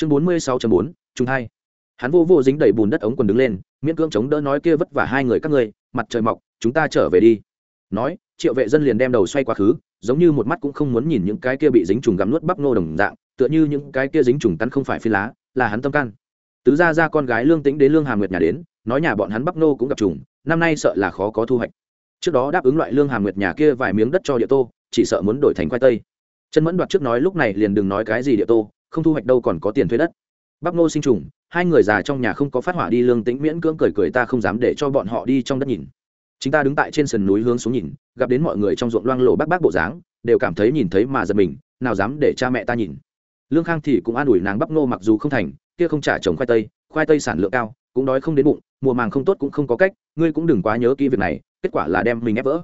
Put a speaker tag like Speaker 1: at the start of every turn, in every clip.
Speaker 1: chương bốn mươi sáu bốn chung hai. Hắn vô vô dính đầy bùn đất ống quần đứng lên, miễn cưỡng chống đỡ nói kia vất vả hai người các ngươi, mặt trời mọc, chúng ta trở về đi. Nói, triệu vệ dân liền đem đầu xoay quá khứ, giống như một mắt cũng không muốn nhìn những cái kia bị dính trùng gắm nuốt bắp nô đồng dạng, tựa như những cái kia dính trùng tắn không phải phi lá, là hắn tâm can. Tứ ra ra con gái lương tĩnh đến lương hàm nguyệt nhà đến, nói nhà bọn hắn bắp nô cũng gặp trùng, năm nay sợ là khó có thu hoạch. Trước đó đáp ứng loại lương hàm nguyệt nhà kia vài miếng đất cho địa tô, chỉ sợ muốn đổi thành khoai tây. Chân mẫn đoạt trước nói lúc này liền đừng nói cái gì địa tô không thu hoạch đâu còn có tiền thuê đất. Bắp nô sinh trùng, hai người già trong nhà không có phát hỏa đi lương tĩnh miễn cưỡng cười cười ta không dám để cho bọn họ đi trong đất nhìn. Chúng ta đứng tại trên sườn núi hướng xuống nhìn, gặp đến mọi người trong ruộng loang lộ bác bác bộ dáng, đều cảm thấy nhìn thấy mà giật mình, nào dám để cha mẹ ta nhìn. Lương khang thì cũng an ủi nàng bắp nô mặc dù không thành, kia không trả trồng khoai tây khoai tây sản lượng cao, cũng đói không đến bụng, mùa màng không tốt cũng không có cách, ngươi cũng đừng quá nhớ kỹ việc này, kết quả là đem mình ép vỡ.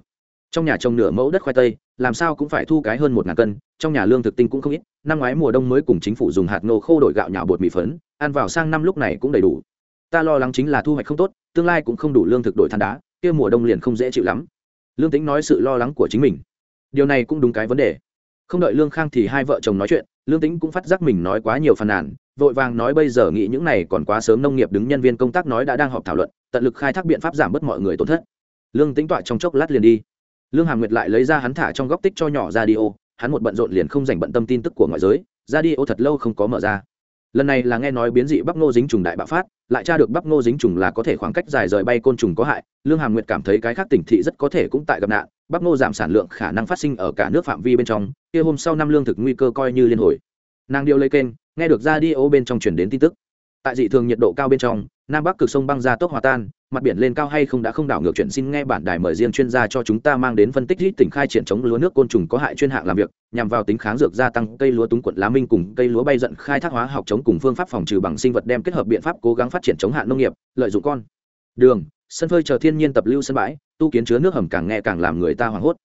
Speaker 1: Trong nhà trồng nửa mẫu đất khoai tây làm sao cũng phải thu cái hơn một ngàn cân, trong nhà lương thực tinh cũng không ít, năm ngoái mùa đông mới cùng chính phủ dùng hạt nô khô đổi gạo nhạo bột mì phấn, ăn vào sang năm lúc này cũng đầy đủ. Ta lo lắng chính là thu hoạch không tốt, tương lai cũng không đủ lương thực đổi than đá, kia mùa đông liền không dễ chịu lắm. Lương tính nói sự lo lắng của chính mình. Điều này cũng đúng cái vấn đề. Không đợi lương khang thì hai vợ chồng nói chuyện, lương tính cũng phát giác mình nói quá nhiều phàn nàn, vội vàng nói bây giờ nghĩ những này còn quá sớm nông nghiệp đứng nhân viên công tác nói đã đang họp thảo luận, tận lực khai thác biện pháp giảm bớt mọi người tổn thất. Lương tính tọa trong chốc lát liền đi lương hàm nguyệt lại lấy ra hắn thả trong góc tích cho nhỏ ra đi ô. Hắn một bận rộn liền không dành bận tâm tin tức của ngoại giới. Ra đi ô thật lâu không có mở ra. Lần này là nghe nói biến dị bắp ngô dính trùng đại bạo phát, lại tra được bắp ngô dính trùng là có thể khoảng cách dài rời bay côn trùng có hại. Lương hàm nguyệt cảm thấy cái khác tỉnh thị rất có thể cũng tại gặp nạn. Bắp ngô giảm sản lượng khả năng phát sinh ở cả nước phạm vi bên trong. Kia hôm sau năm lương thực nguy cơ coi như liên hồi. Nàng điêu lấy kênh, nghe được ra đi ô bên trong chuyển đến tin tức. Tại dị thường nhiệt độ cao bên trong, nam bắc cực sông băng ra tốc hòa tan mặt biển lên cao hay không đã không đảo ngược chuyện xin nghe bản đài mời riêng chuyên gia cho chúng ta mang đến phân tích hít tỉnh khai triển chống lúa nước côn trùng có hại chuyên hạng làm việc, nhằm vào tính kháng dược gia tăng cây lúa túng quận lá minh cùng cây lúa bay giận khai thác hóa học chống cùng phương pháp phòng trừ bằng sinh vật đem kết hợp biện pháp cố gắng phát triển chống hạn nông nghiệp, lợi dụng con đường, sân phơi chờ thiên nhiên tập lưu sân bãi, tu kiến chứa nước hầm càng nghe càng làm người ta hoảng hốt.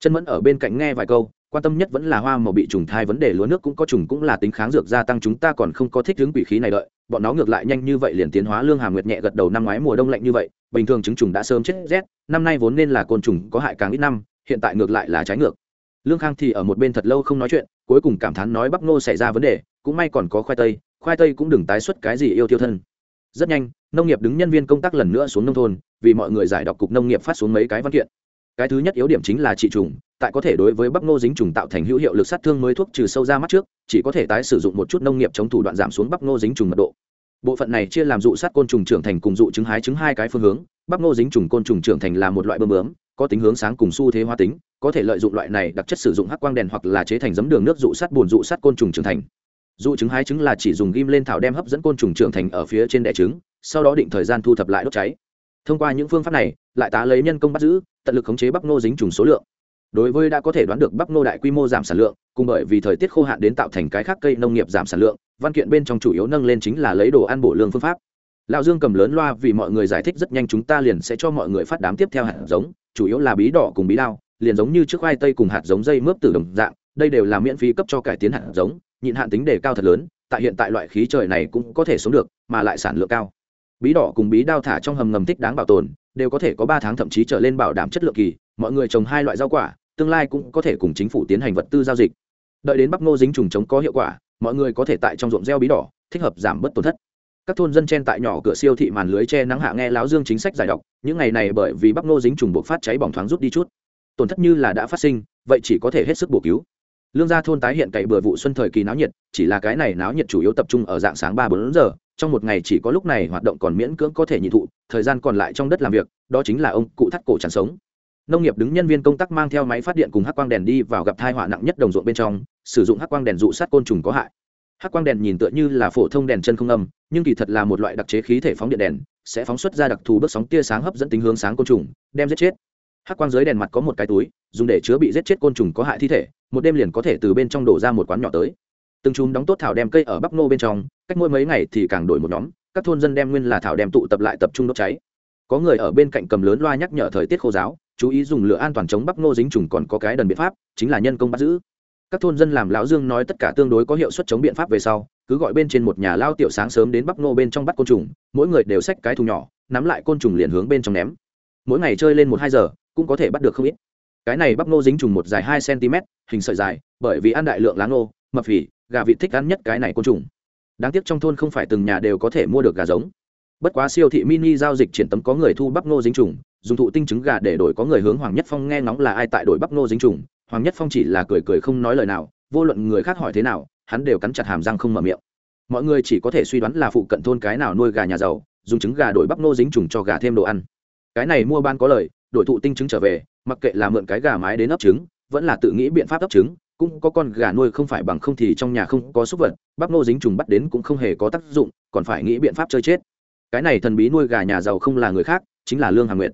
Speaker 1: Chân mẫn ở bên cạnh nghe vài câu quan tâm nhất vẫn là hoa màu bị trùng thai vấn đề lúa nước cũng có trùng cũng là tính kháng dược gia tăng, chúng ta còn không có thích hướng quỷ khí này đợi. Bọn nó ngược lại nhanh như vậy liền tiến hóa lương hàm nguyệt nhẹ gật đầu năm ngoái mùa đông lạnh như vậy, bình thường chứng trùng đã sớm chết rét, năm nay vốn nên là côn trùng có hại càng ít năm, hiện tại ngược lại là trái ngược. Lương khang thì ở một bên thật lâu không nói chuyện, cuối cùng cảm thán nói bắp ngô xảy ra vấn đề, cũng may còn có khoai tây khoai tây cũng đừng tái xuất cái gì yêu tiêu thân. Rất nhanh, nông nghiệp đứng nhân viên công tác lần nữa xuống nông thôn, vì mọi người giải đọc cục nông nghiệp phát xuống mấy cái văn kiện. Cái thứ nhất yếu điểm chính là trị trùng tại có thể đối với bắp ngô dính trùng tạo thành hữu hiệu lực sát thương mới thuốc trừ sâu ra mắt trước, chỉ có thể tái sử dụng một chút nông nghiệp chống thủ đoạn giảm xuống bắp ngô dính trùng mật độ. Bộ phận này chia làm dụ sát côn trùng trưởng thành cùng dụ trứng hái trứng hai cái phương hướng, bắp ngô dính trùng côn trùng trưởng thành là một loại bơm bướm, có tính hướng sáng cùng xu thế hóa tính, có thể lợi dụng loại này đặc chất sử dụng hắc quang đèn hoặc là chế thành giấm đường nước dụ sát bùn dụ sát côn trùng trưởng thành. Dụ trứng hái trứng là chỉ dùng ghim lên thảo đem hấp dẫn côn trùng trưởng thành ở phía trên đẻ trứng, sau đó định thời gian thu thập lại đốt cháy. Thông qua những phương pháp này, lại tá lấy nhân công bắt giữ, tận lực khống chế bắp ngô dính trùng số lượng đối với đã có thể đoán được bắp ngô đại quy mô giảm sản lượng, cùng bởi vì thời tiết khô hạn đến tạo thành cái khác cây nông nghiệp giảm sản lượng, văn kiện bên trong chủ yếu nâng lên chính là lấy đồ ăn bổ lương phương pháp. Lão dương cầm lớn loa vì mọi người giải thích rất nhanh chúng ta liền sẽ cho mọi người phát đám tiếp theo hạt giống, chủ yếu là bí đỏ cùng bí đao, liền giống như trước khoai tây cùng hạt giống dây mướp từ đồng dạng, đây đều là miễn phí cấp cho cải tiến hạt giống, nhịn hạn tính đề cao thật lớn, tại hiện tại loại khí trời này cũng có thể sống được, mà lại sản lượng cao. Bí đỏ cùng bí đao thả trong hầm ngầm thích đáng bảo tồn, đều có thể có ba tháng thậm chí trở lên bảo đảm chất lượng kỳ, mọi người trồng hai loại rau quả tương lai cũng có thể cùng chính phủ tiến hành vật tư giao dịch. Đợi đến bắp ngô dính trùng chống có hiệu quả, mọi người có thể tại trong ruộng gieo bí đỏ, thích hợp giảm bớt tổn thất. Các thôn dân chen tại nhỏ cửa siêu thị màn lưới che nắng hạ nghe láo dương chính sách giải độc, những ngày này bởi vì bắp ngô dính trùng buộc phát cháy bỏng thoáng rút đi chút. Tổn thất như là đã phát sinh, vậy chỉ có thể hết sức bổ cứu. Lương gia thôn tái hiện cậy bừa vụ xuân thời kỳ náo nhiệt, chỉ là cái này náo nhiệt chủ yếu tập trung ở dạng sáng ba bốn giờ, trong một ngày chỉ có lúc này hoạt động còn miễn cưỡng có thể nhị thụ, thời gian còn lại trong đất làm việc, đó chính là ông cụ thắt cổ chẳng sống nông nghiệp đứng nhân viên công tác mang theo máy phát điện cùng hắc quang đèn đi vào gặp thai họa nặng nhất đồng ruộng bên trong, sử dụng hắc quang đèn dụ sát côn trùng có hại. Hắc quang đèn nhìn tựa như là phổ thông đèn chân không âm, nhưng kỳ thật là một loại đặc chế khí thể phóng điện đèn, sẽ phóng xuất ra đặc thù bước sóng tia sáng hấp dẫn tính hướng sáng côn trùng, đem giết chết. Hắc quang dưới đèn mặt có một cái túi, dùng để chứa bị giết chết côn trùng có hại thi thể, một đêm liền có thể từ bên trong đổ ra một quán nhỏ tới. Từng chùm đóng tốt thảo đem cây ở bắc nô bên trong, cách mỗi mấy ngày thì càng đổi một nhóm, các thôn dân đem nguyên là thảo đem tụ tập lại tập trung đốt cháy. Có người ở bên cạnh cầm lớn loa nhắc nhở thời tiết khô giáo chú ý dùng lửa an toàn chống bắp nô dính trùng còn có cái đần biện pháp, chính là nhân công bắt giữ. Các thôn dân làm lão dương nói tất cả tương đối có hiệu suất chống biện pháp về sau, cứ gọi bên trên một nhà lao tiểu sáng sớm đến bắp nô bên trong bắt côn trùng, mỗi người đều xách cái thùng nhỏ, nắm lại côn trùng liền hướng bên trong ném. Mỗi ngày chơi lên một hai giờ, cũng có thể bắt được không ít. Cái này bắp nô dính trùng một dài hai cm, hình sợi dài, bởi vì ăn đại lượng lá nô mập phỉ gà vịt thích ăn nhất cái này côn trùng. Đáng tiếc trong thôn không phải từng nhà đều có thể mua được gà giống. Bất quá siêu thị mini giao dịch triển tấm có người thu bắp ngô dính trùng dùng thụ tinh trứng gà để đổi có người hướng hoàng nhất phong nghe ngóng là ai tại đổi bắp nô dính trùng. Hoàng nhất phong chỉ là cười cười không nói lời nào, vô luận người khác hỏi thế nào, hắn đều cắn chặt hàm răng không mở miệng. Mọi người chỉ có thể suy đoán là phụ cận thôn cái nào nuôi gà nhà giàu, dùng trứng gà đổi bắp nô dính trùng cho gà thêm đồ ăn. Cái này mua ban có lời, đổi thụ tinh trứng trở về, mặc kệ là mượn cái gà mái đến ấp trứng, vẫn là tự nghĩ biện pháp ấp trứng, cũng có con gà nuôi không phải bằng không thì trong nhà không có súc vật bắp nô dính trùng bắt đến cũng không hề có tác dụng, còn phải nghĩ biện pháp chơi chết. Cái này thần bí nuôi gà nhà giàu không là người khác, chính là lương hà nguyệt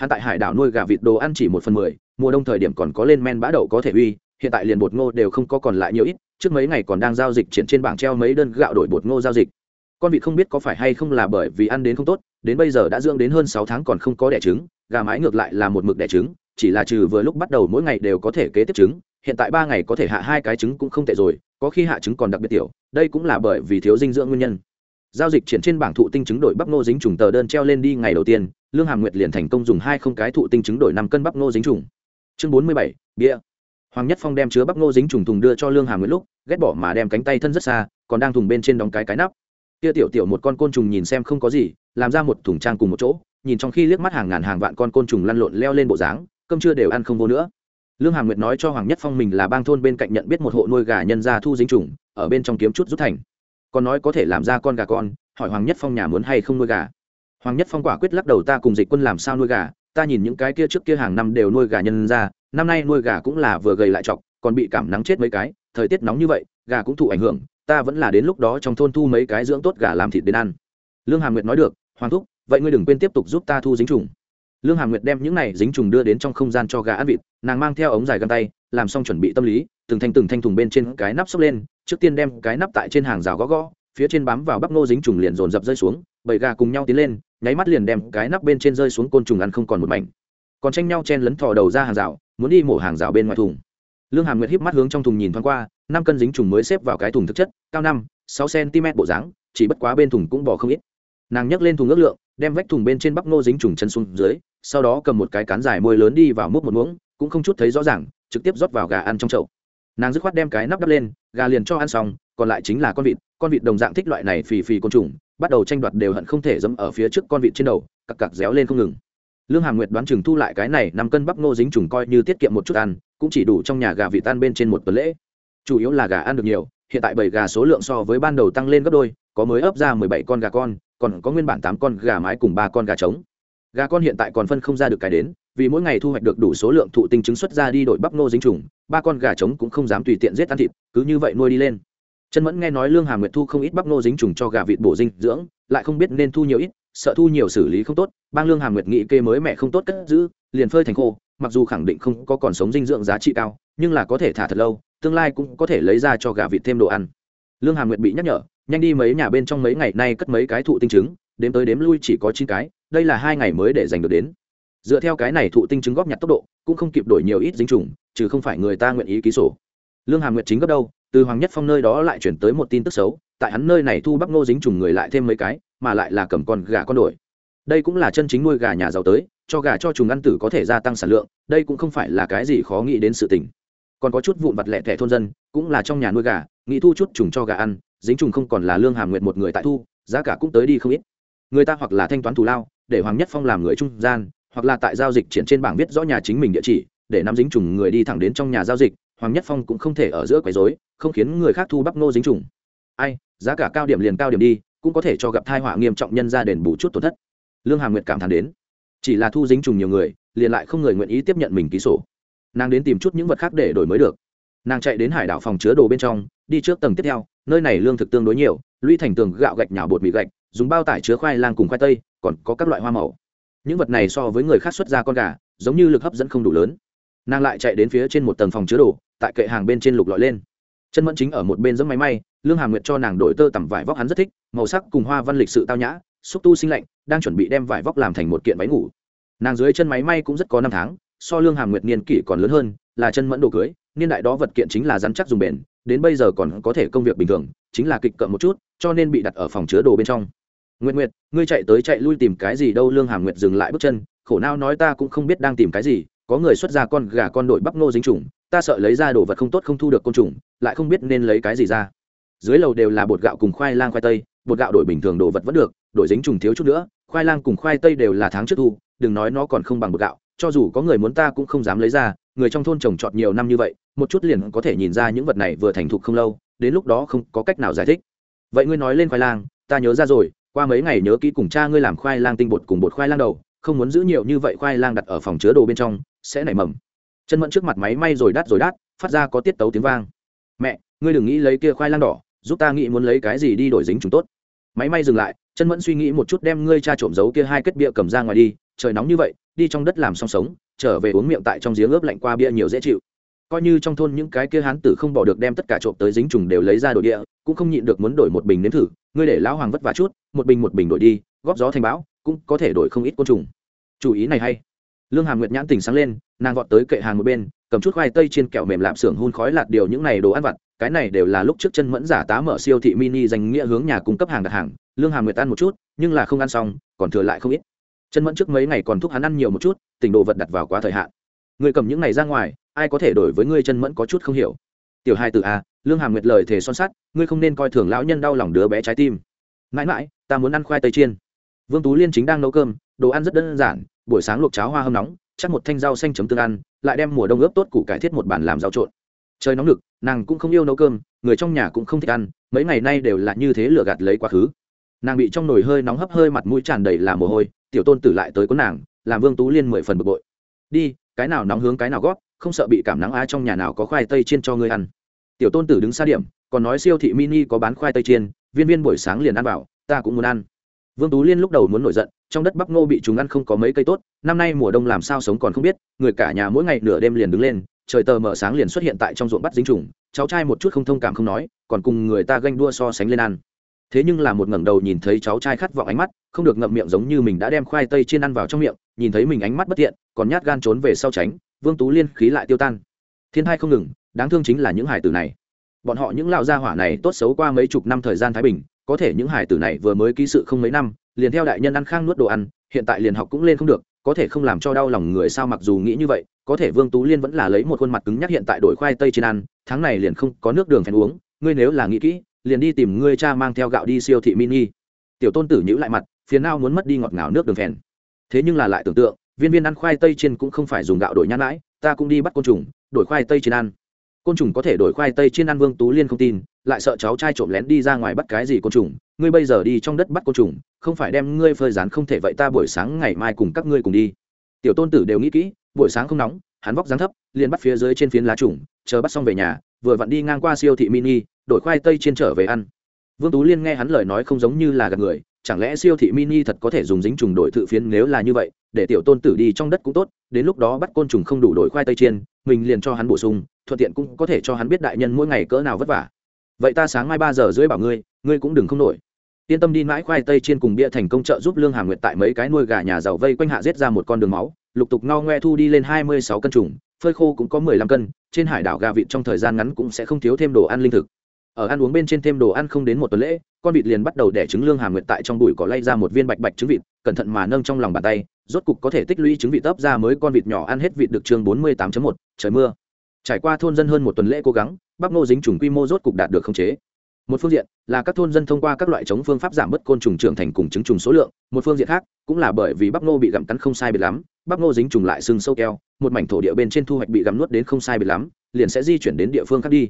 Speaker 1: hắn tại hải đảo nuôi gà vịt đồ ăn chỉ một phần mười, mùa đông thời điểm còn có lên men bã đậu có thể uy, hiện tại liền bột ngô đều không có còn lại nhiều ít, trước mấy ngày còn đang giao dịch triển trên bảng treo mấy đơn gạo đổi bột ngô giao dịch. Con vịt không biết có phải hay không là bởi vì ăn đến không tốt, đến bây giờ đã dưỡng đến hơn sáu tháng còn không có đẻ trứng, gà mái ngược lại là một mực đẻ trứng, chỉ là trừ vừa lúc bắt đầu mỗi ngày đều có thể kế tiếp trứng, hiện tại ba ngày có thể hạ hai cái trứng cũng không tệ rồi, có khi hạ trứng còn đặc biệt tiểu, đây cũng là bởi vì thiếu dinh dưỡng nguyên nhân. Giao dịch triển trên bảng thụ tinh trứng đổi bắp nô dính trùng tờ đơn treo lên đi ngày đầu tiên lương hàm nguyệt liền thành công dùng hai không cái thụ tinh trứng đổi năm cân bắp nô dính trùng. Chương bốn mươi bảy, bia. Hoàng nhất phong đem chứa bắp nô dính trùng thùng đưa cho lương hàm nguyệt lúc, ghét bỏ mà đem cánh tay thân rất xa, còn đang thùng bên trên đóng cái cái nắp. Kia tiểu tiểu một con côn trùng nhìn xem không có gì, làm ra một thùng trang cùng một chỗ, nhìn trong khi liếc mắt hàng ngàn hàng vạn con côn trùng lăn lộn leo lên bộ dáng, cơm chưa đều ăn không vô nữa. Lương hàm nguyệt nói cho hoàng nhất phong mình là bang thôn bên cạnh nhận biết một hộ nuôi gà nhân gia thu dính trùng, ở bên trong kiếm chút rút thành. Còn nói có thể làm ra con gà con, hỏi hoàng nhất phong nhà muốn hay không nuôi gà hoàng nhất phong quả quyết lắc đầu, ta cùng dịch quân làm sao nuôi gà? Ta nhìn những cái kia trước kia hàng năm đều nuôi gà nhân ra, năm nay nuôi gà cũng là vừa gầy lại chọc, còn bị cảm nắng chết mấy cái, thời tiết nóng như vậy, gà cũng thụ ảnh hưởng, ta vẫn là đến lúc đó trong thôn thu mấy cái dưỡng tốt gà làm thịt đến ăn. Lương hàm nguyệt nói được, hoàng thúc, vậy ngươi đừng quên tiếp tục giúp ta thu dính trùng. Lương hàm nguyệt đem những này dính trùng đưa đến trong không gian cho gà ăn vịt, nàng mang theo ống dài găng tay, làm xong chuẩn bị tâm lý, từng thanh từng thanh thùng bên trên cái nắp xốc lên, trước tiên đem cái nắp tại trên hàng rào gõ gõ, phía trên bám vào bắp nô dính trùng liền dồn dập rơi xuống bầy gà cùng nhau tiến lên nháy mắt liền đem cái nắp bên trên rơi xuống côn trùng ăn không còn một mảnh. Còn tranh nhau chen lấn thò đầu ra hàng rào, muốn đi mổ hàng rào bên ngoài thùng. Lương hàm nguyệt híp mắt hướng trong thùng nhìn thoáng qua, năm cân dính trùng mới xếp vào cái thùng thực chất, cao năm, sáu cm bộ dáng, chỉ bất quá bên thùng cũng bỏ không ít. Nàng nhấc lên thùng ước lượng, đem vách thùng bên trên bắp nô dính trùng chân xuống dưới, sau đó cầm một cái cán dài môi lớn đi vào múc một muỗng, cũng không chút thấy rõ ràng, trực tiếp rót vào gà ăn trong chậu. Nàng dứt khoát đem cái nắp đắp lên, gà liền cho ăn xong, còn lại chính là con vịt con vịt đồng dạng thích loại này phì phì côn trùng bắt đầu tranh đoạt đều hận không thể dẫm ở phía trước con vịt trên đầu, cặc cặc réo lên không ngừng. Lương hàm nguyệt đoán chừng thu lại cái này năm cân bắp ngô dính trùng coi như tiết kiệm một chút ăn, cũng chỉ đủ trong nhà gà vịt tan bên trên một tuần lễ. Chủ yếu là gà ăn được nhiều, hiện tại bảy gà số lượng so với ban đầu tăng lên gấp đôi, có mới ấp ra mười bảy con gà con, còn có nguyên bản tám con gà mái cùng ba con gà trống. Gà con hiện tại còn phân không ra được cái đến, vì mỗi ngày thu hoạch được đủ số lượng thụ tinh trứng xuất ra đi đổi bắp nô dính trùng, ba con gà trống cũng không dám tùy tiện giết ăn thịt, cứ như vậy nuôi đi lên chân mẫn nghe nói lương hà nguyệt thu không ít bắp nô dính trùng cho gà vịt bổ dinh dưỡng, lại không biết nên thu nhiều ít, sợ thu nhiều xử lý không tốt, bang lương hà nguyệt nghĩ kê mới mẹ không tốt cất giữ, liền phơi thành khô, mặc dù khẳng định không có còn sống dinh dưỡng giá trị cao, nhưng là có thể thả thật lâu, tương lai cũng có thể lấy ra cho gà vịt thêm đồ ăn. Lương hà nguyệt bị nhắc nhở, nhanh đi mấy nhà bên trong mấy ngày nay cất mấy cái thụ tinh trứng, đếm tới đếm lui chỉ có chín cái, đây là hai ngày mới để giành được đến. Dựa theo cái này thụ tinh trứng góp nhặt tốc độ, cũng không kịp đổi nhiều ít dính trùng chứ không phải người ta nguyện ý ký sổ. Lương hà nguyệt chính gấp đâu từ hoàng nhất phong nơi đó lại chuyển tới một tin tức xấu, tại hắn nơi này thu bắc ngô dính trùng người lại thêm mấy cái, mà lại là cầm con gà con đổi đây cũng là chân chính nuôi gà nhà giàu tới, cho gà cho trùng ăn tử có thể gia tăng sản lượng, đây cũng không phải là cái gì khó nghĩ đến sự tình. Còn có chút vụn vặt lẹ thẻ thôn dân, cũng là trong nhà nuôi gà, nghĩ thu chút trùng cho gà ăn, dính trùng không còn là lương hàm nguyện một người tại thu, giá cả cũng tới đi không ít. Người ta hoặc là thanh toán thù lao, để hoàng nhất phong làm người trung gian, hoặc là tại giao dịch triển trên bảng viết rõ nhà chính mình địa chỉ, để nắm dính trùng người đi thẳng đến trong nhà giao dịch hoàng nhất phong cũng không thể ở giữa quấy rối, không khiến người khác thu bắp nô dính trùng. Ai, giá cả cao điểm liền cao điểm đi, cũng có thể cho gặp thai họa nghiêm trọng nhân ra đền bù chút tổn thất. Lương hàm nguyệt cảm thán đến. Chỉ là thu dính trùng nhiều người, liền lại không người nguyện ý tiếp nhận mình ký sổ. Nàng đến tìm chút những vật khác để đổi mới được. Nàng chạy đến hải đảo phòng chứa đồ bên trong, đi trước tầng tiếp theo, nơi này lương thực tương đối nhiều, lũy thành tường gạo gạch nhào bột mì gạch, dùng bao tải chứa khoai lang cùng khoai tây, còn có các loại hoa màu. Những vật này so với người khác xuất ra con gà, giống như lực hấp dẫn không đủ lớn. Nàng lại chạy đến phía trên một tầng phòng chứa đồ tại kệ hàng bên trên lục lọi lên. Chân mẫn chính ở một bên giấc máy may, lương hà nguyệt cho nàng đổi tơ tằm vải vóc hắn rất thích, màu sắc cùng hoa văn lịch sự tao nhã, xúc tu sinh lạnh, đang chuẩn bị đem vải vóc làm thành một kiện váy ngủ. Nàng dưới chân máy may cũng rất có năm tháng, so lương hà nguyệt niên kỷ còn lớn hơn, là chân mẫn đồ cưới, niên đại đó vật kiện chính là rắn chắc dùng bền, đến bây giờ còn có thể công việc bình thường, chính là kịch cợm một chút, cho nên bị đặt ở phòng chứa đồ bên trong. Nguyệt nguyệt, ngươi chạy tới chạy lui tìm cái gì đâu, lương Hà nguyệt dừng lại bước chân, khổ nao nói ta cũng không biết đang tìm cái gì, có người xuất ra con gà con đội bắp nô dính trùng ta sợ lấy ra đồ vật không tốt không thu được côn trùng, lại không biết nên lấy cái gì ra. Dưới lầu đều là bột gạo cùng khoai lang khoai tây, bột gạo đổi bình thường đồ vật vẫn được, đổi dính trùng thiếu chút nữa, khoai lang cùng khoai tây đều là tháng trước thu, đừng nói nó còn không bằng bột gạo, cho dù có người muốn ta cũng không dám lấy ra, người trong thôn trồng trọt nhiều năm như vậy, một chút liền có thể nhìn ra những vật này vừa thành thục không lâu, đến lúc đó không có cách nào giải thích. Vậy ngươi nói lên khoai lang, ta nhớ ra rồi, qua mấy ngày nhớ kỹ cùng cha ngươi làm khoai lang tinh bột cùng bột khoai lang đầu, không muốn giữ nhiều như vậy khoai lang đặt ở phòng chứa đồ bên trong, sẽ nảy mầm chân mẫn trước mặt máy may rồi đắt rồi đắt, phát ra có tiết tấu tiếng vang. Mẹ, ngươi đừng nghĩ lấy kia khoai lang đỏ, giúp ta nghĩ muốn lấy cái gì đi đổi dính chúng tốt. Máy may dừng lại, chân mẫn suy nghĩ một chút đem ngươi cha trộm giấu kia hai kết bia cầm ra ngoài đi, trời nóng như vậy, đi trong đất làm xong sống, trở về uống miệng tại trong giếng ướp lạnh qua bia nhiều dễ chịu. Coi như trong thôn những cái kia hán tử không bỏ được đem tất cả trộm tới dính trùng đều lấy ra đổi địa, cũng không nhịn được muốn đổi một bình nếm thử, ngươi để lão hoàng vất vả chút, một bình một bình đổi đi, góp gió thành bão, cũng có thể đổi không ít côn trùng. Chủ ý này hay lương hàm nguyệt nhãn tình sáng lên, nàng vọt tới kệ hàng một bên, cầm chút khoai tây trên kẹo mềm lạp xưởng hun khói lạt điều những này đồ ăn vặt, cái này đều là lúc trước chân mẫn giả tá mở siêu thị mini dành nghĩa hướng nhà cung cấp hàng đặt hàng. Lương hàm nguyệt ăn một chút, nhưng là không ăn xong, còn thừa lại không ít. Chân mẫn trước mấy ngày còn thúc hắn ăn nhiều một chút tỉnh đồ vật đặt vào quá thời hạn. Người cầm những này ra ngoài, ai có thể đổi với ngươi chân mẫn có chút không hiểu. Tiểu hai từ a à, lương hàm nguyệt lời thề son sắt, ngươi không nên coi thường lão nhân đau lòng đứa bé trái tim. Mãi mãi, ta muốn ăn khoai tây chiên. Vương tú liên chính đang nấu cơm đồ ăn rất đơn giản, buổi sáng luộc cháo hoa hâm nóng, chắc một thanh rau xanh chấm tương ăn, lại đem mùa đông ướp tốt củ cải thiết một bàn làm rau trộn. Trời nóng lực nàng cũng không yêu nấu cơm, người trong nhà cũng không thích ăn, mấy ngày nay đều là như thế lừa gạt lấy quá khứ. Nàng bị trong nồi hơi nóng hấp hơi mặt mũi tràn đầy là mồ hôi, tiểu tôn tử lại tới có nàng, làm vương tú liên mười phần bực bội. Đi, cái nào nóng hướng cái nào gót, không sợ bị cảm nắng ai trong nhà nào có khoai tây chiên cho ngươi ăn. Tiểu tôn tử đứng xa điểm, còn nói siêu thị mini có bán khoai tây chiên, viên viên buổi sáng liền ăn vào, ta cũng muốn ăn vương tú liên lúc đầu muốn nổi giận, trong đất bắc ngô bị chúng ăn không có mấy cây tốt, năm nay mùa đông làm sao sống còn không biết, người cả nhà mỗi ngày nửa đêm liền đứng lên, trời tờ mở sáng liền xuất hiện tại trong ruộng bắt dính trùng, cháu trai một chút không thông cảm không nói, còn cùng người ta ganh đua so sánh lên ăn. Thế nhưng là một ngẩng đầu nhìn thấy cháu trai khát vọng ánh mắt, không được ngậm miệng giống như mình đã đem khoai tây chiên ăn vào trong miệng, nhìn thấy mình ánh mắt bất tiện, còn nhát gan trốn về sau tránh, vương tú liên khí lại tiêu tan. Thiên thai không ngừng, đáng thương chính là những hải tử này. Bọn họ những lão gia hỏa này tốt xấu qua mấy chục năm thời gian thái bình có thể những hải tử này vừa mới ký sự không mấy năm, liền theo đại nhân ăn khang nuốt đồ ăn, hiện tại liền học cũng lên không được, có thể không làm cho đau lòng người sao mặc dù nghĩ như vậy, có thể vương tú liên vẫn là lấy một khuôn mặt cứng nhắc hiện tại đổi khoai tây trên ăn, tháng này liền không có nước đường phèn uống, ngươi nếu là nghĩ kỹ, liền đi tìm ngươi cha mang theo gạo đi siêu thị mini. Tiểu tôn tử nhữ lại mặt, phiền nào muốn mất đi ngọt ngào nước đường phèn. Thế nhưng là lại tưởng tượng, viên viên ăn khoai tây trên cũng không phải dùng gạo đổi nhãn lãi ta cũng đi bắt côn trùng, đổi khoai tây trên ăn. Côn trùng có thể đổi khoai tây trên ăn vương tú liên không tin lại sợ cháu trai trộm lén đi ra ngoài bắt cái gì côn trùng, ngươi bây giờ đi trong đất bắt côn trùng, không phải đem ngươi phơi rán không thể vậy ta buổi sáng ngày mai cùng các ngươi cùng đi. Tiểu tôn tử đều nghĩ kỹ, buổi sáng không nóng, hắn vóc dáng thấp, liền bắt phía dưới trên phiến lá trùng, chờ bắt xong về nhà, vừa vặn đi ngang qua siêu thị mini, đổi khoai tây trên trở về ăn. Vương tú liên nghe hắn lời nói không giống như là gạt người, chẳng lẽ siêu thị mini thật có thể dùng dính trùng đổi thự phiến nếu là như vậy, để tiểu tôn tử đi trong đất cũng tốt, đến lúc đó bắt côn trùng không đủ đổi khoai tây chiên, mình liền cho hắn bổ sung, thuận tiện cũng có thể cho hắn biết đại nhân mỗi ngày cỡ nào vất vả vậy ta sáng mai ba giờ rưỡi bảo ngươi ngươi cũng đừng không nổi. Yên tâm đi, mãi khoai tây chiên cùng bia thành công trợ giúp lương Hà nguyệt tại mấy cái nuôi gà nhà giàu vây quanh hạ giết ra một con đường máu, lục tục ngao ngoe thu đi lên hai mươi sáu cân trùng, phơi khô cũng có mười lăm cân, trên hải đảo gà vịt trong thời gian ngắn cũng sẽ không thiếu thêm đồ ăn linh thực. Ở ăn uống bên trên thêm đồ ăn không đến một tuần lễ, con vịt liền bắt đầu đẻ trứng lương Hà nguyệt tại trong bụi cỏ lay ra một viên bạch bạch trứng vịt, cẩn thận mà nâng trong lòng bàn tay, rốt cục có thể tích lũy trứng vịt tấp ra mới con vịt nhỏ ăn hết vịt được chương bốn mươi tám một, trời mưa. Trải qua thôn dân hơn một tuần lễ cố gắng bắp ngô dính trùng quy mô rốt cục đạt được khống chế. Một phương diện là các thôn dân thông qua các loại chống phương pháp giảm bớt côn trùng trưởng thành cùng trứng trùng số lượng, một phương diện khác cũng là bởi vì bắp ngô bị gặm cắn không sai biệt lắm bắp ngô dính trùng lại sưng sâu keo, một mảnh thổ địa bên trên thu hoạch bị gặm nuốt đến không sai biệt lắm, liền sẽ di chuyển đến địa phương khác đi.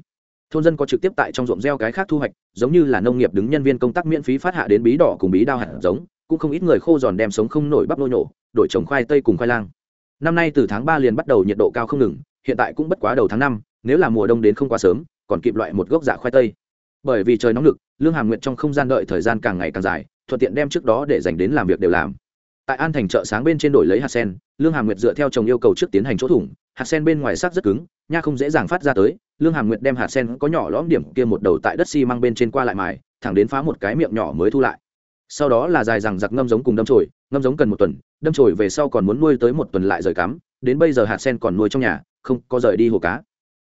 Speaker 1: Thôn dân có trực tiếp tại trong ruộng gieo cái khác thu hoạch, giống như là nông nghiệp đứng nhân viên công tác miễn phí phát hạ đến bí đỏ cùng bí đao hạt giống, cũng không ít người khô giòn đem sống không nổi bắp nô nhổ, đổi trồng khoai tây cùng khoai lang. Năm nay từ tháng ba liền bắt đầu nhiệt độ cao không ngừng hiện tại cũng bất quá đầu tháng năm, nếu là mùa đông đến không quá sớm, còn kịp loại một gốc dạ khoai tây. Bởi vì trời nóng lực, lương hàm nguyện trong không gian đợi thời gian càng ngày càng dài, thuận tiện đem trước đó để dành đến làm việc đều làm. Tại an thành chợ sáng bên trên đổi lấy hạt sen, lương hàm nguyệt dựa theo chồng yêu cầu trước tiến hành chỗ thủng, hạt sen bên ngoài sắc rất cứng, nha không dễ dàng phát ra tới, lương hàm nguyệt đem hạt sen có nhỏ lõm điểm kia một đầu tại đất xi măng bên trên qua lại mài, thẳng đến phá một cái miệng nhỏ mới thu lại. Sau đó là dài rằng giặc ngâm giống cùng đâm trồi ngâm giống cần một tuần, đâm trồi về sau còn muốn nuôi tới một tuần lại rời cắm, đến bây giờ hạt sen còn nuôi trong nhà không có rời đi hồ cá.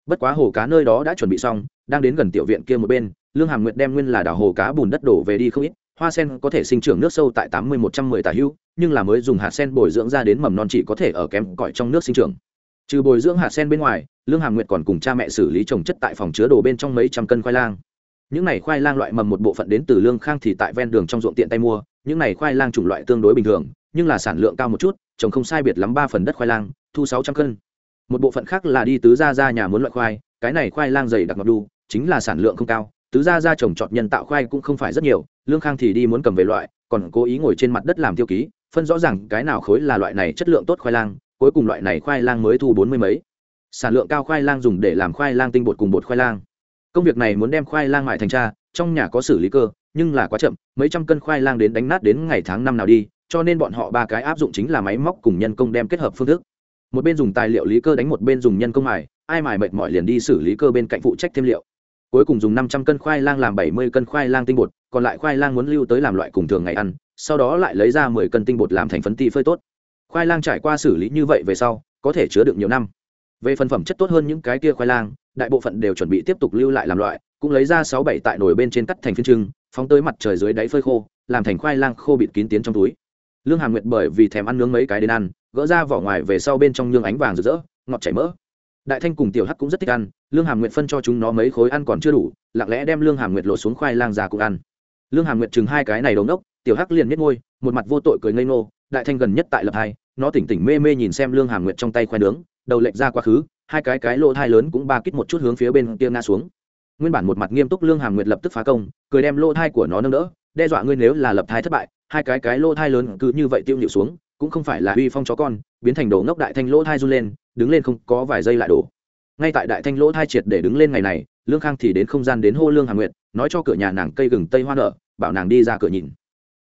Speaker 1: Bất quá hồ cá nơi đó đã chuẩn bị xong, đang đến gần tiểu viện kia một bên, lương hàm nguyệt đem nguyên là đào hồ cá bùn đất đổ về đi không ít, hoa sen có thể sinh trưởng nước sâu tại tám mươi một trăm mười tà hữu nhưng là mới dùng hạt sen bồi dưỡng ra đến mầm non chỉ có thể ở kém cõi trong nước sinh trưởng. Trừ bồi dưỡng hạt sen bên ngoài, lương hàm nguyệt còn cùng cha mẹ xử lý trồng chất tại phòng chứa đồ bên trong mấy trăm cân khoai lang. Những này khoai lang loại mầm một bộ phận đến từ lương khang thì tại ven đường trong ruộng tiện tay mua, những này khoai lang chủng loại tương đối bình thường, nhưng là sản lượng cao một chút, trồng không sai biệt lắm ba phần đất khoai lang, thu sáu trăm cân một bộ phận khác là đi tứ gia ra nhà muốn loại khoai, cái này khoai lang dày đặc ngọc đu, chính là sản lượng không cao, tứ gia ra trồng trọt nhân tạo khoai cũng không phải rất nhiều, lương khang thì đi muốn cầm về loại, còn cố ý ngồi trên mặt đất làm tiêu ký, phân rõ ràng cái nào khối là loại này chất lượng tốt khoai lang, cuối cùng loại này khoai lang mới thu bốn mươi mấy. Sản lượng cao khoai lang dùng để làm khoai lang tinh bột cùng bột khoai lang. Công việc này muốn đem khoai lang mại thành cha, trong nhà có xử lý cơ, nhưng là quá chậm, mấy trăm cân khoai lang đến đánh nát đến ngày tháng năm nào đi, cho nên bọn họ ba cái áp dụng chính là máy móc cùng nhân công đem kết hợp phương thức một bên dùng tài liệu lý cơ đánh một bên dùng nhân công mài, ai mài mệt mỏi liền đi xử lý cơ bên cạnh phụ trách thêm liệu. Cuối cùng dùng năm trăm cân khoai lang làm bảy mươi cân khoai lang tinh bột, còn lại khoai lang muốn lưu tới làm loại cùng thường ngày ăn, sau đó lại lấy ra mười cân tinh bột làm thành phấn ti phơi tốt. Khoai lang trải qua xử lý như vậy về sau, có thể chứa được nhiều năm. Về phần phẩm chất tốt hơn những cái kia khoai lang, đại bộ phận đều chuẩn bị tiếp tục lưu lại làm loại, cũng lấy ra sáu bảy tại nồi bên trên cắt thành phiên trưng, phóng tới mặt trời dưới đáy phơi khô, làm thành khoai lang khô bịt kín tiến trong túi lương hà nguyệt bởi vì thèm ăn nướng mấy cái đến ăn, gỡ ra vỏ ngoài về sau bên trong nhương ánh vàng rực rỡ, ngọt chảy mỡ. Đại thanh cùng tiểu hắc cũng rất thích ăn, lương hà nguyệt phân cho chúng nó mấy khối ăn còn chưa đủ, lặng lẽ đem lương hà nguyệt lột xuống khoai lang ra cùng ăn. Lương hà nguyệt chừng hai cái này đầu nốc, tiểu hắc liền miết ngôi một mặt vô tội cười ngây ngô, đại thanh gần nhất tại lập hai, nó tỉnh tỉnh mê mê nhìn xem lương hà nguyệt trong tay khoai nướng, đầu lệch ra quá khứ, hai cái cái lỗ thai lớn cũng ba kít một chút hướng phía bên kia ngã xuống. Nguyên bản một mặt nghiêm túc lương hàm nguyệt lập tức phá công, cười đem lỗ thai của nó nâng đỡ, đe dọa ngươi nếu là lập thai thất bại hai cái cái lỗ thai lớn cứ như vậy tiêu nhịu xuống, cũng không phải là uy phong chó con, biến thành đồ ngốc đại thanh lỗ thai run lên, đứng lên không có vài giây lại đổ. Ngay tại đại thanh lỗ thai triệt để đứng lên ngày này, lương khang thì đến không gian đến hô lương hà nguyệt, nói cho cửa nhà nàng cây gừng tây hoa nở, bảo nàng đi ra cửa nhìn.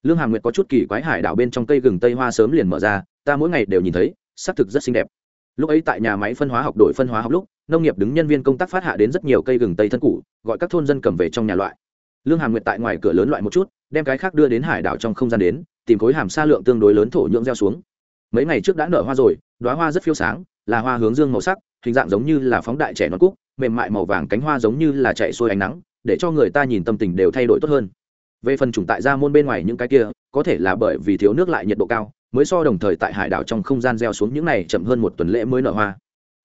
Speaker 1: Lương hà nguyệt có chút kỳ quái hải đảo bên trong cây gừng tây hoa sớm liền mở ra, ta mỗi ngày đều nhìn thấy, xác thực rất xinh đẹp. Lúc ấy tại nhà máy phân hóa học đội phân hóa học lúc, nông nghiệp đứng nhân viên công tác phát hạ đến rất nhiều cây gừng tây thân cũ, gọi các thôn dân cầm về trong nhà loại. Lương hà nguyệt tại ngoài cửa lớn loại một chút đem cái khác đưa đến hải đảo trong không gian đến, tìm khối hàm sa lượng tương đối lớn thổ nhưỡng gieo xuống. Mấy ngày trước đã nở hoa rồi đoá hoa rất phiêu sáng, là hoa hướng dương màu sắc, hình dạng giống như là phóng đại trẻ non cúc, mềm mại màu vàng cánh hoa giống như là chạy xuôi ánh nắng, để cho người ta nhìn tâm tình đều thay đổi tốt hơn. Về phần chủng tại ra môn bên ngoài những cái kia, có thể là bởi vì thiếu nước lại nhiệt độ cao, mới so đồng thời tại hải đảo trong không gian gieo xuống những này chậm hơn một tuần lễ mới nở hoa.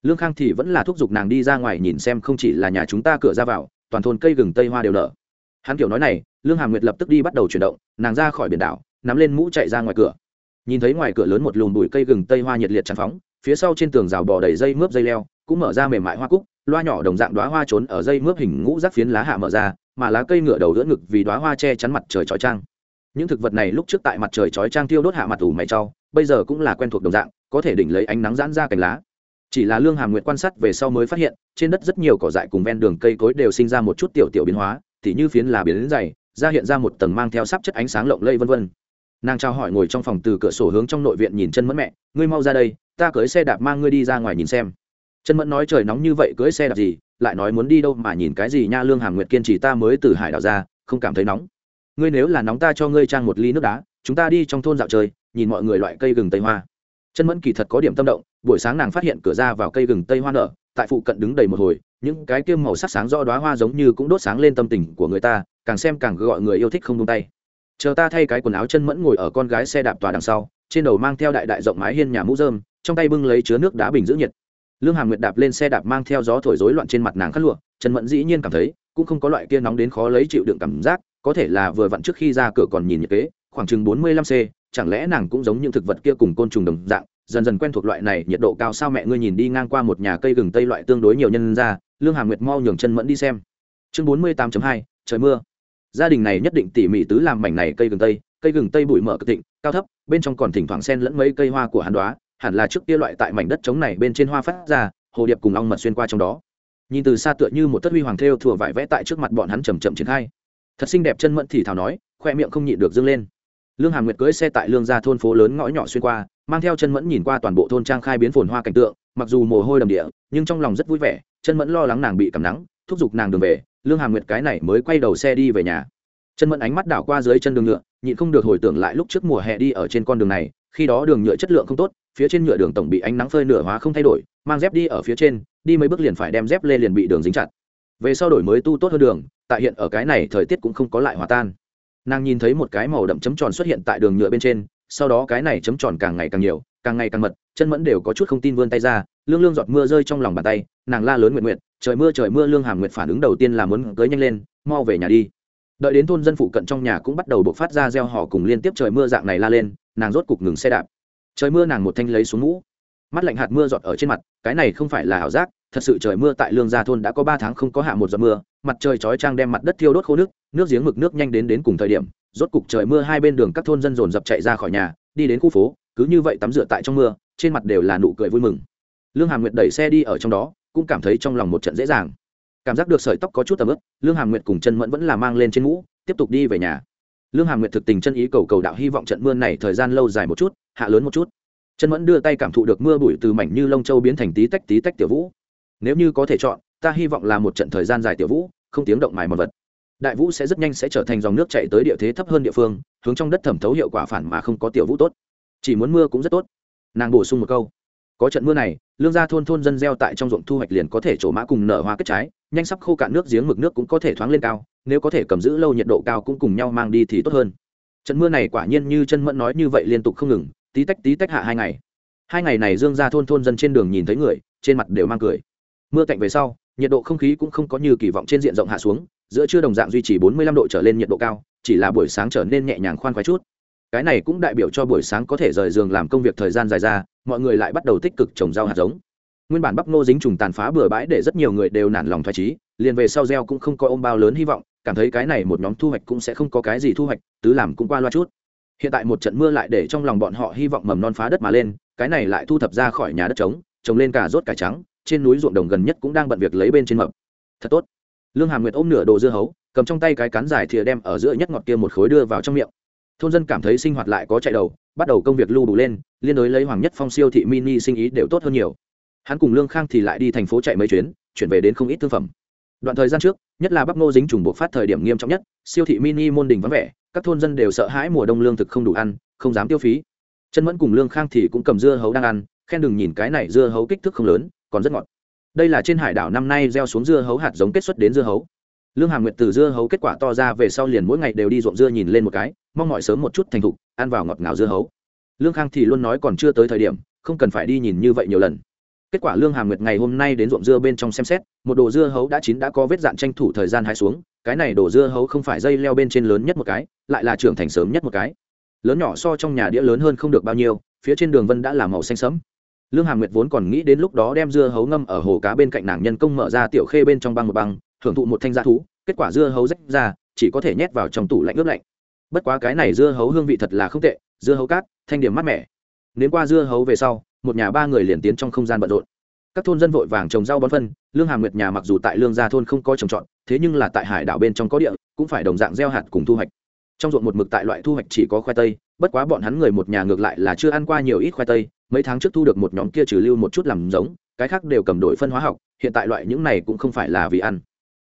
Speaker 1: Lương khang thì vẫn là thúc giục nàng đi ra ngoài nhìn xem không chỉ là nhà chúng ta cửa ra vào, toàn thôn cây gừng tây hoa đều nở. Hắn kiểu nói này lương hàm nguyệt lập tức đi bắt đầu chuyển động, nàng ra khỏi biển đảo, nắm lên mũ chạy ra ngoài cửa. Nhìn thấy ngoài cửa lớn một lùm bụi cây gừng tây hoa nhiệt liệt tràn phóng, phía sau trên tường rào bò đầy dây mướp dây leo, cũng mở ra mềm mại hoa cúc, loa nhỏ đồng dạng đoá hoa trốn ở dây mướp hình ngũ rác phiến lá hạ mở ra, mà lá cây ngựa đầu đỡ ngực vì đoá hoa che chắn mặt trời chói trang những thực vật này lúc trước tại mặt trời chói trang tiêu đốt hạ mặt ủ mày trau, bây giờ cũng là quen thuộc đồng dạng, có thể đỉnh lấy ánh nắng giãn ra cành lá. Chỉ là lương hàm nguyện quan sát về sau mới phát hiện, trên đất rất nhiều cỏ dại cùng ven đường cây cối đều sinh ra một chút tiểu tiểu biến hóa thì như phiến là biến dày ra hiện ra một tầng mang theo sắp chất ánh sáng lộng lây vân vân. Nàng trao hỏi ngồi trong phòng từ cửa sổ hướng trong nội viện nhìn chân mẫn mẹ, ngươi mau ra đây, ta cưới xe đạp mang ngươi đi ra ngoài nhìn xem. Chân mẫn nói, trời nóng như vậy, cưới xe đạp gì, lại nói muốn đi đâu mà nhìn cái gì nha, lương hàm nguyệt kiên trì ta mới từ hải đảo ra, không cảm thấy nóng. Ngươi nếu là nóng ta cho ngươi trang một ly nước đá, chúng ta đi trong thôn dạo chơi, nhìn mọi người loại cây gừng tây hoa. Chân mẫn kỳ thật có điểm tâm động, buổi sáng nàng phát hiện cửa ra vào cây gừng tây hoa nở, tại phụ cận đứng đầy một hồi, những cái kiêm màu sắc sáng do đoá hoa giống như cũng đốt sáng lên tâm tình của người ta càng xem càng gọi người yêu thích không tung tay. Chờ ta thay cái quần áo chân mẫn ngồi ở con gái xe đạp tòa đằng sau, trên đầu mang theo đại đại rộng mái hiên nhà mũ dơm trong tay bưng lấy chứa nước đá bình giữ nhiệt. Lương hàm nguyệt đạp lên xe đạp mang theo gió thổi rối loạn trên mặt nàng khát lụa chân mẫn dĩ nhiên cảm thấy cũng không có loại kia nóng đến khó lấy chịu đựng cảm giác, có thể là vừa vặn trước khi ra cửa còn nhìn nhiệt kế, khoảng chừng bốn mươi lăm c chẳng lẽ nàng cũng giống những thực vật kia cùng côn trùng đồng dạng, dần dần quen thuộc loại này, nhiệt độ cao sao mẹ ngươi nhìn đi ngang qua một nhà cây gừng tây loại tương đối nhiều nhân ra, lương hàm nguyệt mau nhường chân mẫn đi xem. Chương bốn mươi tám hai, trời mưa gia đình này nhất định tỉ mỉ tứ làm mảnh này cây gừng tây, cây gừng tây bụi mở cực thịnh, cao thấp, bên trong còn thỉnh thoảng sen lẫn mấy cây hoa của hàn đoá, hẳn là trước kia loại tại mảnh đất trống này bên trên hoa phát ra, hồ điệp cùng ong mật xuyên qua trong đó. Nhìn từ xa tựa như một thất huy hoàng thêu thùa vải vẽ tại trước mặt bọn hắn chầm chậm triển khai. Thật xinh đẹp chân mẫn thì thảo nói, khoe miệng không nhịn được dâng lên. Lương hàm nguyệt cưỡi xe tại lương gia thôn phố lớn ngõ nhỏ xuyên qua, mang theo chân mẫn nhìn qua toàn bộ thôn trang khai biến phồn hoa cảnh tượng, mặc dù mồ hôi đầm địa, nhưng trong lòng rất vui vẻ, chân mẫn lo lắng nàng bị cảm nắng, thúc giục nàng đường về lương hàm nguyệt cái này mới quay đầu xe đi về nhà. Chân mẫn ánh mắt đảo qua dưới chân đường nhựa, nhịn không được hồi tưởng lại lúc trước mùa hè đi ở trên con đường này, khi đó đường nhựa chất lượng không tốt, phía trên nhựa đường tổng bị ánh nắng phơi nửa hóa không thay đổi, mang dép đi ở phía trên, đi mấy bước liền phải đem dép lê liền bị đường dính chặt. Về sau đổi mới tu tốt hơn đường, tại hiện ở cái này thời tiết cũng không có lại hòa tan. Nàng nhìn thấy một cái màu đậm chấm tròn xuất hiện tại đường nhựa bên trên, sau đó cái này chấm tròn càng ngày càng nhiều, càng ngày càng mật chân mẫn đều có chút không tin vươn tay ra, lương lương giọt mưa rơi trong lòng bàn tay, nàng la lớn nguyện nguyện trời mưa trời mưa lương hàm nguyệt phản ứng đầu tiên là muốn cưới nhanh lên, mau về nhà đi. Đợi đến thôn dân phụ cận trong nhà cũng bắt đầu buộc phát ra gieo họ cùng liên tiếp trời mưa dạng này la lên, nàng rốt cục ngừng xe đạp. Trời mưa nàng một thanh lấy xuống mũ. Mắt lạnh hạt mưa giọt ở trên mặt, cái này không phải là ảo giác, thật sự trời mưa tại lương gia thôn đã có ba tháng không có hạ một giọt mưa, mặt trời chói trang đem mặt đất thiêu đốt khô nước nước giếng mực nước nhanh đến đến cùng thời điểm, rốt cục trời mưa hai bên đường các thôn dân dồn dập chạy ra khỏi nhà, đi đến khu phố, cứ như vậy tắm rửa tại trong mưa, trên mặt đều là nụ cười vui mừng. Lương hàm nguyệt đẩy xe đi ở trong đó cũng cảm thấy trong lòng một trận dễ dàng. Cảm giác được sợi tóc có chút tầm ướp lương hàm nguyệt cùng chân mẫn vẫn là mang lên trên mũ, tiếp tục đi về nhà. Lương hàm nguyệt thực tình chân ý cầu cầu đạo hy vọng trận mưa này thời gian lâu dài một chút, hạ lớn một chút. Chân mẫn đưa tay cảm thụ được mưa bụi từ mảnh như lông châu biến thành tí tách tí tách tiểu vũ. Nếu như có thể chọn, ta hy vọng là một trận thời gian dài tiểu vũ, không tiếng động mài một vật. Đại vũ sẽ rất nhanh sẽ trở thành dòng nước chạy tới địa thế thấp hơn địa phương, hướng trong đất thẩm thấu hiệu quả phản mà không có tiểu vũ tốt. Chỉ muốn mưa cũng rất tốt. Nàng bổ sung một câu có trận mưa này, lương gia thôn thôn dân gieo tại trong ruộng thu hoạch liền có thể trổ mã cùng nở hoa kết trái, nhanh sắp khô cạn nước giếng mực nước cũng có thể thoáng lên cao, nếu có thể cầm giữ lâu nhiệt độ cao cũng cùng nhau mang đi thì tốt hơn. Trận mưa này quả nhiên như chân mẫn nói như vậy liên tục không ngừng, tí tách tí tách hạ hai ngày. Hai ngày này dương gia thôn thôn dân trên đường nhìn thấy người, trên mặt đều mang cười. Mưa cạnh về sau, nhiệt độ không khí cũng không có như kỳ vọng trên diện rộng hạ xuống, giữa trưa đồng dạng duy trì 45 độ trở lên nhiệt độ cao, chỉ là buổi sáng trở nên nhẹ nhàng khoan khoái chút cái này cũng đại biểu cho buổi sáng có thể rời giường làm công việc thời gian dài ra, mọi người lại bắt đầu tích cực trồng rau hạt giống. Nguyên bản bắp ngô dính trùng tàn phá bừa bãi để rất nhiều người đều nản lòng thoải trí, liền về sau gieo cũng không có ôm bao lớn hy vọng, cảm thấy cái này một nhóm thu hoạch cũng sẽ không có cái gì thu hoạch, tứ làm cũng qua loa chút. Hiện tại một trận mưa lại để trong lòng bọn họ hy vọng mầm non phá đất mà lên, cái này lại thu thập ra khỏi nhà đất trống, trồng lên cả rốt cải trắng, trên núi ruộng đồng gần nhất cũng đang bận việc lấy bên trên mập. Thật tốt. Lương hàm nguyệt ôm nửa đồ dưa hấu, cầm trong tay cái cán dài thìa đem ở giữa nhất ngọt kia một khối đưa vào trong miệng thôn dân cảm thấy sinh hoạt lại có chạy đầu, bắt đầu công việc lưu đủ lên, liên đối lấy hoàng nhất phong siêu thị mini sinh ý đều tốt hơn nhiều. Hắn cùng lương khang thì lại đi thành phố chạy mấy chuyến, chuyển về đến không ít thương phẩm. Đoạn thời gian trước, nhất là bắp ngô dính trùng buộc phát thời điểm nghiêm trọng nhất, siêu thị mini môn đình vắng vẻ, các thôn dân đều sợ hãi mùa đông lương thực không đủ ăn, không dám tiêu phí. Chân mẫn cùng lương khang thì cũng cầm dưa hấu đang ăn, khen đừng nhìn cái này dưa hấu kích thước không lớn, còn rất ngọt. Đây là trên hải đảo năm nay gieo xuống dưa hấu hạt giống kết xuất đến dưa hấu lương hàm nguyệt từ dưa hấu kết quả to ra về sau liền mỗi ngày đều đi ruộng dưa nhìn lên một cái, mong mọi sớm một chút thành thục, ăn vào ngọt ngào dưa hấu. Lương khang thì luôn nói còn chưa tới thời điểm, không cần phải đi nhìn như vậy nhiều lần. Kết quả lương hàm nguyệt ngày hôm nay đến ruộng dưa bên trong xem xét, một đồ dưa hấu đã chín đã có vết dạn tranh thủ thời gian hai xuống, cái này đồ dưa hấu không phải dây leo bên trên lớn nhất một cái, lại là trưởng thành sớm nhất một cái. Lớn nhỏ so trong nhà đĩa lớn hơn không được bao nhiêu, phía trên đường vân đã là màu xanh sẫm. Lương hàm nguyệt vốn còn nghĩ đến lúc đó đem dưa hấu ngâm ở hồ cá bên cạnh nàng nhân công mở ra tiểu khê bên trong băng một băng hưởng thụ một thanh gia thú, kết quả dưa hấu rách ra, chỉ có thể nhét vào trong tủ lạnh ướp lạnh. Bất quá cái này dưa hấu hương vị thật là không tệ, dưa hấu cát, thanh điểm mát mẻ. Nếu qua dưa hấu về sau, một nhà ba người liền tiến trong không gian bận rộn. Các thôn dân vội vàng trồng rau bón phân, lương hàm nguyệt nhà mặc dù tại lương gia thôn không có trồng trọt, thế nhưng là tại hải đảo bên trong có địa, cũng phải đồng dạng gieo hạt cùng thu hoạch. Trong ruộng một mực tại loại thu hoạch chỉ có khoai tây, bất quá bọn hắn người một nhà ngược lại là chưa ăn qua nhiều ít khoai tây, mấy tháng trước thu được một nhóm kia trừ lưu một chút làm giống, cái khác đều cầm đổi phân hóa học, hiện tại loại những này cũng không phải là vì ăn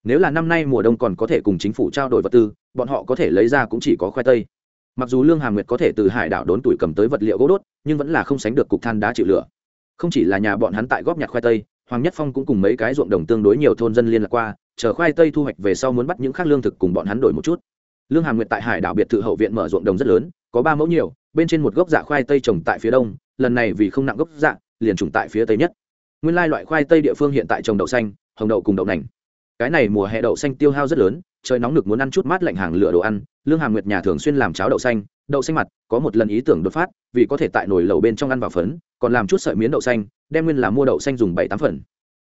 Speaker 1: nếu là năm nay mùa đông còn có thể cùng chính phủ trao đổi vật tư, bọn họ có thể lấy ra cũng chỉ có khoai tây. Mặc dù lương hàm nguyệt có thể từ hải đảo đốn tuổi cầm tới vật liệu gỗ đốt, nhưng vẫn là không sánh được cục than đá chịu lửa. Không chỉ là nhà bọn hắn tại góp nhặt khoai tây, hoàng nhất phong cũng cùng mấy cái ruộng đồng tương đối nhiều thôn dân liên lạc qua, chờ khoai tây thu hoạch về sau muốn bắt những khác lương thực cùng bọn hắn đổi một chút. Lương hàm nguyệt tại hải đảo biệt thự hậu viện mở ruộng đồng rất lớn, có ba mẫu nhiều, bên trên một gốc dạ khoai tây trồng tại phía đông, lần này vì không nặng gốc dạ liền trồng tại phía tây nhất. Nguyên lai loại khoai tây địa phương hiện tại trồng đậu xanh, hồng đậu cùng đậu nành cái này mùa hè đậu xanh tiêu hao rất lớn, trời nóng nực muốn ăn chút mát lạnh hàng lửa đồ ăn, lương hàm nguyệt nhà thường xuyên làm cháo đậu xanh đậu xanh mặt, có một lần ý tưởng đột phát, vì có thể tại nồi lẩu bên trong ăn vào phấn, còn làm chút sợi miến đậu xanh, đem nguyên là mua đậu xanh dùng bảy tám phần.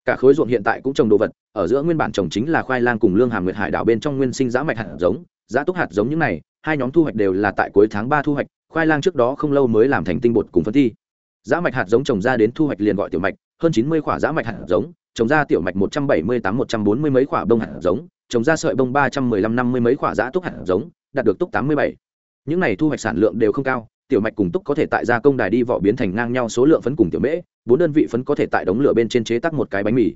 Speaker 1: Cả khối ruộng hiện tại cũng trồng đồ vật, ở giữa nguyên bản trồng chính là khoai lang cùng lương hàm nguyệt hải đảo bên trong nguyên sinh giã mạch hạt giống, giã túc hạt giống những này, hai nhóm thu hoạch đều là tại cuối tháng ba thu hoạch, khoai lang trước đó không lâu mới làm thành tinh bột cùng phân thi. Giã mạch hạt giống trồng ra đến thu hoạch liền gọi tiểu mạch, hơn chín mươi quả giã mạch hạt giống trồng ra tiểu mạch một trăm bảy mươi tám, một trăm bốn mươi mấy quả bông hạt giống, trồng ra sợi bông ba trăm mười lăm, năm mươi mấy quả giã túc hạt giống, đạt được túc tám mươi bảy. Những này thu hoạch sản lượng đều không cao, tiểu mạch cùng túc có thể tại gia công đài đi vỏ biến thành ngang nhau số lượng phấn cùng tiểu mễ, bốn đơn vị phấn có thể tại đống lửa bên trên chế tác một cái bánh mì.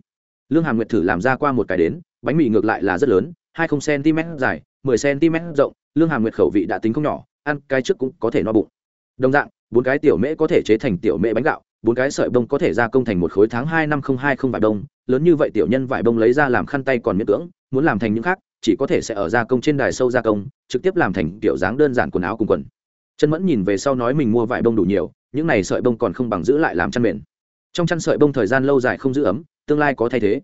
Speaker 1: Lương hàm nguyệt thử làm ra qua một cái đến, bánh mì ngược lại là rất lớn, hai không cm dài, mười cm rộng, lương hàm nguyệt khẩu vị đã tính không nhỏ, ăn cái trước cũng có thể no bụng. Đồng dạng, bốn cái tiểu mễ có thể chế thành tiểu mễ bánh gạo bốn cái sợi bông có thể gia công thành một khối tháng hai năm không hai không vải bông, lớn như vậy tiểu nhân vải bông lấy ra làm khăn tay còn miễn cưỡng, muốn làm thành những khác, chỉ có thể sẽ ở gia công trên đài sâu gia công, trực tiếp làm thành kiểu dáng đơn giản quần áo cùng quần. Chân mẫn nhìn về sau nói mình mua vải bông đủ nhiều, những này sợi bông còn không bằng giữ lại làm chăn mền. Trong chăn sợi bông thời gian lâu dài không giữ ấm, tương lai có thay thế.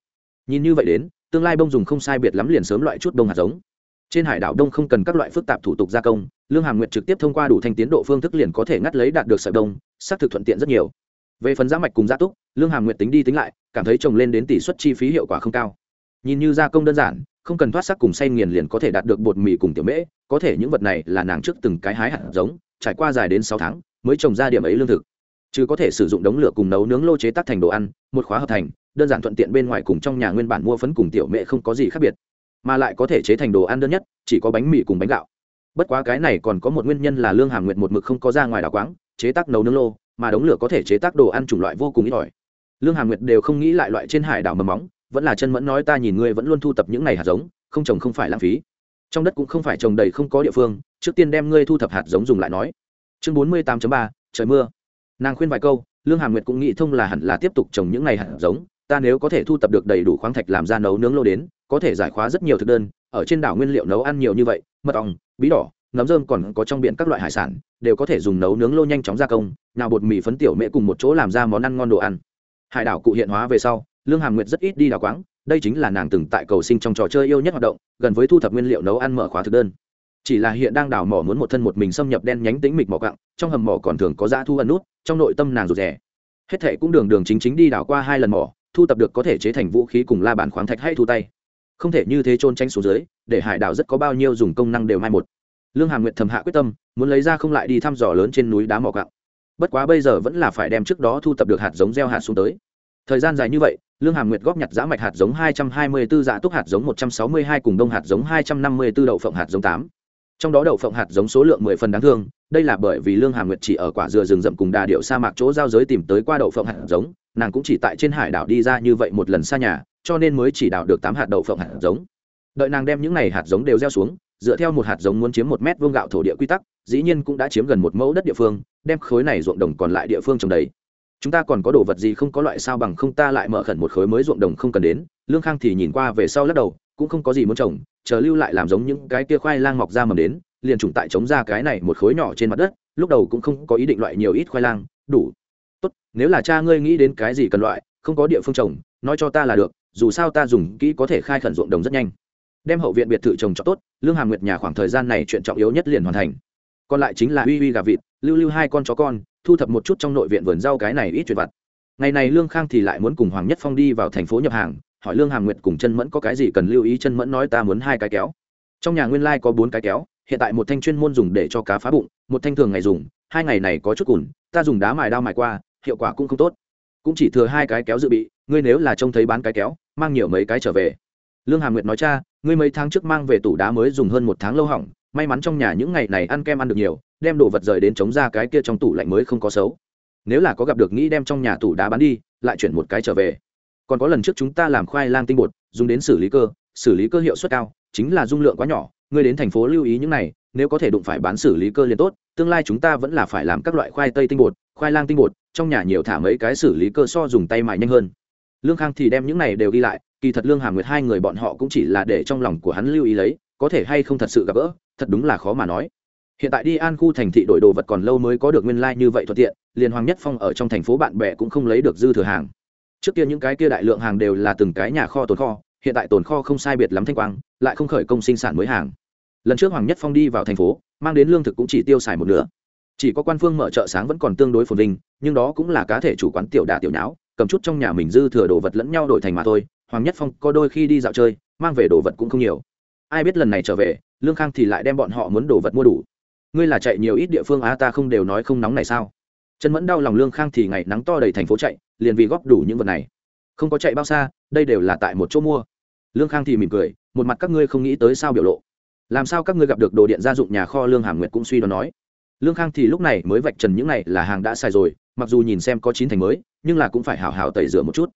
Speaker 1: Nhìn như vậy đến, tương lai bông dùng không sai biệt lắm liền sớm loại chút đông hạt giống. Trên hải đảo đông không cần các loại phức tạp thủ tục gia công, lương hàm nguyệt trực tiếp thông qua đủ thành tiến độ phương thức liền có thể ngắt lấy đạt được sợi đông xác thực thuận tiện rất nhiều về phần giá mạch cùng gia túc, lương hàm nguyện tính đi tính lại, cảm thấy trồng lên đến tỷ suất chi phí hiệu quả không cao. Nhìn như gia công đơn giản, không cần thoát sắc cùng xay nghiền liền có thể đạt được bột mì cùng tiểu mễ, có thể những vật này là nàng trước từng cái hái hạt giống, trải qua dài đến sáu tháng, mới trồng ra điểm ấy lương thực. Chứ có thể sử dụng đống lửa cùng nấu nướng lô chế tác thành đồ ăn, một khóa hợp thành, đơn giản thuận tiện bên ngoài cùng trong nhà nguyên bản mua phấn cùng tiểu mễ không có gì khác biệt. Mà lại có thể chế thành đồ ăn đơn nhất, chỉ có bánh mì cùng bánh gạo. Bất quá cái này còn có một nguyên nhân là lương hàm nguyện một mực không có ra ngoài đảo quáng, chế tác nấu nướng lô mà đống lửa có thể chế tác đồ ăn chủng loại vô cùng ít ỏi. Lương hà nguyệt đều không nghĩ lại loại trên hải đảo mầm móng, vẫn là chân mẫn nói ta nhìn ngươi vẫn luôn thu tập những này hạt giống, không trồng không phải lãng phí. Trong đất cũng không phải trồng đầy không có địa phương, trước tiên đem ngươi thu thập hạt giống dùng lại nói. Chương bốn mươi tám ba, trời mưa. Nàng khuyên vài câu, lương hà nguyệt cũng nghĩ thông là hẳn là tiếp tục trồng những này hạt giống, ta nếu có thể thu tập được đầy đủ khoáng thạch làm ra nấu nướng lô đến, có thể giải khóa rất nhiều thực đơn, ở trên đảo nguyên liệu nấu ăn nhiều như vậy, mật ong, bí đỏ nấm rơm còn có trong biển các loại hải sản, đều có thể dùng nấu nướng lô nhanh chóng gia công, nào bột mì phấn tiểu mễ cùng một chỗ làm ra món ăn ngon đồ ăn. Hải đảo cụ hiện hóa về sau, lương hàm nguyệt rất ít đi đảo quáng đây chính là nàng từng tại cầu sinh trong trò chơi yêu nhất hoạt động, gần với thu thập nguyên liệu nấu ăn mở khóa thực đơn. Chỉ là hiện đang đào mỏ muốn một thân một mình xâm nhập đen nhánh tính mịch mỏ cặng trong hầm mỏ còn thường có dã thu ẩn nút, trong nội tâm nàng rụt rè. Hết thệ cũng đường đường chính chính đi đào qua hai lần mỏ, thu tập được có thể chế thành vũ khí cùng la bàn khoáng thạch hay thu tay. Không thể như thế trôn tranh xuống dưới, để hải đảo rất có bao nhiêu dùng công năng đều mai một lương hàm nguyệt thầm hạ quyết tâm, muốn lấy ra không lại đi thăm dò lớn trên núi đá mỏ cặng bất quá bây giờ vẫn là phải đem trước đó thu tập được hạt giống gieo hạt xuống tới. Thời gian dài như vậy, lương hàm nguyệt góp nhặt giã mạch hạt giống hai trăm hai mươi 224 dạ túc hạt giống một trăm sáu mươi hai cùng đông hạt giống hai trăm năm mươi 254 đậu phộng hạt giống tám. Trong đó đậu phộng hạt giống số lượng mười phần đáng thương, đây là bởi vì lương hàm nguyệt chỉ ở quả dừa rừng rậm cùng đà điệu sa mạc chỗ giao giới tìm tới qua đậu phộng hạt giống, nàng cũng chỉ tại trên hải đảo đi ra như vậy một lần xa nhà, cho nên mới chỉ đào được tám hạt đậu phộng hạt giống. Đợi nàng đem những n à y hạt giống đều gieo xuống dựa theo một hạt giống muốn chiếm một mét vuông gạo thổ địa quy tắc, dĩ nhiên cũng đã chiếm gần một mẫu đất địa phương, đem khối này ruộng đồng còn lại địa phương trồng đầy. Chúng ta còn có đồ vật gì không có loại sao bằng không ta lại mở khẩn một khối mới ruộng đồng không cần đến, lương khang thì nhìn qua về sau lắc đầu, cũng không có gì muốn trồng, chờ lưu lại làm giống những cái kia khoai lang mọc ra mầm đến, liền trùng tại chống ra cái này một khối nhỏ trên mặt đất, lúc đầu cũng không có ý định loại nhiều ít khoai lang, đủ. Tốt, nếu là cha ngươi nghĩ đến cái gì cần loại, không có địa phương trồng, nói cho ta là được, dù sao ta dùng kỹ có thể khai khẩn ruộng đồng rất nhanh đem hậu viện biệt thự trồng cho tốt, lương hàm nguyệt nhà khoảng thời gian này chuyện trọng yếu nhất liền hoàn thành. Còn lại chính là uy uy gà vịt, lưu lưu hai con chó con, thu thập một chút trong nội viện vườn rau cái này ít chuyện vặt. Ngày này lương khang thì lại muốn cùng hoàng nhất phong đi vào thành phố nhập hàng, hỏi lương hàm nguyệt cùng chân mẫn có cái gì cần lưu ý chân mẫn nói ta muốn hai cái kéo. Trong nhà nguyên lai có bốn cái kéo, hiện tại một thanh chuyên môn dùng để cho cá phá bụng, một thanh thường ngày dùng, hai ngày này có chút cùn, ta dùng đá mài đao mài qua, hiệu quả cũng không tốt. Cũng chỉ thừa hai cái kéo dự bị, ngươi nếu là trông thấy bán cái kéo, mang nhiều mấy cái trở về. Lương hàm nguyệt nói cha ngươi mấy tháng trước mang về tủ đá mới dùng hơn một tháng lâu hỏng, may mắn trong nhà những ngày này ăn kem ăn được nhiều, đem đồ vật rời đến chống ra cái kia trong tủ lạnh mới không có xấu. Nếu là có gặp được nghĩ đem trong nhà tủ đá bán đi, lại chuyển một cái trở về. Còn có lần trước chúng ta làm khoai lang tinh bột, dùng đến xử lý cơ, xử lý cơ hiệu suất cao, chính là dung lượng quá nhỏ, ngươi đến thành phố lưu ý những này, nếu có thể đụng phải bán xử lý cơ liền tốt, tương lai chúng ta vẫn là phải làm các loại khoai tây tinh bột, khoai lang tinh bột, trong nhà nhiều thả mấy cái xử lý cơ so dùng tay mài nhanh hơn. Lương khang thì đem những này đều ghi lại kỳ thật lương hàm nguyệt hai người bọn họ cũng chỉ là để trong lòng của hắn lưu ý lấy, có thể hay không thật sự gặp gỡ, thật đúng là khó mà nói. Hiện tại đi an khu thành thị đổi đồ vật còn lâu mới có được nguyên lai、like、như vậy thuận tiện, liền hoàng nhất phong ở trong thành phố bạn bè cũng không lấy được dư thừa hàng. Trước kia những cái kia đại lượng hàng đều là từng cái nhà kho tồn kho, hiện tại tồn kho không sai biệt lắm thanh quang, lại không khởi công sinh sản mới hàng. Lần trước hoàng nhất phong đi vào thành phố, mang đến lương thực cũng chỉ tiêu xài một nửa. Chỉ có quan phương mở chợ sáng vẫn còn tương đối phồn vinh, nhưng đó cũng là cá thể chủ quán tiểu đà tiểu nháo, cầm chút trong nhà mình dư thừa đồ vật lẫn nhau đổi thành mà thôi hoàng nhất phong có đôi khi đi dạo chơi, mang về đồ vật cũng không nhiều. Ai biết lần này trở về, lương khang thì lại đem bọn họ muốn đồ vật mua đủ. Ngươi là chạy nhiều ít địa phương á, ta không đều nói không nóng này sao? Chân mẫn đau lòng lương khang thì ngày nắng to đầy thành phố chạy, liền vì góp đủ những vật này. Không có chạy bao xa, đây đều là tại một chỗ mua. Lương khang thì mỉm cười, một mặt các ngươi không nghĩ tới sao biểu lộ. Làm sao các ngươi gặp được đồ điện gia dụng nhà kho lương hàm nguyệt cũng suy đoán nói. Lương khang thì lúc này mới vạch trần những này là hàng đã xài rồi, mặc dù nhìn xem có chín thành mới, nhưng là cũng phải hào hào tẩy rửa một chút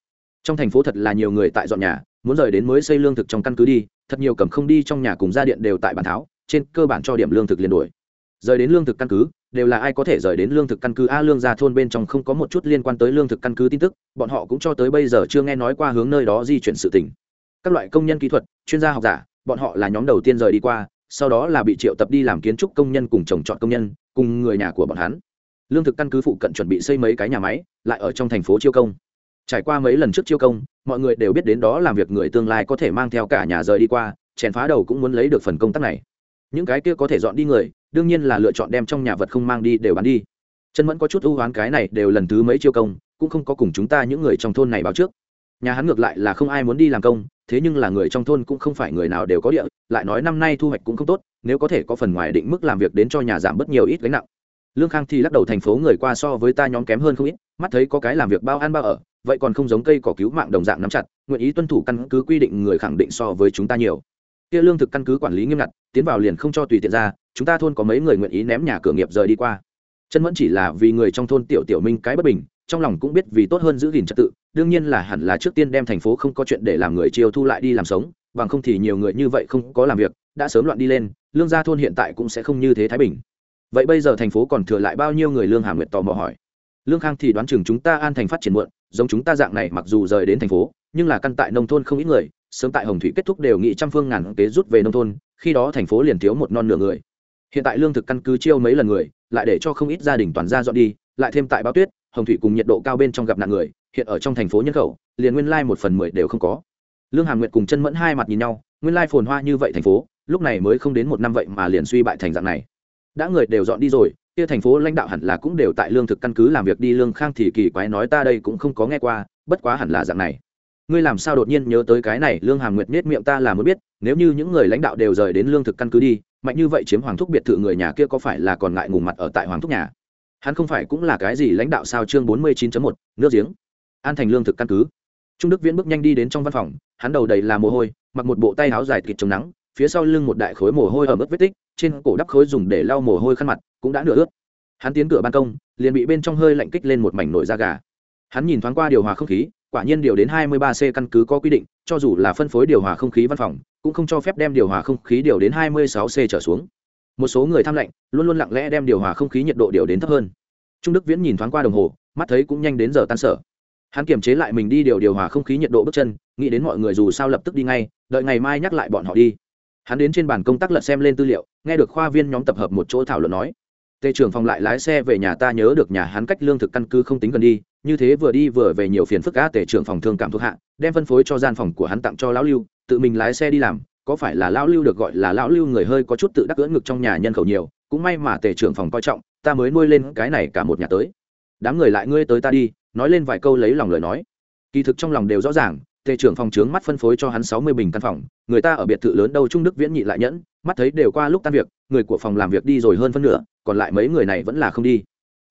Speaker 1: trong thành phố thật là nhiều người tại dọn nhà, muốn rời đến mới xây lương thực trong căn cứ đi, thật nhiều cầm không đi trong nhà cùng gia điện đều tại bàn tháo, trên cơ bản cho điểm lương thực liền đổi. Rời đến lương thực căn cứ, đều là ai có thể rời đến lương thực căn cứ? A, lương gia thôn bên trong không có một chút liên quan tới lương thực căn cứ tin tức, bọn họ cũng cho tới bây giờ chưa nghe nói qua hướng nơi đó di chuyển sự tỉnh các loại công nhân kỹ thuật, chuyên gia học giả, bọn họ là nhóm đầu tiên rời đi qua, sau đó là bị triệu tập đi làm kiến trúc công nhân cùng trồng trọt công nhân, cùng người nhà của bọn hắn. Lương thực căn cứ phụ cận chuẩn bị xây mấy cái nhà máy, lại ở trong thành phố chiêu công trải qua mấy lần trước chiêu công, mọi người đều biết đến đó làm việc người tương lai có thể mang theo cả nhà rời đi qua, chèn phá đầu cũng muốn lấy được phần công tác này. Những cái kia có thể dọn đi người, đương nhiên là lựa chọn đem trong nhà vật không mang đi đều bán đi. Chân mẫn có chút ưu hoán cái này đều lần thứ mấy chiêu công, cũng không có cùng chúng ta những người trong thôn này báo trước. Nhà hắn ngược lại là không ai muốn đi làm công, thế nhưng là người trong thôn cũng không phải người nào đều có địa, lại nói năm nay thu hoạch cũng không tốt, nếu có thể có phần ngoài định mức làm việc đến cho nhà giảm bớt nhiều ít gánh nặng. Lương khang thì lắc đầu thành phố người qua so với ta nhóm kém hơn không ít, mắt thấy có cái làm việc bao ăn bao ở vậy còn không giống cây cỏ cứu mạng đồng dạng nắm chặt, nguyện ý tuân thủ căn cứ quy định người khẳng định so với chúng ta nhiều. Kia lương thực căn cứ quản lý nghiêm ngặt, tiến vào liền không cho tùy tiện ra, chúng ta thôn có mấy người nguyện ý ném nhà cửa nghiệp rời đi qua. Chân vẫn chỉ là vì người trong thôn tiểu tiểu minh cái bất bình, trong lòng cũng biết vì tốt hơn giữ gìn trật tự, đương nhiên là hẳn là trước tiên đem thành phố không có chuyện để làm người chiêu thu lại đi làm sống, bằng không thì nhiều người như vậy không có làm việc, đã sớm loạn đi lên, lương gia thôn hiện tại cũng sẽ không như thế thái bình. Vậy bây giờ thành phố còn thừa lại bao nhiêu người lương hà nguyệt tò mò hỏi? Lương khang thì đoán chừng chúng ta an thành phát triển muộn giống chúng ta dạng này mặc dù rời đến thành phố, nhưng là căn tại nông thôn không ít người, sớm tại hồng thủy kết thúc đều nghị trăm phương ngàn kế rút về nông thôn, khi đó thành phố liền thiếu một non nửa người. Hiện tại lương thực căn cứ chiêu mấy lần người, lại để cho không ít gia đình toàn gia dọn đi, lại thêm tại báo tuyết, hồng thủy cùng nhiệt độ cao bên trong gặp nạn người, hiện ở trong thành phố nhân khẩu, liền nguyên lai một phần mười đều không có. Lương hàm nguyệt cùng chân mẫn hai mặt nhìn nhau, nguyên lai phồn hoa như vậy thành phố, lúc này mới không đến một năm vậy mà liền suy bại thành dạng này. Đã người đều dọn đi rồi kia thành phố lãnh đạo hẳn là cũng đều tại lương thực căn cứ làm việc đi, lương khang thì kỳ quái nói ta đây cũng không có nghe qua, bất quá hẳn là dạng này. Ngươi làm sao đột nhiên nhớ tới cái này, lương hàm nguyệt nết miệng ta là mới biết, nếu như những người lãnh đạo đều rời đến lương thực căn cứ đi, mạnh như vậy chiếm hoàng thúc biệt thự người nhà kia có phải là còn ngại ngùng mặt ở tại hoàng thúc nhà? Hắn không phải cũng là cái gì lãnh đạo sao? Chương bốn mươi 49 một, nước giếng. An thành lương thực căn cứ. Trung đức viễn bước nhanh đi đến trong văn phòng, hắn đầu đầy là mồ hôi, mặc một bộ tay áo dài kịt chống nắng phía sau lưng một đại khối mồ hôi ở mức vết tích, trên cổ đắp khối dùng để lau mồ hôi khăn mặt, cũng đã nửa ướt. Hắn tiến cửa ban công, liền bị bên trong hơi lạnh kích lên một mảnh nổi da gà. Hắn nhìn thoáng qua điều hòa không khí, quả nhiên điều đến 23 c căn cứ có quy định, cho dù là phân phối điều hòa không khí văn phòng, cũng không cho phép đem điều hòa không khí điều đến 26 c trở xuống. Một số người tham lạnh, luôn luôn lặng lẽ đem điều hòa không khí nhiệt độ điều đến thấp hơn. Trung đức viễn nhìn thoáng qua đồng hồ, mắt thấy cũng nhanh đến giờ tan sở. Hắn kiềm chế lại mình đi điều điều hòa không khí nhiệt độ bước chân, nghĩ đến mọi người dù sao lập tức đi ngay, đợi ngày mai nhắc lại bọn họ đi hắn đến trên bàn công tác lật xem lên tư liệu, nghe được khoa viên nhóm tập hợp một chỗ thảo luận nói, tề trưởng phòng lại lái xe về nhà ta nhớ được nhà hắn cách lương thực căn cứ không tính gần đi, như thế vừa đi vừa về nhiều phiền phức cá tề trưởng phòng thương cảm thuộc hạ, đem phân phối cho gian phòng của hắn tặng cho lão lưu, tự mình lái xe đi làm, có phải là lão lưu được gọi là lão lưu người hơi có chút tự đắc ưỡn ngực trong nhà nhân khẩu nhiều, cũng may mà tề trưởng phòng coi trọng, ta mới nuôi lên cái này cả một nhà tới. Đám người lại ngươi tới ta đi, nói lên vài câu lấy lòng lời nói. Kỳ thực trong lòng đều rõ ràng tề trưởng phòng trướng mắt phân phối cho hắn sáu mươi bình căn phòng, người ta ở biệt thự lớn đâu trung đức viễn nhị lại nhẫn, mắt thấy đều qua lúc tan việc, người của phòng làm việc đi rồi hơn phân nửa, còn lại mấy người này vẫn là không đi.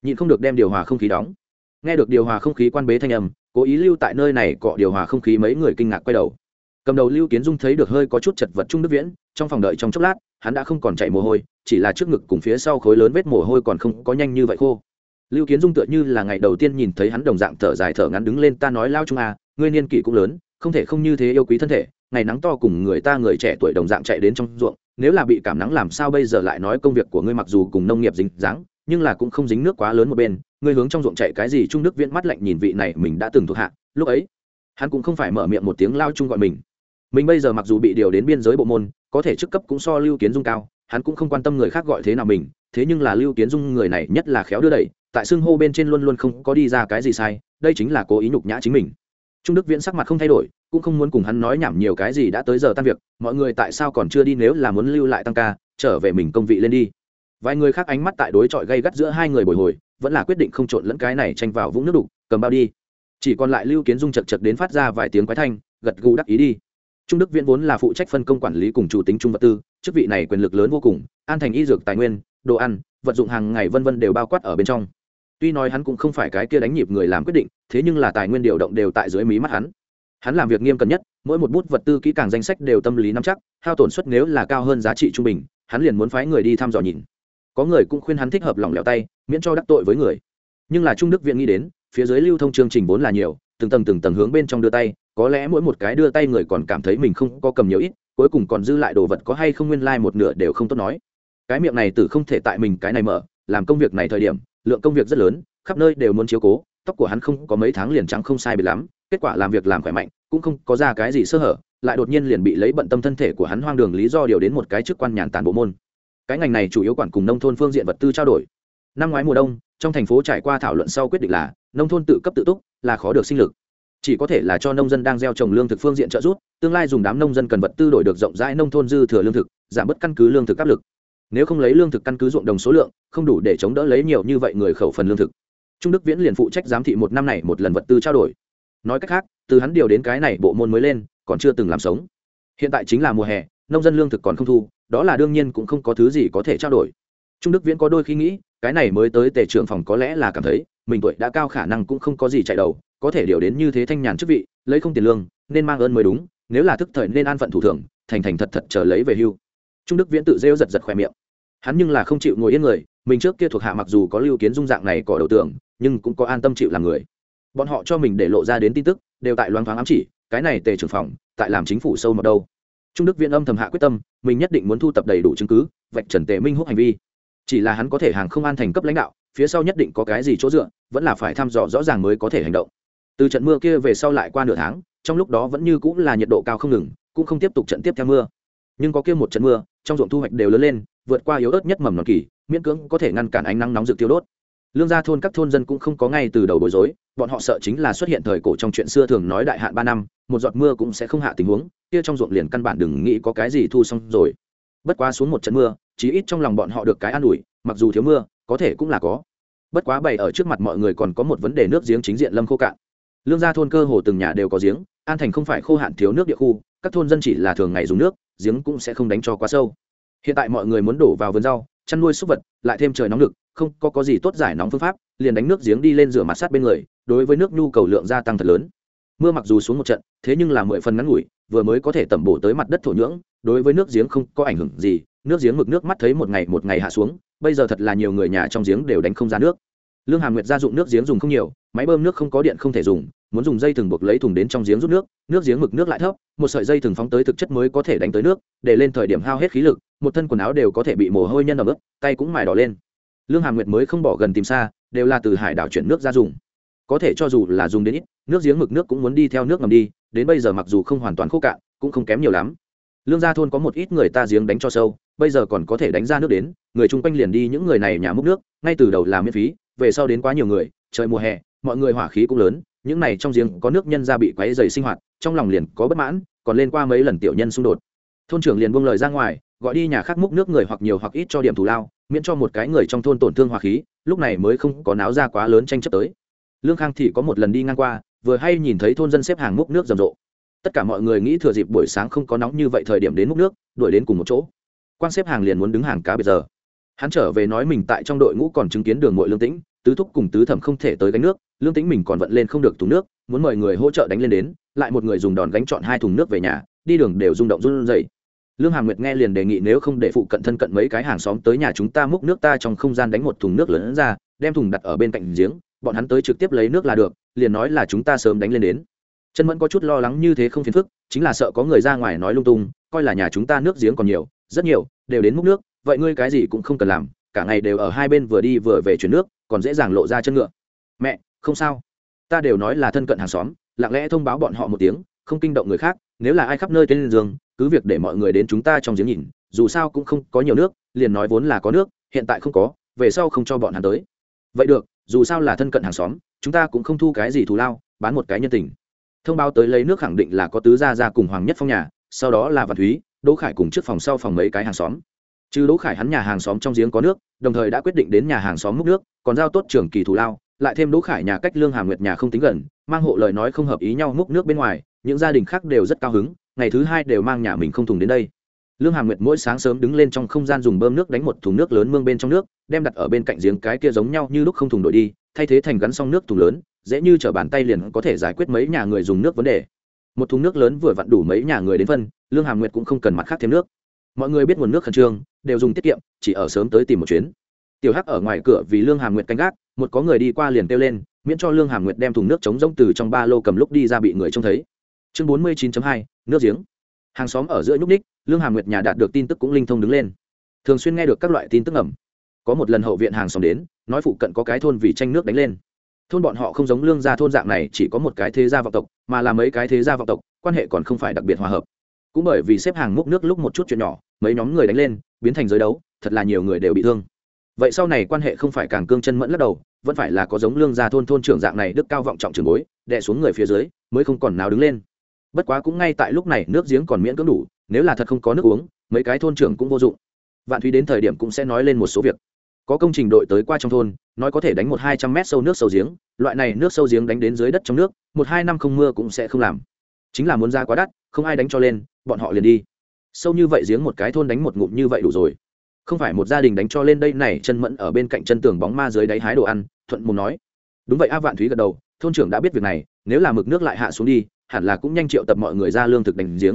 Speaker 1: Nhịn không được đem điều hòa không khí đóng. Nghe được điều hòa không khí quan bế thanh âm, cố ý lưu tại nơi này cọ điều hòa không khí mấy người kinh ngạc quay đầu. Cầm đầu lưu kiến dung thấy được hơi có chút chật vật trung đức viễn, trong phòng đợi trong chốc lát, hắn đã không còn chạy mồ hôi, chỉ là trước ngực cùng phía sau khối lớn vết mồ hôi còn không có nhanh như vậy khô. Lưu kiến dung tựa như là ngày đầu tiên nhìn thấy hắn đồng dạng thở dài thở ngắn đứng lên, ta nói lao trung à ngươi niên kỷ cũng lớn không thể không như thế yêu quý thân thể, ngày nắng to cùng người ta người trẻ tuổi đồng dạng chạy đến trong ruộng, nếu là bị cảm nắng làm sao bây giờ lại nói công việc của ngươi mặc dù cùng nông nghiệp dính dáng, nhưng là cũng không dính nước quá lớn một bên, ngươi hướng trong ruộng chạy cái gì trung đức viễn mắt lạnh nhìn vị này mình đã từng thuộc hạ, lúc ấy, hắn cũng không phải mở miệng một tiếng lao chung gọi mình. Mình bây giờ mặc dù bị điều đến biên giới bộ môn, có thể chức cấp cũng so lưu kiến dung cao, hắn cũng không quan tâm người khác gọi thế nào mình, thế nhưng là lưu kiến dung người này nhất là khéo đưa đẩy, tại xưng hô bên trên luôn luôn không có đi ra cái gì sai, đây chính là cố ý nhục nhã chính mình trung đức viễn sắc mặt không thay đổi, cũng không muốn cùng hắn nói nhảm nhiều cái gì đã tới giờ tan việc, mọi người tại sao còn chưa đi nếu là muốn lưu lại tăng ca, trở về mình công vị lên đi. Vài người khác ánh mắt tại đối chọi gây gắt giữa hai người bồi hồi, vẫn là quyết định không trộn lẫn cái này tranh vào vũng nước đục, cầm bao đi. Chỉ còn lại lưu kiến dung chật chật đến phát ra vài tiếng quái thanh, gật gù đắc ý đi. Trung đức viễn vốn là phụ trách phân công quản lý cùng chủ tính trung vật tư, chức vị này quyền lực lớn vô cùng, an thành y dược tài nguyên, đồ ăn, vật dụng hàng ngày vân vân đều bao quát ở bên trong tuy nói hắn cũng không phải cái kia đánh nhịp người làm quyết định, thế nhưng là tài nguyên điều động đều tại dưới mí mắt hắn. Hắn làm việc nghiêm cẩn nhất, mỗi một bút vật tư kỹ càng danh sách đều tâm lý nắm chắc, hao tổn suất nếu là cao hơn giá trị trung bình, hắn liền muốn phái người đi thăm dò nhìn. Có người cũng khuyên hắn thích hợp lòng lẻo tay, miễn cho đắc tội với người. Nhưng là trung đức viện nghĩ đến, phía dưới lưu thông chương trình vốn là nhiều, từng tầng từng tầng hướng bên trong đưa tay, có lẽ mỗi một cái đưa tay người còn cảm thấy mình không có cầm nhiều ít, cuối cùng còn dư lại đồ vật có hay không nguyên lai、like、một nửa đều không tốt nói. Cái miệng này tử không thể tại mình cái này mở, làm công việc này thời điểm lượng công việc rất lớn, khắp nơi đều muốn chiếu cố, tóc của hắn không có mấy tháng liền trắng không sai bị lắm, kết quả làm việc làm khỏe mạnh, cũng không có ra cái gì sơ hở, lại đột nhiên liền bị lấy bận tâm thân thể của hắn hoang đường lý do điều đến một cái chức quan nhàn tản bộ môn. Cái ngành này chủ yếu quản cùng nông thôn phương diện vật tư trao đổi. Năm ngoái mùa đông, trong thành phố trải qua thảo luận sau quyết định là, nông thôn tự cấp tự túc là khó được sinh lực. Chỉ có thể là cho nông dân đang gieo trồng lương thực phương diện trợ giúp, tương lai dùng đám nông dân cần vật tư đổi được rộng rãi nông thôn dư thừa lương thực, giảm bớt căn cứ lương thực áp lực nếu không lấy lương thực căn cứ ruộng đồng số lượng, không đủ để chống đỡ lấy nhiều như vậy người khẩu phần lương thực. Trung đức viễn liền phụ trách giám thị một năm này một lần vật tư trao đổi. Nói cách khác, từ hắn điều đến cái này bộ môn mới lên, còn chưa từng làm sống. Hiện tại chính là mùa hè, nông dân lương thực còn không thu, đó là đương nhiên cũng không có thứ gì có thể trao đổi. Trung đức viễn có đôi khi nghĩ, cái này mới tới tề trưởng phòng có lẽ là cảm thấy, mình tuổi đã cao khả năng cũng không có gì chạy đầu, có thể điều đến như thế thanh nhàn chức vị, lấy không tiền lương, nên mang ơn mới đúng, nếu là thức thời nên an phận thủ thường thành thành thật thật chờ lấy về hưu. Trung đức viễn tự rêu giật giật khỏe miệng hắn nhưng là không chịu ngồi yên người, mình trước kia thuộc hạ mặc dù có lưu kiến dung dạng này cỏ đầu tường, nhưng cũng có an tâm chịu làm người. Bọn họ cho mình để lộ ra đến tin tức, đều tại loáng thoáng ám chỉ, cái này tề trưởng phòng, tại làm chính phủ sâu mọt đâu. Trung đức viện âm thầm hạ quyết tâm, mình nhất định muốn thu tập đầy đủ chứng cứ, vạch trần tề minh húc hành vi. Chỉ là hắn có thể hàng không an thành cấp lãnh đạo, phía sau nhất định có cái gì chỗ dựa, vẫn là phải thăm dò rõ ràng mới có thể hành động. Từ trận mưa kia về sau lại qua nửa tháng, trong lúc đó vẫn như cũng là nhiệt độ cao không ngừng, cũng không tiếp tục trận tiếp theo mưa. Nhưng có kia một trận mưa, trong ruộng thu hoạch đều lớn lên vượt qua yếu ớt nhất mầm non kỳ, miễn cưỡng có thể ngăn cản ánh nắng nóng rực tiêu đốt. Lương gia thôn các thôn dân cũng không có ngay từ đầu bối rối, bọn họ sợ chính là xuất hiện thời cổ trong chuyện xưa thường nói đại hạn ba năm, một giọt mưa cũng sẽ không hạ tình huống, kia trong ruộng liền căn bản đừng nghĩ có cái gì thu xong rồi. Bất quá xuống một trận mưa, chí ít trong lòng bọn họ được cái an ủi, mặc dù thiếu mưa, có thể cũng là có. Bất quá bày ở trước mặt mọi người còn có một vấn đề nước giếng chính diện lâm khô cạn. Lương gia thôn cơ hồ từng nhà đều có giếng, an thành không phải khô hạn thiếu nước địa khu, các thôn dân chỉ là thường ngày dùng nước, giếng cũng sẽ không đánh cho quá sâu hiện tại mọi người muốn đổ vào vườn rau, chăn nuôi súc vật, lại thêm trời nóng lực, không có có gì tốt giải nóng phương pháp, liền đánh nước giếng đi lên rửa mặt sát bên người, đối với nước nhu cầu lượng gia tăng thật lớn. Mưa mặc dù xuống một trận, thế nhưng là mười phần ngắn ngủi, vừa mới có thể tẩm bổ tới mặt đất thổ nhưỡng, đối với nước giếng không có ảnh hưởng gì, nước giếng mực nước mắt thấy một ngày một ngày hạ xuống, bây giờ thật là nhiều người nhà trong giếng đều đánh không ra nước. Lương hà nguyệt gia dụng nước giếng dùng không nhiều, máy bơm nước không có điện không thể dùng, muốn dùng dây thừng buộc lấy thùng đến trong giếng rút nước nước giếng mực nước lại thấp, một sợi dây thừng phóng tới thực chất mới có thể đánh tới nước, để lên thời điểm hao hết khí lực một thân quần áo đều có thể bị mồ hôi nhân ẩm ướt, tay cũng mài đỏ lên. Lương hàm nguyệt mới không bỏ gần tìm xa, đều là từ hải đảo chuyển nước ra dùng. Có thể cho dù là dùng đến ít, nước giếng mực nước cũng muốn đi theo nước ngầm đi, đến bây giờ mặc dù không hoàn toàn khô cạn, cũng không kém nhiều lắm. Lương gia thôn có một ít người ta giếng đánh cho sâu, bây giờ còn có thể đánh ra nước đến, người chung quanh liền đi những người này nhà múc nước, ngay từ đầu là miễn phí, về sau đến quá nhiều người, trời mùa hè, mọi người hỏa khí cũng lớn, những này trong giếng có nước nhân ra bị quáy dày sinh hoạt, trong lòng liền có bất mãn, còn lên qua mấy lần tiểu nhân xung đột. Thôn trưởng liền buông lời ra ngoài gọi đi nhà khác múc nước người hoặc nhiều hoặc ít cho điểm thù lao, miễn cho một cái người trong thôn tổn thương hòa khí, lúc này mới không có náo ra quá lớn tranh chấp tới. Lương khang thì có một lần đi ngang qua, vừa hay nhìn thấy thôn dân xếp hàng múc nước rầm rộ. Tất cả mọi người nghĩ thừa dịp buổi sáng không có nóng như vậy thời điểm đến múc nước, đuổi đến cùng một chỗ. Quan xếp hàng liền muốn đứng hàng cá bây giờ. Hắn trở về nói mình tại trong đội ngũ còn chứng kiến đường mội lương tĩnh, tứ thúc cùng tứ thẩm không thể tới gánh nước, lương tĩnh mình còn vận lên không được thùng nước, muốn mời người hỗ trợ đánh lên đến, lại một người dùng đòn gánh chọn hai thùng nước về nhà, đi đường đều rung động run dậy lương hàm nguyệt nghe liền đề nghị nếu không để phụ cận thân cận mấy cái hàng xóm tới nhà chúng ta múc nước ta trong không gian đánh một thùng nước lớn ra, đem thùng đặt ở bên cạnh giếng, bọn hắn tới trực tiếp lấy nước là được, liền nói là chúng ta sớm đánh lên đến. Chân mẫn có chút lo lắng như thế không phiền phức, chính là sợ có người ra ngoài nói lung tung, coi là nhà chúng ta nước giếng còn nhiều, rất nhiều, đều đến múc nước, vậy ngươi cái gì cũng không cần làm, cả ngày đều ở hai bên vừa đi vừa về chuyển nước, còn dễ dàng lộ ra chân ngựa. Mẹ, không sao. Ta đều nói là thân cận hàng xóm, lặng lẽ thông báo bọn họ một tiếng, không kinh động người khác, nếu là ai khắp nơi tên giường cứ việc để mọi người đến chúng ta trong giếng nhìn, dù sao cũng không có nhiều nước, liền nói vốn là có nước, hiện tại không có, về sau không cho bọn hắn tới. Vậy được, dù sao là thân cận hàng xóm, chúng ta cũng không thu cái gì thù lao, bán một cái nhân tình. Thông báo tới lấy nước khẳng định là có tứ gia ra cùng hoàng nhất phong nhà, sau đó là văn thúy, đỗ khải cùng trước phòng sau phòng mấy cái hàng xóm. Trừ đỗ khải hắn nhà hàng xóm trong giếng có nước, đồng thời đã quyết định đến nhà hàng xóm múc nước, còn giao tốt trưởng kỳ thù lao, lại thêm đỗ khải nhà cách lương hà nguyệt nhà không tính gần, mang hộ lời nói không hợp ý nhau múc nước bên ngoài, những gia đình khác đều rất cao hứng ngày thứ hai đều mang nhà mình không thùng đến đây. Lương hàm nguyệt mỗi sáng sớm đứng lên trong không gian dùng bơm nước đánh một thùng nước lớn mương bên trong nước, đem đặt ở bên cạnh giếng cái kia giống nhau như lúc không thùng đổi đi, thay thế thành gắn xong nước thùng lớn, dễ như t bàn tay liền có thể giải quyết mấy nhà người dùng nước vấn đề. Một thùng nước lớn vừa vặn đủ mấy nhà người đến phân, lương hàm nguyệt cũng không cần mặt khác thêm nước. Mọi người biết nguồn nước khẩn trương, đều dùng tiết kiệm, chỉ ở sớm tới tìm một chuyến. Tiểu hắc ở ngoài cửa vì lương hàm nguyệt canh gác, một có người đi qua liền kêu lên, miễn cho lương hàm nguyệt đem thùng nước chống rỗng từ trong ba lô cầm lúc đi ra bị người trông thấy chương bốn mươi 49 hai, nước giếng. Hàng xóm ở giữa nhúc ních lương hà nguyệt nhà đạt được tin tức cũng linh thông đứng lên. Thường xuyên nghe được các loại tin tức ẩm có một lần hậu viện hàng xóm đến, nói phụ cận có cái thôn vì tranh nước đánh lên. Thôn bọn họ không giống lương gia thôn dạng này, chỉ có một cái thế gia vọng tộc, mà là mấy cái thế gia vọng tộc, quan hệ còn không phải đặc biệt hòa hợp. Cũng bởi vì xếp hàng múc nước lúc một chút chuyện nhỏ, mấy nhóm người đánh lên, biến thành giới đấu, thật là nhiều người đều bị thương. Vậy sau này quan hệ không phải càng cương chân mẫn lắc đầu, vẫn phải là có giống lương gia thôn thôn trưởng dạng này đức cao vọng trọng trường bối, đè xuống người phía dưới, mới không còn nào đứng lên bất quá cũng ngay tại lúc này nước giếng còn miễn cưỡng đủ, nếu là thật không có nước uống, mấy cái thôn trưởng cũng vô dụng. Vạn thúy đến thời điểm cũng sẽ nói lên một số việc. Có công trình đội tới qua trong thôn, nói có thể đánh một hai trăm mét sâu nước sâu giếng, loại này nước sâu giếng đánh đến dưới đất trong nước, một hai năm không mưa cũng sẽ không làm. Chính là muốn ra quá đắt, không ai đánh cho lên, bọn họ liền đi. Sâu như vậy giếng một cái thôn đánh một ngụm như vậy đủ rồi. Không phải một gia đình đánh cho lên đây này chân mẫn ở bên cạnh chân tường bóng ma dưới đáy hái đồ ăn, thuận mùng nói. Đúng vậy a, vạn thúy gật đầu, thôn trưởng đã biết việc này, nếu là mực nước lại hạ xuống đi hẳn là cũng nhanh triệu tập mọi người ra lương thực đánh giếng.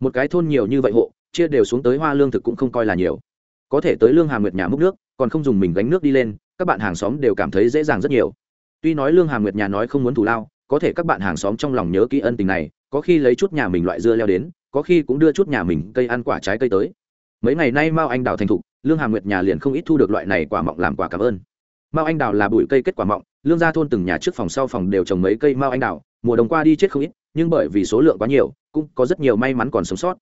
Speaker 1: Một cái thôn nhiều như vậy hộ, chia đều xuống tới hoa lương thực cũng không coi là nhiều. Có thể tới lương hà nguyệt nhà múc nước, còn không dùng mình gánh nước đi lên, các bạn hàng xóm đều cảm thấy dễ dàng rất nhiều. Tuy nói lương hà nguyệt nhà nói không muốn thủ lao, có thể các bạn hàng xóm trong lòng nhớ kỹ ân tình này, có khi lấy chút nhà mình loại dưa leo đến, có khi cũng đưa chút nhà mình cây ăn quả trái cây tới. Mấy ngày nay mao anh đào thành thục, lương hà nguyệt nhà liền không ít thu được loại này quả mọng làm quả cảm ơn. Mao anh đào là bụi cây kết quả mọng, lương gia thôn từng nhà trước phòng sau phòng đều trồng mấy cây mao anh đào, mùa đông qua đi chết không ít nhưng bởi vì số lượng quá nhiều, cũng có rất nhiều may mắn còn sống sót.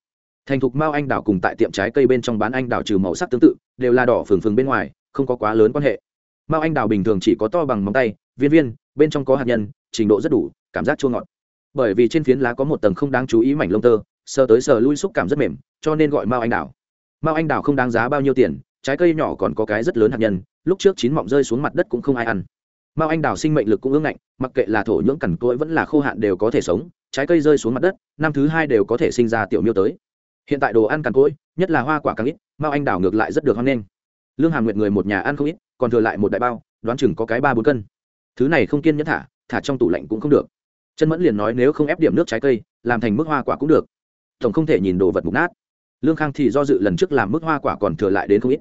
Speaker 1: Thành thục mao anh đào cùng tại tiệm trái cây bên trong bán anh đào trừ màu sắc tương tự, đều là đỏ phừng phừng bên ngoài, không có quá lớn quan hệ. Mao anh đào bình thường chỉ có to bằng móng tay, viên viên, bên trong có hạt nhân, trình độ rất đủ, cảm giác chua ngọt. Bởi vì trên phiến lá có một tầng không đáng chú ý mảnh lông tơ, sờ tới sờ lui xúc cảm rất mềm, cho nên gọi mao anh đào mao anh đào không đáng giá bao nhiêu tiền, trái cây nhỏ còn có cái rất lớn hạt nhân, lúc trước chín mọng rơi xuống mặt đất cũng không ai ăn mao anh đào sinh mệnh lực cũng ương ngạnh, mặc kệ là thổ nhưỡng cằn cỗi vẫn là khô hạn đều có thể sống, trái cây rơi xuống mặt đất, năm thứ hai đều có thể sinh ra tiểu miêu tới. Hiện tại đồ ăn cằn cỗi, nhất là hoa quả càng ít, mao anh đào ngược lại rất được hoan nghênh. Lương hàm nguyệt người một nhà ăn không ít, còn thừa lại một đại bao, đoán chừng có cái ba bốn cân. Thứ này không kiên nhẫn thả thả trong tủ lạnh cũng không được. Chân mẫn liền nói nếu không ép điểm nước trái cây, làm thành mức hoa quả cũng được. Tổng không thể nhìn đồ vật mục nát. Lương khang thì do dự lần trước làm mức hoa quả còn thừa lại đến không ít.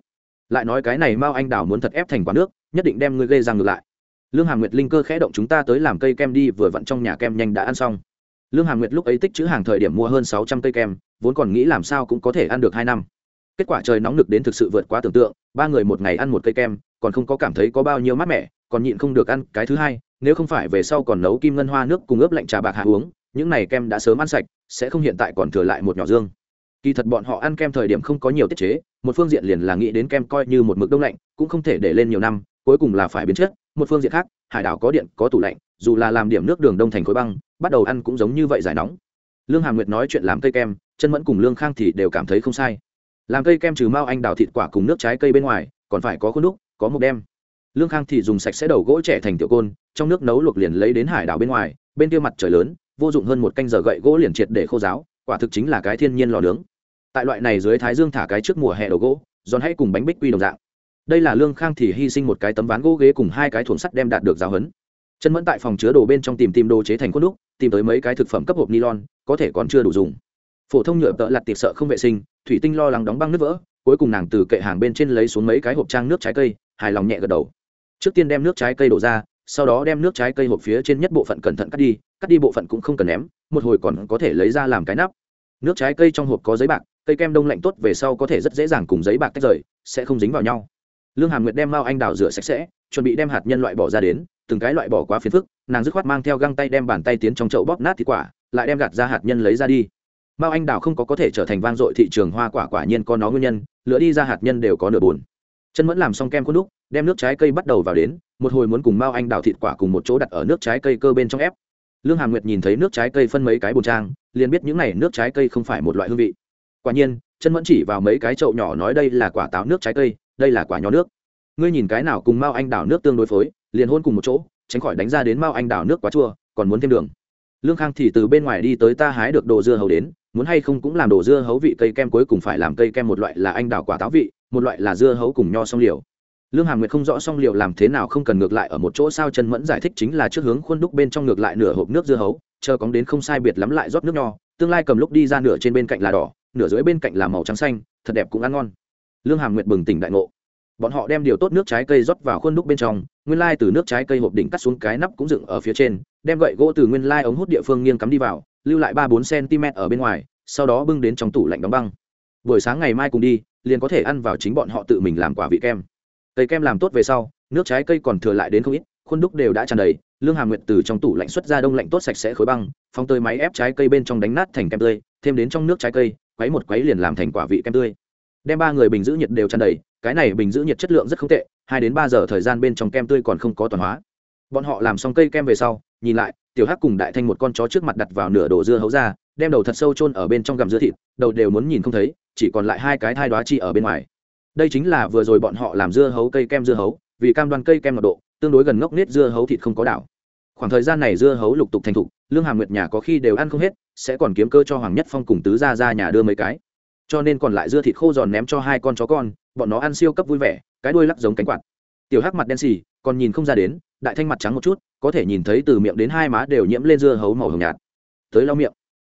Speaker 1: Lại nói cái này mao anh đào muốn thật ép thành quả nước, nhất định đem ngươi gây ra ngược lại lương hàm nguyệt linh cơ khẽ động chúng ta tới làm cây kem đi, vừa vặn trong nhà kem nhanh đã ăn xong. Lương hàm nguyệt lúc ấy tích chữ hàng thời điểm mua hơn sáu trăm cây kem, vốn còn nghĩ làm sao cũng có thể ăn được hai năm. Kết quả trời nóng nực đến thực sự vượt quá tưởng tượng, ba người một ngày ăn một cây kem, còn không có cảm thấy có bao nhiêu mát mẻ, còn nhịn không được ăn cái thứ hai, nếu không phải về sau còn nấu kim ngân hoa nước cùng ướp lạnh trà bạc hạ uống, những này kem đã sớm ăn sạch, sẽ không hiện tại còn thừa lại một nhỏ dương. Kỳ thật bọn họ ăn kem thời điểm không có nhiều tiết chế, một phương diện liền là nghĩ đến kem coi như một mực đông lạnh, cũng không thể để lên nhiều năm, cuối cùng là phải biến chất một phương diện khác, hải đảo có điện, có tủ lạnh, dù là làm điểm nước đường đông thành khối băng, bắt đầu ăn cũng giống như vậy giải nóng. Lương hà nguyệt nói chuyện làm cây kem, chân mẫn cùng lương khang thì đều cảm thấy không sai. Làm cây kem trừ mao anh đào thịt quả cùng nước trái cây bên ngoài, còn phải có khuôn đúc, có mục đem. Lương khang thì dùng sạch sẽ đầu gỗ trẻ thành tiểu côn, trong nước nấu luộc liền lấy đến hải đảo bên ngoài, bên kia mặt trời lớn, vô dụng hơn một canh giờ gậy gỗ liền triệt để khô giáo quả thực chính là cái thiên nhiên lò nướng. Tại loại này dưới thái dương thả cái trước mùa hè đầu gỗ, giòn hay cùng bánh bích quy đồng dạng đây là lương khang thì hy sinh một cái tấm ván gỗ ghế cùng hai cái thuồng sắt đem đạt được giáo hấn chân mẫn tại phòng chứa đồ bên trong tìm tìm đồ chế thành khuôn đúc, tìm tới mấy cái thực phẩm cấp hộp nylon, có thể còn chưa đủ dùng. Phổ thông nhựa tợ lặt tiệp sợ không vệ sinh, thủy tinh lo lắng đóng băng nước vỡ, cuối cùng nàng từ kệ hàng bên trên lấy xuống mấy cái hộp trang nước trái cây, hài lòng nhẹ gật đầu. Trước tiên đem nước trái cây đổ ra, sau đó đem nước trái cây hộp phía trên nhất bộ phận cẩn thận cắt đi cắt đi bộ phận cũng không cần ném, một hồi còn có thể lấy ra làm cái nắp. Nước trái cây trong hộp có giấy bạc, cây kem đông lạnh tốt về sau có thể rất dễ dàng cùng giấy bạc tách rời, sẽ không dính vào nhau lương hàm nguyệt đem mao anh đào rửa sạch sẽ, chuẩn bị đem hạt nhân loại bỏ ra đến, từng cái loại bỏ quá phiền phức, nàng dứt khoát mang theo găng tay đem bàn tay tiến trong chậu bóp nát thịt quả, lại đem gạt ra hạt nhân lấy ra đi. Mao anh đào không có có thể trở thành vang dội thị trường hoa quả quả nhiên có nó nguyên nhân lựa đi ra hạt nhân đều có nửa bùn chân mẫn làm xong kem khuôn đúc, đem nước trái cây bắt đầu vào đến, một hồi muốn cùng mao anh đào thịt quả cùng một chỗ đặt ở nước trái cây cơ bên trong ép. Lương hàm nguyệt nhìn thấy nước trái cây phân mấy cái bồn trang, liền biết những n à y nước trái cây không phải một loại hương vị. Quả nhiên, chân mẫn chỉ vào mấy cái chậu nhỏ nói đây là quả táo nước trái cây đây là quả nhỏ nước. Ngươi nhìn cái nào cùng mao anh đào nước tương đối phối, liền hôn cùng một chỗ, tránh khỏi đánh ra đến mao anh đào nước quá chua, còn muốn thêm đường. Lương khang thì từ bên ngoài đi tới ta hái được đồ dưa hấu đến, muốn hay không cũng làm đồ dưa hấu vị cây kem cuối cùng phải làm cây kem một loại là anh đào quả táo vị, một loại là dưa hấu cùng nho song liều. Lương hàm nguyệt không rõ song liều làm thế nào không cần ngược lại ở một chỗ sao chân mẫn giải thích chính là trước hướng khuôn đúc bên trong ngược lại nửa hộp nước dưa hấu, chờ cóng đến không sai biệt lắm lại rót nước nho, tương lai cầm lúc đi ra nửa trên bên cạnh là đỏ, nửa dưới bên cạnh là màu trắng xanh, thật đẹp cũng ăn ngon lương hàm nguyệt bừng tỉnh đại ngộ. Bọn họ đem điều tốt nước trái cây rót vào khuôn đúc bên trong, nguyên lai từ nước trái cây hộp đỉnh cắt xuống cái nắp cũng dựng ở phía trên, đem gậy gỗ từ nguyên lai ống hút địa phương nghiêng cắm đi vào, lưu lại ba bốn cm ở bên ngoài, sau đó bưng đến trong tủ lạnh đóng băng. Buổi sáng ngày mai cùng đi, liền có thể ăn vào chính bọn họ tự mình làm quả vị kem. Cây kem làm tốt về sau, nước trái cây còn thừa lại đến không ít, khuôn đúc đều đã tràn đầy, lương hà nguyệt từ trong tủ lạnh xuất ra đông lạnh tốt sạch sẽ khối băng phong tơi máy ép trái cây bên trong đánh nát thành kem tươi, thêm đến trong nước trái cây, quấy một quấy liền làm thành quả vị kem tươi đem ba người bình giữ nhiệt đều tràn đầy, cái này bình giữ nhiệt chất lượng rất không tệ, hai đến ba giờ thời gian bên trong kem tươi còn không có toàn hóa. Bọn họ làm xong cây kem về sau, nhìn lại, tiểu hắc cùng đại thanh một con chó trước mặt đặt vào nửa đồ dưa hấu ra, đem đầu thật sâu chôn ở bên trong gầm dưa thịt, đầu đều muốn nhìn không thấy, chỉ còn lại hai cái thai đoá chi ở bên ngoài. Đây chính là vừa rồi bọn họ làm dưa hấu cây kem dưa hấu, vì cam đoan cây kem mật độ, tương đối gần ngốc nết dưa hấu thịt không có đảo. Khoảng thời gian này dưa hấu lục tục thành thục, lương hàm nguyệt nhà có khi đều ăn không hết, sẽ còn kiếm cơ cho hoàng nhất phong cùng tứ ra ra nhà đưa mấy cái cho nên còn lại dưa thịt khô giòn ném cho hai con chó con, bọn nó ăn siêu cấp vui vẻ, cái đuôi lắc giống cánh quạt. Tiểu hắc mặt đen xì, còn nhìn không ra đến, đại thanh mặt trắng một chút, có thể nhìn thấy từ miệng đến hai má đều nhiễm lên dưa hấu màu hồng nhạt. Tới lau miệng.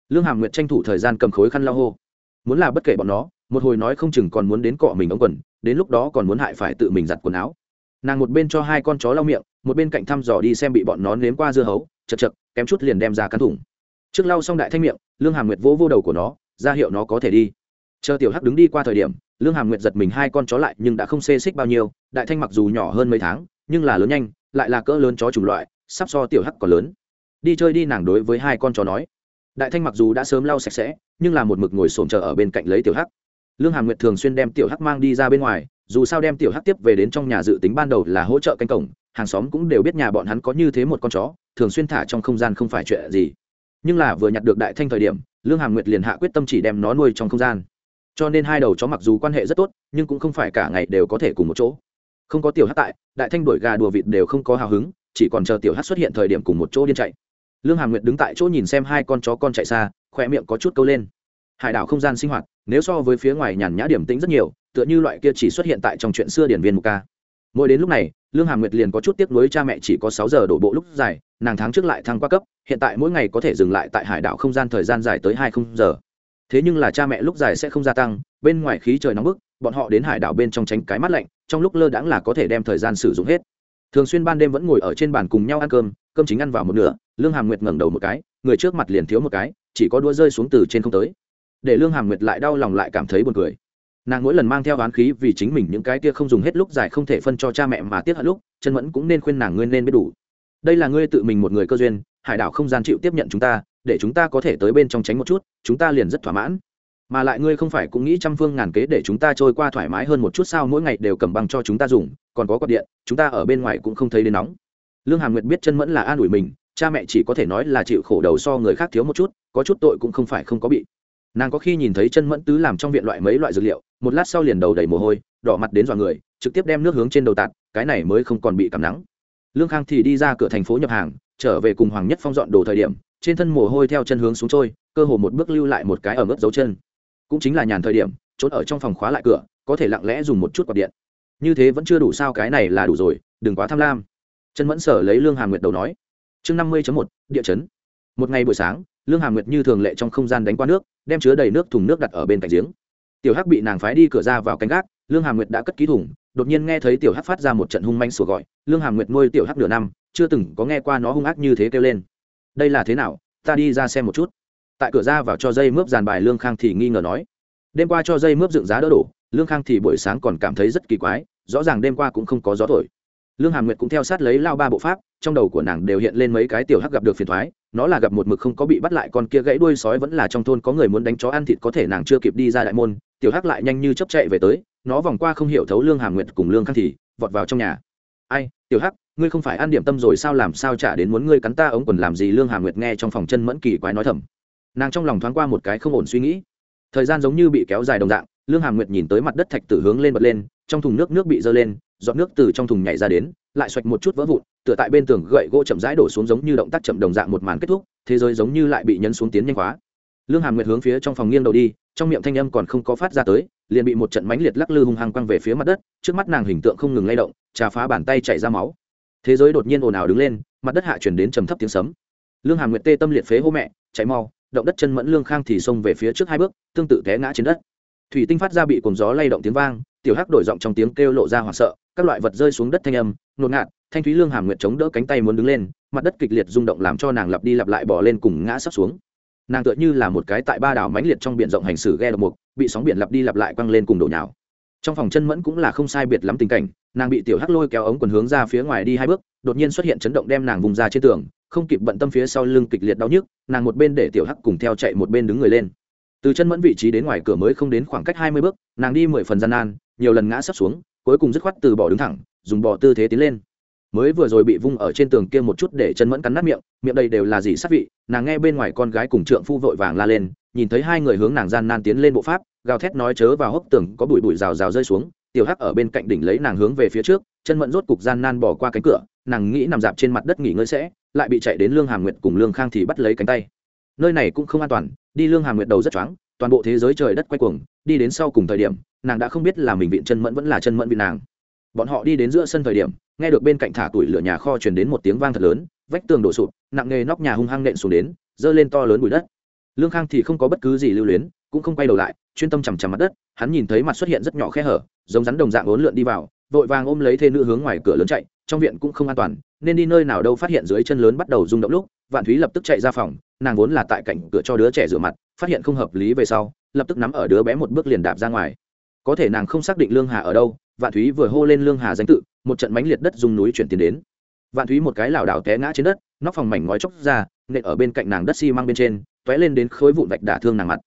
Speaker 1: Lương hàm nguyệt tranh thủ thời gian cầm khối khăn lau hô. Muốn là bất kể bọn nó, một hồi nói không chừng còn muốn đến cọ mình ống quần, đến lúc đó còn muốn hại phải tự mình giặt quần áo. Nàng một bên cho hai con chó lau miệng, một bên cạnh thăm dò đi xem bị bọn nó nếm qua dưa hấu, chật chật, kém chút liền đem ra cắn thủng. Trước lau xong đại thanh miệng, lương hàm nguyệt vỗ vô đầu của nó, ra hiệu nó có thể đi chờ tiểu hắc đứng đi qua thời điểm, lương hàm nguyệt giật mình hai con chó lại nhưng đã không xê xích bao nhiêu, đại thanh mặc dù nhỏ hơn mấy tháng, nhưng là lớn nhanh, lại là cỡ lớn chó chủng loại, sắp so tiểu hắc còn lớn. Đi chơi đi nàng đối với hai con chó nói. Đại thanh mặc dù đã sớm lau sạch sẽ, nhưng là một mực ngồi sổm chờ ở bên cạnh lấy tiểu hắc. Lương hàm nguyệt thường xuyên đem tiểu hắc mang đi ra bên ngoài, dù sao đem tiểu hắc tiếp về đến trong nhà dự tính ban đầu là hỗ trợ canh cổng, hàng xóm cũng đều biết nhà bọn hắn có như thế một con chó, thường xuyên thả trong không gian không phải chuyện gì. Nhưng là vừa nhặt được đại thanh thời điểm, lương hàm nguyệt liền hạ quyết tâm chỉ đem nó nuôi trong không gian cho nên hai đầu chó mặc dù quan hệ rất tốt, nhưng cũng không phải cả ngày đều có thể cùng một chỗ. Không có tiểu hát tại, đại thanh đuổi gà đùa vịt đều không có hào hứng, chỉ còn chờ tiểu hát xuất hiện thời điểm cùng một chỗ điên chạy. Lương hàm nguyệt đứng tại chỗ nhìn xem hai con chó con chạy xa khoe miệng có chút câu lên. Hải đảo không gian sinh hoạt, nếu so với phía ngoài nhàn nhã điểm tĩnh rất nhiều, tựa như loại kia chỉ xuất hiện tại trong chuyện xưa điển viên mục ca. Mỗi đến lúc này, lương hàm nguyệt liền có chút tiếc nuối cha mẹ chỉ có sáu giờ đổ bộ lúc dài, nàng tháng trước lại thăng qua cấp, hiện tại mỗi ngày có thể dừng lại tại hải đảo không gian thời gian dài tới hai không giờ thế nhưng là cha mẹ lúc dài sẽ không gia tăng, bên ngoài khí trời nóng bức, bọn họ đến hải đảo bên trong tránh cái mát lạnh, trong lúc lơ đãng là có thể đem thời gian sử dụng hết. Thường xuyên ban đêm vẫn ngồi ở trên bàn cùng nhau ăn cơm cơm chính ăn vào một nửa, lương hàm nguyệt ngẩng đầu một cái, người trước mặt liền thiếu một cái, chỉ có đua rơi xuống từ trên không tới. Để lương hàm nguyệt lại đau lòng lại cảm thấy buồn cười. Nàng mỗi lần mang theo oán khí vì chính mình những cái kia không dùng hết lúc dài không thể phân cho cha mẹ mà tiếc hận lúc, chân mẫn cũng nên khuyên nàng ngươi nên biết đủ. Đây là ngươi tự mình một người cơ duyên, hải đảo không gian chịu tiếp nhận chúng ta để chúng ta có thể tới bên trong tránh một chút, chúng ta liền rất thỏa mãn. Mà lại ngươi không phải cũng nghĩ trăm phương ngàn kế để chúng ta trôi qua thoải mái hơn một chút sao, mỗi ngày đều cầm băng cho chúng ta dùng, còn có quạt điện, chúng ta ở bên ngoài cũng không thấy đến nóng. Lương hàm nguyệt biết chân mẫn là an ủi mình, cha mẹ chỉ có thể nói là chịu khổ đầu so người khác thiếu một chút, có chút tội cũng không phải không có bị. Nàng có khi nhìn thấy chân mẫn tứ làm trong viện loại mấy loại dược liệu, một lát sau liền đầu đầy mồ hôi, đỏ mặt đến dọa người, trực tiếp đem nước hướng trên đầu tạt, cái này mới không còn bị cảm nắng. Lương khang thì đi ra cửa thành phố nhập hàng, trở về cùng hoàng nhất phong dọn đồ thời điểm trên thân mồ hôi theo chân hướng xuống trôi, cơ hồ một bước lưu lại một cái ở mức dấu chân. Cũng chính là nhàn thời điểm, trốn ở trong phòng khóa lại cửa, có thể lặng lẽ dùng một chút quạt điện. Như thế vẫn chưa đủ sao, cái này là đủ rồi, đừng quá tham lam. Chân mẫn sở lấy lương hàm nguyệt đầu nói. Chương năm mươi một, địa chấn. Một ngày buổi sáng, lương hàm nguyệt như thường lệ trong không gian đánh qua nước, đem chứa đầy nước thùng nước đặt ở bên cạnh giếng. Tiểu hắc bị nàng phái đi cửa ra vào canh gác, lương hàm nguyệt đã cất ký thùng, đột nhiên nghe thấy tiểu hắc phát ra một trận hung manh sủa gọi. Lương hàm nguyệt nuôi tiểu hắc nửa năm, chưa từng có nghe qua nó hung ác như thế kêu lên đây là thế nào, ta đi ra xem một chút. Tại cửa ra vào cho dây mướp dàn bài lương khang thì nghi ngờ nói. Đêm qua cho dây mướp dựng giá đỡ đổ, lương khang thì buổi sáng còn cảm thấy rất kỳ quái, rõ ràng đêm qua cũng không có gió thổi. Lương hàm nguyệt cũng theo sát lấy lao ba bộ pháp, trong đầu của nàng đều hiện lên mấy cái tiểu hắc gặp được phiền thoái, nó là gặp một mực không có bị bắt lại con kia gãy đuôi sói vẫn là trong thôn có người muốn đánh chó ăn thịt có thể nàng chưa kịp đi ra đại môn, tiểu hắc lại nhanh như chấp chạy về tới, nó vòng qua không hiểu thấu lương hàm nguyệt cùng lương khang thì vọt vào trong nhà. Ai, tiểu hắc ngươi không phải ăn điểm tâm rồi sao, làm sao trả đến muốn ngươi cắn ta ống quần làm gì? Lương Hà nguyệt nghe trong phòng chân mẫn kỳ quái nói thầm. Nàng trong lòng thoáng qua một cái không ổn suy nghĩ. Thời gian giống như bị kéo dài đồng dạng, lương Hà nguyệt nhìn tới mặt đất thạch tử hướng lên bật lên, trong thùng nước nước bị dơ lên, giọt nước từ trong thùng nhảy ra đến, lại xoạch một chút vỡ vụn, tựa tại bên tường gậy gỗ chậm rãi đổ xuống giống như động tác chậm đồng dạng một màn kết thúc, thế giới giống như lại bị nhấn xuống tiến nhanh quá lương hàm nguyệt hướng phía trong phòng nghiêng đầu đi, trong miệng thanh âm còn không có phát ra tới, liền bị một trận mãnh liệt lắc lư hung hăng quăng về phía mặt đất, trước mắt nàng hình tượng không ngừng lay động, trà phá bàn tay chảy ra máu thế giới đột nhiên ồn ào đứng lên, mặt đất hạ chuyển đến trầm thấp tiếng sấm. Lương hàm nguyệt tê tâm liệt phế hô mẹ, chạy mau, động đất chân mẫn lương khang thì xông về phía trước hai bước, tương tự té ngã trên đất. Thủy tinh phát ra bị cồn gió lay động tiếng vang, tiểu hắc đổi giọng trong tiếng kêu lộ ra hoảng sợ, các loại vật rơi xuống đất thanh âm, nột ngạt, thanh thúy lương hàm nguyệt chống đỡ cánh tay muốn đứng lên, mặt đất kịch liệt rung động làm cho nàng lặp đi lặp lại bỏ lên cùng ngã sắp xuống. Nàng tựa như là một cái tại ba đảo mãnh liệt trong biển rộng hành xử ghe độc mục, bị sóng biển lặp đi lặp lại quăng lên cùng đổ nhào. Trong phòng chân mẫn cũng là không sai biệt lắm tình cảnh nàng bị tiểu hắc lôi kéo ống quần hướng ra phía ngoài đi hai bước, đột nhiên xuất hiện chấn động đem nàng vùng ra trên tường, không kịp bận tâm phía sau lưng kịch liệt đau nhức, nàng một bên để tiểu hắc cùng theo chạy một bên đứng người lên. Từ chân mẫn vị trí đến ngoài cửa mới không đến khoảng cách hai mươi bước, nàng đi mười phần gian nan, nhiều lần ngã sắp xuống, cuối cùng dứt khoát từ bỏ đứng thẳng, dùng bỏ tư thế tiến lên. Mới vừa rồi bị vung ở trên tường kia một chút để chân mẫn cắn nát miệng miệng đây đều là gì sát vị, nàng nghe bên ngoài con gái cùng trượng phu vội vàng la lên, nhìn thấy hai người hướng nàng gian nan tiến lên bộ pháp, gào thét nói chớ vào hốc tường có bụi bụi rào rào rơi xuống tiểu hắc ở bên cạnh đỉnh lấy nàng hướng về phía trước, chân mẫn rốt cục gian nan bỏ qua cánh cửa, nàng nghĩ nằm dạp trên mặt đất nghỉ ngơi sẽ, lại bị chạy đến lương hà nguyệt cùng lương khang thì bắt lấy cánh tay. Nơi này cũng không an toàn, đi lương hà nguyệt đầu rất choáng, toàn bộ thế giới trời đất quay cuồng, đi đến sau cùng thời điểm, nàng đã không biết là mình viện chân mẫn vẫn là chân mẫn vịn nàng. Bọn họ đi đến giữa sân thời điểm, nghe được bên cạnh thả tuổi lửa nhà kho truyền đến một tiếng vang thật lớn, vách tường đổ sụp, nặng nghề nóc nhà hung hăng nện xuống đến giơ lên to lớn bụi đất. Lương khang thì không có bất cứ gì lưu luyến cũng không quay đầu lại, chuyên tâm chằm chằm mặt đất, hắn nhìn thấy mặt xuất hiện rất nhỏ khe hở, giống rắn đồng dạng ốn lượn đi vào, vội vàng ôm lấy thê nữ hướng ngoài cửa lớn chạy, trong viện cũng không an toàn, nên đi nơi nào đâu phát hiện dưới chân lớn bắt đầu rung động lúc, vạn thúy lập tức chạy ra phòng, nàng vốn là tại cạnh cửa cho đứa trẻ rửa mặt, phát hiện không hợp lý về sau, lập tức nắm ở đứa bé một bước liền đạp ra ngoài. Có thể nàng không xác định lương hà ở đâu, vạn thúy vừa hô lên lương hà danh tự, một trận mánh liệt đất dùng núi chuyển tiến đến. Vạn thúy một cái lảo đảo té ngã trên đất, nóc phòng mảnh ngói chóc ra, nện ở bên cạnh nàng đất xi、si、măng bên trên t ó é lên đến khối vụn vạch đả thương nàng mặt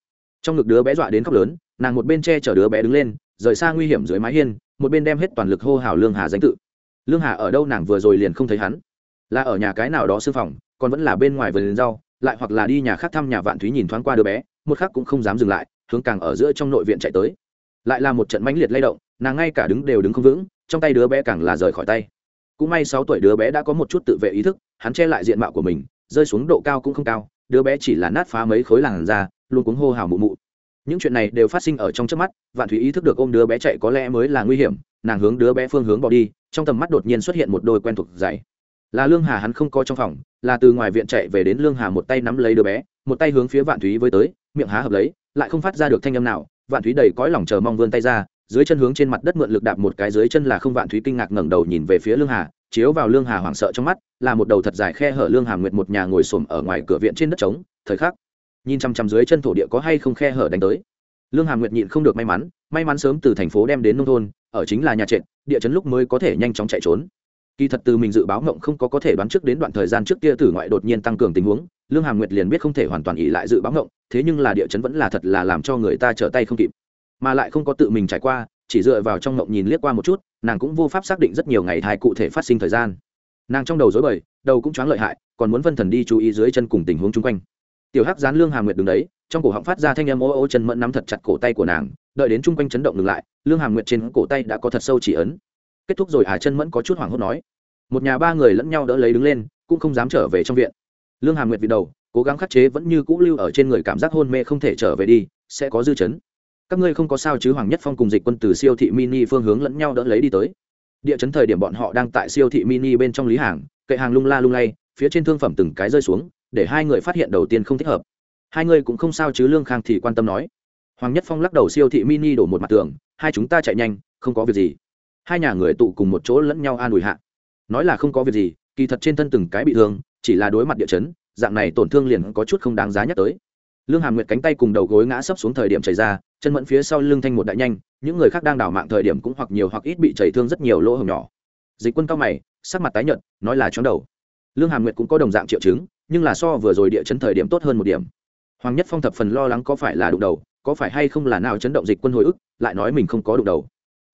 Speaker 1: trong ngực đứa bé dọa đến khóc lớn, nàng một bên che chở đứa bé đứng lên, rời xa nguy hiểm dưới mái hiên, một bên đem hết toàn lực hô hào lương hà danh tự. Lương hà ở đâu nàng vừa rồi liền không thấy hắn. Là ở nhà cái nào đó sư phòng, còn vẫn là bên ngoài vườn rau, lại hoặc là đi nhà khác thăm nhà vạn thúy nhìn thoáng qua đứa bé, một khắc cũng không dám dừng lại, hướng càng ở giữa trong nội viện chạy tới. Lại là một trận mãnh liệt lay động, nàng ngay cả đứng đều đứng không vững, trong tay đứa bé càng là rời khỏi tay. Cũng may sáu tuổi đứa bé đã có một chút tự vệ ý thức, hắn che lại diện mạo của mình, rơi xuống độ cao cũng không cao, đứa bé chỉ là nát phá mấy khối làn da luôn cuống hô hào mụ mụ. Những chuyện này đều phát sinh ở trong trước mắt, vạn thúy ý thức được ôm đứa bé chạy có lẽ mới là nguy hiểm, nàng hướng đứa bé phương hướng bỏ đi, trong tầm mắt đột nhiên xuất hiện một đôi quen thuộc dày là lương hà hắn không có trong phòng, là từ ngoài viện chạy về đến lương hà một tay nắm lấy đứa bé, một tay hướng phía vạn thúy với tới, miệng há hợp lấy, lại không phát ra được thanh âm nào, vạn thúy đầy cõi lòng chờ mong vươn tay ra, dưới chân hướng trên mặt đất mượn lực đạp một cái dưới chân là không vạn thúy kinh ngạc ngẩng đầu nhìn về phía lương hà, chiếu vào lương hà hoảng sợ trong mắt, là một đầu thật dài khe hở lương hà nguyệt một nhà ngồi xổm ở ngoài cửa viện trên đất trống, thời khắc nhìn chằm chằm dưới chân thổ địa có hay không khe hở đánh tới. Lương hàm nguyệt nhịn không được may mắn may mắn sớm từ thành phố đem đến nông thôn, ở chính là nhà trệt, địa chấn lúc mới có thể nhanh chóng chạy trốn. Kỳ thật từ mình dự báo ngộng không có có thể đoán trước đến đoạn thời gian trước kia tử ngoại đột nhiên tăng cường tình huống, lương hàm nguyệt liền biết không thể hoàn toàn ỉ lại dự báo ngộng, thế nhưng là địa chấn vẫn là thật là làm cho người ta trở tay không kịp. Mà lại không có tự mình trải qua, chỉ dựa vào trong ngộng nhìn liếc qua một chút, nàng cũng vô pháp xác định rất nhiều ngày thai cụ thể phát sinh thời gian. Nàng trong đầu dối bời, đầu cũng choáng lợi hại, còn muốn vân thần đi chú ý dưới chân cùng tình huống chung quanh tiểu hắc dán lương hà nguyệt đứng đấy, trong cổ họng phát ra thanh âm ô ô chân mẫn nắm thật chặt cổ tay của nàng, đợi đến chung quanh chấn động ngừng lại, lương hà nguyệt trên cổ tay đã có thật sâu chỉ ấn. Kết thúc rồi à chân mẫn có chút hoảng hốt nói. Một nhà ba người lẫn nhau đỡ lấy đứng lên, cũng không dám trở về trong viện. Lương hà nguyệt vì đầu, cố gắng khắc chế vẫn như cũ lưu ở trên người cảm giác hôn mê không thể trở về đi, sẽ có dư chấn. Các ngươi không có sao chứ, hoàng nhất phong cùng dịch quân từ siêu thị mini phương hướng lẫn nhau đỡ lấy đi tới. Địa chấn thời điểm bọn họ đang tại siêu thị mini bên trong lý hàng, kệ hàng lung la lung lay, phía trên thương phẩm từng cái rơi xuống để hai người phát hiện đầu tiên không thích hợp. Hai người cũng không sao chứ, lương khang thì quan tâm nói. Hoàng nhất phong lắc đầu siêu thị mini đổ một mặt tường, hai chúng ta chạy nhanh, không có việc gì. Hai nhà người tụ cùng một chỗ lẫn nhau an ủi hạ. Nói là không có việc gì, kỳ thật trên thân từng cái bị thương, chỉ là đối mặt địa chấn, dạng này tổn thương liền có chút không đáng giá nhắc tới. Lương hàm nguyệt cánh tay cùng đầu gối ngã sấp xuống thời điểm chảy ra, chân mẫn phía sau lưng thanh một đại nhanh, những người khác đang đảo mạng thời điểm cũng hoặc nhiều hoặc ít bị chảy thương rất nhiều lỗ hồng nhỏ. Dịch quân cao mày, sắc mặt tái nhợt, nói là chóng đầu. Lương hàm nguyệt cũng có đồng dạng triệu chứng nhưng là so vừa rồi địa chấn thời điểm tốt hơn một điểm. Hoàng nhất phong thập phần lo lắng có phải là đụng đầu, có phải hay không là nào chấn động dịch quân hồi ức, lại nói mình không có đụng đầu.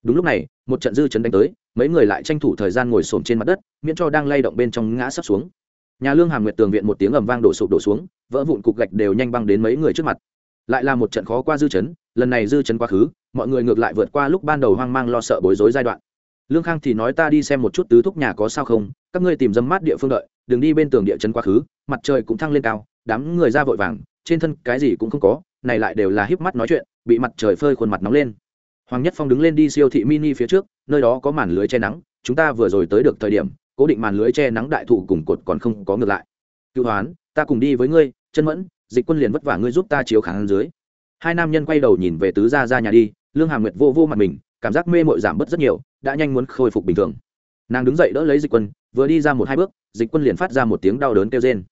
Speaker 1: Đúng lúc này, một trận dư chấn đánh tới, mấy người lại tranh thủ thời gian ngồi xổm trên mặt đất, miễn cho đang lay động bên trong ngã sắp xuống. Nhà lương hàm nguyệt tường viện một tiếng ầm vang đổ sụp đổ xuống, vỡ vụn cục gạch đều nhanh băng đến mấy người trước mặt. Lại là một trận khó qua dư chấn, lần này dư chấn quá khứ, mọi người ngược lại vượt qua lúc ban đầu hoang mang lo sợ bối rối giai đoạn. Lương khang thì nói ta đi xem một chút tứ thúc nhà có sao không, các ngươi tìm dâm mát địa phương đợi đừng đi bên tường địa chấn quá khứ, mặt trời cũng thăng lên cao, đám người ra vội vàng, trên thân cái gì cũng không có, này lại đều là híp mắt nói chuyện, bị mặt trời phơi khuôn mặt nóng lên. Hoàng nhất phong đứng lên đi siêu thị mini phía trước, nơi đó có màn lưới che nắng, chúng ta vừa rồi tới được thời điểm, cố định màn lưới che nắng đại thụ cùng cột còn không có ngược lại. Cựu hoán, ta cùng đi với ngươi chân mẫn, dịch quân liền vất vả ngươi giúp ta chiếu kháng dưới. Hai nam nhân quay đầu nhìn về tứ gia ra nhà đi, lương hà nguyệt vô vô mặt mình, cảm giác mê mội giảm bớt rất nhiều, đã nhanh muốn khôi phục bình thường. Nàng đứng dậy đỡ lấy dịch quân, vừa đi ra một hai bước dịch quân liền phát ra một tiếng đau đớn kêu rên.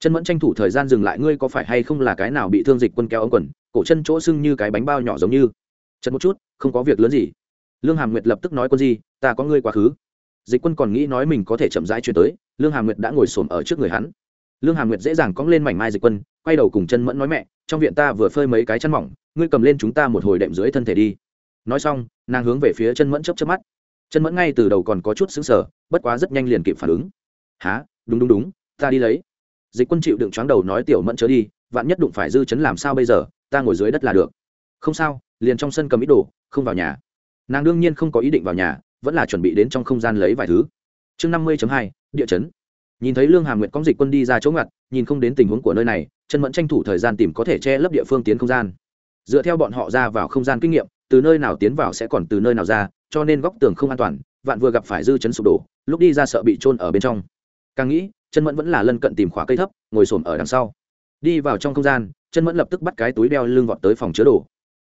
Speaker 1: Chân mẫn tranh thủ thời gian dừng lại, ngươi có phải hay không là cái nào bị thương dịch quân kéo ống quần, cổ chân chỗ sưng như cái bánh bao nhỏ giống như? Chật một chút, không có việc lớn gì. Lương hàm nguyệt lập tức nói quân gì ta có ngươi quá khứ. Dịch quân còn nghĩ nói mình có thể chậm rãi chuyển tới, lương hàm nguyệt đã ngồi xổm ở trước người hắn. Lương hàm nguyệt dễ dàng cóng lên mảnh mai dịch quân, quay đầu cùng chân mẫn nói mẹ, trong viện ta vừa phơi mấy cái chăn mỏng, ngươi cầm lên chúng ta một hồi đệm dưới thân thể đi. Nói xong, nàng hướng về phía chân mẫn chấp chấp mắt. Chân mẫn ngay từ đầu còn có chút xứng sở bất quá rất nhanh liền kịp phản ứng há đúng đúng đúng. Ta đi lấy. Dịch quân chịu đựng choáng đầu nói tiểu mẫn chớ đi, vạn nhất đụng phải dư chấn làm sao bây giờ, ta ngồi dưới đất là được. Không sao, liền trong sân cầm ít đồ, không vào nhà. Nàng đương nhiên không có ý định vào nhà, vẫn là chuẩn bị đến trong không gian lấy vài thứ. Chương năm mươi hai, địa chấn. Nhìn thấy lương hàm nguyệt có dịch quân đi ra chỗ ngặt nhìn không đến tình huống của nơi này, chân mẫn tranh thủ thời gian tìm có thể che lấp địa phương tiến không gian. Dựa theo bọn họ ra vào không gian kinh nghiệm, từ nơi nào tiến vào sẽ còn từ nơi nào ra, cho nên góc tường không an toàn, vạn vừa gặp phải dư chấn sụp đổ, lúc đi ra sợ bị trôn ở bên trong càng nghĩ, chân mẫn vẫn là lân cận tìm khóa cây thấp, ngồi xổm ở đằng sau. Đi vào trong không gian, chân mẫn lập tức bắt cái túi đeo lưng vọt tới phòng chứa đồ.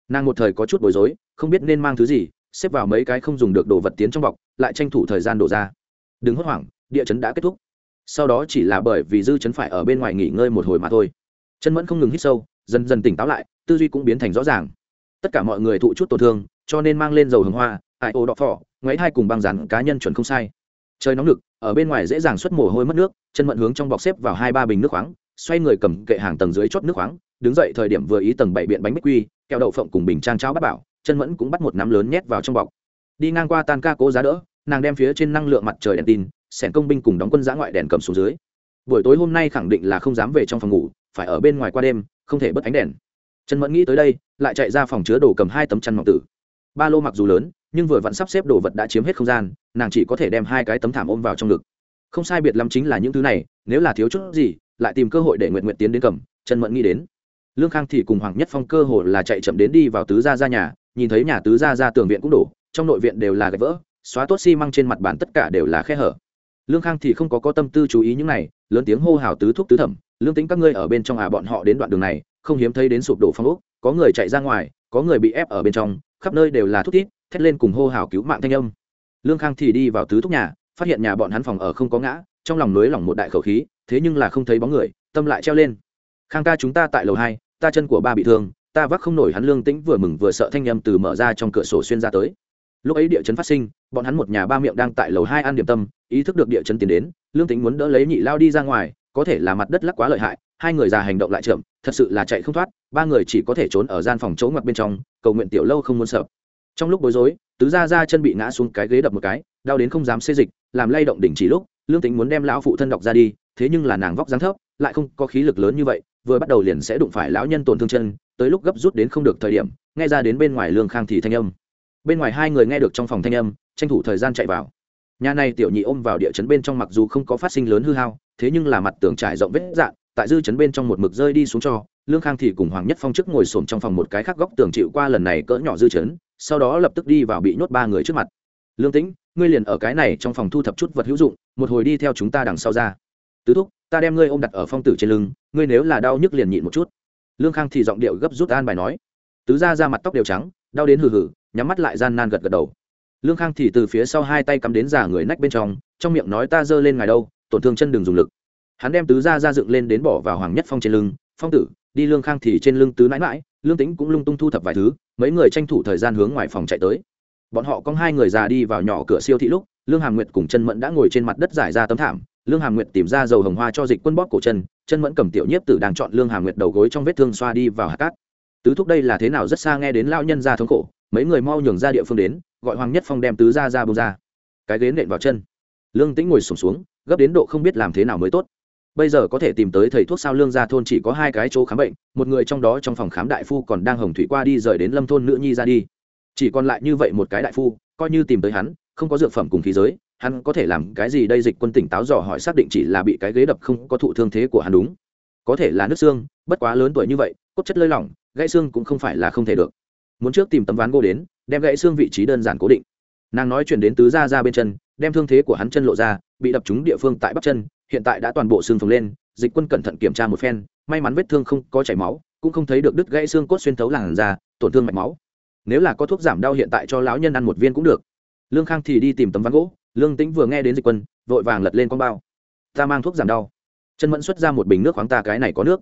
Speaker 1: Nàng một thời có chút bối rối, không biết nên mang thứ gì, xếp vào mấy cái không dùng được đồ vật tiến trong bọc, lại tranh thủ thời gian đổ ra. Đừng hốt hoảng, địa chấn đã kết thúc. Sau đó chỉ là bởi vì dư chấn phải ở bên ngoài nghỉ ngơi một hồi mà thôi. Chân mẫn không ngừng hít sâu, dần dần tỉnh táo lại, tư duy cũng biến thành rõ ràng. Tất cả mọi người thụ chút tổn thương, cho nên mang lên dầu hồng hoa ải ô đọ phỏ, ngoáy thai cùng băng rán cá nhân chuẩn không sai. Trời nóng lực ở bên ngoài dễ dàng xuất mồ hôi mất nước, chân mẫn hướng trong bọc xếp vào hai ba bình nước khoáng, xoay người cầm kệ hàng tầng dưới chót nước khoáng, đứng dậy thời điểm vừa ý tầng bảy biện bánh bích quy, kẹo đậu phộng cùng bình trang cháo bắt bảo, chân mẫn cũng bắt một nắm lớn nhét vào trong bọc. Đi ngang qua tan ca cố giá đỡ, nàng đem phía trên năng lượng mặt trời đèn tin, sẻn công binh cùng đóng quân giã ngoại đèn cầm xuống dưới. Buổi tối hôm nay khẳng định là không dám về trong phòng ngủ, phải ở bên ngoài qua đêm, không thể bớt ánh đèn. Chân mẫn nghĩ tới đây, lại chạy ra phòng chứa đồ cầm hai tấm chăn mọc tử. Ba lô mặc dù lớn nhưng vừa vặn sắp xếp đồ vật đã chiếm hết không gian, nàng chỉ có thể đem hai cái tấm thảm ôm vào trong ngực. Không sai biệt lắm chính là những thứ này, nếu là thiếu chút gì, lại tìm cơ hội để nguyện nguyện tiến đến cầm, trần mẫn nghĩ đến. Lương khang thì cùng hoàng nhất phong cơ hồ là chạy chậm đến đi vào tứ gia ra nhà, nhìn thấy nhà tứ gia ra tường viện cũng đổ, trong nội viện đều là gạch vỡ, xóa tốt măng trên mặt bàn tất cả đều là khe hở. Lương khang thì không có có tâm tư chú ý những này, lớn tiếng hô hào tứ thúc tứ thẩm, lương tính các ngươi ở bên trong à bọn họ đến đoạn đường này, không hiếm thấy đến sụp đổ phong ốc, có người chạy ra ngoài, có người bị ép ở bên trong, khắp nơi đều là thúc tít thét lên cùng hô hào cứu mạng thanh âm. Lương khang thì đi vào tứ thúc nhà, phát hiện nhà bọn hắn phòng ở không có ngã, trong lòng nới lỏng một đại khẩu khí, thế nhưng là không thấy bóng người, tâm lại treo lên. Khang ca chúng ta tại lầu hai, ta chân của ba bị thương, ta vác không nổi hắn lương tĩnh vừa mừng vừa sợ thanh â m từ mở ra trong cửa sổ xuyên ra tới. Lúc ấy địa chấn phát sinh, bọn hắn một nhà ba miệng đang tại lầu hai ăn điểm tâm, ý thức được địa chấn tiến đến, lương tĩnh muốn đỡ lấy nhị lao đi ra ngoài, có thể là mặt đất lắc quá lợi hại, hai người già hành động lại chậm, thật sự là chạy không thoát, ba người chỉ có thể trốn ở gian phòng chỗ ngoặt bên trong, cầu nguyện tiểu lâu không muốn sợ trong lúc bối rối, tứ ra ra chân bị ngã xuống cái ghế đập một cái, đau đến không dám xê dịch, làm lay động đỉnh chỉ lúc, lương tính muốn đem lão phụ thân đọc ra đi, thế nhưng là nàng vóc dáng thấp, lại không có khí lực lớn như vậy, vừa bắt đầu liền sẽ đụng phải lão nhân tổn thương chân, tới lúc gấp rút đến không được thời điểm, nghe ra đến bên ngoài lương khang thì thanh âm. Bên ngoài hai người nghe được trong phòng thanh âm, tranh thủ thời gian chạy vào. Nhà này tiểu nhị ôm vào địa chấn bên trong mặc dù không có phát sinh lớn hư hao, thế nhưng là mặt tường trải rộng vết dạn, tại dư chấn bên trong một mực rơi đi xuống cho, lương khang thì cùng hoàng nhất phong trước ngồi xổm trong phòng một cái khác góc tường chịu qua lần này cỡ nhỏ dư chấn sau đó lập tức đi vào bị nhốt ba người trước mặt. Lương tĩnh, ngươi liền ở cái này trong phòng thu thập chút vật hữu dụng, một hồi đi theo chúng ta đằng sau ra. Tứ thúc, ta đem ngươi ôm đặt ở phong tử trên lưng, ngươi nếu là đau nhức liền nhịn một chút. Lương khang thì giọng điệu gấp rút an bài nói. Tứ ra ra mặt tóc đều trắng, đau đến hừ hừ, nhắm mắt lại gian nan gật gật đầu. Lương khang thì từ phía sau hai tay cắm đến giả người nách bên trong trong miệng nói, ta giơ lên ngài đâu, tổn thương chân đừng dùng lực. Hắn đem tứ ra ra dựng lên đến bỏ vào hoàng nhất phong trên lưng, phong tử, đi lương khang thì trên lưng tứ mãi mãi lương tính cũng lung tung thu thập vài thứ mấy người tranh thủ thời gian hướng ngoài phòng chạy tới. Bọn họ có hai người già đi vào nhỏ cửa siêu thị lúc lương hàm nguyệt cùng chân mẫn đã ngồi trên mặt đất giải ra tấm thảm. Lương hàm nguyệt tìm ra dầu hồng hoa cho dịch quân bóp cổ chân chân mẫn cầm tiểu nhiếp tử đang chọn lương hàm nguyệt đầu gối trong vết thương xoa đi vào hạt cát. Tứ thúc đây là thế nào rất xa nghe đến lao nhân ra thống khổ mấy người mau nhường ra địa phương đến gọi hoàng nhất phong đem tứ ra ra bông ra. Cái ghế nện vào chân. Lương tĩnh ngồi sùng xuống, xuống gấp đến độ không biết làm thế nào mới tốt bây giờ có thể tìm tới thầy thuốc sao lương gia thôn chỉ có hai cái chỗ khám bệnh, một người trong đó trong phòng khám đại phu còn đang hồng thủy qua đi rời đến lâm thôn nữ nhi ra đi. Chỉ còn lại như vậy một cái đại phu, coi như tìm tới hắn, không có dược phẩm cùng khí giới, hắn có thể làm cái gì đây dịch quân tỉnh táo dò hỏi xác định chỉ là bị cái ghế đập không có thụ thương thế của hắn đúng. Có thể là nước xương, bất quá lớn tuổi như vậy, cốt chất lơi lỏng, gãy xương cũng không phải là không thể được. Muốn trước tìm tấm ván gỗ đến, đem gãy xương vị trí đơn giản cố định. Nàng nói chuyển đến tứ ra ra bên chân, đem thương thế của hắn chân lộ ra, bị đập trúng địa phương tại bắp chân hiện tại đã toàn bộ xương phồng lên, dịch quân cẩn thận kiểm tra một phen, may mắn vết thương không có chảy máu, cũng không thấy được đứt gãy xương cốt xuyên thấu làn da, tổn thương mạch máu. Nếu là có thuốc giảm đau hiện tại cho lão nhân ăn một viên cũng được. Lương khang thì đi tìm tấm ván gỗ, lương tĩnh vừa nghe đến dịch quân, vội vàng lật lên con bao. Ta mang thuốc giảm đau. Chân mẫn xuất ra một bình nước khoáng ta cái này có nước.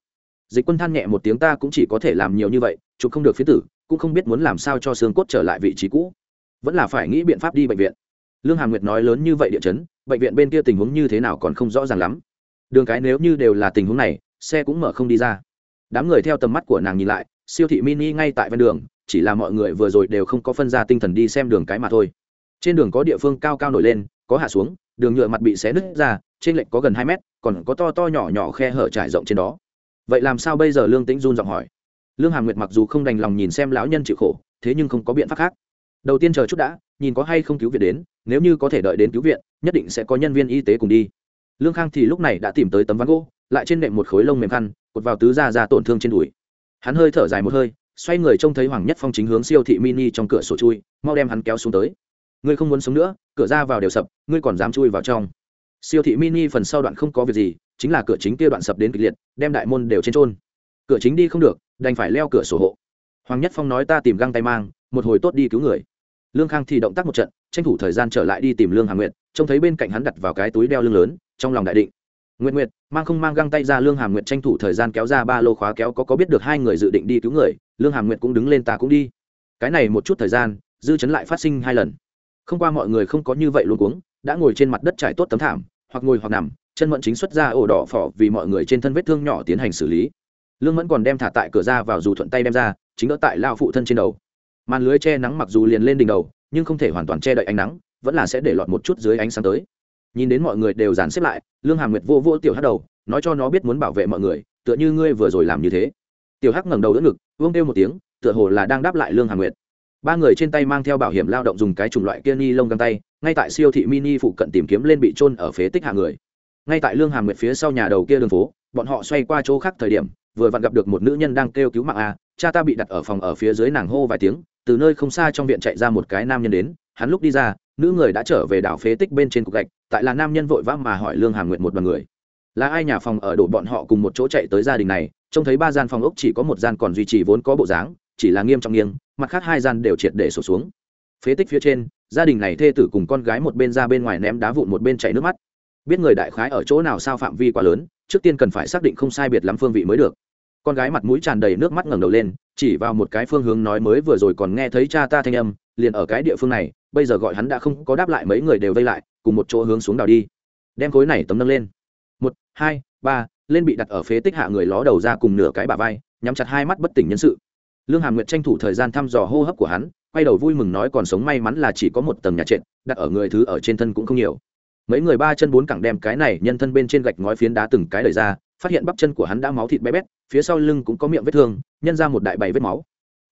Speaker 1: Dịch quân than nhẹ một tiếng, ta cũng chỉ có thể làm nhiều như vậy, chụp không được phía tử, cũng không biết muốn làm sao cho xương cốt trở lại vị trí cũ. Vẫn là phải nghĩ biện pháp đi bệnh viện lương hàm nguyệt nói lớn như vậy địa chấn, bệnh viện bên kia tình huống như thế nào còn không rõ ràng lắm. Đường cái nếu như đều là tình huống này, xe cũng mở không đi ra. Đám người theo tầm mắt của nàng nhìn lại, siêu thị mini ngay tại ven đường, chỉ là mọi người vừa rồi đều không có phân ra tinh thần đi xem đường cái mà thôi. Trên đường có địa phương cao cao nổi lên, có hạ xuống, đường nhựa mặt bị xé nứt ra, trên lệch có gần hai mét, còn có to to nhỏ nhỏ khe hở trải rộng trên đó. Vậy làm sao bây giờ lương tĩnh run giọng hỏi. Lương hàm nguyệt mặc dù không đành lòng nhìn xem lão nhân chịu khổ, thế nhưng không có biện pháp khác. Đầu tiên chờ chút đã nhìn có hay không cứu viện đến, nếu như có thể đợi đến cứu viện, nhất định sẽ có nhân viên y tế cùng đi. Lương khang thì lúc này đã tìm tới tấm ván gỗ, lại trên nệm một khối lông mềm khăn, cột vào tứ ra ra tổn thương trên đùi. Hắn hơi thở dài một hơi, xoay người trông thấy hoàng nhất phong chính hướng siêu thị mini trong cửa sổ chui, mau đem hắn kéo xuống tới. Ngươi không muốn sống nữa, cửa ra vào đều sập, ngươi còn dám chui vào trong. Siêu thị mini phần sau đoạn không có việc gì, chính là cửa chính kia đoạn sập đến kịch liệt, đem đại môn đều trên trôn. Cửa chính đi không được, đành phải leo cửa sổ hộ. Hoàng nhất phong nói ta tìm găng tay mang, một hồi tốt đi cứu người lương khang thì động tác một trận, tranh thủ thời gian trở lại đi tìm lương hà nguyệt, trông thấy bên cạnh hắn đặt vào cái túi đeo lưng lớn, trong lòng đại định. Nguyệt nguyệt, mang không mang găng tay ra lương hàm nguyệt tranh thủ thời gian kéo ra ba lô khóa kéo có có biết được hai người dự định đi cứu người, lương hàm nguyệt cũng đứng lên ta cũng đi. Cái này một chút thời gian, dư chấn lại phát sinh hai lần. Không qua mọi người không có như vậy luôn cuống, đã ngồi trên mặt đất trải tốt tấm thảm, hoặc ngồi hoặc nằm, chân mẫn chính xuất ra ổ đỏ phỏ vì mọi người trên thân vết thương nhỏ tiến hành xử lý. Lương mẫn còn đem thả tại cửa ra vào dù thuận tay đem ra, chính đỡ tại lao phụ thân trên đầu màn lưới che nắng mặc dù liền lên đỉnh đầu, nhưng không thể hoàn toàn che đậy ánh nắng, vẫn là sẽ để lọt một chút dưới ánh sáng tới. Nhìn đến mọi người đều dàn xếp lại, lương hàm nguyệt vô vô tiểu hắc đầu, nói cho nó biết muốn bảo vệ mọi người, tựa như ngươi vừa rồi làm như thế. Tiểu hắc ngẩng đầu đỡ ngực, vương kêu một tiếng, tựa hồ là đang đáp lại lương hàm nguyệt. Ba người trên tay mang theo bảo hiểm lao động dùng cái chủng loại kia ni lông găng tay, ngay tại siêu thị mini phụ cận tìm kiếm lên bị trôn ở phế tích hạ người. Ngay tại lương hàm nguyệt phía sau nhà đầu kia đường phố, bọn họ xoay qua chỗ khác thời điểm, vừa vặn gặp được một nữ nhân đang kêu cứu mạng a cha ta bị đặt ở phòng ở phía dưới nàng hô vài tiếng, từ nơi không xa trong viện chạy ra một cái nam nhân đến, hắn lúc đi ra, nữ người đã trở về đảo phế tích bên trên cục gạch, tại là nam nhân vội vã mà hỏi lương hàm nguyện một đoàn người. Là ai nhà phòng ở đổ bọn họ cùng một chỗ chạy tới gia đình này, trông thấy ba gian phòng ốc chỉ có một gian còn duy trì vốn có bộ dáng, chỉ là nghiêm trọng nghiêng, mặt khác hai gian đều triệt để sổ xuống. Phế tích phía trên, gia đình này thê tử cùng con gái một bên ra bên ngoài ném đá vụn một bên chảy nước mắt. Biết người đại khái ở chỗ nào sao phạm vi quá lớn, trước tiên cần phải xác định không sai biệt lắm phương vị mới được con gái mặt mũi tràn đầy nước mắt ngẩng đầu lên, chỉ vào một cái phương hướng nói mới vừa rồi còn nghe thấy cha ta thanh âm, liền ở cái địa phương này, bây giờ gọi hắn đã không có đáp lại mấy người đều vây lại, cùng một chỗ hướng xuống đào đi. Đem khối này tấm nâng lên. Một, hai, ba, lên bị đặt ở phế tích hạ người ló đầu ra cùng nửa cái bà vai, nhắm chặt hai mắt bất tỉnh nhân sự. Lương hàm nguyệt tranh thủ thời gian thăm dò hô hấp của hắn, quay đầu vui mừng nói còn sống may mắn là chỉ có một tầng nhà trệt, đặt ở người thứ ở trên thân cũng không nhiều. Mấy người ba chân bốn cẳng đem cái này nhân thân bên trên gạch ngói phiến đá từng cái đời ra phát hiện bắp chân của hắn đã máu thịt bé bét, phía sau lưng cũng có miệng vết thương, nhân ra một đại bày vết máu.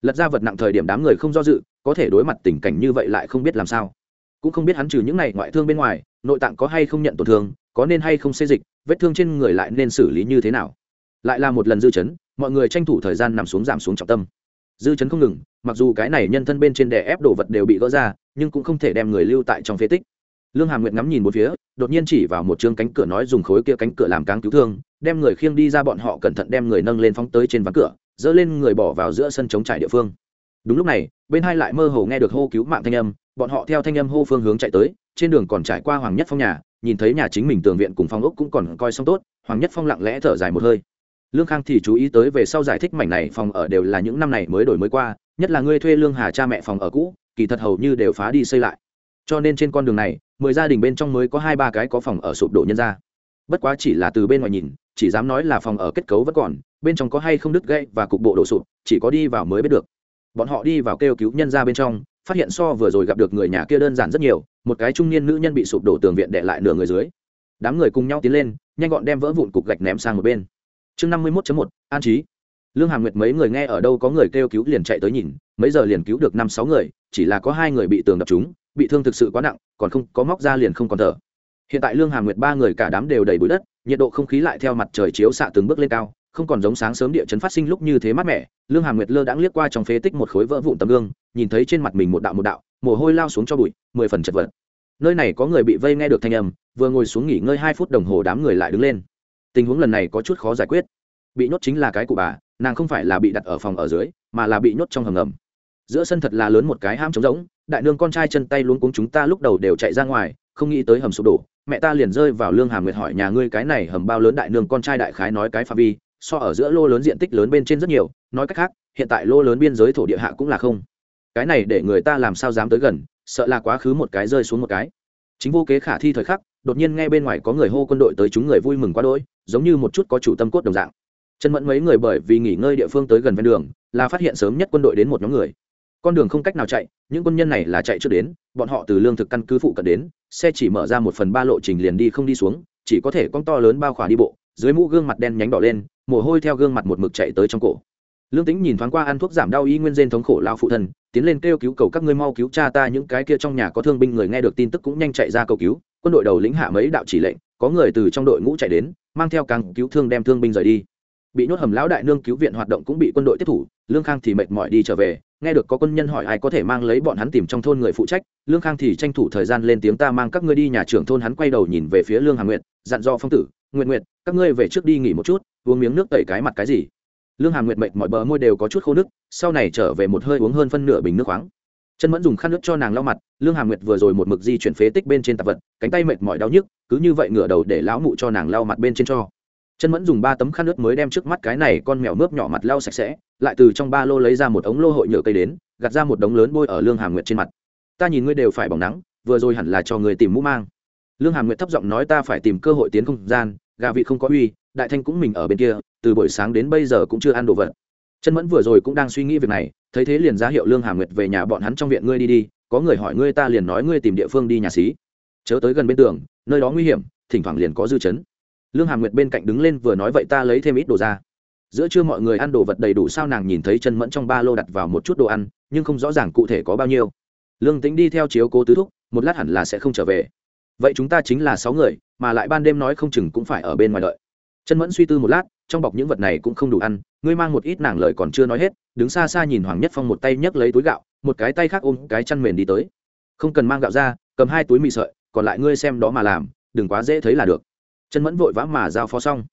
Speaker 1: Lật ra vật nặng thời điểm đám người không do dự, có thể đối mặt tình cảnh như vậy lại không biết làm sao. Cũng không biết hắn trừ những này ngoại thương bên ngoài, nội tạng có hay không nhận tổn thương, có nên hay không xê dịch, vết thương trên người lại nên xử lý như thế nào. Lại là một lần dư chấn, mọi người tranh thủ thời gian nằm xuống giảm xuống trọng tâm. Dư chấn không ngừng, mặc dù cái này nhân thân bên trên đè ép đồ vật đều bị gỡ ra, nhưng cũng không thể đem người lưu tại trong phế tích. Lương hàm nguyệt ngắm nhìn một phía, đột nhiên chỉ vào một chương cánh cửa nói dùng khối kia cánh cửa làm cáng cứu thương đem người khiêng đi ra bọn họ cẩn thận đem người nâng lên phóng tới trên ván cửa, dỡ lên người bỏ vào giữa sân chống trải địa phương. Đúng lúc này, bên hai lại mơ hồ nghe được hô cứu mạng thanh âm, bọn họ theo thanh âm hô phương hướng chạy tới, trên đường còn trải qua hoàng nhất phong nhà, nhìn thấy nhà chính mình tường viện cùng phong ốc cũng còn coi xong tốt, hoàng nhất phong lặng lẽ thở dài một hơi. Lương khang thì chú ý tới về sau giải thích mảnh này phòng ở đều là những năm này mới đổi mới qua, nhất là ngươi thuê lương hà cha mẹ phòng ở cũ, kỳ thật hầu như đều phá đi xây lại. Cho nên trên con đường này, mười gia đình bên trong mới có hai ba cái có phòng ở sụp đổ nhân ra. Bất quá chỉ là từ bên ngoài nhìn chỉ dám nói là phòng ở kết cấu vẫn còn, bên trong có hay không đứt gãy và cục bộ đổ sụp, chỉ có đi vào mới biết được. Bọn họ đi vào kêu cứu nhân ra bên trong, phát hiện so vừa rồi gặp được người nhà kia đơn giản rất nhiều, một cái trung niên nữ nhân bị sụp đổ tường viện đệ lại nửa người dưới. Đám người cùng nhau tiến lên, nhanh gọn đem vỡ vụn cục gạch ném sang một bên. Chương năm mươi mốt một, an trí. Lương hàm nguyệt mấy người nghe ở đâu có người kêu cứu liền chạy tới nhìn, mấy giờ liền cứu được năm sáu người, chỉ là có hai người bị tường đập chúng bị thương thực sự quá nặng, còn không có móc ra liền không còn thở. Hiện tại lương hàm nguyệt ba người cả đám đều đầy bụi đất nhiệt độ không khí lại theo mặt trời chiếu xạ từng bước lên cao, không còn giống sáng sớm địa chấn phát sinh lúc như thế mát mẻ. Lương hà nguyệt lơ đãng liếc qua trong phế tích một khối vỡ vụn tấm gương, nhìn thấy trên mặt mình một đạo một đạo, mồ hôi lao xuống cho bụi, mười phần chật vật. Nơi này có người bị vây nghe được thanh âm, vừa ngồi xuống nghỉ ngơi hai phút đồng hồ đám người lại đứng lên. Tình huống lần này có chút khó giải quyết. Bị nhốt chính là cái cụ bà, nàng không phải là bị đặt ở phòng ở dưới, mà là bị nhốt trong hầm ngầm. Giữa sân thật là lớn một cái ham trống rỗng, đại nương con trai chân tay luống cuống chúng ta lúc đầu đều chạy ra ngoài, không nghĩ tới hầm sụp đổ mẹ ta liền rơi vào lương hàm nguyệt hỏi nhà ngươi cái này hầm bao lớn đại nương con trai đại khái nói cái phạm vi, so ở giữa lô lớn diện tích lớn bên trên rất nhiều, nói cách khác, hiện tại lô lớn biên giới thổ địa hạ cũng là không. Cái này để người ta làm sao dám tới gần, sợ là quá khứ một cái rơi xuống một cái. Chính vô kế khả thi thời khắc, đột nhiên nghe bên ngoài có người hô quân đội tới chúng người vui mừng quá đỗi, giống như một chút có chủ tâm cốt đồng dạng. Chân mẫn mấy người bởi vì nghỉ ngơi địa phương tới gần ven đường, là phát hiện sớm nhất quân đội đến một nhóm người con đường không cách nào chạy, những quân nhân này là chạy trước đến, bọn họ từ lương thực căn cứ phụ cận đến, xe chỉ mở ra một phần ba lộ trình liền đi không đi xuống, chỉ có thể con to lớn bao khỏa đi bộ, dưới mũ gương mặt đen nhánh đỏ lên, mồ hôi theo gương mặt một mực chạy tới trong cổ. Lương tính nhìn thoáng qua ăn thuốc giảm đau y nguyên dên thống khổ lao phụ thân, tiến lên kêu cứu cầu các ngươi mau cứu cha ta, những cái kia trong nhà có thương binh người nghe được tin tức cũng nhanh chạy ra cầu cứu, quân đội đầu lĩnh hạ mấy đạo chỉ lệnh, có người từ trong đội ngũ chạy đến, mang theo càng cứu thương đem thương binh rời đi bị nhốt hầm lão đại nương cứu viện hoạt động cũng bị quân đội tiếp thủ, lương khang thì mệt mỏi đi trở về. Nghe được có quân nhân hỏi ai có thể mang lấy bọn hắn tìm trong thôn người phụ trách, lương khang thì tranh thủ thời gian lên tiếng ta mang các ngươi đi nhà trưởng thôn hắn quay đầu nhìn về phía lương hà nguyệt, dặn dò phong tử nguyện nguyện các ngươi về trước đi nghỉ một chút, uống miếng nước tẩy cái mặt cái gì? Lương hà nguyệt mệt mọi bờ môi đều có chút khô nước, sau này trở về một hơi uống hơn phân nửa bình nước khoáng. Chân mẫn dùng khăn nước cho nàng lau mặt, lương hà nguyệt vừa rồi một mực di chuyển phế tích bên trên tạp vật, cánh tay mệt mỏi đau nhức, cứ như vậy ngửa đầu để lão mụ cho nàng lau mặt bên trên cho chân mẫn dùng ba tấm khăn nước mới đem trước mắt cái này con mèo mướp nhỏ mặt lau sạch sẽ, lại từ trong ba lô lấy ra một ống lô hội nhựa cây đến, gạt ra một đống lớn bôi ở lương hàm nguyệt trên mặt. Ta nhìn ngươi đều phải bỏng nắng, vừa rồi hẳn là cho người tìm mũ mang. Lương hàm nguyệt thấp giọng nói, ta phải tìm cơ hội tiến không gian, gà vị không có uy, đại thanh cũng mình ở bên kia, từ buổi sáng đến bây giờ cũng chưa ăn đồ vật. Chân mẫn vừa rồi cũng đang suy nghĩ việc này, thấy thế liền ra hiệu lương hàm nguyệt về nhà bọn hắn trong viện ngươi đi đi, có người hỏi ngươi ta liền nói ngươi tìm địa phương đi nhà xí. Chớ tới gần bên tường, nơi đó nguy hiểm, thỉnh thoảng liền có dư chấn lương hàm nguyệt bên cạnh đứng lên vừa nói vậy ta lấy thêm ít đồ ra. Giữa trưa mọi người ăn đồ vật đầy đủ sao nàng nhìn thấy chân mẫn trong ba lô đặt vào một chút đồ ăn, nhưng không rõ ràng cụ thể có bao nhiêu. Lương tính đi theo chiếu cố tứ thúc, một lát hẳn là sẽ không trở về. Vậy chúng ta chính là sáu người, mà lại ban đêm nói không chừng cũng phải ở bên ngoài đợi. Chân mẫn suy tư một lát, trong bọc những vật này cũng không đủ ăn, ngươi mang một ít nàng lời còn chưa nói hết, đứng xa xa nhìn hoàng nhất phong một tay nhấc lấy túi gạo, một cái tay khác ôm cái chăn mền đi tới. Không cần mang gạo ra, cầm hai túi mì sợi, còn lại ngươi xem đó mà làm, đừng quá dễ thấy là được chân mẫn vội vã mà giao phó xong.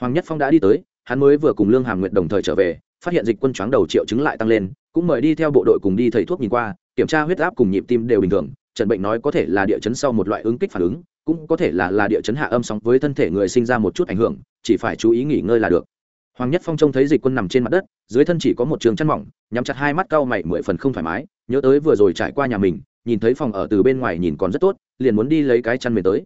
Speaker 1: Hoàng nhất phong đã đi tới, hắn mới vừa cùng lương hàm nguyện đồng thời trở về, phát hiện dịch quân chóng đầu triệu chứng lại tăng lên, cũng mời đi theo bộ đội cùng đi thầy thuốc nhìn qua, kiểm tra huyết áp cùng nhịp tim đều bình thường, trần bệnh nói có thể là địa chấn sau một loại ứng kích phản ứng, cũng có thể là là địa chấn hạ âm sóng với thân thể người sinh ra một chút ảnh hưởng, chỉ phải chú ý nghỉ ngơi là được. Hoàng nhất phong trông thấy dịch quân nằm trên mặt đất, dưới thân chỉ có một trường chăn mỏng, nhắm chặt hai mắt cau mày mười phần không thoải mái, nhớ tới vừa rồi trải qua nhà mình, nhìn thấy phòng ở từ bên ngoài nhìn còn rất tốt, liền muốn đi lấy cái chăn mềm tới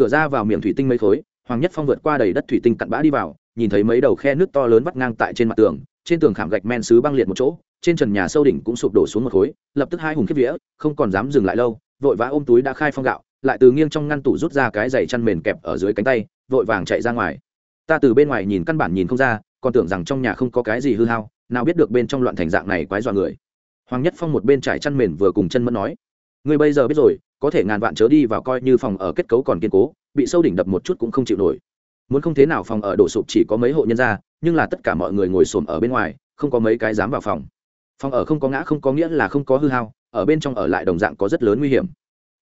Speaker 1: cửa ra vào miệng thủy tinh mấy khối, hoàng nhất phong vượt qua đầy đất thủy tinh cặn bã đi vào, nhìn thấy mấy đầu khe nước to lớn vắt ngang tại trên mặt tường, trên tường khảm gạch men xứ băng liệt một chỗ, trên trần nhà sâu đỉnh cũng sụp đổ xuống một khối, lập tức hai hùng kiếp vía, không còn dám dừng lại lâu, vội vã ôm túi đã khai phong gạo, lại từ nghiêng trong ngăn tủ rút ra cái giày chăn mền kẹp ở dưới cánh tay, vội vàng chạy ra ngoài. Ta từ bên ngoài nhìn căn bản nhìn không ra, còn tưởng rằng trong nhà không có cái gì hư hao, nào biết được bên trong loạn thành dạng này quái dọa người. Hoàng nhất phong một bên trải chăn mền vừa cùng chân mẫn nói, ngươi bây giờ biết rồi có thể ngàn vạn chớ đi vào coi như phòng ở kết cấu còn kiên cố, bị sâu đỉnh đập một chút cũng không chịu nổi. Muốn không thế nào phòng ở đổ sụp chỉ có mấy hộ nhân ra nhưng là tất cả mọi người ngồi xổm ở bên ngoài, không có mấy cái dám vào phòng. Phòng ở không có ngã không có nghĩa là không có hư hao, ở bên trong ở lại đồng dạng có rất lớn nguy hiểm.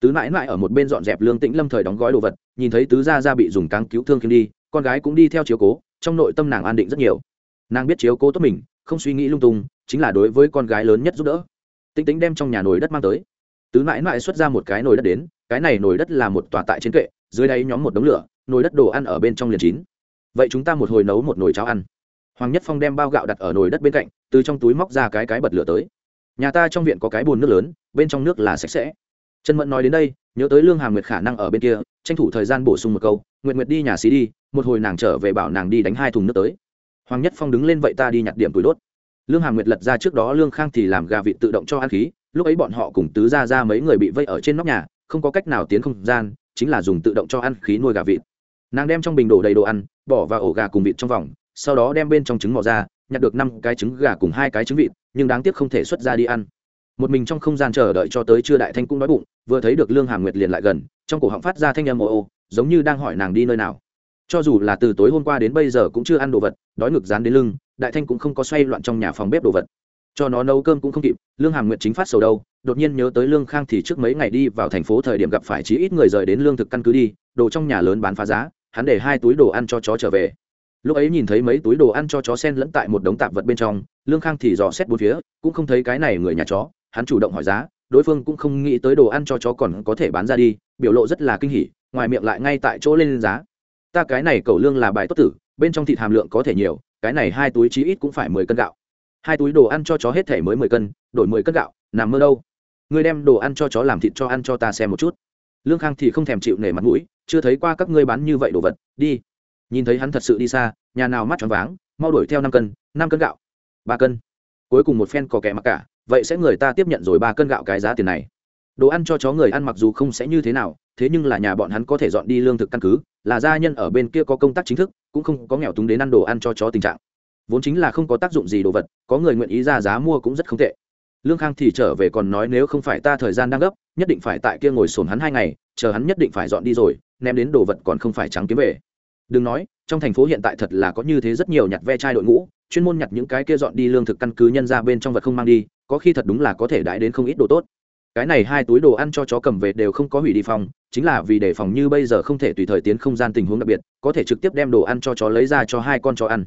Speaker 1: Tứ mãi mãi ở một bên dọn dẹp lương tĩnh lâm thời đóng gói đồ vật, nhìn thấy tứ gia gia bị dùng cáng cứu thương kiếm đi, con gái cũng đi theo chiếu cố, trong nội tâm nàng an định rất nhiều. Nàng biết chiếu cố tốt mình, không suy nghĩ lung tung, chính là đối với con gái lớn nhất giúp đỡ. Tĩnh tĩnh đem trong nhà nồi đất mang tới tứ mãi mãi xuất ra một cái nồi đất đến, cái này nồi đất là một tòa tại trên kệ, dưới đáy nhóm một đống lửa, nồi đất đồ ăn ở bên trong liền chín. Vậy chúng ta một hồi nấu một nồi cháo ăn. Hoàng nhất phong đem bao gạo đặt ở nồi đất bên cạnh, từ trong túi móc ra cái cái bật lửa tới. Nhà ta trong viện có cái bồn nước lớn, bên trong nước là sạch sẽ. Trần mẫn nói đến đây, nhớ tới lương hàm nguyệt khả năng ở bên kia, tranh thủ thời gian bổ sung một câu, nguyệt nguyệt đi nhà xí đi, một hồi nàng trở về bảo nàng đi đánh hai thùng nước tới. Hoàng nhất phong đứng lên vậy ta đi nhặt điểm túi đốt. Lương hàm nguyệt lật ra trước đó lương khang thì làm gà vịt tự động cho ăn khí lúc ấy bọn họ cùng tứ ra ra mấy người bị vây ở trên nóc nhà, không có cách nào tiến không gian, chính là dùng tự động cho ăn khí nuôi gà vịt. Nàng đem trong bình đổ đầy đồ ăn, bỏ vào ổ gà cùng vịt trong vòng, sau đó đem bên trong trứng mò ra, nhặt được năm cái trứng gà cùng hai cái trứng vịt, nhưng đáng tiếc không thể xuất ra đi ăn. Một mình trong không gian chờ đợi cho tới trưa đại thanh cũng đói bụng, vừa thấy được lương hàm nguyệt liền lại gần, trong cổ họng phát ra thanh âm ồ ồ giống như đang hỏi nàng đi nơi nào. Cho dù là từ tối hôm qua đến bây giờ cũng chưa ăn đồ vật, đói ngực dán đến lưng, đại thanh cũng không có xoay loạn trong nhà phòng bếp đồ vật cho nó nấu cơm cũng không kịp, lương hàm nguyện chính phát sầu đâu, đột nhiên nhớ tới lương khang thì trước mấy ngày đi vào thành phố thời điểm gặp phải chí ít người rời đến lương thực căn cứ đi, đồ trong nhà lớn bán phá giá, hắn để hai túi đồ ăn cho chó trở về. Lúc ấy nhìn thấy mấy túi đồ ăn cho chó sen lẫn tại một đống tạp vật bên trong, lương khang thì dò xét bốn phía, cũng không thấy cái này người nhà chó, hắn chủ động hỏi giá, đối phương cũng không nghĩ tới đồ ăn cho chó còn có thể bán ra đi, biểu lộ rất là kinh hỉ, ngoài miệng lại ngay tại chỗ lên giá. Ta cái này cầu lương là bài tốt tử, bên trong thịt hàm lượng có thể nhiều, cái này hai túi chí ít cũng phải mười cân gạo hai túi đồ ăn cho chó hết thể mới mười cân, đổi mười cân gạo, nằm mơ đâu? Ngươi đem đồ ăn cho chó làm thịt cho ăn cho ta xem một chút. Lương khang thì không thèm chịu nể mặt mũi, chưa thấy qua các ngươi bán như vậy đồ vật, đi. Nhìn thấy hắn thật sự đi xa, nhà nào mắt choáng váng, mau đuổi theo năm cân năm cân gạo, ba cân. Cuối cùng một phen có kẻ mặc cả, vậy sẽ người ta tiếp nhận rồi ba cân gạo cái giá tiền này. Đồ ăn cho chó người ăn mặc dù không sẽ như thế nào, thế nhưng là nhà bọn hắn có thể dọn đi lương thực căn cứ, là gia nhân ở bên kia có công tác chính thức, cũng không có nghèo túng đến ăn đồ ăn cho chó tình trạng vốn chính là không có tác dụng gì đồ vật, có người nguyện ý ra giá mua cũng rất không tệ. Lương khang thì trở về còn nói nếu không phải ta thời gian đang gấp, nhất định phải tại kia ngồi sồn hắn hai ngày, chờ hắn nhất định phải dọn đi rồi, ném đến đồ vật còn không phải trắng kiếm về. Đừng nói, trong thành phố hiện tại thật là có như thế rất nhiều nhặt ve chai đội ngũ, chuyên môn nhặt những cái kia dọn đi lương thực căn cứ nhân ra bên trong vật không mang đi, có khi thật đúng là có thể đãi đến không ít đồ tốt. Cái này hai túi đồ ăn cho chó cầm về đều không có hủy đi phòng, chính là vì để phòng như bây giờ không thể tùy thời tiến không gian tình huống đặc biệt, có thể trực tiếp đem đồ ăn cho chó lấy ra cho hai con chó ăn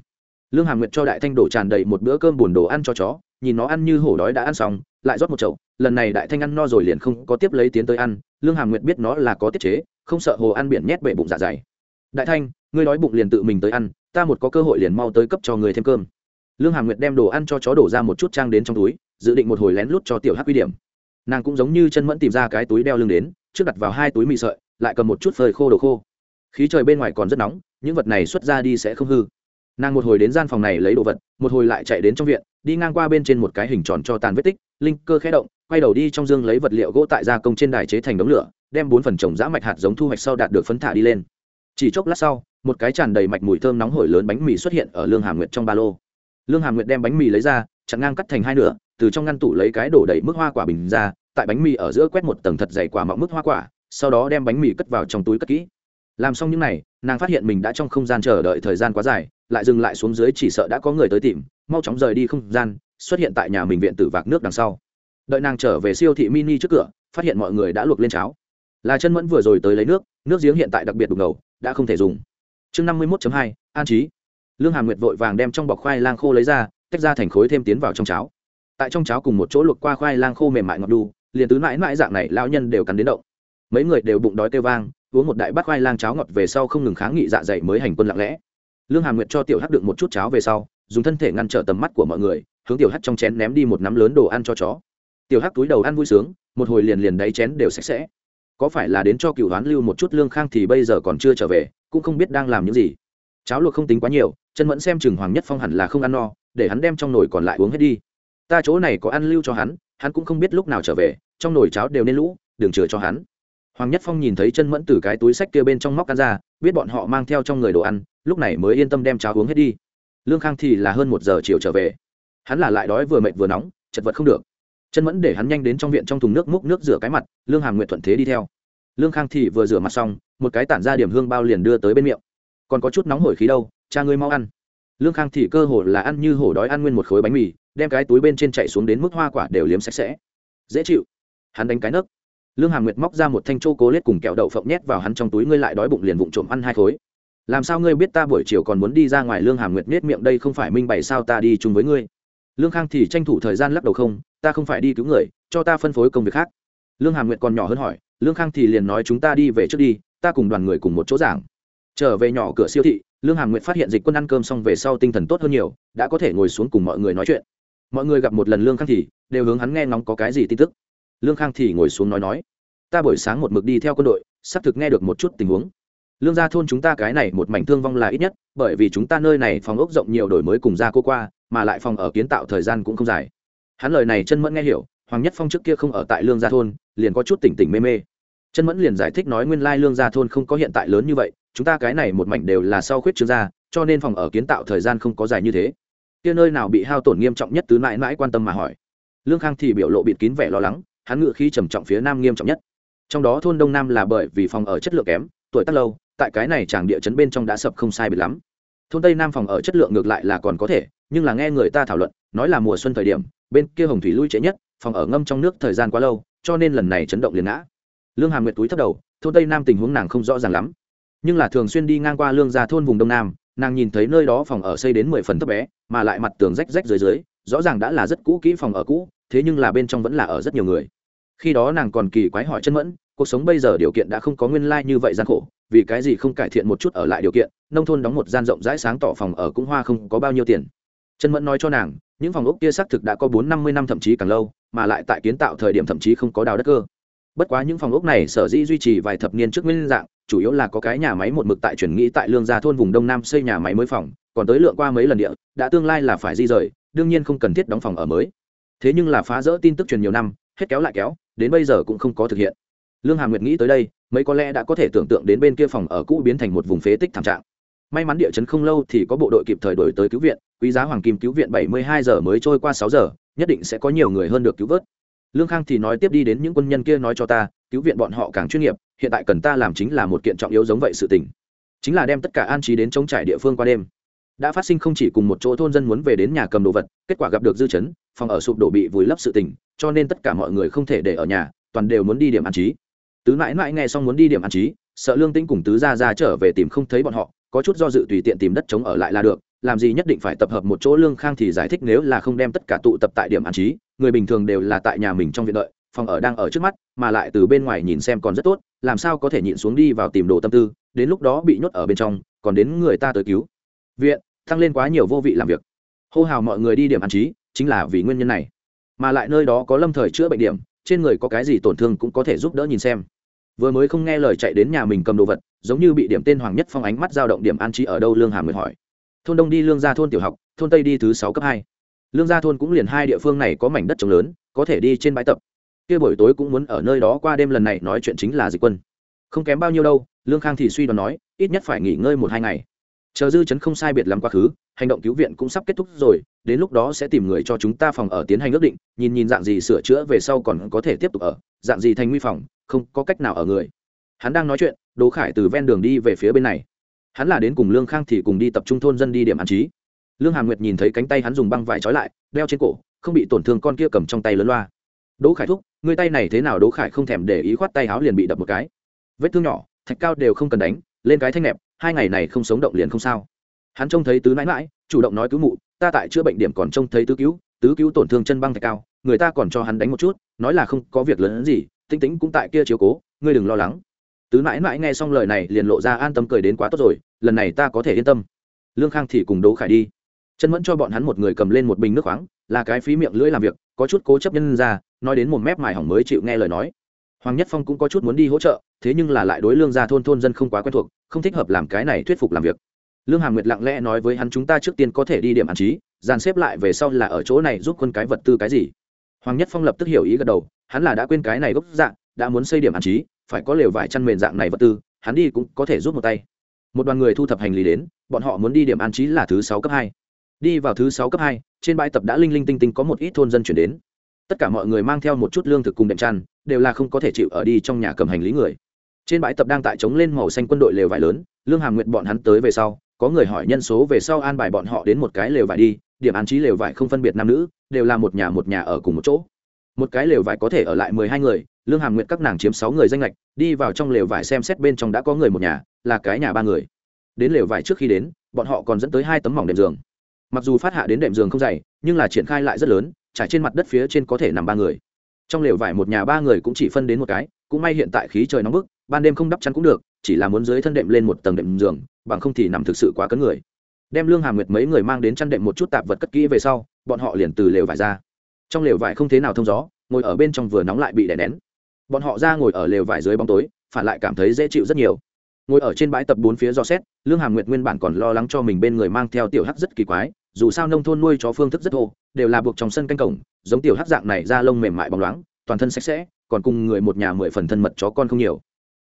Speaker 1: lương hàm nguyệt cho đại thanh đổ tràn đầy một bữa cơm bùn đồ ăn cho chó, nhìn nó ăn như hổ đói đã ăn xong, lại rót một chậu. Lần này đại thanh ăn no rồi liền không có tiếp lấy tiến tới ăn. Lương hàm nguyệt biết nó là có tiết chế, không sợ hồ ăn biển nhét bể bụng dạ dày. Đại thanh, ngươi đói bụng liền tự mình tới ăn, ta một có cơ hội liền mau tới cấp cho người thêm cơm. Lương hàm nguyệt đem đồ ăn cho chó đổ ra một chút trang đến trong túi, dự định một hồi lén lút cho tiểu hắc quy điểm. Nàng cũng giống như chân mẫn tìm ra cái túi đeo lưng đến, trước đặt vào hai túi mì sợi, lại cầm một chút phơi khô đồ khô. Khí trời bên ngoài còn rất nóng, những vật này xuất ra đi sẽ không hư nàng một hồi đến gian phòng này lấy đồ vật, một hồi lại chạy đến trong viện, đi ngang qua bên trên một cái hình tròn cho tàn vết tích, linh cơ khẽ động, quay đầu đi trong dương lấy vật liệu gỗ tại gia công trên đài chế thành đống lửa, đem bốn phần trồng giã mạch hạt giống thu hoạch sau đạt được phấn thả đi lên. Chỉ chốc lát sau, một cái tràn đầy mạch mùi thơm nóng hổi lớn bánh mì xuất hiện ở lương hà nguyệt trong ba lô. Lương hà nguyệt đem bánh mì lấy ra, chặn ngang cắt thành hai nửa, từ trong ngăn tủ lấy cái đổ đầy mức hoa quả bình ra, tại bánh mì ở giữa quét một tầng thật dày quả mọng mức hoa quả, sau đó đem bánh mì cất vào trong túi cất kỹ. Làm xong những n à y nàng phát hiện mình đã trong không gian chờ đợi thời gian quá dài lại dừng lại xuống dưới chỉ sợ đã có người tới tìm, mau chóng rời đi không gian, xuất hiện tại nhà mình viện tử vạc nước đằng sau. Đợi nàng trở về siêu thị mini trước cửa, phát hiện mọi người đã luộc lên cháo. Là chân mẫn vừa rồi tới lấy nước nước giếng hiện tại đặc biệt đục ngầu, đã không thể dùng. Chương năm mươi một hai, an trí. Lương hàm nguyệt vội vàng đem trong bọc khoai lang khô lấy ra, tách ra thành khối thêm tiến vào trong cháo. Tại trong cháo cùng một chỗ luộc qua khoai lang khô mềm mại ngọt đu, liền tứ mãi mãi dạng này lão nhân đều cắn đến động. Mấy người đều bụng đói kêu vang, uống một đại bát khoai lang cháo ngọt về sau không ngừng kháng nghị dạ dày mới hành quân lặng lẽ lương hàm nguyệt cho tiểu hắc đựng một chút cháo về sau, dùng thân thể ngăn trở tầm mắt của mọi người, hướng tiểu hắc trong chén ném đi một nắm lớn đồ ăn cho chó. Tiểu hắc túi đầu ăn vui sướng, một hồi liền liền đáy chén đều sạch sẽ. Có phải là đến cho cựu đoán lưu một chút lương khang thì bây giờ còn chưa trở về, cũng không biết đang làm những gì. Cháo luộc không tính quá nhiều chân mẫn xem chừng hoàng nhất phong hẳn là không ăn no, để hắn đem trong nồi còn lại uống hết đi. Ta chỗ này có ăn lưu cho hắn hắn cũng không biết lúc nào trở về, trong nồi cháo đều nên lũ, đừng chừa cho hắn. Hoàng nhất phong nhìn thấy chân mẫn từ cái túi sách kia bên trong móc ăn ra, biết bọn họ mang theo trong người đồ ăn lúc này mới yên tâm đem cháo uống hết đi. Lương khang thì là hơn một giờ chiều trở về. Hắn là lại đói vừa mệt vừa nóng, chật vật không được. Chân mẫn để hắn nhanh đến trong viện trong thùng nước múc nước rửa cái mặt, lương hàm nguyện thuận thế đi theo. Lương khang thì vừa rửa mặt xong, một cái tản ra điểm hương bao liền đưa tới bên miệng. Còn có chút nóng hổi khí đâu, cha ngươi mau ăn. Lương khang thì cơ hồ là ăn như hổ đói ăn nguyên một khối bánh mì, đem cái túi bên trên chạy xuống đến mức hoa quả đều liếm sạch sẽ. Dễ chịu. Hắn đánh cái nấc. Lương hàm nguyệt móc ra một thanh châu cố lết cùng kẹo đậu phộng nhét vào hắn trong túi, ngươi lại đói bụng liền vụng trộm ăn hai khối làm sao ngươi biết ta buổi chiều còn muốn đi ra ngoài lương hàm nguyệt nết miệng đây không phải minh bày sao ta đi chung với ngươi? Lương khang thì tranh thủ thời gian lắc đầu không, ta không phải đi cứu người, cho ta phân phối công việc khác. Lương hàm nguyệt còn nhỏ hơn hỏi, lương khang thì liền nói chúng ta đi về trước đi, ta cùng đoàn người cùng một chỗ giảng. Trở về nhỏ cửa siêu thị, lương hàm nguyệt phát hiện dịch quân ăn cơm xong về sau tinh thần tốt hơn nhiều, đã có thể ngồi xuống cùng mọi người nói chuyện. Mọi người gặp một lần lương khang thì đều hướng hắn nghe ngóng có cái gì tin tức. Lương khang thì ngồi xuống nói nói, ta buổi sáng một mực đi theo quân đội xác thực nghe được một chút tình huống lương gia thôn chúng ta cái này một mảnh thương vong là ít nhất, bởi vì chúng ta nơi này phòng ốc rộng nhiều đổi mới cùng gia cô qua, mà lại phòng ở kiến tạo thời gian cũng không dài. Hắn lời này chân mẫn nghe hiểu, hoàng nhất phong trước kia không ở tại lương gia thôn, liền có chút tỉnh tỉnh mê mê. Chân mẫn liền giải thích nói nguyên lai lương gia thôn không có hiện tại lớn như vậy, chúng ta cái này một mảnh đều là sau khuyết trương gia, cho nên phòng ở kiến tạo thời gian không có dài như thế. Kia nơi nào bị hao tổn nghiêm trọng nhất tứ mãi mãi quan tâm mà hỏi. Lương khang thì biểu lộ bịt kín vẻ lo lắng, hắn ngự khí trầm trọng phía nam nghiêm trọng nhất. Trong đó thôn đông nam là bởi vì phòng ở chất lượng kém, tuổi tác lâu tại cái này chàng địa chấn bên trong đã sập không sai biệt lắm. Thôn tây nam phòng ở chất lượng ngược lại là còn có thể, nhưng là nghe người ta thảo luận, nói là mùa xuân thời điểm, bên kia hồng thủy lui trễ nhất, phòng ở ngâm trong nước thời gian quá lâu, cho nên lần này chấn động liền ngã. Lương hàm nguyệt túi thấp đầu, thôn tây nam tình huống nàng không rõ ràng lắm. Nhưng là thường xuyên đi ngang qua lương gia thôn vùng đông nam, nàng nhìn thấy nơi đó phòng ở xây đến mười phần thấp bé, mà lại mặt tường rách rách dưới dưới, rõ ràng đã là rất cũ kỹ phòng ở cũ, thế nhưng là bên trong vẫn là ở rất nhiều người. Khi đó nàng còn kỳ quái hỏi chân mẫn cuộc sống bây giờ điều kiện đã không có nguyên lai như vậy gian khổ, vì cái gì không cải thiện một chút ở lại điều kiện, nông thôn đóng một gian rộng rãi sáng tỏ phòng ở cũng hoa không có bao nhiêu tiền. Chân mẫn nói cho nàng, những phòng ốc kia xác thực đã có bốn năm mươi năm thậm chí càng lâu, mà lại tại kiến tạo thời điểm thậm chí không có đào đất cơ. Bất quá những phòng ốc này sở dĩ duy trì vài thập niên trước nguyên dạng, chủ yếu là có cái nhà máy một mực tại chuyển nghĩ tại lương gia thôn vùng đông nam xây nhà máy mới phòng, còn tới lượng qua mấy lần địa, đã tương lai là phải di rời, đương nhiên không cần thiết đóng phòng ở mới. Thế nhưng là phá rỡ tin tức truyền nhiều năm, hết kéo lại kéo, đến bây giờ cũng không có thực hiện lương hà nguyệt nghĩ tới đây, mấy có lẽ đã có thể tưởng tượng đến bên kia phòng ở cũ biến thành một vùng phế tích thảm trạng. May mắn địa chấn không lâu thì có bộ đội kịp thời đổi tới cứu viện, quý giá hoàng kim cứu viện bảy mươi hai giờ mới trôi qua sáu giờ, nhất định sẽ có nhiều người hơn được cứu vớt. Lương khang thì nói tiếp đi đến những quân nhân kia nói cho ta, cứu viện bọn họ càng chuyên nghiệp, hiện tại cần ta làm chính là một kiện trọng yếu giống vậy sự tình. Chính là đem tất cả an trí đến chống trải địa phương qua đêm. Đã phát sinh không chỉ cùng một chỗ thôn dân muốn về đến nhà cầm đồ vật, kết quả gặp được dư chấn, phòng ở sụp đổ bị vùi lấp sự tình, cho nên tất cả mọi người không thể để ở nhà, toàn đều muốn đi điểm an trí tứ mãi mãi nghe xong muốn đi điểm an trí sợ lương tĩnh cùng tứ ra ra trở về tìm không thấy bọn họ, có chút do dự tùy tiện tìm đất chống ở lại là được, làm gì nhất định phải tập hợp một chỗ lương khang thì giải thích nếu là không đem tất cả tụ tập tại điểm an trí người bình thường đều là tại nhà mình trong viện đợi, phòng ở đang ở trước mắt, mà lại từ bên ngoài nhìn xem còn rất tốt, làm sao có thể nhịn xuống đi vào tìm đồ tâm tư, đến lúc đó bị nhốt ở bên trong, còn đến người ta tới cứu. Viện tăng lên quá nhiều vô vị làm việc. Hô hào mọi người đi điểm an trí chính là vì nguyên nhân này. Mà lại nơi đó có lâm thời chữa bệnh điểm, trên người có cái gì tổn thương cũng có thể giúp đỡ nhìn xem vừa mới không nghe lời chạy đến nhà mình cầm đồ vật, giống như bị điểm tên hoàng nhất phong ánh mắt dao động điểm an trí ở đâu lương hàm người hỏi. Thôn đông đi lương gia thôn tiểu học, thôn tây đi thứ sáu cấp hai. Lương gia thôn cũng liền hai địa phương này có mảnh đất trồng lớn, có thể đi trên bãi tập. Kia buổi tối cũng muốn ở nơi đó qua đêm lần này nói chuyện chính là dịch quân. Không kém bao nhiêu đâu, lương khang thì suy đoán nói, ít nhất phải nghỉ ngơi một hai ngày. Chờ dư chấn không sai biệt lắm quá khứ, hành động cứu viện cũng sắp kết thúc rồi, đến lúc đó sẽ tìm người cho chúng ta phòng ở tiến hành ước định, nhìn nhìn dạng gì sửa chữa về sau còn có thể tiếp tục ở, dạng gì thành nguy phòng không có cách nào ở người. Hắn đang nói chuyện, đỗ khải từ ven đường đi về phía bên này. Hắn là đến cùng lương khang thì cùng đi tập trung thôn dân đi điểm an trí. Lương hàm nguyệt nhìn thấy cánh tay hắn dùng băng vải trói lại, đeo trên cổ, không bị tổn thương con kia cầm trong tay lớn loa. Đỗ khải thúc, người tay này thế nào đỗ khải không thèm để ý khoát tay áo liền bị đập một cái. Vết thương nhỏ, thạch cao đều không cần đánh, lên cái thanh nẹp, hai ngày này không sống động liền không sao. Hắn trông thấy tứ mãi mãi, chủ động nói cứu mụ, ta tại chữa bệnh điểm còn trông thấy tứ cứu tứ cứu tổn thương chân băng thạch cao, người ta còn cho hắn đánh một chút, nói là không có việc lớn hơn gì tinh tính cũng tại kia chiếu cố, ngươi đừng lo lắng. Tứ mãi mãi nghe xong lời này liền lộ ra an tâm cười đến quá tốt rồi, lần này ta có thể yên tâm. Lương khang thì cùng đỗ khải đi. Chân vẫn cho bọn hắn một người cầm lên một bình nước khoáng, là cái phí miệng lưỡi làm việc, có chút cố chấp nhân ra, nói đến một mép mài hỏng mới chịu nghe lời nói. Hoàng nhất phong cũng có chút muốn đi hỗ trợ, thế nhưng là lại đối lương gia thôn thôn dân không quá quen thuộc, không thích hợp làm cái này thuyết phục làm việc. Lương hàm nguyệt lặng lẽ nói với hắn, chúng ta trước tiên có thể đi điểm hạn trí, dàn xếp lại về sau là ở chỗ này giúp quân cái vật tư cái gì. Hoàng nhất phong lập tức hiểu ý gật đầu hắn là đã quên cái này gốc dạng đã muốn xây điểm an trí, phải có lều vải chăn mền dạng này vật tư, hắn đi cũng có thể giúp một tay. Một đoàn người thu thập hành lý đến, bọn họ muốn đi điểm an trí là thứ sáu cấp hai. Đi vào thứ sáu cấp hai, trên bãi tập đã linh linh tinh tinh có một ít thôn dân chuyển đến. Tất cả mọi người mang theo một chút lương thực cùng đệm chăn, đều là không có thể chịu ở đi trong nhà cầm hành lý người. Trên bãi tập đang tại chống lên màu xanh quân đội lều vải lớn, lương hàm nguyện bọn hắn tới về sau, có người hỏi nhân số về sau an bài bọn họ đến một cái lều vải đi, điểm an trí lều vải không phân biệt nam nữ, đều là một nhà một nhà ở cùng một chỗ một cái lều vải có thể ở lại mười hai người, lương hàm nguyện các nàng chiếm sáu người danh lệch đi vào trong lều vải xem xét bên trong đã có người một nhà, là cái nhà ba người. Đến lều vải trước khi đến, bọn họ còn dẫn tới hai tấm mỏng đệm giường. Mặc dù phát hạ đến đệm giường không dày, nhưng là triển khai lại rất lớn, trải trên mặt đất phía trên có thể nằm ba người. Trong lều vải một nhà ba người cũng chỉ phân đến một cái, cũng may hiện tại khí trời nóng bức, ban đêm không đắp chắn cũng được, chỉ là muốn dưới thân đệm lên một tầng đệm giường, bằng không thì nằm thực sự quá cấn người. Đem lương hàm nguyệt mấy người mang đến chăn đệm một chút tạp vật cất kỹ về sau, bọn họ liền từ lều vải ra trong lều vải không thế nào thông gió, ngồi ở bên trong vừa nóng lại bị đè nén. Bọn họ ra ngồi ở lều vải dưới bóng tối, phản lại cảm thấy dễ chịu rất nhiều. Ngồi ở trên bãi tập bốn phía do xét, lương hàm nguyệt nguyên bản còn lo lắng cho mình bên người mang theo tiểu hắc rất kỳ quái, dù sao nông thôn nuôi chó phương thức rất thô, đều là buộc trong sân canh cổng, giống tiểu hắc dạng này da lông mềm mại bóng loáng, toàn thân sạch sẽ, còn cùng người một nhà mười phần thân mật chó con không nhiều.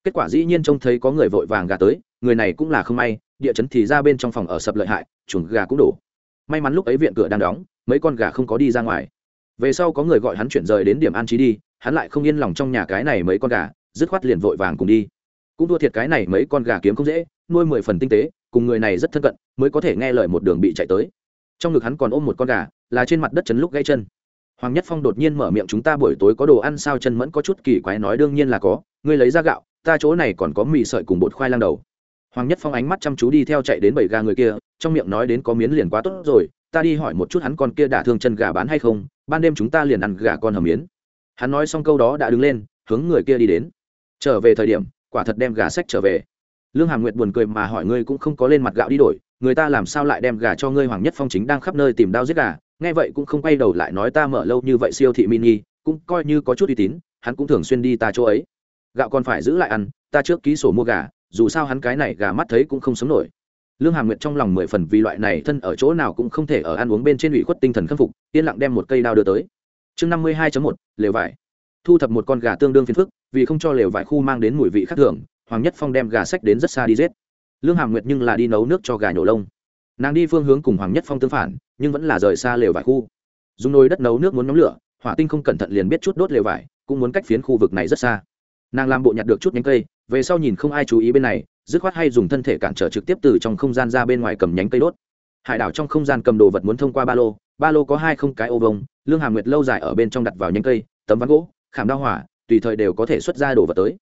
Speaker 1: Kết quả dĩ nhiên trông thấy có người vội vàng gà tới, người này cũng là không may, địa chấn thì ra bên trong phòng ở sập lợi hại, chuồng gà cũng đổ. May mắn lúc ấy viện cửa đang đóng, mấy con gà không có đi ra ngoài về sau có người gọi hắn chuyển rời đến điểm an trí đi, hắn lại không yên lòng trong nhà cái này mấy con gà, dứt khoát liền vội vàng cùng đi. Cũng thua thiệt cái này mấy con gà kiếm không dễ, nuôi mười phần tinh tế, cùng người này rất thân cận, mới có thể nghe lời một đường bị chạy tới. Trong ngực hắn còn ôm một con gà, là trên mặt đất chấn lúc gãy chân. Hoàng nhất phong đột nhiên mở miệng chúng ta buổi tối có đồ ăn sao chân mẫn có chút kỳ quái nói đương nhiên là có, ngươi lấy ra gạo, ta chỗ này còn có mì sợi cùng bột khoai lang đầu. Hoàng nhất phong ánh mắt chăm chú đi theo chạy đến bảy gà người kia, trong miệng nói đến có miến liền quá tốt rồi, ta đi hỏi một chút hắn con kia đả thương chân gà bán hay không ban đêm chúng ta liền ăn gà con hầm miến hắn nói xong câu đó đã đứng lên, hướng người kia đi đến. Trở về thời điểm, quả thật đem gà sách trở về. Lương hàm nguyệt buồn cười mà hỏi ngươi cũng không có lên mặt gạo đi đổi, người ta làm sao lại đem gà cho ngươi hoàng nhất phong chính đang khắp nơi tìm đao giết gà, nghe vậy cũng không quay đầu lại nói ta mở lâu như vậy siêu thị mini, cũng coi như có chút uy tín, hắn cũng thường xuyên đi ta chỗ ấy. Gạo còn phải giữ lại ăn, ta trước ký sổ mua gà, dù sao hắn cái này gà mắt thấy cũng không sống nổi lương hà nguyệt trong lòng mười phần vì loại này thân ở chỗ nào cũng không thể ở ăn uống bên trên ủy khuất tinh thần khâm phục, yên lặng đem một cây đao đưa tới. Chương năm mươi hai một, lều vải. Thu thập một con gà tương đương phiền phức, vì không cho lều vải khu mang đến mùi vị khác thường, hoàng nhất phong đem gà sách đến rất xa đi giết. Lương hàm nguyệt nhưng là đi nấu nước cho gà nhổ lông. Nàng đi phương hướng cùng hoàng nhất phong tương phản, nhưng vẫn là rời xa lều vải khu. Dùng nồi đất nấu nước muốn nhóm lửa, hỏa tinh không cẩn thận liền biết chút đốt lều vải, cũng muốn cách phiến khu vực này rất xa. Nàng làm bộ nhặt được chút nhánh cây, về sau nhìn không ai chú ý bên này dứt khoát hay dùng thân thể cản trở trực tiếp từ trong không gian ra bên ngoài cầm nhánh cây đốt. Hải đảo trong không gian cầm đồ vật muốn thông qua ba lô ba lô có hai không cái ô vông lương hàm nguyệt lâu dài ở bên trong đặt vào nhánh cây, tấm ván gỗ, khảm đao hỏa, tùy thời đều có thể xuất ra đồ vật tới.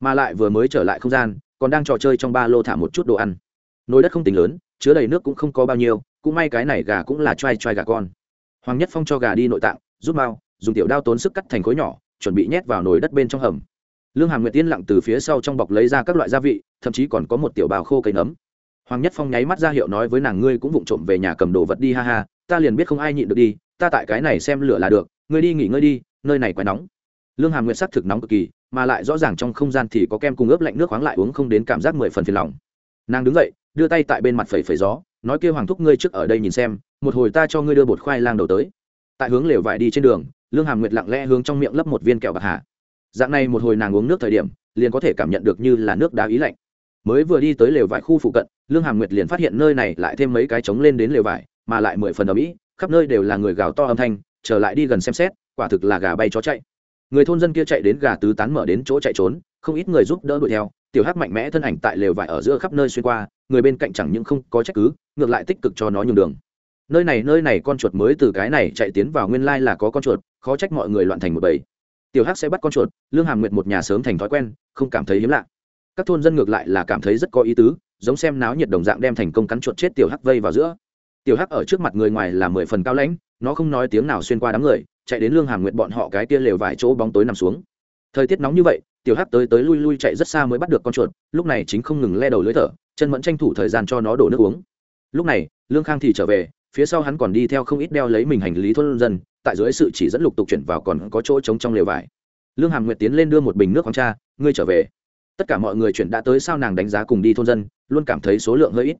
Speaker 1: Mà lại vừa mới trở lại không gian, còn đang trò chơi trong ba lô thả một chút đồ ăn. Nồi đất không tính lớn, chứa đầy nước cũng không có bao nhiêu, cũng may cái này gà cũng là trai trai gà con. Hoàng nhất phong cho gà đi nội tạng, rút mao dùng tiểu đao tốn sức cắt thành khối nhỏ, chuẩn bị nhét vào nồi đất bên trong hầm lương hàm nguyệt tiên lặng từ phía sau trong bọc lấy ra các loại gia vị, thậm chí còn có một tiểu bào khô cây nấm. Hoàng nhất phong nháy mắt ra hiệu nói với nàng, ngươi cũng vụng trộm về nhà cầm đồ vật đi, ha ha, ta liền biết không ai nhịn được đi, ta tại cái này xem lửa là được, ngươi đi nghỉ ngơi đi, nơi này quá nóng. Lương hàm nguyệt sắc thực nóng cực kỳ, mà lại rõ ràng trong không gian thì có kem cung ướp lạnh nước khoáng lại uống không đến cảm giác mười phần phiền lòng. Nàng đứng dậy, đưa tay tại bên mặt phẩy phẩy gió, nói kêu hoàng thúc ngươi trước ở đây nhìn xem, một hồi ta cho ngươi đưa bột khoai lang đầu tới. Tại hướng lều vải đi trên đường, lương hàm nguyệt lặng lẽ hướng trong miệng lấp một viên kẹo bạc hà dạng này một hồi nàng uống nước thời điểm, liền có thể cảm nhận được như là nước đá ý lạnh. Mới vừa đi tới lều vải khu phụ cận, lương hàm nguyệt liền phát hiện nơi này lại thêm mấy cái trống lên đến lều vải, mà lại mười phần ở mỹ khắp nơi đều là người gào to âm thanh trở lại đi gần xem xét, quả thực là gà bay chó chạy. Người thôn dân kia chạy đến gà tứ tán mở đến chỗ chạy trốn, không ít người giúp đỡ đuổi theo, tiểu hắc mạnh mẽ thân ảnh tại lều vải ở giữa khắp nơi xuyên qua, người bên cạnh chẳng những không có trách cứ, ngược lại tích cực cho nó nhường đường. Nơi này nơi này con chuột mới từ cái này chạy tiến vào nguyên lai là có con chuột, khó trách mọi người loạn thành một bầy tiểu hắc sẽ bắt con chuột, lương hàm nguyệt một nhà sớm thành thói quen, không cảm thấy hiếm lạ. Các thôn dân ngược lại là cảm thấy rất có ý tứ, giống xem náo nhiệt đồng dạng đem thành công cắn chuột chết tiểu hắc vây vào giữa. Tiểu hắc ở trước mặt người ngoài là mười phần cao lãnh, nó không nói tiếng nào xuyên qua đám người, chạy đến lương hàm nguyệt bọn họ cái kia lều vài chỗ bóng tối nằm xuống. Thời tiết nóng như vậy, tiểu hắc tới tới lui lui chạy rất xa mới bắt được con chuột, lúc này chính không ngừng le đầu lưới thở, chân mẫn tranh thủ thời gian cho nó đổ nước uống. Lúc này, lương khang thì trở về, phía sau hắn còn đi theo không ít đeo lấy mình hành lý thôn dân tại dưới sự chỉ dẫn lục tục chuyển vào còn có chỗ trống trong lều vải. Lương hàm nguyệt tiến lên đưa một bình nước khoáng cha, ngươi trở về. Tất cả mọi người chuyển đã tới sao nàng đánh giá cùng đi thôn dân, luôn cảm thấy số lượng hơi ít.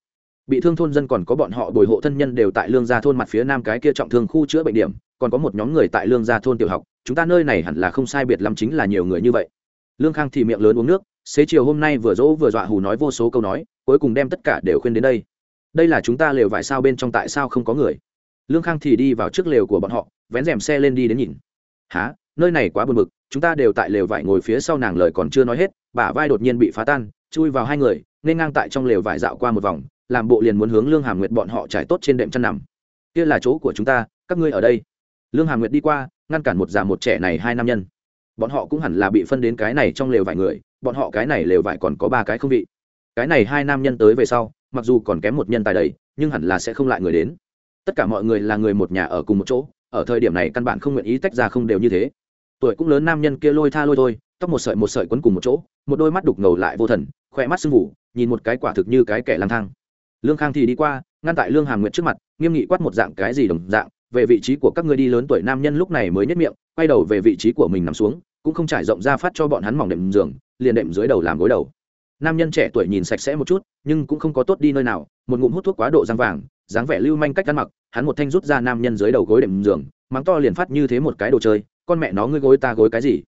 Speaker 1: Bị thương thôn dân còn có bọn họ bồi hộ thân nhân đều tại lương gia thôn mặt phía nam cái kia trọng thương khu chữa bệnh điểm, còn có một nhóm người tại lương gia thôn tiểu học, chúng ta nơi này hẳn là không sai biệt lắm chính là nhiều người như vậy. Lương khang thì miệng lớn uống nước, xế chiều hôm nay vừa dỗ vừa dọa hù nói vô số câu nói, cuối cùng đem tất cả đều khuyên đến đây. Đây là chúng ta lều vải sao bên trong tại sao không có người? Lương khang thì đi vào trước lều của bọn họ, vén rèm xe lên đi đến nhìn. Há nơi này quá buồn bực, chúng ta đều tại lều vải ngồi phía sau nàng lời còn chưa nói hết, bả vai đột nhiên bị phá tan, chui vào hai người, nên ngang tại trong lều vải dạo qua một vòng, làm bộ liền muốn hướng lương Hà nguyệt bọn họ trải tốt trên đệm chăn nằm. Kia là chỗ của chúng ta, các ngươi ở đây. Lương Hà nguyệt đi qua, ngăn cản một già một trẻ này hai nam nhân. Bọn họ cũng hẳn là bị phân đến cái này trong lều vải người, bọn họ cái này lều vải còn có ba cái không vị. Cái này hai nam nhân tới về sau, mặc dù còn kém một nhân tài đầy, nhưng hẳn là sẽ không lại người đến tất cả mọi người là người một nhà ở cùng một chỗ, ở thời điểm này căn bản không nguyện ý tách ra không đều như thế. Tuổi cũng lớn nam nhân kia lôi tha lôi thôi, tóc một sợi một sợi quấn cùng một chỗ, một đôi mắt đục ngầu lại vô thần, khỏe mắt sưng ngủ nhìn một cái quả thực như cái kẻ lang thang. Lương khang thì đi qua, ngăn tại lương hàm nguyệt trước mặt, nghiêm nghị quát một dạng cái gì đồng dạng, về vị trí của các ngươi đi lớn tuổi nam nhân lúc này mới nhất miệng, quay đầu về vị trí của mình nằm xuống, cũng không trải rộng ra phát cho bọn hắn mỏng đệm giường, liền đệm dưới đầu làm gối đầu. Nam nhân trẻ tuổi nhìn sạch sẽ một chút, nhưng cũng không có tốt đi nơi nào, một ngụm hút thuốc quá độ răng vàng dáng vẻ lưu manh cách ăn mặc, hắn một thanh rút ra nam nhân dưới đầu gối đệm giường, mắng to liền phát như thế một cái đồ chơi, con mẹ nó, ngươi gối ta gối cái gì?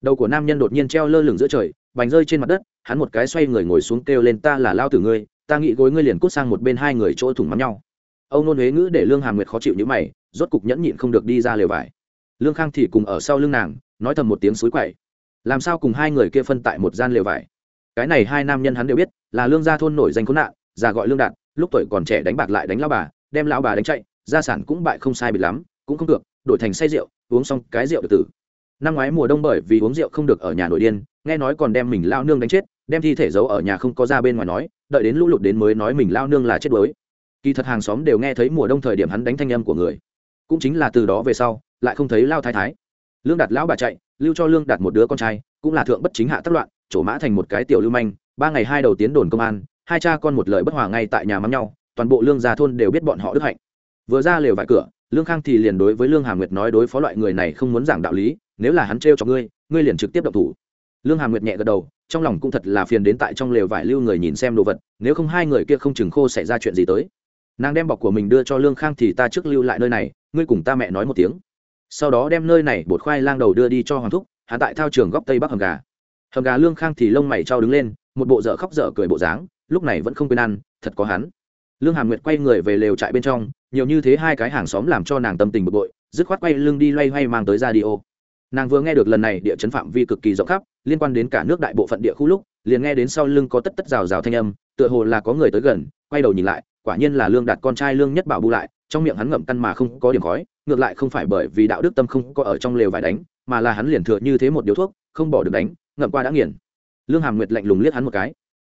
Speaker 1: Đầu của nam nhân đột nhiên treo lơ lửng giữa trời, bành rơi trên mặt đất, hắn một cái xoay người ngồi xuống kêu lên, ta là lao tử ngươi, ta nghĩ gối ngươi liền cút sang một bên hai người chỗ thủng mắm nhau. Ông nôn huế ngữ để lương hàm nguyệt khó chịu như mày, rốt cục nhẫn nhịn không được đi ra lều vải. Lương khang thì cùng ở sau lưng nàng, nói thầm một tiếng suối quậy. Làm sao cùng hai người kia phân tại một gian lều vải? Cái này hai nam nhân hắn đều biết, là lương gia thôn nổi danh khốn nạn, già gọi lương đạn lúc tuổi còn trẻ đánh bạc lại đánh lao bà, đem lao bà đánh chạy, gia sản cũng bại không sai bị lắm, cũng không được, đổi thành say rượu, uống xong cái rượu được tử. Năm ngoái mùa đông bởi vì uống rượu không được ở nhà nổi điên, nghe nói còn đem mình lao nương đánh chết, đem thi thể giấu ở nhà không có ra bên ngoài nói, đợi đến lũ lụt đến mới nói mình lao nương là chết đuối. Kỳ thật hàng xóm đều nghe thấy mùa đông thời điểm hắn đánh thanh âm của người. Cũng chính là từ đó về sau, lại không thấy lao thái thái. Lương đạt lão bà chạy, lưu cho lương đạt một đứa con trai, cũng là thượng bất chính hạ tất loạn trổ mã thành một cái tiểu lưu manh, ba ngày hai đầu tiến đồn công an hai cha con một lời bất hòa ngay tại nhà mắm nhau, toàn bộ lương gia thôn đều biết bọn họ đức hạnh. Vừa ra lều vải cửa, lương khang thì liền đối với lương hà nguyệt nói đối phó loại người này không muốn giảng đạo lý, nếu là hắn trêu cho ngươi ngươi liền trực tiếp đập thủ. Lương hà nguyệt nhẹ gật đầu, trong lòng cũng thật là phiền đến tại trong lều vải lưu người nhìn xem đồ vật, nếu không hai người kia không chừng khô xảy ra chuyện gì tới. Nàng đem bọc của mình đưa cho lương khang thì ta trước lưu lại nơi này, ngươi cùng ta mẹ nói một tiếng. Sau đó đem nơi này bột khoai lang đầu đưa đi cho hoàng thúc hạ tại thao trường góc tây bắc hầm gà. Hầm gà lương khang thì lông mày trao đứng lên, một bộ dở khóc dở cười bộ dáng lúc này vẫn không quên ăn, thật có hắn. Lương hàm nguyệt quay người về lều trại bên trong, nhiều như thế hai cái hàng xóm làm cho nàng tâm tình bực bội, dứt khoát quay lưng đi loay hoay mang tới ra đi ô. Nàng vừa nghe được lần này địa chấn phạm vi cực kỳ rộng khắp, liên quan đến cả nước đại bộ phận địa khu lúc, liền nghe đến sau lưng có tất tất rào rào thanh âm, tựa hồ là có người tới gần, quay đầu nhìn lại, quả nhiên là lương đạt con trai lương nhất bảo bu lại, trong miệng hắn ngậm căn mà không có điểm khói, ngược lại không phải bởi vì đạo đức tâm không có ở trong lều vải đánh, mà là hắn liền thừa như thế một điếu thuốc, không bỏ được đánh, ngậm qua đã nghiền. Lương hàm nguyệt lạnh lùng liếc hắn một cái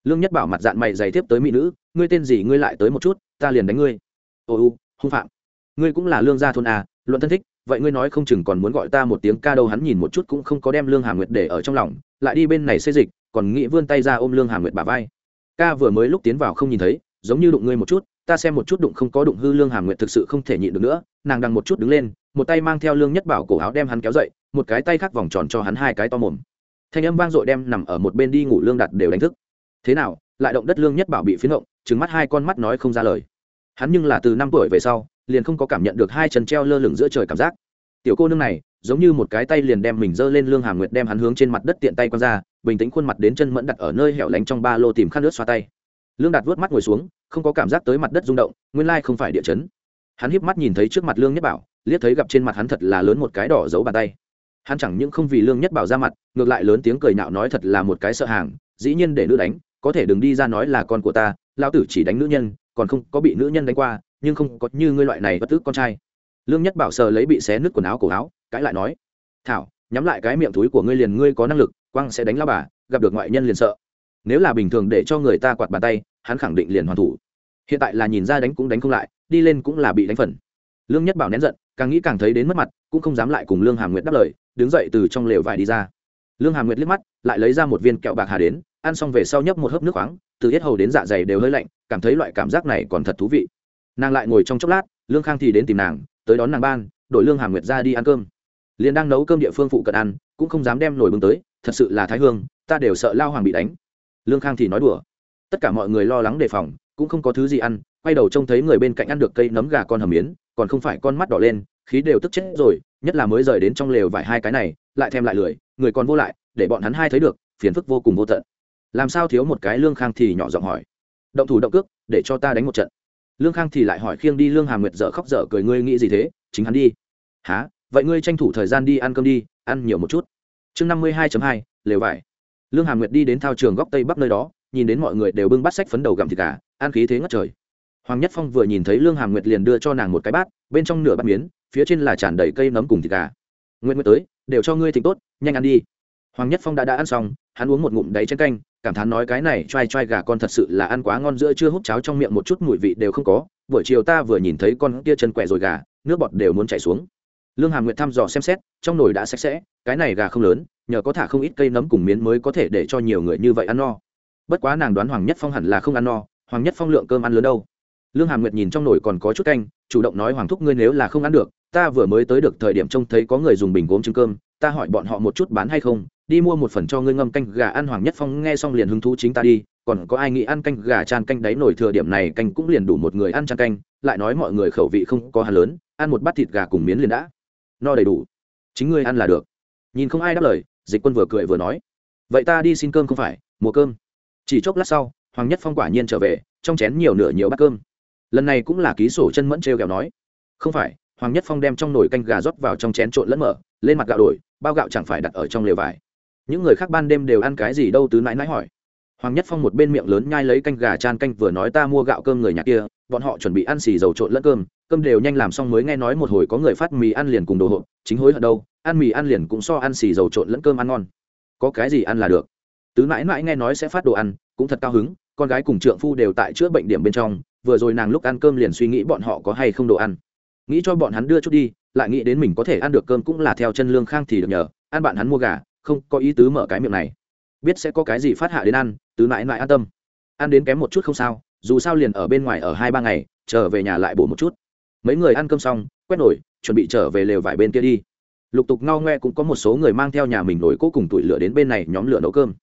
Speaker 1: lương nhất bảo mặt dạng mày dày tiếp tới mỹ nữ, ngươi tên gì ngươi lại tới một chút, ta liền đánh ngươi. Ô u, hung phạm. Ngươi cũng là lương gia thôn à luận thân thích, vậy ngươi nói không chừng còn muốn gọi ta một tiếng ca đâu, hắn nhìn một chút cũng không có đem lương Hà nguyệt để ở trong lòng, lại đi bên này xây dịch, còn nghĩ vươn tay ra ôm lương Hà nguyệt bà vai. Ca vừa mới lúc tiến vào không nhìn thấy, giống như đụng ngươi một chút, ta xem một chút đụng không có đụng hư lương Hà nguyệt thực sự không thể nhịn được nữa, nàng đằng một chút đứng lên, một tay mang theo lương nhất bảo cổ áo đem hắn kéo dậy, một cái tay khác vòng tròn cho hắn hai cái to mồm. Thanh âm vang dội đem nằm ở một bên đi ngủ lương đặt đều đánh thức thế nào, lại động đất lương nhất bảo bị phiến động trứng mắt hai con mắt nói không ra lời. Hắn nhưng là từ năm tuổi về sau, liền không có cảm nhận được hai chân treo lơ lửng giữa trời cảm giác. Tiểu cô nương này, giống như một cái tay liền đem mình giơ lên lương hà nguyệt đem hắn hướng trên mặt đất tiện tay quăng ra, bình tĩnh khuôn mặt đến chân mẫn đặt ở nơi hẻo lánh trong ba lô tìm khăn nước xoa tay. Lương đạt vớt mắt ngồi xuống, không có cảm giác tới mặt đất rung động, nguyên lai không phải địa chấn. Hắn híp mắt nhìn thấy trước mặt lương nhất bảo, liếc thấy gặp trên mặt hắn thật là lớn một cái đỏ giấu bàn tay. Hắn chẳng những không vì lương nhất bảo ra mặt, ngược lại lớn tiếng cười nạo nói thật là một cái sợ hàng, dĩ nhiên để nữ đánh có thể đừng đi ra nói là con của ta lao tử chỉ đánh nữ nhân, còn không có bị nữ nhân đánh qua, nhưng không có như ngươi loại này bất tức con trai. Lương nhất bảo sờ lấy bị xé nứt quần áo cổ áo, cãi lại nói, thảo, nhắm lại cái miệng túi của ngươi liền ngươi có năng lực quang sẽ đánh lao bà, gặp được ngoại nhân liền sợ. Nếu là bình thường để cho người ta quạt bàn tay, hắn khẳng định liền hoàn thủ. Hiện tại là nhìn ra đánh cũng đánh không lại, đi lên cũng là bị đánh phần. Lương nhất bảo nén giận, càng nghĩ càng thấy đến mất mặt, cũng không dám lại cùng lương hàm nguyệt đáp lời, đứng dậy từ trong lều vải đi ra. Lương hàm nguyệt liếc mắt, lại lấy ra một viên kẹo bạc hà đến ăn xong về sau nhấp một hớp nước khoáng, từ hết hầu đến dạ dày đều hơi lạnh, cảm thấy loại cảm giác này còn thật thú vị. Nàng lại ngồi trong chốc lát, lương khang thì đến tìm nàng, tới đón nàng ban, đổi lương hàm nguyệt ra đi ăn cơm. Liền đang nấu cơm địa phương phụ cận ăn, cũng không dám đem nổi bưng tới, thật sự là thái hương, ta đều sợ lao hoàng bị đánh. Lương khang thì nói đùa. Tất cả mọi người lo lắng đề phòng, cũng không có thứ gì ăn, quay đầu trông thấy người bên cạnh ăn được cây nấm gà con hầm miến, còn không phải con mắt đỏ lên, khí đều tức chết rồi, nhất là mới rời đến trong lều vải hai cái này, lại thêm lại lười, người còn vô lại, để bọn hắn hai thấy được, phiền phức vô cùng vô tận làm sao thiếu một cái lương khang thì nhỏ giọng hỏi. Động thủ động cước, để cho ta đánh một trận. Lương khang thì lại hỏi khiêng đi lương hàm nguyệt dở khóc dở cười, ngươi nghĩ gì thế? Chính hắn đi. Há vậy ngươi tranh thủ thời gian đi ăn cơm đi, ăn nhiều một chút. Chương năm mươi hai hai, lều vải. Lương hàm nguyệt đi đến thao trường góc tây bắc nơi đó, nhìn đến mọi người đều bưng bát sách phấn đầu gặm thịt gà, ăn khí thế ngất trời. Hoàng nhất phong vừa nhìn thấy lương hàm nguyệt liền đưa cho nàng một cái bát, bên trong nửa bát miến, phía trên là tràn đầy cây nấm cùng thịt gà. Nguyện nguyện tới, đều cho ngươi thịt tốt, nhanh ăn đi. Hoàng nhất phong đã đã ăn xong, hắn uống một ngụm đáy chén canh cảm thán nói cái này choai choai gà con thật sự là ăn quá ngon giữa chưa hút cháo trong miệng một chút mùi vị đều không có, buổi chiều ta vừa nhìn thấy con kia chân quẹ rồi gà, nước bọt đều muốn chảy xuống. Lương hàm nguyệt thăm dò xem xét, trong nồi đã sạch sẽ, cái này gà không lớn, nhờ có thả không ít cây nấm cùng miến mới có thể để cho nhiều người như vậy ăn no. Bất quá nàng đoán hoàng nhất phong hẳn là không ăn no, hoàng nhất phong lượng cơm ăn lớn đâu. Lương hàm nguyệt nhìn trong nồi còn có chút canh, chủ động nói hoàng thúc ngươi nếu là không ăn được, ta vừa mới tới được thời điểm trông thấy có người dùng bình gốm trứng cơm, ta hỏi bọn họ một chút bán hay không đi mua một phần cho ngươi ngâm canh gà ăn hoàng nhất phong nghe xong liền hứng thú chính ta đi, còn có ai nghĩ ăn canh gà tràn canh đáy nổi thừa điểm này canh cũng liền đủ một người ăn tràn canh, lại nói mọi người khẩu vị không có hà lớn, ăn một bát thịt gà cùng miến liền đã. No đầy đủ. Chính ngươi ăn là được. Nhìn không ai đáp lời, dịch quân vừa cười vừa nói. Vậy ta đi xin cơm không phải mua cơm. Chỉ chốc lát sau, hoàng nhất phong quả nhiên trở về, trong chén nhiều nửa nhiều bát cơm. Lần này cũng là ký sổ chân mẫn t r kẹo nói. Không phải, hoàng nhất phong đem trong nồi canh gà rót vào trong chén trộn lẫn mở, lên mặt gạo đổi, bao gạo chẳng phải đặt ở trong lều vải những người khác ban đêm đều ăn cái gì đâu tứ nãi nãi hỏi. Hoàng nhất phong một bên miệng lớn nhai lấy canh gà chan canh vừa nói ta mua gạo cơm người nhà kia, bọn họ chuẩn bị ăn xì dầu trộn lẫn cơm cơm đều nhanh làm xong mới nghe nói một hồi có người phát mì ăn liền cùng đồ hộp, chính hối hận đâu, ăn mì ăn liền cũng so ăn xì dầu trộn lẫn cơm ăn ngon. Có cái gì ăn là được. Tứ mãi mãi nghe nói sẽ phát đồ ăn, cũng thật cao hứng, con gái cùng trượng phu đều tại chữa bệnh điểm bên trong, vừa rồi nàng lúc ăn cơm liền suy nghĩ bọn họ có hay không đồ ăn. Nghĩ cho bọn hắn đưa chút đi, lại nghĩ đến mình có thể ăn được cơm cũng là theo chân lương khang thì được nhờ, ăn bạn hắn mua gà không có ý tứ mở cái miệng này. Biết sẽ có cái gì phát hạ đến ăn, tứ mãi mãi an tâm. Ăn đến kém một chút không sao, dù sao liền ở bên ngoài ở hai ba ngày, trở về nhà lại bổ một chút. Mấy người ăn cơm xong, quét nổi chuẩn bị trở về lều vải bên kia đi. Lục tục ngao ngoe cũng có một số người mang theo nhà mình nổi cố cùng tủi lửa đến bên này nhóm lửa nấu cơm.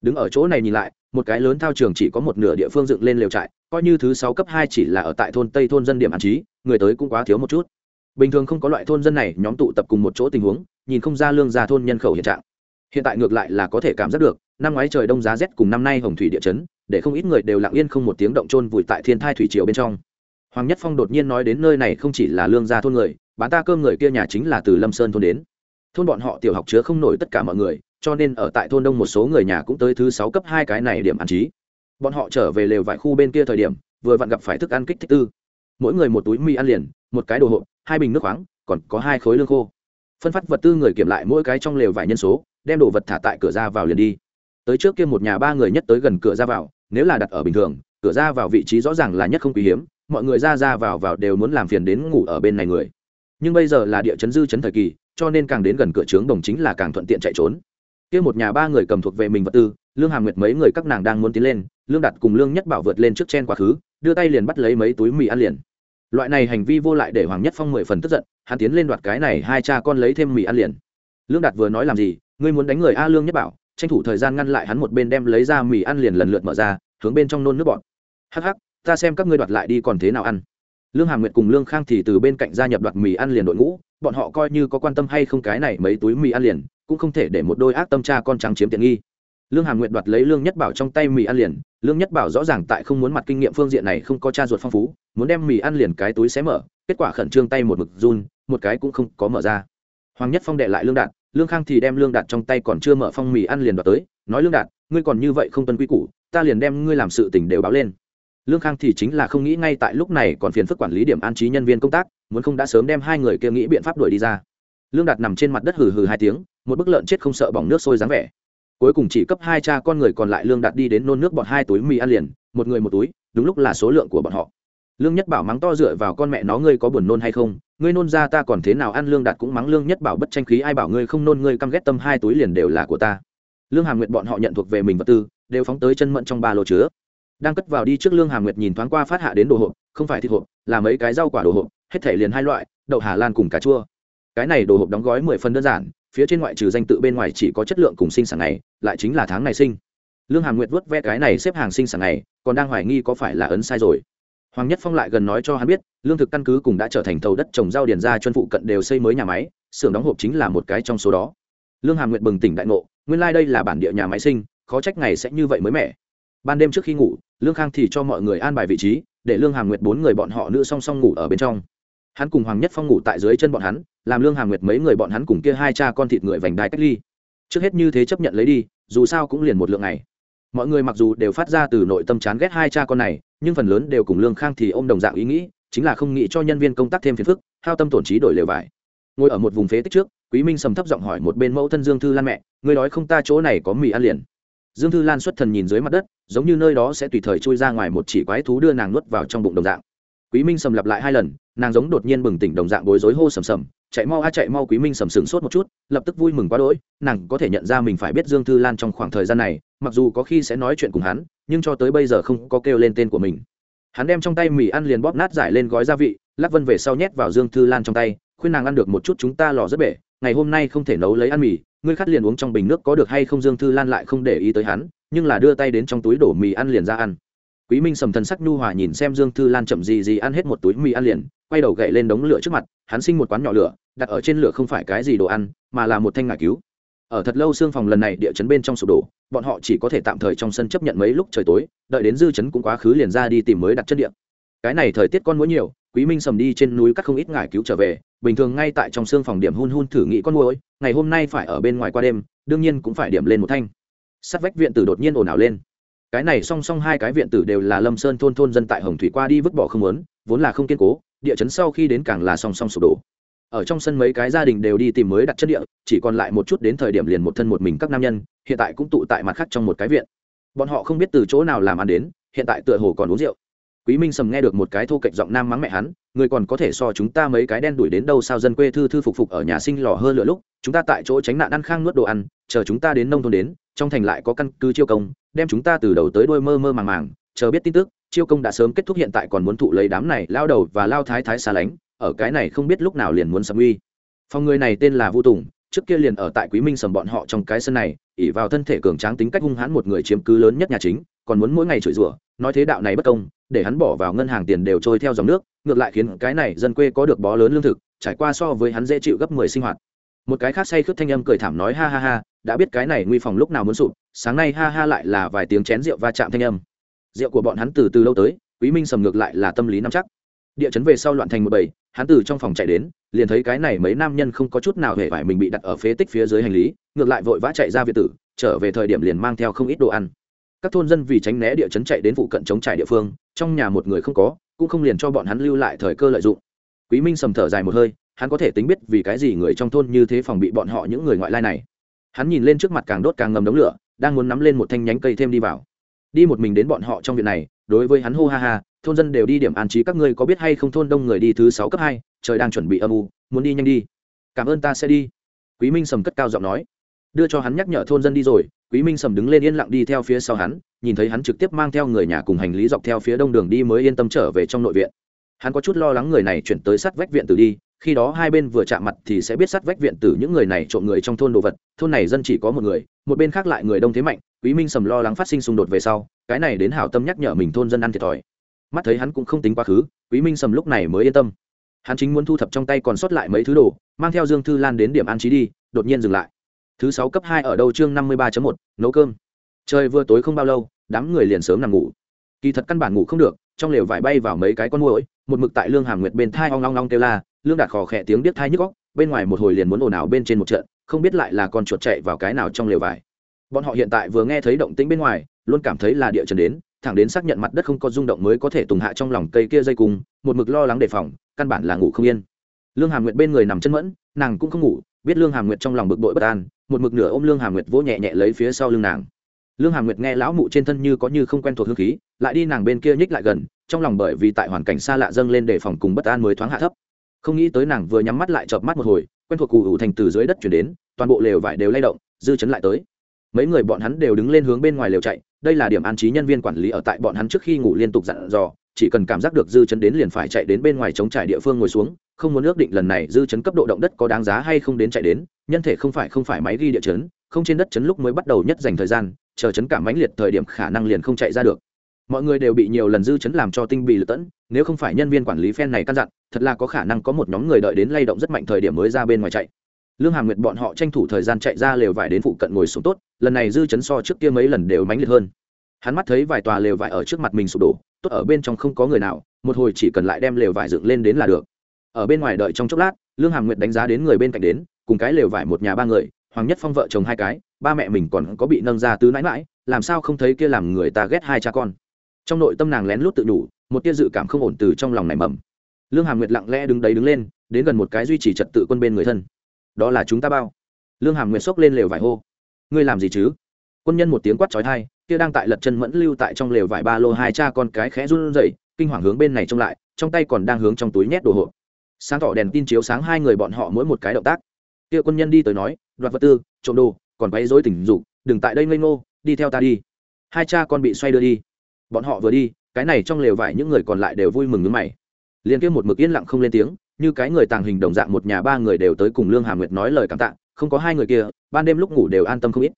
Speaker 1: Đứng ở chỗ này nhìn lại, một cái lớn thao trường chỉ có một nửa địa phương dựng lên lều trại, coi như thứ sáu cấp hai chỉ là ở tại thôn tây thôn dân điểm hạn chí người tới cũng quá thiếu một chút. Bình thường không có loại thôn dân này, nhóm tụ tập cùng một chỗ tình huống, nhìn không ra lương gia thôn nhân khẩu hiện trạng hiện tại ngược lại là có thể cảm giác được, năm ngoái trời đông giá rét cùng năm nay hồng thủy địa chấn, để không ít người đều lặng yên không một tiếng động trôn vùi tại thiên thai thủy triều bên trong. Hoàng nhất phong đột nhiên nói đến nơi này không chỉ là lương gia thôn người, bán ta cơm người kia nhà chính là từ lâm sơn thôn đến. Thôn bọn họ tiểu học chứa không nổi tất cả mọi người, cho nên ở tại thôn đông một số người nhà cũng tới thứ sáu cấp hai cái này điểm ăn trí. Bọn họ trở về lều vải khu bên kia thời điểm, vừa vặn gặp phải thức ăn kích thích tư. Mỗi người một túi mì ăn liền, một cái đồ hộp, hai bình nước khoáng, còn có hai khối lương khô. Phân phát vật tư người kiểm lại mỗi cái trong lều vải nhân số đem đồ vật thả tại cửa ra vào liền đi. Tới trước kia một nhà ba người nhất tới gần cửa ra vào, nếu là đặt ở bình thường, cửa ra vào vị trí rõ ràng là nhất không quý hiếm, mọi người ra ra vào vào đều muốn làm phiền đến ngủ ở bên này người. Nhưng bây giờ là địa chấn dư chấn thời kỳ, cho nên càng đến gần cửa trướng đồng chính là càng thuận tiện chạy trốn. Kia một nhà ba người cầm thuộc về mình vật tư, lương hàm nguyệt mấy người các nàng đang muốn tiến lên, lương đặt cùng lương nhất bảo vượt lên trước chen quá khứ, đưa tay liền bắt lấy mấy túi mì ăn liền. Loại này hành vi vô lại để hoàng nhất phong mười phần tức giận, hắn tiến lên đoạt cái này, hai cha con lấy thêm mì ăn liền. Lương đạt vừa nói làm gì ngươi muốn đánh người a lương nhất bảo, tranh thủ thời gian ngăn lại hắn một bên đem lấy ra mì ăn liền lần lượt mở ra, hướng bên trong nôn nước bọn hắc hắc, ta xem các ngươi đoạt lại đi còn thế nào ăn. Lương hà nguyệt cùng lương khang thì từ bên cạnh gia nhập đoạt mì ăn liền đội ngũ, bọn họ coi như có quan tâm hay không cái này mấy túi mì ăn liền, cũng không thể để một đôi ác tâm cha con trắng chiếm tiện nghi. Lương hàm nguyệt đoạt lấy lương nhất bảo trong tay mì ăn liền, lương nhất bảo rõ ràng tại không muốn mặt kinh nghiệm phương diện này không có cha ruột phong phú, muốn đem mì ăn liền cái túi xé mở, kết quả khẩn trương tay một mực run, một cái cũng không có mở ra. Hoàng nhất phong đệ lại lương đạn lương khang thì đem lương đạt trong tay còn chưa mở phong mì ăn liền đoạt tới, nói lương đạt, ngươi còn như vậy không tuân quy củ, ta liền đem ngươi làm sự tình đều báo lên. Lương khang thì chính là không nghĩ ngay tại lúc này còn phiền phức quản lý điểm an trí nhân viên công tác, muốn không đã sớm đem hai người kia nghĩ biện pháp đuổi đi ra. Lương đạt nằm trên mặt đất hừ hừ hai tiếng, một bức lợn chết không sợ bỏng nước sôi dáng vẻ. Cuối cùng chỉ cấp hai cha con người còn lại lương đạt đi đến nôn nước bọn hai túi mì ăn liền, một người một túi, đúng lúc là số lượng của bọn họ lương nhất bảo mắng to dựa vào con mẹ nó ngươi có buồn nôn hay không? Ngươi nôn ra ta còn thế nào ăn lương đạt cũng mắng lương nhất bảo bất tranh khí, ai bảo ngươi không nôn, ngươi căm ghét tâm hai túi liền đều là của ta. Lương hàm nguyệt bọn họ nhận thuộc về mình vật tư, đều phóng tới chân mận trong ba lô chứa. Đang cất vào đi trước lương hàm nguyệt nhìn thoáng qua phát hạ đến đồ hộp, không phải thịt hộp, là mấy cái rau quả đồ hộp, hết thể liền hai loại, đậu hà lan cùng cà chua. Cái này đồ hộp đóng gói mười phần đơn giản, phía trên ngoại trừ danh tự bên ngoài chỉ có chất lượng cùng sinh sản này lại chính là tháng này sinh. Lương hàm nguyệt vớt ve cái này xếp hàng sinh sản này còn đang hoài nghi có phải là ấn sai rồi hoàng nhất phong lại gần nói cho hắn biết, lương thực căn cứ cùng đã trở thành thầu đất trồng rau điền ra chuyên phụ cận đều xây mới nhà máy, xưởng đóng hộp chính là một cái trong số đó. Lương hàm nguyệt bừng tỉnh đại ngộ, nguyên lai、like、đây là bản địa nhà máy sinh, khó trách ngày sẽ như vậy mới mẻ. Ban đêm trước khi ngủ, lương khang thì cho mọi người an bài vị trí, để lương hàm nguyệt bốn người bọn họ nữ song song ngủ ở bên trong. Hắn cùng hoàng nhất phong ngủ tại dưới chân bọn hắn, làm lương hàm nguyệt mấy người bọn hắn cùng kia hai cha con thịt người vành đai cách ly. Trước hết như thế chấp nhận lấy đi, dù sao cũng liền một lượng này mọi người mặc dù đều phát ra từ nội tâm chán ghét hai cha con này, nhưng phần lớn đều cùng lương khang thì ô m đồng dạng ý nghĩ, chính là không nghĩ cho nhân viên công tác thêm phiền phức, hao tâm tổn trí đổi lều vải. Ngồi ở một vùng phế tích trước, quý minh sầm thấp giọng hỏi một bên mẫu thân dương thư lan mẹ, ngươi nói không ta chỗ này có mì ăn liền? Dương thư lan xuất thần nhìn dưới mặt đất, giống như nơi đó sẽ tùy thời chui ra ngoài một chỉ quái thú đưa nàng nuốt vào trong bụng đồng dạng. Quý minh sầm lặp lại hai lần, nàng giống đột nhiên bừng tỉnh đồng dạng bối rối hô sầm sầm chạy mau a, chạy mau quý minh sầm sừng sốt một chút, lập tức vui mừng quá đỗi, nàng có thể nhận ra mình phải biết dương thư lan trong khoảng thời gian này, mặc dù có khi sẽ nói chuyện cùng hắn, nhưng cho tới bây giờ không có kêu lên tên của mình. Hắn đem trong tay mì ăn liền bóp nát giải lên gói gia vị, lắc vân về sau nhét vào dương thư lan trong tay, khuyên nàng ăn được một chút chúng ta lò rất bể, ngày hôm nay không thể nấu lấy ăn mì, ngươi khát liền uống trong bình nước có được hay không dương thư lan lại không để ý tới hắn, nhưng là đưa tay đến trong túi đổ mì ăn liền ra ăn quý minh sầm thần sắc nhu hòa nhìn xem dương thư lan chậm gì gì ăn hết một túi mì ăn liền, quay đầu gậy lên đống lửa trước mặt, hắn sinh một quán nhỏ lửa, đặt ở trên lửa không phải cái gì đồ ăn, mà là một thanh ngải cứu. Ở thật lâu xương phòng lần này địa chấn bên trong sụp đổ, bọn họ chỉ có thể tạm thời trong sân chấp nhận mấy lúc trời tối, đợi đến dư chấn cũng quá khứ liền ra đi tìm mới đặt chân địa. Cái này thời tiết con muỗi nhiều, quý minh sầm đi trên núi cắt không ít ngải cứu trở về, bình thường ngay tại trong xương phòng điểm hun hun thử nghĩ con muỗi, ngày hôm nay phải ở bên ngoài qua đêm, đương nhiên cũng phải điểm lên một thanh. Sắt vách viện tử đột nhiên ồn ào lên cái này song song hai cái viện tử đều là lâm sơn thôn thôn dân tại hồng thủy qua đi vứt bỏ không muốn, vốn là không kiên cố, địa chấn sau khi đến càng là song song sụp đổ. Ở trong sân mấy cái gia đình đều đi tìm mới đặt chất địa, chỉ còn lại một chút đến thời điểm liền một thân một mình các nam nhân, hiện tại cũng tụ tại mặt khác trong một cái viện. Bọn họ không biết từ chỗ nào làm ăn đến, hiện tại tựa hồ còn uống rượu. Quý minh sầm nghe được một cái thô kệch giọng nam mắng mẹ hắn, người còn có thể so chúng ta mấy cái đen đuổi đến đâu sao dân quê thư thư phục phục ở nhà sinh lò hơn lửa lúc, chúng ta tại chỗ tránh nạn ăn khang nuốt đồ ăn, chờ chúng ta đến nông thôn đến, trong thành lại có căn cứ chiêu công đem chúng ta từ đầu tới đôi mơ mơ màng màng, chờ biết tin tức, chiêu công đã sớm kết thúc hiện tại còn muốn thụ lấy đám này lao đầu và lao thái thái xa lánh, ở cái này không biết lúc nào liền muốn sầm uy. Phòng người này tên là vu tùng, trước kia liền ở tại quý minh sầm bọn họ trong cái sân này ỉ vào thân thể cường tráng tính cách hung hãn một người chiếm cứ lớn nhất nhà chính, còn muốn mỗi ngày chửi rủa, nói thế đạo này bất công, để hắn bỏ vào ngân hàng tiền đều trôi theo dòng nước, ngược lại khiến cái này dân quê có được bó lớn lương thực, trải qua so với hắn dễ chịu gấp mười sinh hoạt. Một cái khác say khướt thanh âm cười thảm nói ha ha ha đã biết cái này nguy phòng lúc nào muốn sụp, sáng nay ha ha lại là vài tiếng chén rượu va chạm thanh âm. Rượu của bọn hắn từ từ lâu tới, quý minh sầm ngược lại là tâm lý nắm chắc. Địa chấn về sau loạn thành một bầy, hắn từ trong phòng chạy đến, liền thấy cái này mấy nam nhân không có chút nào hề phải mình bị đặt ở phế tích phía dưới hành lý, ngược lại vội vã chạy ra viện tử, trở về thời điểm liền mang theo không ít đồ ăn. Các thôn dân vì tránh né địa chấn chạy đến phụ cận chống trải địa phương, trong nhà một người không có, cũng không liền cho bọn hắn lưu lại thời cơ lợi dụng. Quý minh sầm thở dài một hơi, hắn có thể tính biết vì cái gì người trong thôn như thế phòng bị bọn họ những người ngoại lai này hắn nhìn lên trước mặt càng đốt càng ngầm đống lửa, đang muốn nắm lên một thanh nhánh cây thêm đi vào. Đi một mình đến bọn họ trong viện này, đối với hắn hô ha ha, thôn dân đều đi điểm an trí các ngươi có biết hay không thôn đông người đi thứ sáu cấp hai, trời đang chuẩn bị âm u, muốn đi nhanh đi. Cảm ơn ta sẽ đi. Quý minh sầm cất cao giọng nói. Đưa cho hắn nhắc nhở thôn dân đi rồi, quý minh sầm đứng lên yên lặng đi theo phía sau hắn, nhìn thấy hắn trực tiếp mang theo người nhà cùng hành lý dọc theo phía đông đường đi mới yên tâm trở về trong nội viện. Hắn có chút lo lắng người này chuyển tới sát vách viện tử đi khi đó hai bên vừa chạm mặt thì sẽ biết sát vách viện tử những người này trộm người trong thôn đồ vật, thôn này dân chỉ có một người, một bên khác lại người đông thế mạnh, quý minh sầm lo lắng phát sinh xung đột về sau, cái này đến hảo tâm nhắc nhở mình thôn dân ăn thiệt thòi. Mắt thấy hắn cũng không tính quá khứ, quý minh sầm lúc này mới yên tâm. Hắn chính muốn thu thập trong tay còn sót lại mấy thứ đồ, mang theo dương thư lan đến điểm ăn trí đi, đột nhiên dừng lại. Thứ sáu cấp hai ở đâu chương năm mươi ba một, nấu cơm. Trời vừa tối không bao lâu, đám người liền sớm nằm ngủ. Kỳ thật căn bản ngủ không được, trong lều vải bay vào mấy cái con muỗi, một mực tại lương hàm nguyệt bên thai ong long long kêu la lương đạt khò khẽ tiếng biết thai nhức góc, bên ngoài một hồi liền muốn ồn ào bên trên một trận, không biết lại là con chuột chạy vào cái nào trong lều vải. Bọn họ hiện tại vừa nghe thấy động tĩnh bên ngoài, luôn cảm thấy là địa trần đến, thẳng đến xác nhận mặt đất không có rung động mới có thể tùng hạ trong lòng cây kia dây cung, một mực lo lắng đề phòng, căn bản là ngủ không yên. Lương hà nguyệt bên người nằm chân mẫn, nàng cũng không ngủ, biết lương hà nguyệt trong lòng bực bội bất an, một mực nửa ôm lương hà nguyệt vỗ nhẹ nhẹ lấy phía sau lưng nàng. Lương hà nguyệt nghe lão mụ trên thân như có như không quen thuộc hương khí, lại đi nàng bên kia nhích lại gần, trong lòng bởi vì tại hoàn cảnh xa lạ dâng lên đề phòng cùng bất an mới thoáng hạ thấp không nghĩ tới nàng vừa nhắm mắt lại chợp mắt một hồi, quen thuộc cụ ủ thành từ dưới đất chuyển đến, toàn bộ lều vải đều lay động, dư chấn lại tới. Mấy người bọn hắn đều đứng lên hướng bên ngoài lều chạy, đây là điểm an trí nhân viên quản lý ở tại bọn hắn trước khi ngủ liên tục dặn dò, chỉ cần cảm giác được dư chấn đến liền phải chạy đến bên ngoài chống trải địa phương ngồi xuống, không muốn ước định lần này dư chấn cấp độ động đất có đáng giá hay không đến chạy đến, nhân thể không phải không phải máy ghi địa chấn, không trên đất chấn lúc mới bắt đầu nhất dành thời gian, chờ chấn cảm mãnh liệt thời điểm khả năng liền không chạy ra được mọi người đều bị nhiều lần dư chấn làm cho tinh bị lật tẫn, nếu không phải nhân viên quản lý phen này căn dặn, thật là có khả năng có một nhóm người đợi đến lay động rất mạnh thời điểm mới ra bên ngoài chạy. Lương hàm nguyệt bọn họ tranh thủ thời gian chạy ra lều vải đến phụ cận ngồi xuống tốt, lần này dư chấn so trước kia mấy lần đều mãnh liệt hơn. Hắn mắt thấy vài tòa lều vải ở trước mặt mình sụp đổ, tốt ở bên trong không có người nào, một hồi chỉ cần lại đem lều vải dựng lên đến là được. Ở bên ngoài đợi trong chốc lát, lương hàm nguyệt đánh giá đến người bên cạnh đến, cùng cái lều vải một nhà ba người, hoàng nhất phong vợ chồng hai cái, ba mẹ mình còn có bị nâng ra tứ nãi mãi làm sao không thấy kia làm người ta ghét hai cha con trong nội tâm nàng lén lút tự nhủ, một tia dự cảm không ổn từ trong lòng này mầm. Lương hàm nguyệt lặng lẽ đứng đấy đứng lên, đến gần một cái duy trì trật tự quân bên người thân. Đó là chúng ta bao. Lương hàm nguyệt xốc lên lều vải hô. Ngươi làm gì chứ? Quân nhân một tiếng quát trói thai kia đang tại lật chân mẫn lưu tại trong lều vải ba lô hai cha con cái khẽ run rẩy, kinh hoàng hướng bên này trông lại, trong tay còn đang hướng trong túi nhét đồ hộp. Sáng tỏ đèn tin chiếu sáng hai người bọn họ mỗi một cái động tác. Kia quân nhân đi tới nói, đoạt vật tư, trộm đồ, còn quấy rối tình dục, đừng tại đây ngây ngô, đi theo ta đi. Hai cha con bị xoay đưa đi bọn họ vừa đi, cái này trong lều vải những người còn lại đều vui mừng ngứa mày. Liền kia một mực yên lặng không lên tiếng, như cái người tàng hình đồng dạng một nhà ba người đều tới cùng lương hà nguyệt nói lời cảm tạ, không có hai người kia, ban đêm lúc ngủ đều an tâm không ít.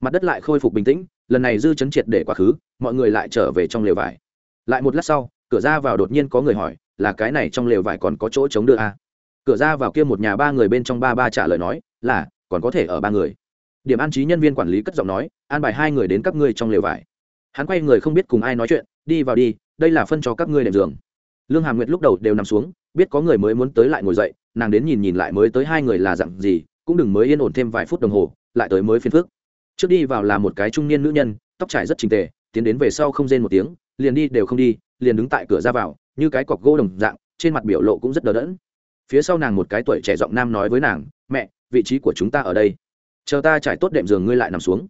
Speaker 1: Mặt đất lại khôi phục bình tĩnh, lần này dư chấn triệt để quá khứ, mọi người lại trở về trong lều vải. Lại một lát sau, cửa ra vào đột nhiên có người hỏi, là cái này trong lều vải còn có chỗ chống đưa à? cửa ra vào kia một nhà ba người bên trong ba ba trả lời nói, là, còn có thể ở ba người. Điểm an trí nhân viên quản lý cất giọng nói, an bài hai người đến các ngươi trong lều vải hắn quay người không biết cùng ai nói chuyện, đi vào đi, đây là phân cho các ngươi đệm giường. Lương hàm nguyệt lúc đầu đều nằm xuống, biết có người mới muốn tới lại ngồi dậy, nàng đến nhìn nhìn lại mới tới hai người là dặn gì, cũng đừng mới yên ổn thêm vài phút đồng hồ, lại tới mới phiền phước trước đi vào là một cái trung niên nữ nhân, tóc trải rất trình tề, tiến đến về sau không rên một tiếng, liền đi đều không đi, liền đứng tại cửa ra vào, như cái cọc gỗ đồng dạng, trên mặt biểu lộ cũng rất đờ đẫn. Phía sau nàng một cái tuổi trẻ giọng nam nói với nàng, mẹ, vị trí của chúng ta ở đây. Chờ ta trải tốt đệm giường ngươi lại nằm xuống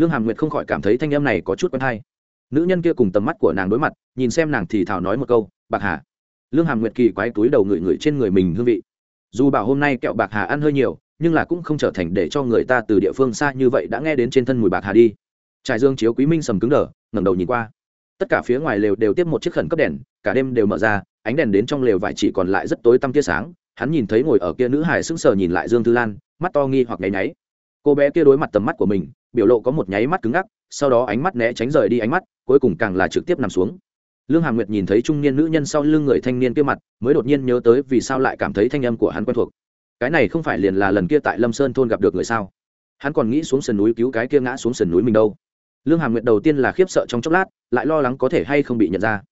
Speaker 1: lương hàm nguyệt không khỏi cảm thấy thanh em này có chút quen hay. Nữ nhân kia cùng tầm mắt của nàng đối mặt, nhìn xem nàng thì thào nói một câu, bạc hà. Lương hàm nguyệt kỳ quái túi đầu ngửi ngửi trên người mình hương vị. Dù bảo hôm nay kẹo bạc hà ăn hơi nhiều, nhưng là cũng không trở thành để cho người ta từ địa phương xa như vậy đã nghe đến trên thân mùi bạc hà đi. Trải dương chiếu quý minh sầm cứng đờ, ngẩng đầu nhìn qua. Tất cả phía ngoài lều đều tiếp một chiếc khẩn cấp đèn, cả đêm đều mở ra, ánh đèn đến trong lều vải chỉ còn lại rất tối tăm tia sáng, hắn nhìn thấy ngồi ở kia nữ hải sững sờ nhìn lại dương thư lan, mắt to nghi hoặc nháy nháy. Cô bé kia đối mặt tầm mắt của mình biểu lộ có một nháy mắt cứng ngắc, sau đó ánh mắt né tránh rời đi ánh mắt, cuối cùng càng là trực tiếp nằm xuống. Lương hàm nguyệt nhìn thấy trung niên nữ nhân sau lưng người thanh niên kia mặt, mới đột nhiên nhớ tới vì sao lại cảm thấy thanh âm của hắn quen thuộc. Cái này không phải liền là lần kia tại lâm sơn thôn gặp được người sao? Hắn còn nghĩ xuống sườn núi cứu cái kia ngã xuống sườn núi mình đâu. Lương hàm nguyệt đầu tiên là khiếp sợ trong chốc lát, lại lo lắng có thể hay không bị nhận ra.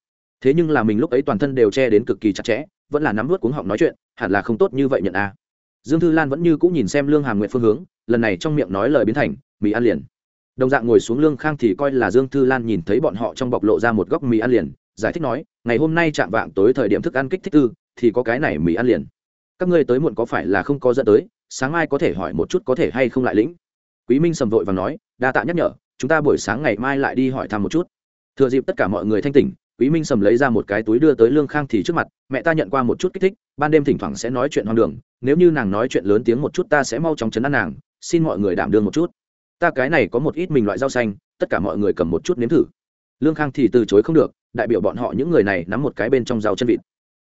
Speaker 1: Thế nhưng là mình lúc ấy toàn thân đều che đến cực kỳ chặt chẽ, vẫn là nắm vớt cuống họng nói chuyện, hẳn là không tốt như vậy nhận a. Dương thư lan vẫn như cũng nhìn xem lương hàm nguyệt phương hướng, lần này trong miệng nói lời biến thành mì ăn liền. Đồng dạng ngồi xuống lương khang thì coi là dương thư lan nhìn thấy bọn họ trong bọc lộ ra một góc mì ăn liền, giải thích nói, ngày hôm nay chạm vạng tối thời điểm thức ăn kích thích tư thì có cái này mì ăn liền. Các ngươi tới muộn có phải là không có dẫn tới, sáng mai có thể hỏi một chút có thể hay không lại lĩnh. Quý minh sầm vội và nói, đa tạ nhắc nhở, chúng ta buổi sáng ngày mai lại đi hỏi thăm một chút. Thừa dịp tất cả mọi người thanh tỉnh, quý minh sầm lấy ra một cái túi đưa tới lương khang thì trước mặt, mẹ ta nhận qua một chút kích thích, ban đêm thỉnh thoảng sẽ nói chuyện hoang đường, nếu như nàng nói chuyện lớn tiếng một chút ta sẽ mau chóng chấn an nàng, xin mọi người đảm đương một chút ta cái này có một ít mình loại rau xanh, tất cả mọi người cầm một chút nếm thử. Lương khang thì từ chối không được, đại biểu bọn họ những người này nắm một cái bên trong rau chân vịt.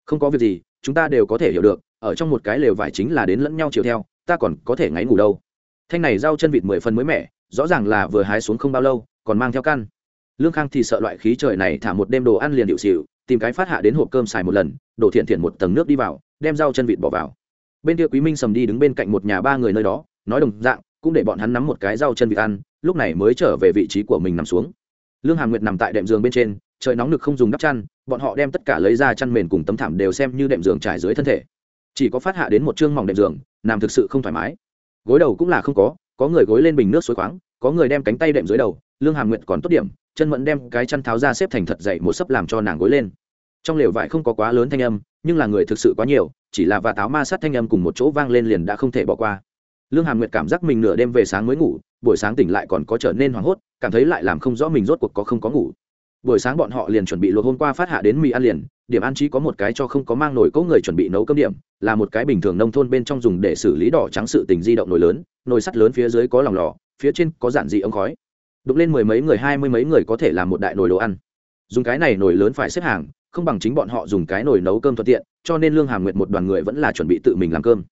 Speaker 1: Không có việc gì, chúng ta đều có thể hiểu được, ở trong một cái lều vải chính là đến lẫn nhau chiều theo, ta còn có thể ngáy ngủ đâu. Thanh này rau chân vịt mười phần mới mẻ, rõ ràng là vừa hái xuống không bao lâu, còn mang theo căn. Lương khang thì sợ loại khí trời này thả một đêm đồ ăn liền điệu xịu, tìm cái phát hạ đến hộp cơm xài một lần, đổ thiện thiện một tầng nước đi vào, đem rau chân vịt bỏ vào. Bên kia quý minh sầm đi đứng bên cạnh một nhà ba người nơi đó, nói đồng dạng cũng để bọn hắn nắm một cái rau chân vịt ăn, lúc này mới trở về vị trí của mình nằm xuống. Lương hàm nguyệt nằm tại đệm giường bên trên, trời nóng nực không dùng đắp chăn, bọn họ đem tất cả lấy ra chăn mền cùng tấm thảm đều xem như đệm giường trải dưới thân thể. Chỉ có phát hạ đến một chương mỏng đệm giường, nằm thực sự không thoải mái. Gối đầu cũng là không có có người gối lên bình nước suối khoáng, có người đem cánh tay đệm dưới đầu, lương hàm nguyệt còn tốt điểm, chân mẫn đem cái chăn tháo ra xếp thành thật dậy một sấp làm cho nàng gối lên. Trong lều vải không có quá lớn thanh âm, nhưng là người thực sự quá nhiều, chỉ là và táo ma sát thanh âm cùng một chỗ vang lên liền đã không thể bỏ qua lương hàm nguyệt cảm giác mình nửa đêm về sáng mới ngủ, buổi sáng tỉnh lại còn có trở nên hoảng hốt, cảm thấy lại làm không rõ mình rốt cuộc có không có ngủ. Buổi sáng bọn họ liền chuẩn bị luộc hôm qua phát hạ đến mì ăn liền, điểm ăn trí có một cái cho không có mang nồi cỗ người chuẩn bị nấu cơm điểm, là một cái bình thường nông thôn bên trong dùng để xử lý đỏ trắng sự tình di động nồi lớn, nồi sắt lớn phía dưới có lòng lò, phía trên có giản dị ống khói. Đục lên mười mấy người, hai mươi mấy người có thể làm một đại nồi đồ ăn. Dùng cái này nồi lớn phải xếp hàng, không bằng chính bọn họ dùng cái nồi nấu cơm thuận tiện, cho nên lương hàm nguyệt một đoàn người vẫn là chuẩn bị tự mình làm cơm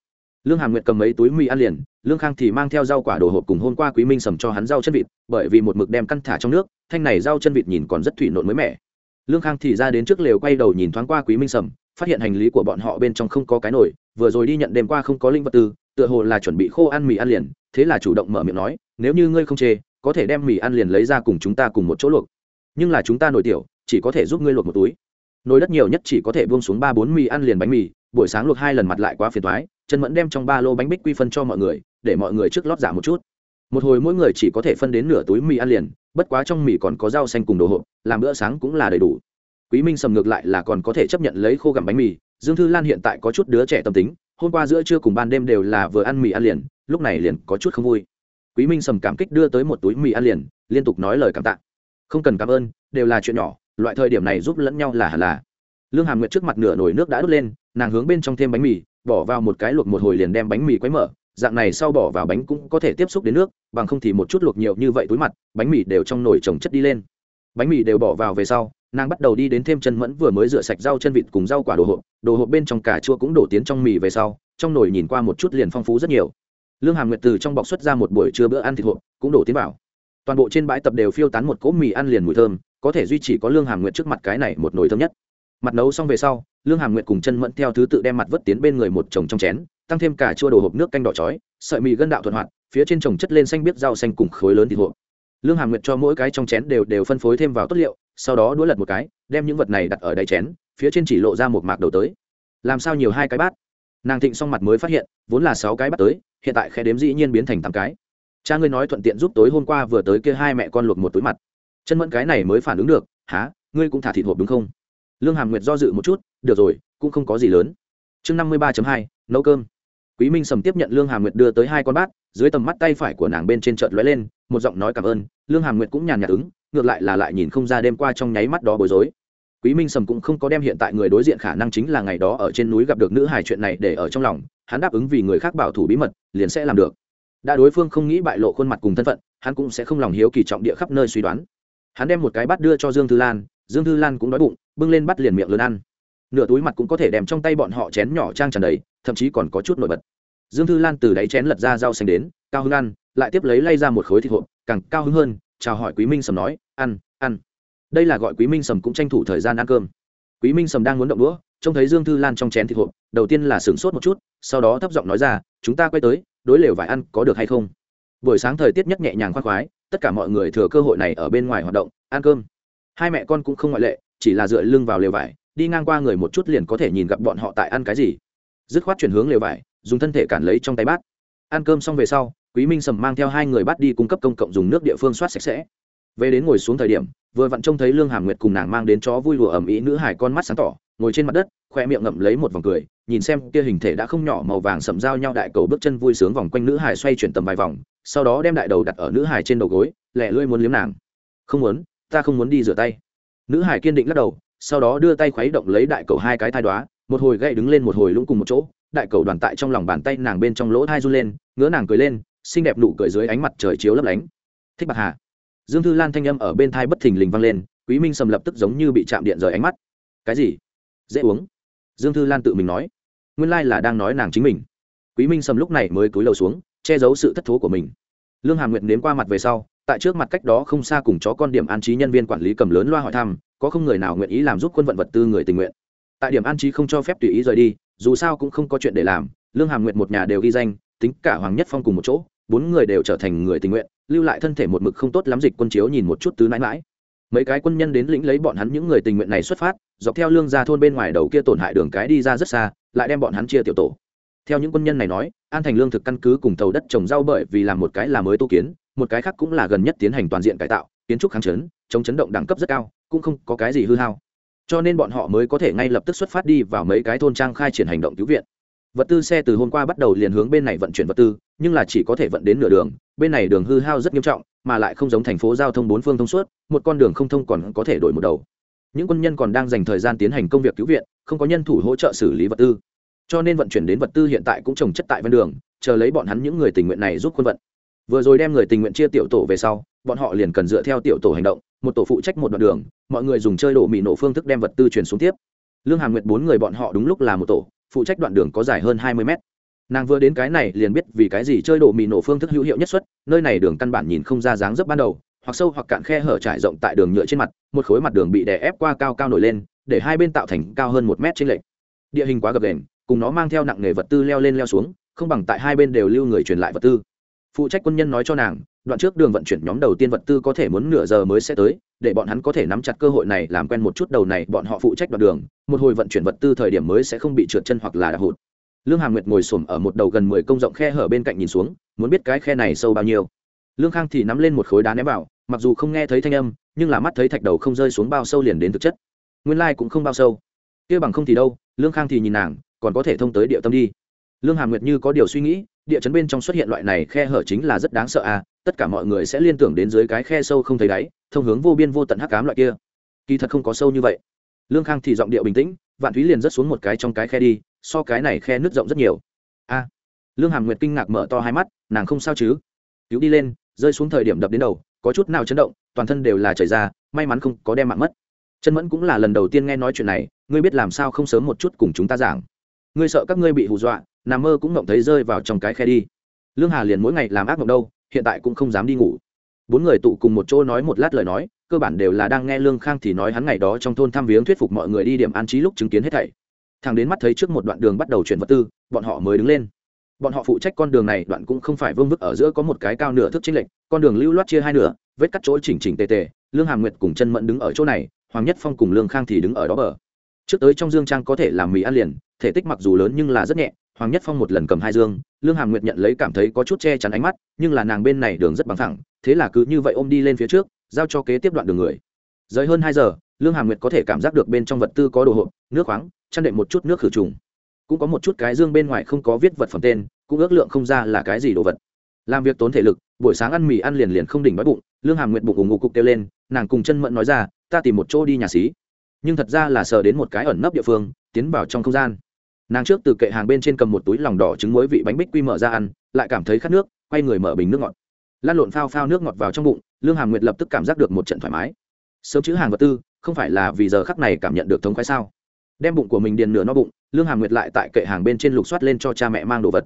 Speaker 1: lương hàm nguyệt cầm mấy túi mì ăn liền, lương khang thì mang theo rau quả đồ hộp cùng hôm qua quý minh sầm cho hắn rau chân vịt, bởi vì một mực đem căn thả trong nước, thanh này rau chân vịt nhìn còn rất thủy nộn mới mẻ. Lương khang thì ra đến trước lều quay đầu nhìn thoáng qua quý minh sầm, phát hiện hành lý của bọn họ bên trong không có cái nồi, vừa rồi đi nhận đêm qua không có linh vật tư, tựa hồ là chuẩn bị khô ăn mì ăn liền, thế là chủ động mở miệng nói, nếu như ngươi không chê, có thể đem mì ăn liền lấy ra cùng chúng ta cùng một chỗ luộc. Nhưng là chúng ta nồi tiểu, chỉ có thể giúp ngươi luộc một túi. Nồi đất nhiều nhất chỉ có thể buông xuống ba bốn mì ăn liền bánh mì, buổi sáng luộc hai lần mặt lại quá phiền thoái chân mẫn đem trong ba lô bánh bích quy phân cho mọi người, để mọi người trước lót giả một chút. Một hồi mỗi người chỉ có thể phân đến nửa túi mì ăn liền, bất quá trong mì còn có rau xanh cùng đồ hộp, làm bữa sáng cũng là đầy đủ. Quý minh sầm ngược lại là còn có thể chấp nhận lấy khô gặm bánh mì, dương thư lan hiện tại có chút đứa trẻ tâm tính, hôm qua giữa trưa cùng ban đêm đều là vừa ăn mì ăn liền, lúc này liền có chút không vui. Quý minh sầm cảm kích đưa tới một túi mì ăn liền, liên tục nói lời cảm tạ. Không cần cảm ơn, đều là chuyện nhỏ, loại thời điểm này giúp lẫn nhau là hẳn là. Lương hàm nguyệt trước mặt nửa nồi nước đã đốt lên, nàng hướng bên trong thêm bánh mì bỏ vào một cái luộc một hồi liền đem bánh mì quấy mở, dạng này sau bỏ vào bánh cũng có thể tiếp xúc đến nước, bằng không thì một chút luộc nhiều như vậy túi mặt, bánh mì đều trong nồi trồng chất đi lên. Bánh mì đều bỏ vào về sau, nàng bắt đầu đi đến thêm chân mẫn vừa mới rửa sạch rau chân vịt cùng rau quả đồ hộp đồ hộp bên trong cà chua cũng đổ tiến trong mì về sau, trong nồi nhìn qua một chút liền phong phú rất nhiều. Lương hàm nguyệt từ trong bọc xuất ra một buổi trưa bữa ăn thịt hộp, cũng đổ tiến vào. Toàn bộ trên bãi tập đều phiêu tán một cỗ mì ăn liền mùi thơm, có thể duy trì có lương hàm nguyệt trước mặt cái này một nồi thơm nhất mặt nấu xong về sau, lương hàm nguyệt cùng chân mẫn theo thứ tự đem mặt vớt tiến bên người một chồng trong chén, tăng thêm cả chua đồ hộp nước canh đỏ chói, sợi mì gân đạo thuận hoạt, phía trên chồng chất lên xanh biết rau xanh cùng khối lớn thịt hộp lương hàm nguyệt cho mỗi cái trong chén đều đều phân phối thêm vào tốt liệu, sau đó đũa lật một cái, đem những vật này đặt ở đáy chén, phía trên chỉ lộ ra một mạc đầu tới. Làm sao nhiều hai cái bát? Nàng thịnh xong mặt mới phát hiện, vốn là sáu cái bát tới, hiện tại khe đếm dĩ nhiên biến thành tám cái. Cha ngươi nói thuận tiện giúp tối hôm qua vừa tới kia hai mẹ con luộc một túi mặt. Chân mẫn cái này mới phản ứng được há ngươi cũng thả thịt hộp đúng không? Lương hàm nguyệt do dự một chút, được rồi, cũng không có gì lớn. Chương năm mươi ba hai, nấu cơm. Quý minh sầm tiếp nhận lương hàm nguyệt đưa tới hai con bát, dưới tầm mắt tay phải của nàng bên trên chợt lóe lên, một giọng nói cảm ơn, lương hàm nguyệt cũng nhàn nhạt ứng, ngược lại là lại nhìn không ra đêm qua trong nháy mắt đó bối rối. Quý minh sầm cũng không có đem hiện tại người đối diện khả năng chính là ngày đó ở trên núi gặp được nữ hài chuyện này để ở trong lòng, hắn đáp ứng vì người khác bảo thủ bí mật, liền sẽ làm được. Đã đối phương không nghĩ bại lộ khuôn mặt cùng thân phận, hắn cũng sẽ không lòng hiếu kỳ trọng địa khắp nơi suy đoán. Hắn đem một cái bát đưa cho dương thư lan dương thư lan cũng đói bụng, bưng lên bắt liền miệng lớn ăn. Nửa túi mặt cũng có thể đem trong tay bọn họ chén nhỏ trang tràn đầy, thậm chí còn có chút nổi bật. Dương thư lan từ đáy chén lật ra rau xanh đến, cao hứng ăn, lại tiếp lấy lay ra một khối thịt hộp, càng cao hứng hơn, chào hỏi quý minh sầm nói, ăn ăn. Đây là gọi quý minh sầm cũng tranh thủ thời gian ăn cơm. Quý minh sầm đang muốn động đũa, trông thấy dương thư lan trong chén thịt hộp, đầu tiên là sửng sốt một chút, sau đó thấp giọng nói ra, chúng ta quay tới, đối lều vải ăn có được hay không? Buổi sáng thời tiết nhất nhẹ nhàng khoác khoái, tất cả mọi người thừa cơ hội này ở bên ngoài hoạt động, ăn cơm hai mẹ con cũng không ngoại lệ, chỉ là dựa lưng vào lều vải, đi ngang qua người một chút liền có thể nhìn gặp bọn họ tại ăn cái gì. Dứt khoát chuyển hướng lều vải, dùng thân thể cản lấy trong tay bát. Ăn cơm xong về sau, quý minh sầm mang theo hai người bắt đi cung cấp công cộng dùng nước địa phương soát sạch sẽ. Về đến ngồi xuống thời điểm, vừa vặn trông thấy lương hàm nguyệt cùng nàng mang đến chó vui lùa ẩm ý nữ hải con mắt sáng tỏ, ngồi trên mặt đất, khoe miệng ngậm lấy một vòng cười, nhìn xem kia hình thể đã không nhỏ màu vàng sầm giao nhau đại cầu bước chân vui sướng vòng quanh nữ hải xoay chuyển tầm vài vòng, sau đó đem đại đầu đặt ở nữ hải trên đầu gối lẹ lưỡi muốn liếm nàng. Không muốn ta không muốn đi rửa tay. Nữ hải kiên định lắc đầu, sau đó đưa tay khuấy động lấy đại cầu hai cái thai đoá một hồi gậy đứng lên một hồi lũng cùng một chỗ, đại cầu đoàn tại trong lòng bàn tay nàng bên trong lỗ thai run lên, ngứa nàng cười lên, xinh đẹp nụ cười dưới ánh mặt trời chiếu lấp lánh. Thích bạc hà. Dương thư lan thanh âm ở bên thai bất thình lình vang lên, quý minh sầm lập tức giống như bị chạm điện rời ánh mắt. Cái gì? Dễ uống. Dương thư lan tự mình nói. Nguyên lai là đang nói nàng chính mình. Quý minh sầm lúc này mới cúi đầu xuống, che giấu sự thất thố của mình. Lương hà nguyệt nếm qua mặt về sau tại trước mặt cách đó không xa cùng chó con điểm an trí nhân viên quản lý cầm lớn loa hỏi thăm, có không người nào nguyện ý làm giúp quân vận vật tư người tình nguyện. Tại điểm an trí không cho phép tùy ý rời đi, dù sao cũng không có chuyện để làm, lương hàm nguyện một nhà đều ghi danh, tính cả hoàng nhất phong cùng một chỗ, bốn người đều trở thành người tình nguyện, lưu lại thân thể một mực không tốt lắm dịch quân chiếu nhìn một chút tứ mãi mãi mấy cái quân nhân đến lĩnh lấy bọn hắn những người tình nguyện này xuất phát, dọc theo lương ra thôn bên ngoài đầu kia tổn hại đường cái đi ra rất xa, lại đem bọn hắn chia tiểu tổ. Theo những quân nhân này nói, an thành lương thực căn cứ cùng tàu đất trồng rau bởi vì làm một cái là mới tu kiến một cái khác cũng là gần nhất tiến hành toàn diện cải tạo, kiến trúc kháng chấn, chống chấn động đẳng cấp rất cao, cũng không có cái gì hư hao. Cho nên bọn họ mới có thể ngay lập tức xuất phát đi vào mấy cái thôn trang khai triển hành động cứu viện. Vật tư xe từ hôm qua bắt đầu liền hướng bên này vận chuyển vật tư, nhưng là chỉ có thể vận đến nửa đường, bên này đường hư hao rất nghiêm trọng, mà lại không giống thành phố giao thông bốn phương thông suốt, một con đường không thông còn có thể đổi một đầu. Những quân nhân còn đang dành thời gian tiến hành công việc cứu viện, không có nhân thủ hỗ trợ xử lý vật tư. Cho nên vận chuyển đến vật tư hiện tại cũng trồng chất tại ven đường, chờ lấy bọn hắn những người tình nguyện này giúp quân vận vừa rồi đem người tình nguyện chia tiểu tổ về sau, bọn họ liền cần dựa theo tiểu tổ hành động, một tổ phụ trách một đoạn đường, mọi người dùng chơi đổ mì nổ phương thức đem vật tư truyền xuống tiếp. Lương hàm nguyệt bốn người bọn họ đúng lúc là một tổ, phụ trách đoạn đường có dài hơn hai mươi mét. Nàng vừa đến cái này liền biết vì cái gì chơi đổ mì nổ phương thức hữu hiệu nhất xuất, nơi này đường căn bản nhìn không ra dáng dấp ban đầu, hoặc sâu hoặc cạn khe hở trải rộng tại đường nhựa trên mặt, một khối mặt đường bị đè ép qua cao cao nổi lên, để hai bên tạo thành cao hơn một mét trên lệch. Địa hình quá gập đền cùng nó mang theo nặng nghề vật tư leo lên leo xuống, không bằng tại hai bên đều lưu người truyền lại vật tư phụ trách quân nhân nói cho nàng, đoạn trước đường vận chuyển nhóm đầu tiên vật tư có thể muốn nửa giờ mới sẽ tới, để bọn hắn có thể nắm chặt cơ hội này làm quen một chút đầu này, bọn họ phụ trách đoạn đường, một hồi vận chuyển vật tư thời điểm mới sẽ không bị trượt chân hoặc là đạp hụt. Lương hà nguyệt ngồi xổm ở một đầu gần mười công rộng khe hở bên cạnh nhìn xuống, muốn biết cái khe này sâu bao nhiêu. Lương khang thì nắm lên một khối đá ném vào, mặc dù không nghe thấy thanh âm, nhưng là mắt thấy thạch đầu không rơi xuống bao sâu liền đến thực chất. Nguyên lai cũng không bao sâu. Kia bằng không thì đâu, lương khang thì nhìn nàng, còn có thể thông tới địa tâm đi. Lương hà nguyệt như có điều suy nghĩ địa chấn bên trong xuất hiện loại này khe hở chính là rất đáng sợ à tất cả mọi người sẽ liên tưởng đến dưới cái khe sâu không thấy đáy, thông hướng vô biên vô tận hắc cám loại kia. Kỳ thật không có sâu như vậy. Lương khang thì giọng điệu bình tĩnh, vạn thúy liền rớt xuống một cái trong cái khe đi, so cái này khe nứt rộng rất nhiều. A. Lương hàm nguyệt kinh ngạc mở to hai mắt, nàng không sao chứ? Cứu đi lên, rơi xuống thời điểm đập đến đầu, có chút nào chấn động, toàn thân đều là chảy ra, may mắn không có đem mạng mất. Chân mẫn cũng là lần đầu tiên nghe nói chuyện này, ngươi biết làm sao không sớm một chút cùng chúng ta giảng. Ngươi sợ các ngươi bị hù dọa nằm mơ cũng mộng thấy rơi vào trong cái khe đi. Lương hà liền mỗi ngày làm ác mộng đâu, hiện tại cũng không dám đi ngủ. Bốn người tụ cùng một chỗ nói một lát lời nói, cơ bản đều là đang nghe lương khang thì nói hắn ngày đó trong thôn thăm viếng thuyết phục mọi người đi điểm an trí lúc chứng kiến hết thảy. Thằng đến mắt thấy trước một đoạn đường bắt đầu chuyển vật tư, bọn họ mới đứng lên. Bọn họ phụ trách con đường này, đoạn cũng không phải vương vức ở giữa có một cái cao nửa thước chênh lệch, con đường lưu loát chia hai nửa, vết cắt chỗ chỉnh chỉnh tề tề, lương hàm nguyệt cùng chân mẫn đứng ở chỗ này, hoàng nhất phong cùng lương khang thì đứng ở đó bờ. Trước tới trong dương trang có thể làm mì ăn liền, thể tích mặc dù lớn nhưng là rất nhẹ hoàng nhất phong một lần cầm hai dương, lương hàm nguyệt nhận lấy cảm thấy có chút che chắn ánh mắt, nhưng là nàng bên này đường rất bằng thẳng thế là cứ như vậy ôm đi lên phía trước, giao cho kế tiếp đoạn đường người. Rời hơn hai giờ, lương hàm nguyệt có thể cảm giác được bên trong vật tư có đồ hộp, nước khoáng, chăn đệm một chút nước khử trùng. Cũng có một chút cái dương bên ngoài không có viết vật phẩm tên, cũng ước lượng không ra là cái gì đồ vật. Làm việc tốn thể lực, buổi sáng ăn mì ăn liền liền không đỉnh bắt bụng, lương hàm nguyệt bụng ủng ngục cục kêu lên, nàng cùng chân mẫn nói ra, ta tìm một chỗ đi nhà xí. Nhưng thật ra là sờ đến một cái ẩn nấp địa phương, tiến vào trong không gian nàng trước từ kệ hàng bên trên cầm một túi lòng đỏ trứng muối vị bánh bích quy mở ra ăn, lại cảm thấy khát nước, quay người mở bình nước ngọt. Lan lộn phao phao nước ngọt vào trong bụng, lương hàm nguyệt lập tức cảm giác được một trận thoải mái. Sớm chữ hàng vật tư, không phải là vì giờ khắc này cảm nhận được thống khoái sao? Đem bụng của mình điền nửa no bụng, lương hàm nguyệt lại tại kệ hàng bên trên lục soát lên cho cha mẹ mang đồ vật.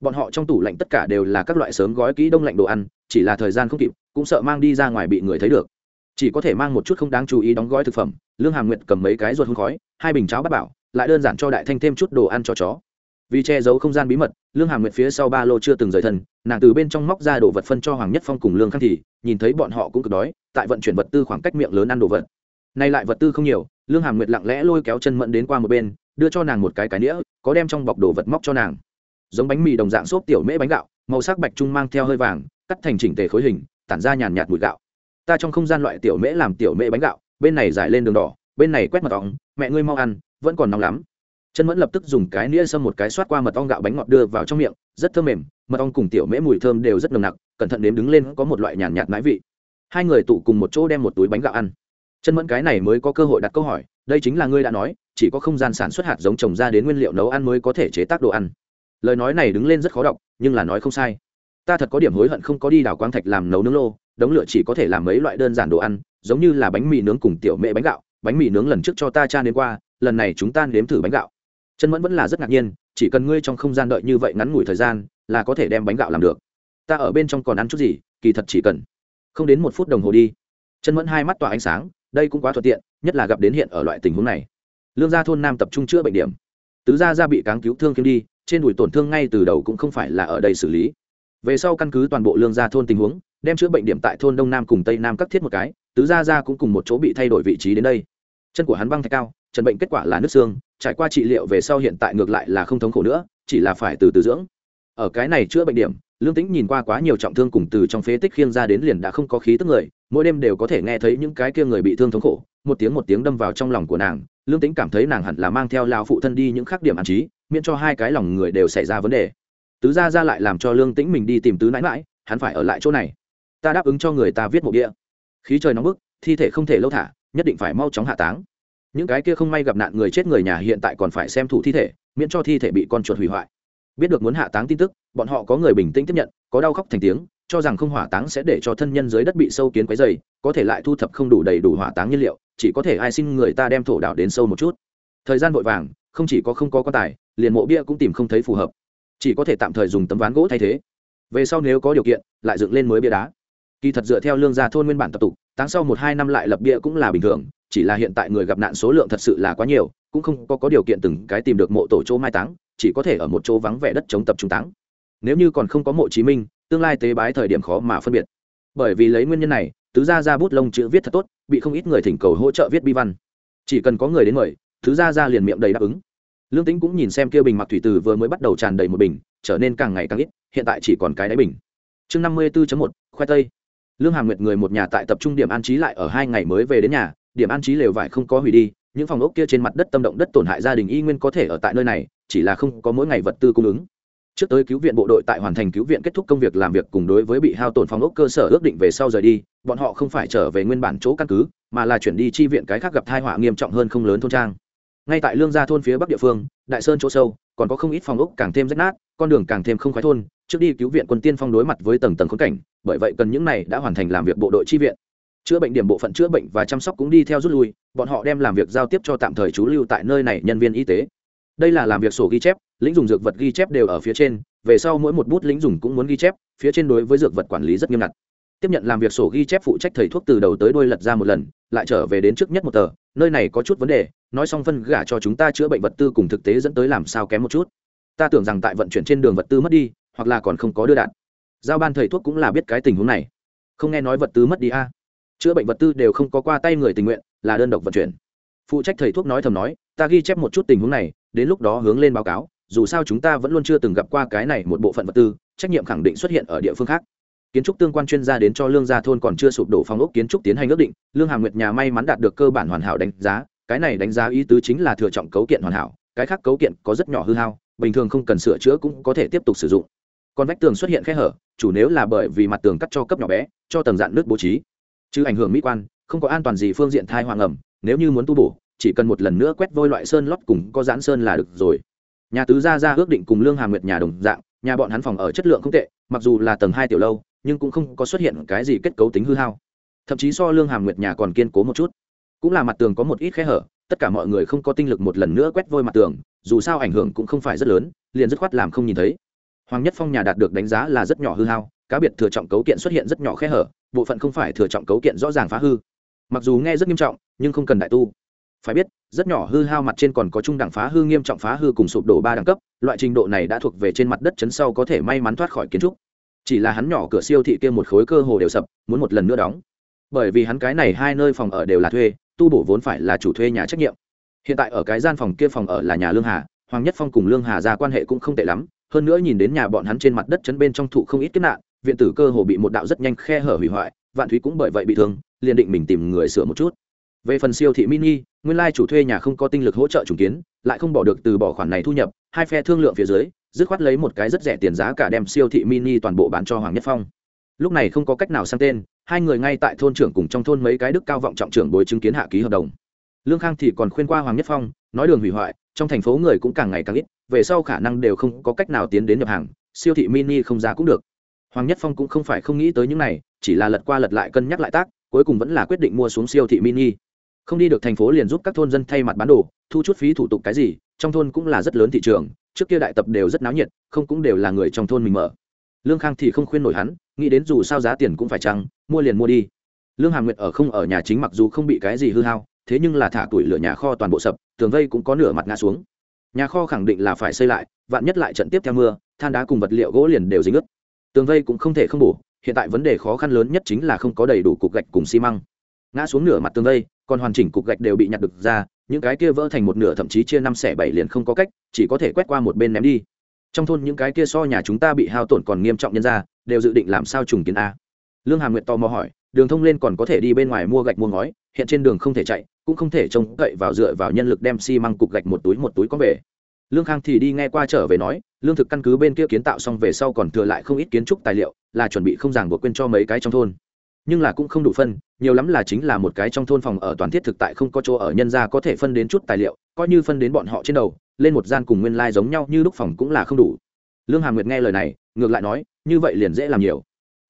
Speaker 1: Bọn họ trong tủ lạnh tất cả đều là các loại sớm gói kỹ đông lạnh đồ ăn, chỉ là thời gian không kịp, cũng sợ mang đi ra ngoài bị người thấy được. Chỉ có thể mang một chút không đáng chú ý đóng gói thực phẩm, lương hàm nguyệt cầm mấy cái ruột hôn khói, hai bình cháo bắt bảo lại đơn giản cho đại thanh thêm chút đồ ăn cho chó. Vì che giấu không gian bí mật, lương hàm nguyệt phía sau ba lô chưa từng rời thân, nàng từ bên trong móc ra đồ vật phân cho hoàng nhất phong cùng lương khang thì, nhìn thấy bọn họ cũng cực đói, tại vận chuyển vật tư khoảng cách miệng lớn ăn đồ vật. Nay lại vật tư không nhiều, lương hàm nguyệt lặng lẽ lôi kéo chân mẫn đến qua một bên, đưa cho nàng một cái cái nĩa, có đem trong bọc đồ vật móc cho nàng. Giống bánh mì đồng dạng xốp tiểu mễ bánh gạo, màu sắc bạch trung mang theo hơi vàng, cắt thành chỉnh tề khối hình, tản ra nhàn nhạt mùi gạo. Ta trong không gian loại tiểu mễ làm tiểu mễ bánh gạo, bên này giải lên đường đỏ, bên này quét mật ong, mẹ ngươi mau ăn vẫn còn nóng lắm. Chân mẫn lập tức dùng cái nĩa xâm một cái xoát qua mật ong gạo bánh ngọt đưa vào trong miệng, rất thơm mềm, mật ong cùng tiểu mễ mùi thơm đều rất nồng nặc, cẩn thận nếm đứng lên có một loại nhàn nhạt mãi vị. Hai người tụ cùng một chỗ đem một túi bánh gạo ăn. Chân mẫn cái này mới có cơ hội đặt câu hỏi, đây chính là ngươi đã nói, chỉ có không gian sản xuất hạt giống trồng ra đến nguyên liệu nấu ăn mới có thể chế tác đồ ăn. Lời nói này đứng lên rất khó đọc, nhưng là nói không sai. Ta thật có điểm hối hận không có đi đào quang thạch làm nấu nướng lô, đống lửa chỉ có thể làm mấy loại đơn giản đồ ăn, giống như là bánh mì nướng cùng tiểu mễ bánh gạo. Bánh mì nướng lần trước cho ta cha đến qua lần này chúng ta nếm thử bánh gạo. Chân mẫn vẫn là rất ngạc nhiên, chỉ cần ngươi trong không gian đợi như vậy ngắn ngủi thời gian, là có thể đem bánh gạo làm được. Ta ở bên trong còn ăn chút gì, kỳ thật chỉ cần không đến một phút đồng hồ đi. Chân mẫn hai mắt tỏa ánh sáng, đây cũng quá thuận tiện, nhất là gặp đến hiện ở loại tình huống này. Lương gia thôn nam tập trung chữa bệnh điểm. Tứ gia gia bị cáng cứu thương kiếm đi, trên đùi tổn thương ngay từ đầu cũng không phải là ở đây xử lý. Về sau căn cứ toàn bộ lương gia thôn tình huống, đem chữa bệnh điểm tại thôn đông nam cùng tây nam cắt thiết một cái, tứ gia gia cũng cùng một chỗ bị thay đổi vị trí đến đây. Chân của hắn băng thạch cao trần bệnh kết quả là nước xương, trải qua trị liệu về sau hiện tại ngược lại là không thống khổ nữa, chỉ là phải từ từ dưỡng. Ở cái này chữa bệnh điểm, lương tĩnh nhìn qua quá nhiều trọng thương cùng từ trong phế tích khiêng ra đến liền đã không có khí tức người, mỗi đêm đều có thể nghe thấy những cái kia người bị thương thống khổ, một tiếng một tiếng đâm vào trong lòng của nàng, lương tĩnh cảm thấy nàng hẳn là mang theo lao phụ thân đi những khắc điểm an trí, miễn cho hai cái lòng người đều xảy ra vấn đề. Tứ gia ra lại làm cho lương tĩnh mình đi tìm tứ nãi mãi hắn phải ở lại chỗ này. Ta đáp ứng cho người ta viết mộ địa. Khí trời nóng bức, thi thể không thể lâu thả, nhất định phải mau chóng hạ táng những cái kia không may gặp nạn người chết người nhà hiện tại còn phải xem thủ thi thể, miễn cho thi thể bị con chuột hủy hoại. Biết được muốn hạ táng tin tức, bọn họ có người bình tĩnh tiếp nhận, có đau khóc thành tiếng, cho rằng không hỏa táng sẽ để cho thân nhân dưới đất bị sâu kiến quấy dày, có thể lại thu thập không đủ đầy đủ hỏa táng nhiên liệu, chỉ có thể ai xin người ta đem thổ đảo đến sâu một chút. Thời gian vội vàng, không chỉ có không có quan tài, liền mộ bia cũng tìm không thấy phù hợp. Chỉ có thể tạm thời dùng tấm ván gỗ thay thế. Về sau nếu có điều kiện, lại dựng lên mới bia đá. Kỳ thật dựa theo lương gia thôn nguyên bản tập tục, táng sau một hai năm lại lập bia cũng là bình thường chỉ là hiện tại người gặp nạn số lượng thật sự là quá nhiều cũng không có, có điều kiện từng cái tìm được mộ tổ chỗ mai táng chỉ có thể ở một chỗ vắng vẻ đất chống tập trung táng. Nếu như còn không có mộ chí minh tương lai tế bái thời điểm khó mà phân biệt. Bởi vì lấy nguyên nhân này tứ gia ra bút lông chữ viết thật tốt bị không ít người thỉnh cầu hỗ trợ viết bi văn. Chỉ cần có người đến mời thứ gia ra liền miệng đầy đáp ứng. Lương tĩnh cũng nhìn xem kia bình mặc thủy từ vừa mới bắt đầu tràn đầy một bình trở nên càng ngày càng ít hiện tại chỉ còn cái đáy bình. Chương năm mươi 54 một khoai tây. Lương hàm nguyệt người một nhà tại tập trung điểm an trí lại ở hai ngày mới về đến nhà điểm an trí lều vải không có hủy đi, những phòng ốc kia trên mặt đất tâm động đất tổn hại gia đình y nguyên có thể ở tại nơi này, chỉ là không có mỗi ngày vật tư cung ứng. Trước tới cứu viện bộ đội tại hoàn thành cứu viện kết thúc công việc làm việc cùng đối với bị hao tổn phòng ốc cơ sở ước định về sau rời đi, bọn họ không phải trở về nguyên bản chỗ căn cứ, mà là chuyển đi chi viện cái khác gặp thai họa nghiêm trọng hơn không lớn thôn trang. Ngay tại lương gia thôn phía bắc địa phương, đại sơn chỗ sâu, còn có không ít phòng ốc càng thêm rách nát, con đường càng thêm không khoái thôn, trước đi cứu viện quân tiên phong đối mặt với tầng tầng khốn cảnh, bởi vậy cần những này đã hoàn thành làm việc bộ đội chi viện chữa bệnh điểm bộ phận chữa bệnh và chăm sóc cũng đi theo rút lui, bọn họ đem làm việc giao tiếp cho tạm thời trú lưu tại nơi này nhân viên y tế. Đây là làm việc sổ ghi chép, lĩnh dùng dược vật ghi chép đều ở phía trên, về sau mỗi một bút lĩnh dùng cũng muốn ghi chép, phía trên đối với dược vật quản lý rất nghiêm ngặt. Tiếp nhận làm việc sổ ghi chép phụ trách thầy thuốc từ đầu tới đuôi lật ra một lần, lại trở về đến trước nhất một tờ, nơi này có chút vấn đề, nói xong phân gả cho chúng ta chữa bệnh vật tư cùng thực tế dẫn tới làm sao kém một chút. Ta tưởng rằng tại vận chuyển trên đường vật tư mất đi, hoặc là còn không có đưa đạn. Giao ban thầy thuốc cũng là biết cái tình huống này. Không nghe nói vật tư mất đi a chữa bệnh vật tư đều không có qua tay người tình nguyện, là đơn độc vận chuyển. Phụ trách thầy thuốc nói thầm nói, ta ghi chép một chút tình huống này, đến lúc đó hướng lên báo cáo, dù sao chúng ta vẫn luôn chưa từng gặp qua cái này một bộ phận vật tư, trách nhiệm khẳng định xuất hiện ở địa phương khác. Kiến trúc tương quan chuyên gia đến cho lương gia thôn còn chưa sụp đổ phong ốc kiến trúc tiến hành ước định, lương hàm nguyệt nhà may mắn đạt được cơ bản hoàn hảo đánh giá, cái này đánh giá ý tứ chính là thừa trọng cấu kiện hoàn hảo, cái khác cấu kiện có rất nhỏ hư hao, bình thường không cần sửa chữa cũng có thể tiếp tục sử dụng. Còn vách tường xuất hiện khe hở, chủ nếu là bởi vì mặt tường cắt cho cấp nhỏ bé, cho tầng dạn nước bố trí chứ ảnh hưởng mỹ quan, không có an toàn gì phương diện thai hoàng ẩm, nếu như muốn tu bổ, chỉ cần một lần nữa quét vôi loại sơn lót cùng có dán sơn là được rồi. Nhà tứ gia ra ước định cùng lương hà nguyệt nhà đồng dạng, nhà bọn hắn phòng ở chất lượng không tệ, mặc dù là tầng hai tiểu lâu, nhưng cũng không có xuất hiện cái gì kết cấu tính hư hao. Thậm chí so lương hàm nguyệt nhà còn kiên cố một chút. Cũng là mặt tường có một ít khe hở, tất cả mọi người không có tinh lực một lần nữa quét vôi mặt tường, dù sao ảnh hưởng cũng không phải rất lớn, liền dứt khoát làm không nhìn thấy. Hoàng nhất phong nhà đạt được đánh giá là rất nhỏ hư hao, cá biệt thừa trọng cấu kiện xuất hiện rất nhỏ khe hở bộ phận không phải thừa trọng cấu kiện rõ ràng phá hư. Mặc dù nghe rất nghiêm trọng, nhưng không cần đại tu. Phải biết, rất nhỏ hư hao mặt trên còn có trung đẳng phá hư, nghiêm trọng phá hư cùng sụp đổ ba đẳng cấp, loại trình độ này đã thuộc về trên mặt đất chấn sau có thể may mắn thoát khỏi kiến trúc. Chỉ là hắn nhỏ cửa siêu thị kia một khối cơ hồ đều sập, muốn một lần nữa đóng. Bởi vì hắn cái này hai nơi phòng ở đều là thuê, tu bổ vốn phải là chủ thuê nhà trách nhiệm. Hiện tại ở cái gian phòng kia phòng ở là nhà lương hà, hoàng nhất phong cùng lương hà ra quan hệ cũng không tệ lắm, hơn nữa nhìn đến nhà bọn hắn trên mặt đất chấn bên trong thụ không ít kiếp nạn viện tử cơ hồ bị một đạo rất nhanh khe hở hủy hoại, vạn thúy cũng bởi vậy bị thương, liền định mình tìm người sửa một chút. Về phần siêu thị mini, nguyên lai chủ thuê nhà không có tinh lực hỗ trợ trùng kiến, lại không bỏ được từ bỏ khoản này thu nhập, hai phe thương lượng phía dưới, dứt khoát lấy một cái rất rẻ tiền giá cả đem siêu thị mini toàn bộ bán cho hoàng nhất phong. Lúc này không có cách nào sang tên, hai người ngay tại thôn trưởng cùng trong thôn mấy cái đức cao vọng trọng trưởng bồi chứng kiến hạ ký hợp đồng. Lương khang thì còn khuyên qua hoàng nhất phong, nói đường hủy hoại, trong thành phố người cũng càng ngày càng ít, về sau khả năng đều không có cách nào tiến đến nhập hàng, siêu thị mini không ra cũng được hoàng nhất phong cũng không phải không nghĩ tới những này, chỉ là lật qua lật lại cân nhắc lại tác, cuối cùng vẫn là quyết định mua xuống siêu thị mini. Không đi được thành phố liền giúp các thôn dân thay mặt bán đồ, thu chút phí thủ tục cái gì, trong thôn cũng là rất lớn thị trường, trước kia đại tập đều rất náo nhiệt, không cũng đều là người trong thôn mình mở. Lương khang thì không khuyên nổi hắn, nghĩ đến dù sao giá tiền cũng phải chăng, mua liền mua đi. Lương hàm nguyệt ở không ở nhà chính mặc dù không bị cái gì hư hao, thế nhưng là thả tuổi lửa nhà kho toàn bộ sập, tường vây cũng có nửa mặt ngã xuống. Nhà kho khẳng định là phải xây lại, vạn nhất lại trận tiếp theo mưa, than đá cùng vật liệu gỗ liền đều dính ướt tường vây cũng không thể không bổ, hiện tại vấn đề khó khăn lớn nhất chính là không có đầy đủ cục gạch cùng xi măng. Ngã xuống nửa mặt tường vây, còn hoàn chỉnh cục gạch đều bị nhặt được ra, những cái kia vỡ thành một nửa thậm chí chia năm xẻ bảy liền không có cách, chỉ có thể quét qua một bên ném đi. Trong thôn những cái kia so nhà chúng ta bị hao tổn còn nghiêm trọng nhân ra, đều dự định làm sao trùng kiến a. Lương hàm nguyệt tò mò hỏi, đường thông lên còn có thể đi bên ngoài mua gạch mua ngói, hiện trên đường không thể chạy, cũng không thể trông cậy vào dựa vào nhân lực đem xi măng cục gạch một túi một túi có về lương khang thì đi nghe qua trở về nói, lương thực căn cứ bên kia kiến tạo xong về sau còn thừa lại không ít kiến trúc tài liệu, là chuẩn bị không ràng buộc quên cho mấy cái trong thôn. Nhưng là cũng không đủ phân, nhiều lắm là chính là một cái trong thôn phòng ở toàn thiết thực tại không có chỗ ở nhân ra có thể phân đến chút tài liệu, coi như phân đến bọn họ trên đầu, lên một gian cùng nguyên lai giống nhau như lúc phòng cũng là không đủ. Lương hàm nguyệt nghe lời này, ngược lại nói, như vậy liền dễ làm nhiều.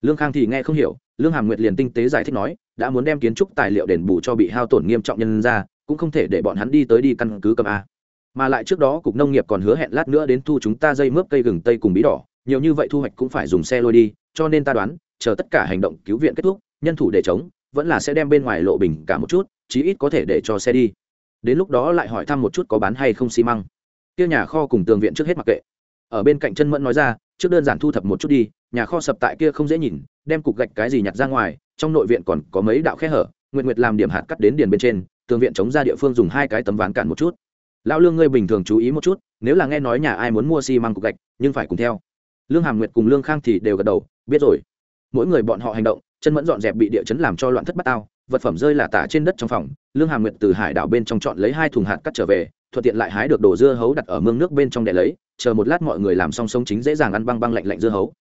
Speaker 1: Lương khang thì nghe không hiểu, lương hàm nguyệt liền tinh tế giải thích nói, đã muốn đem kiến trúc tài liệu đền bù cho bị hao tổn nghiêm trọng nhân ra cũng không thể để bọn hắn đi tới đi căn cứ cầm a mà lại trước đó cục nông nghiệp còn hứa hẹn lát nữa đến thu chúng ta dây mướp cây gừng, tây cùng bí đỏ. Nhiều như vậy thu hoạch cũng phải dùng xe lôi đi, cho nên ta đoán, chờ tất cả hành động cứu viện kết thúc, nhân thủ để chống, vẫn là sẽ đem bên ngoài lộ bình cả một chút, chí ít có thể để cho xe đi. Đến lúc đó lại hỏi thăm một chút có bán hay không xi măng. Kia nhà kho cùng tường viện trước hết mặc kệ. Ở bên cạnh chân mẫn nói ra, trước đơn giản thu thập một chút đi, nhà kho sập tại kia không dễ nhìn, đem cục gạch cái gì nhặt ra ngoài, trong nội viện còn có mấy đạo khe hở, nguyệt nguyệt làm điểm hạt cắt đến điền bên trên, tường viện chống ra địa phương dùng hai cái tấm ván cản một chút lão lương ngươi bình thường chú ý một chút, nếu là nghe nói nhà ai muốn mua xi măng cục gạch, nhưng phải cùng theo. Lương hàm nguyệt cùng lương khang thì đều gật đầu, biết rồi. Mỗi người bọn họ hành động, chân mẫn dọn dẹp bị địa chấn làm cho loạn thất bát ao vật phẩm rơi là tả trên đất trong phòng. Lương hàm nguyệt từ hải đảo bên trong chọn lấy hai thùng hạt cắt trở về, thuận tiện lại hái được đồ dưa hấu đặt ở mương nước bên trong để lấy, chờ một lát mọi người làm xong sống chính dễ dàng ăn băng băng lạnh lạnh dưa hấu.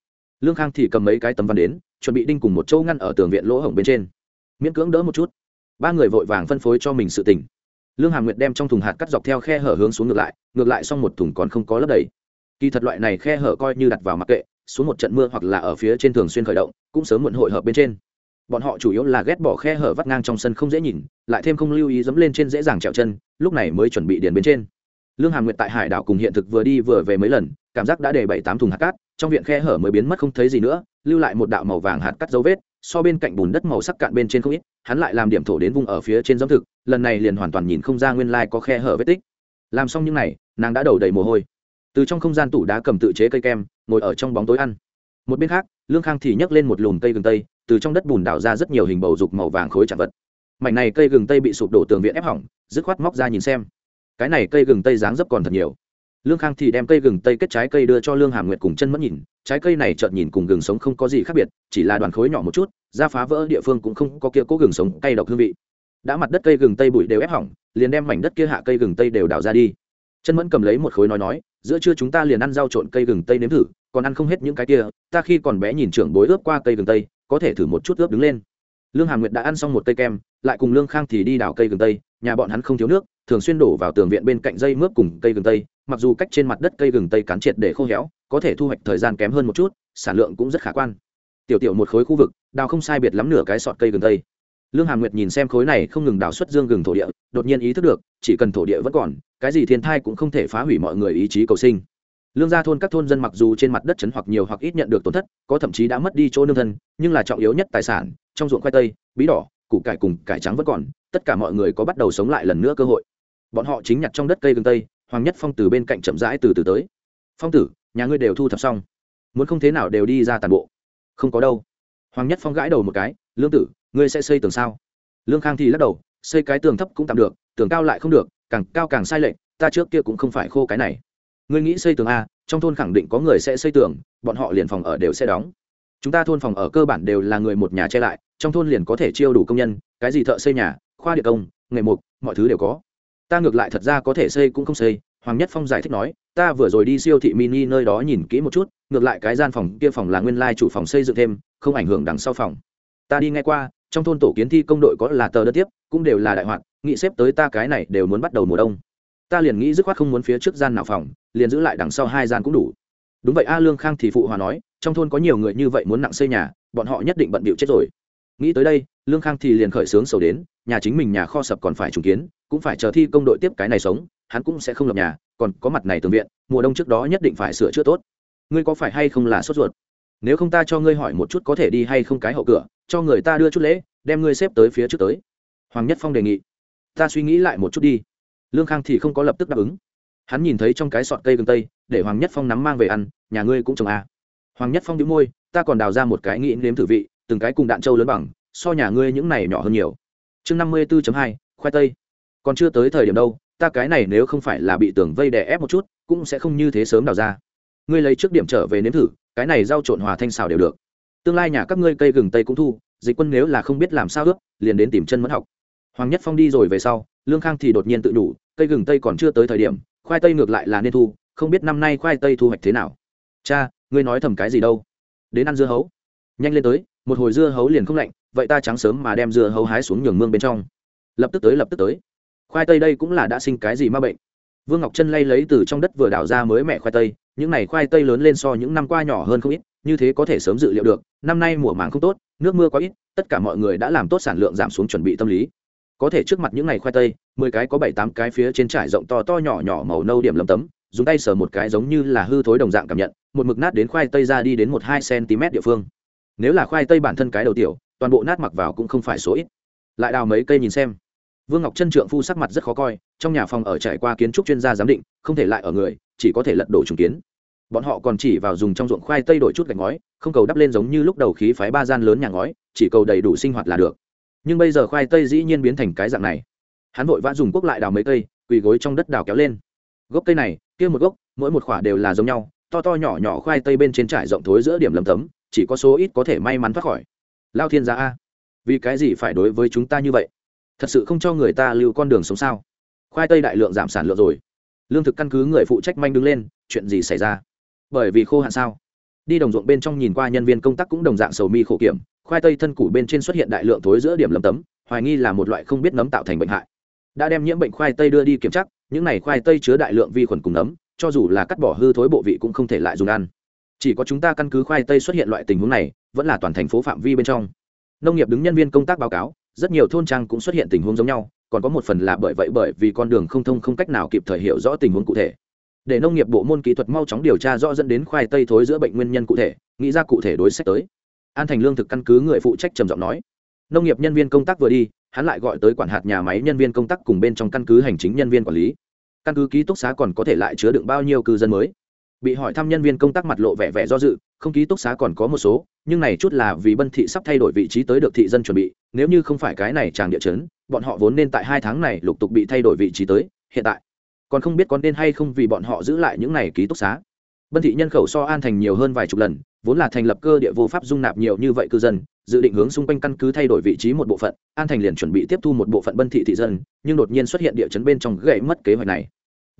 Speaker 1: Lương khang thì cầm mấy cái tấm văn đến, chuẩn bị đinh cùng một châu ngăn ở tường viện lỗ hổng bên trên. Miễn cưỡng đỡ một chút. Ba người vội vàng phân phối cho mình sự tỉnh lương hàm nguyệt đem trong thùng hạt cắt dọc theo khe hở hướng xuống ngược lại ngược lại xong một thùng còn không có lấp đầy. Kỳ thật loại này khe hở coi như đặt vào mặc kệ, xuống một trận mưa hoặc là ở phía trên thường xuyên khởi động, cũng sớm muộn hội hợp bên trên. Bọn họ chủ yếu là ghét bỏ khe hở vắt ngang trong sân không dễ nhìn, lại thêm không lưu ý dẫm lên trên dễ dàng trèo chân, lúc này mới chuẩn bị điền bên trên. Lương hàm nguyệt tại hải đảo cùng hiện thực vừa đi vừa về mấy lần, cảm giác đã để bảy tám thùng hạt cát, trong viện khe hở mới biến mất không thấy gì nữa, lưu lại một đạo màu vàng hạt cắt dấu vết so bên cạnh bùn đất màu sắc cạn bên trên không ít, hắn lại làm điểm thổ đến vùng ở phía trên giống thực, lần này liền hoàn toàn nhìn không ra nguyên lai có khe hở vết tích. Làm xong những n à y nàng đã đầu đầy mồ hôi. Từ trong không gian tủ đá cầm tự chế cây kem, ngồi ở trong bóng tối ăn. Một bên khác, lương khang thì nhấc lên một lùm cây gừng tây, từ trong đất bùn đào ra rất nhiều hình bầu dục màu vàng khối chạm vật. Mảnh này cây gừng tây bị sụp đổ tường viện ép hỏng, dứt khoát móc ra nhìn xem. Cái này cây gừng tây dáng dấp còn thật nhiều lương khang thì đem cây gừng tây kết trái cây đưa cho lương hàm nguyệt cùng chân mất nhìn. Trái cây này chợt nhìn cùng gừng sống không có gì khác biệt, chỉ là đoàn khối nhỏ một chút ra phá vỡ địa phương cũng không có kia cố gừng sống cay độc hương vị. Đã mặt đất cây gừng tây bụi đều ép hỏng, liền đem mảnh đất kia hạ cây gừng tây đều đào ra đi. Chân mẫn cầm lấy một khối nói nói, giữa trưa chúng ta liền ăn rau trộn cây gừng tây nếm thử, còn ăn không hết những cái kia, ta khi còn bé nhìn trưởng bối ướp qua cây gừng tây, có thể thử một chút ướp đứng lên. Lương hàm nguyệt đã ăn xong một cây kem, lại cùng lương khang thì đi đào cây gừng tây, nhà bọn hắn không thiếu nước, thường xuyên đổ vào tường viện bên cạnh dây mướp cùng cây gừng tây mặc dù cách trên mặt đất cây gừng tây cắn triệt để khô héo, có thể thu hoạch thời gian kém hơn một chút, sản lượng cũng rất khả quan. Tiểu tiểu một khối khu vực, đào không sai biệt lắm nửa cái sọt cây gừng tây. Lương hàm nguyệt nhìn xem khối này không ngừng đào xuất dương gừng thổ địa, đột nhiên ý thức được, chỉ cần thổ địa vẫn còn, cái gì thiên thai cũng không thể phá hủy mọi người ý chí cầu sinh. Lương gia thôn các thôn dân mặc dù trên mặt đất chấn hoặc nhiều hoặc ít nhận được tổn thất, có thậm chí đã mất đi chỗ nương thân, nhưng là trọng yếu nhất tài sản, trong ruộng khoai tây, bí đỏ, củ cải cùng cải trắng vẫn còn, tất cả mọi người có bắt đầu sống lại lần nữa cơ hội. Bọn họ chính nhặt trong đất cây gừng tây hoàng nhất phong từ bên cạnh chậm rãi từ từ tới. Phong tử, nhà ngươi đều thu thập xong. Muốn không thế nào đều đi ra tàn bộ. Không có đâu. Hoàng nhất phong gãi đầu một cái, lương tử, ngươi sẽ xây tường sao? Lương khang thì lắc đầu, xây cái tường thấp cũng tạm được, tường cao lại không được, càng cao càng sai lệch, ta trước kia cũng không phải khô cái này. Ngươi nghĩ xây tường a, trong thôn khẳng định có người sẽ xây tường, bọn họ liền phòng ở đều sẽ đóng. Chúng ta thôn phòng ở cơ bản đều là người một nhà che lại, trong thôn liền có thể chiêu đủ công nhân, cái gì thợ xây nhà, khoa địa công, nghề mục, mọi thứ đều có ta ngược lại thật ra có thể xây cũng không xây, hoàng nhất phong giải thích nói, ta vừa rồi đi siêu thị mini nơi đó nhìn kỹ một chút, ngược lại cái gian phòng kia phòng là nguyên lai chủ phòng xây dựng thêm, không ảnh hưởng đằng sau phòng. Ta đi ngay qua, trong thôn tổ kiến thi công đội có là tờ đất tiếp, cũng đều là đại hoạt. nghị xếp tới ta cái này đều muốn bắt đầu mùa đông. Ta liền nghĩ dứt khoát không muốn phía trước gian nào phòng, liền giữ lại đằng sau hai gian cũng đủ. Đúng vậy a lương khang thì phụ hòa nói, trong thôn có nhiều người như vậy muốn nặng xây nhà, bọn họ nhất định bận bịu chết rồi nghĩ tới đây, lương khang thì liền khởi sướng sầu đến, nhà chính mình nhà kho sập còn phải trùng kiến, cũng phải chờ thi công đội tiếp cái này sống, hắn cũng sẽ không lập nhà, còn có mặt này tường viện, mùa đông trước đó nhất định phải sửa chữa tốt. Ngươi có phải hay không là sốt ruột? Nếu không ta cho ngươi hỏi một chút có thể đi hay không cái hậu cửa, cho người ta đưa chút lễ, đem ngươi xếp tới phía trước tới. Hoàng nhất phong đề nghị. Ta suy nghĩ lại một chút đi. Lương khang thì không có lập tức đáp ứng. Hắn nhìn thấy trong cái sọt cây gừng tây, để hoàng nhất phong nắm mang về ăn, nhà ngươi cũng trồng à. hoàng nhất phong đĩu môi, ta còn đào ra một cái nghĩ nếm thử vị từng cái cùng đạn trâu lớn bằng, so nhà ngươi những này nhỏ hơn nhiều. Chương năm mươi bốn hai, khoai tây. Còn chưa tới thời điểm đâu, ta cái này nếu không phải là bị tường vây đè ép một chút, cũng sẽ không như thế sớm đào ra. Ngươi lấy trước điểm trở về nếm thử, cái này rau trộn hòa thanh xào đều được. Tương lai nhà các ngươi cây gừng tây cũng thu, dịch quân nếu là không biết làm sao ướp, liền đến tìm chân mẫn học. Hoàng nhất phong đi rồi về sau, lương khang thì đột nhiên tự đủ, cây gừng tây còn chưa tới thời điểm, khoai tây ngược lại là nên thu, không biết năm nay khoai tây thu hoạch thế nào. Cha, ngươi nói thầm cái gì đâu? Đến ăn dưa hấu. Nhanh lên tới một hồi dưa hấu liền không lạnh, vậy ta trắng sớm mà đem dưa hấu hái xuống nhường mương bên trong. Lập tức tới, lập tức tới. Khoai tây đây cũng là đã sinh cái gì ma bệnh. Vương ngọc chân lay lấy từ trong đất vừa đào ra mới mẹ khoai tây, những này khoai tây lớn lên so những năm qua nhỏ hơn không ít, như thế có thể sớm dự liệu được, năm nay mùa màng không tốt, nước mưa quá ít, tất cả mọi người đã làm tốt sản lượng giảm xuống chuẩn bị tâm lý. Có thể trước mặt những ngày khoai tây, mười cái có bảy tám cái phía trên trải rộng to to nhỏ nhỏ màu nâu điểm lấm tấm, dùng tay sờ một cái giống như là hư thối đồng dạng cảm nhận, một mực nát đến khoai tây ra đi đến một hai cm địa phương nếu là khoai tây bản thân cái đầu tiểu, toàn bộ nát mặc vào cũng không phải số ít. Lại đào mấy cây nhìn xem. Vương ngọc chân trượng phu sắc mặt rất khó coi, trong nhà phòng ở trải qua kiến trúc chuyên gia giám định, không thể lại ở người, chỉ có thể lật đổ trùng kiến. Bọn họ còn chỉ vào dùng trong ruộng khoai tây đổi chút gạch ngói, không cầu đắp lên giống như lúc đầu khí phái ba gian lớn nhà ngói, chỉ cầu đầy đủ sinh hoạt là được. Nhưng bây giờ khoai tây dĩ nhiên biến thành cái dạng này. Hắn vội vã dùng quốc lại đào mấy cây, quỳ gối trong đất đào kéo lên. Gốc cây này, kia một gốc, mỗi một khoả đều là giống nhau, to to nhỏ nhỏ khoai tây bên trên trải rộng thối giữa điểm lầm tấm chỉ có số ít có thể may mắn thoát khỏi. Lao thiên gia a, vì cái gì phải đối với chúng ta như vậy? Thật sự không cho người ta lưu con đường sống sao? Khoai tây đại lượng giảm sản lượng rồi. Lương thực căn cứ người phụ trách manh đứng lên, chuyện gì xảy ra? Bởi vì khô hạn sao? Đi đồng ruộng bên trong nhìn qua nhân viên công tác cũng đồng dạng sầu mi khổ kiểm, khoai tây thân củ bên trên xuất hiện đại lượng thối giữa điểm lấm tấm, hoài nghi là một loại không biết nấm tạo thành bệnh hại. Đã đem nhiễm bệnh khoai tây đưa đi kiểm tra, những này khoai tây chứa đại lượng vi khuẩn cùng nấm, cho dù là cắt bỏ hư thối bộ vị cũng không thể lại dùng ăn chỉ có chúng ta căn cứ khoai tây xuất hiện loại tình huống này, vẫn là toàn thành phố phạm vi bên trong. Nông nghiệp đứng nhân viên công tác báo cáo, rất nhiều thôn trang cũng xuất hiện tình huống giống nhau, còn có một phần là bởi vậy bởi vì con đường không thông không cách nào kịp thời hiểu rõ tình huống cụ thể. Để nông nghiệp bộ môn kỹ thuật mau chóng điều tra rõ dẫn đến khoai tây thối giữa bệnh nguyên nhân cụ thể, nghĩ ra cụ thể đối sách tới. An thành lương thực căn cứ người phụ trách trầm giọng nói. Nông nghiệp nhân viên công tác vừa đi, hắn lại gọi tới quản hạt nhà máy nhân viên công tác cùng bên trong căn cứ hành chính nhân viên quản lý. Căn cứ ký túc xá còn có thể lại chứa đựng bao nhiêu cư dân mới? Bị hỏi thăm nhân viên công tác mặt lộ vẻ vẻ do dự, không ký túc xá còn có một số, nhưng này chút là vì bân thị sắp thay đổi vị trí tới được thị dân chuẩn bị, nếu như không phải cái này tràng địa chấn, bọn họ vốn nên tại hai tháng này lục tục bị thay đổi vị trí tới, hiện tại. Còn không biết có nên hay không vì bọn họ giữ lại những này ký túc xá. Bân thị nhân khẩu so an thành nhiều hơn vài chục lần, vốn là thành lập cơ địa vô pháp dung nạp nhiều như vậy cư dân, dự định hướng xung quanh căn cứ thay đổi vị trí một bộ phận, an thành liền chuẩn bị tiếp thu một bộ phận bân thị thị dân, nhưng đột nhiên xuất hiện địa chấn bên trong gãy mất kế hoạch này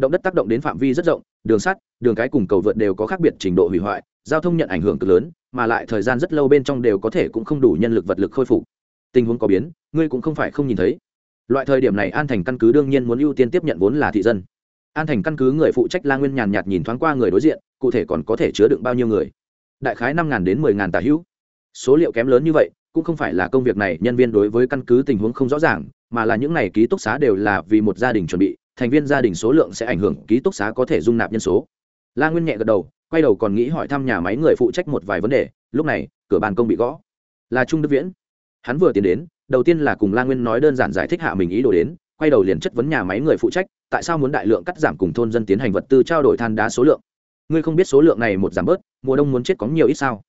Speaker 1: động đất tác động đến phạm vi rất rộng, đường sắt, đường cái cùng cầu vượt đều có khác biệt trình độ hủy hoại, giao thông nhận ảnh hưởng cực lớn, mà lại thời gian rất lâu bên trong đều có thể cũng không đủ nhân lực vật lực khôi phục. Tình huống có biến, ngươi cũng không phải không nhìn thấy. Loại thời điểm này an thành căn cứ đương nhiên muốn ưu tiên tiếp nhận vốn là thị dân. An thành căn cứ người phụ trách la nguyên nhàn nhạt nhìn thoáng qua người đối diện, cụ thể còn có thể chứa đựng bao nhiêu người? Đại khái năm đến mười tà hữu. Số liệu kém lớn như vậy, cũng không phải là công việc này, nhân viên đối với căn cứ tình huống không rõ ràng, mà là những này ký túc xá đều là vì một gia đình chuẩn bị thành viên gia đình số lượng sẽ ảnh hưởng, ký túc xá có thể dung nạp nhân số. La nguyên nhẹ gật đầu, quay đầu còn nghĩ hỏi thăm nhà máy người phụ trách một vài vấn đề, lúc này, cửa ban công bị gõ. Là trung đức viễn, hắn vừa tiến đến, đầu tiên là cùng la nguyên nói đơn giản giải thích hạ mình ý đồ đến, quay đầu liền chất vấn nhà máy người phụ trách, tại sao muốn đại lượng cắt giảm cùng thôn dân tiến hành vật tư trao đổi than đá số lượng. Ngươi không biết số lượng này một giảm bớt, mùa đông muốn chết có nhiều ít sao?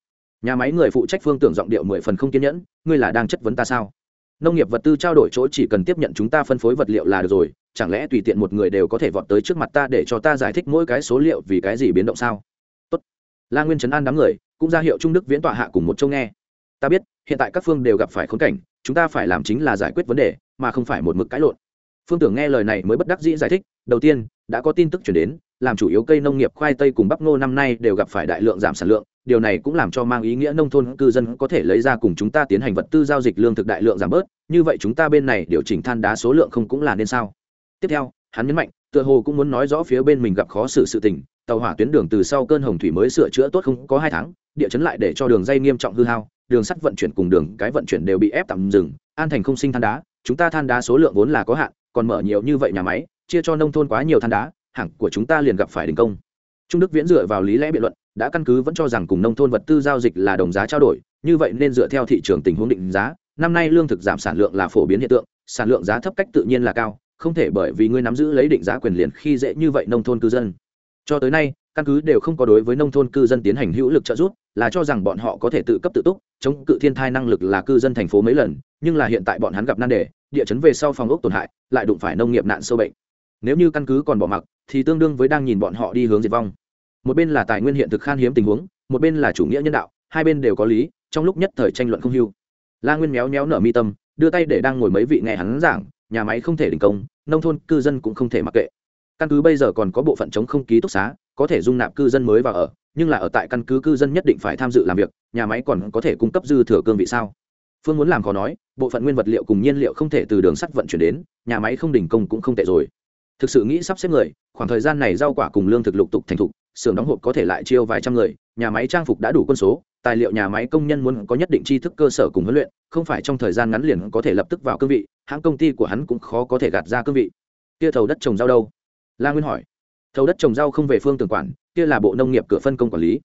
Speaker 1: Nhà máy người phụ trách phương tưởng giọng điệu mười phần không kiên nhẫn, ngươi là đang chất vấn ta sao? Nông nghiệp vật tư trao đổi chỗ chỉ cần tiếp nhận chúng ta phân phối vật liệu là được rồi chẳng lẽ tùy tiện một người đều có thể vọt tới trước mặt ta để cho ta giải thích mỗi cái số liệu vì cái gì biến động sao? Tốt. la nguyên trấn an đám người, cũng ra hiệu trung đức viễn tọa hạ cùng một châu nghe. Ta biết, hiện tại các phương đều gặp phải khốn cảnh, chúng ta phải làm chính là giải quyết vấn đề, mà không phải một mực cãi lộn. Phương tưởng nghe lời này mới bất đắc dĩ giải thích, đầu tiên, đã có tin tức chuyển đến, làm chủ yếu cây nông nghiệp khoai tây cùng bắp ngô năm nay đều gặp phải đại lượng giảm sản lượng, điều này cũng làm cho mang ý nghĩa nông thôn cư dân có thể lấy ra cùng chúng ta tiến hành vật tư giao dịch lương thực đại lượng giảm bớt, như vậy chúng ta bên này điều chỉnh than đá số lượng không cũng là nên sao? Tiếp theo, hắn nhấn mạnh, tựa hồ cũng muốn nói rõ phía bên mình gặp khó xử sự tình, tàu hỏa tuyến đường từ sau cơn hồng thủy mới sửa chữa tốt không có hai tháng, địa chấn lại để cho đường dây nghiêm trọng hư hao, đường sắt vận chuyển cùng đường, cái vận chuyển đều bị ép tạm dừng, an thành không sinh than đá, chúng ta than đá số lượng vốn là có hạn, còn mở nhiều như vậy nhà máy, chia cho nông thôn quá nhiều than đá hẳn của chúng ta liền gặp phải đình công. Trung đức viễn dựa vào lý lẽ biện luận, đã căn cứ vẫn cho rằng cùng nông thôn vật tư giao dịch là đồng giá trao đổi, như vậy nên dựa theo thị trường tình huống định giá, năm nay lương thực giảm sản lượng là phổ biến hiện tượng, sản lượng giá thấp cách tự nhiên là cao không thể bởi vì ngươi nắm giữ lấy định giá quyền liền khi dễ như vậy nông thôn cư dân. Cho tới nay, căn cứ đều không có đối với nông thôn cư dân tiến hành hữu lực trợ giúp, là cho rằng bọn họ có thể tự cấp tự túc, chống cự thiên thai năng lực là cư dân thành phố mấy lần, nhưng là hiện tại bọn hắn gặp nan đề, địa chấn về sau phòng ốc tổn hại, lại đụng phải nông nghiệp nạn sâu bệnh. Nếu như căn cứ còn bỏ mặc, thì tương đương với đang nhìn bọn họ đi hướng diệt vong. Một bên là tài nguyên hiện thực khan hiếm tình huống, một bên là chủ nghĩa nhân đạo, hai bên đều có lý, trong lúc nhất thời tranh luận không hưu. La nguyên méo méo nở mi tâm, đưa tay để đang ngồi mấy vị nghe hắn giảng nhà máy không thể đình công, nông thôn, cư dân cũng không thể mặc kệ. Căn cứ bây giờ còn có bộ phận chống không ký túc xá, có thể dung nạp cư dân mới vào ở, nhưng là ở tại căn cứ cư dân nhất định phải tham dự làm việc, nhà máy còn có thể cung cấp dư thừa cương vị sao? Phương muốn làm khó nói, bộ phận nguyên vật liệu cùng nhiên liệu không thể từ đường sắt vận chuyển đến, nhà máy không đình công cũng không tệ rồi. Thực sự nghĩ sắp xếp người, khoảng thời gian này rau quả cùng lương thực lục tục thành thục, xưởng đóng hộp có thể lại chiêu vài trăm người, nhà máy trang phục đã đủ quân số tài liệu nhà máy công nhân muốn có nhất định tri thức cơ sở cùng huấn luyện, không phải trong thời gian ngắn liền có thể lập tức vào cương vị, hãng công ty của hắn cũng khó có thể gạt ra cương vị. Kia thầu đất trồng rau đâu? La nguyên hỏi. Thầu đất trồng rau không về phương tường quản, kia là bộ nông nghiệp cửa phân công quản lý.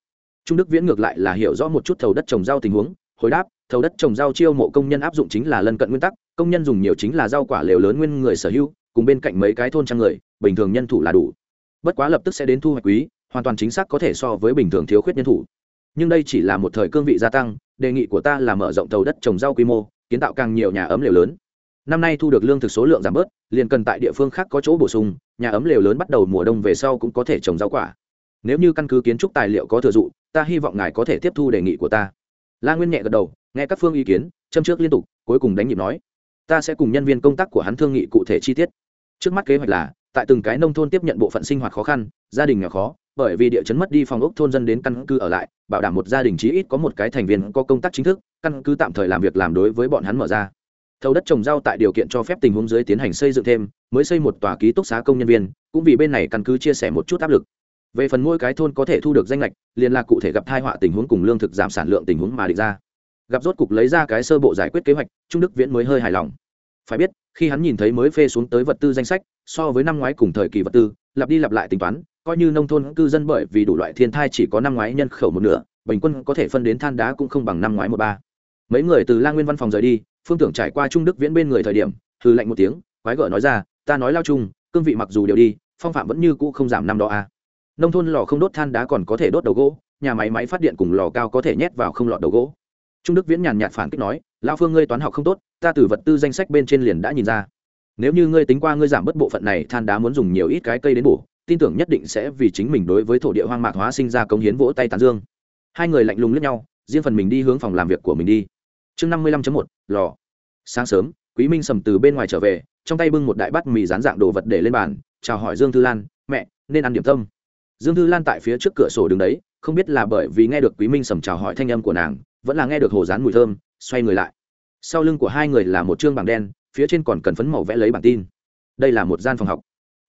Speaker 1: Trung đức viễn ngược lại là hiểu rõ một chút thầu đất trồng rau tình huống, hồi đáp, thầu đất trồng rau chiêu mộ công nhân áp dụng chính là lân cận nguyên tắc, công nhân dùng nhiều chính là rau quả lều lớn nguyên người sở hữu, cùng bên cạnh mấy cái thôn trang người, bình thường nhân thủ là đủ. Bất quá lập tức sẽ đến thu hoạch quý, hoàn toàn chính xác có thể so với bình thường thiếu khuyết nhân thủ nhưng đây chỉ là một thời cương vị gia tăng, đề nghị của ta là mở rộng thầu đất trồng rau quy mô, kiến tạo càng nhiều nhà ấm lều lớn. Năm nay thu được lương thực số lượng giảm bớt, liền cần tại địa phương khác có chỗ bổ sung, nhà ấm lều lớn bắt đầu mùa đông về sau cũng có thể trồng rau quả. Nếu như căn cứ kiến trúc tài liệu có thừa dụ, ta hy vọng ngài có thể tiếp thu đề nghị của ta. La nguyên nhẹ gật đầu, nghe các phương ý kiến, châm trước liên tục, cuối cùng đánh nhịp nói, ta sẽ cùng nhân viên công tác của hắn thương nghị cụ thể chi tiết. Trước mắt kế hoạch là, tại từng cái nông thôn tiếp nhận bộ phận sinh hoạt khó khăn, gia đình nghèo khó, bởi vì địa chấn mất đi phòng ốc thôn dân đến căn cứ ở lại bảo đảm một gia đình chí ít có một cái thành viên có công tác chính thức, căn cứ tạm thời làm việc làm đối với bọn hắn mở ra. Thầu đất trồng rau tại điều kiện cho phép tình huống dưới tiến hành xây dựng thêm, mới xây một tòa ký túc xá công nhân viên, cũng vì bên này căn cứ chia sẻ một chút áp lực. Về phần mỗi cái thôn có thể thu được danh lệch liên lạc cụ thể gặp thai họa tình huống cùng lương thực giảm sản lượng tình huống mà định ra. Gặp rốt cục lấy ra cái sơ bộ giải quyết kế hoạch, trung đức viễn mới hơi hài lòng. Phải biết, khi hắn nhìn thấy mới phê xuống tới vật tư danh sách, so với năm ngoái cùng thời kỳ vật tư, lặp đi lặp lại tính toán coi như nông thôn cư dân bởi vì đủ loại thiên thai chỉ có năm ngoái nhân khẩu một nửa, bình quân có thể phân đến than đá cũng không bằng năm ngoái một ba. Mấy người từ la nguyên văn phòng rời đi, phương tưởng trải qua trung đức viễn bên người thời điểm hư lạnh một tiếng, quái gở nói ra, ta nói lao chung, cương vị mặc dù đều đi, phong phạm vẫn như cũ không giảm năm đó à. nông thôn lò không đốt than đá còn có thể đốt đầu gỗ, nhà máy máy phát điện cùng lò cao có thể nhét vào không lọt đầu gỗ. Trung đức viễn nhàn nhạt phản kích nói lao phương ngươi toán học không tốt, ta từ vật tư danh sách bên trên liền đã nhìn ra. Nếu như ngươi tính qua ngươi giảm bớt bộ phận này, than đá muốn dùng nhiều ít cái cây đến bổ tin tưởng nhất định sẽ vì chính mình đối với thổ địa hoang mạc hóa sinh ra công hiến vỗ tay tán dương. Hai người lạnh lùng lướt nhau, riêng phần mình đi hướng phòng làm việc của mình đi. Chương năm mươi lăm một, lò. Sáng sớm, quý minh sầm từ bên ngoài trở về, trong tay bưng một đại bát mì rán dạng đồ vật để lên bàn, chào hỏi dương thư lan, mẹ, nên ăn điểm tâm. Dương thư lan tại phía trước cửa sổ đứng đấy, không biết là bởi vì nghe được quý minh sầm chào hỏi thanh âm của nàng, vẫn là nghe được hồ rán mùi thơm, xoay người lại. Sau lưng của hai người là một chương bảng đen, phía trên còn cần phấn màu vẽ lấy bản tin. Đây là một gian phòng học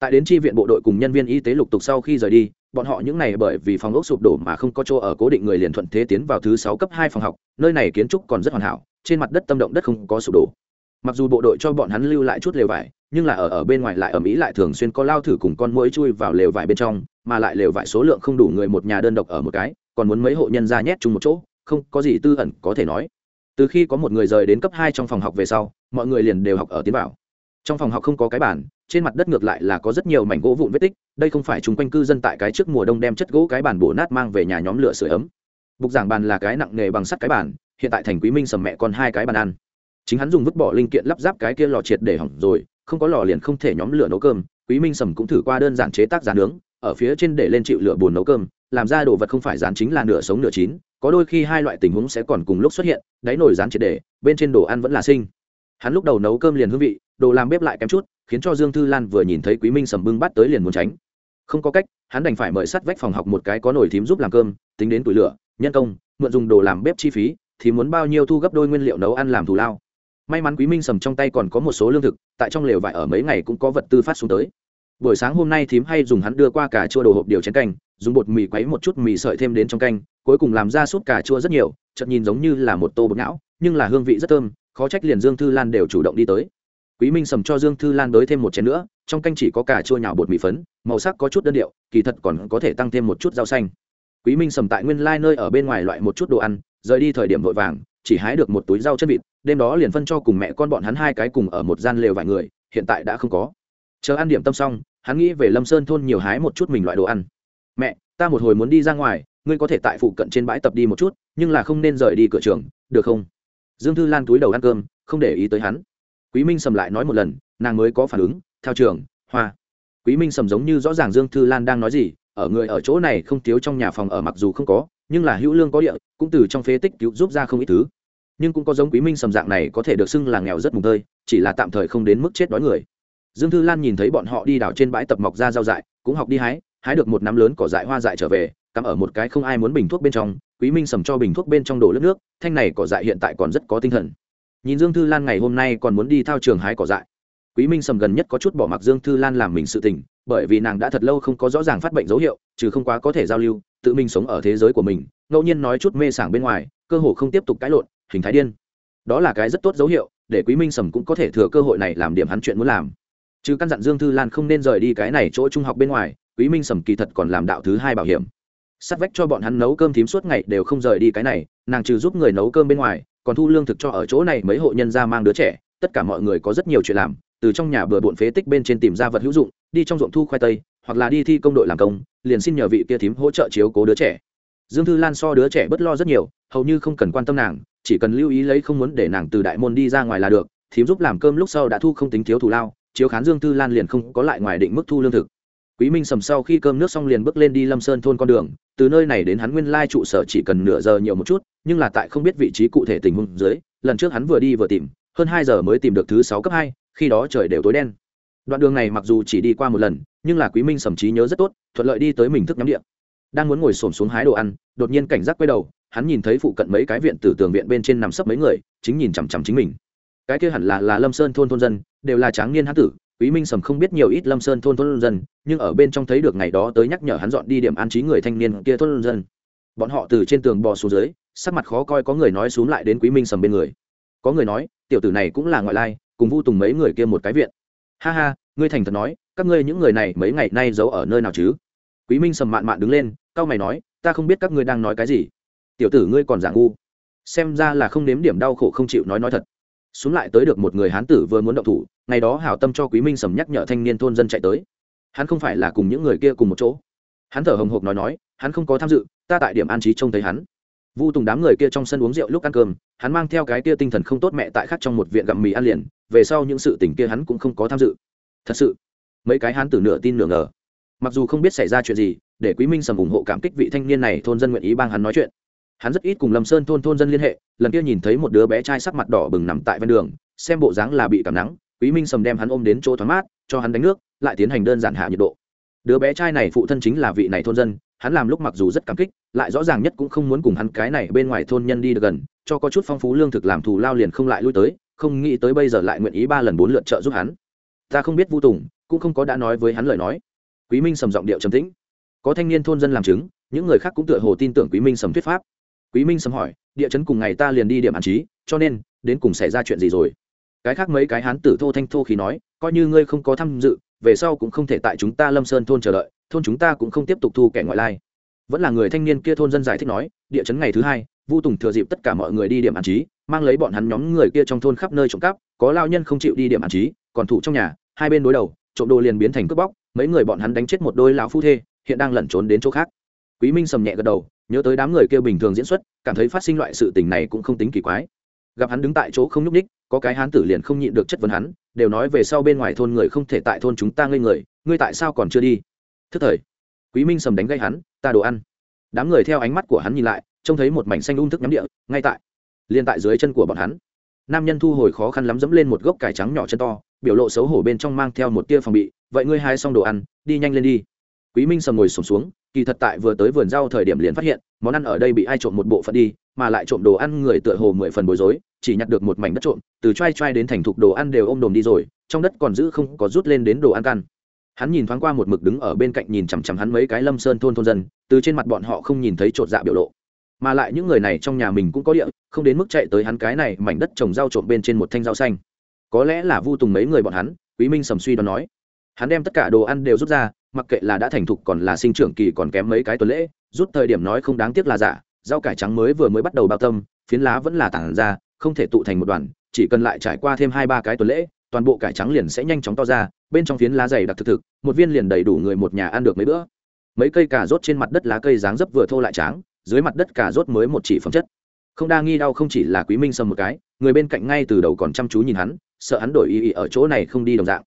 Speaker 1: tại đến tri viện bộ đội cùng nhân viên y tế lục tục sau khi rời đi, bọn họ những n à y bởi vì phòng ốc sụp đổ mà không có chỗ ở cố định người liền thuận thế tiến vào thứ sáu cấp hai phòng học, nơi này kiến trúc còn rất hoàn hảo, trên mặt đất tâm động đất không có sụp đổ. Mặc dù bộ đội cho bọn hắn lưu lại chút lều vải, nhưng là ở ở bên ngoài lại ở mỹ lại thường xuyên có lao thử cùng con mũi chui vào lều vải bên trong, mà lại lều vải số lượng không đủ người một nhà đơn độc ở một cái, còn muốn mấy hộ nhân ra nhét chung một chỗ, không có gì tư ẩn có thể nói. Từ khi có một người rời đến cấp hai trong phòng học về sau, mọi người liền đều học ở tiến bảo trong phòng học không có cái bản trên mặt đất ngược lại là có rất nhiều mảnh gỗ vụn vết tích, đây không phải chung quanh cư dân tại cái trước mùa đông đem chất gỗ cái bàn bổ nát mang về nhà nhóm lửa sửa ấm. Bục giảng bàn là cái nặng nghề bằng sắt cái bàn, hiện tại thành quý minh sầm mẹ còn hai cái bàn ăn. Chính hắn dùng vứt bỏ linh kiện lắp ráp cái kia lò triệt để hỏng rồi, không có lò liền không thể nhóm lửa nấu cơm, quý minh sầm cũng thử qua đơn giản chế tác giá nướng, ở phía trên để lên chịu lửa bùn nấu cơm, làm ra đồ vật không phải rán chính là nửa sống nửa chín, có đôi khi hai loại tình huống sẽ còn cùng lúc xuất hiện, đáy nồi rán triệt để, bên trên đồ ăn vẫn là sinh hắn lúc đầu nấu cơm liền hương vị, đồ làm bếp lại kém chút, khiến cho dương thư lan vừa nhìn thấy quý minh sầm bưng bắt tới liền muốn tránh. Không có cách, hắn đành phải mời sắt vách phòng học một cái có nồi thím giúp làm cơm, tính đến tuổi lửa, nhân công, mượn dùng đồ làm bếp chi phí, thì muốn bao nhiêu thu gấp đôi nguyên liệu nấu ăn làm thù lao. May mắn quý minh sầm trong tay còn có một số lương thực, tại trong lều vải ở mấy ngày cũng có vật tư phát xuống tới. Buổi sáng hôm nay thím hay dùng hắn đưa qua cả chua đồ hộp điều chén canh, dùng bột mì quấy một chút mì sợi thêm đến trong canh, cuối cùng làm ra súp cà chua rất nhiều, chợt nhìn giống như là một tô bột não, nhưng là hương vị rất thơm khó trách liền dương thư lan đều chủ động đi tới. Quý minh sầm cho dương thư lan đới thêm một chén nữa, trong canh chỉ có cà chua nhào bột mì phấn, màu sắc có chút đơn điệu, kỳ thật còn có thể tăng thêm một chút rau xanh. Quý minh sầm tại nguyên lai nơi ở bên ngoài loại một chút đồ ăn, rời đi thời điểm vội vàng, chỉ hái được một túi rau chân vịt, đêm đó liền phân cho cùng mẹ con bọn hắn hai cái cùng ở một gian lều vài người, hiện tại đã không có. Chờ ăn điểm tâm xong, hắn nghĩ về lâm sơn thôn nhiều hái một chút mình loại đồ ăn. Mẹ, ta một hồi muốn đi ra ngoài, ngươi có thể tại phụ cận trên bãi tập đi một chút, nhưng là không nên rời đi cửa trường, được không? Dương thư lan túi đầu ăn cơm, không để ý tới hắn. Quý minh sầm lại nói một lần, nàng mới có phản ứng theo trường, hoa. Quý minh sầm giống như rõ ràng dương thư lan đang nói gì, ở người ở chỗ này không thiếu trong nhà phòng ở mặc dù không có, nhưng là hữu lương có địa, cũng từ trong phế tích cứu giúp ra không ít thứ. Nhưng cũng có giống quý minh sầm dạng này có thể được xưng là nghèo rất mùng tơi, chỉ là tạm thời không đến mức chết đói người. Dương thư lan nhìn thấy bọn họ đi đảo trên bãi tập mọc ra rau dại, cũng học đi hái hái được một nắm lớn cỏ dại hoa dại trở về, cắm ở một cái không ai muốn bình thuốc bên trong quý minh sầm cho bình thuốc bên trong đổ lớp nước, thanh này cỏ dại hiện tại còn rất có tinh thần. Nhìn dương thư lan ngày hôm nay còn muốn đi thao trường hái cỏ dại. Quý minh sầm gần nhất có chút bỏ mặc dương thư lan làm mình sự tình, bởi vì nàng đã thật lâu không có rõ ràng phát bệnh dấu hiệu, trừ không quá có thể giao lưu, tự mình sống ở thế giới của mình, ngẫu nhiên nói chút mê sảng bên ngoài, cơ hồ không tiếp tục cãi lộn, hình thái điên. Đó là cái rất tốt dấu hiệu, để quý minh sầm cũng có thể thừa cơ hội này làm điểm hắn chuyện muốn làm. Trừ căn dặn dương thư lan không nên rời đi cái này chỗ trung học bên ngoài, quý minh sầm kỳ thật còn làm đạo thứ hai bảo hiểm sắt vách cho bọn hắn nấu cơm thím suốt ngày đều không rời đi cái này, nàng trừ giúp người nấu cơm bên ngoài, còn thu lương thực cho ở chỗ này mấy hộ nhân ra mang đứa trẻ, tất cả mọi người có rất nhiều chuyện làm, từ trong nhà bừa bộn phế tích bên trên tìm ra vật hữu dụng, đi trong ruộng thu khoai tây, hoặc là đi thi công đội làm công, liền xin nhờ vị kia thím hỗ trợ chiếu cố đứa trẻ. Dương thư lan so đứa trẻ bất lo rất nhiều, hầu như không cần quan tâm nàng, chỉ cần lưu ý lấy không muốn để nàng từ đại môn đi ra ngoài là được, thím giúp làm cơm lúc sau đã thu không tính thiếu thù lao, chiếu khán dương thư lan liền không có lại ngoài định mức thu lương thực. Quý minh sầm sau khi cơm nước xong liền bước lên đi lâm sơn thôn con đường từ nơi này đến hắn nguyên lai trụ sở chỉ cần nửa giờ nhiều một chút, nhưng là tại không biết vị trí cụ thể tình huống dưới, lần trước hắn vừa đi vừa tìm, hơn hai giờ mới tìm được thứ sáu cấp hai, khi đó trời đều tối đen. Đoạn đường này mặc dù chỉ đi qua một lần, nhưng là quý minh sầm trí nhớ rất tốt, thuận lợi đi tới mình thức nhắm điện đang muốn ngồi xổm xuống hái đồ ăn, đột nhiên cảnh giác quay đầu, hắn nhìn thấy phụ cận mấy cái viện từ tường viện bên trên nằm sấp mấy người, chính nhìn chằm chằm chính mình. Cái kia hẳn là là lâm sơn thôn thôn dân, đều là tráng niên hán tử quý minh sầm không biết nhiều ít lâm sơn thôn thôn dân, nhưng ở bên trong thấy được ngày đó tới nhắc nhở hắn dọn đi điểm an trí người thanh niên kia thôn dân. Bọn họ từ trên tường bò xuống dưới, sắc mặt khó coi có người nói xuống lại đến quý minh sầm bên người. Có người nói, tiểu tử này cũng là ngoại lai, cùng vu tùng mấy người kia một cái viện. Ha ha, ngươi thành thật nói, các ngươi những người này mấy ngày nay giấu ở nơi nào chứ? Quý minh sầm mạn mạn đứng lên cao mày nói, ta không biết các ngươi đang nói cái gì. Tiểu tử ngươi còn giả ngu. Xem ra là không nếm điểm đau khổ không chịu nói nói thật xuống lại tới được một người hán tử vừa muốn động thủ, ngày đó hảo tâm cho quý minh sầm nhắc nhở thanh niên thôn dân chạy tới. Hắn không phải là cùng những người kia cùng một chỗ. Hắn thở hồng hộc nói nói, hắn không có tham dự, ta tại điểm an trí trông thấy hắn. Vu tùng đám người kia trong sân uống rượu lúc ăn cơm, hắn mang theo cái kia tinh thần không tốt mẹ tại khắc trong một viện gặm mì ăn liền, về sau những sự tình kia hắn cũng không có tham dự. Thật sự, mấy cái hắn từ nửa tin nửa ngờ. Mặc dù không biết xảy ra chuyện gì, để quý minh sầm ủng hộ cảm kích vị thanh niên này, thôn dân nguyện ý bang hắn nói chuyện hắn rất ít cùng lâm sơn thôn thôn dân liên hệ, lần kia nhìn thấy một đứa bé trai sắc mặt đỏ bừng nằm tại ven đường, xem bộ dáng là bị cảm nắng, quý minh sầm đem hắn ôm đến chỗ thoáng mát, cho hắn đánh nước, lại tiến hành đơn giản hạ nhiệt độ. Đứa bé trai này phụ thân chính là vị này thôn dân, hắn làm lúc mặc dù rất cảm kích, lại rõ ràng nhất cũng không muốn cùng hắn cái này bên ngoài thôn nhân đi được gần, cho có chút phong phú lương thực làm thù lao liền không lại lui tới, không nghĩ tới bây giờ lại nguyện ý ba lần bốn lượt trợ giúp hắn. Ta không biết vu tùng, cũng không có đã nói với hắn lời nói. Quý minh sầm giọng điệu trầm tĩnh. Có thanh niên thôn dân làm chứng, những người khác cũng tựa hồ tin tưởng quý minh sầm thuyết pháp quý minh sầm hỏi, địa chấn cùng ngày ta liền đi điểm an trí, cho nên, đến cùng xảy ra chuyện gì rồi? Cái khác mấy cái hán tử thô thanh thô khí nói, coi như ngươi không có tham dự, về sau cũng không thể tại chúng ta lâm sơn thôn chờ đợi, thôn chúng ta cũng không tiếp tục thu kẻ ngoại lai. Vẫn là người thanh niên kia thôn dân giải thích nói, địa chấn ngày thứ hai, vu tùng thừa dịp tất cả mọi người đi điểm an trí, mang lấy bọn hắn nhóm người kia trong thôn khắp nơi trộm cắp, có lao nhân không chịu đi điểm an trí, còn thủ trong nhà, hai bên đối đầu, trộm đồ liền biến thành cướp bóc, mấy người bọn hắn đánh chết một đôi lão phu thê, hiện đang lẩn trốn đến chỗ khác. Quý minh sầm nhẹ gật đầu nhớ tới đám người kia bình thường diễn xuất cảm thấy phát sinh loại sự tình này cũng không tính kỳ quái. Gặp hắn đứng tại chỗ không nhúc ních có cái hán tử liền không nhịn được chất vấn hắn đều nói về sau bên ngoài thôn người không thể tại thôn chúng ta ngây người ngươi tại sao còn chưa đi? Thức thời quý minh sầm đánh gây hắn ta đồ ăn. Đám người theo ánh mắt của hắn nhìn lại trông thấy một mảnh xanh ung thức nhắm địa ngay tại liền tại dưới chân của bọn hắn. Nam nhân thu hồi khó khăn lắm dẫm lên một gốc cải trắng nhỏ chân to biểu lộ xấu hổ bên trong mang theo một tia phòng bị vậy ngươi hai xong đồ ăn đi nhanh lên đi. Quý minh sầm ngồi sổm xuống, xuống kỳ thật tại vừa tới vườn rau thời điểm liền phát hiện, món ăn ở đây bị ai trộm một bộ phận đi, mà lại trộm đồ ăn người tựa hồ mười phần bối rối, chỉ nhặt được một mảnh đất trộm, từ t r a i t r a i đến thành thục đồ ăn đều ôm đồm đi rồi, trong đất còn giữ không có rút lên đến đồ ăn căn. Hắn nhìn thoáng qua một mực đứng ở bên cạnh nhìn chằm chằm hắn mấy cái lâm sơn thôn thôn dân, từ trên mặt bọn họ không nhìn thấy t dạ biểu lộ. Mà lại những người này trong nhà mình cũng có địa, không đến mức chạy tới hắn cái này mảnh đất trồng rau trộm bên trên một thanh rau xanh. Có lẽ là vu tùng mấy người bọn hắn, quý minh sầm suy đoán nói. Hắn đem tất cả đồ ăn đều rút ra mặc kệ là đã thành thục còn là sinh trưởng kỳ còn kém mấy cái tuần lễ rút thời điểm nói không đáng tiếc là giả rau cải trắng mới vừa mới bắt đầu bao tâm phiến lá vẫn là tản ra không thể tụ thành một đoàn chỉ cần lại trải qua thêm hai ba cái tuần lễ toàn bộ cải trắng liền sẽ nhanh chóng to ra bên trong phiến lá dày đặc thực thực một viên liền đầy đủ người một nhà ăn được mấy bữa. Mấy cây cà rốt trên mặt đất lá cây dáng dấp vừa thô lại tráng dưới mặt đất cà rốt mới một chỉ phẩm chất. Không đa nghi đau không chỉ là quý minh sầm một cái người bên cạnh ngay từ đầu còn chăm chú nhìn hắn sợ hắn đổi ý, ý ở chỗ này không đi đồng dạng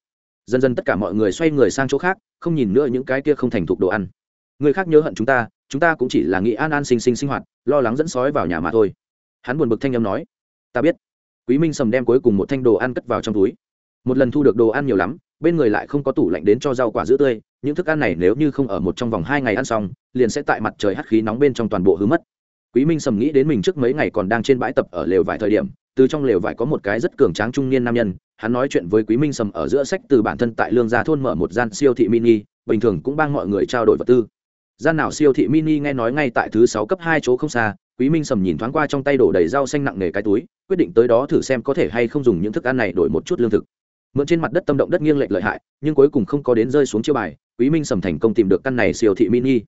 Speaker 1: dần dần tất cả mọi người xoay người sang chỗ khác, không nhìn nữa những cái kia không thành thục đồ ăn. Người khác nhớ hận chúng ta chúng ta cũng chỉ là nghĩ an an sinh sinh sinh hoạt, lo lắng dẫn sói vào nhà mà thôi. Hắn buồn bực thanh âm nói, ta biết. Quý minh sầm đem cuối cùng một thanh đồ ăn cất vào trong túi. Một lần thu được đồ ăn nhiều lắm, bên người lại không có tủ lạnh đến cho rau quả giữ tươi, những thức ăn này nếu như không ở một trong vòng hai ngày ăn xong, liền sẽ tại mặt trời hắt khí nóng bên trong toàn bộ hứa mất. Quý minh sầm nghĩ đến mình trước mấy ngày còn đang trên bãi tập ở lều vài thời điểm từ trong lều vải có một cái rất cường tráng trung niên nam nhân, hắn nói chuyện với quý minh sầm ở giữa sách từ bản thân tại lương gia thôn mở một gian siêu thị mini, bình thường cũng bang mọi người trao đổi vật tư. Gian nào siêu thị mini nghe nói ngay tại thứ sáu cấp hai chỗ không xa, quý minh sầm nhìn thoáng qua trong tay đổ đầy rau xanh nặng nề cái túi, quyết định tới đó thử xem có thể hay không dùng những thức ăn này đổi một chút lương thực. Mượn trên mặt đất tâm động đất nghiêng lệch lợi hại, nhưng cuối cùng không có đến rơi xuống chiêu bài, quý minh sầm thành công tìm được căn này siêu thị mini.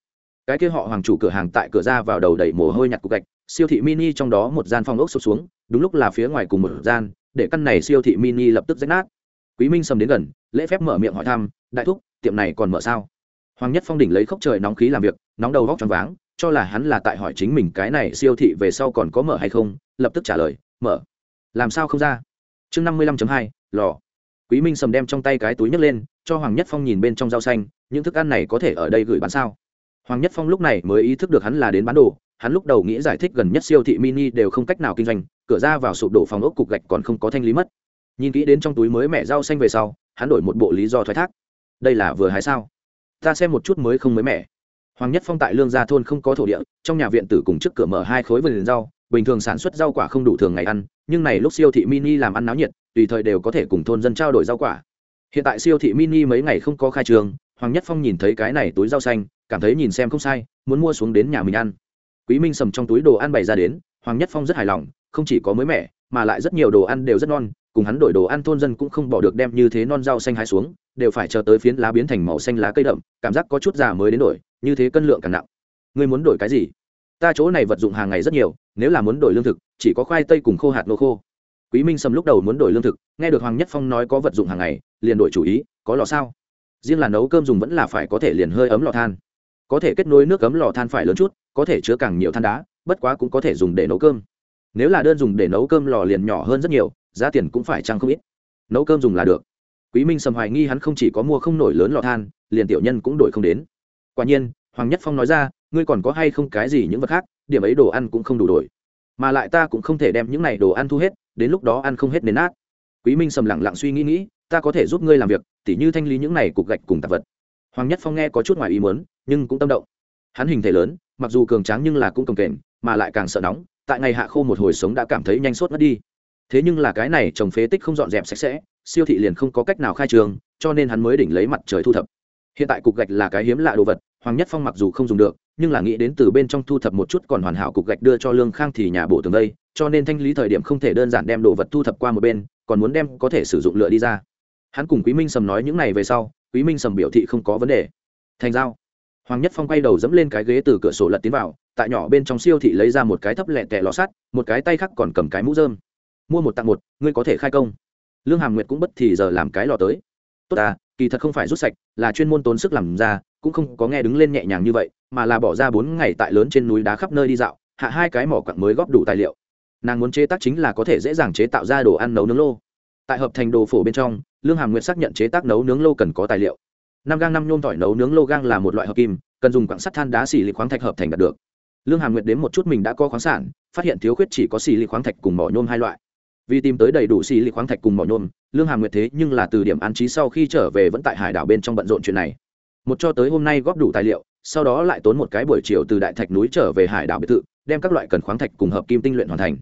Speaker 1: Cái kia họ hoàng chủ cửa hàng tại cửa ra vào đầu đầy mồ hôi nhặt cục gạch, siêu thị mini trong đó một gian phòng ốc sụp xuống đúng lúc là phía ngoài cùng một gian, để căn này siêu thị mini lập tức rách nát. Quý minh sầm đến gần, lễ phép mở miệng hỏi thăm, đại thúc, tiệm này còn mở sao? Hoàng nhất phong đỉnh lấy khốc trời nóng khí làm việc, nóng đầu góc tròn váng, cho là hắn là tại hỏi chính mình cái này siêu thị về sau còn có mở hay không, lập tức trả lời, mở. Làm sao không ra? Chương năm mươi lăm hai, lò. Quý minh sầm đem trong tay cái túi nhấc lên, cho hoàng nhất phong nhìn bên trong rau xanh, những thức ăn này có thể ở đây gửi bán sao? Hoàng nhất phong lúc này mới ý thức được hắn là đến bán đồ, hắn lúc đầu nghĩ giải thích gần nhất siêu thị mini đều không cách nào kinh doanh cửa ra vào sụp đổ phòng ốc cục gạch còn không có thanh lý mất. Nhìn kỹ đến trong túi mới mẹ rau xanh về sau, hắn đổi một bộ lý do thoái thác. Đây là vừa hái sao? Ta xem một chút mới không mới mẻ. Hoàng nhất phong tại lương gia thôn không có thổ địa, trong nhà viện tử cùng trước cửa mở hai khối vườn rau, bình thường sản xuất rau quả không đủ thường ngày ăn, nhưng này lúc siêu thị mini làm ăn náo nhiệt, tùy thời đều có thể cùng thôn dân trao đổi rau quả. Hiện tại siêu thị mini mấy ngày không có khai trường, hoàng nhất phong nhìn thấy cái này túi rau xanh, cảm thấy nhìn xem không sai, muốn mua xuống đến nhà mình ăn. Quý minh sầm trong túi đồ ăn bày ra đến, hoàng nhất phong rất hài lòng không chỉ có mới mẻ, mà lại rất nhiều đồ ăn đều rất ngon cùng hắn đổi đồ ăn thôn dân cũng không bỏ được đem như thế non rau xanh hái xuống, đều phải chờ tới phiến lá biến thành màu xanh lá cây đậm, cảm giác có chút già mới đến đổi, như thế cân lượng càng nặng. Ngươi muốn đổi cái gì? Ta chỗ này vật dụng hàng ngày rất nhiều, nếu là muốn đổi lương thực, chỉ có khoai tây cùng khô hạt nô khô. Quý minh sầm lúc đầu muốn đổi lương thực, nghe được hoàng nhất phong nói có vật dụng hàng ngày, liền đổi chủ ý, có lò sao? Riêng là nấu cơm dùng vẫn là phải có thể liền hơi ấm lò than. Có thể kết nối nước ấm lò than phải lớn chút, có thể chứa càng nhiều than đá, bất quá cũng có thể dùng để nấu cơm nếu là đơn dùng để nấu cơm lò liền nhỏ hơn rất nhiều, giá tiền cũng phải chăng không ít. Nấu cơm dùng là được. Quý minh sầm hoài nghi hắn không chỉ có mua không nổi lớn lò than, liền tiểu nhân cũng đổi không đến. Quả nhiên, hoàng nhất phong nói ra, ngươi còn có hay không cái gì những vật khác, điểm ấy đồ ăn cũng không đủ đổi. Mà lại ta cũng không thể đem những này đồ ăn thu hết, đến lúc đó ăn không hết nền nát. Quý minh sầm lặng lặng suy nghĩ nghĩ, ta có thể giúp ngươi làm việc, tỉ như thanh lý những này cục gạch cùng tạp vật. Hoàng nhất phong nghe có chút ngoài ý muốn, nhưng cũng tâm động. Hắn hình thể lớn, mặc dù cường tráng nhưng là cũng cồng kềnh, mà lại càng sợ nóng tại ngày hạ khô một hồi sống đã cảm thấy nhanh sốt mất đi. Thế nhưng là cái này trồng phế tích không dọn dẹp sạch sẽ, siêu thị liền không có cách nào khai trường, cho nên hắn mới đỉnh lấy mặt trời thu thập. Hiện tại cục gạch là cái hiếm lạ đồ vật, hoàng nhất phong mặc dù không dùng được, nhưng là nghĩ đến từ bên trong thu thập một chút còn hoàn hảo cục gạch đưa cho lương khang thì nhà bổ tường đây, cho nên thanh lý thời điểm không thể đơn giản đem đồ vật thu thập qua một bên, còn muốn đem có thể sử dụng lựa đi ra. Hắn cùng quý minh sầm nói những này về sau, quý minh sầm biểu thị không có vấn đề. Thành giao hoàng nhất phong quay đầu dẫm lên cái ghế từ cửa sổ lật tiến vào, tại nhỏ bên trong siêu thị lấy ra một cái thấp lẹ tẹ lò sắt, một cái tay khác còn cầm cái mũ dơm mua một tặng một, ngươi có thể khai công. Lương hàm nguyệt cũng bất thì giờ làm cái lò tới. Tốt à kỳ thật không phải rút sạch, là chuyên môn tốn sức làm ra, cũng không có nghe đứng lên nhẹ nhàng như vậy, mà là bỏ ra bốn ngày tại lớn trên núi đá khắp nơi đi dạo, hạ hai cái mỏ quặng mới góp đủ tài liệu. Nàng muốn chế tác chính là có thể dễ dàng chế tạo ra đồ ăn nấu nướng lô. Tại hợp thành đồ phổ bên trong, lương hàm nguyệt xác nhận chế tác nấu nướng lô cần có tài liệu năm gang năm nhôm tỏi nấu nướng lô gang là một loại hợp kim, cần dùng quặng sắt than đá xỉ lịch khoáng thạch hợp thành đạt được. Lương hàm nguyệt đến một chút mình đã có khoáng sản, phát hiện thiếu khuyết chỉ có xỉ lịch khoáng thạch cùng mỏ nhôm hai loại. Vì tìm tới đầy đủ xì lịch khoáng thạch cùng mỏ nhôm, lương hàm nguyệt thế nhưng là từ điểm an trí sau khi trở về vẫn tại hải đảo bên trong bận rộn chuyện này. Một cho tới hôm nay góp đủ tài liệu, sau đó lại tốn một cái buổi chiều từ đại thạch núi trở về hải đảo biệt thự, đem các loại cần khoáng thạch cùng hợp kim tinh luyện hoàn thành.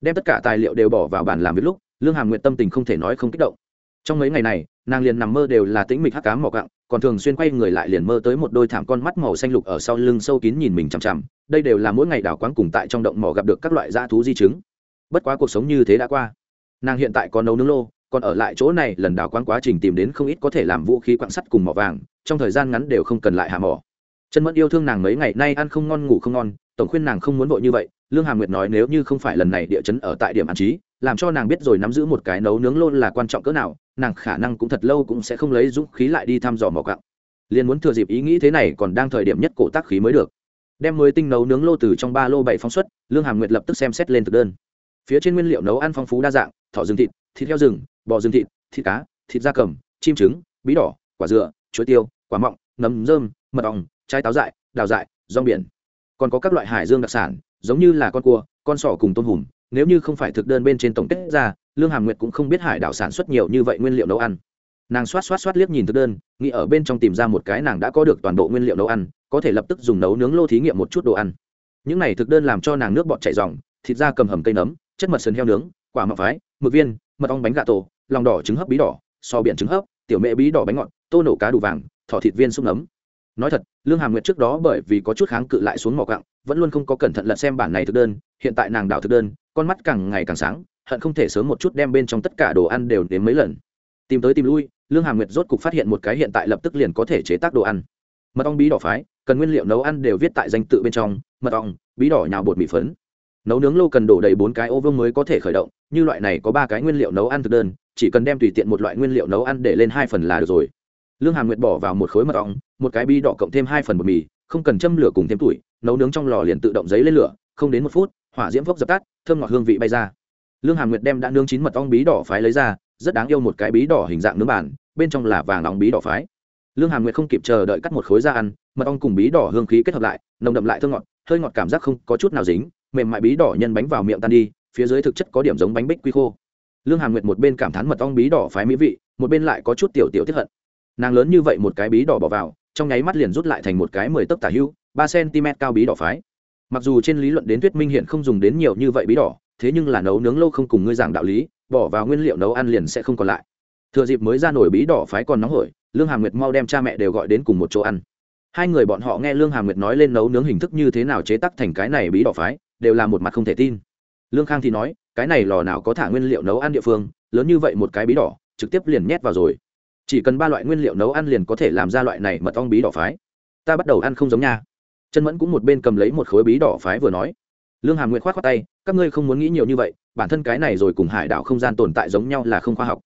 Speaker 1: Đem tất cả tài liệu đều bỏ vào bàn làm việc lúc, lương hàm nguyện tâm tình không thể nói không kích động. Trong mấy ngày này, nàng liền nằm mơ đều là tĩnh mịch hắc cám mỏ cặng còn thường xuyên quay người lại liền mơ tới một đôi thảm con mắt màu xanh lục ở sau lưng sâu kín nhìn mình chằm chằm, đây đều là mỗi ngày đảo quáng cùng tại trong động mỏ gặp được các loại dã thú di chứng. Bất quá cuộc sống như thế đã qua. Nàng hiện tại có nấu nướng lô, còn ở lại chỗ này lần đào quán quá trình tìm đến không ít có thể làm vũ khí quạng sắt cùng mỏ vàng, trong thời gian ngắn đều không cần lại hạ mỏ. Chân mẫn yêu thương nàng mấy ngày nay ăn không ngon, ngủ không ngon, tổng khuyên nàng không muốn vội như vậy, lương hà nguyệt nói nếu như không phải lần này địa chấn ở tại điểm an trí, làm cho nàng biết rồi nắm giữ một cái nấu nướng lô là quan trọng cỡ nào nàng khả năng cũng thật lâu cũng sẽ không lấy dũng khí lại đi thăm dò mỏ cặng liền muốn thừa dịp ý nghĩ thế này còn đang thời điểm nhất cổ tác khí mới được. Đem mới tinh nấu nướng lô từ trong ba lô bảy phóng xuất, lương hàm nguyệt lập tức xem xét lên thực đơn. Phía trên nguyên liệu nấu ăn phong phú đa dạng, thỏ rừng thịt thịt heo rừng, bò rừng thịt thịt cá, thịt da cầm, chim trứng, bí đỏ, quả dừa, chuối tiêu, quả mọng, nấm rơm, mật ong, trái táo dại, đào dại, rong biển. Còn có các loại hải dương đặc sản, giống như là con cua, con sỏ cùng tôm hùm nếu như không phải thực đơn bên trên tổng kết ra, lương hàm nguyệt cũng không biết hải đảo sản xuất nhiều như vậy nguyên liệu nấu ăn. Nàng xoát xoát xoát liếc nhìn thực đơn, nghĩ ở bên trong tìm ra một cái nàng đã có được toàn bộ nguyên liệu nấu ăn, có thể lập tức dùng nấu nướng lô thí nghiệm một chút đồ ăn. Những này thực đơn làm cho nàng nước bọt chảy dòng thịt da cầm hầm cây nấm, chất mật sườn heo nướng, quả mọc phái mực viên, mật ong bánh gà tổ, lòng đỏ trứng hấp bí đỏ so biển trứng hấp, tiểu mẹ bí đỏ bánh ngọt, tô nổ cá đủ vàng, thỏ thịt viên xúc nấm nói thật, lương hàm nguyệt trước đó bởi vì có chút kháng cự lại xuống mỏ cặng vẫn luôn không có cẩn thận lật xem bản này thực đơn, hiện tại nàng đảo thực đơn, con mắt càng ngày càng sáng, hận không thể sớm một chút đem bên trong tất cả đồ ăn đều đến mấy lần. Tìm tới tìm lui, lương hàm nguyệt rốt cục phát hiện một cái hiện tại lập tức liền có thể chế tác đồ ăn. Mật ong bí đỏ phái, cần nguyên liệu nấu ăn đều viết tại danh tự bên trong, mật ong, bí đỏ nhào bột mì phấn. Nấu nướng lô cần đổ đầy bốn cái ô vương mới có thể khởi động, như loại này có ba cái nguyên liệu nấu ăn thực đơn, chỉ cần đem tùy tiện một loại nguyên liệu nấu ăn để lên hai phần là được rồi lương hàm nguyệt bỏ vào một khối mật ong, một cái bi đỏ cộng thêm hai phần bột mì, không cần châm lửa cùng thêm tuổi, nấu nướng trong lò liền tự động giấy lên lửa, không đến một phút, hỏa diễm phốc dập tắt, thơm ngọt hương vị bay ra. Lương hàm nguyệt đem đã nướng chín mật ong bí đỏ phái lấy ra, rất đáng yêu một cái bí đỏ hình dạng nướng bản bên trong là vàng nóng bí đỏ phái. Lương hàm nguyệt không kịp chờ đợi cắt một khối ra ăn, mật ong cùng bí đỏ hương khí kết hợp lại, nồng đậm lại thơm ngọt, hơi ngọt cảm giác không có chút nào dính, mềm mại bí đỏ nhân bánh vào miệng tan đi, phía dưới thực chất có điểm giống bánh bích quy khô. Lương hàm nguyệt một bên cảm thán mật ong bí đỏ phái mỹ vị, một bên lại có chút tiểu tiểu tiếp hận nàng lớn như vậy một cái bí đỏ bỏ vào, trong nháy mắt liền rút lại thành một cái mười tấc tả hưu, ba cm cao bí đỏ phái. Mặc dù trên lý luận đến thuyết minh hiện không dùng đến nhiều như vậy bí đỏ, thế nhưng là nấu nướng lâu không cùng ngươi giảng đạo lý, bỏ vào nguyên liệu nấu ăn liền sẽ không còn lại. Thừa dịp mới ra nổi bí đỏ phái còn nóng hổi, lương hàm nguyệt mau đem cha mẹ đều gọi đến cùng một chỗ ăn. Hai người bọn họ nghe lương hàm nguyệt nói lên nấu nướng hình thức như thế nào chế tắc thành cái này bí đỏ phái, đều là một mặt không thể tin. Lương khang thì nói, cái này lò nào có thả nguyên liệu nấu ăn địa phương, lớn như vậy một cái bí đỏ, trực tiếp liền nhét vào rồi chỉ cần ba loại nguyên liệu nấu ăn liền có thể làm ra loại này mật ong bí đỏ phái. Ta bắt đầu ăn không giống nha. Chân mẫn cũng một bên cầm lấy một khối bí đỏ phái vừa nói. Lương hàm nguyện k h o á t khoác tay, các ngươi không muốn nghĩ nhiều như vậy, bản thân cái này rồi cùng hải đảo không gian tồn tại giống nhau là không khoa học.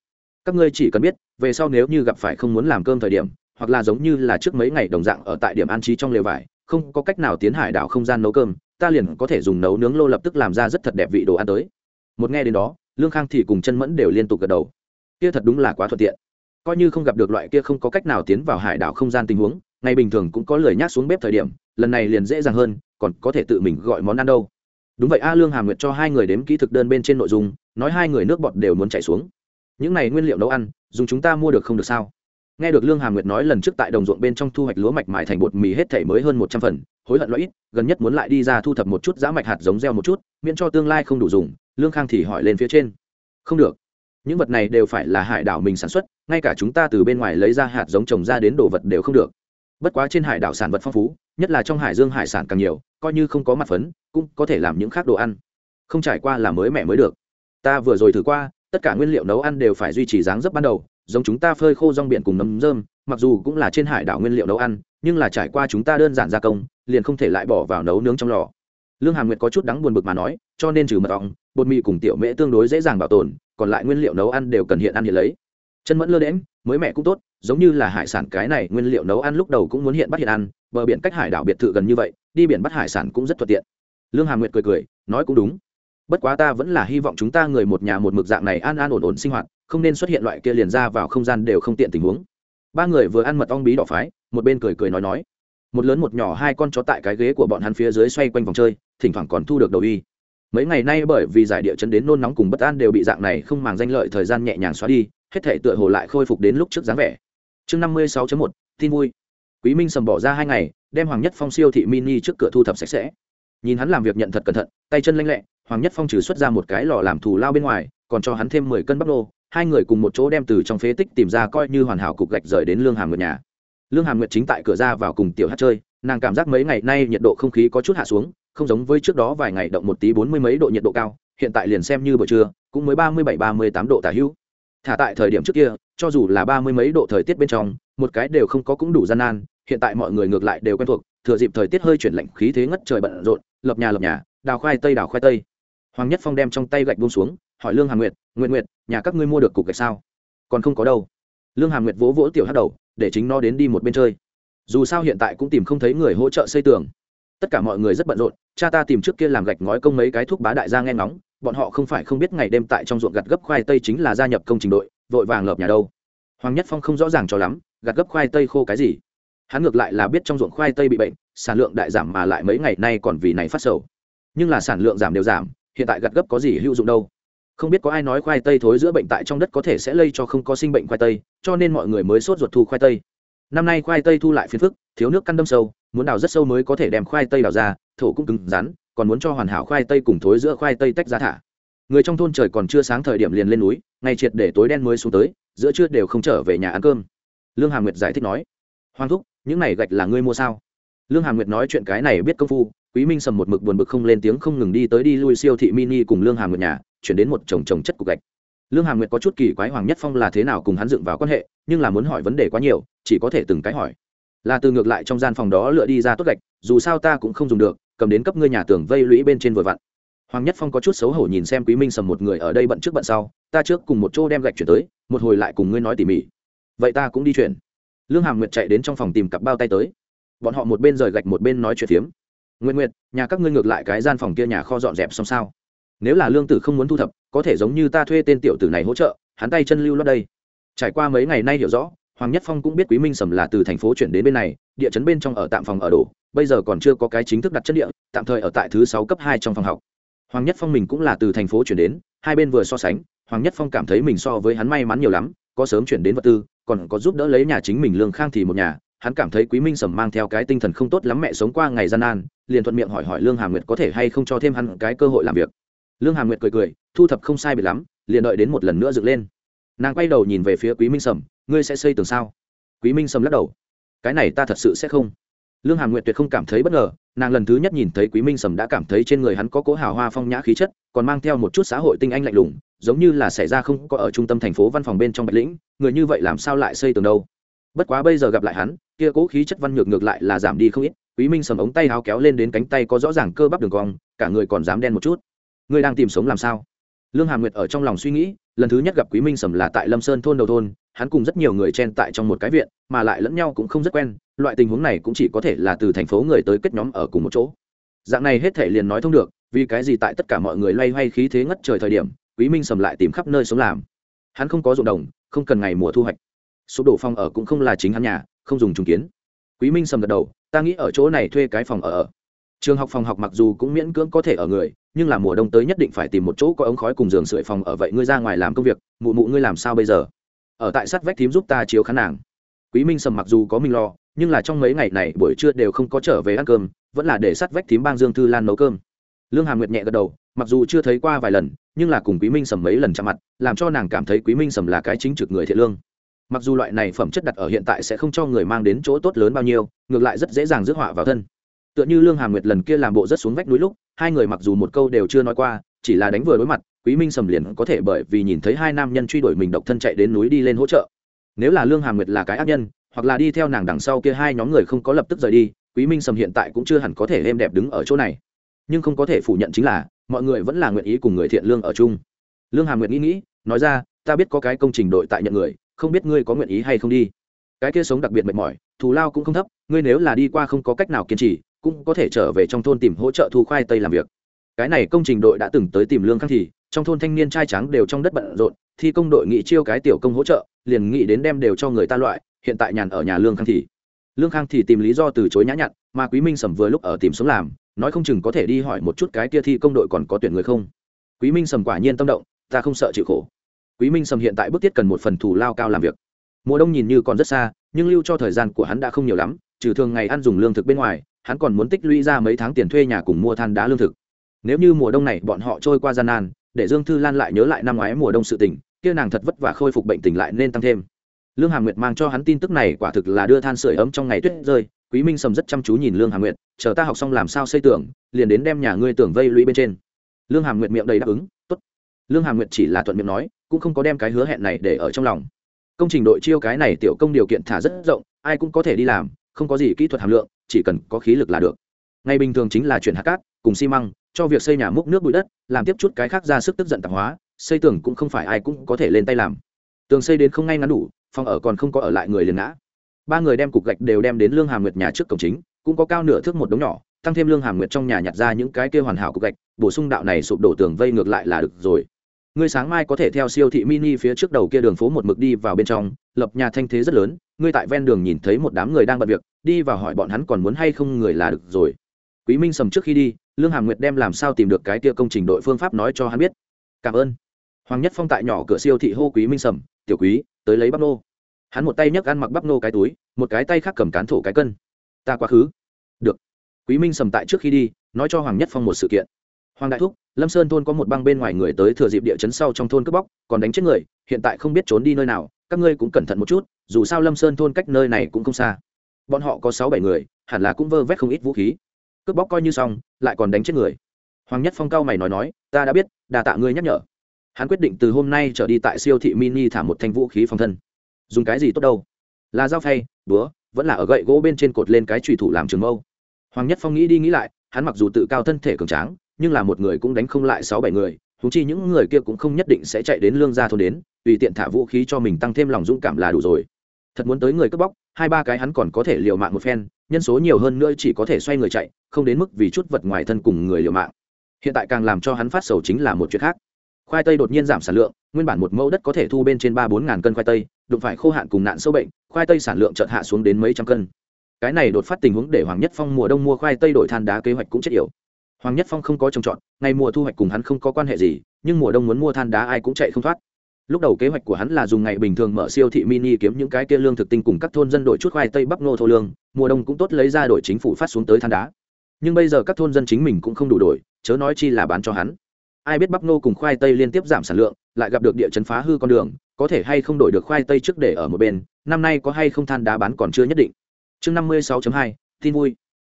Speaker 1: Các ngươi chỉ cần biết, về sau nếu như gặp phải không muốn làm cơm thời điểm, hoặc là giống như là trước mấy ngày đồng dạng ở tại điểm an trí trong lều vải, không có cách nào tiến hải đảo không gian nấu cơm, ta liền có thể dùng nấu nướng lô lập tức làm ra rất thật đẹp vị đồ ăn tới. Một nghe đến đó, lương khang thì cùng chân mẫn đều liên tục gật đầu. Kia thật đúng là quá thuận tiện coi như không gặp được loại kia không có cách nào tiến vào hải đảo không gian tình huống ngày bình thường cũng có lời nhắc xuống bếp thời điểm, lần này liền dễ dàng hơn, còn có thể tự mình gọi món ăn đâu. Đúng vậy, a lương hàm nguyệt cho hai người đếm kỹ thực đơn bên trên nội dung, nói hai người nước bọt đều muốn chạy xuống. Những này nguyên liệu nấu ăn, dùng chúng ta mua được không được sao? Nghe được lương hàm nguyệt nói lần trước tại đồng ruộng bên trong thu hoạch lúa mạch mại thành bột mì hết thể mới hơn một trăm phần, hối hận lõi gần nhất muốn lại đi ra thu thập một chút giá mạch hạt giống gieo một chút, miễn cho tương lai không đủ dùng, lương khang thì hỏi lên phía trên. Không được những vật này đều phải là hải đảo mình sản xuất, ngay cả chúng ta từ bên ngoài lấy ra hạt giống trồng ra đến đồ vật đều không được. Bất quá trên hải đảo sản vật phong phú, nhất là trong hải dương hải sản càng nhiều, coi như không có mặt phấn, cũng có thể làm những khác đồ ăn. Không trải qua là mới mẻ mới được. Ta vừa rồi thử qua, tất cả nguyên liệu nấu ăn đều phải duy trì dáng dấp ban đầu, giống chúng ta phơi khô rong biển cùng nấm rơm, mặc dù cũng là trên hải đảo nguyên liệu nấu ăn, nhưng là trải qua chúng ta đơn giản gia công, liền không thể lại bỏ vào nấu nướng trong lò. Lương hàm nguyệt có chút đắng buồn bực mà nói, cho nên trừ mật ong, bột mì cùng tiểu mễ tương đối dễ dàng bảo tồn còn lại nguyên liệu nấu ăn đều cần hiện ăn hiện lấy. Chân mẫn lơ đễm mới mẹ cũng tốt, giống như là hải sản cái này nguyên liệu nấu ăn lúc đầu cũng muốn hiện bắt hiện ăn, bờ biển cách hải đảo biệt thự gần như vậy, đi biển bắt hải sản cũng rất thuận tiện. Lương hà nguyệt cười cười, nói cũng đúng. Bất quá ta vẫn là hy vọng chúng ta người một nhà một mực dạng này an an ổn ổn sinh hoạt, không nên xuất hiện loại kia liền ra vào không gian đều không tiện tình huống. Ba người vừa ăn mật ong bí đỏ phái, một bên cười cười nói nói. Một lớn một nhỏ hai con chó tại cái ghế của bọn hắn phía dưới xoay quanh vòng chơi, thỉnh thoảng còn thu được đầu y mấy ngày nay bởi vì giải địa chấn đến nôn nóng cùng bất an đều bị dạng này không màng danh lợi thời gian nhẹ nhàng xóa đi, hết thể tựa hồ lại khôi phục đến lúc trước dáng vẻ. Chương năm mươi sáu một, tin vui. Quý minh sầm bỏ ra hai ngày, đem hoàng nhất phong siêu thị mini trước cửa thu thập sạch sẽ. Nhìn hắn làm việc nhận thật cẩn thận, tay chân lanh lẹ, hoàng nhất phong trừ xuất ra một cái lò làm thù lao bên ngoài, còn cho hắn thêm mười cân bắp nô. Hai người cùng một chỗ đem từ trong phế tích tìm ra coi như hoàn hảo cục gạch rời đến lương hàm nguyệt nhà. Lương hàm nguyệt chính tại cửa ra vào cùng tiểu hát chơi, nàng cảm giác mấy ngày nay nhiệt độ không khí có chút hạ xuống không giống với trước đó vài ngày động một tí bốn mươi mấy độ nhiệt độ cao, hiện tại liền xem như buổi trưa, cũng mới ba mươi bảy, ba mươi tám độ tả hữu. Thả tại thời điểm trước kia, cho dù là ba mươi mấy độ thời tiết bên trong, một cái đều không có cũng đủ gian nan, hiện tại mọi người ngược lại đều quen thuộc, thừa dịp thời tiết hơi chuyển lạnh, khí thế ngất trời bận rộn, lập nhà lập nhà, đào khoai tây, đào khoai tây. Hoàng nhất phong đem trong tay gạch buông xuống, hỏi lương hà nguyệt nguyện nguyệt, nhà các ngươi mua được cục gạch sao? Còn không có đâu. Lương hà nguyệt vỗ vỗ tiểu hát đầu, để chính nó đến đi một bên chơi. Dù sao hiện tại cũng tìm không thấy người hỗ trợ xây tường tất cả mọi người rất bận rộn, cha ta tìm trước kia làm gạch ngói công mấy cái thuốc bá đại gia nghe ngóng, bọn họ không phải không biết ngày đêm tại trong ruộng gặt gấp khoai tây chính là gia nhập công trình đội, vội vàng lợp nhà đâu. Hoàng nhất phong không rõ ràng cho lắm, gặt gấp khoai tây khô cái gì. Hắn ngược lại là biết trong ruộng khoai tây bị bệnh, sản lượng đại giảm mà lại mấy ngày nay còn vì này phát sầu. Nhưng là sản lượng giảm đều giảm, hiện tại gặt gấp có gì hữu dụng đâu. Không biết có ai nói khoai tây thối giữa bệnh tại trong đất có thể sẽ lây cho không có sinh bệnh khoai tây, cho nên mọi người mới sốt ruột thu khoai tây. Năm nay khoai tây thu lại phiền phức, thiếu nước căn đâm sâu muốn đào rất sâu mới có thể đem khoai tây đào ra, thổ cũng cứng rắn, còn muốn cho hoàn hảo khoai tây cùng thối giữa khoai tây tách ra thả. Người trong thôn trời còn chưa sáng thời điểm liền lên núi, ngày triệt để tối đen mới xuống tới, giữa trưa đều không trở về nhà ăn cơm. Lương hà nguyệt giải thích nói, hoàng thúc, những này gạch là ngươi mua sao? Lương hà nguyệt nói chuyện cái này biết công phu, quý minh sầm một mực buồn bực không lên tiếng không ngừng đi tới đi lui siêu thị mini cùng lương hà nguyệt nhà, chuyển đến một chồng chồng chất cục gạch. Lương hà nguyệt có chút kỳ quái hoàng nhất phong là thế nào cùng hắn dựng vào quan hệ, nhưng là muốn hỏi vấn đề quá nhiều, chỉ có thể từng cái hỏi là từ ngược lại trong gian phòng đó lựa đi ra tốt gạch, dù sao ta cũng không dùng được, cầm đến cấp ngươi nhà tường vây lũy bên trên vừa vặn. Hoàng nhất phong có chút xấu hổ nhìn xem quý minh sầm một người ở đây bận trước bận sau, ta trước cùng một chỗ đem gạch chuyển tới, một hồi lại cùng ngươi nói tỉ mỉ. Vậy ta cũng đi chuyển. Lương hàm nguyệt chạy đến trong phòng tìm cặp bao tay tới. Bọn họ một bên rời gạch một bên nói chuyện phiếm. Nguyện nguyệt, nhà các ngươi ngược lại cái gian phòng kia nhà kho dọn dẹp xong sao? Nếu là lương tử không muốn thu thập, có thể giống như ta thuê tên tiểu tử này hỗ trợ, hắn tay chân lưu lót đây. Trải qua mấy ngày nay hiểu rõ hoàng nhất phong cũng biết quý minh sầm là từ thành phố chuyển đến bên này, địa chấn bên trong ở tạm phòng ở đổ, bây giờ còn chưa có cái chính thức đặt chân địa, tạm thời ở tại thứ sáu cấp hai trong phòng học. Hoàng nhất phong mình cũng là từ thành phố chuyển đến, hai bên vừa so sánh, hoàng nhất phong cảm thấy mình so với hắn may mắn nhiều lắm, có sớm chuyển đến vật tư, còn có giúp đỡ lấy nhà chính mình lương khang thì một nhà, hắn cảm thấy quý minh sầm mang theo cái tinh thần không tốt lắm mẹ sống qua ngày gian nan, liền thuận miệng hỏi hỏi lương hà nguyệt có thể hay không cho thêm hắn cái cơ hội làm việc. Lương hà nguyệt cười cười, thu thập không sai biệt lắm, liền đợi đến một lần nữa dựng lên. Nàng quay đầu nhìn về phía quý minh sầm ngươi sẽ xây tường sao? Quý minh sầm lắc đầu. Cái này ta thật sự sẽ không. Lương hàm nguyệt tuyệt không cảm thấy bất ngờ, nàng lần thứ nhất nhìn thấy quý minh sầm đã cảm thấy trên người hắn có cố hào hoa phong nhã khí chất, còn mang theo một chút xã hội tinh anh lạnh lùng, giống như là xảy ra không có ở trung tâm thành phố văn phòng bên trong bạch lĩnh, người như vậy làm sao lại xây tường đâu? Bất quá bây giờ gặp lại hắn, kia cố khí chất văn nhược ngược lại là giảm đi không ít, quý minh sầm ống tay háo kéo lên đến cánh tay có rõ ràng cơ bắp đường cong, cả người còn dám đen một chút. Ngươi đang tìm sống làm sao? Lương hàm nguyệt ở trong lòng suy nghĩ lần thứ nhất gặp quý minh sầm là tại lâm sơn thôn đầu thôn, hắn cùng rất nhiều người chen tại trong một cái viện, mà lại lẫn nhau cũng không rất quen, loại tình huống này cũng chỉ có thể là từ thành phố người tới kết nhóm ở cùng một chỗ. Dạng này hết thể liền nói thông được, vì cái gì tại tất cả mọi người loay hoay khí thế ngất trời thời điểm, quý minh sầm lại tìm khắp nơi sống làm. Hắn không có ruộng đồng, không cần ngày mùa thu hoạch. Số đổ phòng ở cũng không là chính hắn nhà, không dùng trùng kiến. Quý minh sầm gật đầu, ta nghĩ ở chỗ này thuê cái phòng ở trường học phòng học mặc dù cũng miễn cưỡng có thể ở người, nhưng là mùa đông tới nhất định phải tìm một chỗ có ống khói cùng giường sưởi phòng ở vậy ngươi ra ngoài làm công việc, mụ mụ ngươi làm sao bây giờ? Ở tại sát vách thím giúp ta chiếu khán nàng. Quý minh sầm mặc dù có mình lo, nhưng là trong mấy ngày này buổi trưa đều không có trở về ăn cơm, vẫn là để sát vách thím bang dương thư lan nấu cơm. Lương hàm nguyệt nhẹ gật đầu, mặc dù chưa thấy qua vài lần, nhưng là cùng quý minh sầm mấy lần chạm mặt, làm cho nàng cảm thấy quý minh sầm là cái chính trực người thiện lương. Mặc dù loại này phẩm chất đặt ở hiện tại sẽ không cho người mang đến chỗ tốt lớn bao nhiêu, ngược lại rất dễ dàng rước họa vào thân tựa như lương Hà nguyệt lần kia làm bộ rất xuống vách núi lúc, hai người mặc dù một câu đều chưa nói qua, chỉ là đánh vừa đối mặt, quý minh sầm liền có thể bởi vì nhìn thấy hai nam nhân truy đuổi mình độc thân chạy đến núi đi lên hỗ trợ. Nếu là lương Hà nguyệt là cái ác nhân, hoặc là đi theo nàng đằng sau kia hai nhóm người không có lập tức rời đi, quý minh sầm hiện tại cũng chưa hẳn có thể êm đẹp đứng ở chỗ này. Nhưng không có thể phủ nhận chính là, mọi người vẫn là nguyện ý cùng người thiện lương ở chung. Lương Hà Nguyệt nghĩ nghĩ, nói ra, ta biết có cái công trình đội tại nhận người, không biết ngươi có nguyện ý hay không đi. Cái kia sống đặc biệt mệt mỏi, thù lao cũng không thấp, ngươi nếu là đi qua không có cách nào kiên trì cũng có thể trở về trong thôn tìm hỗ trợ thu khoai tây làm việc. Cái này công trình đội đã từng tới tìm lương khang thì, trong thôn thanh niên trai trắng đều trong đất bận rộn, thi công đội nghị chiêu cái tiểu công hỗ trợ, liền nghĩ đến đem đều cho người ta loại, hiện tại nhàn ở nhà lương khang thì. Lương khang thì tìm lý do từ chối nhã nhặn, mà quý minh sầm vừa lúc ở tìm sống làm, nói không chừng có thể đi hỏi một chút cái kia thi công đội còn có tuyển người không. Quý minh sầm quả nhiên tâm động, ta không sợ chịu khổ. Quý minh sầm hiện tại bước tiết cần một phần thù lao cao làm việc. Mùa đông nhìn như còn rất xa, nhưng lưu cho thời gian của hắn đã không nhiều lắm, trừ thường ngày ăn dùng lương thực bên ngoài hắn còn muốn tích lũy ra mấy tháng tiền thuê nhà cùng mua than đá lương thực. Nếu như mùa đông này bọn họ trôi qua gian nan, để dương thư lan lại nhớ lại năm ngoái mùa đông sự tình, kia nàng thật vất vả khôi phục bệnh tình lại nên tăng thêm. Lương hà nguyệt mang cho hắn tin tức này quả thực là đưa than sửa ấm trong ngày tuyết rơi, quý minh sầm rất chăm chú nhìn lương hà nguyệt, chờ ta học xong làm sao xây tưởng liền đến đem nhà ngươi tưởng vây lũy bên trên. Lương hà nguyệt miệng đầy đáp ứng, tốt. Lương hà nguyệt chỉ là thuận miệng nói, cũng không có đem cái hứa hẹn này để ở trong lòng. Công trình đội chiêu cái này tiểu công điều kiện thả rất rộng, ai cũng có thể đi làm, không có gì kỹ thuật hàm lượng chỉ cần có khí lực là được. Ngày bình thường chính là chuyển hạt cát, cùng xi măng, cho việc xây nhà múc nước bụi đất, làm tiếp chút cái khác ra sức tức giận tạp hóa, xây tường cũng không phải ai cũng có thể lên tay làm. Tường xây đến không ngay ngắn đủ, phòng ở còn không có ở lại người liền ngã. Ba người đem cục gạch đều đem đến lương hàm nguyệt nhà trước cổng chính, cũng có cao nửa thước một đống nhỏ, tăng thêm lương hàm nguyệt trong nhà nhặt ra những cái kia hoàn hảo cục gạch, bổ sung đạo này sụp đổ tường vây ngược lại là được rồi ngươi sáng mai có thể theo siêu thị mini phía trước đầu kia đường phố một mực đi vào bên trong, lập nhà thanh thế rất lớn, ngươi tại ven đường nhìn thấy một đám người đang bận việc, đi vào hỏi bọn hắn còn muốn hay không người là được rồi. Quý minh sầm trước khi đi, lương hàm nguyệt đem làm sao tìm được cái kia công trình đội phương pháp nói cho hắn biết. Cảm ơn. Hoàng nhất phong tại nhỏ cửa siêu thị hô quý minh sầm, tiểu quý, tới lấy bắp nô. Hắn một tay nhấc ăn mặc bắp nô cái túi, một cái tay khác cầm cán thổ cái cân. Ta quá khứ. Được. Quý minh sầm tại trước khi đi, nói cho hoàng nhất phong một sự kiện hoàng đại thúc, lâm sơn thôn có một băng bên ngoài người tới thừa dịp địa chấn sau trong thôn cướp bóc, còn đánh chết người, hiện tại không biết trốn đi nơi nào, các ngươi cũng cẩn thận một chút, dù sao lâm sơn thôn cách nơi này cũng không xa. Bọn họ có sáu bảy người, hẳn là cũng vơ vét không ít vũ khí. Cướp bóc coi như xong, lại còn đánh chết người. Hoàng nhất phong cao mày nói nói, ta đã biết, đà tạ ngươi nhắc nhở. Hắn quyết định từ hôm nay trở đi tại siêu thị mini thả một thanh vũ khí phòng thân. Dùng cái gì tốt đâu? Là dao phay, búa, vẫn là ở gậy gỗ bên trên cột lên cái trùy thủ làm trường mâu. Hoàng nhất phong nghĩ đi nghĩ lại, hắn mặc dù tự cao thân thể cường tráng nhưng là một người cũng đánh không lại sáu bảy người thú chi những người kia cũng không nhất định sẽ chạy đến lương gia thôn đến, tùy tiện thả vũ khí cho mình tăng thêm lòng dũng cảm là đủ rồi. Thật muốn tới người cướp bóc, hai ba cái hắn còn có thể liều mạng một phen, nhân số nhiều hơn nữa chỉ có thể xoay người chạy, không đến mức vì chút vật ngoài thân cùng người liều mạng. Hiện tại càng làm cho hắn phát sầu chính là một chuyện khác. Khoai tây đột nhiên giảm sản lượng, nguyên bản một mẫu đất có thể thu bên trên ba bốn ngàn cân khoai tây, đụng phải khô hạn cùng nạn sâu bệnh, khoai tây sản lượng chợt hạ xuống đến mấy trăm cân. Cái này đột phát tình huống để hoàng nhất phong mùa đông mua khoai tây đổi than đá kế hoạch cũng chết yểu hoàng nhất phong không có trồng trọt ngày mùa thu hoạch cùng hắn không có quan hệ gì, nhưng mùa đông muốn mua than đá ai cũng chạy không thoát. Lúc đầu kế hoạch của hắn là dùng ngày bình thường mở siêu thị mini kiếm những cái kia lương thực tinh cùng các thôn dân đổi chút khoai tây bắp nô thô lương, mùa đông cũng tốt lấy ra đổi chính phủ phát xuống tới than đá. Nhưng bây giờ các thôn dân chính mình cũng không đủ đổi, chớ nói chi là bán cho hắn. Ai biết bắp nô cùng khoai tây liên tiếp giảm sản lượng, lại gặp được địa chấn phá hư con đường, có thể hay không đổi được khoai tây trước để ở một bên, năm nay có hay không than đá bán còn chưa nhất định. Chương năm mươi sáu hai, tin vui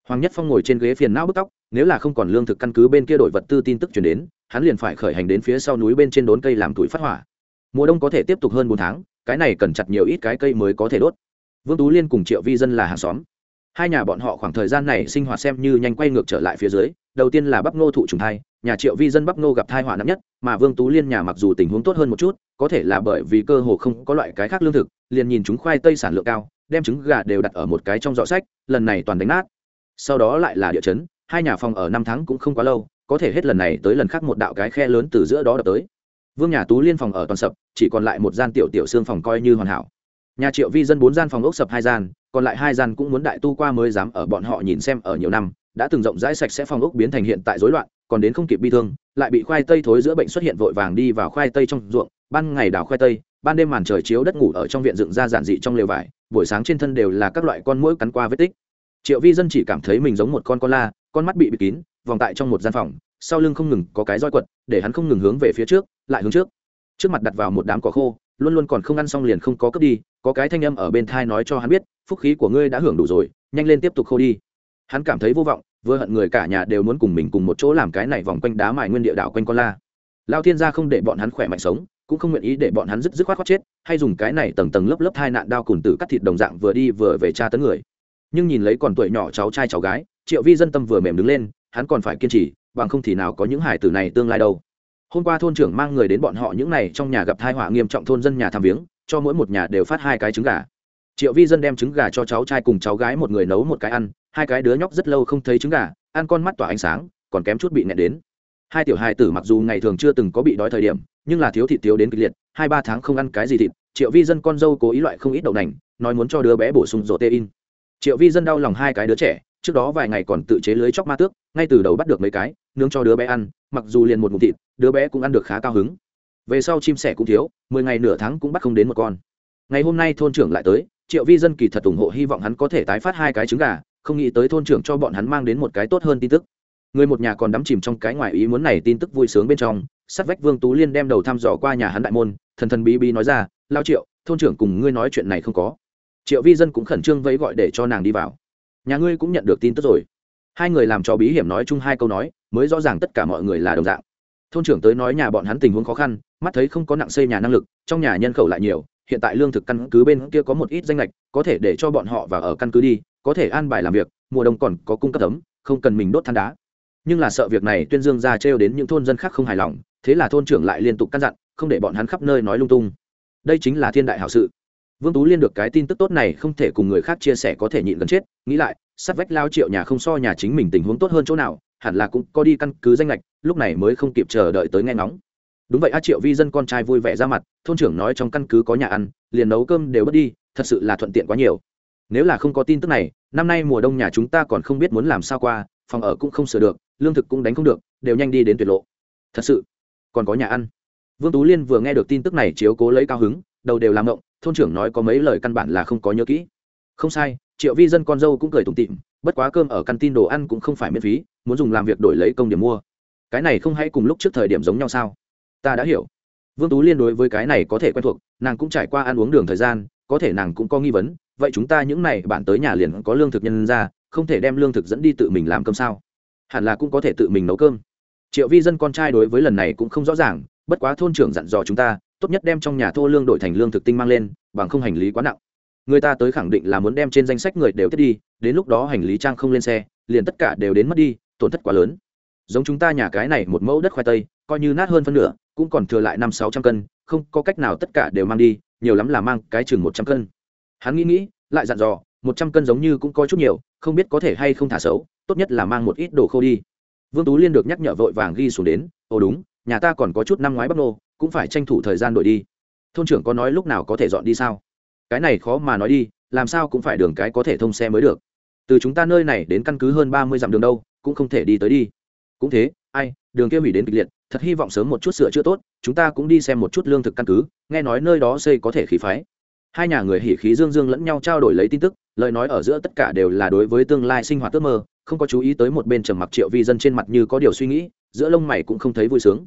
Speaker 1: hoàng nhất phong ngồi trên ghế phiền não bức tóc, nếu là không còn lương thực căn cứ bên kia đổi vật tư tin tức chuyển đến, hắn liền phải khởi hành đến phía sau núi bên trên đốn cây làm tuổi phát hỏa. Mùa đông có thể tiếp tục hơn bốn tháng, cái này cần chặt nhiều ít cái cây mới có thể đốt. Vương tú liên cùng triệu vi dân là hàng xóm. Hai nhà bọn họ khoảng thời gian này sinh hoạt xem như nhanh quay ngược trở lại phía dưới, đầu tiên là bắp ngô thụ trùng thai, nhà triệu vi dân bắp ngô gặp thai họa nặng nhất, mà vương tú liên nhà mặc dù tình huống tốt hơn một chút, có thể là bởi vì cơ hồ không có loại cái khác lương thực, liền nhìn chúng khoai tây sản lượng cao, đem trứng gà đều đặt ở một cái trong giỏ sách, lần này toàn đánh nát sau đó lại là địa chấn, hai nhà phòng ở năm tháng cũng không quá lâu, có thể hết lần này tới lần khác một đạo cái khe lớn từ giữa đó đập tới. Vương nhà tú liên phòng ở toàn sập, chỉ còn lại một gian tiểu tiểu xương phòng coi như hoàn hảo. Nhà triệu vi dân bốn gian phòng ốc sập hai gian, còn lại hai gian cũng muốn đại tu qua mới dám ở bọn họ nhìn xem ở nhiều năm, đã từng rộng rãi sạch sẽ phòng ốc biến thành hiện tại rối loạn, còn đến không kịp bi thương, lại bị khoai tây thối giữa bệnh xuất hiện vội vàng đi vào khoai tây trong ruộng, ban ngày đào khoai tây, ban đêm màn trời chiếu đất ngủ ở trong viện dựng ra giản dị trong lều vải, buổi sáng trên thân đều là các loại con mũi cắn qua vết tích triệu vi dân chỉ cảm thấy mình giống một con con la, con mắt bị bịt kín, vòng tại trong một gian phòng, sau lưng không ngừng có cái roi quật, để hắn không ngừng hướng về phía trước, lại hướng trước. Trước mặt đặt vào một đám cỏ khô, luôn luôn còn không ăn xong liền không có cướp đi, có cái thanh âm ở bên thai nói cho hắn biết, phúc khí của ngươi đã hưởng đủ rồi, nhanh lên tiếp tục khô đi. Hắn cảm thấy vô vọng, vừa hận người cả nhà đều muốn cùng mình cùng một chỗ làm cái này vòng quanh đá mài nguyên địa đạo quanh con la. Lao thiên gia không để bọn hắn khỏe mạnh sống, cũng không nguyện ý để bọn hắn dứt dứt khoát khoát chết, hay dùng cái này tầng tầng lớp lớp hai nạn đao cùn tử cắt thịt đồng dạng vừa đi vừa về tra tấn người nhưng nhìn lấy còn tuổi nhỏ cháu trai cháu gái, triệu vi dân tâm vừa mềm đứng lên, hắn còn phải kiên trì, bằng không thì nào có những hải tử này tương lai đâu. Hôm qua thôn trưởng mang người đến bọn họ những này trong nhà gặp thai họa nghiêm trọng thôn dân nhà tham viếng, cho mỗi một nhà đều phát hai cái trứng gà. Triệu vi dân đem trứng gà cho cháu trai cùng cháu gái một người nấu một cái ăn, hai cái đứa nhóc rất lâu không thấy trứng gà, ăn con mắt tỏa ánh sáng, còn kém chút bị nghẹn đến. Hai tiểu hài tử mặc dù ngày thường chưa từng có bị đói thời điểm, nhưng là thiếu thịt thiếu đến kịch liệt, hai ba tháng không ăn cái gì thịt, triệu vi dân con dâu cố ý loại không ít đậu nành, nói muốn cho đứa bé bổ sung rổ tê in triệu vi dân đau lòng hai cái đứa trẻ, trước đó vài ngày còn tự chế lưới chóc ma tước, ngay từ đầu bắt được mấy cái, nướng cho đứa bé ăn, mặc dù liền một mụn thịt, đứa bé cũng ăn được khá cao hứng. Về sau chim sẻ cũng thiếu, mười ngày nửa tháng cũng bắt không đến một con. Ngày hôm nay thôn trưởng lại tới, triệu vi dân kỳ thật ủng hộ hy vọng hắn có thể tái phát hai cái trứng gà, không nghĩ tới thôn trưởng cho bọn hắn mang đến một cái tốt hơn tin tức. Người một nhà còn đắm chìm trong cái ngoài ý muốn này tin tức vui sướng bên trong, sát vách vương tú liên đem đầu thăm dò qua nhà hắn đại môn, thần thần bí bí nói ra, lao triệu, thôn trưởng cùng ngươi nói chuyện này không có triệu vi dân cũng khẩn trương vẫy gọi để cho nàng đi vào. Nhà ngươi cũng nhận được tin tức rồi. Hai người làm cho bí hiểm nói chung hai câu nói, mới rõ ràng tất cả mọi người là đồng dạng. Thôn trưởng tới nói nhà bọn hắn tình huống khó khăn, mắt thấy không có nặng xây nhà năng lực, trong nhà nhân khẩu lại nhiều, hiện tại lương thực căn cứ bên kia có một ít danh lệch có thể để cho bọn họ vào ở căn cứ đi, có thể an bài làm việc, mùa đông còn có cung cấp tấm không cần mình đốt than đá. Nhưng là sợ việc này tuyên dương ra trêu đến những thôn dân khác không hài lòng, thế là thôn trưởng lại liên tục căn dặn, không để bọn hắn khắp nơi nói lung tung. Đây chính là thiên đại hảo sự vương tú liên được cái tin tức tốt này không thể cùng người khác chia sẻ có thể nhịn gần chết, nghĩ lại sắt vách lao triệu nhà không so nhà chính mình tình huống tốt hơn chỗ nào, hẳn là cũng có đi căn cứ danh lệch lúc này mới không kịp chờ đợi tới nghe ngóng. Đúng vậy a triệu vi dân con trai vui vẻ ra mặt, thôn trưởng nói trong căn cứ có nhà ăn, liền nấu cơm đều bớt đi, thật sự là thuận tiện quá nhiều. Nếu là không có tin tức này, năm nay mùa đông nhà chúng ta còn không biết muốn làm sao qua, phòng ở cũng không sửa được, lương thực cũng đánh không được, đều nhanh đi đến tuyệt lộ. Thật sự, còn có nhà ăn. Vương tú liên vừa nghe được tin tức này chiếu cố lấy cao hứng, đầu đều làm ngộng thôn trưởng nói có mấy lời căn bản là không có nhớ kỹ. Không sai, triệu vi dân con dâu cũng cười tủm tịm bất quá cơm ở căn tin đồ ăn cũng không phải miễn phí, muốn dùng làm việc đổi lấy công điểm mua. Cái này không hay cùng lúc trước thời điểm giống nhau sao? Ta đã hiểu. Vương tú liên đối với cái này có thể quen thuộc, nàng cũng trải qua ăn uống đường thời gian, có thể nàng cũng có nghi vấn, vậy chúng ta những này bạn tới nhà liền có lương thực nhân ra, không thể đem lương thực dẫn đi tự mình làm cơm sao? Hẳn là cũng có thể tự mình nấu cơm. Triệu vi dân con trai đối với lần này cũng không rõ ràng, bất quá thôn trưởng dặn dò chúng ta tốt nhất đem trong nhà thô lương đổi thành lương thực tinh mang lên, bằng không hành lý quá nặng. Người ta tới khẳng định là muốn đem trên danh sách người đều tiếp đi, đến lúc đó hành lý trang không lên xe, liền tất cả đều đến mất đi, tổn thất quá lớn. Giống chúng ta nhà cái này một mẫu đất khoai tây, coi như nát hơn phân nửa, cũng còn thừa lại năm sáu trăm cân, không có cách nào tất cả đều mang đi, nhiều lắm là mang cái chừng một trăm cân. Hắn nghĩ nghĩ, lại dặn dò, một trăm cân giống như cũng có chút nhiều, không biết có thể hay không thả xấu, tốt nhất là mang một ít đồ khô đi. Vương tú liên được nhắc nhở vội vàng ghi xuống đến, ồ đúng, nhà ta còn có chút năm ngoái bắp nô cũng phải tranh thủ thời gian đổi đi. Thôn trưởng có nói lúc nào có thể dọn đi sao? Cái này khó mà nói đi, làm sao cũng phải đường cái có thể thông xe mới được. Từ chúng ta nơi này đến căn cứ hơn ba mươi dặm đường đâu, cũng không thể đi tới đi. Cũng thế, ai, đường kia hủy đến kịch liệt, thật hy vọng sớm một chút sửa chữa tốt, chúng ta cũng đi xem một chút lương thực căn cứ, nghe nói nơi đó xây có thể khí phái. Hai nhà người hỉ khí dương dương lẫn nhau trao đổi lấy tin tức, lời nói ở giữa tất cả đều là đối với tương lai sinh hoạt ước mơ, không có chú ý tới một bên trầm mặc triệu vi dân trên mặt như có điều suy nghĩ, giữa lông mày cũng không thấy vui sướng.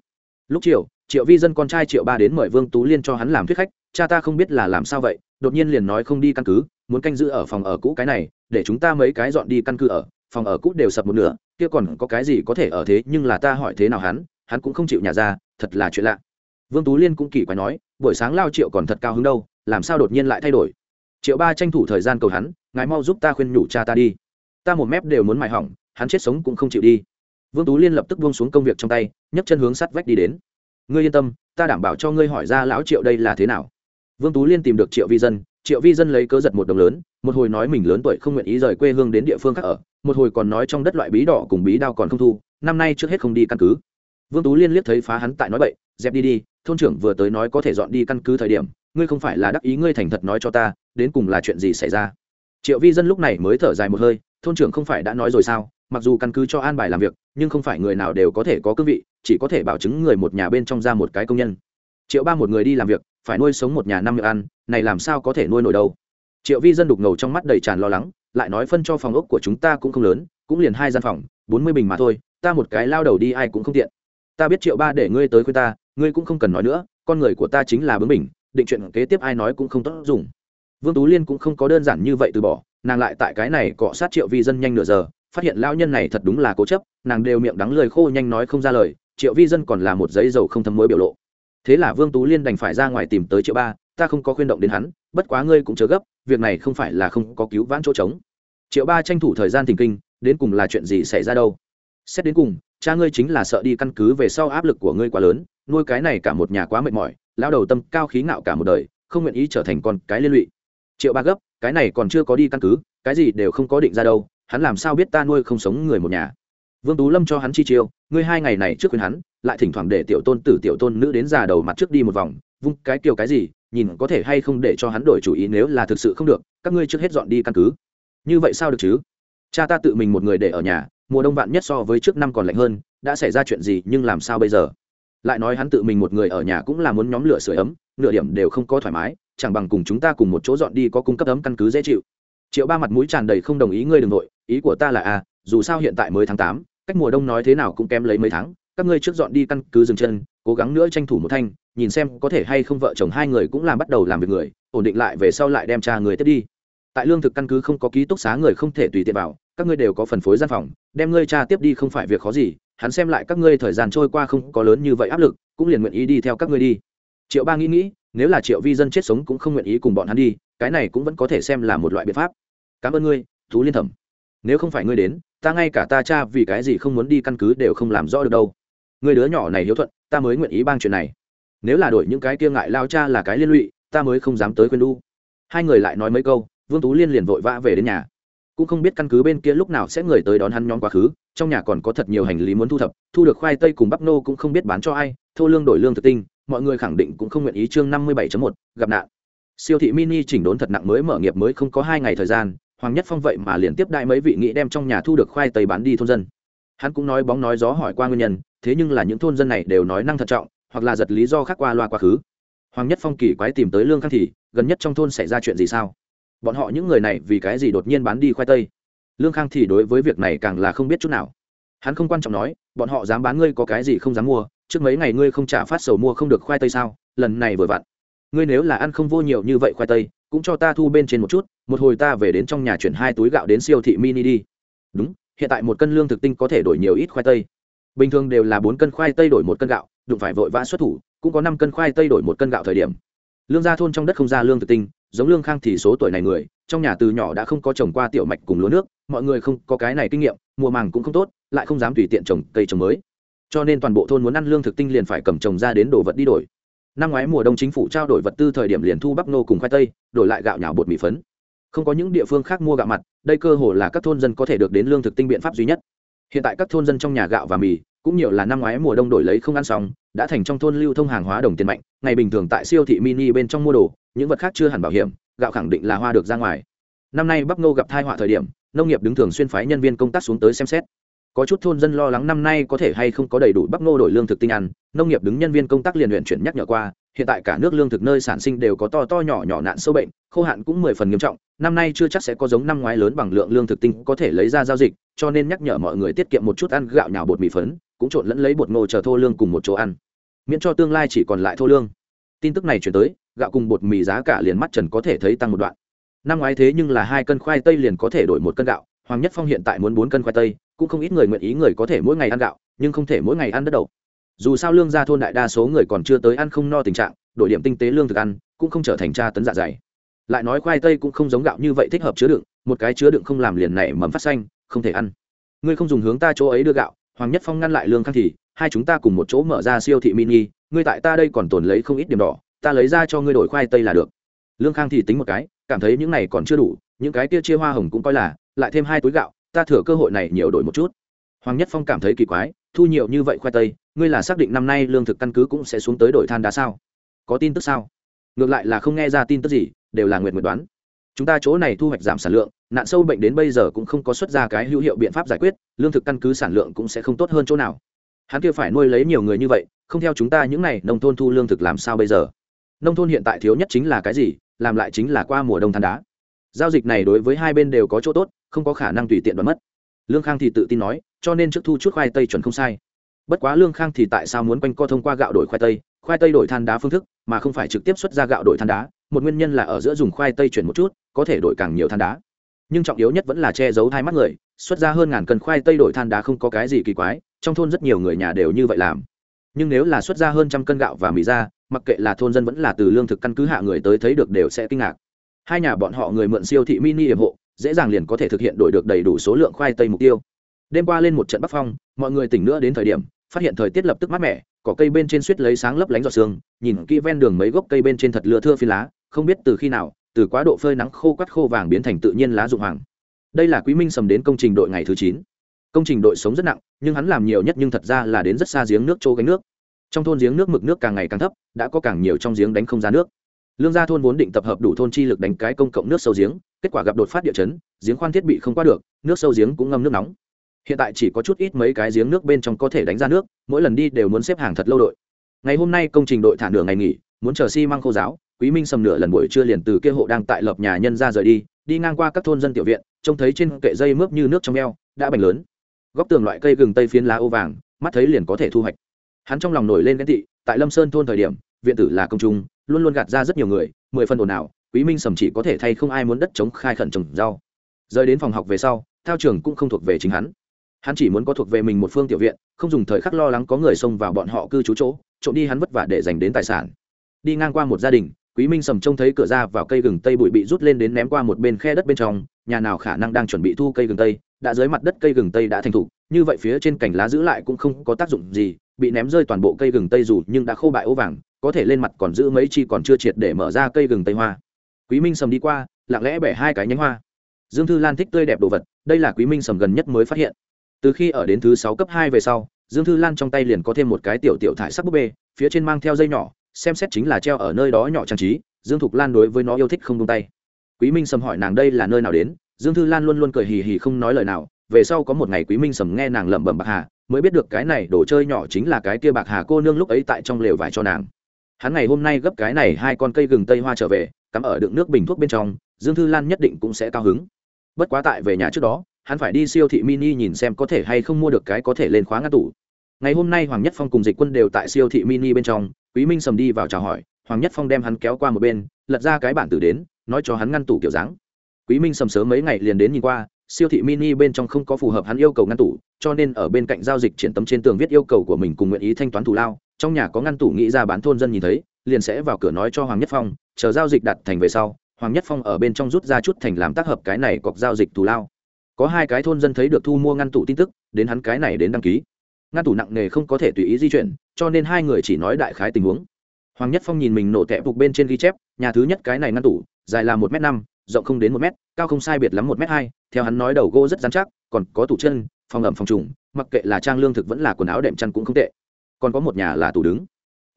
Speaker 1: Lúc chiều triệu vi dân con trai triệu ba đến mời vương tú liên cho hắn làm thuyết khách, cha ta không biết là làm sao vậy, đột nhiên liền nói không đi căn cứ, muốn canh giữ ở phòng ở cũ cái này, để chúng ta mấy cái dọn đi căn cứ ở, phòng ở cũ đều sập một nửa, kia còn có cái gì có thể ở thế, nhưng là ta hỏi thế nào hắn hắn cũng không chịu nhà ra, thật là chuyện lạ. Vương tú liên cũng kỳ quái nói, buổi sáng lao triệu còn thật cao hứng đâu, làm sao đột nhiên lại thay đổi? Triệu ba tranh thủ thời gian cầu hắn, ngài mau giúp ta khuyên nhủ cha ta đi. Ta một mép đều muốn mài hỏng, hắn chết sống cũng không chịu đi. Vương tú liên lập tức buông xuống công việc trong tay, nhấc chân hướng sắt vách đi đến ngươi yên tâm, ta đảm bảo cho ngươi hỏi ra lão triệu đây là thế nào. Vương tú liên tìm được triệu vi dân, triệu vi dân lấy cớ giật một đồng lớn, một hồi nói mình lớn tuổi không nguyện ý rời quê hương đến địa phương khác ở, một hồi còn nói trong đất loại bí đỏ cùng bí đao còn không thu, năm nay trước hết không đi căn cứ. Vương tú liên liếc thấy phá hắn tại nói bậy, dẹp đi đi, thôn trưởng vừa tới nói có thể dọn đi căn cứ thời điểm, ngươi không phải là đắc ý ngươi thành thật nói cho ta, đến cùng là chuyện gì xảy ra. Triệu vi dân lúc này mới thở dài một hơi, thôn trưởng không phải đã nói rồi sao? Mặc dù căn cứ cho an bài làm việc, nhưng không phải người nào đều có thể có cương vị, chỉ có thể bảo chứng người một nhà bên trong ra một cái công nhân. Triệu ba một người đi làm việc, phải nuôi sống một nhà năm miệng ăn, này làm sao có thể nuôi nổi đâu? Triệu vi dân đục ngầu trong mắt đầy tràn lo lắng, lại nói phân cho phòng ốc của chúng ta cũng không lớn, cũng liền hai gian phòng, bốn mươi bình mà thôi, ta một cái lao đầu đi ai cũng không tiện. Ta biết triệu ba để ngươi tới khuyên ta, ngươi cũng không cần nói nữa, con người của ta chính là bướng mình định chuyện kế tiếp ai nói cũng không tốt dùng. Vương tú liên cũng không có đơn giản như vậy từ bỏ, nàng lại tại cái này cọ sát triệu vi dân nhanh nửa giờ phát hiện lão nhân này thật đúng là cố chấp, nàng đều miệng đắng lời khô nhanh nói không ra lời, triệu vi dân còn là một giấy dầu không thấm muối biểu lộ. Thế là vương tú liên đành phải ra ngoài tìm tới triệu ba, ta không có khuyên động đến hắn, bất quá ngươi cũng chớ gấp, việc này không phải là không có cứu vãn chỗ trống. Triệu ba tranh thủ thời gian thình kinh, đến cùng là chuyện gì xảy ra đâu? Xét đến cùng, cha ngươi chính là sợ đi căn cứ về sau áp lực của ngươi quá lớn, nuôi cái này cả một nhà quá mệt mỏi lao đầu tâm cao khí ngạo cả một đời, không nguyện ý trở thành con cái liên lụy. Triệu ba gấp, cái này còn chưa có đi căn cứ, cái gì đều không có định ra đâu hắn làm sao biết ta nuôi không sống người một nhà? Vương tú lâm cho hắn chi chiêu, ngươi hai ngày này trước khuyên hắn, lại thỉnh thoảng để tiểu tôn tử, tiểu tôn nữ đến già đầu mặt trước đi một vòng, vung cái kiểu cái gì, nhìn có thể hay không để cho hắn đổi chủ ý nếu là thực sự không được, các ngươi trước hết dọn đi căn cứ. Như vậy sao được chứ? Cha ta tự mình một người để ở nhà, mùa đông vạn nhất so với trước năm còn lạnh hơn, đã xảy ra chuyện gì nhưng làm sao bây giờ? Lại nói hắn tự mình một người ở nhà cũng là muốn nhóm lửa sưởi ấm, nửa điểm đều không có thoải mái, chẳng bằng cùng chúng ta cùng một chỗ dọn đi có cung cấp ấm căn cứ dễ chịu triệu ba mặt mũi tràn đầy không đồng ý ngươi đ ừ n g nội ý của ta là a à, dù sao hiện tại mới tháng tám cách mùa đông nói thế nào cũng kém lấy mấy tháng các ngươi trước dọn đi căn cứ dừng chân cố gắng nữa tranh thủ một thanh nhìn xem có thể hay không vợ chồng hai người cũng làm bắt đầu làm việc người ổn định lại về sau lại đem cha người tiếp đi. Tại lương thực căn cứ không có ký túc xá người không thể tùy tiện vào các ngươi đều có phần phối gian phòng đem ngươi cha tiếp đi không phải việc khó gì hắn xem lại các ngươi thời gian trôi qua không có lớn như vậy áp lực cũng liền nguyện ý đi theo các ngươi đi. Triệu ba nghĩ nghĩ nếu là triệu vi dân chết sống cũng không nguyện ý cùng bọn hắn đi, cái này cũng vẫn có thể xem là một loại biện pháp. Cảm ơn ngươi, thú liên thẩm. Nếu không phải ngươi đến, ta ngay cả ta cha vì cái gì không muốn đi căn cứ đều không làm rõ được đâu. Người đứa nhỏ này hiếu thuận, ta mới nguyện ý bang chuyện này. Nếu là đổi những cái kia ngại lao cha là cái liên lụy, ta mới không dám tới khuyên đu. Hai người lại nói mấy câu, vương tú liên liền vội vã về đến nhà. Cũng không biết căn cứ bên kia lúc nào sẽ người tới đón hắn nhóm quá khứ, trong nhà còn có thật nhiều hành lý muốn thu thập, thu được khoai tây cùng bắp nô cũng không biết bán cho ai, thô lương đổi lương thực tinh mọi người khẳng định cũng không nguyện ý chương năm mươi bảy một, gặp nạn. Siêu thị mini chỉnh đốn thật nặng mới mở nghiệp mới không có hai ngày thời gian, hoàng nhất phong vậy mà liền tiếp đại mấy vị nghĩ đem trong nhà thu được khoai tây bán đi thôn dân. Hắn cũng nói bóng nói gió hỏi qua nguyên nhân, thế nhưng là những thôn dân này đều nói năng thận trọng, hoặc là giật lý do khác qua loa quá khứ. Hoàng nhất phong kỳ quái tìm tới lương khang thì, gần nhất trong thôn xảy ra chuyện gì sao? Bọn họ những người này vì cái gì đột nhiên bán đi khoai tây? Lương khang thì đối với việc này càng là không biết chút nào. Hắn không quan trọng nói, bọn họ dám bán ngươi có cái gì không dám mua trước mấy ngày ngươi không trả phát sầu mua không được khoai tây sao, lần này vừa vặn. Ngươi nếu là ăn không vô nhiều như vậy khoai tây, cũng cho ta thu bên trên một chút, một hồi ta về đến trong nhà chuyển hai túi gạo đến siêu thị mini đi. Đúng, hiện tại một cân lương thực tinh có thể đổi nhiều ít khoai tây. Bình thường đều là bốn cân khoai tây đổi một cân gạo, đụng phải vội vã xuất thủ, cũng có năm cân khoai tây đổi một cân gạo thời điểm. Lương gia thôn trong đất không ra lương thực tinh, giống lương khang thì số tuổi này người, trong nhà từ nhỏ đã không có trồng qua tiểu mạch cùng lúa nước, mọi người không có cái này kinh nghiệm, mùa màng cũng không tốt, lại không dám tùy tiện trồng cây trồng mới cho nên toàn bộ thôn muốn ăn lương thực tinh liền phải cầm trồng ra đến đồ vật đi đổi. Năm ngoái mùa đông chính phủ trao đổi vật tư thời điểm liền thu bắp nô cùng khoai tây, đổi lại gạo nhào bột mì phấn. Không có những địa phương khác mua gạo mặt, đây cơ hồ là các thôn dân có thể được đến lương thực tinh biện pháp duy nhất. Hiện tại các thôn dân trong nhà gạo và mì, cũng nhiều là năm ngoái mùa đông đổi lấy không ăn xong, đã thành trong thôn lưu thông hàng hóa đồng tiền mạnh, ngày bình thường tại siêu thị mini bên trong mua đồ, những vật khác chưa hẳn bảo hiểm, gạo khẳng định là hoa được ra ngoài. Năm nay bắc nô gặp thai họa thời điểm, nông nghiệp đứng thường xuyên phái nhân viên công tác xuống tới xem xét có chút thôn dân lo lắng năm nay có thể hay không có đầy đủ bắp ngô đổi lương thực tinh ăn. Nông nghiệp đứng nhân viên công tác liền luyện chuyển nhắc nhở qua, hiện tại cả nước lương thực nơi sản sinh đều có to to nhỏ nhỏ nạn sâu bệnh, khô hạn cũng mười phần nghiêm trọng. Năm nay chưa chắc sẽ có giống năm ngoái lớn bằng lượng lương thực tinh có thể lấy ra giao dịch, cho nên nhắc nhở mọi người tiết kiệm một chút ăn gạo nhào bột mì phấn, cũng trộn lẫn lấy bột ngô chờ thô lương cùng một chỗ ăn. Miễn cho tương lai chỉ còn lại thô lương. Tin tức này chuyển tới, gạo cùng bột mì giá cả liền mắt trần có thể thấy tăng một đoạn. Năm ngoái thế nhưng là hai cân khoai tây liền có thể đổi một cân gạo hoàng nhất phong hiện tại muốn bốn cân khoai tây, cũng không ít người nguyện ý người có thể mỗi ngày ăn gạo, nhưng không thể mỗi ngày ăn đất đầu dù sao lương gia thôn đại đa số người còn chưa tới ăn không no tình trạng, đổi điểm tinh tế lương thực ăn, cũng không trở thành tra tấn dạ dày. Lại nói khoai tây cũng không giống gạo như vậy thích hợp chứa đựng, một cái chứa đựng không làm liền nảy mầm phát xanh, không thể ăn. Ngươi không dùng hướng ta chỗ ấy đưa gạo, hoàng nhất phong ngăn lại lương khang thì, hai chúng ta cùng một chỗ mở ra siêu thị mini, ngươi tại ta đây còn tồn lấy không ít điểm đỏ, ta lấy ra cho ngươi đổi khoai tây là được. Lương khang thì tính một cái, cảm thấy những này còn chưa đủ, những cái kia chia hoa hồng cũng coi là lại thêm hai túi gạo, ta thừa cơ hội này nhiều đổi một chút. Hoàng nhất phong cảm thấy kỳ quái, thu nhiều như vậy khoai tây, ngươi là xác định năm nay lương thực căn cứ cũng sẽ xuống tới đổi than đá sao? Có tin tức sao? Ngược lại là không nghe ra tin tức gì, đều là nguyện nguyện đoán. Chúng ta chỗ này thu hoạch giảm sản lượng, nạn sâu bệnh đến bây giờ cũng không có xuất ra cái hữu hiệu biện pháp giải quyết, lương thực căn cứ sản lượng cũng sẽ không tốt hơn chỗ nào. Hắn kia phải nuôi lấy nhiều người như vậy, không theo chúng ta những n à y nông thôn thu lương thực làm sao bây giờ? Nông thôn hiện tại thiếu nhất chính là cái gì, làm lại chính là qua mùa đông than đá. Giao dịch này đối với hai bên đều có chỗ tốt không có khả năng tùy tiện đoán mất. Lương khang thì tự tin nói, cho nên trước thu chút khoai tây chuẩn không sai. Bất quá lương khang thì tại sao muốn quanh co thông qua gạo đổi khoai tây? Khoai tây đổi than đá phương thức, mà không phải trực tiếp xuất ra gạo đổi than đá, một nguyên nhân là ở giữa dùng khoai tây chuyển một chút, có thể đổi càng nhiều than đá. Nhưng trọng yếu nhất vẫn là che giấu hai mắt người, xuất ra hơn ngàn cân khoai tây đổi than đá không có cái gì kỳ quái, trong thôn rất nhiều người nhà đều như vậy làm. Nhưng nếu là xuất ra hơn trăm cân gạo và mì ra, mặc kệ là thôn dân vẫn là từ lương thực căn cứ hạ người tới thấy được đều sẽ kinh ngạc. Hai nhà bọn họ người mượn siêu thị mini hiểm hộ dễ dàng liền có thể thực hiện đổi được đầy đủ số lượng khoai tây mục tiêu. Đêm qua lên một trận bắc phong, mọi người tỉnh nữa đến thời điểm, phát hiện thời tiết lập tức mát mẻ, cỏ cây bên trên suýt lấy sáng lấp lánh giọt sương, nhìn kỹ ven đường mấy gốc cây bên trên thật lừa thưa phi lá, không biết từ khi nào, từ quá độ phơi nắng khô quắt khô vàng biến thành tự nhiên lá dụng hoàng. Đây là quý minh sầm đến công trình đội ngày thứ chín. Công trình đội sống rất nặng, nhưng hắn làm nhiều nhất nhưng thật ra là đến rất xa giếng nước chỗ gánh nước. Trong thôn giếng nước mực nước càng ngày càng thấp, đã có càng nhiều trong giếng đánh không ra nước lương gia thôn vốn định tập hợp đủ thôn chi lực đánh cái công cộng nước sâu giếng, kết quả gặp đột phát địa chấn, giếng khoan thiết bị không qua được, nước sâu giếng cũng ngâm nước nóng. Hiện tại chỉ có chút ít mấy cái giếng nước bên trong có thể đánh ra nước, mỗi lần đi đều muốn xếp hàng thật lâu đội. Ngày hôm nay công trình đội thả nửa ngày nghỉ, muốn chờ xi、si、măng khô giáo, quý minh sầm nửa lần buổi trưa liền từ kia hộ đang tại lập nhà nhân ra rời đi đi ngang qua các thôn dân tiểu viện, trông thấy trên kệ dây mướp như nước trong eo, đã bành lớn. Góc tường loại cây gừng tây phiến lá ô vàng, mắt thấy liền có thể thu hoạch. Hắn trong lòng nổi lên ghen tị, tại lâm sơn thôn thời điểm, viện tử là công trung luôn luôn gạt ra rất nhiều người, mười phần ồn ào, quý minh sầm chỉ có thể thay không ai muốn đất chống khai khẩn trồng rau. Rời đến phòng học về sau, thao trường cũng không thuộc về chính hắn. Hắn chỉ muốn có thuộc về mình một phương tiểu viện, không dùng thời khắc lo lắng có người xông vào bọn họ cư trú chỗ, trộm đi hắn vất vả để dành đến tài sản. Đi ngang qua một gia đình, quý minh sầm trông thấy cửa ra vào cây gừng tây bụi bị rút lên đến ném qua một bên khe đất bên trong, nhà nào khả năng đang chuẩn bị thu cây gừng tây, đã dưới mặt đất cây gừng tây đã thành thục, như vậy phía trên cành lá giữ lại cũng không có tác dụng gì, bị ném rơi toàn bộ cây gừng tây dù nhưng đã khô bại ố vàng có thể lên mặt còn giữ mấy chi còn chưa triệt để mở ra cây gừng tây hoa. Quý minh sầm đi qua, lặng lẽ bẻ hai cái nhánh hoa. Dương thư lan thích tươi đẹp đồ vật, đây là quý minh sầm gần nhất mới phát hiện. Từ khi ở đến thứ sáu cấp hai về sau, dương thư lan trong tay liền có thêm một cái tiểu tiểu thải sắc búp bê, phía trên mang theo dây nhỏ, xem xét chính là treo ở nơi đó nhỏ trang trí, dương thục lan đối với nó yêu thích không tung tay. Quý minh sầm hỏi nàng đây là nơi nào đến, dương thư lan luôn luôn cười hì hì không nói lời nào, về sau có một ngày quý minh sầm nghe nàng lẩm bẩm bạc hà, mới biết được cái này đồ chơi nhỏ chính là cái kia bạc hà cô nương lúc ấy tại trong lều vải cho nàng hắn ngày hôm nay gấp cái này hai con cây gừng tây hoa trở về, cắm ở đựng nước bình thuốc bên trong, dương thư lan nhất định cũng sẽ cao hứng. Bất quá tại về nhà trước đó, hắn phải đi siêu thị mini nhìn xem có thể hay không mua được cái có thể lên khóa ngăn tủ. Ngày hôm nay hoàng nhất phong cùng dịch quân đều tại siêu thị mini bên trong, quý minh sầm đi vào chào hỏi, hoàng nhất phong đem hắn kéo qua một bên, lật ra cái bản tử đến, nói cho hắn ngăn tủ kiểu dáng. Quý minh sầm sớm mấy ngày liền đến nhìn qua, siêu thị mini bên trong không có phù hợp hắn yêu cầu ngăn tủ, cho nên ở bên cạnh giao dịch triển tấm trên tường viết yêu cầu của mình cùng nguyện ý thanh toán thù lao trong nhà có ngăn tủ nghĩ ra bán thôn dân nhìn thấy, liền sẽ vào cửa nói cho hoàng nhất phong, chờ giao dịch đặt thành về sau, hoàng nhất phong ở bên trong rút ra chút thành làm tác hợp cái này cọc giao dịch thù lao. Có hai cái thôn dân thấy được thu mua ngăn tủ tin tức, đến hắn cái này đến đăng ký. Ngăn tủ nặng nề không có thể tùy ý di chuyển, cho nên hai người chỉ nói đại khái tình huống. Hoàng nhất phong nhìn mình nổ tẹp phục bên trên ghi chép, nhà thứ nhất cái này ngăn tủ, dài là một m năm, rộng không đến một m cao không sai biệt lắm một m hai, theo hắn nói đầu gỗ rất dán chắc, còn có tủ chân, phòng ẩm, phòng trùng, mặc kệ là trang lương thực vẫn là quần áo đệm chăn cũng không tệ còn có một nhà là tủ đứng.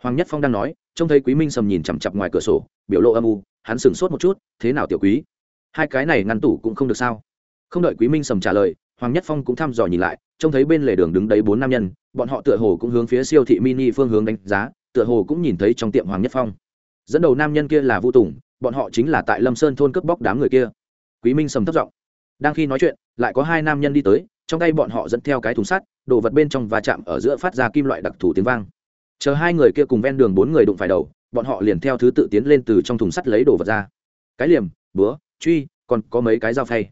Speaker 1: Hoàng nhất phong đang nói, trông thấy quý minh sầm nhìn chằm chặp ngoài cửa sổ, biểu lộ âm u, hắn sửng sốt một chút, thế nào tiểu quý? Hai cái này ngăn tủ cũng không được sao? Không đợi quý minh sầm trả lời, hoàng nhất phong cũng thăm dò nhìn lại, trông thấy bên lề đường đứng đấy bốn nam nhân, bọn họ tựa hồ cũng hướng phía siêu thị mini phương hướng đánh giá, tựa hồ cũng nhìn thấy trong tiệm hoàng nhất phong. Dẫn đầu nam nhân kia là vu tùng, bọn họ chính là tại lâm sơn thôn cướp bóc đám người kia. Quý minh sầm thấp giọng, đang khi nói chuyện, lại có hai nam nhân đi tới trong tay bọn họ dẫn theo cái thùng sắt, đồ vật bên trong và chạm ở giữa phát ra kim loại đặc thù tiếng vang. Chờ hai người kia cùng ven đường bốn người đụng phải đầu, bọn họ liền theo thứ tự tiến lên từ trong thùng sắt lấy đồ vật ra. Cái liềm, búa, truy, còn có mấy cái dao phay.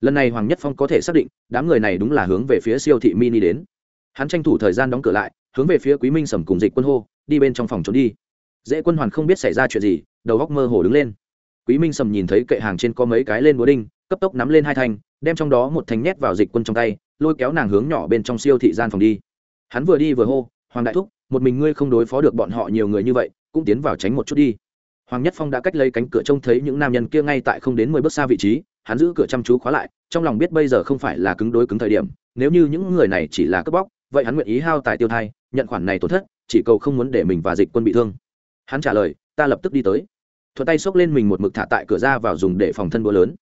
Speaker 1: Lần này hoàng nhất phong có thể xác định, đám người này đúng là hướng về phía siêu thị mini đến. Hắn tranh thủ thời gian đóng cửa lại, hướng về phía quý minh sầm cùng dịch quân hô, đi bên trong phòng trốn đi. Dễ quân hoàn không biết xảy ra chuyện gì, đầu góc mơ hồ đứng lên. Quý minh sầm nhìn thấy kệ hàng trên có mấy cái lên búa đinh, cấp tốc nắm lên hai thanh đem trong đó một thanh nhét vào dịch quân trong tay, lôi kéo nàng hướng nhỏ bên trong siêu thị gian phòng đi. Hắn vừa đi vừa hô, hoàng đại thúc, một mình ngươi không đối phó được bọn họ nhiều người như vậy, cũng tiến vào tránh một chút đi. Hoàng nhất phong đã cách lấy cánh cửa trông thấy những nam nhân kia ngay tại không đến mười bước xa vị trí, hắn giữ cửa chăm chú khóa lại, trong lòng biết bây giờ không phải là cứng đối cứng thời điểm, nếu như những người này chỉ là cướp bóc, vậy hắn nguyện ý hao tài tiêu thai, nhận khoản này tổn thất, chỉ cầu không muốn để mình và dịch quân bị thương. Hắn trả lời, ta lập tức đi tới. Thuận tay xốc lên mình một mực thả tại cửa ra vào dùng để phòng thân búa lớn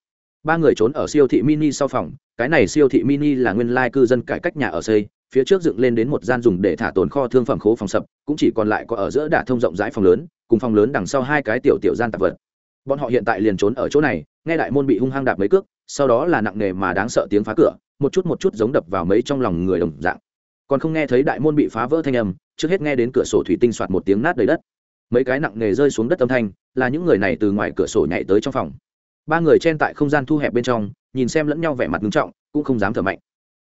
Speaker 1: ba người trốn ở siêu thị mini sau phòng, cái này siêu thị mini là nguyên lai cư dân cải cách nhà ở xây, phía trước dựng lên đến một gian dùng để thả tồn kho thương phẩm khố phòng sập, cũng chỉ còn lại có ở giữa đả thông rộng rãi phòng lớn, cùng phòng lớn đằng sau hai cái tiểu tiểu gian tạp vật. Bọn họ hiện tại liền trốn ở chỗ này, nghe đại môn bị hung hăng đạp mấy cước, sau đó là nặng nề mà đáng sợ tiếng phá cửa, một chút một chút giống đập vào mấy trong lòng người đồng dạng. Còn không nghe thấy đại môn bị phá vỡ thanh âm, trước hết nghe đến cửa sổ thủy tinh soạt một tiếng nát đầy đất. Mấy cái nặng nề rơi xuống đất âm thanh, là những người này từ ngoài cửa sổ nhảy tới trong phòng ba người chen tại không gian thu hẹp bên trong, nhìn xem lẫn nhau vẻ mặt nghiêm trọng, cũng không dám thở mạnh.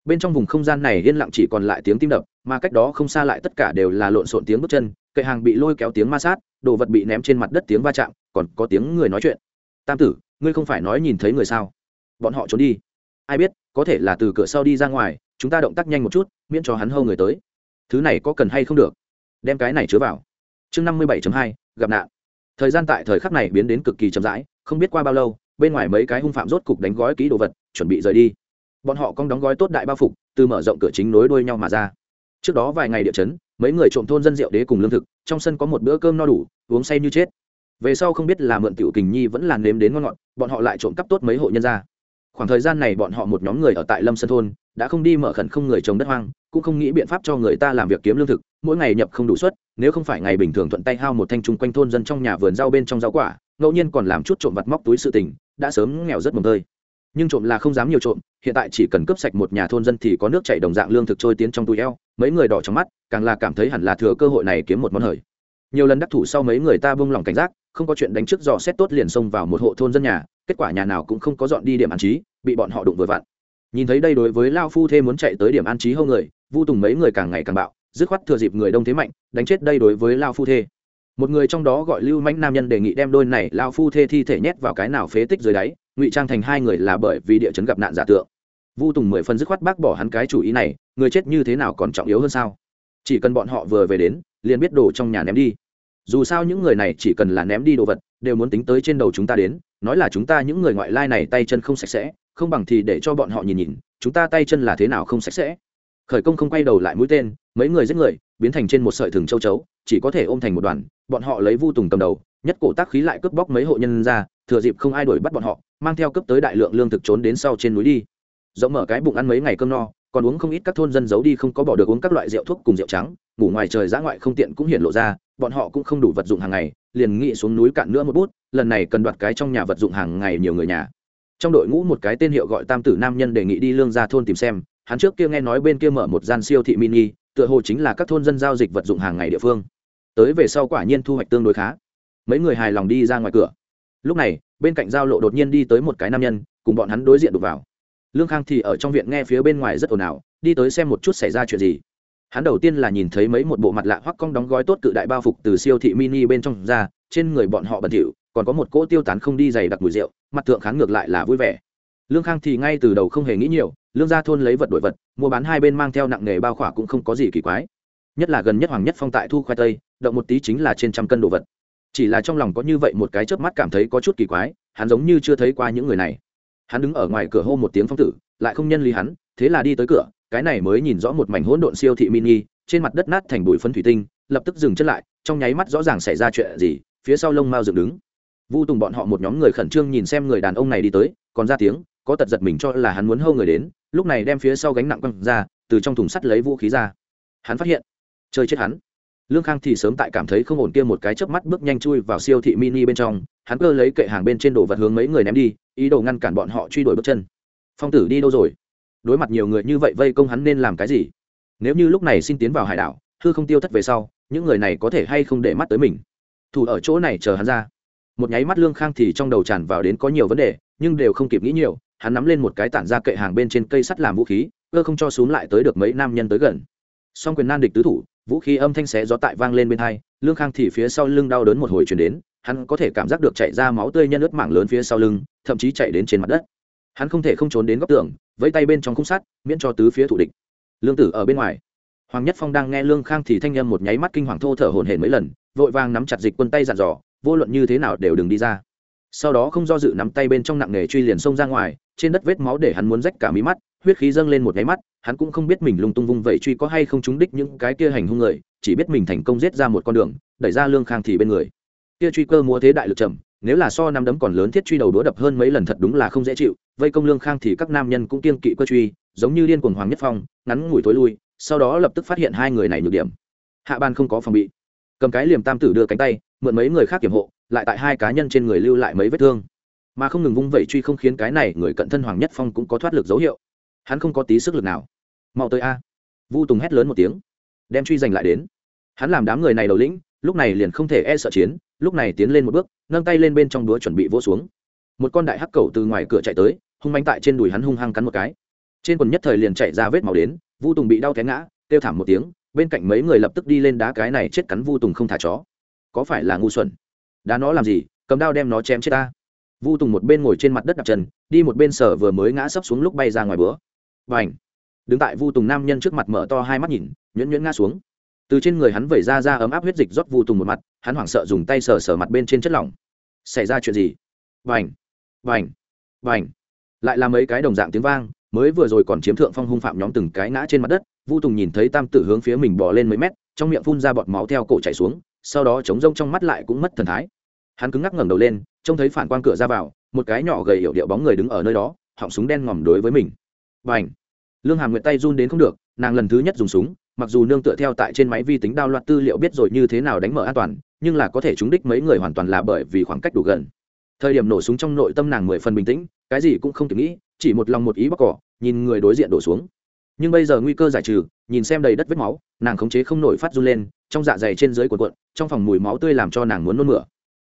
Speaker 1: Bên trong vùng không gian này yên lặng chỉ còn lại tiếng tim đập, mà cách đó không xa lại tất cả đều là lộn xộn tiếng bước chân, kệ hàng bị lôi kéo tiếng ma sát, đồ vật bị ném trên mặt đất tiếng va chạm, còn có tiếng người nói chuyện. Tam tử, ngươi không phải nói nhìn thấy người sao? Bọn họ trốn đi. Ai biết, có thể là từ cửa sau đi ra ngoài, chúng ta động tác nhanh một chút, miễn cho hắn hâu người tới. Thứ này có cần hay không được? Đem cái này chứa vào. Chương năm mươi bảy hai, gặp nạn. Thời gian tại thời khắc này biến đến cực kỳ chậm rãi, không biết qua bao lâu bên ngoài mấy cái hung phạm rốt cục đánh gói kỹ đồ vật, chuẩn bị rời đi. Bọn họ cong đóng gói tốt đại bao phục, từ mở rộng cửa chính nối đuôi nhau mà ra. Trước đó vài ngày địa chấn, mấy người trộm thôn dân rượu đế cùng lương thực, trong sân có một bữa cơm no đủ, uống say như chết. Về sau không biết là mượn tiểu kình nhi vẫn là nếm đến ngon ngọt, bọn họ lại trộm cắp tốt mấy hộ nhân ra. Khoảng thời gian này bọn họ một nhóm người ở tại lâm sơn thôn, đã không đi mở khẩn không người trồng đất hoang, cũng không nghĩ biện pháp cho người ta làm việc kiếm lương thực, mỗi ngày nhập không đủ suất, nếu không phải ngày bình thường thuận tay hao một thanh trung quanh thôn dân trong nhà vườn rau bên trong rau quả, ngẫu nhiên còn làm chút trộm vặt móc túi sự tình đã sớm nghèo rất mồm tơi. Nhưng trộm là không dám nhiều trộm, hiện tại chỉ cần cướp sạch một nhà thôn dân thì có nước chảy đồng dạng lương thực trôi tiến trong túi eo, mấy người đỏ trong mắt, càng là cảm thấy hẳn là thừa cơ hội này kiếm một món hời. Nhiều lần đắc thủ sau mấy người ta buông lòng cảnh giác, không có chuyện đánh trước dò xét tốt liền xông vào một hộ thôn dân nhà, kết quả nhà nào cũng không có dọn đi điểm an trí, bị bọn họ đụng vừa vặn. Nhìn thấy đây đối với lao phu thê muốn chạy tới điểm an trí hâu người, vu tùng mấy người càng ngày càng bạo, dứt khoát thừa dịp người đông thế mạnh, đánh chết đây đối với lao phu thê một người trong đó gọi lưu mãnh nam nhân đề nghị đem đôi này lao phu thê thi thể nhét vào cái nào phế tích dưới đáy, ngụy trang thành hai người là bởi vì địa chấn gặp nạn giả tượng. Vu tùng mười phân dứt khoát bác bỏ hắn cái chủ ý này, người chết như thế nào còn trọng yếu hơn sao? Chỉ cần bọn họ vừa về đến, liền biết đồ trong nhà ném đi. Dù sao những người này chỉ cần là ném đi đồ vật, đều muốn tính tới trên đầu chúng ta đến, nói là chúng ta những người ngoại lai này tay chân không sạch sẽ, không bằng thì để cho bọn họ nhìn nhìn, chúng ta tay chân là thế nào không sạch sẽ? Khởi công không quay đầu lại mũi tên, mấy người giết người, biến thành trên một sợi thừng châu chấu, chỉ có thể ôm thành một đoàn, bọn họ lấy vu tùng cầm đầu, nhất cổ tác khí lại cướp bóc mấy hộ nhân ra, thừa dịp không ai đuổi bắt bọn họ, mang theo cướp tới đại lượng lương thực trốn đến sau trên núi đi. Rộng mở cái bụng ăn mấy ngày cơm no, còn uống không ít các thôn dân giấu đi không có bỏ được uống các loại rượu thuốc cùng rượu trắng, ngủ ngoài trời giã ngoại không tiện cũng hiện lộ ra, bọn họ cũng không đủ vật dụng hàng ngày, liền nghĩ xuống núi cạn nữa một bút, lần này cần đoạt cái trong nhà vật dụng hàng ngày nhiều người nhà. Trong đội ngũ một cái tên hiệu gọi tam tử nam nhân đề nghị đi lương ra thôn tìm xem hắn trước kia nghe nói bên kia mở một gian siêu thị mini, tựa hồ chính là các thôn dân giao dịch vật dụng hàng ngày địa phương. Tới về sau quả nhiên thu hoạch tương đối khá. Mấy người hài lòng đi ra ngoài cửa. Lúc này, bên cạnh giao lộ đột nhiên đi tới một cái nam nhân, cùng bọn hắn đối diện đục vào. Lương khang thì ở trong viện nghe phía bên ngoài rất ồn ào, đi tới xem một chút xảy ra chuyện gì. Hắn đầu tiên là nhìn thấy mấy một bộ mặt lạ hoắc cong đóng gói tốt cự đại bao phục từ siêu thị mini bên trong ra, trên người bọn họ bẩn thỉu, còn có một cỗ tiêu tán không đi dày đặc mùi rượu, mặt thượng kháng ngược lại là vui vẻ lương khang thì ngay từ đầu không hề nghĩ nhiều, lương gia thôn lấy vật đổi vật, mua bán hai bên mang theo nặng nghề bao khỏa cũng không có gì kỳ quái. Nhất là gần nhất hoàng nhất phong tại thu khoai tây, động một tí chính là trên trăm cân đồ vật. Chỉ là trong lòng có như vậy một cái chớp mắt cảm thấy có chút kỳ quái, hắn giống như chưa thấy qua những người này. Hắn đứng ở ngoài cửa hô một tiếng phong tử, lại không nhân lý hắn, thế là đi tới cửa, cái này mới nhìn rõ một mảnh hỗn độn siêu thị mini, trên mặt đất nát thành bụi phấn thủy tinh, lập tức dừng chân lại, trong nháy mắt rõ ràng xảy ra chuyện gì, phía sau lông mao dựng đứng. Vu tùng bọn họ một nhóm người khẩn trương nhìn xem người đàn ông này đi tới, còn ra tiếng có tật giật mình cho là hắn muốn hâu người đến, lúc này đem phía sau gánh nặng quăng ra, từ trong thùng sắt lấy vũ khí ra. Hắn phát hiện chơi chết hắn. Lương khang thì sớm tại cảm thấy không ổn kia một cái chớp mắt bước nhanh chui vào siêu thị mini bên trong, hắn cơ lấy kệ hàng bên trên đồ vật hướng mấy người ném đi, ý đồ ngăn cản bọn họ truy đuổi bước chân. Phong tử đi đâu rồi? Đối mặt nhiều người như vậy vây công hắn nên làm cái gì? Nếu như lúc này xin tiến vào hải đảo, hư không tiêu thất về sau, những người này có thể hay không để mắt tới mình? Thủ ở chỗ này chờ hắn ra. Một nháy mắt lương khang thì trong đầu tràn vào đến có nhiều vấn đề, nhưng đều không kịp nghĩ nhiều hắn nắm lên một cái tản ra kệ hàng bên trên cây sắt làm vũ khí, cơ không cho xuống lại tới được mấy nam nhân tới gần. Song quyền nan địch tứ thủ, vũ khí âm thanh xé gió tại vang lên bên hai, lương khang thì phía sau lưng đau đớn một hồi chuyển đến, hắn có thể cảm giác được chạy ra máu tươi nhân ướt mảng lớn phía sau lưng, thậm chí chạy đến trên mặt đất. Hắn không thể không trốn đến góc tường với tay bên trong khung sắt, miễn cho tứ phía thủ địch. Lương tử ở bên ngoài. Hoàng nhất phong đang nghe lương khang thì thanh â một nháy mắt kinh hoàng thô thở hồn hển mấy lần, vội vàng nắm chặt dịch quân tay dặn dò, vô luận như thế nào đều đừng đi ra sau đó không do dự nắm tay bên trong nặng nghề truy liền xông ra ngoài, trên đất vết máu để hắn muốn rách cả mí mắt, huyết khí dâng lên một nháy mắt, hắn cũng không biết mình lung tung vung vẩy truy có hay không trúng đích những cái kia hành hung người, chỉ biết mình thành công giết ra một con đường, đẩy ra lương khang thì bên người. Kia truy cơ múa thế đại lực trầm, nếu là so năm đấm còn lớn thiết truy đầu đũa đập hơn mấy lần thật đúng là không dễ chịu, vây công lương khang thì các nam nhân cũng kiên kỵ cơ truy, giống như điên cuồng hoàng nhất phong, ngắn ngủi thối lui, sau đó lập tức phát hiện hai người này nhược điểm. Hạ ban không có phòng bị. Cầm cái liềm tam tử đưa cánh tay, mượn mấy người khác kiểm hộ lại tại hai cá nhân trên người lưu lại mấy vết thương. Mà không ngừng vung vẩy truy không khiến cái này người cận thân hoàng nhất phong cũng có thoát lực dấu hiệu. Hắn không có tí sức lực nào. Mau tới a. Vu tùng hét lớn một tiếng, đem truy giành lại đến. Hắn làm đám người này đầu lĩnh, lúc này liền không thể e sợ chiến, lúc này tiến lên một bước, nâng tay lên bên trong đũa chuẩn bị vỗ xuống. Một con đại hắc cầu từ ngoài cửa chạy tới, hung manh tại trên đùi hắn hung hăng cắn một cái. Trên quần nhất thời liền chạy ra vết màu đến, vu tùng bị đau té ngã, kêu thảm một tiếng, bên cạnh mấy người lập tức đi lên đá cái này chết cắn vu tùng không thả chó. Có phải là ngu xuẩn? Đá nó làm gì, cầm đao đem nó chém chết ta. Vu tùng một bên ngồi trên mặt đất đặt trần đi một bên sở vừa mới ngã sấp xuống lúc bay ra ngoài bữa. Và ảnh đứng tại vu tùng nam nhân trước mặt mở to hai mắt nhìn, nhuyễn nhuyễn ngã xuống. Từ trên người hắn vẩy ra ra ấm áp huyết dịch rót vu tùng một mặt, hắn hoảng sợ dùng tay sờ sờ mặt bên trên chất lỏng. Xảy ra chuyện gì? Vành vành vành lại là mấy cái đồng dạng tiếng vang, mới vừa rồi còn chiếm thượng phong hung phạm nhóm từng cái ngã trên mặt đất, vu tùng nhìn thấy tam tử hướng phía mình bỏ lên mấy mét, trong miệng phun ra bọt máu theo cổ chảy xuống, sau đó chống rông trong mắt lại cũng mất thần thái hắn cứng ngắc ngẩng đầu lên, trông thấy phản quang cửa ra vào, một cái nhỏ gầy hiệu điệu bóng người đứng ở nơi đó, họng súng đen ngòm đối với mình. Và ảnh lương hàm nguyện tay run đến không được, nàng lần thứ nhất dùng súng, mặc dù nương tựa theo tại trên máy vi tính đao loạt tư liệu biết rồi như thế nào đánh mở an toàn, nhưng là có thể trúng đích mấy người hoàn toàn là bởi vì khoảng cách đủ gần. Thời điểm nổ súng trong nội tâm nàng mười phần bình tĩnh, cái gì cũng không kịp nghĩ, chỉ một lòng một ý bóc cỏ, nhìn người đối diện đổ xuống. Nhưng bây giờ nguy cơ giải trừ, nhìn xem đầy đất vết máu, nàng khống chế không nổi phát run lên, trong dạ dày trên dưới cuộn cuộn, trong phòng mùi máu tươi làm cho nàng muốn nôn mửa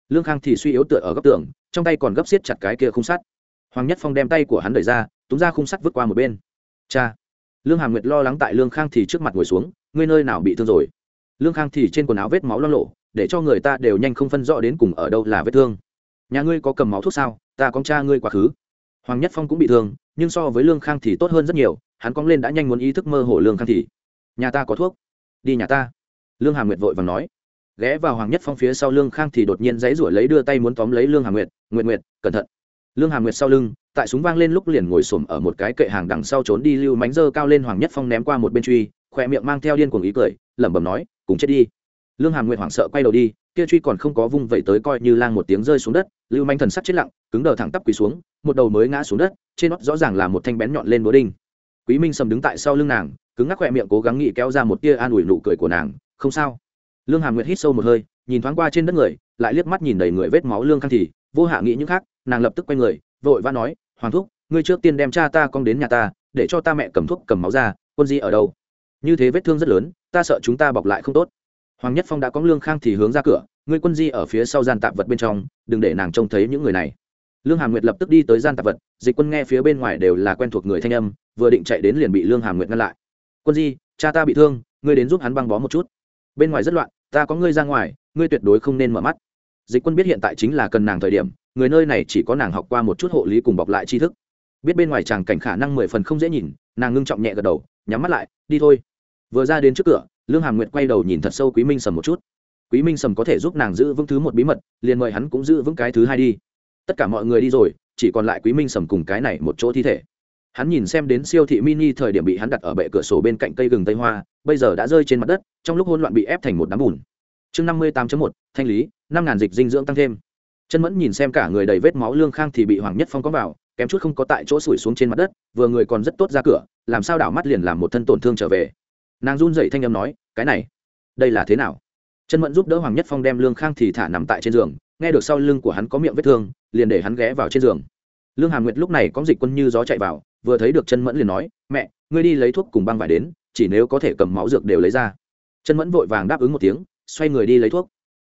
Speaker 1: lương khang thì suy yếu tựa ở góc tường, trong tay còn gấp xiết chặt cái kia khung sắt. Hoàng nhất phong đem tay của hắn đẩy ra, túm ra khung sắt vứt qua một bên. Cha. Lương hàm nguyệt lo lắng tại lương khang thì trước mặt ngồi xuống, ngươi nơi nào bị thương rồi? Lương khang thì trên quần áo vết máu lo lộ, để cho người ta đều nhanh không phân rõ đến cùng ở đâu là vết thương. Nhà ngươi có cầm máu thuốc sao? Ta con cha ngươi quá khứ. Hoàng nhất phong cũng bị thương, nhưng so với lương khang thì tốt hơn rất nhiều, hắn cong lên đã nhanh muốn ý thức mơ hồ lương khang thì, nhà ta có thuốc. Đi nhà ta. Lương hà nguyệt vội và nói ghé vào hoàng nhất phong phía sau lương khang thì đột nhiên dãy rủi lấy đưa tay muốn tóm lấy lương hà nguyệt nguyệt nguyệt, cẩn thận. Lương hà nguyệt sau lưng, tại súng vang lên lúc liền ngồi xổm ở một cái kệ hàng đằng sau trốn đi lưu mánh dơ cao lên hoàng nhất phong ném qua một bên truy, khỏe miệng mang theo điên cuồng ý cười, lẩm bẩm nói, cùng chết đi. Lương hà nguyệt hoảng sợ quay đầu đi, kia truy còn không có vung vẩy tới coi như lang một tiếng rơi xuống đất, lưu manh thần sắc chết lặng, cứng đờ thẳng tắp quỳ xuống, một đầu mới ngã xuống đất, trên nót rõ ràng là một thanh bén nhọn lên búa đinh. Quý minh sầm đứng tại sau lưng nàng, cứng ngắc khỏe miệng cố gắng nghị kéo ra một tia an ủi nụ cười của nàng, không sao lương hàm nguyệt hít sâu một hơi, nhìn thoáng qua trên đất người, lại liếc mắt nhìn đầy người vết máu lương khang thì, vô hạ nghĩ những khác, nàng lập tức quay người, vội vã nói, hoàng thúc, ngươi trước tiên đem cha ta con đến nhà ta, để cho ta mẹ cầm thuốc cầm máu ra, quân di ở đâu? Như thế vết thương rất lớn, ta sợ chúng ta bọc lại không tốt. Hoàng nhất phong đã có lương khang thì hướng ra cửa, ngươi quân di ở phía sau gian tạp vật bên trong, đừng để nàng trông thấy những người này. Lương hàm nguyệt lập tức đi tới gian tạp vật, dịch quân nghe phía bên ngoài đều là quen thuộc người thanh âm, vừa định chạy đến liền bị lương hàm nguyệt ngăn lại. Quân di, cha ta bị thương, ngươi đến giúp hắn băng bó một chút. Bên ngoài rất loạn ta có ngươi ra ngoài, ngươi tuyệt đối không nên mở mắt. Dịch quân biết hiện tại chính là cần nàng thời điểm, người nơi này chỉ có nàng học qua một chút hộ lý cùng bọc lại tri thức. Biết bên ngoài chàng cảnh khả năng mười phần không dễ nhìn, nàng ngưng trọng nhẹ gật đầu, nhắm mắt lại, đi thôi. Vừa ra đến trước cửa, lương hàm nguyệt quay đầu nhìn thật sâu quý minh sầm một chút. Quý minh sầm có thể giúp nàng giữ vững thứ một bí mật, liền mời hắn cũng giữ vững cái thứ hai đi. Tất cả mọi người đi rồi, chỉ còn lại quý minh sầm cùng cái này một chỗ thi thể hắn nhìn xem đến siêu thị mini thời điểm bị hắn đặt ở bệ cửa sổ bên cạnh cây gừng tây hoa, bây giờ đã rơi trên mặt đất, trong lúc hỗn loạn bị ép thành một đám bùn. Chương năm mươi tám một, thanh lý, năm ngàn dịch dinh dưỡng tăng thêm. Chân mẫn nhìn xem cả người đầy vết máu lương khang thì bị hoàng nhất phong có vào, kém chút không có tại chỗ sủi xuống trên mặt đất, vừa người còn rất tốt ra cửa, làm sao đảo mắt liền làm một thân tổn thương trở về. Nàng run dậy thanh âm nói, cái này, đây là thế nào? Chân mẫn giúp đỡ hoàng nhất phong đem lương khang thì thả nằm tại trên giường, nghe được sau lưng của hắn có miệng vết thương, liền để hắn ghé vào trên giường. Lương hàm nguyệt lúc này có dịch quân như gió chạy vào vừa thấy được chân mẫn liền nói, mẹ, ngươi đi lấy thuốc cùng băng vải đến, chỉ nếu có thể cầm máu dược đều lấy ra. Chân mẫn vội vàng đáp ứng một tiếng, xoay người đi lấy thuốc.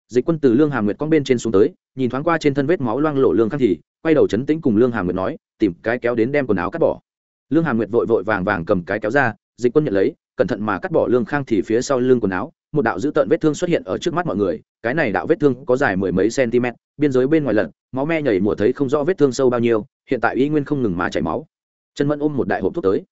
Speaker 1: Dịch quân từ lương hàm nguyệt con bên trên xuống tới, nhìn thoáng qua trên thân vết máu loang lộ lương khang thì, quay đầu chấn tĩnh cùng lương hàm nguyệt nói, tìm cái kéo đến đem quần áo cắt bỏ. Lương hàm nguyệt vội vội vàng vàng cầm cái kéo ra, dịch quân nhận lấy, cẩn thận mà cắt bỏ lương khang thì phía sau lưng quần áo, một đạo dữ tợn vết thương xuất hiện ở trước mắt mọi người, cái này đạo vết thương có dài mười mấy cm biên giới bên ngoài lận, máu me nhảy mùa thấy không rõ vết thương sâu bao nhiêu, hiện tại y nguyên không ngừng mà chảy máu chân mẫn ôm một đại hộp thuốc tới.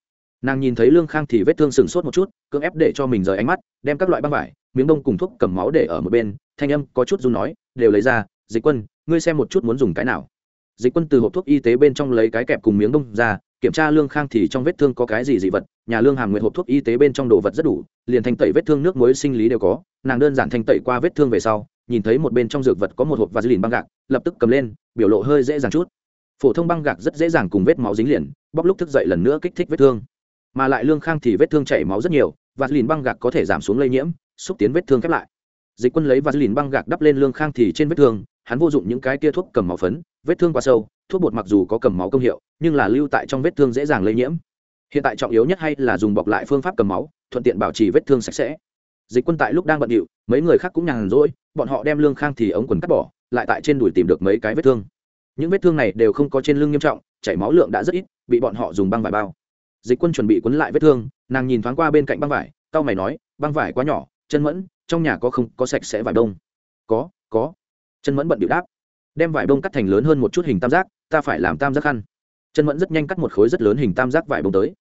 Speaker 1: Nàng nhìn thấy lương khang thì vết thương sừng sốt một chút, cưỡng ép để cho mình rời ánh mắt, đem các loại băng vải, miếng đông cùng thuốc cầm máu để ở một bên, thanh âm có chút run nói, đều lấy ra, dịch quân, ngươi xem một chút muốn dùng cái nào. Dịch quân từ hộp thuốc y tế bên trong lấy cái kẹp cùng miếng đông ra, kiểm tra lương khang thì trong vết thương có cái gì dị vật, nhà lương hàm nguyện hộp thuốc y tế bên trong đồ vật rất đủ, liền thanh tẩy vết thương nước muối sinh lý đều có, nàng đơn giản thanh tẩy qua vết thương về sau, nhìn thấy một bên trong dược vật có một hộp và dư lìn băng gạc, lập tức cầm lên, biểu lộ hơi dễ dàng chút phổ thông băng gạc rất dễ dàng cùng vết máu dính liền, bóc lúc thức dậy lần nữa kích thích vết thương. Mà lại lương khang thì vết thương chảy máu rất nhiều và lìn băng gạc có thể giảm xuống lây nhiễm, xúc tiến vết thương khép lại. Dịch quân lấy và lìn băng gạc đắp lên lương khang thì trên vết thương, hắn vô dụng những cái tia thuốc cầm máu phấn, vết thương quá sâu, thuốc bột mặc dù có cầm máu công hiệu, nhưng là lưu tại trong vết thương dễ dàng lây nhiễm. Hiện tại trọng yếu nhất hay là dùng bọc lại phương pháp cầm máu, thuận tiện bảo trì vết thương sạch sẽ. Dịch quân tại lúc đang bận điệu, mấy người khác cũng nhàn rỗi, bọn họ đem lương khang thì ống quần cắt bỏ, lại tại trên đùi tìm được mấy cái vết thương những vết thương này đều không có trên lưng nghiêm trọng, chảy máu lượng đã rất ít, bị bọn họ dùng băng vải bao. Dịch quân chuẩn bị quấn lại vết thương, nàng nhìn thoáng qua bên cạnh băng vải Tao mày nói, băng vải quá nhỏ, chân mẫn, trong nhà có không, có sạch sẽ vải đông có có. Chân mẫn bận điệu đáp. Đem vải đông cắt thành lớn hơn một chút hình tam giác, ta phải làm tam giác khăn. Chân mẫn rất nhanh cắt một khối rất lớn hình tam giác vải bông tới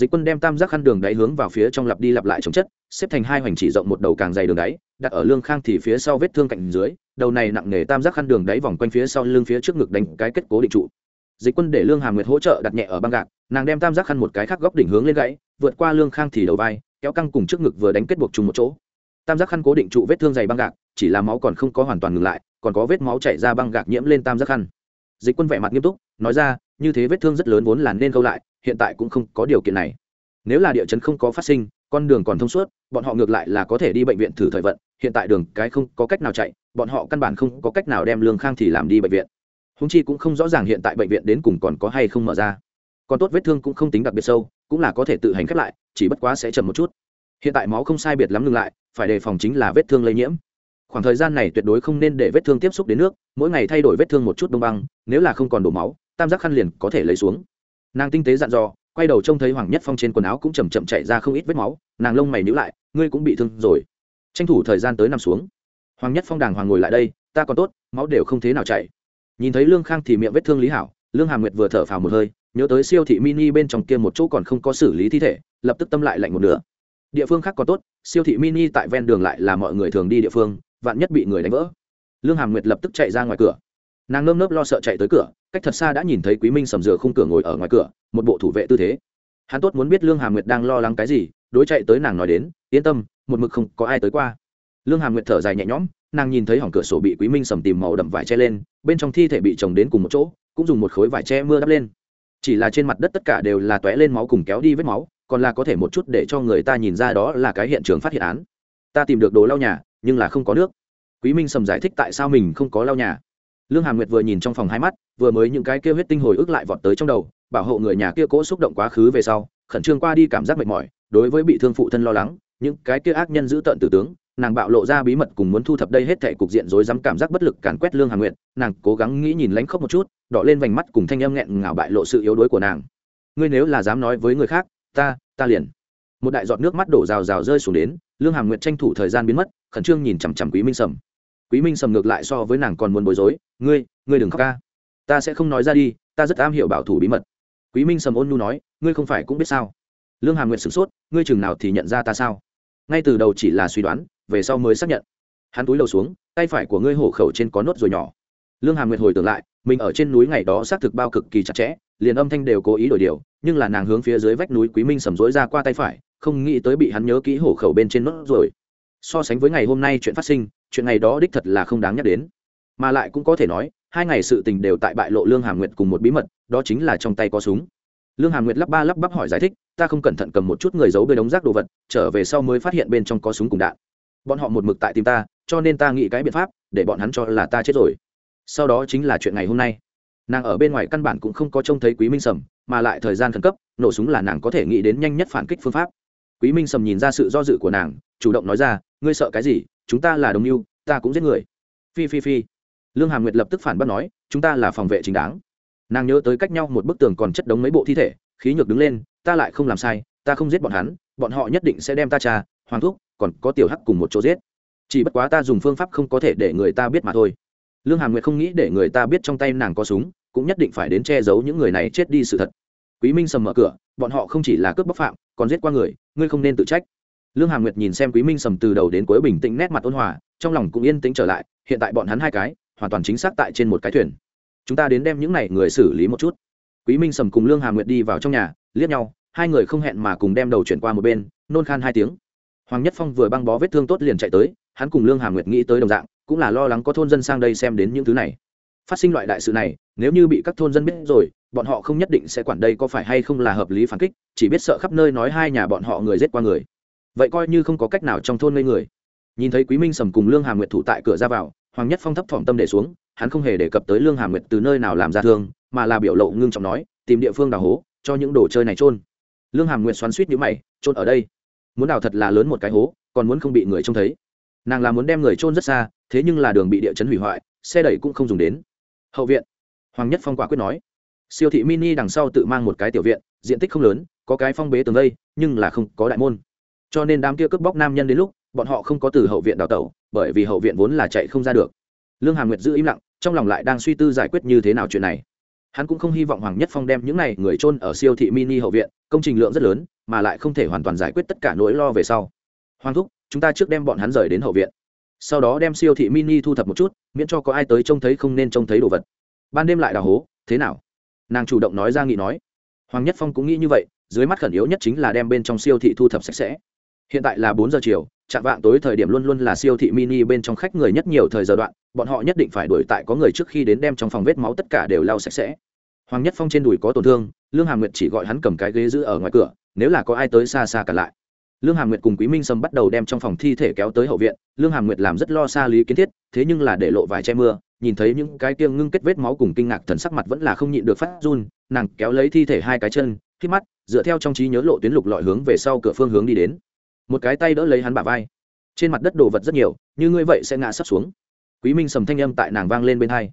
Speaker 1: dịch quân đem tam giác khăn đường đáy hướng vào phía trong lặp đi lặp lại chống chất, xếp thành hai hoành chỉ rộng một đầu càng dày đường đáy, đặt ở lương khang thì phía sau vết thương cạnh dưới, đầu này nặng nề tam giác khăn đường đáy vòng quanh phía sau lưng phía trước ngực đánh cái kết cố định trụ. Dịch quân để lương hà nguyệt hỗ trợ đặt nhẹ ở băng gạc, nàng đem tam giác khăn một cái khác góc đỉnh hướng lên gãy, vượt qua lương khang thì đầu vai, kéo căng cùng trước ngực vừa đánh kết buộc chung một chỗ. Tam giác khăn cố định trụ vết thương dày băng gạc, chỉ là máu còn không có hoàn toàn ngừng lại, còn có vết máu chảy ra băng gạc nhiễm lên tam giác khăn dịch quân vẻ mặt nghiêm túc, nói ra, như thế vết thương rất lớn vốn là nên câu lại, hiện tại cũng không có điều kiện này. Nếu là địa chấn không có phát sinh, con đường còn thông suốt, bọn họ ngược lại là có thể đi bệnh viện thử thời vận, hiện tại đường cái không có cách nào chạy, bọn họ căn bản không có cách nào đem lương khang thì làm đi bệnh viện. Húng chi cũng không rõ ràng hiện tại bệnh viện đến cùng còn có hay không mở ra. Còn tốt vết thương cũng không tính đặc biệt sâu, cũng là có thể tự hành khép lại, chỉ bất quá sẽ chậm một chút. Hiện tại máu không sai biệt lắm ngừng lại, phải đề phòng chính là vết thương lây nhiễm khoảng thời gian này tuyệt đối không nên để vết thương tiếp xúc đến nước, mỗi ngày thay đổi vết thương một chút đông băng, nếu là không còn đổ máu, tam giác khăn liền có thể lấy xuống. Nàng tinh tế dặn dò, quay đầu trông thấy hoàng nhất phong trên quần áo cũng chầm chậm chạy ra không ít vết máu, nàng lông mày nhữ lại, ngươi cũng bị thương rồi. Tranh thủ thời gian tới nằm xuống. Hoàng nhất phong đàng hoàng ngồi lại đây, ta còn tốt, máu đều không thế nào chảy. Nhìn thấy lương khang thì miệng vết thương lý hảo, lương hàm nguyệt vừa thở phào một hơi, nhớ tới siêu thị mini bên trong kia một chỗ còn không có xử lý thi thể, lập tức tâm lại lạnh một nửa. Địa phương khác còn tốt, siêu thị mini tại ven đường lại là mọi người thường đi địa phương vạn nhất bị người đánh vỡ. Lương hàm nguyệt lập tức chạy ra ngoài cửa. Nàng nơm nớp lo sợ chạy tới cửa, cách thật xa đã nhìn thấy quý minh sầm dừa khung cửa ngồi ở ngoài cửa, một bộ thủ vệ tư thế. Hắn tốt muốn biết lương hàm nguyệt đang lo lắng cái gì, đối chạy tới nàng nói đến, yên tâm, một mực không có ai tới qua. Lương hàm nguyệt thở dài nhẹ nhõm, nàng nhìn thấy hỏng cửa sổ bị quý minh sầm tìm màu đậm vải che lên, bên trong thi thể bị chồng đến cùng một chỗ, cũng dùng một khối vải che mưa đắp lên. Chỉ là trên mặt đất tất cả đều là tóe lên máu cùng kéo đi vết máu, còn là có thể một chút để cho người ta nhìn ra đó là cái hiện trường phát hiện án. Ta tìm được đồ lau nhà nhưng là không có nước. Quý minh sầm giải thích tại sao mình không có lau nhà. Lương hàm nguyệt vừa nhìn trong phòng hai mắt, vừa mới những cái kia huyết tinh hồi ức lại vọt tới trong đầu, bảo hộ người nhà kia cố xúc động quá khứ về sau, khẩn trương qua đi cảm giác mệt mỏi, đối với bị thương phụ thân lo lắng, những cái kia ác nhân giữ tận tử tướng, nàng bạo lộ ra bí mật cùng muốn thu thập đây hết thảy cục diện rối rắm cảm giác bất lực càn quét lương hàm nguyệt, nàng cố gắng nghĩ nhìn lánh khóc một chút, đỏ lên vành mắt cùng thanh âm nghẹn ngào bại lộ sự yếu đuối của nàng. Ngươi nếu là dám nói với người khác, ta ta liền. Một đại giọt nước mắt đổ rào rào rơi xuống đến lương hàm nguyệt tranh thủ thời gian biến mất, khẩn trương nhìn chằm chằm quý minh sầm. Quý minh sầm ngược lại so với nàng còn muốn bối rối, ngươi ngươi đừng khóc ca. Ta sẽ không nói ra đi, ta rất am hiểu bảo thủ bí mật. Quý minh sầm ôn nhu nói, ngươi không phải cũng biết sao? Lương hàm nguyệt sửng sốt, ngươi chừng nào thì nhận ra ta sao? Ngay từ đầu chỉ là suy đoán, về sau mới xác nhận. Hắn túi đầu xuống, tay phải của ngươi hổ khẩu trên có nốt rồi nhỏ. Lương hàm nguyệt hồi tưởng lại mình ở trên núi ngày đó xác thực bao cực kỳ chặt chẽ, liền âm thanh đều cố ý đổi điều, nhưng là nàng hướng phía dưới vách núi quý minh sầm rối ra qua tay phải, không nghĩ tới bị hắn nhớ kỹ hổ khẩu bên trên nốt rồi. So sánh với ngày hôm nay chuyện phát sinh, chuyện ngày đó đích thật là không đáng nhắc đến. Mà lại cũng có thể nói, hai ngày sự tình đều tại bại lộ lương hàm nguyệt cùng một bí mật, đó chính là trong tay có súng. Lương hàm nguyệt lắp ba lắp bắp hỏi giải thích, ta không cẩn thận cầm một chút người giấu bên đống rác đồ vật, trở về sau mới phát hiện bên trong có súng cùng đạn. Bọn họ một mực tại tìm ta, cho nên ta nghĩ cái biện pháp, để bọn hắn cho là ta chết rồi sau đó chính là chuyện ngày hôm nay. Nàng ở bên ngoài căn bản cũng không có trông thấy quý minh sầm, mà lại thời gian khẩn cấp, nổ súng là nàng có thể nghĩ đến nhanh nhất phản kích phương pháp. Quý minh sầm nhìn ra sự do dự của nàng, chủ động nói ra, ngươi sợ cái gì? Chúng ta là đồng mưu, ta cũng giết người. Phi phi phi. Lương hàm nguyệt lập tức phản bác nói, chúng ta là phòng vệ chính đáng. Nàng nhớ tới cách nhau một bức tường còn chất đống mấy bộ thi thể, khí nhược đứng lên, ta lại không làm sai, ta không giết bọn hắn, bọn họ nhất định sẽ đem ta trà hoàng thúc, còn có tiểu hắc cùng một chỗ giết. Chỉ bất quá ta dùng phương pháp không có thể để người ta biết mà thôi lương hàm nguyệt không nghĩ để người ta biết trong tay nàng có súng, cũng nhất định phải đến che giấu những người này chết đi sự thật. Quý minh sầm mở cửa, bọn họ không chỉ là cướp bóc phạm, còn giết qua người, ngươi không nên tự trách. Lương hàm nguyệt nhìn xem quý minh sầm từ đầu đến cuối bình tĩnh nét mặt ôn hòa, trong lòng cũng yên tĩnh trở lại, hiện tại bọn hắn hai cái, hoàn toàn chính xác tại trên một cái thuyền. Chúng ta đến đem những này người xử lý một chút. Quý minh sầm cùng lương hàm nguyệt đi vào trong nhà, liếc nhau, hai người không hẹn mà cùng đem đầu chuyển qua một bên, nôn khan hai tiếng. Hoàng nhất phong vừa băng bó vết thương tốt liền chạy tới, hắn cùng lương hàm nguyệt nghĩ tới đồng dạng cũng là lo lắng có thôn dân sang đây xem đến những thứ này. Phát sinh loại đại sự này, nếu như bị các thôn dân biết rồi, bọn họ không nhất định sẽ quản đây có phải hay không là hợp lý phản kích, chỉ biết sợ khắp nơi nói hai nhà bọn họ người giết qua người. Vậy coi như không có cách nào trong thôn ngây người. Nhìn thấy quý minh sầm cùng lương hà nguyệt thủ tại cửa ra vào, hoàng nhất phong thấp thỏm tâm để xuống, hắn không hề đề cập tới lương hà nguyệt từ nơi nào làm ra thương, mà là biểu lộ ngưng trọng nói, tìm địa phương đào hố, cho những đồ chơi này trôn lương hàm nguyệt xoắn suýt nhữ mày trôn ở đây? Muốn đào thật là lớn một cái hố, còn muốn không bị người trông thấy nàng là muốn đem người trôn rất xa, thế nhưng là đường bị địa chấn hủy hoại, xe đẩy cũng không dùng đến. Hậu viện, hoàng nhất phong quả quyết nói, siêu thị mini đằng sau tự mang một cái tiểu viện, diện tích không lớn, có cái phong bế tường vây nhưng là không có đại môn. Cho nên đám kia cướp bóc nam nhân đến lúc, bọn họ không có từ hậu viện đào tẩu, bởi vì hậu viện vốn là chạy không ra được. Lương hàm nguyệt giữ im lặng, trong lòng lại đang suy tư giải quyết như thế nào chuyện này. Hắn cũng không hy vọng hoàng nhất phong đem những này người trôn ở siêu thị mini hậu viện, công trình lượng rất lớn, mà lại không thể hoàn toàn giải quyết tất cả nỗi lo về sau. Hoàng thúc chúng ta trước đem bọn hắn rời đến hậu viện. Sau đó đem siêu thị mini thu thập một chút, miễn cho có ai tới trông thấy không nên trông thấy đồ vật. Ban đêm lại đào hố, thế nào? Nàng chủ động nói ra nghị nói. Hoàng nhất phong cũng nghĩ như vậy, dưới mắt khẩn yếu nhất chính là đem bên trong siêu thị thu thập sạch sẽ. Hiện tại là bốn giờ chiều, chạm vạng tối thời điểm luôn luôn là siêu thị mini bên trong khách người nhất nhiều thời giờ đoạn, bọn họ nhất định phải đuổi tại có người trước khi đến đem trong phòng vết máu tất cả đều lau sạch sẽ. Hoàng nhất phong trên đùi có tổn thương, lương hà nguyệt chỉ gọi hắn cầm cái ghế giữ ở ngoài cửa, nếu là có ai tới xa xa cả lại lương hàm nguyệt cùng quý minh sâm bắt đầu đem trong phòng thi thể kéo tới hậu viện. Lương hàm nguyệt làm rất lo xa lý kiến thiết, thế nhưng là để lộ vài che mưa, nhìn thấy những cái tiêng ngưng kết vết máu cùng kinh ngạc thần sắc mặt vẫn là không nhịn được phát run, nàng kéo lấy thi thể hai cái chân khi mắt, dựa theo trong trí nhớ lộ tuyến lục lọi hướng về sau cửa phương hướng đi đến. Một cái tay đỡ lấy hắn bả vai. Trên mặt đất đồ vật rất nhiều, như ngươi vậy sẽ ngã sắp xuống. Quý minh sầm thanh âm tại nàng vang lên bên hai.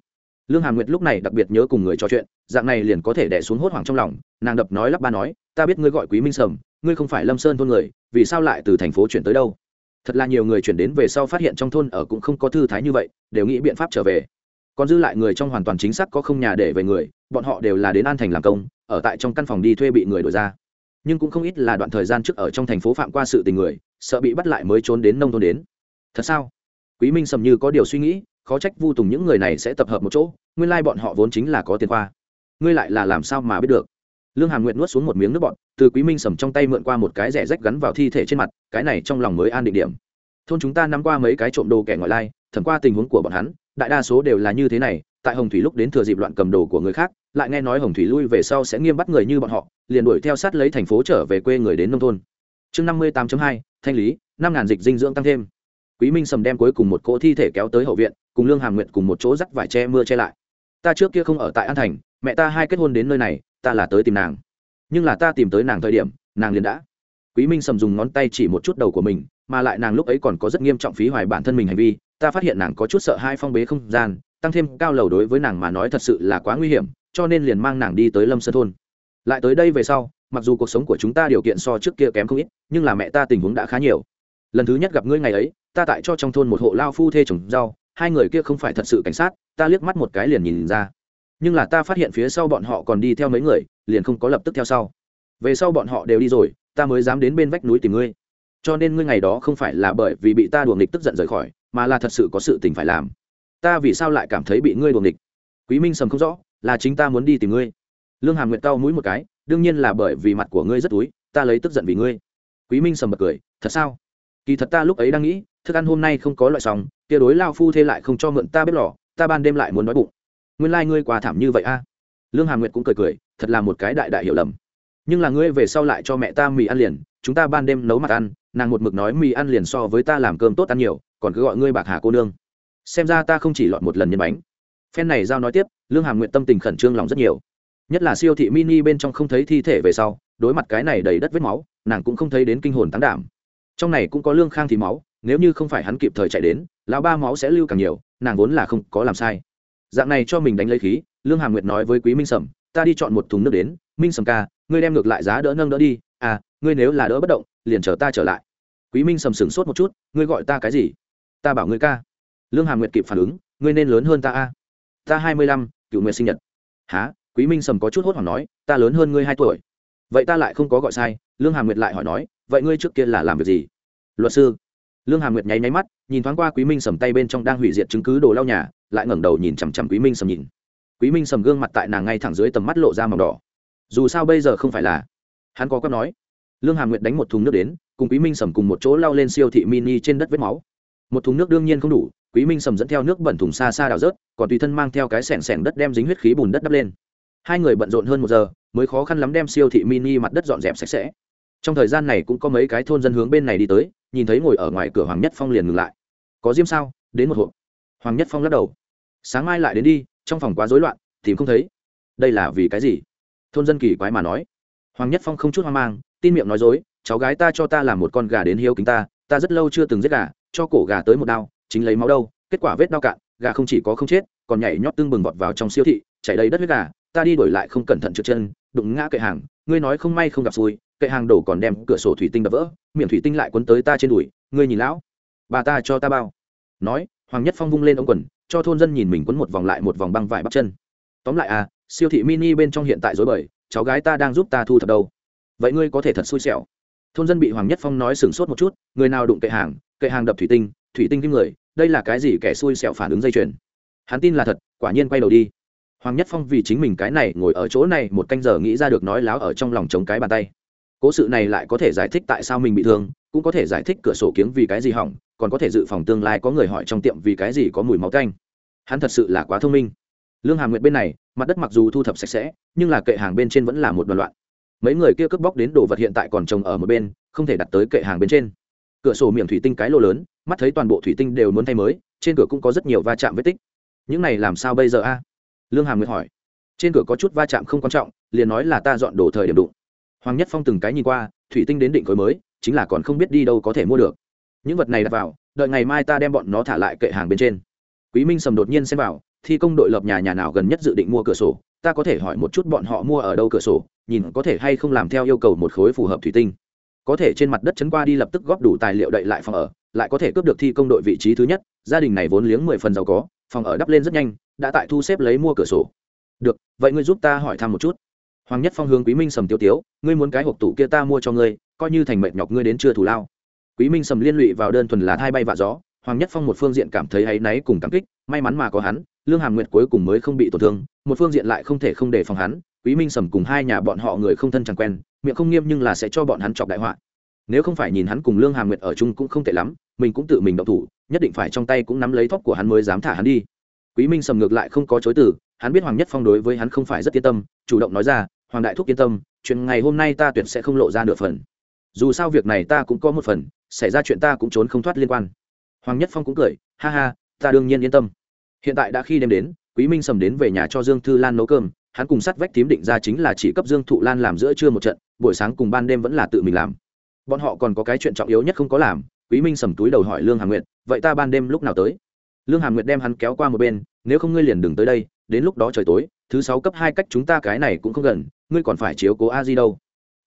Speaker 1: Lương hàm nguyệt lúc này đặc biệt nhớ cùng người trò chuyện, dạng này liền có thể đẻ xuống hốt hoảng trong lòng, nàng đập nói lắp ba nói, ta biết ngươi gọi quý minh sầm ngươi không phải lâm sơn thôn người, vì sao lại từ thành phố chuyển tới đâu? Thật là nhiều người chuyển đến về sau phát hiện trong thôn ở cũng không có thư thái như vậy, đều nghĩ biện pháp trở về. Còn dư lại người trong hoàn toàn chính xác có không nhà để về người, bọn họ đều là đến an thành làm công, ở tại trong căn phòng đi thuê bị người đổi ra. Nhưng cũng không ít là đoạn thời gian trước ở trong thành phố phạm qua sự tình người, sợ bị bắt lại mới trốn đến nông thôn đến. Thật sao? Quý minh sầm như có điều suy nghĩ, khó trách vu tùng những người này sẽ tập hợp một chỗ, nguyên lai bọn họ vốn chính là có tiền khoa ngươi lại là làm sao mà biết được? Lương hàm nguyện nuốt xuống một miếng nước bọt. từ quý minh sầm trong tay mượn qua một cái rẻ rách gắn vào thi thể trên mặt, cái này trong lòng mới an định điểm. Thôn chúng ta nắm qua mấy cái trộm đồ kẻ ngoại lai, thẩm qua tình huống của bọn hắn, đại đa số đều là như thế này, tại hồng thủy lúc đến thừa dịp loạn cầm đồ của người khác, lại nghe nói hồng thủy lui về sau sẽ nghiêm bắt người như bọn họ, liền đuổi theo sát lấy thành phố trở về quê người đến nông thôn. Chương năm mươi tám hai, thanh lý, năm ngàn dịch dinh dưỡng tăng thêm. Quý minh sầm đem cuối cùng một cỗ thi thể kéo tới hậu viện, cùng lương hàm nguyện cùng một chỗ rắc vải che mưa che lại. Ta trước kia không ở tại an thành, mẹ ta hai kết hôn đến nơi này ta là tới tìm nàng. Nhưng là ta tìm tới nàng thời điểm, nàng liền đã. Quý minh sầm dùng ngón tay chỉ một chút đầu của mình, mà lại nàng lúc ấy còn có rất nghiêm trọng phí hoài bản thân mình hành vi, ta phát hiện nàng có chút sợ hai phong bế không gian, tăng thêm cao lầu đối với nàng mà nói thật sự là quá nguy hiểm, cho nên liền mang nàng đi tới lâm sơn thôn. Lại tới đây về sau, mặc dù cuộc sống của chúng ta điều kiện so trước kia kém không ít, nhưng là mẹ ta tình huống đã khá nhiều. Lần thứ nhất gặp ngươi ngày ấy, ta tại cho trong thôn một hộ lao phu thê trồng rau, hai người kia không phải thật sự cảnh sát, ta liếc mắt một cái liền nhìn ra nhưng là ta phát hiện phía sau bọn họ còn đi theo mấy người, liền không có lập tức theo sau. Về sau bọn họ đều đi rồi, ta mới dám đến bên vách núi tìm ngươi. Cho nên ngươi ngày đó không phải là bởi vì bị ta đuồng nghịch tức giận rời khỏi, mà là thật sự có sự tình phải làm. Ta vì sao lại cảm thấy bị ngươi đuồng nghịch? Quý minh sầm không rõ, là chính ta muốn đi tìm ngươi. Lương hàm nguyệt cau mũi một cái, đương nhiên là bởi vì mặt của ngươi rất túi, ta lấy tức giận vì ngươi. Quý minh sầm bật cười, thật sao? Kỳ thật ta lúc ấy đang nghĩ, thức ăn hôm nay không có loại xong, kia đối lao phu thê lại không cho mượn ta bếp lò, ta ban đêm lại muốn nói bụng nguyên lai、like、ngươi quà thảm như vậy a. Lương hà nguyệt cũng cười cười, thật là một cái đại đại hiểu lầm. Nhưng là ngươi về sau lại cho mẹ ta mì ăn liền, chúng ta ban đêm nấu mặt ăn, nàng một mực nói mì ăn liền so với ta làm cơm tốt ăn nhiều, còn cứ gọi ngươi bạc hà cô nương. Xem ra ta không chỉ lọt một lần nhân bánh. Phen này giao nói tiếp, lương hàm nguyện tâm tình khẩn trương lòng rất nhiều. Nhất là siêu thị mini bên trong không thấy thi thể về sau, đối mặt cái này đầy đất vết máu, nàng cũng không thấy đến kinh hồn tán đảm. Trong này cũng có lương khang thì máu, nếu như không phải hắn kịp thời chạy đến, lão ba máu sẽ lưu càng nhiều, nàng vốn là không có làm sai dạng này cho mình đánh lấy khí, lương hà nguyệt nói với quý minh sầm, ta đi chọn một thùng nước đến, minh sầm ca, ngươi đem ngược lại giá đỡ nâng đỡ đi à ngươi nếu là đỡ bất động, liền chờ ta trở lại. Quý minh sầm sửng sốt một chút, ngươi gọi ta cái gì? Ta bảo ngươi ca. Lương hà nguyệt kịp phản ứng, ngươi nên lớn hơn ta a. Ta hai mươi lăm cựu nguyệt sinh nhật. Há quý minh sầm có chút hốt hoảng nói, ta lớn hơn ngươi hai tuổi. Vậy ta lại không có gọi sai. Lương hà nguyệt lại hỏi nói, vậy ngươi trước kia là làm việc gì? Luật sư lương Hà nguyệt nháy nháy mắt, nhìn thoáng qua quý minh sầm tay bên trong đang hủy diệt chứng cứ đồ lau nhà, lại ngẩng đầu nhìn chằm chằm quý minh sầm nhìn. Quý minh sầm gương mặt tại nàng ngay thẳng dưới tầm mắt lộ ra màu đỏ. Dù sao bây giờ không phải là, hắn có quát nói. Lương Hà nguyệt đánh một thùng nước đến, cùng quý minh sầm cùng một chỗ lao lên siêu thị mini trên đất vết máu. Một thùng nước đương nhiên không đủ, quý minh sầm dẫn theo nước bẩn thùng xa xa đào rớt, còn tùy thân mang theo cái sẻng sẻng đất đem dính huyết khí bùn đất đắp lên. Hai người bận rộn hơn một giờ, mới khó khăn lắm đem siêu thị mini mặt đất dọn dẹp sạch sẽ. Trong thời gian này cũng có mấy cái thôn dân hướng bên này đi tới nhìn thấy ngồi ở ngoài cửa hoàng nhất phong liền ngừng lại. Có diêm sao? Đến một hộp. Hoàng nhất phong lắc đầu. Sáng mai lại đến đi, trong phòng quá rối loạn, tìm không thấy. Đây là vì cái gì? Thôn dân kỳ quái mà nói. Hoàng nhất phong không chút hoang mang, tin miệng nói dối, cháu gái ta cho ta làm một con gà đến hiếu kính ta ta rất lâu chưa từng giết gà, cho cổ gà tới một đao, chính lấy máu đâu, kết quả vết đau cạn, gà không chỉ có không chết, còn nhảy nhót tương bừng vọt vào trong siêu thị chạy đầy đất huyết gà, ta đi đổi lại không cẩn thận trượt chân, đụng ngã kệ hàng ngươi nói không may không gặp xui, kệ hàng đổ còn đem cửa sổ thủy tinh đập vỡ, miệng thủy tinh lại quấn tới ta trên đùi, ngươi nhìn lão. Bà ta cho ta bao. Nói, hoàng nhất phong vung lên ống quần, cho thôn dân nhìn mình quấn một vòng lại một vòng băng vải bắp chân. Tóm lại à siêu thị mini bên trong hiện tại dối bời, cháu gái ta đang giúp ta thu thập đâu. Vậy ngươi có thể thật xui xẻo. Thôn dân bị hoàng nhất phong nói sửng sốt một chút, người nào đụng kệ hàng kệ hàng đập thủy tinh thủy tinh kim người, đây là cái gì kẻ xui xẻo phản ứng dây chuyền? Hắn tin là thật, quả nhiên quay đầu đi hoàng nhất phong vì chính mình cái này ngồi ở chỗ này một canh giờ nghĩ ra được nói láo ở trong lòng chống cái bàn tay. Cố sự này lại có thể giải thích tại sao mình bị thương, cũng có thể giải thích cửa sổ kiếng vì cái gì hỏng, còn có thể dự phòng tương lai có người hỏi trong tiệm vì cái gì có mùi máu canh. Hắn thật sự là quá thông minh. Lương hà nguyệt bên này, mặt đất mặc dù thu thập sạch sẽ, nhưng là kệ hàng bên trên vẫn là một đoạn loạn. Mấy người kia cướp bóc đến đồ vật hiện tại còn trồng ở một bên, không thể đặt tới kệ hàng bên trên. Cửa sổ miệng thủy tinh cái lô lớn, mắt thấy toàn bộ thủy tinh đều muốn thay mới, trên cửa cũng có rất nhiều va chạm vết tích. Những này làm sao bây giờ a? Lương hàm nguyệt hỏi. Trên cửa có chút va chạm không quan trọng, liền nói là ta dọn đồ thời điểm đụng. Hoàng nhất phong từng cái nhìn qua, thủy tinh đến định khối mới, chính là còn không biết đi đâu có thể mua được. Những vật này đặt vào, đợi ngày mai ta đem bọn nó thả lại kệ hàng bên trên. Quý minh sầm đột nhiên xem vào, thi công đội lập nhà nhà nào gần nhất dự định mua cửa sổ, ta có thể hỏi một chút bọn họ mua ở đâu cửa sổ, nhìn có thể hay không làm theo yêu cầu một khối phù hợp thủy tinh. Có thể trên mặt đất chấn qua đi lập tức góp đủ tài liệu đậy lại phòng ở, lại có thể cướp được thi công đội vị trí thứ nhất, gia đình này vốn liếng mười phần giàu có, phòng ở đắp lên rất nhanh đã tại thu xếp lấy mua cửa sổ. Được, vậy ngươi giúp ta hỏi thăm một chút. Hoàng nhất phong hướng quý minh sầm tiêu tiếu, ngươi muốn cái hộp tủ kia ta mua cho ngươi, coi như thành mệnh nhọc ngươi đến chưa thủ lao. Quý minh sầm liên lụy vào đơn thuần là thai bay vạ gió, hoàng nhất phong một phương diện cảm thấy hay náy cùng cảm kích, may mắn mà có hắn, lương hàm nguyệt cuối cùng mới không bị tổn thương, một phương diện lại không thể không đề phòng hắn, quý minh sầm cùng hai nhà bọn họ người không thân chẳng quen, miệng không nghiêm nhưng là sẽ cho bọn hắn chọc đại họa. Nếu không phải nhìn hắn cùng lương hàm nguyệt ở chung cũng không tệ lắm, mình cũng tự mình động thủ, nhất định phải trong tay cũng nắm lấy thóp của hắn mới dám thả hắn đi quý minh sầm ngược lại không có chối từ, hắn biết hoàng nhất phong đối với hắn không phải rất yên tâm, chủ động nói ra, hoàng đại thúc yên tâm, chuyện ngày hôm nay ta tuyệt sẽ không lộ ra nửa phần. Dù sao việc này ta cũng có một phần, xảy ra chuyện ta cũng trốn không thoát liên quan. Hoàng nhất phong cũng cười, ha ha, ta đương nhiên yên tâm. Hiện tại đã khi đêm đến, quý minh sầm đến về nhà cho dương thư lan nấu cơm, hắn cùng sắt vách tím định ra chính là chỉ cấp dương thụ lan làm giữa trưa một trận, buổi sáng cùng ban đêm vẫn là tự mình làm. Bọn họ còn có cái chuyện trọng yếu nhất không có làm, quý minh sầm túi đầu hỏi lương hà nguyệt, vậy ta ban đêm lúc nào tới? Lương hàm nguyệt đem hắn kéo qua một bên, nếu không ngươi liền đừng tới đây, đến lúc đó trời tối, thứ sáu cấp hai cách chúng ta cái này cũng không gần, ngươi còn phải chiếu cố a di đâu.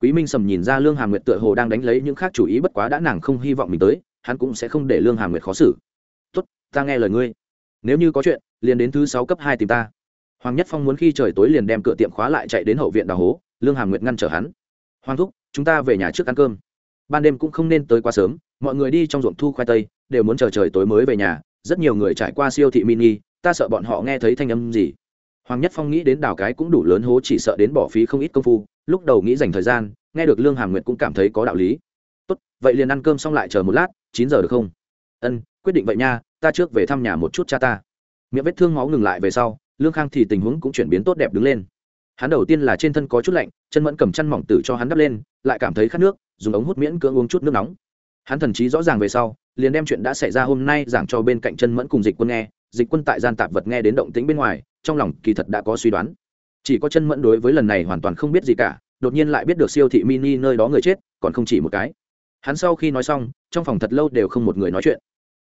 Speaker 1: Quý minh sầm nhìn ra lương hàm nguyệt tựa hồ đang đánh lấy những khác chủ ý bất quá đã nàng không hy vọng mình tới, hắn cũng sẽ không để lương hàm nguyệt khó xử. Tốt, ta nghe lời ngươi. Nếu như có chuyện, liền đến thứ sáu cấp hai tìm ta. Hoàng nhất phong muốn khi trời tối liền đem cửa tiệm khóa lại chạy đến hậu viện đào hố, lương hàm nguyệt ngăn trở hắn. Hoàng thúc, chúng ta về nhà trước ăn cơm. Ban đêm cũng không nên tới quá sớm, mọi người đi trong ruộng thu khoai tây, đều muốn chờ trời tối mới về nhà rất nhiều người trải qua siêu thị mini, ta sợ bọn họ nghe thấy thanh âm gì. Hoàng nhất phong nghĩ đến đào cái cũng đủ lớn hố chỉ sợ đến bỏ phí không ít công phu, lúc đầu nghĩ dành thời gian, nghe được lương hàm nguyệt cũng cảm thấy có đạo lý. Tốt, vậy liền ăn cơm xong lại chờ một lát, chín giờ được không? Ân, quyết định vậy nha, ta trước về thăm nhà một chút cha ta. Miệng vết thương máu ngừng lại về sau, lương khang thì tình huống cũng chuyển biến tốt đẹp đứng lên. Hắn đầu tiên là trên thân có chút lạnh, chân mẫn cầm chăn mỏng tử cho hắn đắp lên, lại cảm thấy khát nước, dùng ống hút miễn cưỡng uống chút nước nóng. Hắn thần trí rõ ràng về sau liền đem chuyện đã xảy ra hôm nay giảng cho bên cạnh chân mẫn cùng dịch quân nghe, dịch quân tại gian tạp vật nghe đến động tĩnh bên ngoài, trong lòng kỳ thật đã có suy đoán. Chỉ có chân mẫn đối với lần này hoàn toàn không biết gì cả, đột nhiên lại biết được siêu thị mini nơi đó người chết, còn không chỉ một cái. Hắn sau khi nói xong, trong phòng thật lâu đều không một người nói chuyện.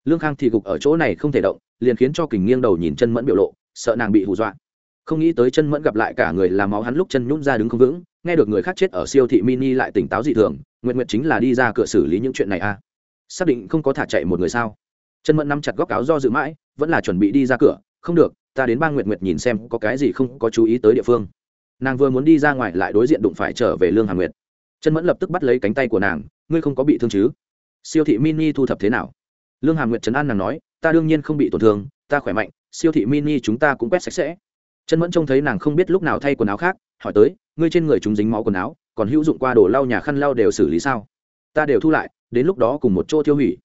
Speaker 1: Lương khang thì gục ở chỗ này không thể động, liền khiến cho kình nghiêng đầu nhìn chân mẫn biểu lộ, sợ nàng bị hù dọa. Không nghĩ tới chân mẫn gặp lại cả người làm máu hắn lúc chân nhún ra đứng không vững, nghe được người khác chết ở siêu thị mini lại tỉnh táo dị thường nguyện nguyện chính là đi ra cửa xử lý những chuyện này à xác định không có thả chạy một người sao? Chân mẫn nắm chặt góc áo do dự mãi, vẫn là chuẩn bị đi ra cửa. Không được, ta đến ba nguyệt nguyệt nhìn xem có cái gì không có chú ý tới địa phương. Nàng vừa muốn đi ra ngoài lại đối diện đụng phải trở về lương hà nguyệt. Chân mẫn lập tức bắt lấy cánh tay của nàng, ngươi không có bị thương chứ? Siêu thị mini thu thập thế nào? Lương hà nguyệt trấn an nàng nói, ta đương nhiên không bị tổn thương, ta khỏe mạnh, siêu thị mini chúng ta cũng quét sạch sẽ. Chân mẫn trông thấy nàng không biết lúc nào thay quần áo khác, hỏi tới, ngươi trên người chúng dính máu quần áo, còn hữu dụng qua đồ lau nhà khăn lau đều xử lý sao? Ta đều thu lại đến lúc đó cùng một chỗ tiêu hủy.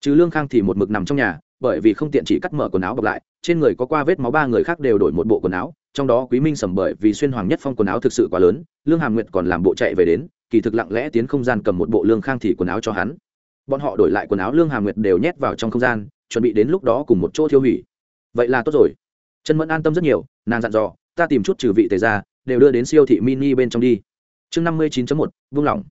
Speaker 1: Chứ lương khang thì một mực nằm trong nhà, bởi vì không tiện chỉ cắt mở quần áo bọc lại, trên người có qua vết máu ba người khác đều đổi một bộ quần áo, trong đó quý minh sầm bởi vì xuyên hoàng nhất phong quần áo thực sự quá lớn, lương hàm nguyệt còn làm bộ chạy về đến, kỳ thực lặng lẽ tiến không gian cầm một bộ lương khang thì quần áo cho hắn. Bọn họ đổi lại quần áo lương hàm nguyệt đều nhét vào trong không gian, chuẩn bị đến lúc đó cùng một chỗ tiêu hủy. Vậy là tốt rồi. Chân mẫn an tâm rất nhiều, nàng dặn dò, ta tìm chút trừ vị tề ra đều đưa đến siêu thị mini bên trong đi. Chương năm mươi chín một, vung lỏng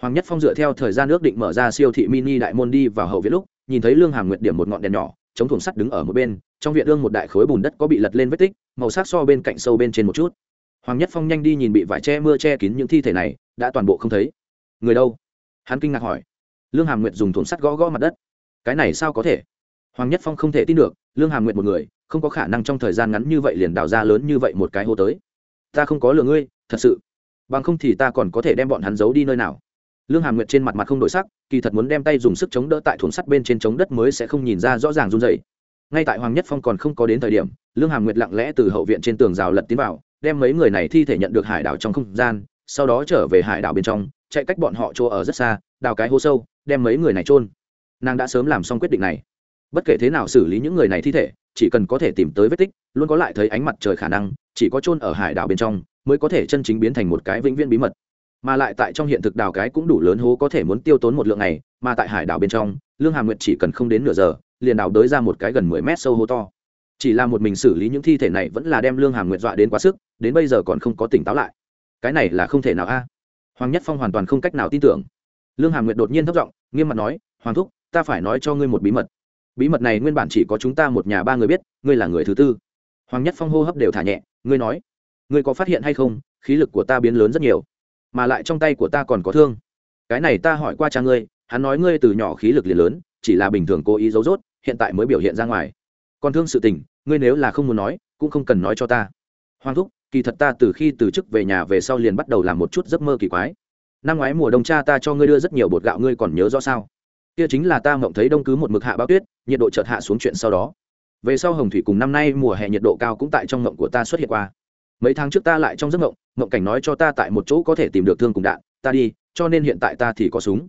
Speaker 1: hoàng nhất phong dựa theo thời gian ước định mở ra siêu thị mini đại môn đi vào hậu viện lúc, nhìn thấy lương hàm nguyệt điểm một ngọn đèn nhỏ, chống thùng sắt đứng ở một bên, trong viện ương một đại khối bùn đất có bị lật lên vết tích, màu sắc so bên cạnh sâu bên trên một chút. Hoàng nhất phong nhanh đi nhìn bị vải che mưa che kín những thi thể này, đã toàn bộ không thấy. Người đâu? Hắn kinh ngạc hỏi. Lương hàm nguyệt dùng thùng sắt gõ gõ mặt đất. Cái này sao có thể? Hoàng nhất phong không thể tin được, lương hàm nguyệt một người, không có khả năng trong thời gian ngắn như vậy liền đào ra lớn như vậy một cái hố tới. Ta không có lừa ngươi, thật sự. Bằng không thì ta còn có thể đem bọn hắn giấu đi nơi nào lương hàm nguyệt trên mặt mặt không đổi sắc, kỳ thật muốn đem tay dùng sức chống đỡ tại thùng sắt bên trên chống đất mới sẽ không nhìn ra rõ ràng run dày ngay tại hoàng nhất phong còn không có đến thời điểm, lương hàm nguyệt lặng lẽ từ hậu viện trên tường rào lật tiến vào, đem mấy người này thi thể nhận được hải đảo trong không gian, sau đó trở về hải đảo bên trong, chạy cách bọn họ chỗ ở rất xa, đào cái hố sâu, đem mấy người này trôn nàng đã sớm làm xong quyết định này. Bất kể thế nào xử lý những người này thi thể, chỉ cần có thể tìm tới vết tích, luôn có lại thấy ánh mặt trời khả năng, chỉ có trôn ở hải đảo bên trong, mới có thể chân chính biến thành một cái vĩnh viễn bí mật mà lại tại trong hiện thực đào cái cũng đủ lớn hố có thể muốn tiêu tốn một lượng này, mà tại hải đảo bên trong, lương hà nguyệt chỉ cần không đến nửa giờ, liền đào đới ra một cái gần mười mét sâu hố to. Chỉ là một mình xử lý những thi thể này vẫn là đem lương hà nguyệt dọa đến quá sức, đến bây giờ còn không có tỉnh táo lại. Cái này là không thể nào a. À? Hoàng nhất phong hoàn toàn không cách nào tin tưởng. Lương hà nguyệt đột nhiên thất giọng, nghiêm mặt nói, hoàng thúc, ta phải nói cho ngươi một bí mật. Bí mật này nguyên bản chỉ có chúng ta một nhà ba người biết, ngươi là người thứ tư. Hoàng nhất phong hô hấp đều thả nhẹ, ngươi nói, ngươi có phát hiện hay không? Khí lực của ta biến lớn rất nhiều mà lại trong tay của ta còn có thương. Cái này ta hỏi qua cha ngươi, hắn nói ngươi từ nhỏ khí lực liền lớn, chỉ là bình thường cố ý giấu dốt hiện tại mới biểu hiện ra ngoài. Còn thương sự tình, ngươi nếu là không muốn nói, cũng không cần nói cho ta. Hoàng thúc, kỳ thật ta từ khi từ chức về nhà về sau liền bắt đầu làm một chút giấc mơ kỳ quái. Năm ngoái mùa đông cha ta cho ngươi đưa rất nhiều bột gạo, ngươi còn nhớ rõ sao? Kia chính là ta mộng thấy đông cứ một mực hạ bao tuyết, nhiệt độ chợt hạ xuống chuyện sau đó. Về sau hồng thủy cùng năm nay mùa hè nhiệt độ cao cũng tại trong mộng của ta xuất hiện qua mấy tháng trước ta lại trong giấc mộng mộng cảnh nói cho ta tại một chỗ có thể tìm được thương cùng đạn, ta đi, cho nên hiện tại ta thì có súng.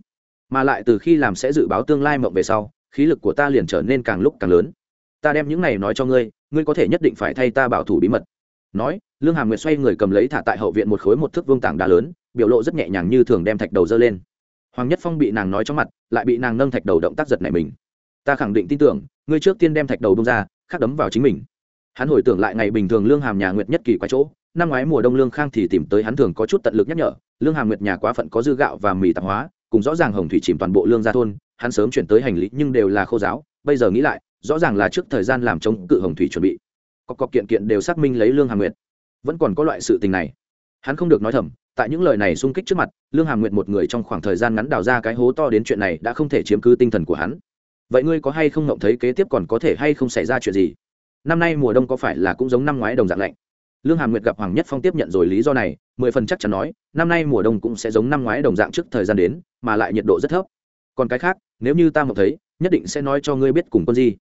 Speaker 1: Mà lại từ khi làm sẽ dự báo tương lai mộng về sau, khí lực của ta liền trở nên càng lúc càng lớn. Ta đem những này nói cho ngươi ngươi có thể nhất định phải thay ta bảo thủ bí mật. Nói, lương hàm nguyệt xoay người cầm lấy thả tại hậu viện một khối một thước vương tảng đá lớn, biểu lộ rất nhẹ nhàng như thường đem thạch đầu dơ lên. Hoàng nhất phong bị nàng nói trong mặt, lại bị nàng nâng thạch đầu động tác giật này mình. Ta khẳng định tin tưởng, ngươi trước tiên đem thạch đầu bông ra, khắc đấm vào chính mình hắn hồi tưởng lại ngày bình thường lương hàm nhà nguyệt nhất kỳ quái chỗ. Năm ngoái mùa đông lương khang thì tìm tới hắn thường có chút tận lực nhắc nhở, lương hàm nguyệt nhà quá phận có dư gạo và mì tạp hóa, cùng rõ ràng hồng thủy chìm toàn bộ lương gia thôn, hắn sớm chuyển tới hành lý nhưng đều là khô giáo, bây giờ nghĩ lại, rõ ràng là trước thời gian làm chống cự hồng thủy chuẩn bị. Cọc cọc kiện kiện đều xác minh lấy lương hàm nguyệt. Vẫn còn có loại sự tình này. Hắn không được nói thầm, tại những lời này xung kích trước mặt, lương hàm nguyệt một người trong khoảng thời gian ngắn đào ra cái hố to đến chuyện này đã không thể chiếm cứ tinh thần của hắn. Vậy ngươi có hay không ngộng thấy kế tiếp còn có thể hay không xảy ra chuyện gì? Năm nay mùa đông có phải là cũng giống năm ngoái đồng dạng lạnh? Lương hàm nguyệt gặp hoàng nhất phong tiếp nhận rồi lý do này, mười phần chắc chắn nói, năm nay mùa đông cũng sẽ giống năm ngoái đồng dạng trước thời gian đến, mà lại nhiệt độ rất thấp. Còn cái khác, nếu như ta mộng thấy, nhất định sẽ nói cho ngươi biết cùng con gì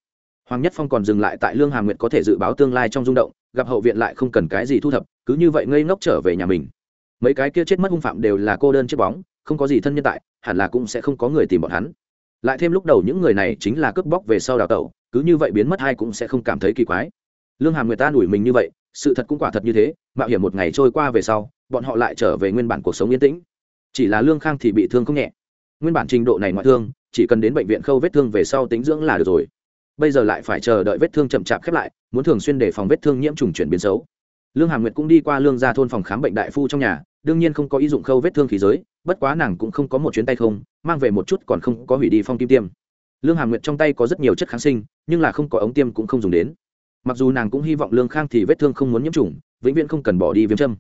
Speaker 1: hoàng nhất phong còn dừng lại tại lương hàm nguyệt có thể dự báo tương lai trong rung động, gặp hậu viện lại không cần cái gì thu thập, cứ như vậy ngây ngốc trở về nhà mình. Mấy cái kia chết mất hung phạm đều là cô đơn chiếc bóng, không có gì thân nhân tại, hẳn là cũng sẽ không có người tìm bọn hắn. Lại thêm lúc đầu những người này chính là cướp bóc về sau đào tẩu cứ như vậy biến mất hai cũng sẽ không cảm thấy kỳ quái. Lương hàm người ta đuổi mình như vậy, sự thật cũng quả thật như thế, mạo hiểm một ngày trôi qua về sau, bọn họ lại trở về nguyên bản cuộc sống yên tĩnh. Chỉ là lương khang thì bị thương không nhẹ. Nguyên bản trình độ này ngoại thương, chỉ cần đến bệnh viện khâu vết thương về sau tính dưỡng là được rồi. Bây giờ lại phải chờ đợi vết thương chậm chạp khép lại, muốn thường xuyên để phòng vết thương nhiễm trùng chuyển biến xấu. Lương hàm nguyệt cũng đi qua lương gia thôn phòng khám bệnh đại phu trong nhà, đương nhiên không có ý dụng khâu vết thương khí giới, bất quá nàng cũng không có một chuyến tay không, mang về một chút còn không có hủy đi phong kim tiêm lương hàm nguyệt trong tay có rất nhiều chất kháng sinh, nhưng là không có ống tiêm cũng không dùng đến. Mặc dù nàng cũng hy vọng lương khang thì vết thương không muốn nhiễm trùng, vĩnh viễn không cần bỏ đi viêm châm.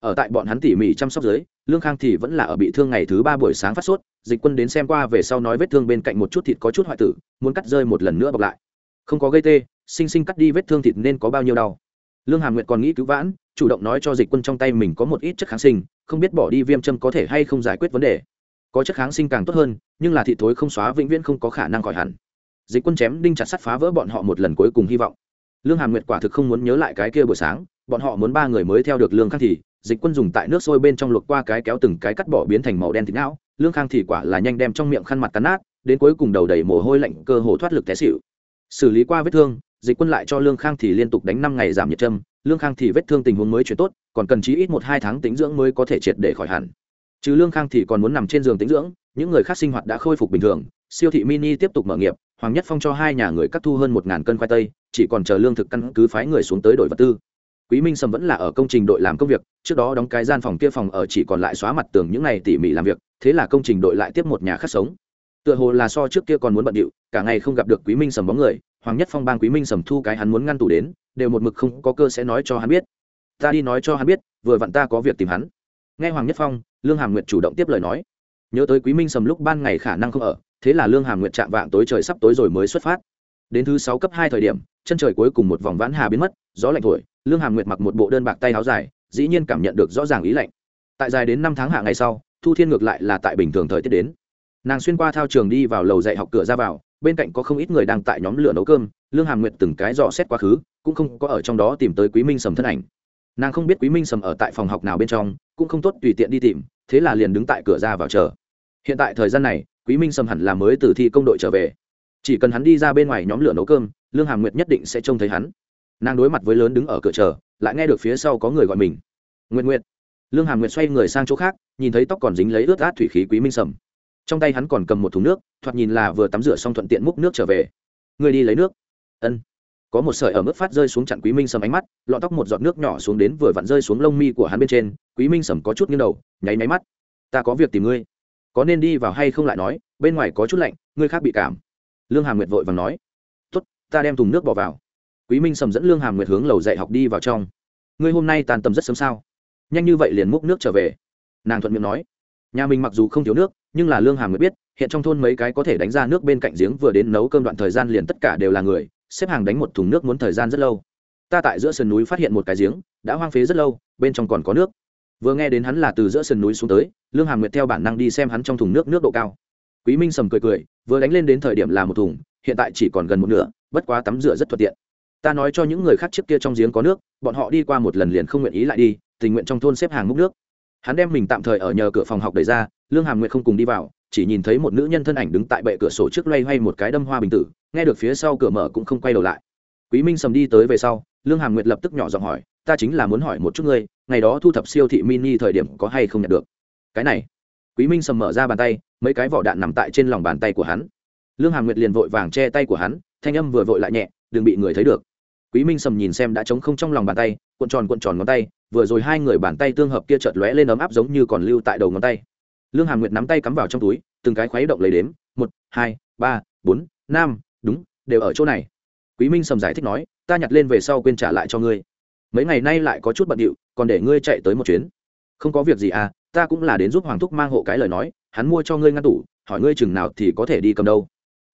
Speaker 1: Ở tại bọn hắn tỉ mỉ chăm sóc dưới, lương khang thì vẫn là ở bị thương ngày thứ ba buổi sáng phát sốt, dịch quân đến xem qua về sau nói vết thương bên cạnh một chút thịt có chút hoại tử, muốn cắt rơi một lần nữa bọc lại. Không có gây tê, sinh sinh cắt đi vết thương thịt nên có bao nhiêu đau. Lương hàm nguyệt còn nghĩ cứu vãn, chủ động nói cho dịch quân trong tay mình có một ít chất kháng sinh, không biết bỏ đi viêm châm có thể hay không giải quyết vấn đề. Có chất kháng sinh càng tốt hơn nhưng là thị thối không xóa vĩnh viễn không có khả năng khỏi hẳn. Dịch quân chém đinh chặt sắt phá vỡ bọn họ một lần cuối cùng hy vọng. Lương hàm nguyệt quả thực không muốn nhớ lại cái kia buổi sáng, bọn họ muốn ba người mới theo được lương khang thì, dịch quân dùng tại nước sôi bên trong luộc qua cái kéo từng cái cắt bỏ biến thành màu đen thịt não, lương khang thì quả là nhanh đem trong miệng khăn mặt cắn nát, đến cuối cùng đầu đầy mồ hôi lạnh, cơ hồ thoát lực té xịu xử lý qua vết thương, dịch quân lại cho lương khang thì liên tục đánh năm ngày giảm nhiệt châm lương khang thì vết thương tình huống mới chuyển tốt, còn cần chí ít một hai tháng tính dưỡng mới có thể triệt để khỏi hẳn. Chứ lương khang thì còn muốn nằm trên giường tính dưỡng những người khác sinh hoạt đã khôi phục bình thường, siêu thị mini tiếp tục mở nghiệp, hoàng nhất phong cho hai nhà người cắt thu hơn một ngàn cân khoai tây, chỉ còn chờ lương thực căn cứ phái người xuống tới đổi vật tư. Quý minh sầm vẫn là ở công trình đội làm công việc, trước đó đóng cái gian phòng kia phòng ở chỉ còn lại xóa mặt tường những ngày tỉ mỉ làm việc, thế là công trình đội lại tiếp một nhà khác sống. Tựa hồ là so trước kia còn muốn bận điệu, cả ngày không gặp được quý minh sầm bóng người, hoàng nhất phong bang quý minh sầm thu cái hắn muốn ngăn tủ đến, đều một mực không có cơ sẽ nói cho hắn biết. Ta đi nói cho hắn biết, vừa vặn ta có việc tìm hắn. Nghe hoàng nhất phong, lương hàm nguyệt chủ động tiếp lời nói nhớ tới quý minh sầm lúc ban ngày khả năng không ở, thế là lương hàm nguyệt chạm vạng tối trời sắp tối rồi mới xuất phát. Đến thứ sáu cấp hai thời điểm, chân trời cuối cùng một vòng vãn hà biến mất, gió lạnh thổi, lương hàm nguyệt mặc một bộ đơn bạc tay áo dài, dĩ nhiên cảm nhận được rõ ràng ý lạnh. Tại dài đến năm tháng hạ ngày sau, thu thiên ngược lại là tại bình thường thời tiết đến. Nàng xuyên qua thao trường đi vào lầu dạy học cửa ra vào, bên cạnh có không ít người đang tại nhóm lửa nấu cơm, lương hàm nguyệt từng cái dò xét quá khứ, cũng không có ở trong đó tìm tới quý minh sầm thân ảnh. Nàng không biết quý minh sầm ở tại phòng học nào bên trong, cũng không tốt tùy tiện đi tìm thế là liền đứng tại cửa ra vào chờ. Hiện tại thời gian này, quý minh sầm hẳn là mới từ thi công đội trở về. Chỉ cần hắn đi ra bên ngoài nhóm lửa nấu cơm, lương hàm nguyệt nhất định sẽ trông thấy hắn. Nàng đối mặt với lớn đứng ở cửa chờ, lại nghe được phía sau có người gọi mình. Nguyện nguyện lương hàm nguyệt xoay người sang chỗ khác, nhìn thấy tóc còn dính lấy ướt át thủy khí quý minh sầm trong tay hắn còn cầm một thùng nước, thoạt nhìn là vừa tắm rửa xong thuận tiện múc nước trở về. Người đi lấy nước. Ân có một sợi ở mức phát rơi xuống chặn quý minh sầm ánh mắt, lọn tóc một giọt nước nhỏ xuống đến vừa vặn rơi xuống lông mi của hắn bên trên, quý minh sầm có chút nghiêng đầu, nháy máy mắt. Ta có việc tìm ngươi. Có nên đi vào hay không lại nói, bên ngoài có chút lạnh, ngươi khác bị cảm. Lương hàm nguyệt vội vàng nói. Tốt, ta đem thùng nước bỏ vào. Quý minh sầm dẫn lương hàm nguyệt hướng lầu dạy học đi vào trong. Ngươi hôm nay tàn tầm rất sớm sao? Nhanh như vậy liền múc nước trở về. Nàng thuận miệng nói. Nhà mình mặc dù không thiếu nước, nhưng là lương hàm nguyệt biết, hiện trong thôn mấy cái có thể đánh ra nước bên cạnh giếng vừa đến nấu cơm đoạn thời gian liền tất cả đều là người xếp hàng đánh một thùng nước muốn thời gian rất lâu. Ta tại giữa sườn núi phát hiện một cái giếng, đã hoang phế rất lâu, bên trong còn có nước. Vừa nghe đến hắn là từ giữa sườn núi xuống tới, lương hàm nguyệt theo bản năng đi xem hắn trong thùng nước nước độ cao. Quý minh sầm cười cười, vừa đánh lên đến thời điểm là một thùng, hiện tại chỉ còn gần một nửa, bất quá tắm rửa rất thuận tiện. Ta nói cho những người khác trước kia trong giếng có nước, bọn họ đi qua một lần liền không nguyện ý lại đi, tình nguyện trong thôn xếp hàng múc nước. Hắn đem mình tạm thời ở nhờ cửa phòng học đẩy ra, lương hàm nguyệt không cùng đi vào, chỉ nhìn thấy một nữ nhân thân ảnh đứng tại bệ cửa sổ trước loay hoay một cái đâm hoa bình tử nghe được phía sau cửa mở cũng không quay đầu lại. Quý minh sầm đi tới về sau, lương hàm nguyệt lập tức nhỏ giọng hỏi, ta chính là muốn hỏi một chút ngươi, ngày đó thu thập siêu thị mini thời điểm có hay không nhận được? Cái này. Quý minh sầm mở ra bàn tay, mấy cái vỏ đạn nằm tại trên lòng bàn tay của hắn. Lương hàm nguyệt liền vội vàng che tay của hắn, thanh âm vừa vội lại nhẹ, đừng bị người thấy được. Quý minh sầm nhìn xem đã trống không trong lòng bàn tay, cuộn tròn cuộn tròn ngón tay, vừa rồi hai người bàn tay tương hợp kia chợt lóe lên ấm áp giống như còn lưu tại đầu ngón tay. Lương hàm nguyệt nắm tay cắm vào trong túi, từng cái khuấy động lấy đếm, một, hai, ba, bốn, năm đúng, đều ở chỗ này. Quý minh sầm giải thích nói, ta nhặt lên về sau quên trả lại cho ngươi. Mấy ngày nay lại có chút bận điệu, còn để ngươi chạy tới một chuyến. Không có việc gì à ta cũng là đến giúp hoàng thúc mang hộ cái lời nói, hắn mua cho ngươi ngăn tủ, hỏi ngươi chừng nào thì có thể đi cầm đâu.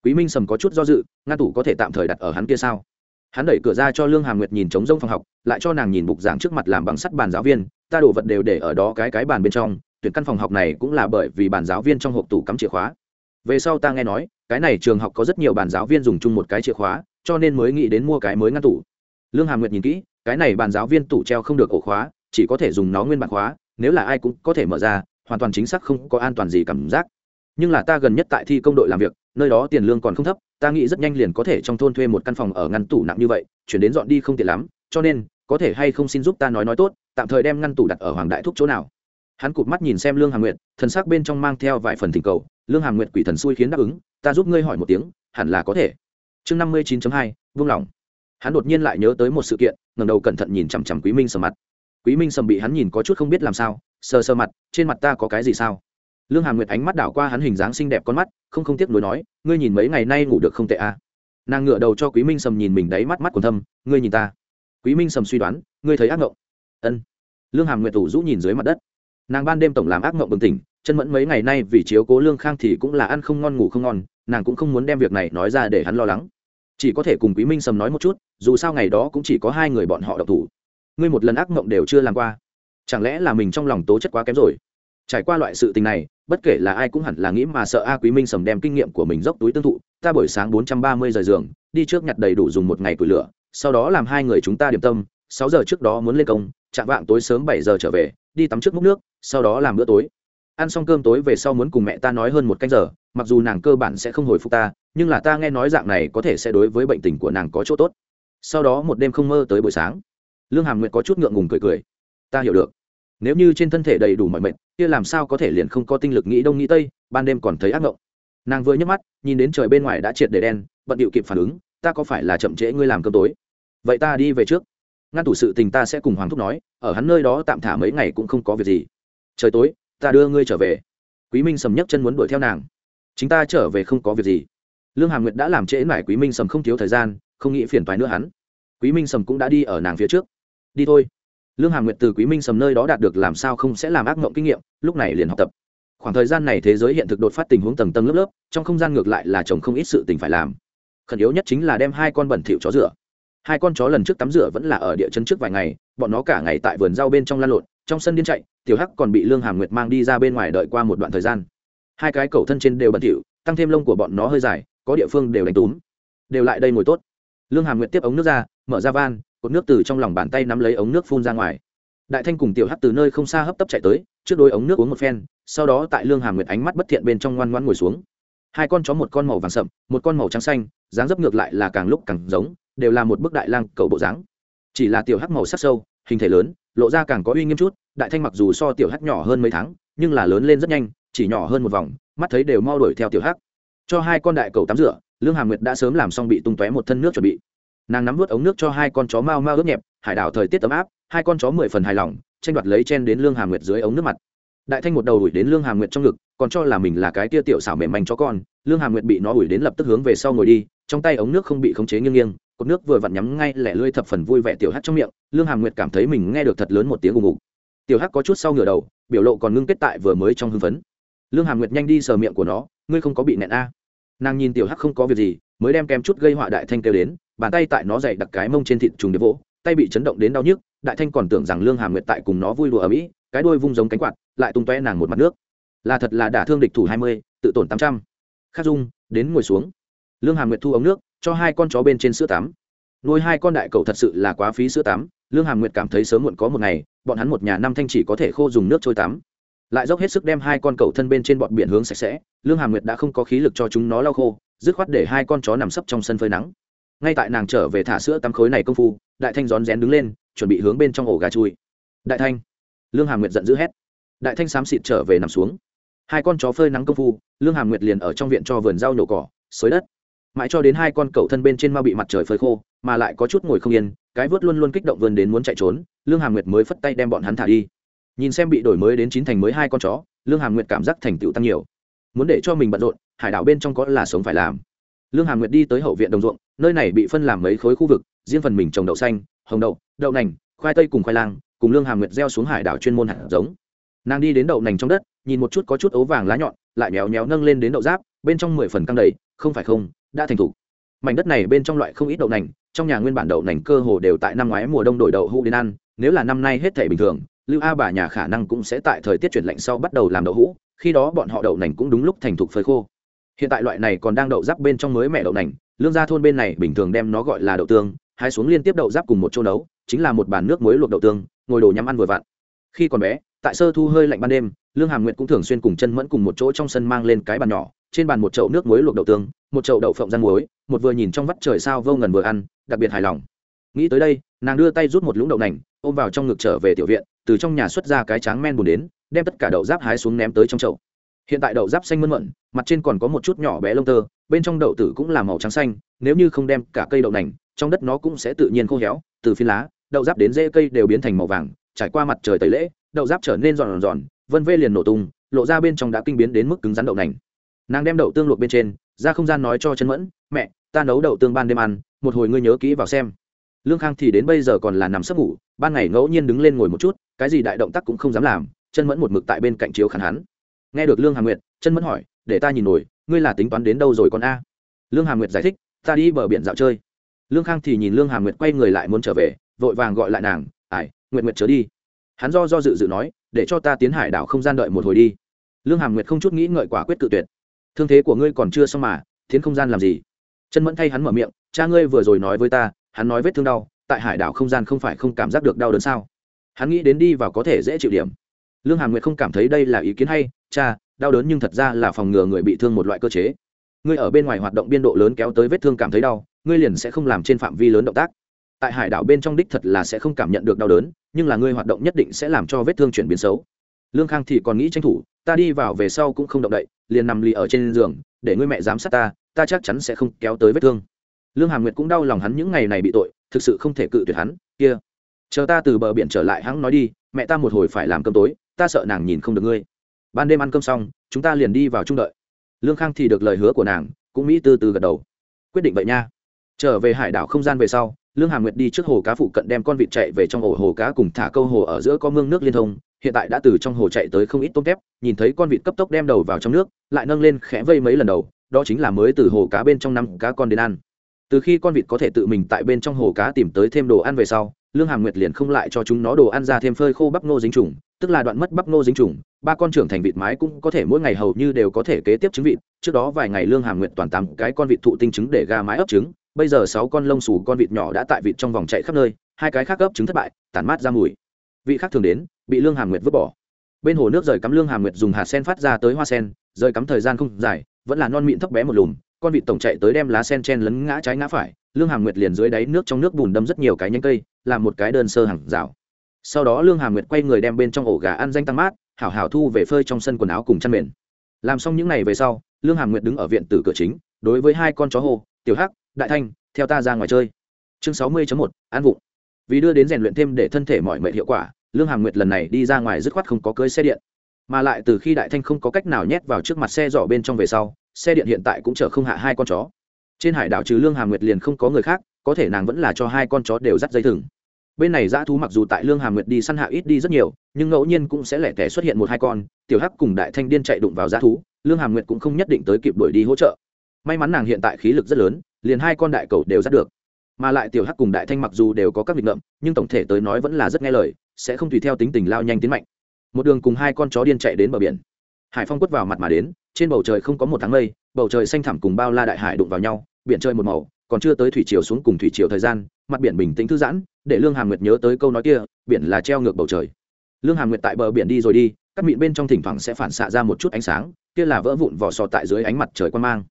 Speaker 1: Quý minh sầm có chút do dự, ngăn tủ có thể tạm thời đặt ở hắn kia sao? Hắn đẩy cửa ra cho lương hàm nguyệt nhìn trống rông phòng học, lại cho nàng nhìn bục giảng trước mặt làm bằng sắt bàn giáo viên, ta đổ vật đều để ở đó cái cái bàn bên trong, tuyển căn phòng học này cũng là bởi vì bàn giáo viên trong hộp tủ cắm chìa khóa. Về sau ta nghe nói cái này trường học có rất nhiều bàn giáo viên dùng chung một cái chìa khóa, cho nên mới nghĩ đến mua cái mới ngăn tủ. Lương hàm nguyệt nhìn kỹ, cái này bàn giáo viên tủ treo không được ổ khóa, chỉ có thể dùng nó nguyên bản khóa, nếu là ai cũng có thể mở ra, hoàn toàn chính xác không có an toàn gì cảm giác. Nhưng là ta gần nhất tại thi công đội làm việc, nơi đó tiền lương còn không thấp, ta nghĩ rất nhanh liền có thể trong thôn thuê một căn phòng ở ngăn tủ nặng như vậy, chuyển đến dọn đi không tiện lắm, cho nên, có thể hay không xin giúp ta nói nói tốt, tạm thời đem ngăn tủ đặt ở hoàng đại thúc chỗ nào. Hắn cụp mắt nhìn xem lương hà nguyệt, thần sắc bên trong mang theo vài phần thỉnh cầu, lương hà nguyệt quỷ thần xui khiến đáp ứng ta giúp ngươi hỏi một tiếng, hẳn là có thể. Chương năm mươi chín hai vương lòng. Hắn đột nhiên lại nhớ tới một sự kiện ngầm đầu cẩn thận nhìn chằm chằm quý minh sầm mặt. Quý minh sầm bị hắn nhìn có chút không biết làm sao, sờ sờ mặt, trên mặt ta có cái gì sao? Lương hàm nguyệt ánh mắt đảo qua hắn hình dáng xinh đẹp con mắt, không không tiếc nuối nói, ngươi nhìn mấy ngày nay ngủ được không tệ à. nàng ngựa đầu cho quý minh sầm nhìn mình đáy mắt mắt còn thâm, ngươi nhìn ta. Quý minh sầm suy đoán, ngươi thấy ác mộng ân. Lương hàm nguyệt tủ rũ nhìn dưới mặt đất. Nàng ban đêm tổng làm ác mộng bừng tỉnh, chân mẫn mấy ngày nay vì chiếu cố lương khang thì cũng là ăn không ngon ngủ không ngon nàng cũng không muốn đem việc này nói ra để hắn lo lắng. Chỉ có thể cùng quý minh sầm nói một chút, dù sao ngày đó cũng chỉ có hai người bọn họ độc thủ. Ngươi một lần ác mộng đều chưa làm qua. Chẳng lẽ là mình trong lòng tố chất quá kém rồi? Trải qua loại sự tình này, bất kể là ai cũng hẳn là nghĩ mà sợ a quý minh sầm đem kinh nghiệm của mình dốc túi tương thụ, ta buổi sáng bốn trăm ba mươi giờ giường, đi trước nhặt đầy đủ dùng một ngày củi lửa, sau đó làm hai người chúng ta điểm tâm, sáu giờ trước đó muốn lên công, chạm vạng tối sớm bảy giờ trở về, đi tắm trước múc nước, sau đó làm bữa tối ăn xong cơm tối về sau muốn cùng mẹ ta nói hơn một canh giờ, mặc dù nàng cơ bản sẽ không hồi phục ta, nhưng là ta nghe nói dạng này có thể sẽ đối với bệnh tình của nàng có chỗ tốt. Sau đó một đêm không mơ tới buổi sáng, lương hàm nguyệt có chút ngượng ngùng cười cười. Ta hiểu được. Nếu như trên thân thể đầy đủ mọi mệnh kia làm sao có thể liền không có tinh lực nghĩ đông nghĩ tây, ban đêm còn thấy ác mộng nàng vừa nhấc mắt, nhìn đến trời bên ngoài đã triệt để đen, bận điệu kịp phản ứng, ta có phải là chậm trễ ngươi làm cơm tối? Vậy ta đi về trước. Ngăn tủ sự tình ta sẽ cùng hoàng thúc nói, ở hắn nơi đó tạm thả mấy ngày cũng không có việc gì. Trời tối ta đưa ngươi trở về. Quý minh sầm nhấc chân muốn đuổi theo nàng. Chính ta trở về không có việc gì. Lương hà nguyệt đã làm trễ mải quý minh sầm không thiếu thời gian, không nghĩ phiền toái nữa hắn. Quý minh sầm cũng đã đi ở nàng phía trước. Đi thôi. Lương hà nguyệt từ quý minh sầm nơi đó đạt được làm sao không sẽ làm ác mộng kinh nghiệm, lúc này liền học tập. Khoảng thời gian này thế giới hiện thực đột phát tình huống tầng tầng lớp lớp, trong không gian ngược lại là chồng không ít sự tình phải làm. Khẩn yếu nhất chính là đem hai con bẩn thỉu chó rửa. Hai con chó lần trước tắm rửa vẫn là ở địa chân trước vài ngày, bọn nó cả ngày tại vườn rau bên trong lan lộn trong sân điên chạy, tiểu hắc còn bị lương hàm nguyệt mang đi ra bên ngoài đợi qua một đoạn thời gian. Hai cái cầu thân trên đều bẩn thỉu, tăng thêm lông của bọn nó hơi dài, có địa phương đều đánh túm. Đều lại đây ngồi tốt. Lương hàm nguyệt tiếp ống nước ra, mở ra van, cột nước từ trong lòng bàn tay nắm lấy ống nước phun ra ngoài. Đại thanh cùng tiểu hắc từ nơi không xa hấp tấp chạy tới, trước đôi ống nước uống một phen, sau đó tại lương hàm nguyệt ánh mắt bất thiện bên trong ngoan ngoan ngồi xuống. Hai con chó một con màu vàng sậm, một con màu trắng xanh, dáng dấp ngược lại là càng lúc càng giống, đều là một bức đại lang cầu bộ dáng. Chỉ là tiểu hắc màu sắc sâu, hình thể lớn lộ ra càng có uy nghiêm chút, đại thanh mặc dù so tiểu hắc nhỏ hơn mấy tháng, nhưng là lớn lên rất nhanh, chỉ nhỏ hơn một vòng, mắt thấy đều mau đuổi theo tiểu hắc. Cho hai con đại cầu tắm rửa, lương hàm nguyệt đã sớm làm xong bị tung tóe một thân nước chuẩn bị. Nàng nắm vớt ống nước cho hai con chó mau mau ướt nhẹp, hải đảo thời tiết ấm áp, hai con chó mười phần hài lòng, tranh đoạt lấy chen đến lương hàm nguyệt dưới ống nước mặt. Đại thanh một đầu đuổi đến lương hàm nguyệt trong ngực, còn cho là mình là cái tia tiểu xảo mềm manh chó con, lương hàm nguyệt bị nó đuổi đến lập tức hướng về sau ngồi đi, trong tay ống nước không bị khống chế nghiêng nghiêng cột nước vừa vặn nhắm ngay lẻ lươi thập phần vui vẻ tiểu hát trong miệng, lương hàm nguyệt cảm thấy mình nghe được thật lớn một tiếng ù ục tiểu hát có chút sau ngửa đầu, biểu lộ còn ngưng kết tại vừa mới trong hưng phấn. Lương hàm nguyệt nhanh đi sờ miệng của nó, ngươi không có bị nẹn a. Nàng nhìn tiểu hắc không có việc gì, mới đem kem chút gây họa đại thanh kêu đến, bàn tay tại nó dày đặt cái mông trên thịt trùng để vỗ, tay bị chấn động đến đau nhức, đại thanh còn tưởng rằng lương hàm nguyệt tại cùng nó vui đùa ở mỹ, cái đuôi vung giống cánh quạt, lại tung tóe nàng một mặt nước. Là thật là đả thương địch thủ hai mươi, tự tổn tám trăm. Khắc dung, đến ngồi xuống. Lương hàm nguyệt thu ống nước cho hai con chó bên trên sữa tắm. Nuôi hai con đại cầu thật sự là quá phí sữa tắm, lương hàm nguyệt cảm thấy sớm muộn có một ngày, bọn hắn một nhà năm thanh chỉ có thể khô dùng nước trôi tắm. Lại dốc hết sức đem hai con cầu thân bên trên bọn biển hướng sạch sẽ, lương hàm nguyệt đã không có khí lực cho chúng nó lau khô, dứt khoát để hai con chó nằm sấp trong sân phơi nắng. Ngay tại nàng trở về thả sữa tắm khối này công phu, đại thanh rón rén đứng lên, chuẩn bị hướng bên trong ổ gà chui. Đại thanh, lương hàm nguyệt giận dữ hét. Đại thanh xám xịt trở về nằm xuống. Hai con chó phơi nắng công phu, lương hàm nguyệt liền ở trong viện cho vườn rau nhổ cỏ, xới đất mãi cho đến hai con cậu thân bên trên mau bị mặt trời phơi khô, mà lại có chút ngồi không yên, cái vớt luôn luôn kích động vươn đến muốn chạy trốn, lương hàm nguyệt mới phất tay đem bọn hắn thả đi. Nhìn xem bị đổi mới đến chín thành mới hai con chó, lương hàm nguyệt cảm giác thành tựu tăng nhiều. Muốn để cho mình bận rộn, hải đảo bên trong có là sống phải làm. Lương hàm nguyệt đi tới hậu viện đồng ruộng, nơi này bị phân làm mấy khối khu vực, riêng phần mình trồng đậu xanh, hồng đậu đậu nành, khoai tây cùng khoai lang, cùng lương hàm nguyệt gieo xuống hải đảo chuyên môn hạt giống. Nàng đi đến đậu nành trong đất, nhìn một chút có chút ấu vàng lá nhọn, lại méo méo nâng lên đến đậu giáp, bên trong mười phần căng đầy, không phải không đã thành thục. Mảnh đất này bên trong loại không ít đậu nành, trong nhà nguyên bản đậu nành cơ hồ đều tại năm ngoái mùa đông đổi đậu hũ đến ăn, nếu là năm nay hết thể bình thường, lưu a bà nhà khả năng cũng sẽ tại thời tiết chuyển lạnh sau bắt đầu làm đậu hũ, khi đó bọn họ đậu nành cũng đúng lúc thành thục phơi khô. Hiện tại loại này còn đang đậu giáp bên trong mới mẹ đậu nành, lương gia thôn bên này bình thường đem nó gọi là đậu tương, hai xuống liên tiếp đậu giáp cùng một chỗ nấu, chính là một bàn nước muối luộc đậu tương, ngồi đồ nhắm ăn vừa vặn. Khi còn bé tại sơ thu hơi lạnh ban đêm, lương hàm nguyệt cũng thường xuyên cùng chân mẫn cùng một chỗ trong sân mang lên cái bàn nhỏ, trên bàn một chậu nước muối luộc đậu tương, một chậu đậu phộng răn muối, một vừa nhìn trong vắt trời sao vô ngần vừa ăn, đặc biệt hài lòng. Nghĩ tới đây, nàng đưa tay rút một lũng đậu nành, ôm vào trong ngực trở về tiểu viện, từ trong nhà xuất ra cái tráng men bùn đến, đem tất cả đậu giáp hái xuống ném tới trong chậu. Hiện tại đậu giáp xanh mơn mận, mặt trên còn có một chút nhỏ bé lông tơ, bên trong đậu tử cũng là màu trắng xanh, nếu như không đem cả cây đậu nành, trong đất nó cũng sẽ tự nhiên khô héo, từ phi lá, đậu giáp đến rễ cây đều biến thành màu vàng, trải qua mặt trời tẩy lễ đậu giáp trở nên giòn giòn, vân vê liền nổ tung, lộ ra bên trong đã kinh biến đến mức cứng rắn đậu nành. Nàng đem đậu tương luộc bên trên, ra không gian nói cho chân mẫn, mẹ, ta nấu đậu tương ban đêm ăn, một hồi ngươi nhớ kỹ vào xem. Lương khang thì đến bây giờ còn là nằm sấp ngủ, ban ngày ngẫu nhiên đứng lên ngồi một chút, cái gì đại động tác cũng không dám làm chân mẫn một mực tại bên cạnh chiếu khán hắn. Nghe được lương hà nguyệt chân mẫn hỏi, để ta nhìn nổi, ngươi là tính toán đến đâu rồi con a? Lương hà nguyệt giải thích, ta đi bờ biển dạo chơi. Lương khang thì nhìn lương hà nguyệt quay người lại muốn trở về, vội vàng gọi lại nàng ải nguyệt nguyệt trở đi hắn do do dự dự nói, để cho ta tiến hải đảo không gian đợi một hồi đi. Lương hàm nguyệt không chút nghĩ ngợi quả quyết tự tuyệt. Thương thế của ngươi còn chưa xong mà, tiến không gian làm gì? Chân mẫn thay hắn mở miệng, cha ngươi vừa rồi nói với ta, hắn nói vết thương đau, tại hải đảo không gian không phải không cảm giác được đau đớn sao? Hắn nghĩ đến đi vào có thể dễ chịu điểm. Lương hàm nguyệt không cảm thấy đây là ý kiến hay, cha, đau đớn nhưng thật ra là phòng ngừa người bị thương một loại cơ chế. Ngươi ở bên ngoài hoạt động biên độ lớn kéo tới vết thương cảm thấy đau, ngươi liền sẽ không làm trên phạm vi lớn động tác. Tại hải đảo bên trong đích thật là sẽ không cảm nhận được đau đớn nhưng là ngươi hoạt động nhất định sẽ làm cho vết thương chuyển biến xấu. Lương khang thì còn nghĩ tranh thủ, ta đi vào về sau cũng không động đậy, liền nằm lì ở trên giường, để ngươi mẹ giám sát ta ta chắc chắn sẽ không kéo tới vết thương. Lương hàm nguyệt cũng đau lòng hắn những ngày này bị tội, thực sự không thể cự tuyệt hắn, kia, chờ ta từ bờ biển trở lại hắn nói đi, mẹ ta một hồi phải làm cơm tối, ta sợ nàng nhìn không được ngươi. Ban đêm ăn cơm xong, chúng ta liền đi vào trung đợi. Lương khang thì được lời hứa của nàng, cũng mỹ từ từ gật đầu. Quyết định vậy nha. Trở về hải đảo không gian về sau lương hàm nguyệt đi trước hồ cá phụ cận đem con vịt chạy về trong ổ hồ cá cùng thả câu hồ ở giữa có mương nước liên thông, hiện tại đã từ trong hồ chạy tới không ít tôm tép, nhìn thấy con vịt cấp tốc đem đầu vào trong nước, lại nâng lên khẽ vây mấy lần đầu, đó chính là mới từ hồ cá bên trong năm cá con đến ăn. Từ khi con vịt có thể tự mình tại bên trong hồ cá tìm tới thêm đồ ăn về sau, lương hàm nguyệt liền không lại cho chúng nó đồ ăn ra thêm phơi khô bắp nô dính trùng, tức là đoạn mất bắp nô dính trùng, ba con trưởng thành vịt mái cũng có thể mỗi ngày hầu như đều có thể kế tiếp trứng vịt, trước đó vài ngày lương hàm nguyệt toàn tám cái con vịt thụ tinh trứng để gà mái ấp trứng bây giờ sáu con lông xù con vịt nhỏ đã tại vịt trong vòng chạy khắp nơi, hai cái khác ấp trứng thất bại, tản mát ra mùi. Vị khác thường đến, bị lương hàm nguyệt vứt bỏ. Bên hồ nước rời cắm lương hàm nguyệt dùng hạt sen phát ra tới hoa sen, rời cắm thời gian không dài, vẫn là non mịn thấp bé một lùm, con vịt tổng chạy tới đem lá sen chen lấn ngã trái ngã phải, lương hàm nguyệt liền dưới đáy nước trong nước bùn đâm rất nhiều cái nhánh cây, làm một cái đơn sơ hàng rào. Sau đó lương hàm nguyệt quay người đem bên trong ổ gà ăn danh tăng mát, hảo hảo thu về phơi trong sân quần áo cùng chăn mền. Làm xong những n à y về sau, lương hàm nguyệt đứng ở viện tử cửa chính, đối với hai con chó hồ tiểu hắc đại thanh, theo ta ra ngoài chơi. Chương sáu mươi một, an vụng. Vì đưa đến rèn luyện thêm để thân thể mọi mệnh hiệu quả, lương hàm nguyệt lần này đi ra ngoài dứt khoát không có cưới xe điện. Mà lại từ khi đại thanh không có cách nào nhét vào trước mặt xe giỏ bên trong về sau, xe điện hiện tại cũng chở không hạ hai con chó. Trên hải đảo trừ lương hàm nguyệt liền không có người khác, có thể nàng vẫn là cho hai con chó đều dắt dây thừng. Bên này dã thú mặc dù tại lương hàm nguyệt đi săn hạ ít đi rất nhiều, nhưng ngẫu nhiên cũng sẽ lẻ tẻ xuất hiện một hai con, tiểu hắc cùng đại thanh điên chạy đụng vào dã thú, lương hàm nguyệt cũng không nhất định tới kịp đuổi đi hỗ trợ. May mắn nàng hiện tại khí lực rất lớn liền hai con đại cầu đều dắt được. Mà lại tiểu hắc cùng đại thanh mặc dù đều có các nghịch ngợm, nhưng tổng thể tới nói vẫn là rất nghe lời, sẽ không tùy theo tính tình lao nhanh tiến mạnh. Một đường cùng hai con chó điên chạy đến bờ biển. Hải phong quất vào mặt mà đến, trên bầu trời không có một tháng mây, bầu trời xanh thẳm cùng bao la đại hải đụng vào nhau, biển chơi một màu, còn chưa tới thủy chiều xuống cùng thủy chiều thời gian, mặt biển bình tĩnh thư giãn, để lương hàm nguyệt nhớ tới câu nói kia, biển là treo ngược bầu trời. Lương hàm nguyệt tại bờ biển đi rồi đi, các mịn bên trong thỉnh thoảng sẽ phản xạ ra một chút ánh sáng, kia là vỡ vụn vỏ sò tại dưới ánh mặt trời quan mang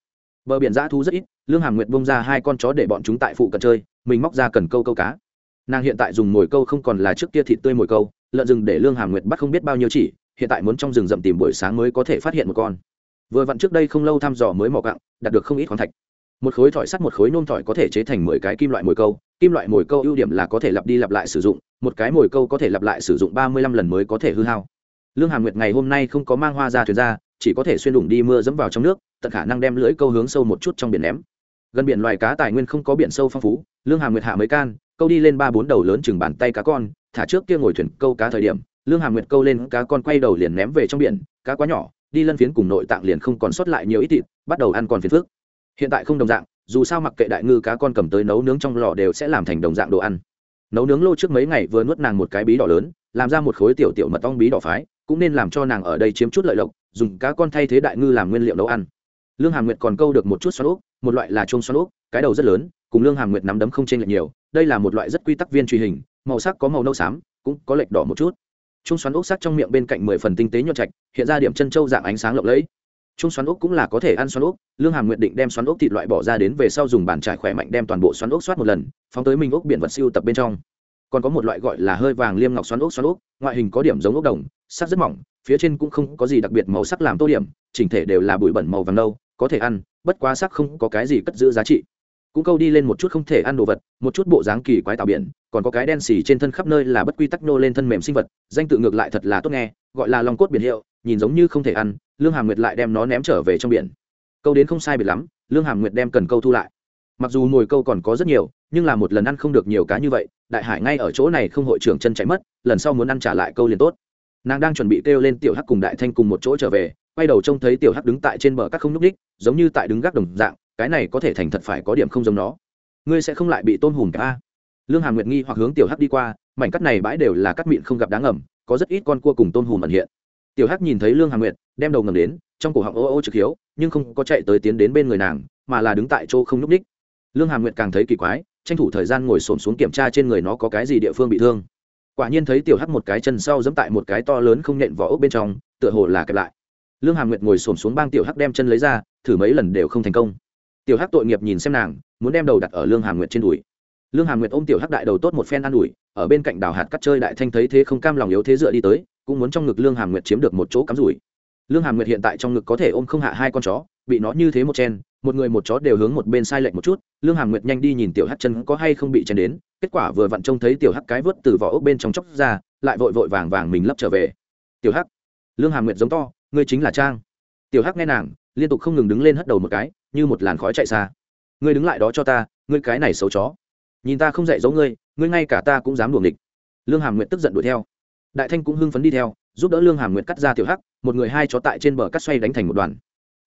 Speaker 1: bờ biển dã thu rất ít, lương hàm nguyệt bông ra hai con chó để bọn chúng tại phụ cận chơi, mình móc ra cần câu câu cá. Nàng hiện tại dùng mồi câu không còn là trước kia thịt tươi mồi câu, lợn rừng để lương hàm nguyệt bắt không biết bao nhiêu chỉ, hiện tại muốn trong rừng rậm tìm buổi sáng mới có thể phát hiện một con. Vừa vặn trước đây không lâu thăm dò mới mỏ cặng đạt được không ít khoáng thạch. Một khối thỏi sắt, một khối nôm thỏi có thể chế thành mười cái kim loại mồi câu, kim loại mồi câu ưu điểm là có thể lặp đi lặp lại sử dụng, một cái mồi câu có thể lặp lại sử dụng ba mươi lăm lần mới có thể hư hao. Lương hàm nguyệt ngày hôm nay không có mang hoa ra thuyền ra chỉ có thể xuyên đủng đi mưa dẫm vào trong nước, tận khả năng đem lưỡi câu hướng sâu một chút trong biển ném. Gần biển loài cá tài nguyên không có biển sâu phong phú, lương hàm nguyệt hạ mới can, câu đi lên ba bốn đầu lớn chừng bàn tay cá con, thả trước kia ngồi thuyền câu cá thời điểm, lương hàm nguyệt câu lên cá con quay đầu liền ném về trong biển, cá quá nhỏ, đi lân phiến cùng nội tạng liền không còn sót lại nhiều ít thịt, bắt đầu ăn còn phiền phước hiện tại không đồng dạng, dù sao mặc kệ đại ngư cá con cầm tới nấu nướng trong lò đều sẽ làm thành đồng dạng đồ ăn. Nấu nướng lô trước mấy ngày vừa nuốt nàng một cái bí đỏ lớn, làm ra một khối tiểu tiểu mật ong bí đỏ phái, cũng nên làm cho nàng ở đây chiếm chút lợi lộc dùng cá con thay thế đại ngư làm nguyên liệu nấu ăn. Lương hàm nguyệt còn câu được một chút xoắn úp một loại là chuông xoắn úp cái đầu rất lớn, cùng lương hàm nguyệt nắm đấm không chênh lệch nhiều, đây là một loại rất quy tắc viên truy hình, màu sắc có màu nâu xám, cũng có lệch đỏ một chút. Chuông xoắn ốc sắc trong miệng bên cạnh mười phần tinh tế nhuận trạch, hiện ra điểm chân trâu dạng ánh sáng lộng lẫy. Trung xoắn ốc cũng là có thể ăn xoắn ốc, lương hàm nguyện định đem xoắn ốc thịt loại bỏ ra đến về sau dùng bàn trải khỏe mạnh đem toàn bộ xoắn ốc xoát một lần, phóng tới mình ốc biển vật siêu tập bên trong. Còn có một loại gọi là hơi vàng liêm ngọc xoắn ốc xoắn ốc, ngoại hình có điểm giống ốc đồng sắc rất mỏng, phía trên cũng không có gì đặc biệt màu sắc làm tô điểm, chỉnh thể đều là bụi bẩn màu vàng nâu, có thể ăn, bất quá sắc không có cái gì cất giữ giá trị. Cũng câu đi lên một chút không thể ăn đồ vật, một chút bộ dáng kỳ quái tạo biển, còn có cái đen xì trên thân khắp nơi là bất quy tắc nô lên thân mềm sinh vật, danh tự ngược lại thật là tốt nghe, gọi là lòng cốt biển hiệu, nhìn giống như không thể ăn, lương hàm nguyệt lại đem nó ném trở về trong biển. Câu đến không sai biệt lắm, lương hàm nguyệt đem cần câu thu lại. Mặc dù mồi câu còn có rất nhiều, nhưng là một lần ăn không được nhiều cá như vậy, đại hải ngay ở chỗ này không hội trưởng chân chạy mất, lần sau muốn ăn trả lại câu liền tốt nàng đang chuẩn bị kêu lên tiểu hắc cùng đại thanh cùng một chỗ trở về, quay đầu trông thấy tiểu hắc đứng tại trên bờ các không n ú c ních, giống như tại đứng gác đồng dạng, cái này có thể thành thật phải có điểm không giống nó. Ngươi sẽ không lại bị tôn hùm cả a. Lương hà nguyệt nghi hoặc hướng tiểu hắc đi qua, mảnh cắt này bãi đều là cắt mịn không gặp đáng ngầm, có rất ít con cua cùng tôn hùm ẩn hiện. Tiểu hắc nhìn thấy lương hà nguyệt, đem đầu ngầm đến, trong cổ họng ô ô trực hiếu, nhưng không có chạy tới tiến đến bên người nàng, mà là đứng tại chỗ không nhúc ních. Lương hà nguyệt càng thấy kỳ quái, tranh thủ thời gian ngồi xổm xuống kiểm tra trên người nó có cái gì địa phương bị thương quả nhiên thấy tiểu hắc một cái chân sau giẫm tại một cái to lớn không nện vỏ ốc bên trong, tựa hồ là kẹp lại. Lương hàm nguyệt ngồi xổm xuống bang tiểu hắc đem chân lấy ra, thử mấy lần đều không thành công. Tiểu hắc tội nghiệp nhìn xem nàng, muốn đem đầu đặt ở lương hàm nguyệt trên đùi. Lương hàm nguyệt ôm tiểu hắc đại đầu tốt một phen an ủi, ở bên cạnh đào hạt cắt chơi đại thanh thấy thế không cam lòng yếu thế dựa đi tới, cũng muốn trong ngực lương hàm nguyệt chiếm được một chỗ cắm rủi. Lương hàm nguyệt hiện tại trong ngực có thể ôm không hạ hai con chó, bị nó như thế một chen, một người một chó đều hướng một bên sai lệch một chút. Lương hàm nguyệt nhanh đi nhìn tiểu hắc chân có hay không bị chen đến kết quả vừa vặn trông thấy tiểu hắc cái vớt từ vỏ ốc bên trong chóc ra, lại vội vội vàng vàng mình lấp trở về. Tiểu hắc, lương hà nguyệt giống to, ngươi chính là trang. Tiểu hắc nghe nàng, liên tục không ngừng đứng lên hất đầu một cái, như một làn khói chạy xa. Ngươi đứng lại đó cho ta, ngươi cái này xấu chó. Nhìn ta không dạy dỗ ngươi ngươi ngay cả ta cũng dám đuồng địch lương hàm nguyệt tức giận đuổi theo. Đại thanh cũng hưng phấn đi theo, giúp đỡ lương hàm nguyệt cắt ra tiểu hắc, một người hai chó tại trên bờ cắt xoay đánh thành một đoàn.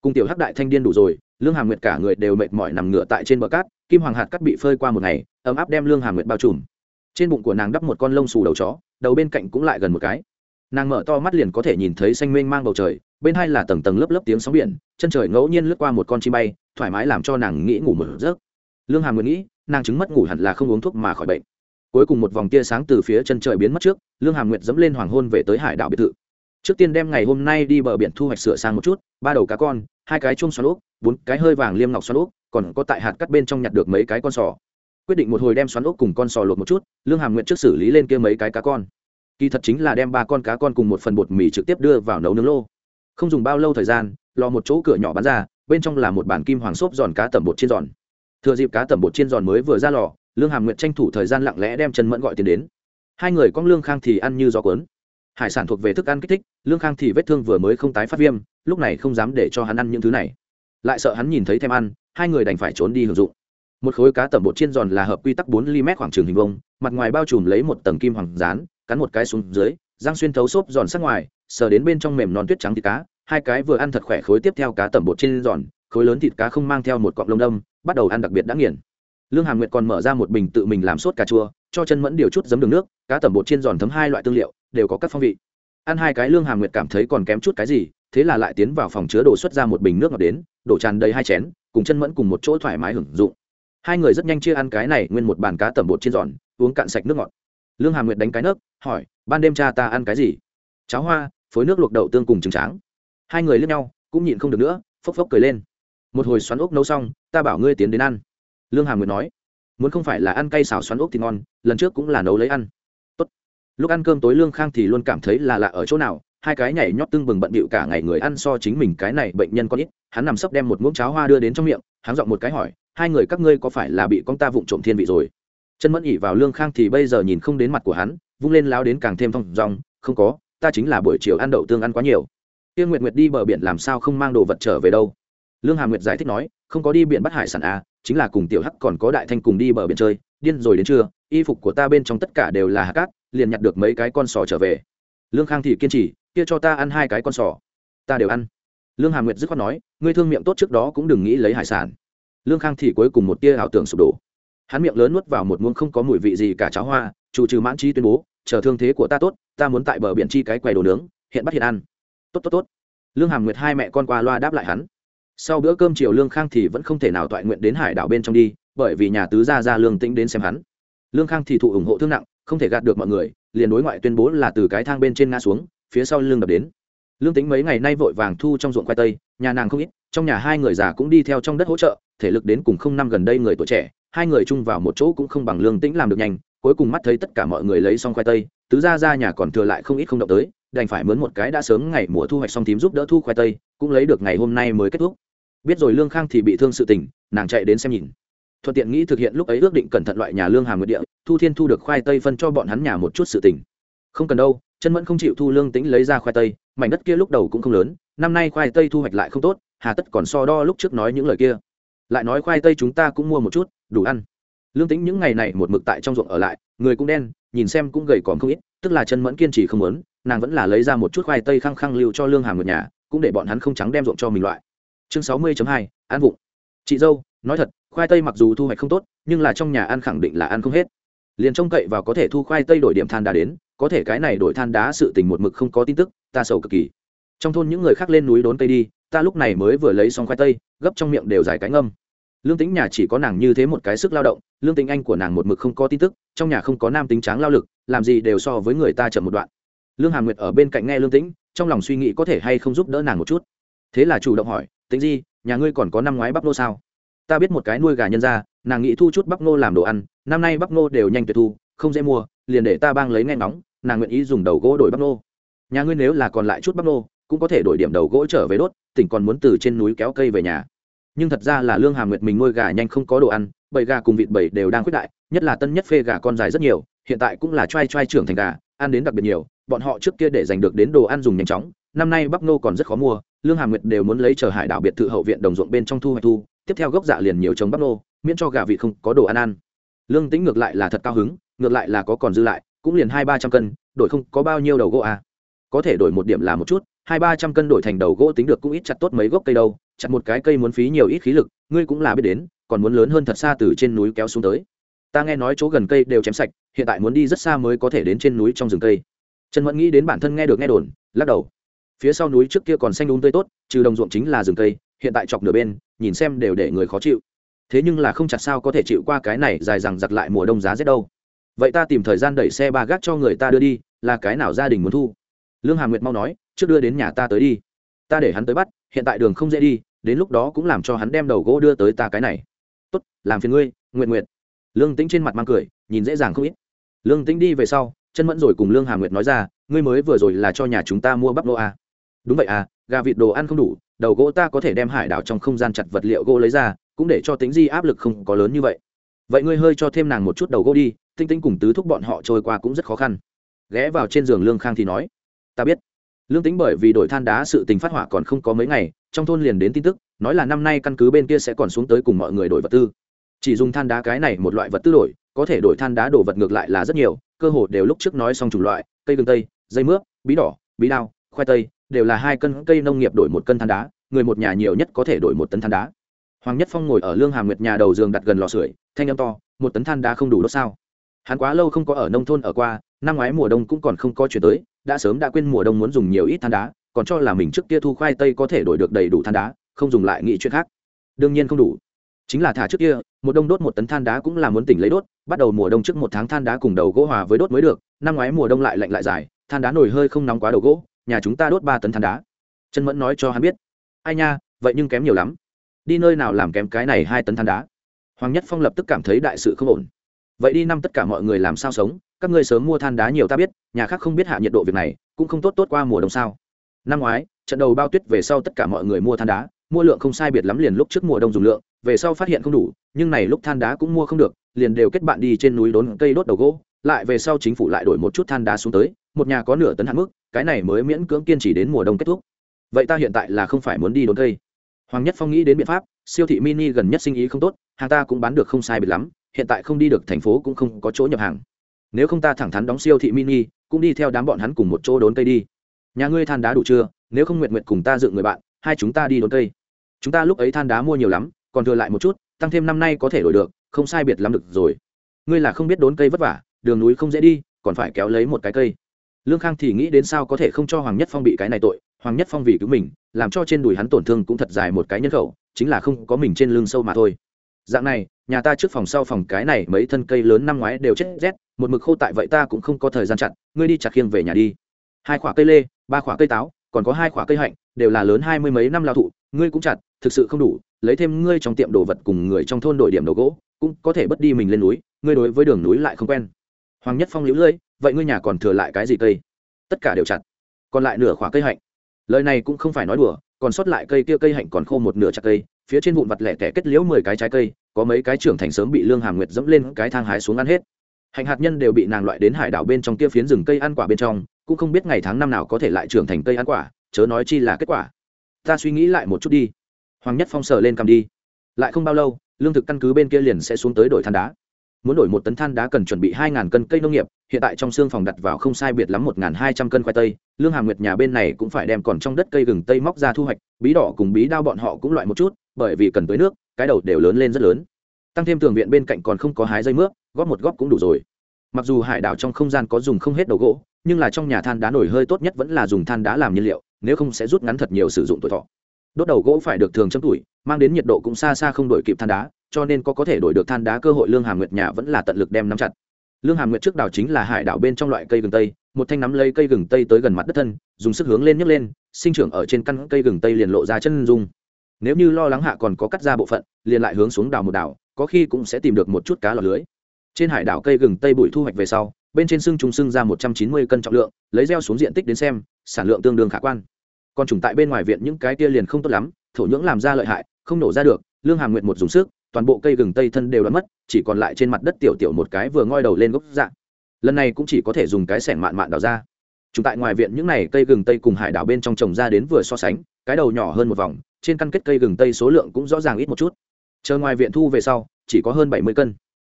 Speaker 1: Cùng tiểu hắc đại thanh điên đủ rồi lương Hà nguyệt cả người đều mệt mỏi nằm ngửa tại trên bờ cát, kim hoàng hạt cắt bị phơi qua một ngày, ấm áp đem lương Hà nguyệt bao trùm. Trên bụng của nàng đắp một con lông xù đầu chó, đầu bên cạnh cũng lại gần một cái. Nàng mở to mắt liền có thể nhìn thấy xanh mênh mang bầu trời, bên hai là tầng tầng lớp lớp tiếng sóng biển, chân trời ngẫu nhiên lướt qua một con chim bay, thoải mái làm cho nàng nghĩ ngủ một giấc. Lương Hà nguyệt nghĩ, nàng chứng mất ngủ hẳn là không uống thuốc mà khỏi bệnh. Cuối cùng một vòng tia sáng từ phía chân trời biến mất trước, lương Hà nguyệt dẫm lên hoàng hôn về tới hải đảo biệt thự trước tiên đem ngày hôm nay đi bờ biển thu hoạch sửa sang một chút, ba đầu cá con, hai cái chung xoắn úp bốn cái hơi vàng liêm ngọc xoắn úp còn có tại hạt cắt bên trong nhặt được mấy cái con sò. Quyết định một hồi đem xoắn ốc cùng con sò luộc một chút, lương hàm nguyện trước xử lý lên kia mấy cái cá con. Kỳ thật chính là đem ba con cá con cùng một phần bột mì trực tiếp đưa vào nấu nướng lô. Không dùng bao lâu thời gian, lò một chỗ cửa nhỏ bán ra, bên trong là một bản kim hoàng xốp giòn cá tẩm bột chiên giòn. Thừa dịp cá tẩm bột chiên giòn mới vừa ra lò, lương hàm nguyện tranh thủ thời gian lặng lẽ đem chân mẫn gọi tiền đến. Hai người con lương khang thì ăn như gió cuốn hải sản thuộc về thức ăn kích thích, lương khang thì vết thương vừa mới không tái phát viêm, lúc này không dám để cho hắn ăn những thứ này. Lại sợ hắn nhìn thấy thèm ăn, hai người đành phải trốn đi hưởng dụng. Một khối cá tẩm bột chiên giòn là hợp quy tắc bốn mm khoảng trường hình vông mặt ngoài bao trùm lấy một tầng kim hoàng rán cắn một cái xuống dưới, răng xuyên thấu xốp giòn sắc ngoài, sờ đến bên trong mềm non tuyết trắng thịt cá, hai cái vừa ăn thật khỏe khối tiếp theo cá tẩm bột chiên giòn, khối lớn thịt cá không mang theo một cọng lông đâm, bắt đầu ăn đặc biệt đã nghiền. Lương hà nguyệt còn mở ra một bình tự mình làm sốt cà chua cho chân mẫn điều chút giấm đường nước, cá tẩm bột chiên giòn thấm hai loại tương liệu, đều có các phong vị. Ăn hai cái lương hàm nguyệt cảm thấy còn kém chút cái gì, thế là lại tiến vào phòng chứa đồ xuất ra một bình nước ngọt đến, đổ tràn đầy hai chén, cùng chân mẫn cùng một chỗ thoải mái hưởng dụng. Hai người rất nhanh chia ăn cái này nguyên một bàn cá tẩm bột chiên giòn, uống cạn sạch nước ngọt. Lương hàm nguyệt đánh cái nước, hỏi, ban đêm cha ta ăn cái gì? Cháo hoa, phối nước luộc đậu tương cùng trứng tráng. Hai người lướt nhau, cũng nhịn không được nữa, phốc phốc cười lên. Một hồi xoắn ốc nấu xong, ta bảo ngươi tiến đến ăn. Lương hàm nguyệt nói muốn không phải là ăn cay xào xoắn ốc thì ngon, lần trước cũng là nấu lấy ăn. Tốt. lúc ăn cơm tối lương khang thì luôn cảm thấy là lạ ở chỗ nào, hai cái nhảy nhót tưng bừng bận bịu cả ngày người ăn so chính mình cái này bệnh nhân con ít, hắn nằm sấp đem một muỗng cháo hoa đưa đến trong miệng, hắn giọng một cái hỏi, hai người các ngươi có phải là bị con ta vụng trộm thiên vị rồi? Chân mẫn ỉ vào lương khang thì bây giờ nhìn không đến mặt của hắn, vung lên lao đến càng thêm thong dong, không có, ta chính là buổi chiều ăn đậu tương ăn quá nhiều. Tiên nguyệt nguyệt đi bờ biển làm sao không mang đồ vật trở về đâu? Lương hà nguyệt giải thích nói, không có đi biển bắt hải sản à chính là cùng tiểu hắc còn có đại thanh cùng đi bờ biển chơi, điên rồi đến trưa, y phục của ta bên trong tất cả đều là hạt cát, liền nhặt được mấy cái con sò trở về. Lương khang thì kiên trì, kia cho ta ăn hai cái con sò. Ta đều ăn. Lương hà nguyệt dứt khoát nói, ngươi thương miệng tốt trước đó cũng đừng nghĩ lấy hải sản. Lương khang thì cuối cùng một tia ảo tưởng sụp đổ. Hắn miệng lớn nuốt vào một muỗng không có mùi vị gì cả cháo hoa, chủ trừ mãn chi tuyên bố, chờ thương thế của ta tốt, ta muốn tại bờ biển chi cái quầy đồ nướng, hiện bắt hiện ăn. Tốt tốt tốt. Lương hàm nguyệt hai mẹ con qua loa đáp lại hắn sau bữa cơm chiều lương khang thì vẫn không thể nào toại nguyện đến hải đảo bên trong đi, bởi vì nhà tứ gia ra lương tĩnh đến xem hắn. Lương khang thì thụ ủng hộ thương nặng, không thể gạt được mọi người, liền đối ngoại tuyên bố là từ cái thang bên trên ngã xuống, phía sau lương đập đến. Lương tính mấy ngày nay vội vàng thu trong ruộng khoai tây, nhà nàng không ít, trong nhà hai người già cũng đi theo trong đất hỗ trợ, thể lực đến cùng không năm gần đây người tuổi trẻ, hai người chung vào một chỗ cũng không bằng lương tĩnh làm được nhanh, cuối cùng mắt thấy tất cả mọi người lấy xong khoai tây, tứ ra ra nhà còn thừa lại không ít không động tới, đành phải mướn một cái đã sớm ngày mùa thu hoạch xong tím giúp đỡ thu khoai tây, cũng lấy được ngày hôm nay mới kết thúc biết rồi lương khang thì bị thương sự tình, nàng chạy đến xem nhìn. Thuận tiện nghĩ thực hiện lúc ấy ước định cẩn thận loại nhà lương hàm nguyệt địa, thu thiên thu được khoai tây phân cho bọn hắn nhà một chút sự tình. Không cần đâu, chân mẫn không chịu thu lương tĩnh lấy ra khoai tây, mảnh đất kia lúc đầu cũng không lớn, năm nay khoai tây thu hoạch lại không tốt, hà tất còn so đo lúc trước nói những lời kia. Lại nói khoai tây chúng ta cũng mua một chút, đủ ăn. Lương tĩnh những ngày này một mực tại trong ruộng ở lại, người cũng đen, nhìn xem cũng gầy còn không ít, tức là chân mẫn kiên trì không muốn, nàng vẫn là lấy ra một chút khoai tây khăng khăng lưu cho lương hàm nguyệt nhà, cũng để bọn hắn không trắng đem ruộng cho mình loại chương sáu mươi hai, ăn vụng. Chị dâu, nói thật, khoai tây mặc dù thu hoạch không tốt, nhưng là trong nhà ăn khẳng định là ăn không hết. Liền trông cậy vào có thể thu khoai tây đổi điểm than đá đến, có thể cái này đổi than đá sự tình một mực không có tin tức, ta sầu cực kỳ. Trong thôn những người khác lên núi đốn cây đi, ta lúc này mới vừa lấy xong khoai tây, gấp trong miệng đều dài cánh âm lương tính nhà chỉ có nàng như thế một cái sức lao động, lương tính anh của nàng một mực không có tin tức, trong nhà không có nam tính tráng lao lực, làm gì đều so với người ta chậm một đoạn. Lương hà nguyệt ở bên cạnh nghe lương tĩnh, trong lòng suy nghĩ có thể hay không giúp đỡ nàng một chút. Thế là chủ động hỏi tính gì, nhà ngươi còn có năm ngoái bắp nô sao? Ta biết một cái nuôi gà nhân ra nàng nghĩ thu chút bắp nô làm đồ ăn, năm nay bắp nô đều nhanh tuyệt thu, không dễ mua, liền để ta bang lấy ngay nóng nàng nguyện ý dùng đầu gỗ đổi bắp nô. Nhà ngươi nếu là còn lại chút bắp nô, cũng có thể đổi điểm đầu gỗ trở về đốt, tỉnh còn muốn từ trên núi kéo cây về nhà. Nhưng thật ra là lương hà nguyệt mình nuôi gà nhanh không có đồ ăn, bầy gà cùng vịt bầy đều đang khuyết đại, nhất là tân nhất phê gà con dài rất nhiều, hiện tại cũng là t r a i t r a i trưởng thành gà, ăn đến đặc biệt nhiều, bọn họ trước kia để giành được đến đồ ăn dùng nhanh chóng, năm nay bắp nô còn rất khó mua lương hàm nguyệt đều muốn lấy chờ hải đảo biệt thự hậu viện đồng ruộng bên trong thu hoạch thu, tiếp theo gốc dạ liền nhiều trồng bắp nô, miễn cho gà vịt không có đồ ăn ăn. Lương tĩnh ngược lại là thật cao hứng, ngược lại là có còn dư lại, cũng liền hai ba trăm cân, đổi không có bao nhiêu đầu gỗ à. có thể đổi một điểm là một chút, hai ba trăm cân đổi thành đầu gỗ tính được cũng ít chặt tốt mấy gốc cây đâu, chặt một cái cây muốn phí nhiều ít khí lực, ngươi cũng là biết đến, còn muốn lớn hơn thật xa từ trên núi kéo xuống tới. Ta nghe nói chỗ gần cây đều chém sạch, hiện tại muốn đi rất xa mới có thể đến trên núi trong rừng cây. Trần mẫn nghĩ đến bản thân nghe được nghe đồn, lắc đầu phía sau núi trước kia còn xanh đúng tươi tốt, trừ đồng ruộng chính là rừng cây, hiện tại chọc nửa bên, nhìn xem đều để người khó chịu. Thế nhưng là không chặt sao có thể chịu qua cái này dài rằng giặc lại mùa đông giá rét đâu. Vậy ta tìm thời gian đẩy xe ba gác cho người ta đưa đi, là cái nào gia đình muốn thu? Lương hà nguyệt mau nói, trước đưa đến nhà ta tới đi. Ta để hắn tới bắt, hiện tại đường không dễ đi, đến lúc đó cũng làm cho hắn đem đầu gỗ đưa tới ta cái này. Tốt, làm phiền ngươi nguyện nguyện lương tĩnh trên mặt mang cười, nhìn dễ dàng không ít. Lương tĩnh đi về sau, chân mẫn rồi cùng lương hà nguyệt nói ra, ngươi mới vừa rồi là cho nhà chúng ta mua bắp lô à đúng vậy à gà vịt đồ ăn không đủ, đầu gỗ ta có thể đem hải đảo trong không gian chặt vật liệu gỗ lấy ra, cũng để cho tính di áp lực không có lớn như vậy. Vậy ngươi hơi cho thêm nàng một chút đầu gỗ đi, tinh tinh cùng tứ thúc bọn họ trôi qua cũng rất khó khăn. Ghé vào trên giường lương khang thì nói, ta biết. Lương tính bởi vì đổi than đá sự tình phát hỏa còn không có mấy ngày, trong thôn liền đến tin tức, nói là năm nay căn cứ bên kia sẽ còn xuống tới cùng mọi người đổi vật tư. Chỉ dùng than đá cái này một loại vật tư đổi, có thể đổi than đá đổ vật ngược lại là rất nhiều, cơ hồ đều lúc trước nói xong chủng loại, cây gừng tây, dây mướp, bí đỏ, bí đao, khoai tây đều là hai cân cây nông nghiệp đổi một cân than đá, người một nhà nhiều nhất có thể đổi một tấn than đá. Hoàng nhất phong ngồi ở lương hà nguyệt nhà đầu giường đặt gần lò sưởi, thanh âm to, một tấn than đá không đủ đốt sao? Hắn quá lâu không có ở nông thôn ở qua, năm ngoái mùa đông cũng còn không có chuyển tới, đã sớm đã quên mùa đông muốn dùng nhiều ít than đá, còn cho là mình trước kia thu khoai tây có thể đổi được đầy đủ than đá, không dùng lại nghĩ chuyện khác. Đương nhiên không đủ. Chính là thả trước kia một đông đốt một tấn than đá cũng là muốn tỉnh lấy đốt, bắt đầu mùa đông trước một tháng than đá cùng đầu gỗ hòa với đốt mới được, năm ngoái mùa đông lại lạnh lại dài, than đá nổi hơi không nóng quá đầu gỗ nhà chúng ta đốt ba tấn than đá. Chân mẫn nói cho hắn biết. Ai nha, vậy nhưng kém nhiều lắm. Đi nơi nào làm kém cái này hai tấn than đá? Hoàng nhất phong lập tức cảm thấy đại sự không ổn. Vậy đi năm tất cả mọi người làm sao sống? Các ngươi sớm mua than đá nhiều ta biết, nhà khác không biết hạ nhiệt độ việc này, cũng không tốt tốt qua mùa đông sao? Năm ngoái, trận đầu bao tuyết về sau tất cả mọi người mua than đá, mua lượng không sai biệt lắm liền lúc trước mùa đông dùng lượng, về sau phát hiện không đủ, nhưng này lúc than đá cũng mua không được, liền đều kết bạn đi trên núi đốn cây đốt đầu gỗ, lại về sau chính phủ lại đổi một chút than đá xuống tới, một nhà có nửa tấn hạn mức cái này mới miễn cưỡng kiên trì đến mùa đông kết thúc. Vậy ta hiện tại là không phải muốn đi đốn cây. Hoàng nhất phong nghĩ đến biện pháp, siêu thị mini gần nhất sinh ý không tốt, hàng ta cũng bán được không sai biệt lắm, hiện tại không đi được thành phố cũng không có chỗ nhập hàng. Nếu không ta thẳng thắn đóng siêu thị mini, cũng đi theo đám bọn hắn cùng một chỗ đốn cây đi. Nhà ngươi than đá đủ chưa? Nếu không nguyện nguyện cùng ta dựng người bạn, hai chúng ta đi đốn cây. Chúng ta lúc ấy than đá mua nhiều lắm, còn thừa lại một chút, tăng thêm năm nay có thể đổi được, không sai biệt lắm được rồi. Ngươi là không biết đốn cây vất vả, đường núi không dễ đi, còn phải kéo lấy một cái cây lương khang thì nghĩ đến sao có thể không cho hoàng nhất phong bị cái này tội, hoàng nhất phong vì cứu mình, làm cho trên đùi hắn tổn thương cũng thật dài một cái nhân khẩu, chính là không có mình trên lưng sâu mà thôi. Dạng này, nhà ta trước phòng sau phòng cái này mấy thân cây lớn năm ngoái đều chết rét, một mực khô tại vậy ta cũng không có thời gian chặt, ngươi đi chặt khiêng về nhà đi. Hai khoả cây lê, ba khoả cây táo, còn có hai khoả cây hạnh, đều là lớn hai mươi mấy năm lao thụ, ngươi cũng chặt, thực sự không đủ, lấy thêm ngươi trong tiệm đồ vật cùng người trong thôn đổi điểm đồ gỗ, cũng có thể bất đi mình lên núi, ngươi đối với đường núi lại không quen. Hoàng nhất phong liễu lưỡi vậy ngươi nhà còn thừa lại cái gì cây? Tất cả đều chặt, còn lại nửa khoả cây hạnh. Lời này cũng không phải nói đùa, còn sót lại cây kia cây hạnh còn khô một nửa chặt cây, phía trên vụn vặt lẻ tẻ kết liễu mười cái trái cây, có mấy cái trưởng thành sớm bị lương hàm nguyệt dẫm lên cái thang hái xuống ăn hết. Hạnh hạt nhân đều bị nàng loại đến hải đảo bên trong kia phiến rừng cây ăn quả bên trong, cũng không biết ngày tháng năm nào có thể lại trưởng thành cây ăn quả, chớ nói chi là kết quả. Ta suy nghĩ lại một chút đi. Hoàng nhất phong sờ lên cầm đi. Lại không bao lâu, lương thực căn cứ bên kia liền sẽ xuống tới đổi than đá muốn đổi một tấn than đá cần chuẩn bị hai ngàn cân cây nông nghiệp, hiện tại trong xương phòng đặt vào không sai biệt lắm một ngàn hai trăm cân khoai tây, lương hàm nguyệt nhà bên này cũng phải đem còn trong đất cây gừng tây móc ra thu hoạch, bí đỏ cùng bí đao bọn họ cũng loại một chút, bởi vì cần tới nước, cái đầu đều lớn lên rất lớn. Tăng thêm tường viện bên cạnh còn không có hái dây mướp, góp một góp cũng đủ rồi. Mặc dù hải đảo trong không gian có dùng không hết đầu gỗ, nhưng là trong nhà than đá nổi hơi tốt nhất vẫn là dùng than đá làm nhiên liệu, nếu không sẽ rút ngắn thật nhiều sử dụng tuổi thọ đốt đầu gỗ phải được thường châm tuổi, mang đến nhiệt độ cũng xa xa không đổi kịp than đá, cho nên có có thể đổi được than đá cơ hội lương hàm nguyệt nhà vẫn là tận lực đem nắm chặt. Lương hàm nguyệt trước đảo chính là hải đảo bên trong loại cây gừng tây, một thanh nắm lấy cây gừng tây tới gần mặt đất thân, dùng sức hướng lên nhấc lên, sinh trưởng ở trên căn cây gừng tây liền lộ ra chân dung. Nếu như lo lắng hạ còn có cắt ra bộ phận, liền lại hướng xuống đảo một đảo, có khi cũng sẽ tìm được một chút cá lọt lưới. Trên hải đảo cây gừng tây bụi thu hoạch về sau, bên trên xương trùng sưng ra một trăm chín mươi cân trọng lượng, lấy gieo xuống diện tích đến xem, sản lượng tương đương khả quan còn trùng tại bên ngoài viện những cái kia liền không tốt lắm, thổ nhưỡng làm ra lợi hại, không nổ ra được, lương hàm nguyệt một dùng sức, toàn bộ cây gừng tây thân đều đã mất, chỉ còn lại trên mặt đất tiểu tiểu một cái vừa ngoi đầu lên gốc dạng. Lần này cũng chỉ có thể dùng cái sẻng mạn mạn đào ra. Chúng tại ngoài viện những này cây gừng tây cùng hải đảo bên trong trồng ra đến vừa so sánh, cái đầu nhỏ hơn một vòng, trên căn kết cây gừng tây số lượng cũng rõ ràng ít một chút. Chờ ngoài viện thu về sau, chỉ có hơn bảy mươi cân.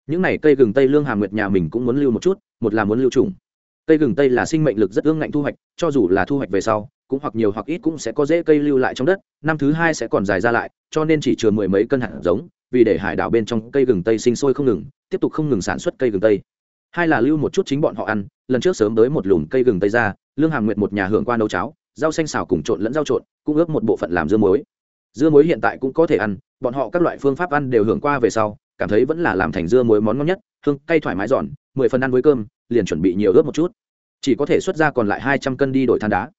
Speaker 1: Những này cây gừng tây lương hàm nguyệt nhà mình cũng muốn lưu một chút, một là muốn lưu trùng. Cây gừng tây là sinh mệnh lực rất ương ngạnh thu hoạch, cho dù là thu hoạch về sau cũng hoặc nhiều hoặc ít cũng sẽ có dễ cây lưu lại trong đất, năm thứ hai sẽ còn dài ra lại, cho nên chỉ chừa mười mấy cân hạt giống, vì để hải đảo bên trong cây gừng tây sinh sôi không ngừng, tiếp tục không ngừng sản xuất cây gừng tây. Hai là lưu một chút chính bọn họ ăn, lần trước sớm tới một lùm cây gừng tây ra, lương hàm nguyệt một nhà hưởng qua nấu cháo, rau xanh xào cùng trộn lẫn rau trộn, cũng ướp một bộ phận làm dưa muối. Dưa muối hiện tại cũng có thể ăn, bọn họ các loại phương pháp ăn đều hưởng qua về sau, cảm thấy vẫn là làm thành dưa muối món ngon nhất, hương, cay thoải mái giòn, mười phần ăn với cơm, liền chuẩn bị nhiều ướp một chút. Chỉ có thể xuất ra còn lại hai trăm cân đi đổi than đá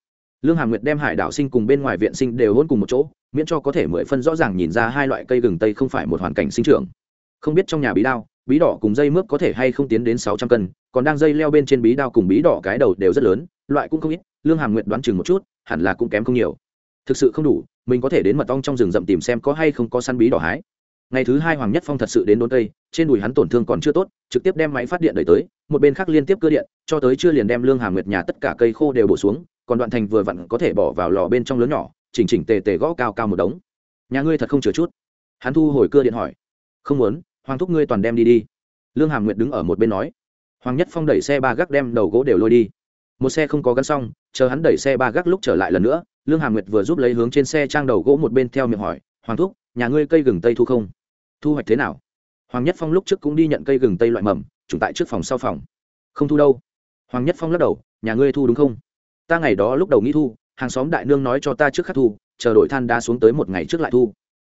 Speaker 1: lương hà nguyệt đem hải đảo sinh cùng bên ngoài viện sinh đều hôn cùng một chỗ, miễn cho có thể mười phân rõ ràng nhìn ra hai loại cây gừng tây không phải một hoàn cảnh sinh trưởng. Không biết trong nhà bí đao, bí đỏ cùng dây mướp có thể hay không tiến đến sáu trăm cân, còn đang dây leo bên trên bí đao cùng bí đỏ cái đầu đều rất lớn, loại cũng không ít, lương hàm nguyệt đoán chừng một chút, hẳn là cũng kém không nhiều. Thực sự không đủ, mình có thể đến mật ong trong rừng rậm tìm xem có hay không có săn bí đỏ hái. Ngày thứ hai hoàng nhất phong thật sự đến đốn cây, trên đùi hắn tổn thương còn chưa tốt, trực tiếp đem máy phát điện đẩy tới, một bên khác liên tiếp cơ điện, cho tới chưa liền đem lương hàm nguyệt nhà tất cả cây khô đều bổ xuống còn đoạn thành vừa vặn có thể bỏ vào lò bên trong lớn nhỏ, chỉnh chỉnh tề tề gõ cao cao một đống. Nhà ngươi thật không chừa chút. Hắn thu hồi cưa điện hỏi. Không muốn, hoàng thúc ngươi toàn đem đi đi. Lương hàm nguyệt đứng ở một bên nói. Hoàng nhất phong đẩy xe ba gác đem đầu gỗ đều lôi đi. Một xe không có gắn xong, chờ hắn đẩy xe ba gác lúc trở lại lần nữa, lương hàm nguyệt vừa giúp lấy hướng trên xe trang đầu gỗ một bên theo miệng hỏi, hoàng thúc, nhà ngươi cây gừng tây thu không? Thu hoạch thế nào? Hoàng nhất phong lúc trước cũng đi nhận cây gừng tây loại mầm, trùng tại trước phòng sau phòng. Không thu đâu. Hoàng nhất phong lắc đầu, nhà ngươi thu đúng không? Ta ngày đó lúc đầu nghĩ thu, hàng xóm đại nương nói cho ta trước khắc thu, chờ đội than đá xuống tới một ngày trước lại thu.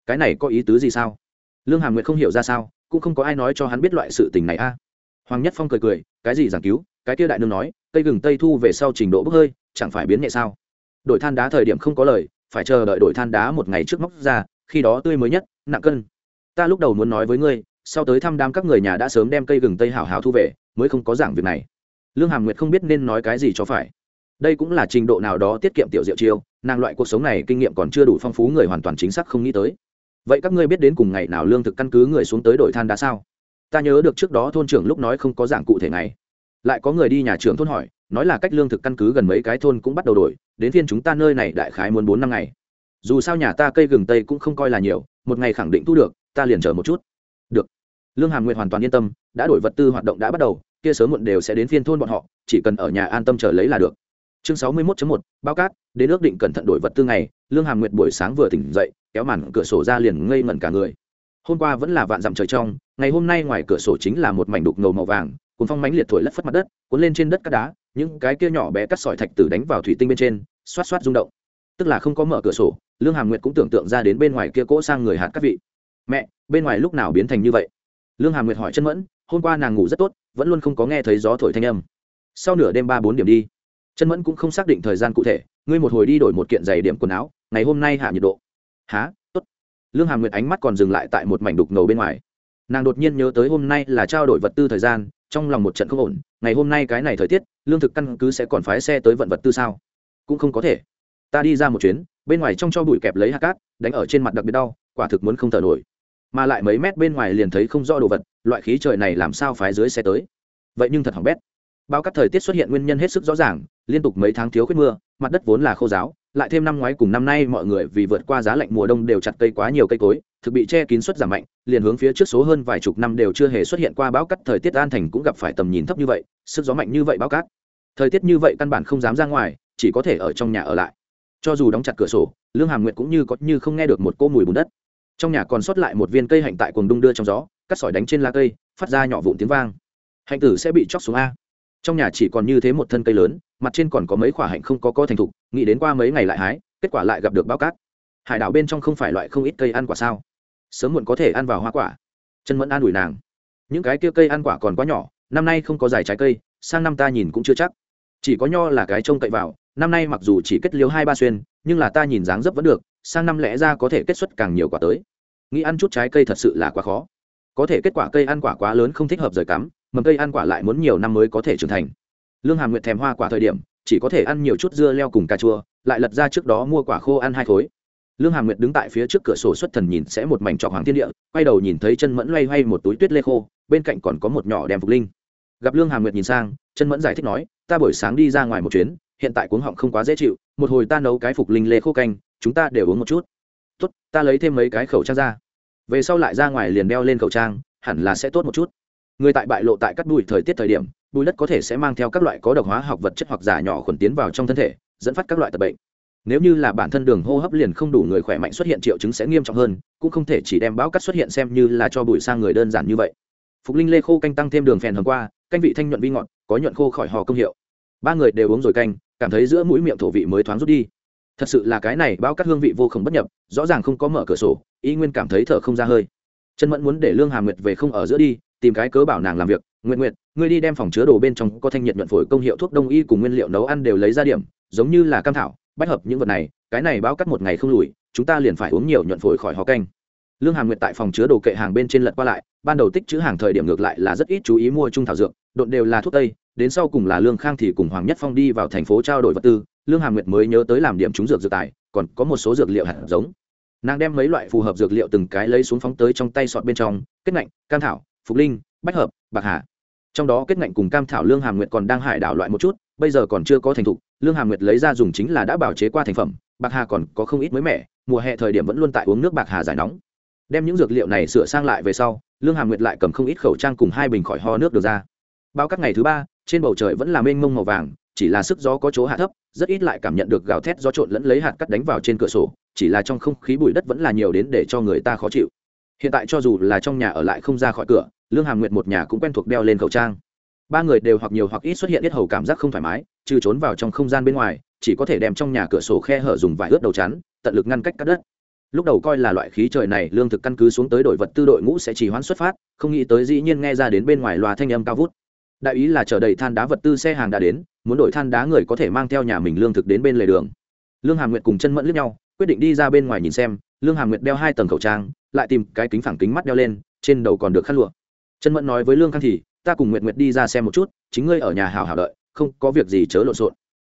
Speaker 1: Cái này có ý tứ gì sao? Lương hà nguyệt không hiểu ra sao, cũng không có ai nói cho hắn biết loại sự tình này a. Hoàng nhất phong cười cười, cái gì giảng cứu, cái kia đại nương nói, cây gừng tây thu về sau trình độ bốc hơi, chẳng phải biến nhẹ sao? Đội than đá thời điểm không có lời, phải chờ đợi đội than đá một ngày trước móc ra, khi đó tươi mới nhất, nặng cân. Ta lúc đầu muốn nói với ngươi, sau tới thăm đám các người nhà đã sớm đem cây gừng tây hảo hảo thu về, mới không có giảng việc này. Lương hàm nguyệt không biết nên nói cái gì cho phải đây cũng là trình độ nào đó tiết kiệm tiểu diệu chiêu, nàng loại cuộc sống này kinh nghiệm còn chưa đủ phong phú người hoàn toàn chính xác không nghĩ tới. Vậy các ngươi biết đến cùng ngày nào lương thực căn cứ người xuống tới đội than đá sao? Ta nhớ được trước đó thôn trưởng lúc nói không có dạng cụ thể này lại có người đi nhà trưởng thôn hỏi, nói là cách lương thực căn cứ gần mấy cái thôn cũng bắt đầu đổi, đến phiên chúng ta nơi này đại khái muốn bốn năm ngày. Dù sao nhà ta cây gừng tây cũng không coi là nhiều, một ngày khẳng định thu được, ta liền chờ một chút. Được. Lương hàm nguyện hoàn toàn yên tâm, đã đổi vật tư hoạt động đã bắt đầu, kia sớm muộn đều sẽ đến phiên thôn bọn họ, chỉ cần ở nhà an tâm chờ lấy là được chương sáu mươi 61 một, bao cát, đến ước định cẩn thận đổi vật tư ngày, lương hàm nguyệt buổi sáng vừa tỉnh dậy, kéo màn cửa sổ ra liền ngây ngẩn cả người. Hôm qua vẫn là vạn dặm trời trong, ngày hôm nay ngoài cửa sổ chính là một mảnh đục ngầu màu vàng, Cuốn phong mánh liệt thổi lất phất mặt đất, cuốn lên trên đất cát đá, những cái kia nhỏ bé cắt sỏi thạch tử đánh vào thủy tinh bên trên, xoát xoát rung động. Tức là không có mở cửa sổ, lương hàm nguyệt cũng tưởng tượng ra đến bên ngoài kia cỗ sang người hạt các vị. Mẹ, bên ngoài lúc nào biến thành như vậy? Lương hàm nguyệt hỏi chân mẫn, hôm qua nàng ngủ rất tốt, vẫn luôn không có nghe thấy gió thổi thanh âm. Sau nửa đêm ba bốn điểm đi chân mẫn cũng không xác định thời gian cụ thể, ngươi một hồi đi đổi một kiện giày điểm quần áo, ngày hôm nay hạ nhiệt độ. Há tốt. Lương hàm nguyệt ánh mắt còn dừng lại tại một mảnh đục ngầu bên ngoài. Nàng đột nhiên nhớ tới hôm nay là trao đổi vật tư thời gian, trong lòng một trận không ổn, ngày hôm nay cái này thời tiết, lương thực căn cứ sẽ còn phái xe tới vận vật tư sao? Cũng không có thể. Ta đi ra một chuyến, bên ngoài trong cho bụi kẹp lấy hạt cát, đánh ở trên mặt đặc biệt đau, quả thực muốn không thở nổi. Mà lại mấy mét bên ngoài liền thấy không rõ đồ vật, loại khí trời này làm sao phái dưới xe tới? Vậy nhưng thật hỏng bét. Bao các thời tiết xuất hiện nguyên nhân hết sức rõ ràng liên tục mấy tháng thiếu khuyết mưa, mặt đất vốn là khô giáo lại thêm năm ngoái cùng năm nay mọi người vì vượt qua giá lạnh mùa đông đều chặt cây quá nhiều cây cối, thực bị che kín suất giảm mạnh, liền hướng phía trước số hơn vài chục năm đều chưa hề xuất hiện qua bão cắt, thời tiết an thành cũng gặp phải tầm nhìn thấp như vậy, sức gió mạnh như vậy bão cát thời tiết như vậy căn bản không dám ra ngoài, chỉ có thể ở trong nhà ở lại. Cho dù đóng chặt cửa sổ, lương hàm nguyệt cũng như có như không nghe được một cô mùi bùn đất. Trong nhà còn sót lại một viên cây hạnh tại cuồng đung đưa trong gió, cắt sỏi đánh trên lá cây, phát ra nhỏ vụn tiếng vang. Hạnh tử sẽ bị chóc xuống a. Trong nhà chỉ còn như thế một thân cây lớn mặt trên còn có mấy quả hạnh không có có thành thục, nghĩ đến qua mấy ngày lại hái, kết quả lại gặp được bao cát. Hải đảo bên trong không phải loại không ít cây ăn quả sao? Sớm muộn có thể ăn vào hoa quả. Chân mẫn an ủi nàng. Những cái kia cây ăn quả còn quá nhỏ, năm nay không có dài trái cây, sang năm ta nhìn cũng chưa chắc. Chỉ có nho là cái trông cậy vào, năm nay mặc dù chỉ kết liếu hai ba xuyên, nhưng là ta nhìn dáng dấp vẫn được, sang năm lẽ ra có thể kết xuất càng nhiều quả tới. Nghĩ ăn chút trái cây thật sự là quá khó. Có thể kết quả cây ăn quả quá lớn không thích hợp rời cắm, mầm cây ăn quả lại muốn nhiều năm mới có thể trưởng thành lương hàm nguyệt thèm hoa quả thời điểm, chỉ có thể ăn nhiều chút dưa leo cùng cà chua, lại lật ra trước đó mua quả khô ăn hai khối. Lương hàm nguyệt đứng tại phía trước cửa sổ xuất thần nhìn sẽ một mảnh trọc hoàng thiên địa, quay đầu nhìn thấy chân mẫn loay hoay một túi tuyết lê khô, bên cạnh còn có một nhỏ đem phục linh. Gặp lương hàm nguyệt nhìn sang, chân mẫn giải thích nói, ta buổi sáng đi ra ngoài một chuyến, hiện tại cuống họng không quá dễ chịu, một hồi ta nấu cái phục linh lê khô canh, chúng ta đều uống một chút. Tốt, ta lấy thêm mấy cái khẩu trang ra. Về sau lại ra ngoài liền đeo lên khẩu trang, hẳn là sẽ tốt một chút. Người tại bại lộ tại cắt bụi thời tiết thời điểm bụi đất có thể sẽ mang theo các loại có độc hóa học vật chất hoặc giả nhỏ khuẩn tiến vào trong thân thể, dẫn phát các loại tật bệnh. Nếu như là bản thân đường hô hấp liền không đủ người khỏe mạnh xuất hiện triệu chứng sẽ nghiêm trọng hơn, cũng không thể chỉ đem bão cắt xuất hiện xem như là cho bụi sang người đơn giản như vậy. Phục linh lê khô canh tăng thêm đường phèn hôm qua, canh vị thanh nhuận vi ngọt, có nhuận khô khỏi hò công hiệu. Ba người đều uống rồi canh, cảm thấy giữa mũi miệng thổ vị mới thoáng rút đi. Thật sự là cái này bão cắt hương vị vô khổng bất nhập, rõ ràng không có mở cửa sổ, y nguyên cảm thấy thở không ra hơi. Chân mẫn muốn để lương hà nguyệt về không ở giữa đi, tìm cái cớ bảo nàng làm việc nguyện nguyện ngươi đi đem phòng chứa đồ bên trong có thanh nhiệt nhuận phổi công hiệu thuốc đông y cùng nguyên liệu nấu ăn đều lấy ra điểm, giống như là cam thảo, bách hợp những vật này, cái này bao cắt một ngày không lùi, chúng ta liền phải uống nhiều nhuận phổi khỏi hò canh. Lương hàm nguyệt tại phòng chứa đồ kệ hàng bên trên lật qua lại, ban đầu tích chữ hàng thời điểm ngược lại là rất ít chú ý mua trung thảo dược, độn đều là thuốc tây, đến sau cùng là lương khang thì cùng hoàng nhất phong đi vào thành phố trao đổi vật tư, lương hàm nguyệt mới nhớ tới làm điểm trúng dược dược tài, còn có một số dược liệu hạt giống. Nàng đem mấy loại phù hợp dược liệu từng cái lấy xuống phóng tới trong tay sọt bên trong, kết ngạnh, cam thảo, phục linh, bách hợp, bạc hà trong đó kết ngạnh cùng cam thảo lương hàm nguyệt còn đang hải đảo loại một chút, bây giờ còn chưa có thành thục, lương hàm nguyệt lấy ra dùng chính là đã bảo chế qua thành phẩm, bạc hà còn có không ít mới mẻ, mùa hè thời điểm vẫn luôn tại uống nước bạc hà giải nóng. Đem những dược liệu này sửa sang lại về sau, lương hàm nguyệt lại cầm không ít khẩu trang cùng hai bình khỏi ho nước được ra. Bao các ngày thứ ba, trên bầu trời vẫn là mênh mông màu vàng, chỉ là sức gió có chỗ hạ thấp, rất ít lại cảm nhận được gào thét gió trộn lẫn lấy hạt cắt đánh vào trên cửa sổ, chỉ là trong không khí bụi đất vẫn là nhiều đến để cho người ta khó chịu. Hiện tại cho dù là trong nhà ở lại không ra khỏi cửa lương hàm nguyệt một nhà cũng quen thuộc đeo lên khẩu trang. Ba người đều hoặc nhiều hoặc ít xuất hiện ít hầu cảm giác không thoải mái, trừ trốn vào trong không gian bên ngoài, chỉ có thể đem trong nhà cửa sổ khe hở dùng vải ướt đầu chắn, tận lực ngăn cách cắt đất. Lúc đầu coi là loại khí trời này, lương thực căn cứ xuống tới đội vật tư đội ngũ sẽ chỉ hoãn xuất phát, không nghĩ tới dĩ nhiên nghe ra đến bên ngoài loa thanh âm cao vút. Đại ý là chở đầy than đá vật tư xe hàng đã đến, muốn đổi than đá người có thể mang theo nhà mình lương thực đến bên lề đường. Lương hàm nguyệt cùng chân mẫn lướt nhau, quyết định đi ra bên ngoài nhìn xem, lương hàm nguyệt đeo hai tầng khẩu trang, lại tìm cái kính phẳng kính mắt đeo lên, trên đầu còn được khăn lụa trần mẫn nói với lương khang thì, ta cùng nguyệt nguyệt đi ra xem một chút, chính ngươi ở nhà hào hào đợi, không có việc gì chớ lộn xộn.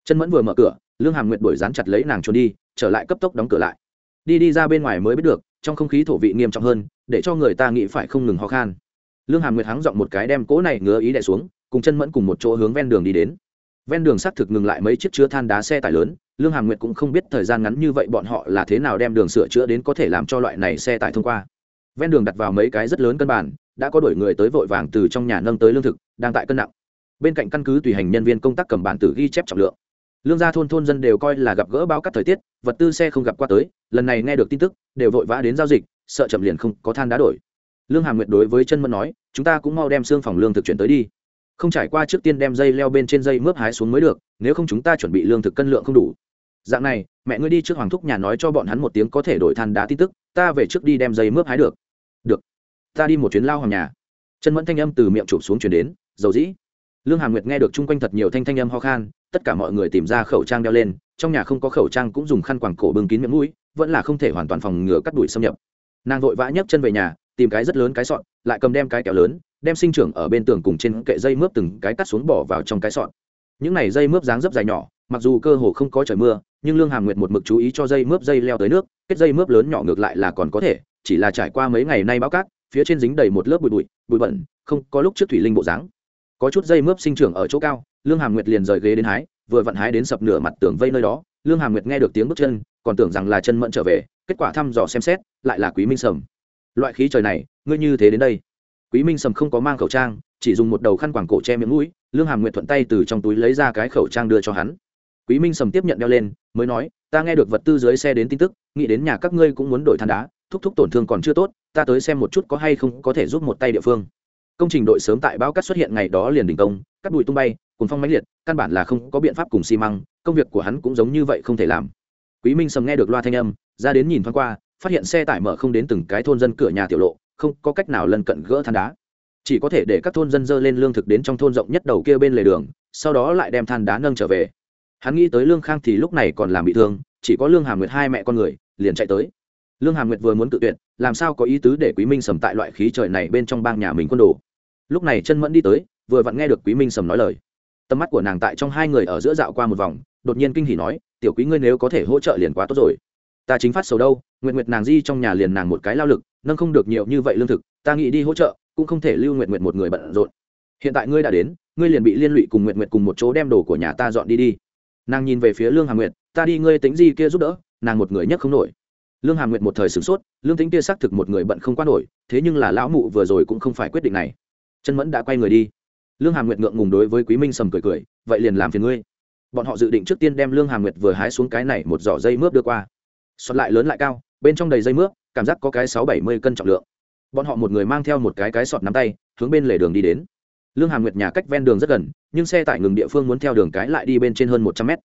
Speaker 1: Trần mẫn vừa mở cửa, lương hàm nguyệt đuổi dán chặt lấy nàng trốn đi, trở lại cấp tốc đóng cửa lại. Đi đi ra bên ngoài mới biết được, trong không khí thổ vị nghiêm trọng hơn, để cho người ta nghĩ phải không ngừng ho khan. Lương hàm nguyệt hắng giọng một cái đem cỗ này ngứa ý đẻ xuống, cùng chân mẫn cùng một chỗ hướng ven đường đi đến. Ven đường xác thực ngừng lại mấy chiếc chứa than đá xe tải lớn, lương hàm nguyệt cũng không biết thời gian ngắn như vậy bọn họ là thế nào đem đường sửa chữa đến có thể làm cho loại này xe tải thông qua. Ven đường đặt vào mấy cái rất lớn cân bản đã có đổi người tới vội vàng từ trong nhà nâng tới lương thực, đang tại cân nặng. Bên cạnh căn cứ tùy hành nhân viên công tác cầm bản tử ghi chép trọng lượng. Lương gia thôn thôn dân đều coi là gặp gỡ báo cắt thời tiết, vật tư xe không gặp qua tới, lần này nghe được tin tức, đều vội vã đến giao dịch, sợ chậm liền không có than đá đổi. Lương hà nguyệt đối với chân mẫn nói, chúng ta cũng mau đem xương phòng lương thực chuyển tới đi. Không trải qua trước tiên đem dây leo bên trên dây mướp hái xuống mới được, nếu không chúng ta chuẩn bị lương thực cân lượng không đủ. Dạng này, mẹ ngươi đi trước hoàng thúc nhà nói cho bọn hắn một tiếng có thể đổi than đá tin tức, ta về trước đi đem dây mướp hái được ta đi một chuyến lao hoàng nhà. Chân mẫn thanh âm từ miệng chụp xuống chuyển đến, dầu dĩ. Lương hàm nguyệt nghe được chung quanh thật nhiều thanh thanh âm ho khan, tất cả mọi người tìm ra khẩu trang đeo lên, trong nhà không có khẩu trang cũng dùng khăn quàng cổ bưng kín miệng mũi, vẫn là không thể hoàn toàn phòng ngừa cắt đuổi xâm nhập. Nàng vội vã nhấc chân về nhà, tìm cái rất lớn cái sọn lại cầm đem cái kẹo lớn, đem sinh trưởng ở bên tường cùng trên kệ dây mướp từng cái cắt xuống bỏ vào trong cái sọn những này dây mướp dáng dấp dài nhỏ, mặc dù cơ hồ không có trời mưa, nhưng lương hàm nguyệt một mực chú ý cho dây mướp dây leo tới nước, kết dây mướp lớn nhỏ ngược lại là còn có thể, chỉ là trải qua mấy ngày nay bão cát phía trên dính đầy một lớp bụi bụi bụi bẩn, không có lúc trước thủy linh bộ dáng. Có chút dây mướp sinh trưởng ở chỗ cao, lương hàm nguyệt liền rời ghế đến hái, vừa vặn hái đến sập nửa mặt tường vây nơi đó. Lương hàm nguyệt nghe được tiếng bước chân, còn tưởng rằng là chân mẫn trở về, kết quả thăm dò xem xét, lại là quý minh sầm. Loại khí trời này, ngươi như thế đến đây. Quý minh sầm không có mang khẩu trang, chỉ dùng một đầu khăn quàng cổ che miệng mũi, lương hàm nguyệt thuận tay từ trong túi lấy ra cái khẩu trang đưa cho hắn. Quý minh sầm tiếp nhận đeo lên, mới nói, ta nghe được vật tư dưới xe đến tin tức, nghĩ đến nhà các ngươi cũng muốn đổi than đá thúc thúc tổn thương còn chưa tốt, ta tới xem một chút có hay không có thể giúp một tay địa phương. Công trình đội sớm tại bão cát xuất hiện ngày đó liền đình công, cắt bụi tung bay cùng phong mãnh liệt, căn bản là không có biện pháp cùng xi măng, công việc của hắn cũng giống như vậy không thể làm. Quý minh sầm nghe được loa thanh âm, ra đến nhìn thoáng qua, phát hiện xe tải mở không đến từng cái thôn dân cửa nhà tiểu lộ, không có cách nào lân cận gỡ than đá. Chỉ có thể để các thôn dân dơ lên lương thực đến trong thôn rộng nhất đầu kia bên lề đường, sau đó lại đem than đá nâng trở về. Hắn nghĩ tới lương khang thì lúc này còn làm bị thương, chỉ có lương hàm nguyệt hai mẹ con người, liền chạy tới lương hàm nguyệt vừa muốn tự tuyệt, làm sao có ý tứ để quý minh sầm tại loại khí trời này bên trong bang nhà mình quân đồ? Lúc này chân mẫn đi tới, vừa vặn nghe được quý minh sầm nói lời. Tầm mắt của nàng tại trong hai người ở giữa dạo qua một vòng, đột nhiên kinh hỉ nói, tiểu quý ngươi nếu có thể hỗ trợ liền quá tốt rồi. Ta chính phát sầu đâu nguyện nguyệt nàng di trong nhà liền nàng một cái lao lực, nâng không được nhiều như vậy lương thực, ta nghĩ đi hỗ trợ, cũng không thể lưu nguyện nguyệt một người bận rộn. Hiện tại ngươi đã đến, ngươi liền bị liên lụy cùng nguyện nguyệt cùng một chỗ đem đồ của nhà ta dọn đi đi. Nàng nhìn về phía lương hà nguyệt, ta đi, ngươi tính gì kia giúp đỡ, nàng một người nhất không nổi lương hàm nguyệt một thời sửng sốt, lương tính kia xác thực một người bận không qua nổi, thế nhưng là lão mụ vừa rồi cũng không phải quyết định này. Chân mẫn đã quay người đi. Lương hàm nguyệt ngượng ngùng đối với quý minh sầm cười cười, vậy liền làm phiền ngươi. Bọn họ dự định trước tiên đem lương hàm nguyệt vừa hái xuống cái này một giỏ dây mướp đưa qua. Xoát lại lớn lại cao, bên trong đầy dây mướp, cảm giác có cái sáu bảy mươi cân trọng lượng. Bọn họ một người mang theo một cái cái sọt nắm tay, hướng bên lề đường đi đến. Lương hàm nguyệt nhà cách ven đường rất gần, nhưng xe tải ngừng địa phương muốn theo đường cái lại đi bên trên hơn một trăm mét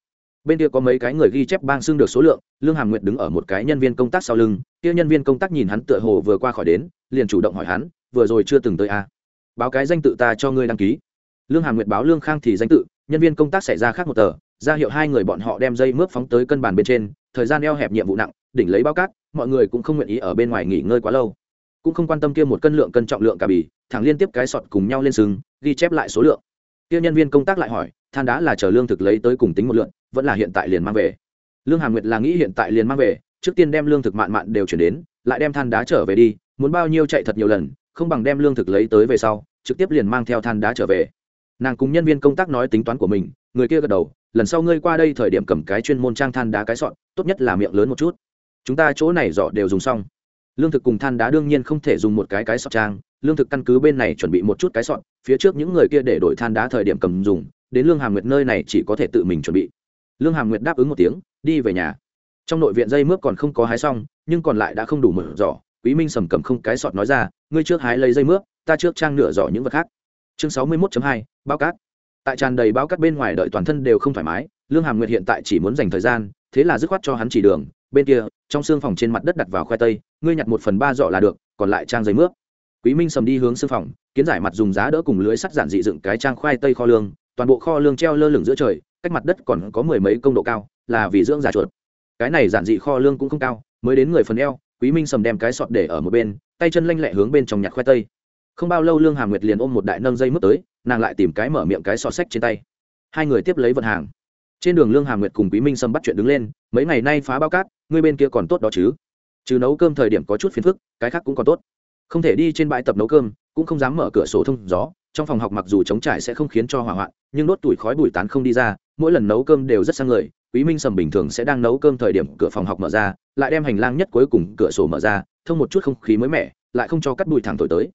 Speaker 1: bên kia có mấy cái người ghi chép bang xưng được số lượng, lương hàm nguyệt đứng ở một cái nhân viên công tác sau lưng, kia nhân viên công tác nhìn hắn tựa hồ vừa qua khỏi đến, liền chủ động hỏi hắn, vừa rồi chưa từng tới a à? báo cái danh tự ta cho ngươi đăng ký. Lương hàm nguyệt báo lương khang thì danh tự, nhân viên công tác xảy ra khác một tờ, ra hiệu hai người bọn họ đem dây mướp phóng tới cân bàn bên trên, thời gian eo hẹp nhiệm vụ nặng, đỉnh lấy bao cát, mọi người cũng không nguyện ý ở bên ngoài nghỉ ngơi quá lâu. Cũng không quan tâm kia một cân lượng cân trọng lượng cả bì, thẳng liên tiếp cái sọt cùng nhau lên sừng, ghi chép lại số lượng. Kia nhân viên công tác lại hỏi than đá là chờ lương thực lấy tới cùng tính một lượng, vẫn là hiện tại liền mang về. Lương hàm nguyệt là nghĩ hiện tại liền mang về, trước tiên đem lương thực mạn mạn đều chuyển đến, lại đem than đá trở về đi, muốn bao nhiêu chạy thật nhiều lần, không bằng đem lương thực lấy tới về sau, trực tiếp liền mang theo than đá trở về. Nàng cùng nhân viên công tác nói tính toán của mình, người kia gật đầu, lần sau ngươi qua đây thời điểm cầm cái chuyên môn trang than đá cái sọn tốt nhất là miệng lớn một chút. Chúng ta chỗ này dọ đều dùng xong. Lương thực cùng than đá đương nhiên không thể dùng một cái cái sọt trang, lương thực căn cứ bên này chuẩn bị một chút cái sọt, phía trước những người kia để đổi than đá thời điểm cầm dùng đến lương hàm nguyệt nơi này chỉ có thể tự mình chuẩn bị. Lương hàm nguyệt đáp ứng một tiếng, đi về nhà. Trong nội viện dây mướp còn không có hái xong, nhưng còn lại đã không đủ mở giỏ. Quý minh sầm cầm không cái sọt nói ra, ngươi trước hái lấy dây mướp, ta trước trang nửa giỏ những vật khác. Chương sáu mươi 61 hai bao cát. Tại tràn đầy bao cát bên ngoài đợi toàn thân đều không thoải mái, lương hàm nguyệt hiện tại chỉ muốn dành thời gian, thế là dứt khoát cho hắn chỉ đường, bên kia, trong xương phòng trên mặt đất đặt vào khoai tây, ngươi nhặt một phần ba giỏ là được, còn lại trang giấy mướp. Quý minh sầm đi hướng xương phòng, kiến giải mặt dùng giá đỡ cùng lưới sắt giản dị dựng cái trang khoai tây kho lương toàn bộ kho lương treo lơ lửng giữa trời, cách mặt đất còn có mười mấy công độ cao, là vì dưỡng giả chuột. Cái này giản dị kho lương cũng không cao, mới đến người phần eo, quý minh sầm đem cái sọt để ở một bên, tay chân lanh lẹ hướng bên trong nhặt khoai tây. Không bao lâu lương hà nguyệt liền ôm một đại nâng dây mướp tới, nàng lại tìm cái mở miệng cái sọt sách trên tay. Hai người tiếp lấy vận hàng. Trên đường lương hà nguyệt cùng quý minh sâm bắt chuyện đứng lên, mấy ngày nay phá bao cát, ngươi bên kia còn tốt đó chứ? Trừ nấu cơm thời điểm có chút phiền phức, cái khác cũng còn tốt. Không thể đi trên bãi tập nấu cơm, cũng không dám mở cửa sổ thông gió trong phòng học mặc dù chống trải sẽ không khiến cho hỏa hoạn, nhưng đốt tuổi khói bụi tán không đi ra, mỗi lần nấu cơm đều rất sang người, quý minh sầm bình thường sẽ đang nấu cơm thời điểm cửa phòng học mở ra, lại đem hành lang nhất cuối cùng cửa sổ mở ra, thông một chút không khí mới mẻ, lại không cho cắt bụi thẳng thổi tới.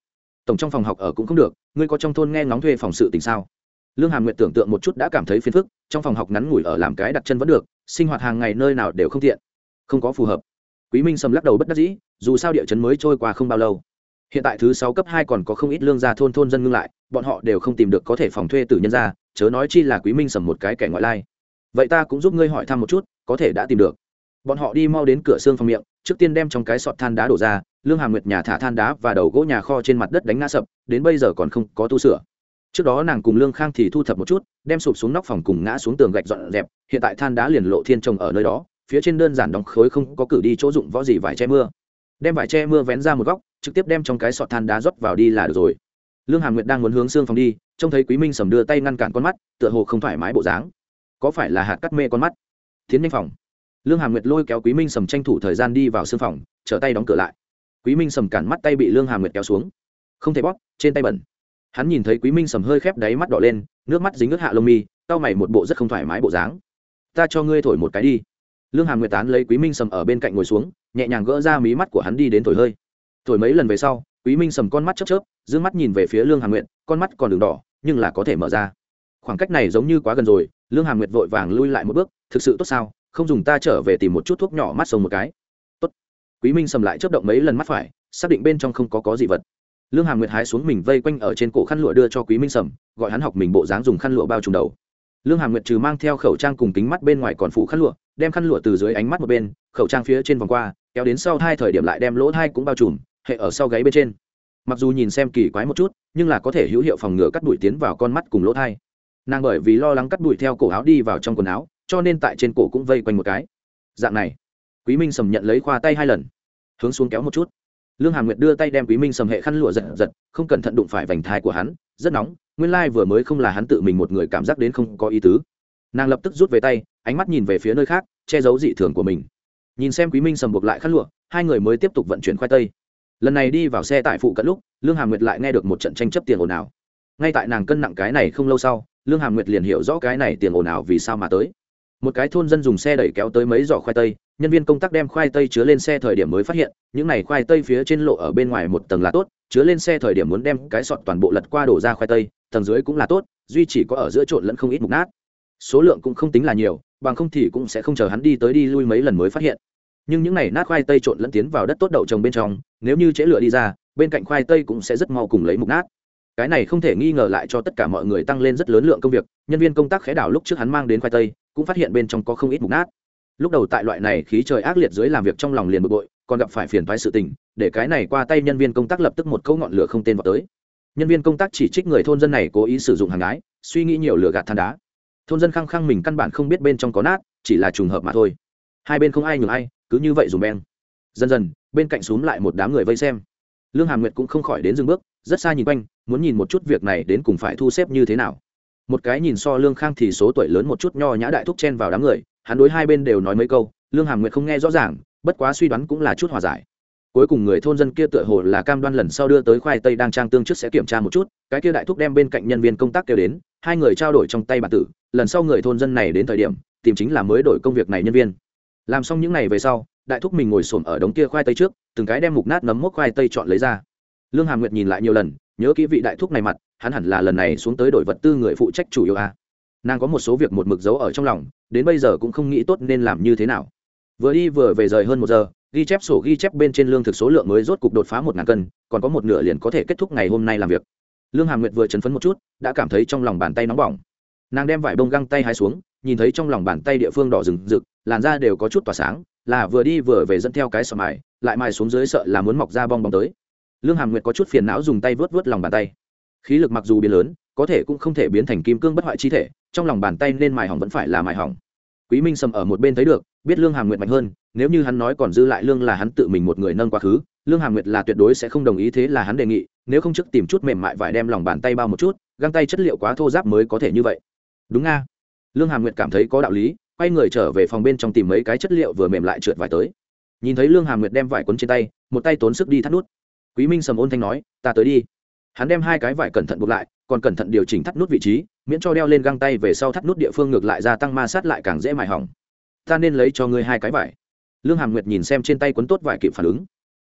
Speaker 1: Tổng trong phòng học ở cũng không được, ngươi có trong thôn nghe ngóng thuê phòng sự tình sao? Lương hàm nguyện tưởng tượng một chút đã cảm thấy phiền phức, trong phòng học ngắn ngủi ở làm cái đặt chân vẫn được, sinh hoạt hàng ngày nơi nào đều không tiện. Không có phù hợp. Quý minh sầm lắc đầu bất đắc dĩ, dù sao địa chấn mới trôi qua không bao lâu hiện tại thứ sáu cấp hai còn có không ít lương gia thôn thôn dân ngưng lại, bọn họ đều không tìm được có thể phòng thuê tử nhân ra chớ nói chi là quý minh sầm một cái kẻ ngoại lai. Vậy ta cũng giúp ngươi hỏi thăm một chút, có thể đã tìm được. Bọn họ đi mau đến cửa xương phòng miệng, trước tiên đem trong cái sọt than đá đổ ra, lương hàm nguyệt nhà thả than đá và đầu gỗ nhà kho trên mặt đất đánh ngã sập, đến bây giờ còn không có tu sửa. Trước đó nàng cùng lương khang thì thu thập một chút, đem sụp xuống nóc phòng cùng ngã xuống tường gạch dọn dẹp, hiện tại than đá liền lộ thiên trồng ở nơi đó, phía trên đơn giản đóng khối không có cử đi chỗ dụng võ gì vải che mưa. Đem vải che mưa vén ra một góc trực tiếp đem trong cái sọt than đá rót vào đi là được rồi. Lương hàm nguyệt đang muốn hướng xương phòng đi, trông thấy quý minh sầm đưa tay ngăn cản con mắt, tựa hồ không thoải mái bộ dáng. Có phải là hạt cắt mê con mắt? Tiến nhanh phòng. Lương hàm nguyệt lôi kéo quý minh sầm tranh thủ thời gian đi vào xương phòng trở tay đóng cửa lại. Quý minh sầm cản mắt tay bị lương hàm nguyệt kéo xuống. Không thể bóp, trên tay bẩn. Hắn nhìn thấy quý minh sầm hơi khép đáy mắt đỏ lên, nước mắt dính ướt hạ lông mi tao mày một bộ rất không thoải mái bộ dáng. Ta cho ngươi thổi một cái đi. Lương hàm nguyệt tán lấy quý minh sầm ở bên cạnh ngồi xuống, nhẹ nhàng gỡ ra mí mắt của hắn đi đến thổi hơi thổi mấy lần về sau quý minh sầm con mắt chớp chớp d ư ơ n g mắt nhìn về phía lương hàm nguyện, con mắt còn đường đỏ nhưng là có thể mở ra. Khoảng cách này giống như quá gần rồi lương hàm nguyệt vội vàng lui lại một bước thực sự tốt sao? Không dùng ta trở về tìm một chút thuốc nhỏ mắt sông một cái. Tốt. Quý minh sầm lại chớp động mấy lần mắt phải xác định bên trong không có có gì vật. Lương hàm nguyệt hái xuống mình vây quanh ở trên cổ khăn lụa đưa cho quý minh sầm gọi hắn học mình bộ dáng dùng khăn lụa bao trùm đầu. Lương hàm nguyệt trừ mang theo khẩu trang cùng kính mắt bên ngoài còn phủ khăn lụa đem khăn lụa từ dưới ánh mắt một bên khẩu trang phía trên vòng qua kéo đến sau hai thời điểm lại đem lỗ thai cũng bao trùm hệ ở sau gáy bên trên. Mặc dù nhìn xem kỳ quái một chút, nhưng là có thể hữu hiệu phòng ngừa cắt đuổi tiến vào con mắt cùng lỗ thai. Nàng bởi vì lo lắng cắt đuổi theo cổ áo đi vào trong quần áo, cho nên tại trên cổ cũng vây quanh một cái. Dạng này, quý minh sầm nhận lấy khoa tay hai lần. Hướng xuống kéo một chút. Lương hà nguyệt đưa tay đem quý minh sầm hệ khăn lụa giật giật, không cẩn thận đụng phải vành thai của hắn, rất nóng, nguyên lai vừa mới không là hắn tự mình một người cảm giác đến không có ý tứ. Nàng lập tức rút về tay, ánh mắt nhìn về phía nơi khác, che giấu dị thường của mình. Nhìn xem quý minh sầm buộc lại khăn lụa, hai người mới tiếp tục vận chuyển khoai tây lần này đi vào xe tại phụ cận lúc, lương hàm nguyệt lại nghe được một trận tranh chấp tiền ồn ào. Ngay tại nàng cân nặng cái này không lâu sau, lương hàm nguyệt liền hiểu rõ cái này tiền ồn ào vì sao mà tới. Một cái thôn dân dùng xe đẩy kéo tới mấy giỏ khoai tây, nhân viên công tác đem khoai tây chứa lên xe thời điểm mới phát hiện, những này khoai tây phía trên lộ ở bên ngoài một tầng là tốt, chứa lên xe thời điểm muốn đem cái sọt toàn bộ lật qua đổ ra khoai tây, tầng dưới cũng là tốt, duy chỉ có ở giữa trộn lẫn không ít mục nát. Số lượng cũng không tính là nhiều, bằng không thì cũng sẽ không chờ hắn đi tới đi lui mấy lần mới phát hiện nhưng những này nát khoai tây trộn lẫn tiến vào đất tốt đậu trồng bên trong, nếu như chế lửa đi ra, bên cạnh khoai tây cũng sẽ rất mau cùng lấy mục nát. Cái này không thể nghi ngờ lại cho tất cả mọi người tăng lên rất lớn lượng công việc, nhân viên công tác khẽ đảo lúc trước hắn mang đến khoai tây, cũng phát hiện bên trong có không ít mục nát. Lúc đầu tại loại này khí trời ác liệt dưới làm việc trong lòng liền bực bội, còn gặp phải phiền thoái sự tình, để cái này qua tay nhân viên công tác lập tức một câu ngọn lửa không tên vào tới. Nhân viên công tác chỉ trích người thôn dân này cố ý sử dụng hàng ái suy nghĩ nhiều lửa gạt than đá. Thôn dân khăng khăng mình căn bản không biết bên trong có nát, chỉ là trùng hợp mà thôi hai bên không ai nhường ai, cứ như vậy dùng beng. Dần dần, bên cạnh xúm lại một đám người vây xem. Lương hàm nguyệt cũng không khỏi đến dừng bước, rất xa nhìn quanh, muốn nhìn một chút việc này đến cùng phải thu xếp như thế nào. Một cái nhìn so lương khang thì số tuổi lớn một chút nho nhã đại thúc chen vào đám người, hắn đối hai bên đều nói mấy câu, lương hàm nguyệt không nghe rõ ràng, bất quá suy đoán cũng là chút hòa giải. Cuối cùng người thôn dân kia tựa hồ là cam đoan lần sau đưa tới khoai tây đang trang tương trước sẽ kiểm tra một chút, cái kia đại thúc đem bên cạnh nhân viên công tác kêu đến, hai người trao đổi trong tay bản tử, lần sau người thôn dân này đến thời điểm, tìm chính là mới đổi công việc này nhân viên làm xong những ngày về sau, đại thúc mình ngồi xổm ở đống kia khoai tây trước, từng cái đem mục nát nấm mốc khoai tây chọn lấy ra. Lương hàm nguyệt nhìn lại nhiều lần, nhớ kỹ vị đại thúc này mặt, hắn hẳn là lần này xuống tới đổi vật tư người phụ trách chủ yếu a nàng có một số việc một mực giấu ở trong lòng, đến bây giờ cũng không nghĩ tốt nên làm như thế nào. Vừa đi vừa về rời hơn một giờ, ghi chép sổ ghi chép bên trên lương thực số lượng mới rốt cục đột phá một ngàn cân, còn có một nửa liền có thể kết thúc ngày hôm nay làm việc. Lương hàm nguyệt vừa chấn phấn một chút, đã cảm thấy trong lòng bàn tay nóng bỏng. Nàng đem vải bông găng tay hai xuống nhìn thấy trong lòng bàn tay địa phương đỏ rừng rực, làn da đều có chút tỏa sáng, là vừa đi vừa về dẫn theo cái sọ mài, lại mài xuống dưới sợ là muốn mọc ra bong bóng tới. Lương hàm nguyệt có chút phiền não dùng tay vớt vớt lòng bàn tay. Khí lực mặc dù biến lớn, có thể cũng không thể biến thành kim cương bất hoại chi thể, trong lòng bàn tay nên mài hỏng vẫn phải là mài hỏng. Quý minh sầm ở một bên thấy được, biết lương hàm nguyệt mạnh hơn, nếu như hắn nói còn dư lại lương là hắn tự mình một người nâng quá khứ, lương hàm nguyệt là tuyệt đối sẽ không đồng ý thế là hắn đề nghị, nếu không trước tìm chút mềm mại vải đem lòng bàn tay bao một chút, găng tay chất liệu quá thô giáp mới có thể như vậy. Đúng nga lương hàm nguyệt cảm thấy có đạo lý, quay người trở về phòng bên trong tìm mấy cái chất liệu vừa mềm lại trượt vải tới. Nhìn thấy lương hàm nguyệt đem vải quấn trên tay, một tay tốn sức đi thắt nút. Quý minh sầm ôn thanh nói, ta tới đi. Hắn đem hai cái vải cẩn thận buộc lại, còn cẩn thận điều chỉnh thắt nút vị trí, miễn cho đeo lên găng tay về sau thắt nút địa phương ngược lại gia tăng ma sát lại càng dễ mài hỏng. Ta nên lấy cho ngươi hai cái vải. Lương hàm nguyệt nhìn xem trên tay quấn tốt vải kịp phản ứng.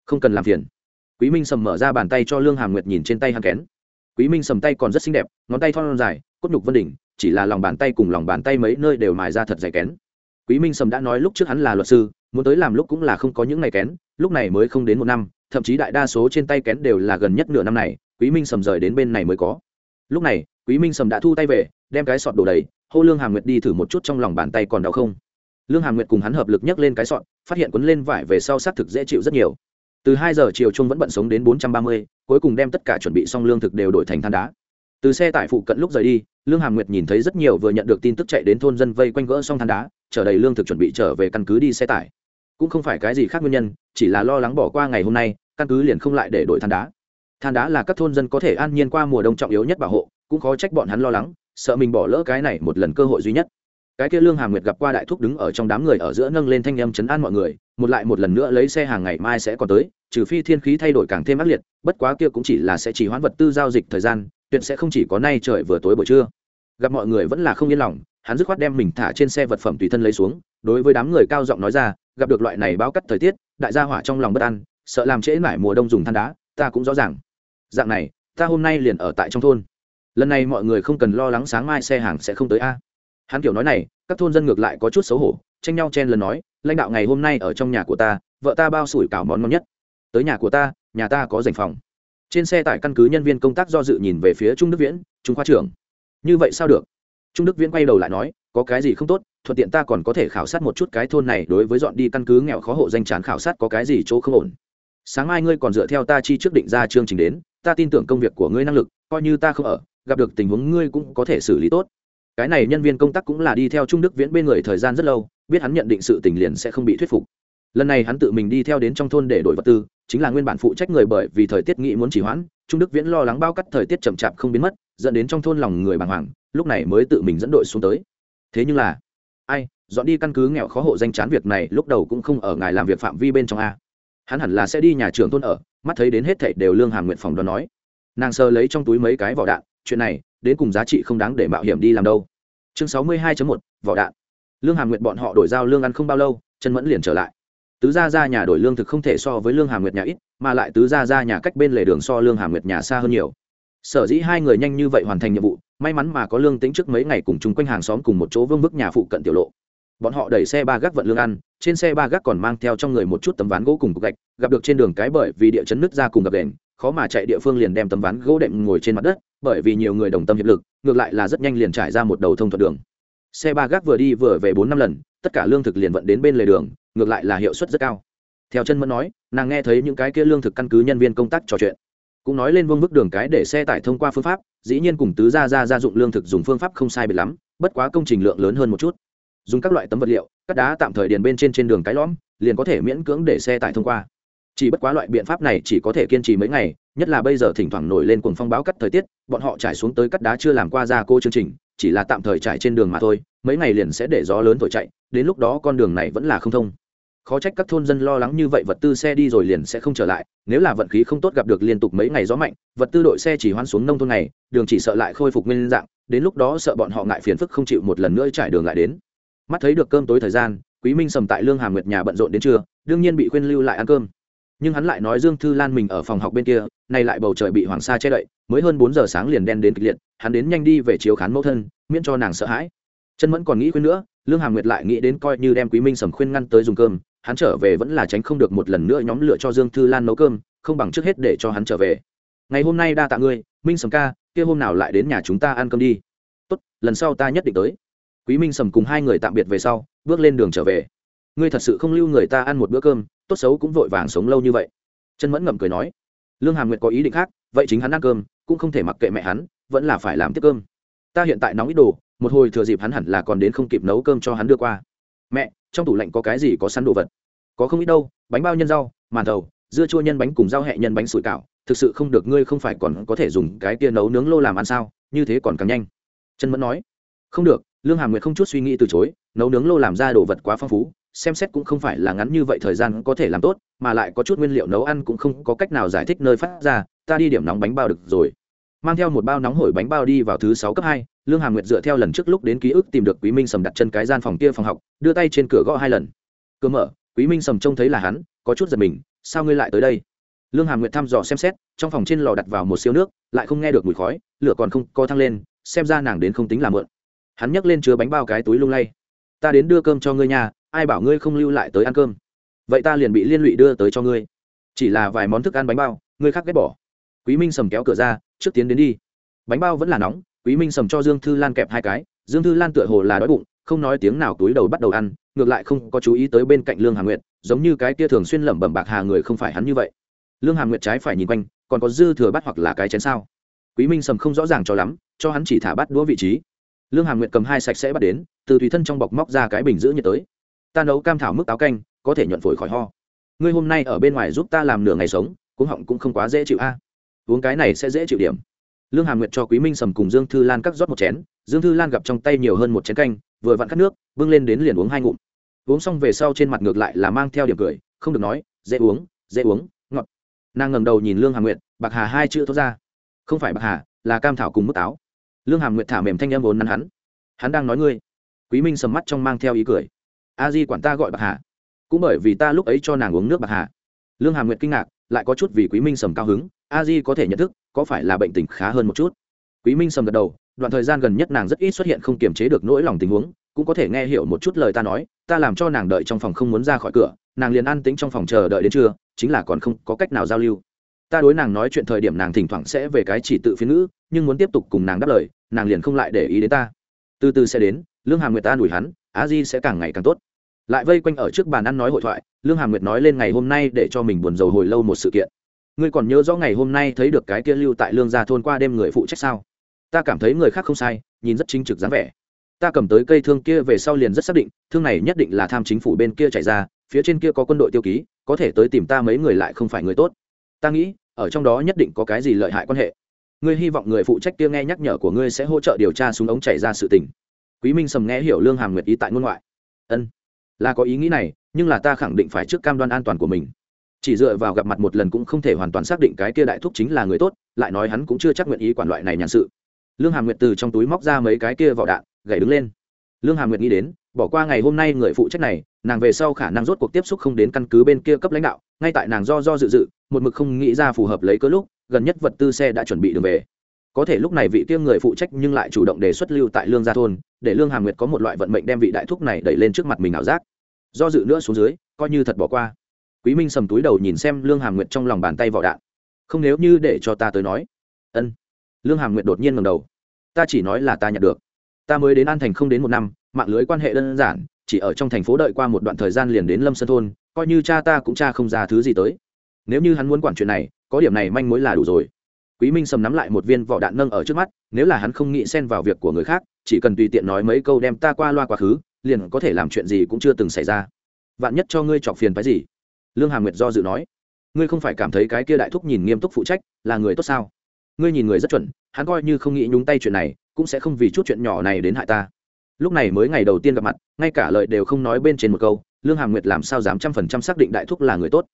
Speaker 1: Không cần làm phiền. Quý minh sầm mở ra bàn tay cho lương hàm nguyệt nhìn trên tay hắn kén. Quý minh sầm tay còn rất xinh đẹp, ngón tay thon dài, cốt nhục vân đỉnh chỉ là lòng bàn tay cùng lòng bàn tay mấy nơi đều mài ra thật dày kén. Quý minh sầm đã nói lúc trước hắn là luật sư, muốn tới làm lúc cũng là không có những ngày kén, lúc này mới không đến một năm, thậm chí đại đa số trên tay kén đều là gần nhất nửa năm này, quý minh sầm rời đến bên này mới có. Lúc này, quý minh sầm đã thu tay về, đem cái sọt đổ đầy, hô lương hàm nguyệt đi thử một chút trong lòng bàn tay còn đau không. Lương hàm nguyệt cùng hắn hợp lực nhấc lên cái sọt, phát hiện quấn lên vải về sau xác thực dễ chịu rất nhiều. Từ hai giờ chiều trung vẫn bận sống đến bốn trăm ba mươi, cuối cùng đem tất cả chuẩn bị xong lương thực đều đổi thành than đá từ xe tải phụ cận lúc rời đi, lương hàm nguyệt nhìn thấy rất nhiều vừa nhận được tin tức chạy đến thôn dân vây quanh gỡ xong than đá chở đầy lương thực chuẩn bị trở về căn cứ đi xe tải. Cũng không phải cái gì khác nguyên nhân, chỉ là lo lắng bỏ qua ngày hôm nay, căn cứ liền không lại để đổi than đá. Than đá là các thôn dân có thể an nhiên qua mùa đông trọng yếu nhất bảo hộ, cũng khó trách bọn hắn lo lắng, sợ mình bỏ lỡ cái này một lần cơ hội duy nhất. Cái kia lương hàm nguyệt gặp qua đại thúc đứng ở trong đám người ở giữa nâng lên thanh âm chấn an mọi người, một lại một lần nữa lấy xe hàng ngày mai sẽ còn tới, trừ phi thiên khí thay đổi càng thêm ác liệt, bất quá kia cũng chỉ là sẽ chỉ hoãn vật tư giao dịch thời gian tuyệt sẽ không chỉ có nay trời vừa tối buổi trưa. Gặp mọi người vẫn là không yên lòng, hắn dứt khoát đem mình thả trên xe vật phẩm tùy thân lấy xuống, đối với đám người cao giọng nói ra, gặp được loại này báo cắt thời tiết, đại gia hỏa trong lòng bất an, sợ làm trễ nải mùa đông dùng than đá, ta cũng rõ ràng. Dạng này, ta hôm nay liền ở tại trong thôn. Lần này mọi người không cần lo lắng sáng mai xe hàng sẽ không tới a. Hắn kiểu nói này, các thôn dân ngược lại có chút xấu hổ, tranh nhau chen lần nói, lãnh đạo ngày hôm nay ở trong nhà của ta, vợ ta bao sủi cảo món ngon nhất. Tới nhà của ta, nhà ta có dành phòng trên xe tải căn cứ nhân viên công tác do dự nhìn về phía trung đức viễn, trung khoa trưởng, như vậy sao được? Trung đức viễn quay đầu lại nói, có cái gì không tốt, thuận tiện ta còn có thể khảo sát một chút cái thôn này, đối với dọn đi căn cứ nghèo khó hộ danh chán khảo sát có cái gì chỗ không ổn. Sáng mai ngươi còn dựa theo ta chi trước định ra chương trình đến, ta tin tưởng công việc của ngươi năng lực, coi như ta không ở, gặp được tình huống ngươi cũng có thể xử lý tốt. Cái này nhân viên công tác cũng là đi theo trung đức viễn bên người thời gian rất lâu, biết hắn nhận định sự tình liền sẽ không bị thuyết phục lần này hắn tự mình đi theo đến trong thôn để đổi vật tư, chính là nguyên bản phụ trách người bởi vì thời tiết nghĩ muốn chỉ hoãn, trung đức viễn lo lắng bao cắt thời tiết chậm chạp không biến mất, dẫn đến trong thôn lòng người bàng hoàng, lúc này mới tự mình dẫn đội xuống tới. Thế nhưng là, ai, dọn đi căn cứ nghèo khó hộ danh chán việc này, lúc đầu cũng không ở ngài làm việc phạm vi bên trong a. Hắn hẳn là sẽ đi nhà trường thôn ở, mắt thấy đến hết thảy đều lương hàm nguyện phòng đoán nói. Nàng sơ lấy trong túi mấy cái vỏ đạn, chuyện này, đến cùng giá trị không đáng để mạo hiểm đi làm đâu. Chương sáu mươi 62 một, vỏ đạn. Lương hàm nguyện bọn họ đổi giao lương ăn không bao lâu chân mẫn liền trở lại tứ gia ra nhà đổi lương thực không thể so với lương hàm nguyệt nhà ít, mà lại tứ gia ra nhà cách bên lề đường so lương hàm nguyệt nhà xa hơn nhiều. Sở dĩ hai người nhanh như vậy hoàn thành nhiệm vụ, may mắn mà có lương tính trước mấy ngày cùng chung quanh hàng xóm cùng một chỗ vương bức nhà phụ cận tiểu lộ. Bọn họ đẩy xe ba gác vận lương ăn, trên xe ba gác còn mang theo trong người một chút tấm ván gỗ cùng cục gạch, gặp được trên đường cái bởi vì địa chấn nứt ra cùng gặp đèn khó mà chạy địa phương liền đem tấm ván gỗ đệm ngồi trên mặt đất, bởi vì nhiều người đồng tâm hiệp lực, ngược lại là rất nhanh liền trải ra một đầu thông thuận đường. Xe ba gác vừa đi vừa về bốn năm lần, tất cả lương thực liền vận đến bên lề đường ngược lại là hiệu suất rất cao. Theo chân mẫn nói, nàng nghe thấy những cái kia lương thực căn cứ nhân viên công tác trò chuyện. Cũng nói lên vương bức đường cái để xe tải thông qua phương pháp, dĩ nhiên cùng tứ gia ra gia dụng lương thực dùng phương pháp không sai biệt lắm, bất quá công trình lượng lớn hơn một chút. Dùng các loại tấm vật liệu, cắt đá tạm thời điền bên trên trên đường cái lõm, liền có thể miễn cưỡng để xe tải thông qua. Chỉ bất quá loại biện pháp này chỉ có thể kiên trì mấy ngày, nhất là bây giờ thỉnh thoảng nổi lên cuồng phong báo cắt thời tiết, bọn họ trải xuống tới cắt đá chưa làm qua ra cô chương trình, chỉ là tạm thời trải trên đường mà thôi, mấy ngày liền sẽ để gió lớn thổi chạy, đến lúc đó con đường này vẫn là không thông khó trách các thôn dân lo lắng như vậy, vật tư xe đi rồi liền sẽ không trở lại, nếu là vận khí không tốt gặp được liên tục mấy ngày gió mạnh, vật tư đội xe chỉ hoan xuống nông thôn này, đường chỉ sợ lại khôi phục nguyên dạng, đến lúc đó sợ bọn họ ngại phiền phức không chịu một lần nữa trải đường lại đến. Mắt thấy được cơm tối thời gian, quý minh sầm tại lương hàm nguyệt nhà bận rộn đến trưa, đương nhiên bị khuyên lưu lại ăn cơm. Nhưng hắn lại nói dương thư lan mình ở phòng học bên kia, nay lại bầu trời bị hoàng sa che đậy, mới hơn bốn giờ sáng liền đen đến kịch liệt, hắn đến nhanh đi về chiếu khán mẫu thân, miễn cho nàng sợ hãi. Chân mẫn còn nghĩ khuyên nữa, lương hàm nguyệt lại nghĩ đến coi như đem quý minh sầm khuyên ngăn tới dùng cơm hắn trở về vẫn là tránh không được một lần nữa nhóm lựa cho dương thư lan nấu cơm, không bằng trước hết để cho hắn trở về. Ngày hôm nay đa tạ ngươi, minh sầm ca, kia hôm nào lại đến nhà chúng ta ăn cơm đi. Tốt, lần sau ta nhất định tới. Quý minh sầm cùng hai người tạm biệt về sau, bước lên đường trở về. Ngươi thật sự không lưu người ta ăn một bữa cơm, tốt xấu cũng vội vàng sống lâu như vậy. Chân mẫn ngậm cười nói, lương hàm nguyệt có ý định khác, vậy chính hắn ăn cơm, cũng không thể mặc kệ mẹ hắn, vẫn là phải làm tiếp cơm. Ta hiện tại nóng ít đồ, một hồi thừa dịp hắn hẳn là còn đến không kịp nấu cơm cho hắn đưa qua. Mẹ trong tủ lạnh có cái gì có sẵn đồ vật? Có không ít đâu, bánh bao nhân rau, màn thầu dưa chua nhân bánh cùng rau hẹ nhân bánh sủi cảo. Thực sự không được, ngươi không phải còn có thể dùng cái kia nấu nướng lô làm ăn sao? Như thế còn càng nhanh. Chân mẫn nói, không được, lương hàm nguyệt không chút suy nghĩ từ chối, nấu nướng lô làm ra đồ vật quá phong phú, xem xét cũng không phải là ngắn như vậy thời gian có thể làm tốt, mà lại có chút nguyên liệu nấu ăn cũng không có cách nào giải thích nơi phát ra, ta đi điểm nóng bánh bao được rồi. Mang theo một bao nóng hổi bánh bao đi vào thứ sáu cấp hai lương Hà nguyệt dựa theo lần trước lúc đến ký ức tìm được quý minh sầm đặt chân cái gian phòng kia phòng học, đưa tay trên cửa gõ hai lần. Cửa mở, quý minh sầm trông thấy là hắn, có chút giật mình, sao ngươi lại tới đây? Lương Hà nguyệt thăm dò xem xét, trong phòng trên lò đặt vào một siêu nước, lại không nghe được mùi khói, lửa còn không co thăng lên, xem ra nàng đến không tính là mượn. Hắn nhấc lên chứa bánh bao cái túi lung lay. Ta đến đưa cơm cho ngươi nhà ai bảo ngươi không lưu lại tới ăn cơm? Vậy ta liền bị liên lụy đưa tới cho ngươi. Chỉ là vài món thức ăn bánh bao, ngươi khác ghét bỏ. Quý minh sầm kéo cửa ra, trước tiến đến đi. Bánh bao vẫn là nóng quý minh sầm cho dương thư lan kẹp hai cái, dương thư lan tựa hồ là đói bụng, không nói tiếng nào túi đầu bắt đầu ăn, ngược lại không có chú ý tới bên cạnh lương hà nguyệt, giống như cái kia thường xuyên lẩm bẩm bạc hà người không phải hắn như vậy. Lương hà nguyệt trái phải nhìn quanh, còn có dư thừa bắt hoặc là cái chén sao? Quý minh sầm không rõ ràng cho lắm, cho hắn chỉ thả bắt đũa vị trí. Lương hà nguyệt cầm hai sạch sẽ bắt đến, từ tùy thân trong bọc móc ra cái bình giữ nhiệt tới. Ta nấu cam thảo mức táo canh, có thể nhuận phổi khỏi ho. Ngươi hôm nay ở bên ngoài giúp ta làm nửa ngày sống cũng họng cũng không quá dễ chịu a. Uống cái này sẽ dễ chịu điểm lương hàm nguyệt cho quý minh sầm cùng dương thư lan cắt rót một chén, dương thư lan gặp trong tay nhiều hơn một chén canh, vừa vặn cắt nước, bưng lên đến liền uống hai ngụm. Uống xong về sau trên mặt ngược lại là mang theo điểm cười, không được nói, dễ uống dễ uống, ngọt. Nàng ngầm đầu nhìn lương hàm nguyệt bạc hà hai chữ thốt ra. Không phải bạc hà, là cam thảo cùng mức táo. Lương hàm nguyệt thả mềm thanh em vốn nắn hắn. Hắn đang nói ngươi. Quý minh sầm mắt trong mang theo ý cười. A di quản ta gọi bạc hà, cũng bởi vì ta lúc ấy cho nàng uống nước bạc hà. Lương hàm nguyệt kinh ngạc, lại có chút vì quý minh sầm cao hứng, a di có thể nhận thức có phải là bệnh tình khá hơn một chút? Quý minh sầm gật đầu, đoạn thời gian gần nhất nàng rất ít xuất hiện không kiềm chế được nỗi lòng tình huống, cũng có thể nghe hiểu một chút lời ta nói, ta làm cho nàng đợi trong phòng không muốn ra khỏi cửa, nàng liền an tĩnh trong phòng chờ đợi đến trưa, chính là còn không có cách nào giao lưu. Ta đối nàng nói chuyện thời điểm nàng thỉnh thoảng sẽ về cái chỉ tự phiên ngữ, nhưng muốn tiếp tục cùng nàng đáp lời, nàng liền không lại để ý đến ta. Từ từ sẽ đến, lương hàm nguyệt ta đuổi hắn, á di sẽ càng ngày càng tốt. Lại vây quanh ở trước bàn ăn nói hội thoại, lương hàm nguyệt nói lên ngày hôm nay để cho mình buồn rầu hồi lâu một sự kiện ngươi còn nhớ rõ ngày hôm nay thấy được cái kia lưu tại lương gia thôn qua đêm người phụ trách sao? Ta cảm thấy người khác không sai, nhìn rất chính trực dáng vẻ. Ta cầm tới cây thương kia về sau liền rất xác định, thương này nhất định là tham chính phủ bên kia chạy ra, phía trên kia có quân đội tiêu ký, có thể tới tìm ta mấy người lại không phải người tốt. Ta nghĩ, ở trong đó nhất định có cái gì lợi hại quan hệ. Ngươi hy vọng người phụ trách kia nghe nhắc nhở của ngươi sẽ hỗ trợ điều tra súng ống chảy ra sự tình. Quý minh sầm nghe hiểu lương hàm nguyệt ý tại ngôn ngoại. Ân, là có ý nghĩ này, nhưng là ta khẳng định phải trước cam đoan an toàn của mình chỉ dựa vào gặp mặt một lần cũng không thể hoàn toàn xác định cái kia đại thúc chính là người tốt, lại nói hắn cũng chưa chắc nguyện ý quản loại này nhàn sự. Lương hà nguyệt từ trong túi móc ra mấy cái kia vỏ đạn gậy đứng lên. Lương hà nguyệt nghĩ đến, bỏ qua ngày hôm nay người phụ trách này, nàng về sau khả năng rốt cuộc tiếp xúc không đến căn cứ bên kia cấp lãnh đạo, ngay tại nàng do do dự dự, một mực không nghĩ ra phù hợp lấy cớ lúc, gần nhất vật tư xe đã chuẩn bị đường về. Có thể lúc này vị kia người phụ trách nhưng lại chủ động đề xuất lưu tại lương gia thôn, để lương hà nguyệt có một loại vận mệnh đem vị đại thúc này đẩy lên trước mặt mình ảo giác. Do dự nữa xuống dưới, coi như thật bỏ qua quý minh sầm túi đầu nhìn xem lương hàm nguyệt trong lòng bàn tay vỏ đạn. Không nếu như để cho ta tới nói. Ân. Lương hàm nguyệt đột nhiên ngầm đầu. Ta chỉ nói là ta nhận được. Ta mới đến an thành không đến một năm, mạng lưới quan hệ đơn giản, chỉ ở trong thành phố đợi qua một đoạn thời gian liền đến lâm sơn thôn, coi như cha ta cũng cha không ra thứ gì tới. Nếu như hắn muốn quản chuyện này, có điểm này manh mối là đủ rồi. Quý minh sầm nắm lại một viên vỏ đạn nâng ở trước mắt, nếu là hắn không nghĩ xen vào việc của người khác, chỉ cần tùy tiện nói mấy câu đem ta qua loa quá khứ, liền có thể làm chuyện gì cũng chưa từng xảy ra. Vạn nhất cho ngươi chọc phiền cái gì? Lương hà nguyệt do dự nói, ngươi không phải cảm thấy cái kia đại thúc nhìn nghiêm túc phụ trách là người tốt sao? Ngươi nhìn người rất chuẩn, hắn coi như không nghĩ nhúng tay chuyện này, cũng sẽ không vì chút chuyện nhỏ này đến hại ta. Lúc này mới ngày đầu tiên gặp mặt, ngay cả lời đều không nói bên trên một câu, lương hàm nguyệt làm sao dám trăm phần trăm xác định đại thúc là người tốt?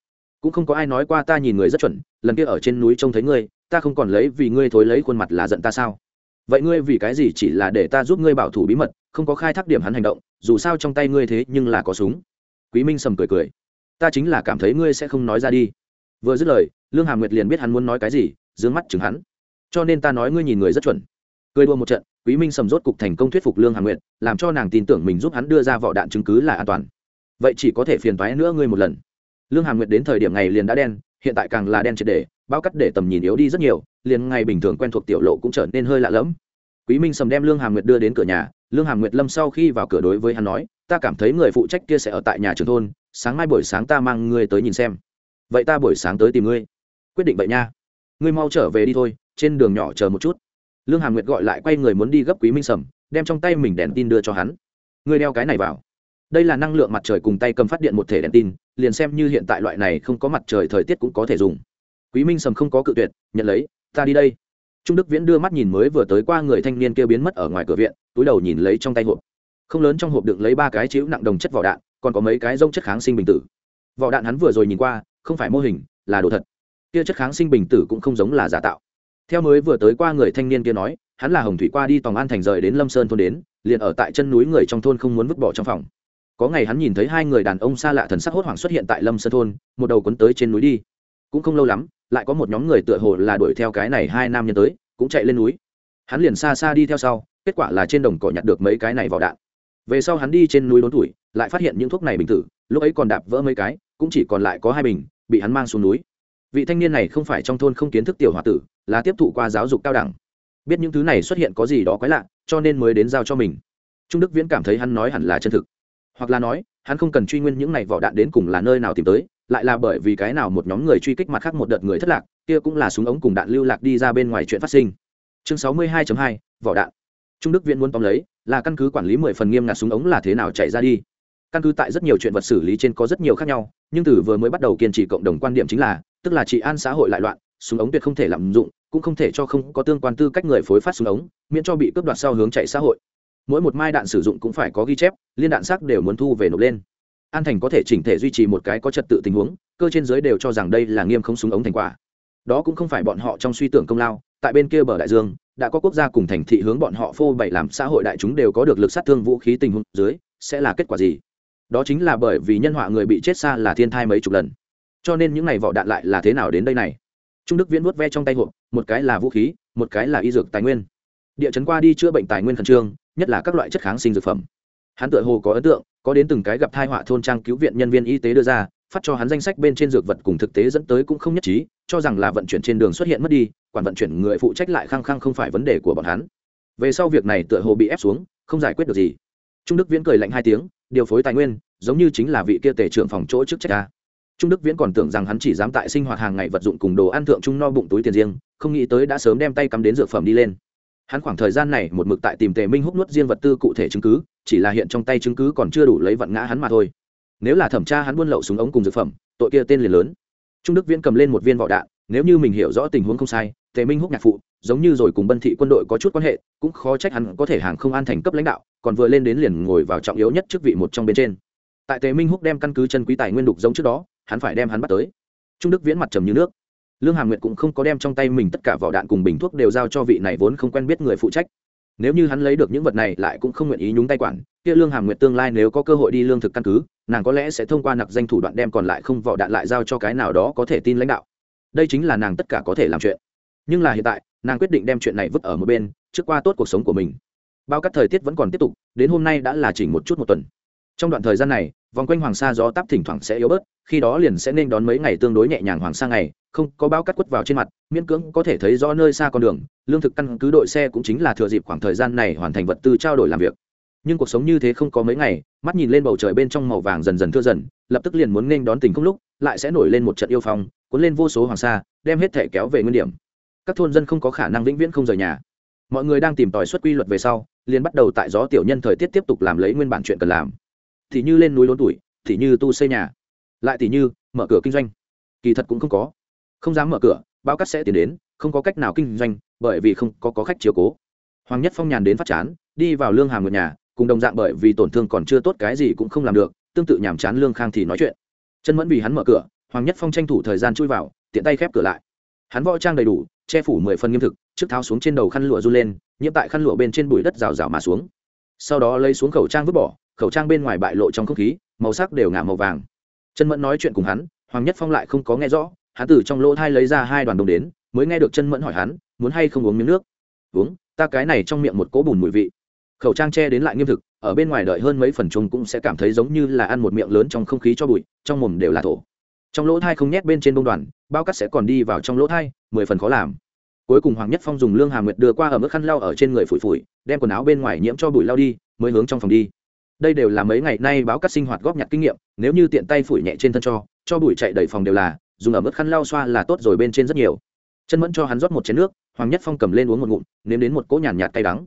Speaker 1: Cũng không có ai nói qua ta nhìn người rất chuẩn, lần kia ở trên núi trông thấy ngươi, ta không còn lấy vì ngươi thối lấy khuôn mặt là giận ta sao? Vậy ngươi vì cái gì chỉ là để ta giúp ngươi bảo thủ bí mật, không có khai thác điểm hắn hành động, dù sao trong tay ngươi thế nhưng là có súng. Quý minh sầm cười cười ta chính là cảm thấy ngươi sẽ không nói ra đi. Vừa dứt lời, lương hàm nguyệt liền biết hắn muốn nói cái gì, d ư ơ n g mắt chừng hắn. Cho nên ta nói ngươi nhìn người rất chuẩn. Cười đua một trận, quý minh sầm rốt cục thành công thuyết phục lương hàm nguyệt, làm cho nàng tin tưởng mình giúp hắn đưa ra vỏ đạn chứng cứ là an toàn. Vậy chỉ có thể phiền toái nữa ngươi một lần. Lương hàm nguyệt đến thời điểm này liền đã đen, hiện tại càng là đen triệt để, bao cắt để tầm nhìn yếu đi rất nhiều, liền ngày bình thường quen thuộc tiểu lộ cũng trở nên hơi lạ lẫm. Quý minh sầm đem lương hàm nguyệt đưa đến cửa nhà, lương hàm nguyệt lâm sau khi vào cửa đối với hắn nói, ta cảm thấy người phụ trách kia sẽ ở tại nhà trường thôn sáng mai buổi sáng ta mang ngươi tới nhìn xem. Vậy ta buổi sáng tới tìm ngươi. Quyết định vậy nha. Ngươi mau trở về đi thôi, trên đường nhỏ chờ một chút. Lương hà nguyệt gọi lại quay người muốn đi gấp quý minh sầm, đem trong tay mình đèn tin đưa cho hắn. Ngươi đeo cái này vào. Đây là năng lượng mặt trời cùng tay cầm phát điện một thể đèn tin, liền xem như hiện tại loại này không có mặt trời thời tiết cũng có thể dùng. Quý minh sầm không có cự tuyệt, nhận lấy, ta đi đây. Trung đức viễn đưa mắt nhìn mới vừa tới qua người thanh niên kia biến mất ở ngoài cửa viện, túi đầu nhìn lấy trong tay hộp. Không lớn trong hộp đựng lấy ba cái chiếu nặng đồng chất vỏ đạn còn có mấy cái rông chất kháng sinh bình tử. Vỏ đạn hắn vừa rồi nhìn qua, không phải mô hình, là đồ thật. Kia chất kháng sinh bình tử cũng không giống là giả tạo. Theo mới vừa tới qua người thanh niên kia nói, hắn là hồng thủy qua đi tòng an thành rời đến lâm sơn thôn đến, liền ở tại chân núi người trong thôn không muốn vứt bỏ trong phòng. Có ngày hắn nhìn thấy hai người đàn ông xa lạ thần sắc hốt hoảng xuất hiện tại lâm sơn thôn, một đầu quấn tới trên núi đi. Cũng không lâu lắm, lại có một nhóm người tựa hồ là đuổi theo cái này hai nam nhân tới, cũng chạy lên núi. Hắn liền xa xa đi theo sau, kết quả là trên đồng cỏ nhặt được mấy cái này vào đạn về sau hắn đi trên núi đốn tuổi, lại phát hiện những thuốc này bình tử, lúc ấy còn đạp vỡ mấy cái, cũng chỉ còn lại có hai bình, bị hắn mang xuống núi. Vị thanh niên này không phải trong thôn không kiến thức tiểu h o a tử, là tiếp thụ qua giáo dục cao đẳng. Biết những thứ này xuất hiện có gì đó quái lạ, cho nên mới đến giao cho mình. Trung đức viễn cảm thấy hắn nói hẳn là chân thực. Hoặc là nói, hắn không cần truy nguyên những này vỏ đạn đến cùng là nơi nào tìm tới, lại là bởi vì cái nào một nhóm người truy kích mặt khác một đợt người thất lạc, kia cũng là súng ống cùng đạn lưu lạc đi ra bên ngoài chuyện phát sinh. Chương sáu mươi 62 hai, vỏ đạn. Trung đức Viễn muốn tóm lấy là căn cứ quản lý mười phần nghiêm ngặt súng ống là thế nào chạy ra đi. Căn cứ tại rất nhiều chuyện vật xử lý trên có rất nhiều khác nhau, nhưng từ vừa mới bắt đầu kiên trì cộng đồng quan điểm chính là, tức là trị an xã hội lại loạn, súng ống tuyệt không thể lạm dụng, cũng không thể cho không có tương quan tư cách người phối phát súng ống, miễn cho bị cướp đoạt sau hướng chạy xã hội. Mỗi một mai đạn sử dụng cũng phải có ghi chép, liên đạn sắc đều muốn thu về nộp lên. An thành có thể chỉnh thể duy trì một cái có trật tự tình huống, cơ trên giới đều cho rằng đây là nghiêm không súng ống thành quả. Đó cũng không phải bọn họ trong suy tưởng công lao tại bên kia bờ đại dương, đã có quốc gia cùng thành thị hướng bọn họ phô bày làm xã hội đại chúng đều có được lực sát thương vũ khí tình huống dưới, sẽ là kết quả gì? Đó chính là bởi vì nhân họa người bị chết xa là thiên thai mấy chục lần. Cho nên những ngày vỏ đạn lại là thế nào đến đây này? Trung đức viễn vuốt ve trong tay hộp, một cái là vũ khí, một cái là y dược tài nguyên. Địa chấn qua đi chữa bệnh tài nguyên khẩn trương, nhất là các loại chất kháng sinh dược phẩm. Hắn tự hồ có ấn tượng, có đến từng cái gặp thai họa thôn trang cứu viện nhân viên y tế đưa ra, phát cho hắn danh sách bên trên dược vật cùng thực tế dẫn tới cũng không nhất trí, cho rằng là vận chuyển trên đường xuất hiện mất đi quản vận chuyển người phụ trách lại khăng khăng không phải vấn đề của bọn hắn. Về sau việc này tựa hồ bị ép xuống, không giải quyết được gì. Trung đức viễn cười lạnh hai tiếng, điều phối tài nguyên, giống như chính là vị kia tể trưởng phòng chỗ chức trách ta trung đức viễn còn tưởng rằng hắn chỉ dám tại sinh hoạt hàng ngày vật dụng cùng đồ ăn thượng trung no bụng túi tiền riêng, không nghĩ tới đã sớm đem tay cắm đến dược phẩm đi lên. Hắn khoảng thời gian này một mực tại tìm tề minh hút nuốt riêng vật tư cụ thể chứng cứ, chỉ là hiện trong tay chứng cứ còn chưa đủ lấy vận ngã hắn mà thôi. Nếu là thẩm tra hắn buôn lậu súng ống cùng dược phẩm, tội kia tên liền lớn. Trung đức viễn cầm lên một viên vỏ đạn nếu như mình hiểu rõ tình huống không sai, tề minh húc nhạc phụ, giống như rồi cùng bân thị quân đội có chút quan hệ, cũng khó trách hắn có thể hàng không an thành cấp lãnh đạo, còn vừa lên đến liền ngồi vào trọng yếu nhất chức vị một trong bên trên. Tại tề minh húc đem căn cứ chân quý tài nguyên đục giống trước đó, hắn phải đem hắn bắt tới. Trung đức viễn mặt trầm như nước. Lương hàm nguyệt cũng không có đem trong tay mình tất cả vỏ đạn cùng bình thuốc đều giao cho vị này vốn không quen biết người phụ trách. Nếu như hắn lấy được những vật này lại cũng không nguyện ý nhúng tay quản, kia lương hàm nguyệt tương lai nếu có cơ hội đi lương thực căn cứ, nàng có lẽ sẽ thông qua nặc danh thủ đoạn đem còn lại không vỏ đạn lại giao cho cái nào đó có thể tin lãnh đạo đây chính là nàng tất cả có thể làm chuyện. Nhưng là hiện tại, nàng quyết định đem chuyện này vứt ở một bên, trước qua tốt cuộc sống của mình. Bao các thời tiết vẫn còn tiếp tục, đến hôm nay đã là chỉnh một chút một tuần. Trong đoạn thời gian này, vòng quanh hoàng sa gió táp thỉnh thoảng sẽ yếu bớt, khi đó liền sẽ nên đón mấy ngày tương đối nhẹ nhàng hoàng sa ngày, không có bao cắt quất vào trên mặt, miễn cưỡng có thể thấy rõ nơi xa con đường, lương thực căn cứ đội xe cũng chính là thừa dịp khoảng thời gian này hoàn thành vật tư trao đổi làm việc. Nhưng cuộc sống như thế không có mấy ngày, mắt nhìn lên bầu trời bên trong màu vàng dần dần thưa dần, lập tức liền muốn nên đón tình không lúc, lại sẽ nổi lên một trận yêu phong cuốn lên vô số hoàng sa đem hết thể kéo về nguyên điểm. Các thôn dân không có khả năng vĩnh viễn không rời nhà. Mọi người đang tìm tòi xuất quy luật về sau liền bắt đầu tại gió tiểu nhân thời tiết tiếp tục làm lấy nguyên bản chuyện cần làm. Thì như lên núi lớn tuổi thì như tu xây nhà. Lại thì như mở cửa kinh doanh. Kỳ thật cũng không có. Không dám mở cửa bao cắt sẽ tiến đến không có cách nào kinh doanh bởi vì không có, có khách chiếu cố. Hoàng nhất phong nhàn đến phát chán đi vào lương hàm ngược nhà cùng đồng dạng bởi vì tổn thương còn chưa tốt cái gì cũng không làm được tương tự nhàm chán lương khang thì nói chuyện. Chân mẫn vì hắn mở cửa hoàng nhất phong tranh thủ thời gian chui vào, tiện tay khép cửa lại. Hắn võ trang đầy đủ, che phủ mười phần nghiêm thực, trước tháo xuống trên đầu khăn lụa du lên, nhiễm tại khăn lụa bên trên bụi đất rào rào mà xuống. Sau đó lấy xuống khẩu trang vứt bỏ, khẩu trang bên ngoài bại lộ trong không khí, màu sắc đều ngả màu vàng. Chân mẫn nói chuyện cùng hắn, hoàng nhất phong lại không có nghe rõ, hắn từ trong lỗ thai lấy ra hai đoàn đồng đến, mới nghe được chân mẫn hỏi hắn, muốn hay không uống miếng nước. Uống, ta cái này trong miệng một cỗ bùn mùi vị. Khẩu trang che đến lại nghiêm thực, ở bên ngoài đợi hơn mấy phần chung cũng sẽ cảm thấy giống như là ăn một miệng lớn trong không khí cho bụi, trong mồm đều là thổ trong lỗ thai không nhét bên trên bông đoàn bao cắt sẽ còn đi vào trong lỗ thai mười phần khó làm. Cuối cùng hoàng nhất phong dùng lương hà nguyệt đưa qua ở mức khăn lau ở trên người phủi phủi đem quần áo bên ngoài nhiễm cho bụi lau đi mới hướng trong phòng đi. Đây đều là mấy ngày nay báo cắt sinh hoạt góp nhặt kinh nghiệm nếu như tiện tay phủi nhẹ trên thân cho cho bụi chạy đầy phòng đều là dùng ở mức khăn lau xoa là tốt rồi bên trên rất nhiều. Chân mẫn cho hắn rót một chén nước hoàng nhất phong cầm lên uống một ngụm nếm đến một cỗ nhàn nhạt cay đắng.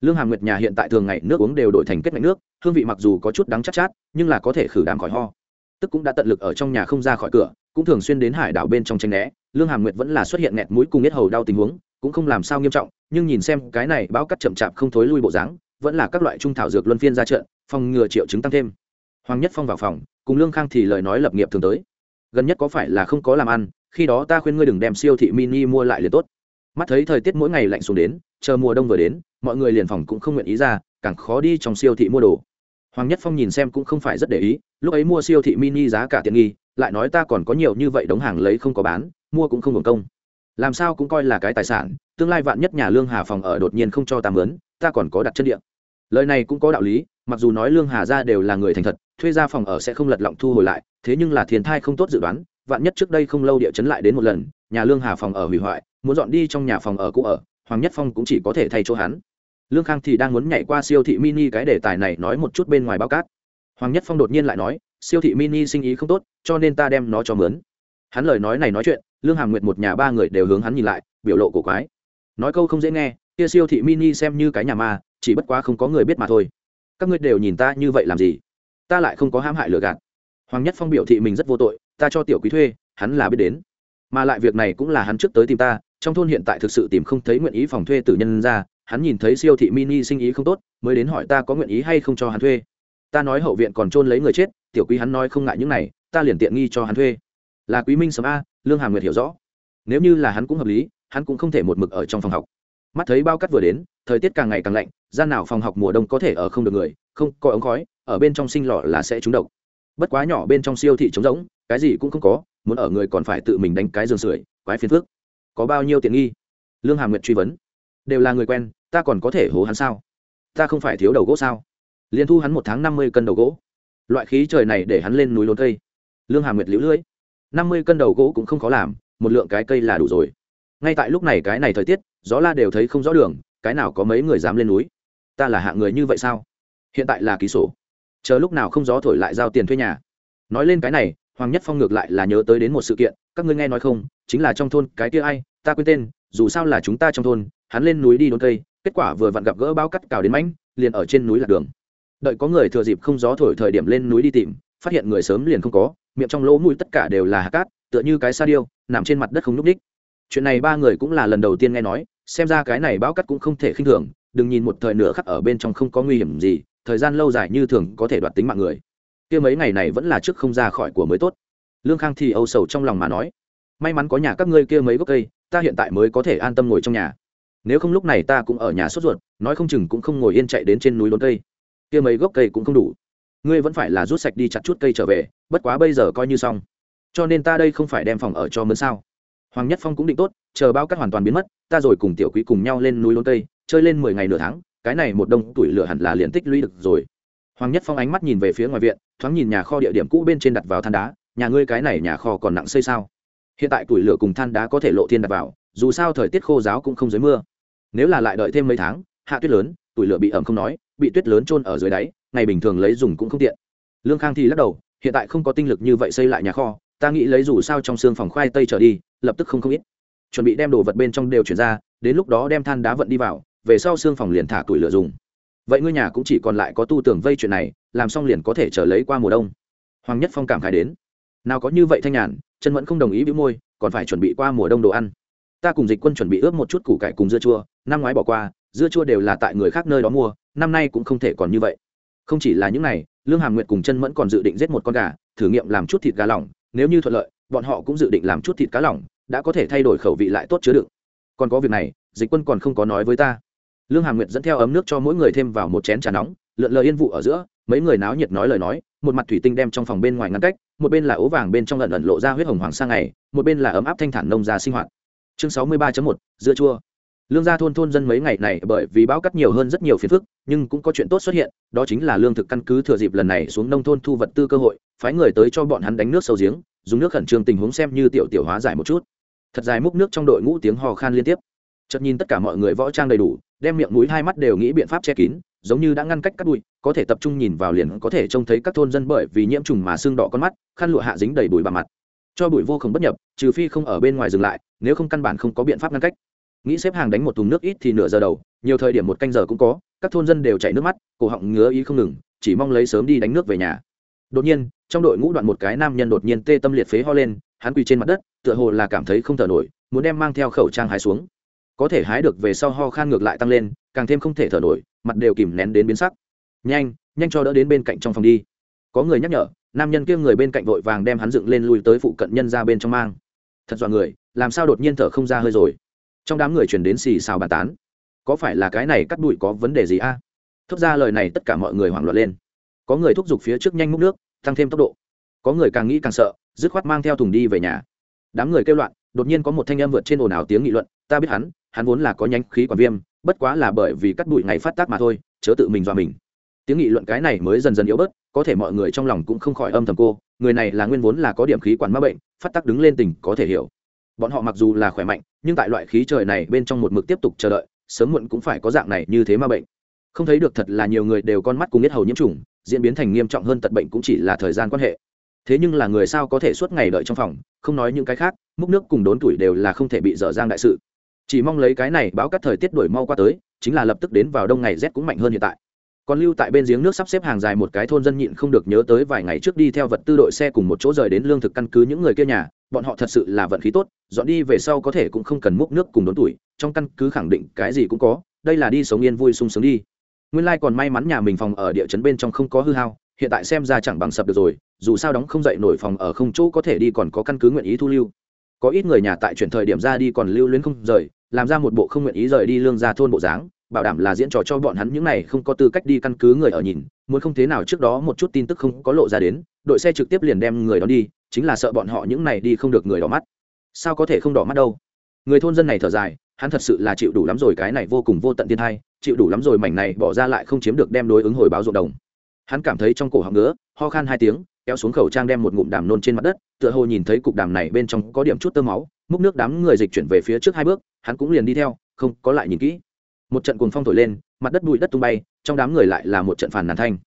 Speaker 1: Lương hàm nguyệt nhà hiện tại thường ngày nước uống đều đổi thành kết ngạch nước hương vị mặc dù có chút đắng chắc chát, chát nhưng là có thể khử đàm khỏi ho tức cũng đã tận lực ở trong nhà không ra khỏi cửa, cũng thường xuyên đến hải đảo bên trong tranh né. Lương hàm nguyệt vẫn là xuất hiện nghẹt mũi cùng nhất hầu đau tình huống, cũng không làm sao nghiêm trọng, nhưng nhìn xem cái này bão cắt chậm chạp không thối lui bộ dáng, vẫn là các loại trung thảo dược luân phiên ra trận, phòng ngừa triệu chứng tăng thêm. Hoàng nhất phong vào phòng, cùng lương khang thì lời nói lập nghiệp thường tới. Gần nhất có phải là không có làm ăn, khi đó ta khuyên ngươi đừng đem siêu thị mini mua lại liền tốt. Mắt thấy thời tiết mỗi ngày lạnh xuống đến, chờ mùa đông vừa đến, mọi người liền phòng cũng không nguyện ý ra, càng khó đi trong siêu thị mua đồ hoàng nhất phong nhìn xem cũng không phải rất để ý, lúc ấy mua siêu thị mini giá cả tiện nghi, lại nói ta còn có nhiều như vậy đống hàng lấy không có bán, mua cũng không hưởng công. Làm sao cũng coi là cái tài sản, tương lai vạn nhất nhà lương hà phòng ở đột nhiên không cho ta mướn, ta còn có đặt chân địa. Lời này cũng có đạo lý, mặc dù nói lương hà ra đều là người thành thật, thuê ra phòng ở sẽ không lật lọng thu hồi lại, thế nhưng là thiên thai không tốt dự đoán, vạn nhất trước đây không lâu địa chấn lại đến một lần, nhà lương hà phòng ở hủy hoại, muốn dọn đi trong nhà phòng ở cũ ở, hoàng nhất phong cũng chỉ có thể thay chỗ hắn lương khang thì đang muốn nhảy qua siêu thị mini cái đề tài này nói một chút bên ngoài bao cát. Hoàng nhất phong đột nhiên lại nói, siêu thị mini sinh ý không tốt, cho nên ta đem nó cho mướn. Hắn lời nói này nói chuyện, lương hàm nguyệt một nhà ba người đều hướng hắn nhìn lại, biểu lộ cổ quái. Nói câu không dễ nghe, kia siêu thị mini xem như cái nhà ma, chỉ bất quá không có người biết mà thôi. Các ngươi đều nhìn ta như vậy làm gì? Ta lại không có hãm hại lừa gạt. Hoàng nhất phong biểu thị mình rất vô tội, ta cho tiểu quý thuê, hắn là biết đến. Mà lại việc này cũng là hắn trước tới tìm ta, trong thôn hiện tại thực sự tìm không thấy nguyện ý phòng thuê tử nhân ra hắn nhìn thấy siêu thị mini sinh ý không tốt, mới đến hỏi ta có nguyện ý hay không cho hắn thuê. Ta nói hậu viện còn trôn lấy người chết, tiểu quý hắn nói không ngại những này, ta liền tiện nghi cho hắn thuê. Là quý minh sấm a, lương hàm nguyệt hiểu rõ. Nếu như là hắn cũng hợp lý, hắn cũng không thể một mực ở trong phòng học. Mắt thấy bao cắt vừa đến, thời tiết càng ngày càng lạnh, gian nào phòng học mùa đông có thể ở không được người, không có ống khói, ở bên trong sinh lọ là sẽ trúng độc. Bất quá nhỏ bên trong siêu thị trống rỗng, cái gì cũng không có, muốn ở người còn phải tự mình đánh cái giường sưởi, quái phiền phước có bao nhiêu tiện nghi? Lương hàm nguyệt truy vấn. Đều là người quen ta còn có thể hố hắn sao? Ta không phải thiếu đầu gỗ sao? Liền thu hắn một tháng năm mươi cân đầu gỗ. Loại khí trời này để hắn lên núi lốn cây. Lương hà nguyệt liễu lưỡi. năm mươi cân đầu gỗ cũng không khó làm, một lượng cái cây là đủ rồi. Ngay tại lúc này cái này thời tiết, gió la đều thấy không rõ đường, cái nào có mấy người dám lên núi? Ta là hạng người như vậy sao? Hiện tại là ký sổ. Chờ lúc nào không gió thổi lại giao tiền thuê nhà. Nói lên cái này, hoàng nhất phong ngược lại là nhớ tới đến một sự kiện, các ngươi nghe nói không? Chính là trong thôn, cái kia ai? Ta quên tên, dù sao là chúng ta trong thôn, hắn lên núi đi đốn cây kết quả vừa vặn gặp gỡ bao cắt cào đến mãnh, liền ở trên núi lạc đường. Đợi có người thừa dịp không gió thổi thời điểm lên núi đi tìm, phát hiện người sớm liền không có, miệng trong lỗ mũi tất cả đều là hạt cát, tựa như cái sa điêu, nằm trên mặt đất không nhúc ních chuyện này ba người cũng là lần đầu tiên nghe nói, xem ra cái này bão cắt cũng không thể khinh thường, đừng nhìn một thời nửa khắc ở bên trong không có nguy hiểm gì, thời gian lâu dài như thường có thể đoạt tính mạng người. Kia mấy ngày này vẫn là trước không ra khỏi của mới tốt. Lương khang thì âu sầu trong lòng mà nói, may mắn có nhà các ngươi kia mấy gốc cây, ta hiện tại mới có thể an tâm ngồi trong nhà nếu không lúc này ta cũng ở nhà sốt ruột, nói không chừng cũng không ngồi yên chạy đến trên núi đốn cây. Kia mấy gốc cây cũng không đủ. Ngươi vẫn phải là rút sạch đi chặt chút cây trở về, bất quá bây giờ coi như xong. Cho nên ta đây không phải đem phòng ở cho mướn sao? Hoàng nhất phong cũng định tốt, chờ bao cát hoàn toàn biến mất, ta rồi cùng tiểu quý cùng nhau lên núi đốn cây, chơi lên mười ngày nửa tháng, cái này một đông tuổi lửa hẳn là liền tích lũy được rồi. Hoàng nhất phong ánh mắt nhìn về phía ngoài viện, thoáng nhìn nhà kho địa điểm cũ bên trên đặt vào than đá, nhà ngươi cái này nhà kho còn nặng xây sao? Hiện tại tuổi lửa cùng than đá có thể lộ thiên đặt vào dù sao thời tiết khô giáo cũng không dưới mưa. Nếu là lại đợi thêm mấy tháng, hạ tuyết lớn, tuổi lửa bị ẩm không nói, bị tuyết lớn trôn ở dưới đáy, ngày bình thường lấy dùng cũng không tiện. Lương khang thì lắc đầu, hiện tại không có tinh lực như vậy xây lại nhà kho, ta nghĩ lấy dù sao trong xương phòng khoai tây trở đi, lập tức không không ít. Chuẩn bị đem đồ vật bên trong đều chuyển ra, đến lúc đó đem than đá vận đi vào, về sau xương phòng liền thả tuổi lửa dùng. Vậy ngôi nhà cũng chỉ còn lại có tu tưởng vây chuyện này, làm xong liền có thể trở lấy qua mùa đông. Hoàng nhất phong cảm khải đến, nào có như vậy thanh nhàn, chân vẫn không đồng ý bĩu môi, còn phải chuẩn bị qua mùa đông đồ ăn ta cùng dịch quân chuẩn bị ướp một chút củ cải cùng dưa chua, năm ngoái bỏ qua, dưa chua đều là tại người khác nơi đó mua, năm nay cũng không thể còn như vậy. Không chỉ là những này, lương hàm nguyệt cùng chân mẫn còn dự định giết một con gà, thử nghiệm làm chút thịt gà lỏng, nếu như thuận lợi, bọn họ cũng dự định làm chút thịt cá lỏng, đã có thể thay đổi khẩu vị lại tốt chứa đựng. Còn có việc này, dịch quân còn không có nói với ta. Lương hàm nguyệt dẫn theo ấm nước cho mỗi người thêm vào một chén trà nóng, lượn lờ yên vụ ở giữa, mấy người náo nhiệt nói lời nói, một mặt thủy tinh đem trong phòng bên ngoài ngăn cách, một bên là ố vàng bên trong lần ẩn lộ ra huyết hồng hoàng sang ngày, một bên là ấm áp thanh thản nông gia sinh hoạt chương sáu mươi ba một, dưa chua. Lương gia thôn thôn dân mấy ngày này bởi vì bão cắt nhiều hơn rất nhiều phiền phức, nhưng cũng có chuyện tốt xuất hiện, đó chính là lương thực căn cứ thừa dịp lần này xuống nông thôn thu vật tư cơ hội, phái người tới cho bọn hắn đánh nước sâu giếng, dùng nước khẩn trương tình huống xem như tiểu tiểu hóa giải một chút. Thật dài múc nước trong đội ngũ tiếng hò khan liên tiếp. Chợt nhìn tất cả mọi người võ trang đầy đủ, đem miệng mũi hai mắt đều nghĩ biện pháp che kín, giống như đã ngăn cách cắt bụi, có thể tập trung nhìn vào liền có thể trông thấy các thôn dân bởi vì nhiễm trùng mà sưng đỏ con mắt, khăn lụa hạ dính đầy bụi bà mặt cho bụi vô không bất nhập, trừ phi không ở bên ngoài dừng lại, nếu không căn bản không có biện pháp ngăn cách. Nghĩ xếp hàng đánh một thùng nước ít thì nửa giờ đầu, nhiều thời điểm một canh giờ cũng có, các thôn dân đều chảy nước mắt, cổ họng ngứa ý không ngừng, chỉ mong lấy sớm đi đánh nước về nhà. Đột nhiên, trong đội ngũ đoạn một cái nam nhân đột nhiên tê tâm liệt phế ho lên, hắn quỳ trên mặt đất, tựa hồ là cảm thấy không thở nổi, muốn đem mang theo khẩu trang hái xuống. Có thể hái được về sau ho khan ngược lại tăng lên, càng thêm không thể thở nổi, mặt đều kìm nén đến biến sắc. Nhanh nhanh cho đỡ đến bên cạnh trong phòng đi có người nhắc nhở, nam nhân kia người bên cạnh vội vàng đem hắn dựng lên lui tới phụ cận nhân ra bên trong mang. Thật dọa người, làm sao đột nhiên thở không ra hơi rồi? Trong đám người chuyển đến xì xào bàn tán. Có phải là cái này cắt bụi có vấn đề gì a? À? thốt ra lời này tất cả mọi người hoảng loạn lên. Có người thúc giục phía trước nhanh múc nước, tăng thêm tốc độ. Có người càng nghĩ càng sợ, dứt khoát mang theo thùng đi về nhà. Đám người kêu loạn, đột nhiên có một thanh em vượt trên ồn ào tiếng nghị luận, ta biết hắn hắn vốn là có nhánh khí quản viêm, bất quá là bởi vì cắt bụi ngày phát tác mà thôi, chớ tự mình dọa mình tiếng nghị luận cái này mới dần dần yếu bớt, có thể mọi người trong lòng cũng không khỏi âm thầm cô, người này là nguyên vốn là có điểm khí quản mắc bệnh, phát tác đứng lên tỉnh có thể hiểu. Bọn họ mặc dù là khỏe mạnh, nhưng tại loại khí trời này bên trong một mực tiếp tục chờ đợi, sớm muộn cũng phải có dạng này như thế ma bệnh. Không thấy được thật là nhiều người đều con mắt cùng biết hầu nhiễm trùng, diễn biến thành nghiêm trọng hơn tật bệnh cũng chỉ là thời gian quan hệ. Thế nhưng là người sao có thể suốt ngày đợi trong phòng, không nói những cái khác, múc nước cùng đốn tuổi đều là không thể bị dở dang đại sự. Chỉ mong lấy cái này báo các thời tiết đổi mau qua tới, chính là lập tức đến vào đông ngày rét cũng mạnh hơn hiện tại còn lưu tại bên giếng nước sắp xếp hàng dài một cái thôn dân nhịn không được nhớ tới vài ngày trước đi theo vật tư đội xe cùng một chỗ rời đến lương thực căn cứ những người kia nhà, bọn họ thật sự là vận khí tốt, dọn đi về sau có thể cũng không cần múc nước cùng đốn tuổi, trong căn cứ khẳng định cái gì cũng có, đây là đi sống yên vui sung sướng đi. Nguyên lai、like、còn may mắn nhà mình phòng ở địa chấn bên trong không có hư hao, hiện tại xem ra chẳng bằng sập được rồi, dù sao đóng không dậy nổi phòng ở không chỗ có thể đi còn có căn cứ nguyện ý thu lưu. Có ít người nhà tại chuyển thời điểm ra đi còn lưu luyến không rời, làm ra một bộ không nguyện ý rời đi lương ra thôn bộ dáng bảo đảm là diễn trò cho bọn hắn những này không có tư cách đi căn cứ người ở nhìn, muốn không thế nào trước đó một chút tin tức không có lộ ra đến, đội xe trực tiếp liền đem người đó đi, chính là sợ bọn họ những này đi không được người đỏ mắt. Sao có thể không đỏ mắt đâu? Người thôn dân này thở dài, hắn thật sự là chịu đủ lắm rồi, cái này vô cùng vô tận thiên thai chịu đủ lắm rồi mảnh này bỏ ra lại không chiếm được đem đối ứng hồi báo ruộng đồng. Hắn cảm thấy trong cổ họng ngứa, ho khan hai tiếng, kéo xuống khẩu trang đem một ngụm đàm nôn trên mặt đất, tựa hồ nhìn thấy cục đàm này bên trong có điểm chút tơ máu, múc nước đám người dịch chuyển về phía trước hai bước, hắn cũng liền đi theo, không có lại nhìn kỹ một trận cuồng phong thổi lên, mặt đất bụi đất tung bay, trong đám người lại là một trận phản nàn thanh.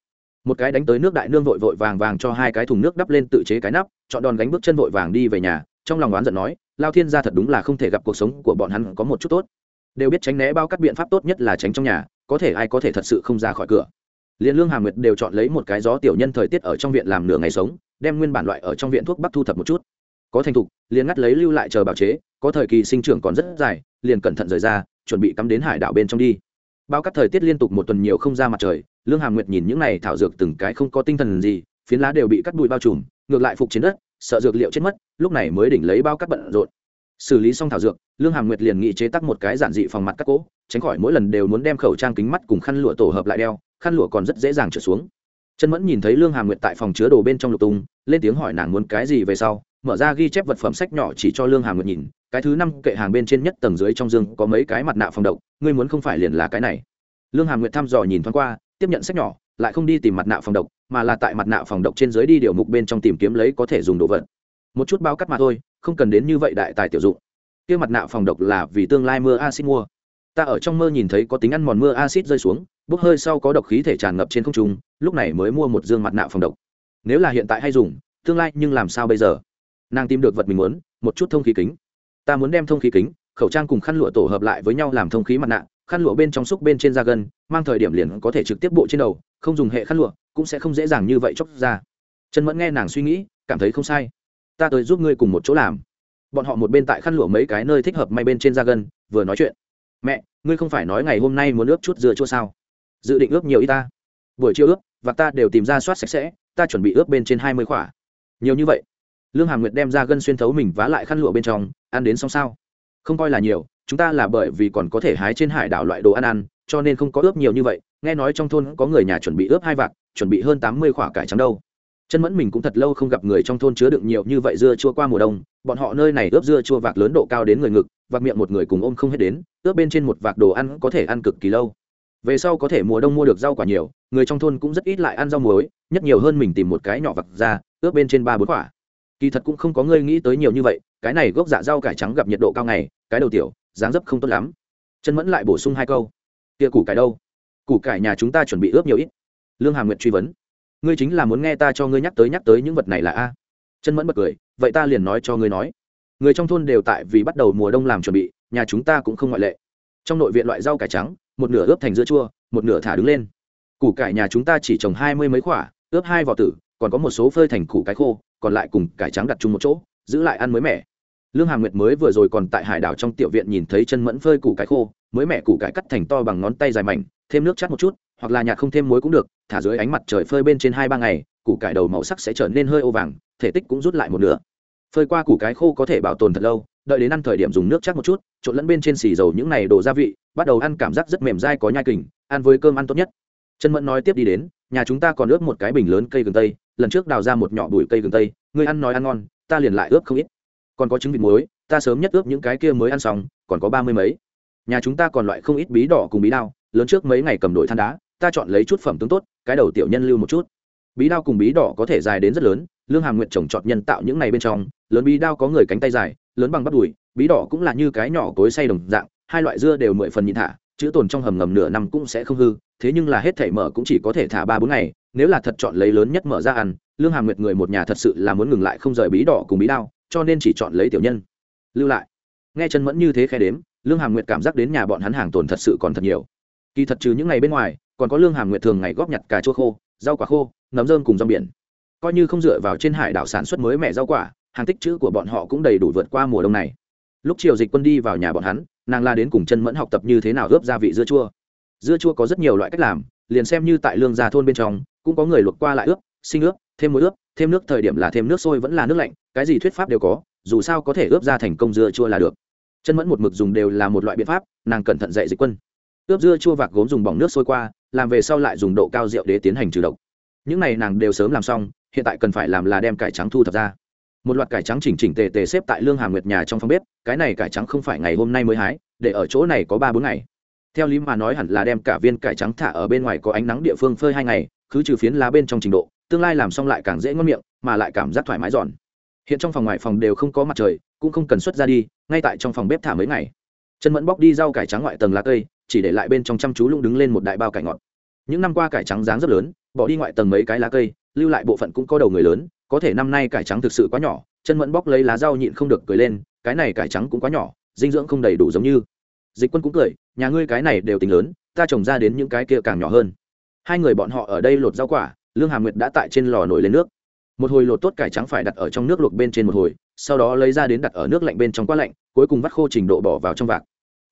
Speaker 1: Một cái đánh tới nước đại nương vội vội vàng vàng cho hai cái thùng nước đắp lên tự chế cái nắp, chọn đòn gánh bước chân vội vàng đi về nhà, trong lòng oán giận nói, lao thiên gia thật đúng là không thể gặp cuộc sống của bọn hắn có một chút tốt. Đều biết tránh né bao các biện pháp tốt nhất là tránh trong nhà, có thể ai có thể thật sự không ra khỏi cửa. Liền lương hà nguyệt đều chọn lấy một cái gió tiểu nhân thời tiết ở trong viện làm nửa ngày sống, đem nguyên bản loại ở trong viện thuốc bắc thu thập một chút. Có thành thục, liền ngắt lấy lưu lại chờ bào chế, có thời kỳ sinh trưởng còn rất dài, liền cẩn thận rời ra chuẩn bị cắm đến hải đảo bên trong đi. Bao cắt thời tiết liên tục một tuần nhiều không ra mặt trời, lương hàm nguyệt nhìn những này thảo dược từng cái không có tinh thần gì, phiến lá đều bị cắt bụi bao trùm, ngược lại phục chiến đất, sợ dược liệu chết mất, lúc này mới đỉnh lấy bao cắt bận rộn. Xử lý xong thảo dược, lương hàm nguyệt liền nghị chế tắc một cái giản dị phòng mặt các cỗ, tránh khỏi mỗi lần đều muốn đem khẩu trang kính mắt cùng khăn lụa tổ hợp lại đeo, khăn lụa còn rất dễ dàng trở xuống chân mẫn nhìn thấy lương hàm nguyệt tại phòng chứa đồ bên trong lục tung, lên tiếng hỏi nàng muốn cái gì về sau, mở ra ghi chép vật phẩm sách nhỏ chỉ cho lương hàm nguyệt nhìn, cái thứ năm kệ hàng bên trên nhất tầng dưới trong dương có mấy cái mặt nạ phòng độc, ngươi muốn không phải liền là cái này. Lương hàm nguyệt thăm dò nhìn thoáng qua, tiếp nhận sách nhỏ, lại không đi tìm mặt nạ phòng độc, mà là tại mặt nạ phòng độc trên dưới đi điều mục bên trong tìm kiếm lấy có thể dùng đồ vật. Một chút bao cắt mà thôi, không cần đến như vậy đại tài tiểu dụng. Kia mặt nạ phòng độc là vì tương lai mưa acid mua ta ở trong mơ nhìn thấy có tính ăn mòn mưa acid rơi xuống, bốc hơi sau có độc khí thể tràn ngập trên không trung, lúc này mới mua một dương mặt nạ phòng độc. Nếu là hiện tại hay dùng, tương lai nhưng làm sao bây giờ? Nàng tìm được vật mình muốn, một chút thông khí kính. Ta muốn đem thông khí kính, khẩu trang cùng khăn lụa tổ hợp lại với nhau làm thông khí mặt nạ, khăn lụa bên trong xúc bên trên da gân, mang thời điểm liền có thể trực tiếp bộ trên đầu, không dùng hệ khăn lụa, cũng sẽ không dễ dàng như vậy chóc ra. Trần mẫn nghe nàng suy nghĩ, cảm thấy không sai. Ta tới giúp ngươi cùng một chỗ làm. Bọn họ một bên tại khăn lụa mấy cái nơi thích hợp may bên trên da gân, vừa nói chuyện mẹ, ngươi không phải nói ngày hôm nay muốn ướp chút dưa chua sao? Dự định ướp nhiều y ta. Buổi chiều ướp và ta đều tìm ra soát sạch sẽ, ta chuẩn bị ướp bên trên hai mươi khỏa nhiều như vậy. Lương hàm nguyệt đem ra gân xuyên thấu mình vá lại khăn lụa bên trong, ăn đến xong sao? Không coi là nhiều, chúng ta là bởi vì còn có thể hái trên hải đảo loại đồ ăn ăn, cho nên không có ướp nhiều như vậy. Nghe nói trong thôn có người nhà chuẩn bị ướp hai vạc chuẩn bị hơn tám mươi khoả cải trắng đâu chân mẫn mình cũng thật lâu không gặp người trong thôn chứa đựng nhiều như vậy dưa chua qua mùa đông. Bọn họ nơi này ướp dưa chua vạc lớn độ cao đến người ngực, vạc miệng một người cùng ôm không hết đến, ướp bên trên một vạc đồ ăn có thể ăn cực kỳ lâu. Về sau có thể mùa đông mua được rau quả nhiều, người trong thôn cũng rất ít lại ăn rau muối, nhất nhiều hơn mình tìm một cái nhỏ vặt ra, ướp bên trên ba bốn quả. Kỳ thật cũng không có người nghĩ tới nhiều như vậy, cái này gốc dạ rau cải trắng gặp nhiệt độ cao ngày, cái đầu tiểu, dáng dấp không tốt lắm. Chân mẫn lại bổ sung hai câu, kia củ cải đâu? Củ cải nhà chúng ta chuẩn bị ướp nhiều ít. Lương hàm nguyện truy vấn ngươi chính là muốn nghe ta cho ngươi nhắc tới nhắc tới những vật này là a? Chân mẫn bật cười, vậy ta liền nói cho ngươi nói. Người trong thôn đều tại vì bắt đầu mùa đông làm chuẩn bị, nhà chúng ta cũng không ngoại lệ. Trong nội viện loại rau cải trắng, một nửa ướp thành dưa chua, một nửa thả đứng lên. Củ cải nhà chúng ta chỉ trồng hai mươi mấy quả, ướp hai vỏ tử, còn có một số phơi thành củ cải khô, còn lại cùng cải trắng đặt chung một chỗ, giữ lại ăn mới mẻ. Lương hà nguyệt mới vừa rồi còn tại hải đảo trong tiểu viện nhìn thấy chân mẫn phơi củ cải khô, mới mẻ củ cải cắt thành to bằng ngón tay dài mảnh, thêm nước chắt một chút hoặc là nhạt không thêm muối cũng được, thả dưới ánh mặt trời phơi bên trên hai ba ngày, củ cải đầu màu sắc sẽ trở nên hơi ô vàng, thể tích cũng rút lại một nửa. Phơi qua củ cái khô có thể bảo tồn thật lâu, đợi đến ăn thời điểm dùng nước chắc một chút, trộn lẫn bên trên xì dầu những này đồ gia vị, bắt đầu ăn cảm giác rất mềm dai có nhai kình, ăn với cơm ăn tốt nhất. Chân mẫn nói tiếp đi đến, nhà chúng ta còn ướp một cái bình lớn cây gừng tây, lần trước đào ra một nhỏ bụi cây gừng tây, người ăn nói ăn ngon, ta liền lại ướp không ít. Còn có trứng vịt muối, ta sớm nhất ướp những cái kia mới ăn xong, còn có ba mươi mấy. Nhà chúng ta còn loại không ít bí đỏ cùng bí đao, lớn trước mấy ngày cầm đội than đá ta chọn lấy chút phẩm tướng tốt, cái đầu tiểu nhân lưu một chút. Bí đao cùng bí đỏ có thể dài đến rất lớn, lương hàm nguyện trồng trọt nhân tạo những này bên trong, lớn bí đao có người cánh tay dài, lớn bằng bắp đùi, bí đỏ cũng là như cái nhỏ cối say đồng dạng, hai loại dưa đều mười phần nhịn thả, chữ tồn trong hầm ngầm nửa năm cũng sẽ không hư, thế nhưng là hết thể mở cũng chỉ có thể thả ba bốn ngày, nếu là thật chọn lấy lớn nhất mở ra ăn, lương hàm nguyệt người một nhà thật sự là muốn ngừng lại không rời bí đỏ cùng bí đao, cho nên chỉ chọn lấy tiểu nhân. Lưu lại. Nghe chân mẫn như thế khe đếm, lương hàm nguyệt cảm giác đến nhà bọn hắn hàng tồn thật sự còn thật nhiều kỳ thật trừ những ngày bên ngoài, còn có lương hàm nguyệt thường ngày góp nhặt cà chua khô, rau quả khô, nấm rơm cùng rong biển. Coi như không dựa vào trên hải đảo sản xuất mới mẻ rau quả, hàng tích chữ của bọn họ cũng đầy đủ vượt qua mùa đông này. Lúc triều dịch quân đi vào nhà bọn hắn, nàng la đến cùng chân mẫn học tập như thế nào ướp gia vị dưa chua. Dưa chua có rất nhiều loại cách làm, liền xem như tại lương gia thôn bên trong, cũng có người luộc qua lại ướp, sinh ướp, thêm muối ướp, thêm nước thời điểm là thêm nước sôi vẫn là nước lạnh, cái gì thuyết pháp đều có, dù sao có thể ướp ra thành công dưa chua là được. Chân mẫn một mực dùng đều là một loại biện pháp, nàng cẩn thận dạy dịch quân ướp dưa chua vạc gốm dùng bỏng nước sôi qua, làm về sau lại dùng độ cao rượu để tiến hành trừ độc. Những này nàng đều sớm làm xong, hiện tại cần phải làm là đem cải trắng thu thập ra. Một loạt cải trắng chỉnh chỉnh tề tề xếp tại lương hà nguyệt nhà trong phòng bếp, cái này cải trắng không phải ngày hôm nay mới hái, để ở chỗ này có ba bốn ngày. Theo lý mà nói hẳn là đem cả viên cải trắng thả ở bên ngoài có ánh nắng địa phương phơi hai ngày, cứ trừ phiến lá bên trong trình độ, tương lai làm xong lại càng dễ ngon miệng, mà lại cảm giác thoải mái giòn. Hiện trong phòng ngoài phòng đều không có mặt trời, cũng không cần xuất ra đi, ngay tại trong phòng bếp thả mấy ngày. Chân mẫn bóc đi rau cải trắng ngoại tầng lá cây chỉ để lại bên trong chăm chú lung đứng lên một đại bao cải ngọt. Những năm qua cải trắng dáng rất lớn, bỏ đi ngoại tầng mấy cái lá cây, lưu lại bộ phận cũng có đầu người lớn, có thể năm nay cải trắng thực sự quá nhỏ, chân mẫn bóc lấy lá rau nhịn không được cười lên, cái này cải trắng cũng quá nhỏ, dinh dưỡng không đầy đủ giống như. Dịch quân cũng cười, nhà ngươi cái này đều tính lớn, ta trồng ra đến những cái kia càng nhỏ hơn. Hai người bọn họ ở đây lột rau quả, lương hà nguyệt đã tại trên lò nổi lên nước. Một hồi lột tốt cải trắng phải đặt ở trong nước luộc bên trên một hồi, sau đó lấy ra đến đặt ở nước lạnh bên trong quá lạnh, cuối cùng vắt khô trình độ bỏ vào trong vạc.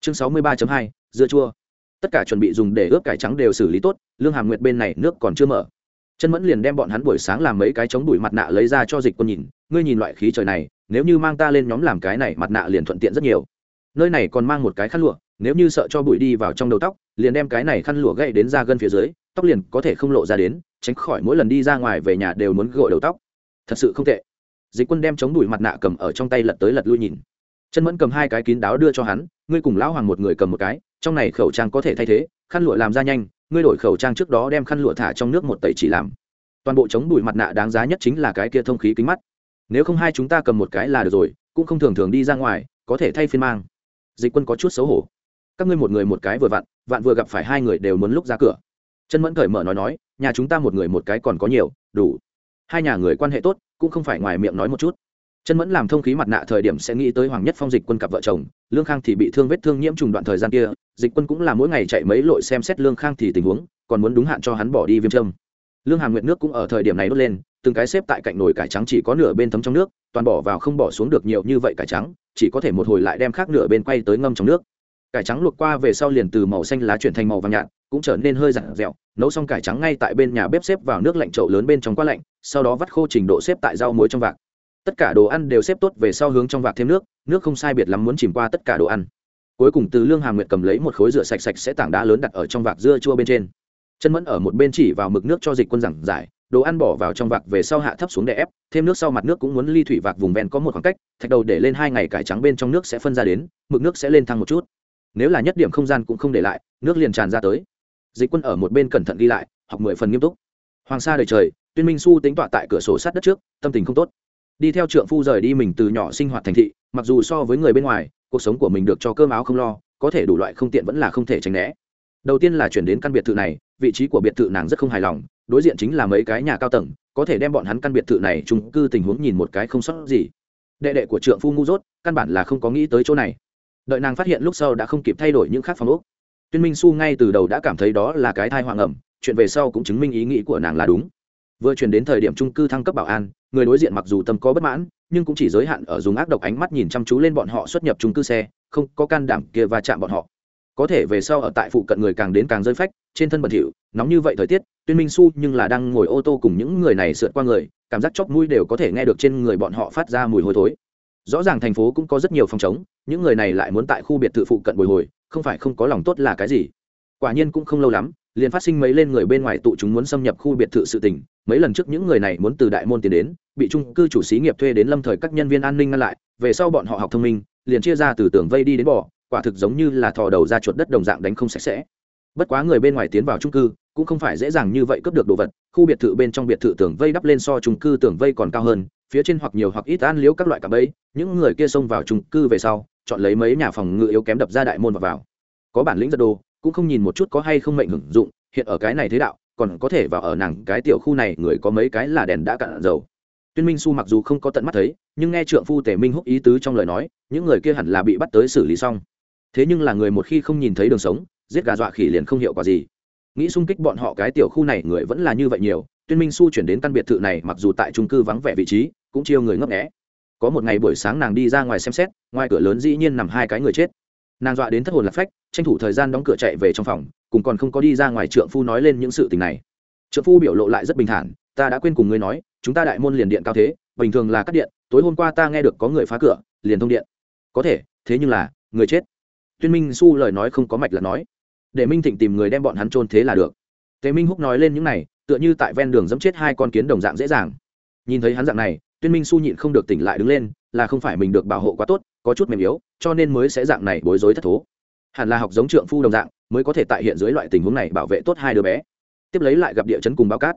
Speaker 1: Chương sáu mươi ba hai dưa chua. Tất cả chuẩn bị dùng để ướp cải trắng đều xử lý tốt, lương hàm nguyệt bên này nước còn chưa mở. Chân mẫn liền đem bọn hắn buổi sáng làm mấy cái chống đùi mặt nạ lấy ra cho dịch quân nhìn, ngươi nhìn loại khí trời này, nếu như mang ta lên nhóm làm cái này, mặt nạ liền thuận tiện rất nhiều. Nơi này còn mang một cái khăn lụa, nếu như sợ cho bụi đi vào trong đầu tóc, liền đem cái này khăn lụa gậy đến ra gân phía dưới, tóc liền có thể không lộ ra đến, tránh khỏi mỗi lần đi ra ngoài về nhà đều muốn gội đầu tóc. Thật sự không tệ. Dịch quân đem chống đùi mặt nạ cầm ở trong tay lật tới lật lui nhìn chân mẫn cầm hai cái kín đáo đưa cho hắn, ngươi cùng lão hoàng một người cầm một cái, trong này khẩu trang có thể thay thế, khăn lụa làm ra nhanh, ngươi đổi khẩu trang trước đó đem khăn lụa thả trong nước một tẩy chỉ làm. Toàn bộ chống đuổi mặt nạ đáng giá nhất chính là cái kia thông khí kính mắt. Nếu không hai chúng ta cầm một cái là được rồi, cũng không thường thường đi ra ngoài, có thể thay phiên mang. Dịch quân có chút xấu hổ. Các ngươi một người một cái vừa vặn, vạn vừa gặp phải hai người đều muốn lúc ra cửa. Chân mẫn cởi mở nói nói, nhà chúng ta một người một cái còn có nhiều, đủ. Hai nhà người quan hệ tốt, cũng không phải ngoài miệng nói một chút chân mẫn làm thông khí mặt nạ thời điểm sẽ nghĩ tới hoàng nhất phong dịch quân cặp vợ chồng, lương khang thì bị thương vết thương nhiễm trùng đoạn thời gian kia, dịch quân cũng là mỗi ngày chạy mấy lội xem xét lương khang thì tình huống, còn muốn đúng hạn cho hắn bỏ đi viêm trâm lương hàm nguyệt nước cũng ở thời điểm này đốt lên, từng cái xếp tại cạnh nồi cải trắng chỉ có nửa bên thấm trong nước, toàn bỏ vào không bỏ xuống được nhiều như vậy cải trắng, chỉ có thể một hồi lại đem khác nửa bên quay tới ngâm trong nước. Cải trắng luộc qua về sau liền từ màu xanh lá chuyển thành màu vàng nhạt, cũng trở nên hơi dặn dẹo, nấu xong cải trắng ngay tại bên nhà bếp xếp vào nước lạnh trậu lớn bên trong quá lạnh, sau đó vắt khô trình độ xếp tại rau muối trong vạc tất cả đồ ăn đều xếp tốt về sau hướng trong vạc thêm nước nước không sai biệt lắm muốn chìm qua tất cả đồ ăn. Cuối cùng từ lương hàm nguyệt cầm lấy một khối rửa sạch sạch sẽ tảng đá lớn đặt ở trong vạc dưa chua bên trên. Chân mẫn ở một bên chỉ vào mực nước cho dịch quân giảng giải, đồ ăn bỏ vào trong vạc về sau hạ thấp xuống để ép, thêm nước sau mặt nước cũng muốn ly thủy vạc vùng ven có một khoảng cách, thạch đầu để lên hai ngày cải trắng bên trong nước sẽ phân ra đến, mực nước sẽ lên thăng một chút. Nếu là nhất điểm không gian cũng không để lại, nước liền tràn ra tới. Dịch quân ở một bên cẩn thận ghi lại, học mười phần nghiêm túc. Hoàng sa đời trời, tuyên minh su tính tọa tại cửa sổ sát đất trước, tâm tình không tốt đi theo trượng phu rời đi mình từ nhỏ sinh hoạt thành thị, mặc dù so với người bên ngoài, cuộc sống của mình được cho cơm áo không lo, có thể đủ loại không tiện vẫn là không thể tránh né. Đầu tiên là chuyển đến căn biệt thự này, vị trí của biệt thự nàng rất không hài lòng, đối diện chính là mấy cái nhà cao tầng, có thể đem bọn hắn căn biệt thự này chung cư tình huống nhìn một cái không sót gì. Đệ đệ của trượng phu ngu dốt, căn bản là không có nghĩ tới chỗ này. Đợi nàng phát hiện lúc sau đã không kịp thay đổi những khác phòng ốc. Tuyên minh su ngay từ đầu đã cảm thấy đó là cái thai hoàng ẩm chuyện về sau cũng chứng minh ý nghĩ của nàng là đúng. Vừa chuyển đến thời điểm trung cư thăng cấp bảo an người đối diện mặc dù tâm có bất mãn, nhưng cũng chỉ giới hạn ở dùng ác độc ánh mắt nhìn chăm chú lên bọn họ xuất nhập chung cư xe, không có can đảm kia va chạm bọn họ. Có thể về sau ở tại phụ cận người càng đến càng rơi phách, trên thân bẩn thỉu, nóng như vậy thời tiết, tuyên minh su nhưng là đang ngồi ô tô cùng những người này sượt qua người, cảm giác chóc mũi đều có thể nghe được trên người bọn họ phát ra mùi hôi thối. Rõ ràng thành phố cũng có rất nhiều phòng chống những người này lại muốn tại khu biệt thự phụ cận bồi hồi, không phải không có lòng tốt là cái gì. Quả nhiên cũng không lâu lắm liền phát sinh mấy lên người bên ngoài tụ chúng muốn xâm nhập khu biệt thự sự tình. Mấy lần trước những người này muốn từ đại môn tiến đến, bị trung cư chủ xí nghiệp thuê đến lâm thời các nhân viên an ninh ngăn lại. Về sau bọn họ học thông minh, liền chia ra từ tường vây đi đến bỏ quả thực giống như là thò đầu ra chuột đất đồng dạng đánh không sạch sẽ. Bất quá người bên ngoài tiến vào trung cư, cũng không phải dễ dàng như vậy cướp được đồ vật. Khu biệt thự bên trong biệt thự tường vây đắp lên so trung cư tường vây còn cao hơn, phía trên hoặc nhiều hoặc ít an liếu các loại cả bẫy. Những người kia xông vào trung cư về sau, chọn lấy mấy nhà phòng ngự yếu kém đập ra đại môn và vào. Có bản lĩnh giật đồ cũng không nhìn một chút có hay không mệnh hưởng dụng, hiện ở cái này thế đạo, còn có thể vào ở nàng cái tiểu khu này, người có mấy cái là đèn đã cạn dầu. Tuyên minh su mặc dù không có tận mắt thấy, nhưng nghe trượng phu tề minh húc ý tứ trong lời nói, những người kia hẳn là bị bắt tới xử lý xong. Thế nhưng là người một khi không nhìn thấy đường sống, giết gà dọa khỉ liền không hiệu quả gì. Nghĩ xung kích bọn họ cái tiểu khu này, người vẫn là như vậy nhiều, tuyên minh su chuyển đến căn biệt thự này, mặc dù tại trung cư vắng vẻ vị trí, cũng chiêu người ngấp nghẽ có một ngày buổi sáng nàng đi ra ngoài xem xét, ngoài cửa lớn dĩ nhiên nằm hai cái người chết nàng dọa đến thất hồn lạc phách, tranh thủ thời gian đóng cửa chạy về trong phòng, cùng còn không có đi ra ngoài trượng phu nói lên những sự tình này. Trượng phu biểu lộ lại rất bình thản, ta đã quên cùng ngươi nói, chúng ta đại môn liền điện cao thế, bình thường là cắt điện, tối hôm qua ta nghe được có người phá cửa, liền thông điện. Có thể, thế nhưng là, người chết. Tuyên minh su lời nói không có mạch là nói. Để minh thịnh tìm người đem bọn hắn trôn thế là được. Tề minh húc nói lên những này, tựa như tại ven đường dẫm chết hai con kiến đồng dạng dễ dàng. Nhìn thấy hắn dạng này, tuyên minh su nhịn không được tỉnh lại đứng lên, là không phải mình được bảo hộ quá tốt có chút mềm yếu, cho nên mới sẽ dạng này bối rối thất thố. Hẳn là học giống trượng phu đồng dạng, mới có thể tại hiện dưới loại tình huống này bảo vệ tốt hai đứa bé. Tiếp lấy lại gặp địa chấn cùng bao cát.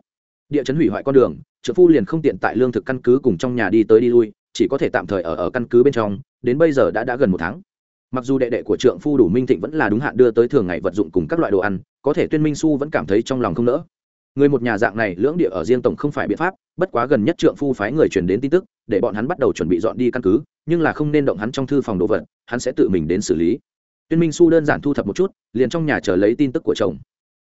Speaker 1: Địa chấn hủy hoại con đường, trượng phu liền không tiện tại lương thực căn cứ cùng trong nhà đi tới đi lui, chỉ có thể tạm thời ở ở căn cứ bên trong, đến bây giờ đã đã gần một tháng. Mặc dù đệ đệ của trượng phu đủ minh thịnh vẫn là đúng hạn đưa tới thường ngày vật dụng cùng các loại đồ ăn, có thể tuyên minh su vẫn cảm thấy trong lòng không nỡ người một nhà dạng này lưỡng địa ở riêng tổng không phải biện pháp, bất quá gần nhất trượng phu phái người truyền đến tin tức, để bọn hắn bắt đầu chuẩn bị dọn đi căn cứ, nhưng là không nên động hắn trong thư phòng đồ vật, hắn sẽ tự mình đến xử lý. Tuyên minh su đơn giản thu thập một chút, liền trong nhà chờ lấy tin tức của chồng.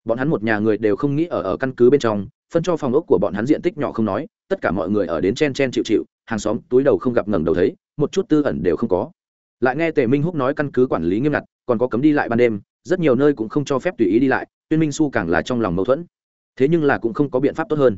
Speaker 1: Bọn hắn một nhà người đều không nghĩ ở ở căn cứ bên trong, phân cho phòng ốc của bọn hắn diện tích nhỏ không nói, tất cả mọi người ở đến chen chen chịu chịu, hàng xóm túi đầu không gặp ngẩng đầu thấy, một chút tư ẩn đều không có. Lại nghe tề minh húc nói căn cứ quản lý nghiêm ngặt, còn có cấm đi lại ban đêm, rất nhiều nơi cũng không cho phép tùy ý đi lại, tuyên minh su càng là trong lòng mâu thuẫn thế nhưng là cũng không có biện pháp tốt hơn.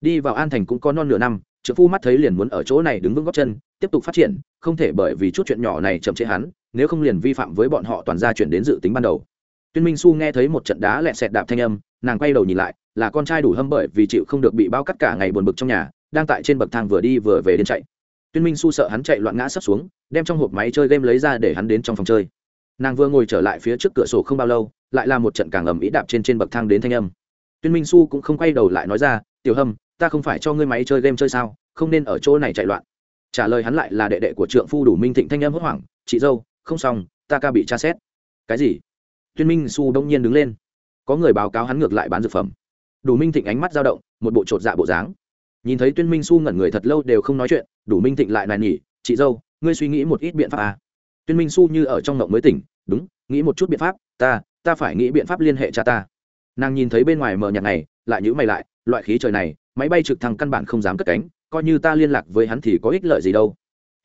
Speaker 1: Đi vào an thành cũng có non nửa năm trợ phu mắt thấy liền muốn ở chỗ này đứng vững góc chân, tiếp tục phát triển, không thể bởi vì chút chuyện nhỏ này chậm chế hắn, nếu không liền vi phạm với bọn họ toàn ra chuyển đến dự tính ban đầu. Tuyên minh su nghe thấy một trận đá lẹ sẹt đạp thanh âm, nàng quay đầu nhìn lại, là con trai đủ hâm bởi vì chịu không được bị bao cắt cả ngày buồn bực trong nhà, đang tại trên bậc thang vừa đi vừa về đến chạy. Tuyên minh su sợ hắn chạy loạn ngã sắp xuống, đem trong hộp máy chơi game lấy ra để hắn đến trong phòng chơi. Nàng vừa ngồi trở lại phía trước cửa sổ không bao lâu, lại là một trận càng ầm ĩ đạp trên trên bậc thang đến thanh âm tuyên minh su cũng không quay đầu lại nói ra tiểu hâm ta không phải cho ngươi máy chơi game chơi sao không nên ở chỗ này chạy loạn. Trả lời hắn lại là đệ đệ của trượng phu đủ minh thịnh thanh âm hốt hoảng chị dâu không xong ta ca bị tra xét. Cái gì? Tuyên minh su đông nhiên đứng lên. Có người báo cáo hắn ngược lại bán dược phẩm. Đủ minh thịnh ánh mắt dao động một bộ t dạ bộ dáng. Nhìn thấy tuyên minh su ngẩn người thật lâu đều không nói chuyện đủ minh thịnh lại nài nỉ, chị dâu ngươi suy nghĩ một ít biện pháp à. tuyên minh su như ở trong ngộng mới tỉnh đúng nghĩ một chút biện pháp ta ta phải nghĩ biện pháp liên hệ cha ta nàng nhìn thấy bên ngoài mờ nhạt này, lại nhữ mày lại, loại khí trời này, máy bay trực thăng căn bản không dám cất cánh, coi như ta liên lạc với hắn thì có ích lợi gì đâu.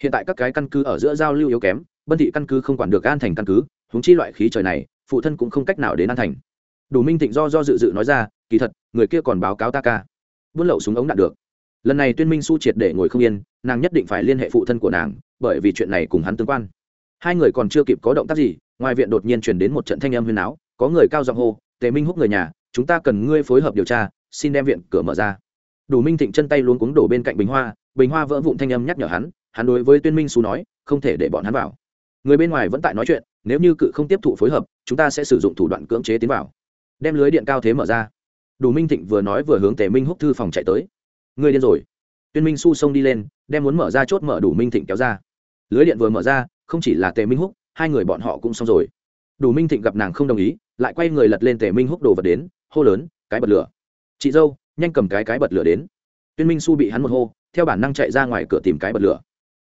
Speaker 1: Hiện tại các cái căn cứ ở giữa giao lưu yếu kém, bân thị căn cứ không quản được an thành căn cứ húng chi loại khí trời này, phụ thân cũng không cách nào đến an thành. Đủ minh thịnh do do dự dự nói ra, kỳ thật, người kia còn báo cáo ta ca. Buôn lậu súng ống đạn được. Lần này tuyên minh su triệt để ngồi không yên, nàng nhất định phải liên hệ phụ thân của nàng, bởi vì chuyện này cùng hắn tương quan. Hai người còn chưa kịp có động tác gì, ngoài viện đột nhiên chuyển đến một trận thanh âm huyền áo có người cao giọng hô tề minh húc người nhà, chúng ta cần ngươi phối hợp điều tra, xin đem viện cửa mở ra. Đủ minh thịnh chân tay luôn cuống đổ bên cạnh bình hoa bình hoa vỡ vụn thanh âm nhắc nhở hắn hắn đối với tuyên minh su nói, không thể để bọn hắn vào. Người bên ngoài vẫn tại nói chuyện, nếu như cự không tiếp thụ phối hợp, chúng ta sẽ sử dụng thủ đoạn cưỡng chế tiến vào. Đem lưới điện cao thế mở ra. Đủ minh thịnh vừa nói vừa hướng tề minh húc thư phòng chạy tới. Người điên rồi. Tuyên minh su xông đi lên, đem muốn mở ra chốt mở đủ minh thịnh kéo ra. Lưới điện vừa mở ra, không chỉ là tề minh húc, hai người bọn họ cũng xong rồi đủ minh thịnh gặp nàng không đồng ý, lại quay người lật lên tề minh húc đồ vật đến, hô lớn, cái bật lửa. Chị dâu, nhanh cầm cái cái bật lửa đến. Tuyên minh su bị hắn một hô, theo bản năng chạy ra ngoài cửa tìm cái bật lửa.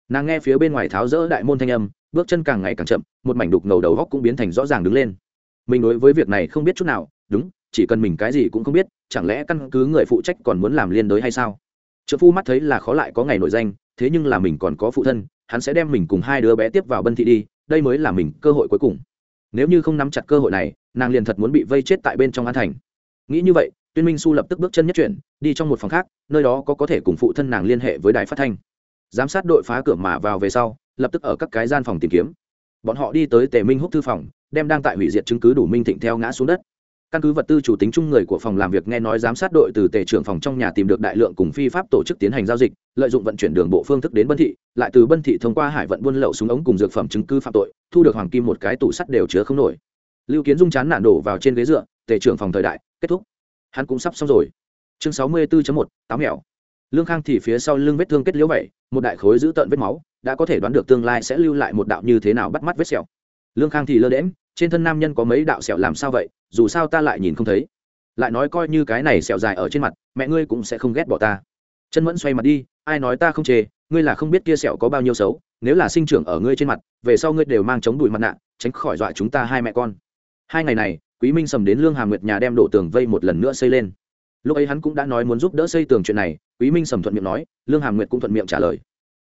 Speaker 1: Nàng nghe phía bên ngoài tháo rỡ đại môn thanh âm, bước chân càng ngày càng chậm, một mảnh đục ngầu đầu góc cũng biến thành rõ ràng đứng lên. Mình đối với việc này không biết chút nào, đúng, chỉ cần mình cái gì cũng không biết, chẳng lẽ căn cứ người phụ trách còn muốn làm liên đới hay sao? Trợ phu mắt thấy là khó lại có ngày nổi danh, thế nhưng là mình còn có phụ thân, hắn sẽ đem mình cùng hai đứa bé tiếp vào bân thị đi, đây mới là mình cơ hội cuối cùng nếu như không nắm chặt cơ hội này, nàng liền thật muốn bị vây chết tại bên trong an thành. Nghĩ như vậy, tuyên minh su lập tức bước chân nhất chuyển, đi trong một phòng khác, nơi đó có có thể cùng phụ thân nàng liên hệ với đài phát thanh. Giám sát đội phá cửa mà vào về sau, lập tức ở các cái gian phòng tìm kiếm. Bọn họ đi tới tề minh húc thư phòng, đem đang tại hủy diệt chứng cứ đủ minh thịnh theo ngã xuống đất căn cứ vật tư chủ tính chung người của phòng làm việc nghe nói giám sát đội từ tề trưởng phòng trong nhà tìm được đại lượng cùng phi pháp tổ chức tiến hành giao dịch, lợi dụng vận chuyển đường bộ phương thức đến bân thị, lại từ bân thị thông qua hải vận buôn lậu súng ống cùng dược phẩm chứng cứ phạm tội, thu được hoàng kim một cái tủ sắt đều chứa không nổi. Lưu kiến dung chán nản đổ vào trên ghế dựa, tề trưởng phòng thời đại, kết thúc. Hắn cũng sắp xong rồi. Chương sáu mươi 64 một tám mèo. Lương khang thì phía sau lưng vết thương kết liễu vậy, một đại khối giữ tợn vết máu, đã có thể đoán được tương lai sẽ lưu lại một đạo như thế nào bắt mắt vết sẹo. Lương khang thì lơ đễm trên thân nam nhân có mấy đạo sẹo làm sao vậy, dù sao ta lại nhìn không thấy. Lại nói coi như cái này sẹo dài ở trên mặt, mẹ ngươi cũng sẽ không ghét bỏ ta. Chân mẫn xoay mặt đi, ai nói ta không chê, ngươi là không biết kia sẹo có bao nhiêu xấu, nếu là sinh trưởng ở ngươi trên mặt, về sau ngươi đều mang chống đùi mặt nạ, tránh khỏi dọa chúng ta hai mẹ con. Hai ngày này, quý minh sầm đến lương hà nguyệt nhà đem đổ tường vây một lần nữa xây lên. Lúc ấy hắn cũng đã nói muốn giúp đỡ xây tường chuyện này, quý minh sầm thuận miệng nói, lương hà nguyệt cũng thuận miệng trả lời.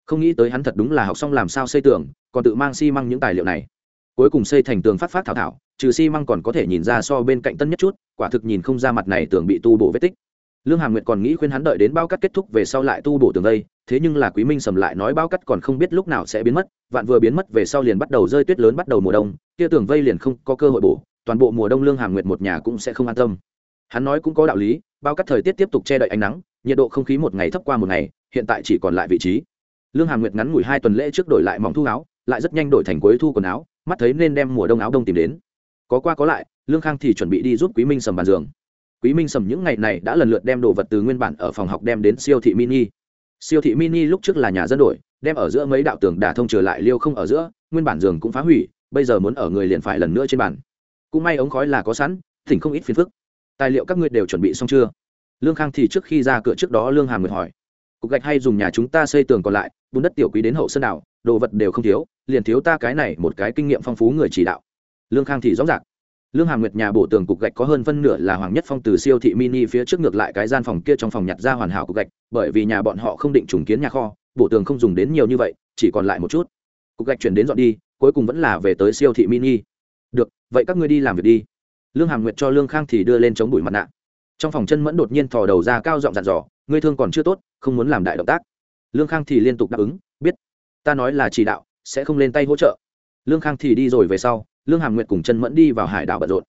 Speaker 1: Không nghĩ tới hắn thật đúng là học xong làm sao xây tường, còn tự mang xi măng những tài liệu này cuối cùng xây thành tường phát phát thảo thảo, trừ xi măng còn có thể nhìn ra so bên cạnh tân nhất chút, quả thực nhìn không ra mặt này tường bị tu bổ vết tích. Lương hà nguyệt còn nghĩ khuyên hắn đợi đến bao cắt kết thúc về sau lại tu bổ tường đây, thế nhưng là quý minh sầm lại nói bao cắt còn không biết lúc nào sẽ biến mất, vạn vừa biến mất về sau liền bắt đầu rơi tuyết lớn bắt đầu mùa đông, kia tường vây liền không có cơ hội bổ, toàn bộ mùa đông lương hà nguyệt một nhà cũng sẽ không an tâm. Hắn nói cũng có đạo lý, bao cắt thời tiết tiếp tục che đậy ánh nắng, nhiệt độ không khí một ngày thấp qua một ngày, hiện tại chỉ còn lại vị trí. Lương hà nguyệt ngắn ngủi hai tuần lễ trước đổi lại mỏng thu áo, lại rất nhanh đổi thành cuối thu quần áo mắt thấy nên đem mùa đông áo đông tìm đến. Có qua có lại, lương khang thì chuẩn bị đi giúp quý minh sầm bàn giường. Quý minh sầm những ngày này đã lần lượt đem đồ vật từ nguyên bản ở phòng học đem đến siêu thị mini. Siêu thị mini lúc trước là nhà dân đổi, đem ở giữa mấy đạo tường đả thông trở lại liêu không ở giữa, nguyên bản giường cũng phá hủy, bây giờ muốn ở người liền phải lần nữa trên bàn. Cũng may ống khói là có sẵn, thỉnh không ít phiền phức. Tài liệu các ngươi đều chuẩn bị xong chưa? Lương khang thì trước khi ra cửa trước đó lương hàm người hỏi cục gạch hay dùng nhà chúng ta xây tường còn lại, bùn đất tiểu quý đến hậu sơn đảo, đồ vật đều không thiếu, liền thiếu ta cái này một cái kinh nghiệm phong phú người chỉ đạo. Lương khang thì rõ ràng. Lương hà nguyệt nhà bổ tường cục gạch có hơn phân nửa là hoàng nhất phong từ siêu thị mini phía trước ngược lại cái gian phòng kia trong phòng nhặt ra hoàn hảo cục gạch, bởi vì nhà bọn họ không định trùng kiến nhà kho, bổ tường không dùng đến nhiều như vậy, chỉ còn lại một chút. Cục gạch chuyển đến dọn đi, cuối cùng vẫn là về tới siêu thị mini. Được, vậy các ngươi đi làm việc đi. Lương hà nguyệt cho lương khang thì đưa lên chống bụi mặt nạ. Trong phòng chân mẫn đột nhiên thò đầu ra cao giọng dặn dò ngươi thương còn chưa tốt, không muốn làm đại động tác. Lương khang thì liên tục đáp ứng, biết, ta nói là chỉ đạo, sẽ không lên tay hỗ trợ. Lương khang thì đi rồi về sau, lương hàm nguyệt cùng chân mẫn đi vào hải đảo bận rộn.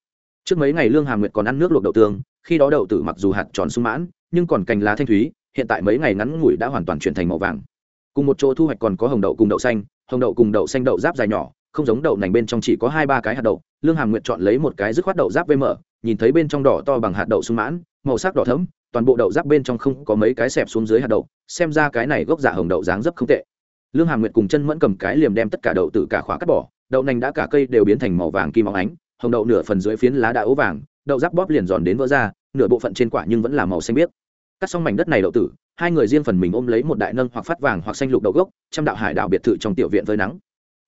Speaker 1: Trước mấy ngày lương hàm nguyệt còn ăn nước luộc đậu tương, khi đó đậu tử mặc dù hạt tròn sung mãn, nhưng còn cành lá thanh thúy, hiện tại mấy ngày ngắn ngủi đã hoàn toàn chuyển thành màu vàng. Cùng một chỗ thu hoạch còn có hồng đậu cùng đậu xanh, hồng đậu cùng đậu xanh đậu giáp dài nhỏ, không giống đậu nành bên trong chỉ có hai ba cái hạt đậu. Lương hàm nguyệt chọn lấy một cái dứt khoát đậu giáp vm nhìn thấy bên trong đỏ to bằng hạt đậu sung mãn, màu sắc đỏ thấm toàn bộ đậu giáp bên trong không có mấy cái xẹp xuống dưới hạt đậu, xem ra cái này gốc giả hồng đậu dáng dấp không tệ. Lương hà nguyệt cùng chân mẫn cầm cái liềm đem tất cả đậu từ cả khóa cắt bỏ, đậu nành đã cả cây đều biến thành màu vàng kim óng ánh, hồng đậu nửa phần dưới phiến lá đã ố vàng, đậu giáp bóp liền giòn đến vỡ ra, nửa bộ phận trên quả nhưng vẫn là màu xanh biếc. Cắt xong mảnh đất này đậu tử, hai người riêng phần mình ôm lấy một đại nâng hoặc phát vàng hoặc xanh lục đậu gốc, trăm đạo hải đạo biệt thự trong tiểu viện với nắng.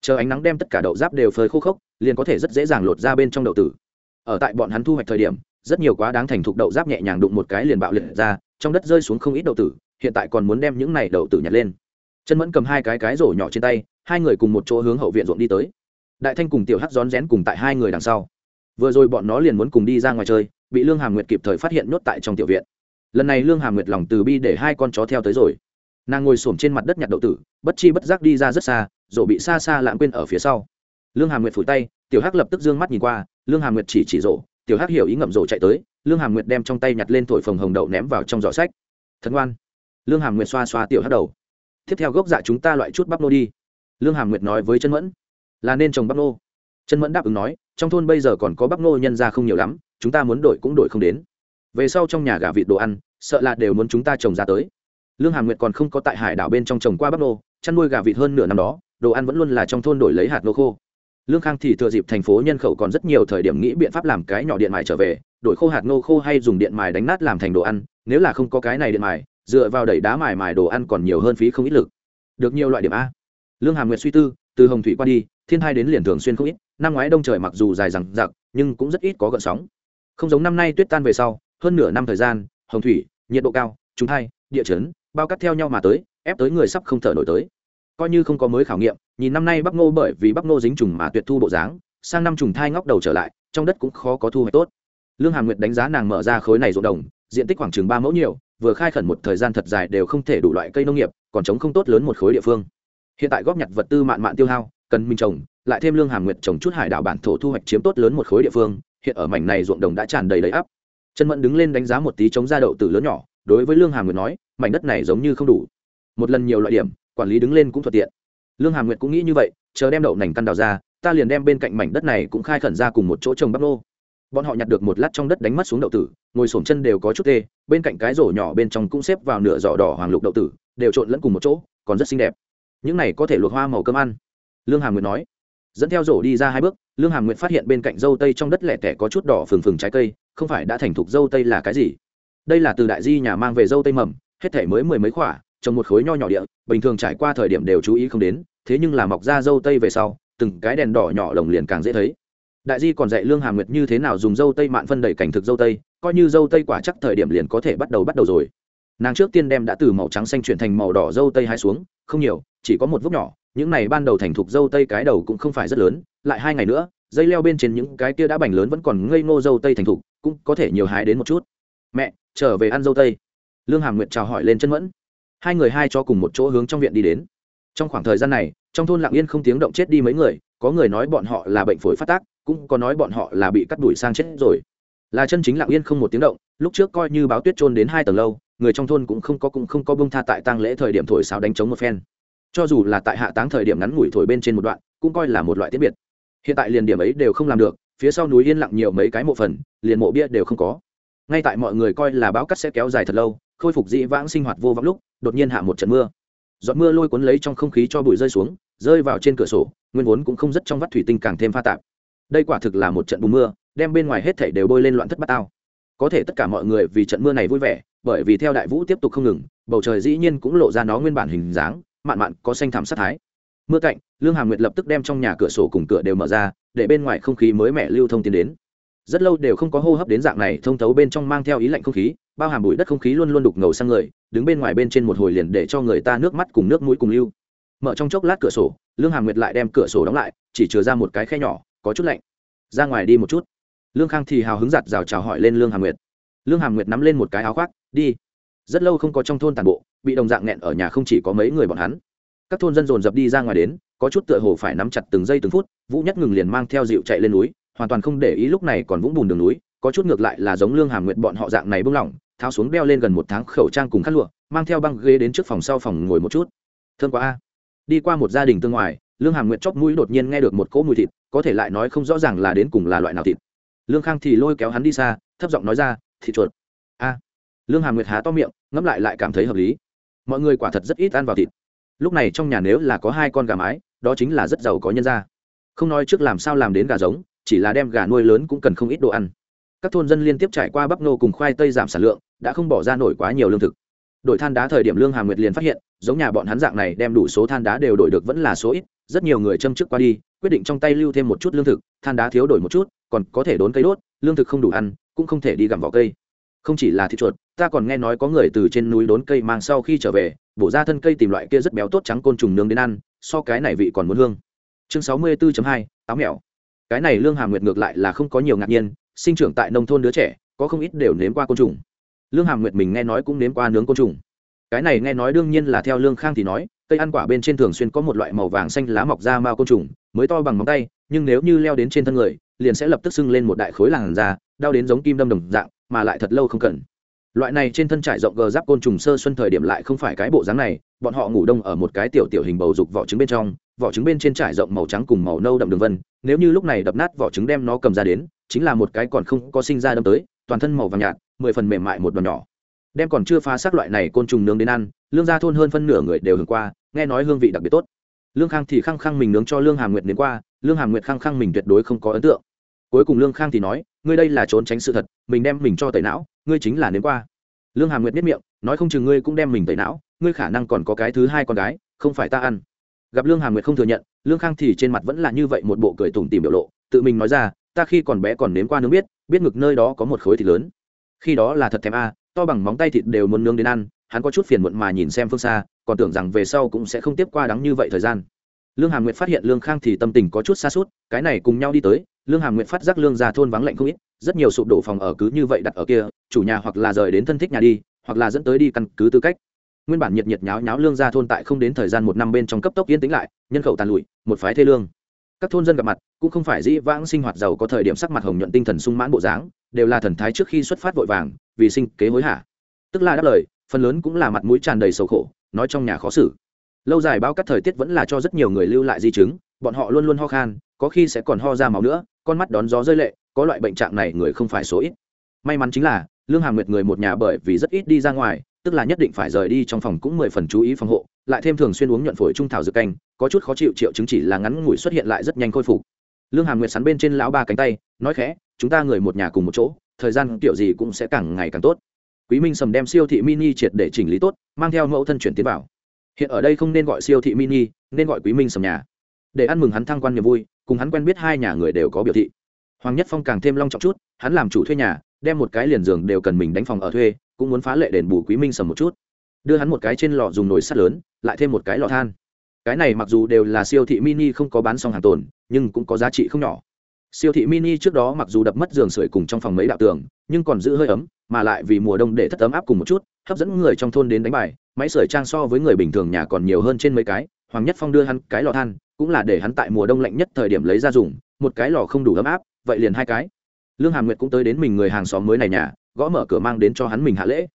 Speaker 1: Chờ ánh nắng đem tất cả đậu giáp đều phơi khô khốc, liền có thể rất dễ dàng lột ra bên trong đậu tử. Ở tại bọn hắn thu hoạch thời điểm rất nhiều quá đáng thành thục đậu giáp nhẹ nhàng đụng một cái liền bạo liệt ra, trong đất rơi xuống không ít đậu tử, hiện tại còn muốn đem những này đậu tử nhặt lên. Chân mẫn cầm hai cái cái rổ nhỏ trên tay, hai người cùng một chỗ hướng hậu viện ruộng đi tới. Đại thanh cùng tiểu hắc rón rén cùng tại hai người đằng sau. Vừa rồi bọn nó liền muốn cùng đi ra ngoài chơi, bị lương hà nguyệt kịp thời phát hiện nhốt tại trong tiểu viện. Lần này lương hà nguyệt lòng từ bi để hai con chó theo tới rồi. Nàng ngồi s trên mặt đất nhặt đậu tử, bất chi bất giác đi ra rất xa, rổ bị xa xa lãng quên ở phía sau. Lương hà nguyệt phủi tay, tiểu hắc lập tức d ư ơ n g mắt nhìn qua, lương hà nguyệt chỉ chỉ rổ tiểu hắc hiểu ý ngậm rổ chạy tới, lương hàm nguyệt đem trong tay nhặt lên thổi phồng hồng đậu ném vào trong giỏ sách. Thật ngoan. Lương hàm nguyệt xoa xoa tiểu hắc đầu. Tiếp theo gốc dạ chúng ta loại chút bắp nô đi. Lương hàm nguyệt nói với chân mẫn. Là nên trồng bắp nô. Chân mẫn đáp ứng nói, trong thôn bây giờ còn có bắp nô nhân ra không nhiều lắm, chúng ta muốn đổi cũng đổi không đến. Về sau trong nhà gà vịt đồ ăn, sợ là đều muốn chúng ta trồng ra tới. Lương hàm nguyệt còn không có tại hải đảo bên trong trồng qua bắp nô, chăn nuôi gà vịt hơn nửa năm đó, đồ ăn vẫn luôn là trong thôn đổi lấy hạt nô khô lương khang thì thừa dịp thành phố nhân khẩu còn rất nhiều thời điểm nghĩ biện pháp làm cái nhỏ điện mài trở về, đổi khô hạt nô khô hay dùng điện mài đánh nát làm thành đồ ăn, nếu là không có cái này điện mài, dựa vào đẩy đá mài mài đồ ăn còn nhiều hơn phí không ít lực. Được nhiều loại điểm a. Lương hàm nguyệt suy tư, từ hồng thủy qua đi, thiên hai đến liền thường xuyên không ít, năm ngoái đông trời mặc dù dài rằng giặc nhưng cũng rất ít có gợn sóng. Không giống năm nay tuyết tan về sau, hơn nửa năm thời gian, hồng thủy, nhiệt độ cao trúng thai, địa chấn, bao cắt theo nhau mà tới, ép tới người sắp không thở nổi tới coi như không có mới khảo nghiệm, nhìn năm nay bắc ngô bởi vì bắc ngô dính trùng mà tuyệt thu bộ dáng, sang năm trùng thai ngóc đầu trở lại, trong đất cũng khó có thu hoạch tốt. Lương Hà nguyệt đánh giá nàng mở ra khối này ruộng đồng, diện tích khoảng chừng ba mẫu nhiều, vừa khai khẩn một thời gian thật dài đều không thể đủ loại cây nông nghiệp, còn chống không tốt lớn một khối địa phương. Hiện tại góp nhặt vật tư mạn mạn tiêu hao, cần minh trồng, lại thêm lương hàm nguyệt trồng chút hải đảo bản thổ thu hoạch chiếm tốt lớn một khối địa phương, hiện ở mảnh này ruộng đồng đã tràn đầy đầy ắp. Chân mẫn đứng lên đánh giá một tí chống ra đậu từ lớn nhỏ, đối với lương hàm nguyệt nói, mảnh đất này giống như không đủ. Một lần nhiều loại điểm quản lý đứng lên cũng thuận tiện. Lương hàm nguyệt cũng nghĩ như vậy, chờ đem đậu nành căn đào ra, ta liền đem bên cạnh mảnh đất này cũng khai khẩn ra cùng một chỗ trồng bắp nô. Bọn họ nhặt được một lát trong đất đánh mất xuống đậu tử, ngồi xổm chân đều có chút tê, bên cạnh cái rổ nhỏ bên trong cũng xếp vào nửa giỏ đỏ hoàng lục đậu tử, đều trộn lẫn cùng một chỗ, còn rất xinh đẹp. Những này có thể luộc hoa màu cơm ăn. Lương hàm nguyệt nói. Dẫn theo rổ đi ra hai bước, lương hàm nguyệt phát hiện bên cạnh dâu tây trong đất lẻ tẻ có chút đỏ phừng phừng trái cây, không phải đã thành thục dâu tây là cái gì? Đây là từ đại di nhà mang về dâu tây mầm, hết thể mới mười mấy khoả trồng một khối nho nhỏ địa, bình thường trải qua thời điểm đều chú ý không đến, thế nhưng là mọc ra dâu tây về sau, từng cái đèn đỏ nhỏ lồng liền càng dễ thấy. Đại di còn dạy lương hà nguyệt như thế nào dùng dâu tây mạn phân đầy cảnh thực dâu tây, coi như dâu tây quả chắc thời điểm liền có thể bắt đầu bắt đầu rồi. Nàng trước tiên đem đã từ màu trắng xanh chuyển thành màu đỏ dâu tây hai xuống, không nhiều, chỉ có một vốc nhỏ, những này ban đầu thành thục dâu tây cái đầu cũng không phải rất lớn, lại hai ngày nữa, dây leo bên trên những cái kia đã bành lớn vẫn còn ngây ngô dâu tây thành thục, cũng có thể nhiều hái đến một chút. Mẹ, trở về ăn dâu tây. Lương hàm nguyệt chào hỏi lên chân mẫn hai người hai cho cùng một chỗ hướng trong viện đi đến. Trong khoảng thời gian này, trong thôn lạng yên không tiếng động chết đi mấy người, có người nói bọn họ là bệnh phổi phát tác, cũng có nói bọn họ là bị cắt đuổi sang chết rồi. Là chân chính lạng yên không một tiếng động, lúc trước coi như báo tuyết trôn đến hai tầng lâu, người trong thôn cũng không có cũng không có bông tha tại tang lễ thời điểm thổi sáo đánh chống một phen. Cho dù là tại hạ táng thời điểm ngắn ngủi thổi bên trên một đoạn, cũng coi là một loại tiết biệt. Hiện tại liền điểm ấy đều không làm được, phía sau núi yên lặng nhiều mấy cái mộ phần, liền mộ bia đều không có. Ngay tại mọi người coi là báo cắt sẽ kéo dài thật lâu, khôi phục dĩ vãng sinh hoạt vô vọng lúc đột nhiên hạ một trận mưa. Giọt mưa lôi cuốn lấy trong không khí cho bụi rơi xuống, rơi vào trên cửa sổ, nguyên vốn cũng không rất trong vắt thủy tinh càng thêm pha tạp. Đây quả thực là một trận bùn mưa, đem bên ngoài hết thảy đều bôi lên loạn thất bát ao. Có thể tất cả mọi người vì trận mưa này vui vẻ, bởi vì theo đại vũ tiếp tục không ngừng, bầu trời dĩ nhiên cũng lộ ra nó nguyên bản hình dáng, mạn mạn có xanh thảm sát thái. Mưa cạnh, lương hàm nguyệt lập tức đem trong nhà cửa sổ cùng cửa đều mở ra, để bên ngoài không khí mới mẻ lưu thông tiến đến. Rất lâu đều không có hô hấp đến dạng này, thông thấu bên trong mang theo ý lạnh không khí bao hàm bụi đất không khí luôn luôn đục ngầu sang người, đứng bên ngoài bên trên một hồi liền để cho người ta nước mắt cùng nước mũi cùng lưu. Mở trong chốc lát cửa sổ, lương hàm nguyệt lại đem cửa sổ đóng lại, chỉ chừa ra một cái khe nhỏ, có chút lạnh. Ra ngoài đi một chút. Lương khang thì hào hứng giặt rào chào hỏi lên lương hàm nguyệt. Lương hàm nguyệt nắm lên một cái áo khoác, đi. Rất lâu không có trong thôn tàn bộ, bị đồng dạng nghẹn ở nhà không chỉ có mấy người bọn hắn. Các thôn dân dồn dập đi ra ngoài đến, có chút tựa hồ phải nắm chặt từng giây từng phút, vũ nhất ngừng liền mang theo dịu chạy lên núi, hoàn toàn không để ý lúc này còn vũng bùn đường núi, có chút ngược lại là giống lương hàm nguyệt bọn họ dạng này bưng lỏng tháo xuống đeo lên gần một tháng khẩu trang cùng khăn lụa, mang theo băng ghế đến trước phòng sau phòng ngồi một chút. Thương quá a. Đi qua một gia đình tương ngoài, lương hàm nguyệt chóp mũi đột nhiên nghe được một cỗ mùi thịt, có thể lại nói không rõ ràng là đến cùng là loại nào thịt. Lương khang thì lôi kéo hắn đi xa, thấp giọng nói ra, thịt chuột. A. Lương hàm nguyệt há to miệng, ngẫm lại lại cảm thấy hợp lý. Mọi người quả thật rất ít ăn vào thịt. Lúc này trong nhà nếu là có hai con gà mái, đó chính là rất giàu có nhân ra không nói trước làm sao làm đến gà giống, chỉ là đem gà nuôi lớn cũng cần không ít đồ ăn. Các thôn dân liên tiếp trải qua bắp nô cùng khoai tây giảm sản lượng đã không bỏ ra nổi quá nhiều lương thực. Đổi than đá thời điểm lương hàm nguyệt liền phát hiện, giống nhà bọn hắn dạng này đem đủ số than đá đều đổi được vẫn là số ít, rất nhiều người châm chức qua đi, quyết định trong tay lưu thêm một chút lương thực, than đá thiếu đổi một chút, còn có thể đốn cây đốt, lương thực không đủ ăn, cũng không thể đi gặm vỏ cây. Không chỉ là thịt chuột, ta còn nghe nói có người từ trên núi đốn cây mang sau khi trở về, bổ ra thân cây tìm loại kia rất béo tốt trắng côn trùng nướng đến ăn, so cái này vị còn muốn hương. Chương sáu mươi 64 hai, táo mèo. Cái này lương hàm nguyệt ngược lại là không có nhiều ngạc nhiên, sinh trưởng tại nông thôn đứa trẻ, có không ít đều nếm qua côn trùng lương hàm nguyệt mình nghe nói cũng nếm qua nướng côn trùng. Cái này nghe nói đương nhiên là theo lương khang thì nói, cây ăn quả bên trên thường xuyên có một loại màu vàng xanh lá mọc ra mao côn trùng, mới to bằng móng tay, nhưng nếu như leo đến trên thân người, liền sẽ lập tức sưng lên một đại khối làn da, đau đến giống kim đâm đồng dạng, mà lại thật lâu không cần. Loại này trên thân trải rộng gờ giáp côn trùng sơ xuân thời điểm lại không phải cái bộ dáng này, bọn họ ngủ đông ở một cái tiểu tiểu hình bầu dục vỏ trứng bên trong, vỏ trứng bên trên trải rộng màu trắng cùng màu nâu đậm đường vân, nếu như lúc này đập nát vỏ trứng đem nó cầm ra đến, chính là một cái còn không có sinh ra đâm tới, toàn thân màu vàng nhạt mười phần mềm mại một đòn nhỏ. Đem còn chưa phá xác loại này côn trùng nướng đến ăn, lương gia thôn hơn phân nửa người đều hưởng qua, nghe nói hương vị đặc biệt tốt. Lương khang thì khăng khăng mình nướng cho lương hà nguyệt đến qua, lương hà nguyệt khăng khăng mình tuyệt đối không có ấn tượng. Cuối cùng lương khang thì nói, ngươi đây là trốn tránh sự thật, mình đem mình cho tẩy não, ngươi chính là nếm qua. Lương hà nguyệt biết miệng, nói không chừng ngươi cũng đem mình tẩy não, ngươi khả năng còn có cái thứ hai con gái, không phải ta ăn. Gặp lương hà nguyệt không thừa nhận, lương khang thì trên mặt vẫn là như vậy một bộ cười tủm tìm biểu lộ, tự mình nói ra, ta khi còn bé còn nếm qua nướng biết biết ngực nơi đó có một khối thịt lớn khi đó là thật thèm a, to bằng móng tay thịt đều muốn nướng đến ăn, hắn có chút phiền muộn mà nhìn xem phương xa, còn tưởng rằng về sau cũng sẽ không tiếp qua đắng như vậy thời gian. Lương hà nguyệt phát hiện lương khang thì tâm tình có chút xa suốt cái này cùng nhau đi tới, lương hà nguyệt phát giác lương già thôn vắng lạnh không ít, rất nhiều sụp đổ phòng ở cứ như vậy đặt ở kia, chủ nhà hoặc là rời đến thân thích nhà đi, hoặc là dẫn tới đi căn cứ tư cách. Nguyên bản nhiệt nhiệt nháo nháo lương gia thôn tại không đến thời gian một năm bên trong cấp tốc yên tĩnh lại, nhân khẩu tàn lụi, một phái thê lương các thôn dân gặp mặt, cũng không phải dĩ vãng sinh hoạt giàu có thời điểm sắc mặt hồng nhuận tinh thần sung mãn bộ dáng, đều là thần thái trước khi xuất phát vội vàng, vì sinh kế hối hả. Tức là đáp lời, phần lớn cũng là mặt mũi tràn đầy sầu khổ, nói trong nhà khó xử. Lâu dài bao cắt thời tiết vẫn là cho rất nhiều người lưu lại di chứng, bọn họ luôn luôn ho khan, có khi sẽ còn ho ra máu nữa, con mắt đón gió rơi lệ, có loại bệnh trạng này người không phải số ít. May mắn chính là, lương hàm nguyệt người một nhà bởi vì rất ít đi ra ngoài tức là nhất định phải rời đi trong phòng cũng mười phần chú ý phòng hộ, lại thêm thường xuyên uống nhuận phổi trung thảo dược canh, có chút khó chịu triệu chứng chỉ là ngắn ngủi xuất hiện lại rất nhanh khôi phục. Lương hàm nguyệt sắn bên trên lão ba cánh tay, nói khẽ, chúng ta người một nhà cùng một chỗ, thời gian kiểu gì cũng sẽ càng ngày càng tốt. Quý minh sầm đem siêu thị mini triệt để chỉnh lý tốt, mang theo mẫu thân chuyển tiến vào. Hiện ở đây không nên gọi siêu thị mini, nên gọi quý minh sầm nhà. Để ăn mừng hắn thăng quan niềm vui, cùng hắn quen biết hai nhà người đều có biểu thị. Hoàng nhất phong càng thêm long trọng chút, hắn làm chủ thuê nhà, đem một cái liền giường đều cần mình đánh phòng ở thuê cũng muốn phá lệ đền bù quý minh sầm một chút. Đưa hắn một cái trên lò dùng nồi sắt lớn, lại thêm một cái lò than. Cái này mặc dù đều là siêu thị mini không có bán xong hàng tồn, nhưng cũng có giá trị không nhỏ. Siêu thị mini trước đó mặc dù đập mất giường sưởi cùng trong phòng mấy đạo tường, nhưng còn giữ hơi ấm, mà lại vì mùa đông để thất ấm áp cùng một chút, hấp dẫn người trong thôn đến đánh bài, máy sưởi trang so với người bình thường nhà còn nhiều hơn trên mấy cái, hoàng nhất phong đưa hắn cái lò than, cũng là để hắn tại mùa đông lạnh nhất thời điểm lấy ra dùng, một cái lò không đủ ấm áp, vậy liền hai cái. Lương hàm nguyệt cũng tới đến mình người hàng xóm mới này nhà gõ mở cửa mang đến cho hắn mình hạ lễ.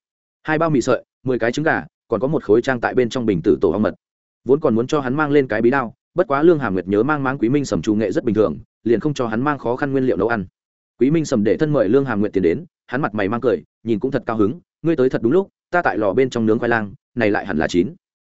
Speaker 1: Hai bao mì sợi, mười cái trứng gà, còn có một khối trang tại bên trong bình tử tổ ong mật. Vốn còn muốn cho hắn mang lên cái bí đao, bất quá lương hàm nguyệt nhớ mang mang quý minh sầm trù nghệ rất bình thường, liền không cho hắn mang khó khăn nguyên liệu nấu ăn. Quý minh sầm để thân mời lương hàm nguyệt tiền đến, hắn mặt mày mang cười, nhìn cũng thật cao hứng, ngươi tới thật đúng lúc, ta tại lò bên trong nướng khoai lang, này lại hẳn là chín.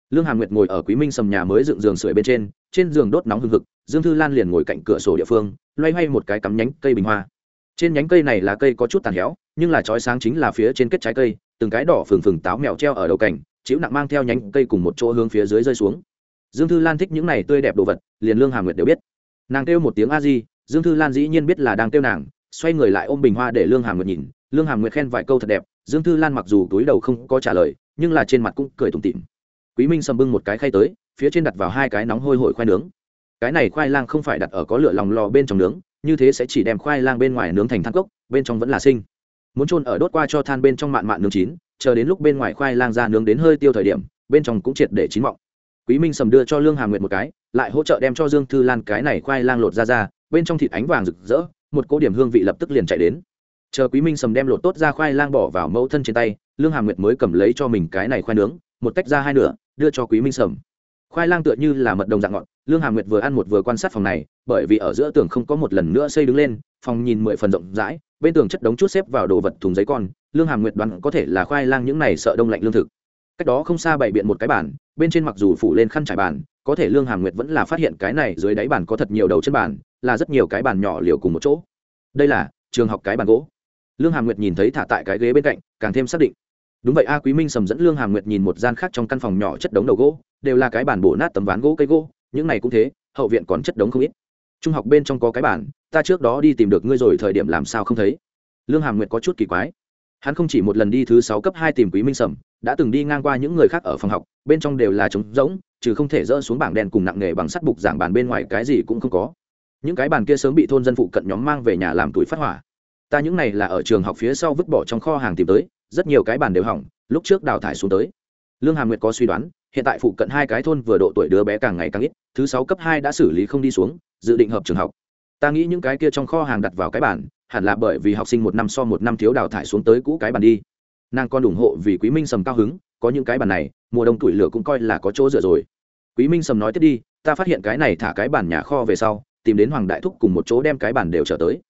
Speaker 1: Lương hàm nguyệt ngồi ở quý minh sầm nhà mới dựng giường sưởi bên trên trên giường đốt nóng hừng hực, dương thư lan liền ngồi cạnh cửa sổ địa phương, loay hoay một cái cắm nhánh cây bình hoa trên nhánh cây này là cây có chút tàn héo, nhưng là chói sáng chính là phía trên kết trái cây, từng cái đỏ phừng phừng táo mèo treo ở đầu cảnh chịu nặng mang theo nhánh cây cùng một chỗ hướng phía dưới rơi xuống. Dương thư lan thích những này tươi đẹp đồ vật, liền lương hà nguyệt đều biết. Nàng kêu một tiếng a di, dương thư lan dĩ nhiên biết là đang kêu nàng, xoay người lại ôm bình hoa để lương hà nguyệt nhìn, lương hà nguyệt khen vài câu thật đẹp, dương thư lan mặc dù túi đầu không có trả lời, nhưng là trên mặt cũng cười tủm tỉm. Quý minh sầm bưng một cái khay tới, phía trên đặt vào hai cái nóng hôi hổi khoai nướng. Cái này khoai lang không phải đặt ở có lửa lòng lò bên trong nướng như thế sẽ chỉ đem khoai lang bên ngoài nướng thành than cốc, bên trong vẫn là sinh. Muốn trôn ở đốt qua cho than bên trong mạn mạn nướng chín, chờ đến lúc bên ngoài khoai lang ra nướng đến hơi tiêu thời điểm, bên trong cũng triệt để chín mọng. Quý minh sầm đưa cho lương hàm nguyệt một cái, lại hỗ trợ đem cho dương thư lan cái này khoai lang lột ra ra, bên trong thịt ánh vàng rực rỡ, một cỗ điểm hương vị lập tức liền chạy đến. Chờ quý minh sầm đem lột tốt ra khoai lang bỏ vào mẫu thân trên tay, lương hàm nguyệt mới cầm lấy cho mình cái này khoai nướng, một tách ra hai nửa, đưa cho quý minh sầm khoai lang tựa như là mật đồng dạng ngọt lương hà nguyệt vừa ăn một vừa quan sát phòng này, bởi vì ở giữa tường không có một lần nữa xây đứng lên, phòng nhìn mười phần rộng rãi, bên tường chất đống chút xếp vào đồ vật thùng giấy con, lương hà nguyệt đoán có thể là khoai lang những này sợ đông lạnh lương thực. Cách đó không xa bày biện một cái bàn, bên trên mặc dù phủ lên khăn trải bàn, có thể lương hà nguyệt vẫn là phát hiện cái này dưới đáy bàn có thật nhiều đầu chân bàn, là rất nhiều cái bàn nhỏ liều cùng một chỗ. Đây là trường học cái bàn gỗ. Lương hà nguyệt nhìn thấy thả tại cái ghế bên cạnh, càng thêm xác định đúng vậy, a quý minh sầm dẫn lương hàm nguyệt nhìn một gian khác trong căn phòng nhỏ chất đống đầu gỗ, đều là cái bàn bổ nát tấm ván gỗ cây gỗ, những này cũng thế, hậu viện còn chất đống không ít. Trung học bên trong có cái bàn, ta trước đó đi tìm được ngươi rồi, thời điểm làm sao không thấy. Lương hàm nguyệt có chút kỳ quái. Hắn không chỉ một lần đi thứ sáu cấp hai tìm quý minh sầm, đã từng đi ngang qua những người khác ở phòng học, bên trong đều là trống rỗng, trừ không thể dỡ xuống bảng đèn cùng nặng nghề bằng sắt bục giảng bàn bên ngoài cái gì cũng không có. Những cái bàn kia sớm bị thôn dân phụ cận nhóm mang về nhà làm tuổi phát hỏa ta những này là ở trường học phía sau vứt bỏ trong kho hàng tìm tới, rất nhiều cái bàn đều hỏng, lúc trước đào thải xuống tới. Lương hàm nguyệt có suy đoán, hiện tại phụ cận hai cái thôn vừa độ tuổi đứa bé càng ngày càng ít, thứ sáu cấp hai đã xử lý không đi xuống, dự định hợp trường học. Ta nghĩ những cái kia trong kho hàng đặt vào cái bản hẳn là bởi vì học sinh một năm so một năm thiếu đào thải xuống tới cũ cái bàn đi. Nàng còn ủng hộ vì quý minh sầm cao hứng, có những cái bàn này, mùa đông tuổi lửa cũng coi là có chỗ dựa rồi. Quý minh sầm nói tiếp đi, ta phát hiện cái này thả cái bản nhà kho về sau, tìm đến hoàng đại thúc cùng một chỗ đem cái bản đều trở tới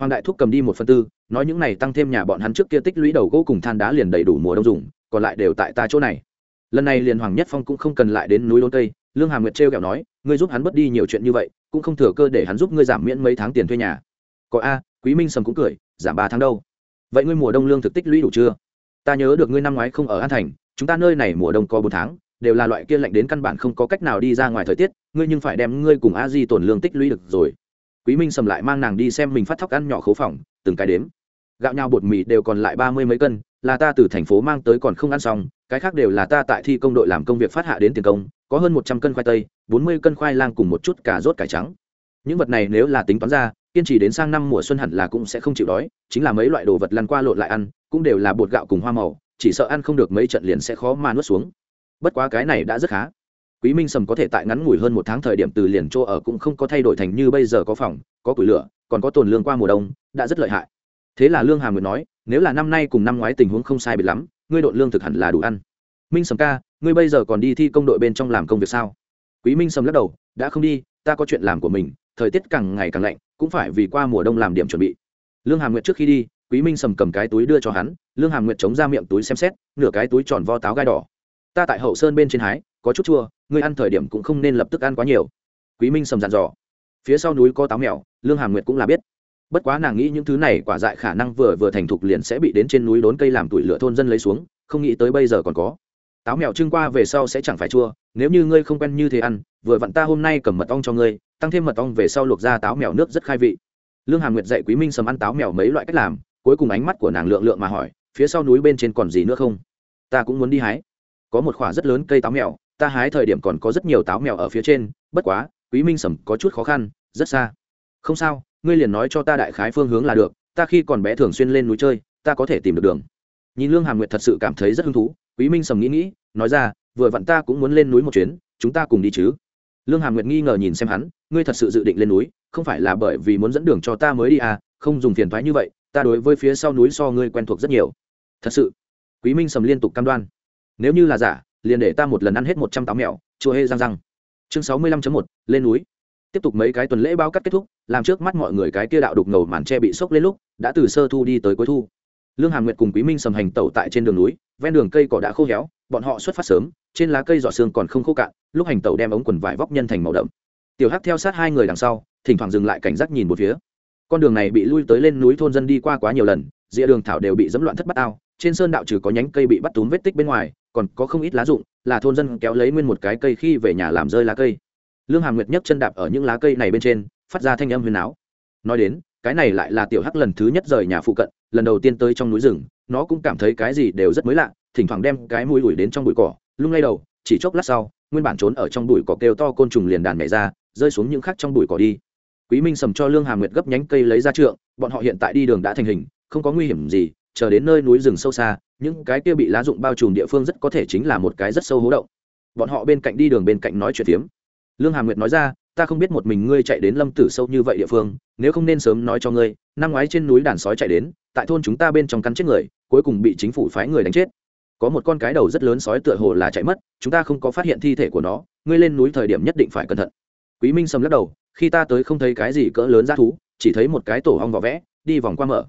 Speaker 1: hoàng đại thúc cầm đi một phần tư, nói những này tăng thêm nhà bọn hắn trước kia tích lũy đầu gỗ cùng than đá liền đầy đủ mùa đông dùng, còn lại đều tại ta chỗ này. Lần này liền hoàng nhất phong cũng không cần lại đến núi đốn tây, lương hàm nguyệt trêu kẹo nói, ngươi giúp hắn bớt đi nhiều chuyện như vậy, cũng không thừa cơ để hắn giúp ngươi giảm miễn mấy tháng tiền thuê nhà. Có a, quý minh sầm cũng cười, giảm ba tháng đâu? Vậy ngươi mùa đông lương thực tích lũy đủ chưa? Ta nhớ được ngươi năm ngoái không ở an thành, chúng ta nơi này mùa đông có bốn tháng, đều là loại kia lạnh đến căn bản không có cách nào đi ra ngoài thời tiết, ngươi nhưng phải đem ngươi cùng a di tổn lương tích lũy được rồi quý minh sầm lại mang nàng đi xem mình phát thóc ăn nhỏ khấu phòng, từng cái đếm. Gạo nhau bột mì đều còn lại ba mươi mấy cân, là ta từ thành phố mang tới còn không ăn xong, cái khác đều là ta tại thi công đội làm công việc phát hạ đến tiền công, có hơn một trăm cân khoai tây, bốn mươi cân khoai lang cùng một chút cà rốt cải trắng. Những vật này nếu là tính toán ra, kiên trì đến sang năm mùa xuân hẳn là cũng sẽ không chịu đói, chính là mấy loại đồ vật lăn qua lộn lại ăn, cũng đều là bột gạo cùng hoa màu, chỉ sợ ăn không được mấy trận liền sẽ khó mà nuốt xuống. Bất quá cái này đã rất khá quý minh sầm có thể tại ngắn ngủi hơn một tháng thời điểm từ liền chỗ ở cũng không có thay đổi thành như bây giờ có phòng, có củi lửa, còn có tồn lương qua mùa đông, đã rất lợi hại. Thế là lương hàm nguyệt nói, nếu là năm nay cùng năm ngoái tình huống không sai biệt lắm, ngươi đội lương thực hẳn là đủ ăn. Minh sầm ca, ngươi bây giờ còn đi thi công đội bên trong làm công việc sao? Quý minh sầm lắc đầu, đã không đi, ta có chuyện làm của mình, thời tiết càng ngày càng lạnh, cũng phải vì qua mùa đông làm điểm chuẩn bị. Lương hàm nguyệt trước khi đi, quý minh sầm cầm cái túi đưa cho hắn, lương hàm nguyệt chống ra miệng túi xem xét, nửa cái túi tròn vo táo gai đỏ. Ta tại hậu sơn bên trên hái có chút chua, ngươi ăn thời điểm cũng không nên lập tức ăn quá nhiều. Quý minh sầm dặn dò. Phía sau núi có táo mèo, lương hàm nguyệt cũng là biết. Bất quá nàng nghĩ những thứ này quả dại khả năng vừa vừa thành thục liền sẽ bị đến trên núi đốn cây làm tuổi lửa thôn dân lấy xuống, không nghĩ tới bây giờ còn có. Táo mèo trưng qua về sau sẽ chẳng phải chua, nếu như ngươi không quen như thế ăn, vừa vặn ta hôm nay cầm mật ong cho ngươi, tăng thêm mật ong về sau luộc ra táo mèo nước rất khai vị. Lương hàm nguyệt dạy quý minh sầm ăn táo mèo mấy loại cách làm, cuối cùng ánh mắt của nàng lượng lượng mà hỏi, phía sau núi bên trên còn gì nữa không? Ta cũng muốn đi hái. Có một khoả rất lớn cây táo mèo ta hái thời điểm còn có rất nhiều táo mèo ở phía trên, bất quá, quý minh sầm có chút khó khăn, rất xa. Không sao, ngươi liền nói cho ta đại khái phương hướng là được, ta khi còn bé thường xuyên lên núi chơi, ta có thể tìm được đường. Nhìn lương hàm nguyệt thật sự cảm thấy rất hứng thú, quý minh sầm nghĩ nghĩ, nói ra, vừa vặn ta cũng muốn lên núi một chuyến, chúng ta cùng đi chứ. Lương hàm nguyệt nghi ngờ nhìn xem hắn, ngươi thật sự dự định lên núi, không phải là bởi vì muốn dẫn đường cho ta mới đi à không dùng phiền thoái như vậy, ta đối với phía sau núi so ngươi quen thuộc rất nhiều. Thật sự, quý minh sầm liên tục cam đoan. Nếu như là giả liền để ta một lần ăn hết một trăm tám mẹo, chua hê răng răng. Chương sáu mươi lăm một, lên núi. Tiếp tục mấy cái tuần lễ bao cắt kết thúc, làm trước mắt mọi người cái kia đạo đục ngầu màn tre bị sốc lên lúc, đã từ sơ thu đi tới cuối thu. Lương hàm nguyệt cùng quý minh sầm hành tẩu tại trên đường núi, ven đường cây cỏ đã khô héo, bọn họ xuất phát sớm, trên lá cây giọt xương còn không khô cạn, lúc hành tẩu đem ống quần vải vóc nhân thành màu đậm. Tiểu hắc theo sát hai người đằng sau, thỉnh thoảng dừng lại cảnh giác nhìn một phía. Con đường này bị lui tới lên núi thôn dân đi qua quá nhiều lần, rìa đường thảo đều bị dẫm loạn thất bát ao trên sơn đạo trừ có nhánh cây bị bắt túm vết tích bên ngoài, còn có không ít lá rụng, là thôn dân kéo lấy nguyên một cái cây khi về nhà làm rơi lá cây. Lương hàm nguyệt nhấc chân đạp ở những lá cây này bên trên, phát ra thanh âm huyền áo nói đến, cái này lại là tiểu hắc lần thứ nhất rời nhà phụ cận, lần đầu tiên tới trong núi rừng, nó cũng cảm thấy cái gì đều rất mới lạ, thỉnh thoảng đem cái mũi ủi đến trong bụi cỏ, lung lay đầu, chỉ chốc lát sau, nguyên bản trốn ở trong bụi cỏ kêu to côn trùng liền đàn nhảy ra, rơi xuống những khác trong bụi cỏ đi. Quý minh sầm cho lương hàm nguyệt gấp nhánh cây lấy ra trượng, bọn họ hiện tại đi đường đã thành hình, không có nguy hiểm gì chờ đến nơi núi rừng sâu xa, những cái kia bị lá rụng bao trùm địa phương rất có thể chính là một cái rất sâu hố động. Bọn họ bên cạnh đi đường bên cạnh nói chuyện phiếm. Lương hà nguyệt nói ra, ta không biết một mình ngươi chạy đến lâm tử sâu như vậy địa phương, nếu không nên sớm nói cho ngươi, năm ngoái trên núi đàn sói chạy đến, tại thôn chúng ta bên trong cắn chết người, cuối cùng bị chính phủ phái người đánh chết. Có một con cái đầu rất lớn sói tựa hồ là chạy mất, chúng ta không có phát hiện thi thể của nó, ngươi lên núi thời điểm nhất định phải cẩn thận. Quý minh sầm lắc đầu, khi ta tới không thấy cái gì cỡ lớn ra thú, chỉ thấy một cái tổ hong vỏ vẽ, đi vòng qua mở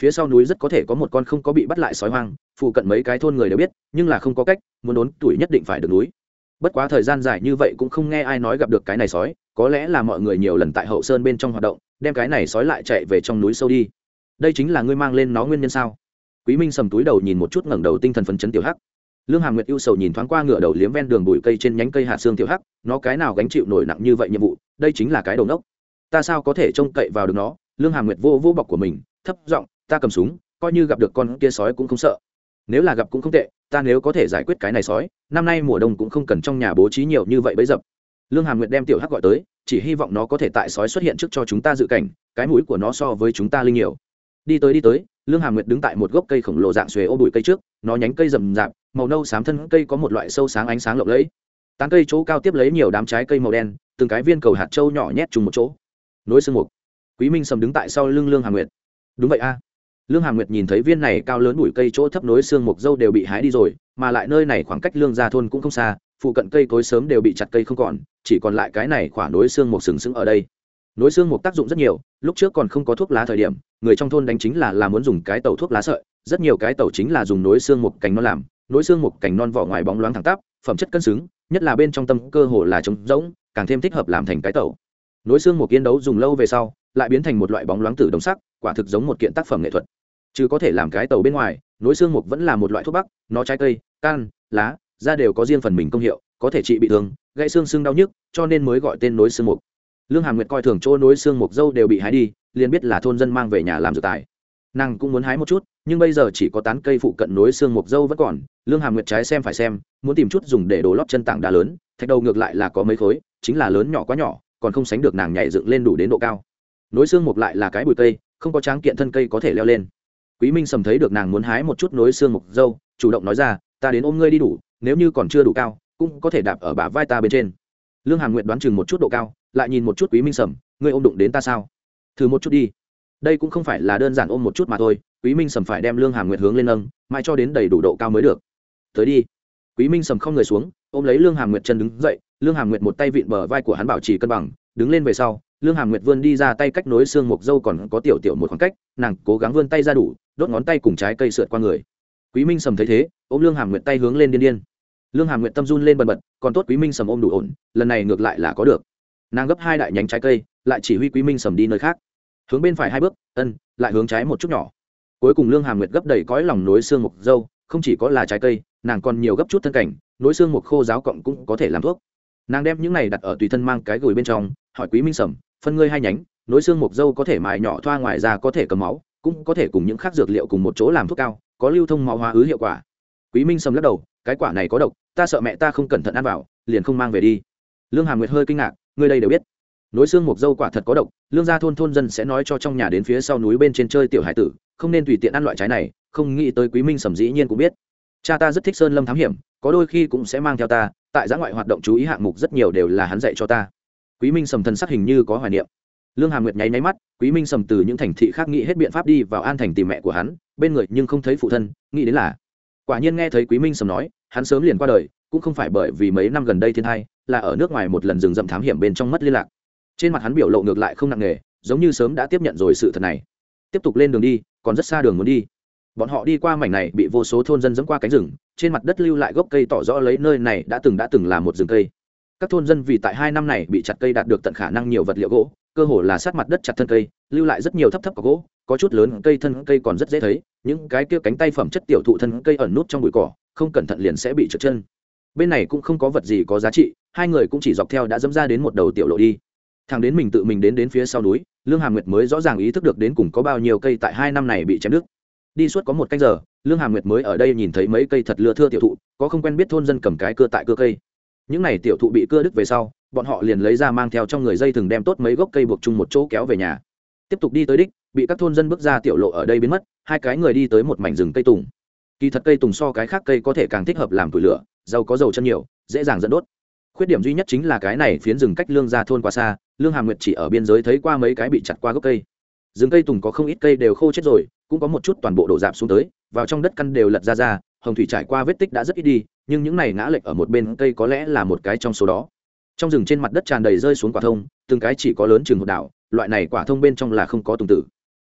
Speaker 1: phía sau núi rất có thể có một con không có bị bắt lại sói hoang, phụ cận mấy cái thôn người đều biết, nhưng là không có cách, muốn đốn tuổi nhất định phải được núi. Bất quá thời gian dài như vậy cũng không nghe ai nói gặp được cái này sói, có lẽ là mọi người nhiều lần tại hậu sơn bên trong hoạt động, đem cái này sói lại chạy về trong núi sâu đi. Đây chính là ngươi mang lên nó nguyên nhân sao? Quý minh sầm túi đầu nhìn một chút ngẩng đầu tinh thần phấn chấn tiểu hắc. Lương hàm nguyệt ưu sầu nhìn thoáng qua ngựa đầu liếm ven đường bụi cây trên nhánh cây hạt xương tiểu hắc, nó cái nào gánh chịu nổi nặng như vậy nhiệm vụ, đây chính là cái đầu nốc. Ta sao có thể trông cậy vào được nó? Lương hàm nguyệt vô vô bọc của mình, thấp giọng ta cầm súng, coi như gặp được con kia sói cũng không sợ. Nếu là gặp cũng không tệ, ta nếu có thể giải quyết cái này sói, năm nay mùa đông cũng không cần trong nhà bố trí nhiều như vậy bấy dập. Lương hàm nguyệt đem tiểu hắc gọi tới, chỉ hy vọng nó có thể tại sói xuất hiện trước cho chúng ta dự cảnh, cái mũi của nó so với chúng ta linh nhiều. Đi tới đi tới, lương hàm nguyệt đứng tại một gốc cây khổng lồ dạng xuề ô bụi cây trước, nó nhánh cây rậm rạp, màu nâu xám thân cây có một loại sâu sáng ánh sáng lộng lẫy. Tán cây chỗ cao tiếp lấy nhiều đám trái cây màu đen, từng cái viên cầu hạt trâu nhỏ nhét chung một chỗ. Nối sương mục. Quý minh sầm đứng tại sau lưng lương hàm nguyệt. Đúng vậy a lương hàm nguyệt nhìn thấy viên này cao lớn bụi cây chỗ thấp nối xương mục dâu đều bị hái đi rồi, mà lại nơi này khoảng cách lương gia thôn cũng không xa, phụ cận cây cối sớm đều bị chặt cây không còn, chỉ còn lại cái này khoảng nối xương mục sừng sững ở đây. Nối xương mục tác dụng rất nhiều, lúc trước còn không có thuốc lá thời điểm, người trong thôn đánh chính là là muốn dùng cái tàu thuốc lá sợi, rất nhiều cái tàu chính là dùng nối xương mục cành non làm, nối xương mục cành non vỏ ngoài bóng loáng thẳng tắp, phẩm chất cân xứng, nhất là bên trong tâm cơ hồ là trống rỗng, càng thêm thích hợp làm thành cái tàu. Nối xương mục kiên đấu dùng lâu về sau, lại biến thành một loại bóng loáng tử đồng sắc, quả thực giống một kiện tác phẩm nghệ thuật chứ có thể làm cái tàu bên ngoài, nối xương mục vẫn là một loại thuốc bắc, nó trái cây, can, lá, da đều có riêng phần mình công hiệu, có thể trị bị thương, gãy xương xương đau nhức, cho nên mới gọi tên nối xương mục. Lương hà nguyệt coi thường chỗ nối xương mục dâu đều bị hái đi, liền biết là thôn dân mang về nhà làm dược tài. Nàng cũng muốn hái một chút, nhưng bây giờ chỉ có tán cây phụ cận nối xương mục dâu vẫn còn, lương hà nguyệt trái xem phải xem, muốn tìm chút dùng để đổ lót chân tảng đá lớn, thạch đầu ngược lại là có mấy khối, chính là lớn nhỏ quá nhỏ, còn không sánh được nàng nhảy dựng lên đủ đến độ cao. Nối xương mục lại là cái bụi cây, không có tráng kiện thân cây có thể leo lên quý minh sầm thấy được nàng muốn hái một chút nối xương mục dâu, chủ động nói ra, ta đến ôm ngươi đi đủ, nếu như còn chưa đủ cao, cũng có thể đạp ở bả vai ta bên trên. Lương hàm nguyện đoán chừng một chút độ cao, lại nhìn một chút quý minh sầm, ngươi ôm đụng đến ta sao? Thử một chút đi. Đây cũng không phải là đơn giản ôm một chút mà thôi, quý minh sầm phải đem lương hàm nguyệt hướng lên nâng, mãi cho đến đầy đủ độ cao mới được. Tới đi. Quý minh sầm không người xuống, ôm lấy lương hàm nguyệt chân đứng dậy, lương hàm nguyệt một tay vịn bờ vai của hắn bảo trì cân bằng đứng lên về sau, lương hàm nguyệt vươn đi ra tay cách nối xương mộc dâu còn có tiểu tiểu một khoảng cách, nàng cố gắng vươn tay ra đủ, đốt ngón tay cùng trái cây sượt qua người. Quý minh sầm thấy thế, ôm lương hàm nguyệt tay hướng lên điên điên. Lương hàm nguyệt tâm run lên bần bật, còn tốt quý minh sầm ôm đủ ổn, lần này ngược lại là có được. Nàng gấp hai đại nhánh trái cây, lại chỉ huy quý minh sầm đi nơi khác. Hướng bên phải hai bước, ân, lại hướng trái một chút nhỏ. Cuối cùng lương hàm nguyệt gấp đầy cõi lòng nối xương mộc dâu, không chỉ có là trái cây, nàng còn nhiều gấp chút thân cảnh, nối xương mộc khô giáo cộng cũng có thể làm thuốc. Nàng đem những này đặt ở tùy thân mang cái gửi bên trong hỏi quý minh sầm, phân ngươi hai nhánh, nối xương mộc dâu có thể mài nhỏ thoa ngoài ra có thể cầm máu, cũng có thể cùng những khác dược liệu cùng một chỗ làm thuốc cao, có lưu thông máu hóa ứ hiệu quả. Quý minh sầm lắc đầu, cái quả này có độc, ta sợ mẹ ta không cẩn thận ăn vào, liền không mang về đi. Lương hàm nguyệt hơi kinh ngạc, ngươi đây đều biết. Nối xương mộc dâu quả thật có độc, lương gia thôn thôn dân sẽ nói cho trong nhà đến phía sau núi bên trên chơi tiểu hải tử, không nên tùy tiện ăn loại trái này, không nghĩ tới quý minh sầm dĩ nhiên cũng biết. Cha ta rất thích sơn lâm thám hiểm, có đôi khi cũng sẽ mang theo ta, tại giã ngoại hoạt động chú ý hạng mục rất nhiều đều là hắn dạy cho ta quý minh sầm thần sắc hình như có hoài niệm. Lương hàm nguyệt nháy nháy mắt, quý minh sầm từ những thành thị khác nghĩ hết biện pháp đi vào an thành tìm mẹ của hắn, bên người nhưng không thấy phụ thân, nghĩ đến là quả nhiên nghe thấy quý minh sầm nói, hắn sớm liền qua đời, cũng không phải bởi vì mấy năm gần đây thiên hai là ở nước ngoài một lần rừng rậm thám hiểm bên trong mất liên lạc. Trên mặt hắn biểu lộ ngược lại không nặng nề, giống như sớm đã tiếp nhận rồi sự thật này. Tiếp tục lên đường đi, còn rất xa đường muốn đi. Bọn họ đi qua mảnh này bị vô số thôn dân dẫm qua cánh rừng, trên mặt đất lưu lại gốc cây tỏ rõ lấy nơi này đã từng đã từng là một rừng cây các thôn dân vì tại hai năm này bị chặt cây đạt được tận khả năng nhiều vật liệu gỗ, cơ hồ là sát mặt đất chặt thân cây, lưu lại rất nhiều thấp thấp có gỗ, có chút lớn cây thân cây còn rất dễ thấy, những cái kia cánh tay phẩm chất tiểu thụ thân cây ẩn nút trong bụi cỏ, không cẩn thận liền sẽ bị trượt chân. Bên này cũng không có vật gì có giá trị, hai người cũng chỉ dọc theo đã dẫm ra đến một đầu tiểu lộ đi. Thằng đến mình tự mình đến đến phía sau núi, lương hàm nguyệt mới rõ ràng ý thức được đến cùng có bao nhiêu cây tại hai năm này bị chém đứt. Đi suốt có một canh giờ, lương hàm nguyệt mới ở đây nhìn thấy mấy cây thật lưa thưa tiểu thụ, có không quen biết thôn dân cầm cái cưa tại cưa cây những n à y tiểu thụ bị cưa đứt về sau, bọn họ liền lấy ra mang theo trong người dây thừng đem tốt mấy gốc cây buộc chung một chỗ kéo về nhà. Tiếp tục đi tới đích, bị các thôn dân bước ra tiểu lộ ở đây biến mất, hai cái người đi tới một mảnh rừng cây tùng. Kỳ thật cây tùng so cái khác cây có thể càng thích hợp làm củi lửa dầu có dầu chân nhiều, dễ dàng dẫn đốt. Khuyết điểm duy nhất chính là cái này phiến rừng cách lương ra thôn quá xa, lương hà nguyệt chỉ ở biên giới thấy qua mấy cái bị chặt qua gốc cây. Rừng cây tùng có không ít cây đều khô chết rồi, cũng có một chút toàn bộ đổ dạp xuống tới, vào trong đất căn đều lật ra ra, hồng thủy trải qua vết tích đã rất ít đi nhưng những này ngã lệch ở một bên cây có lẽ là một cái trong số đó. Trong rừng trên mặt đất tràn đầy rơi xuống quả thông, từng cái chỉ có lớn chừng một đảo, loại này quả thông bên trong là không có tùng tử.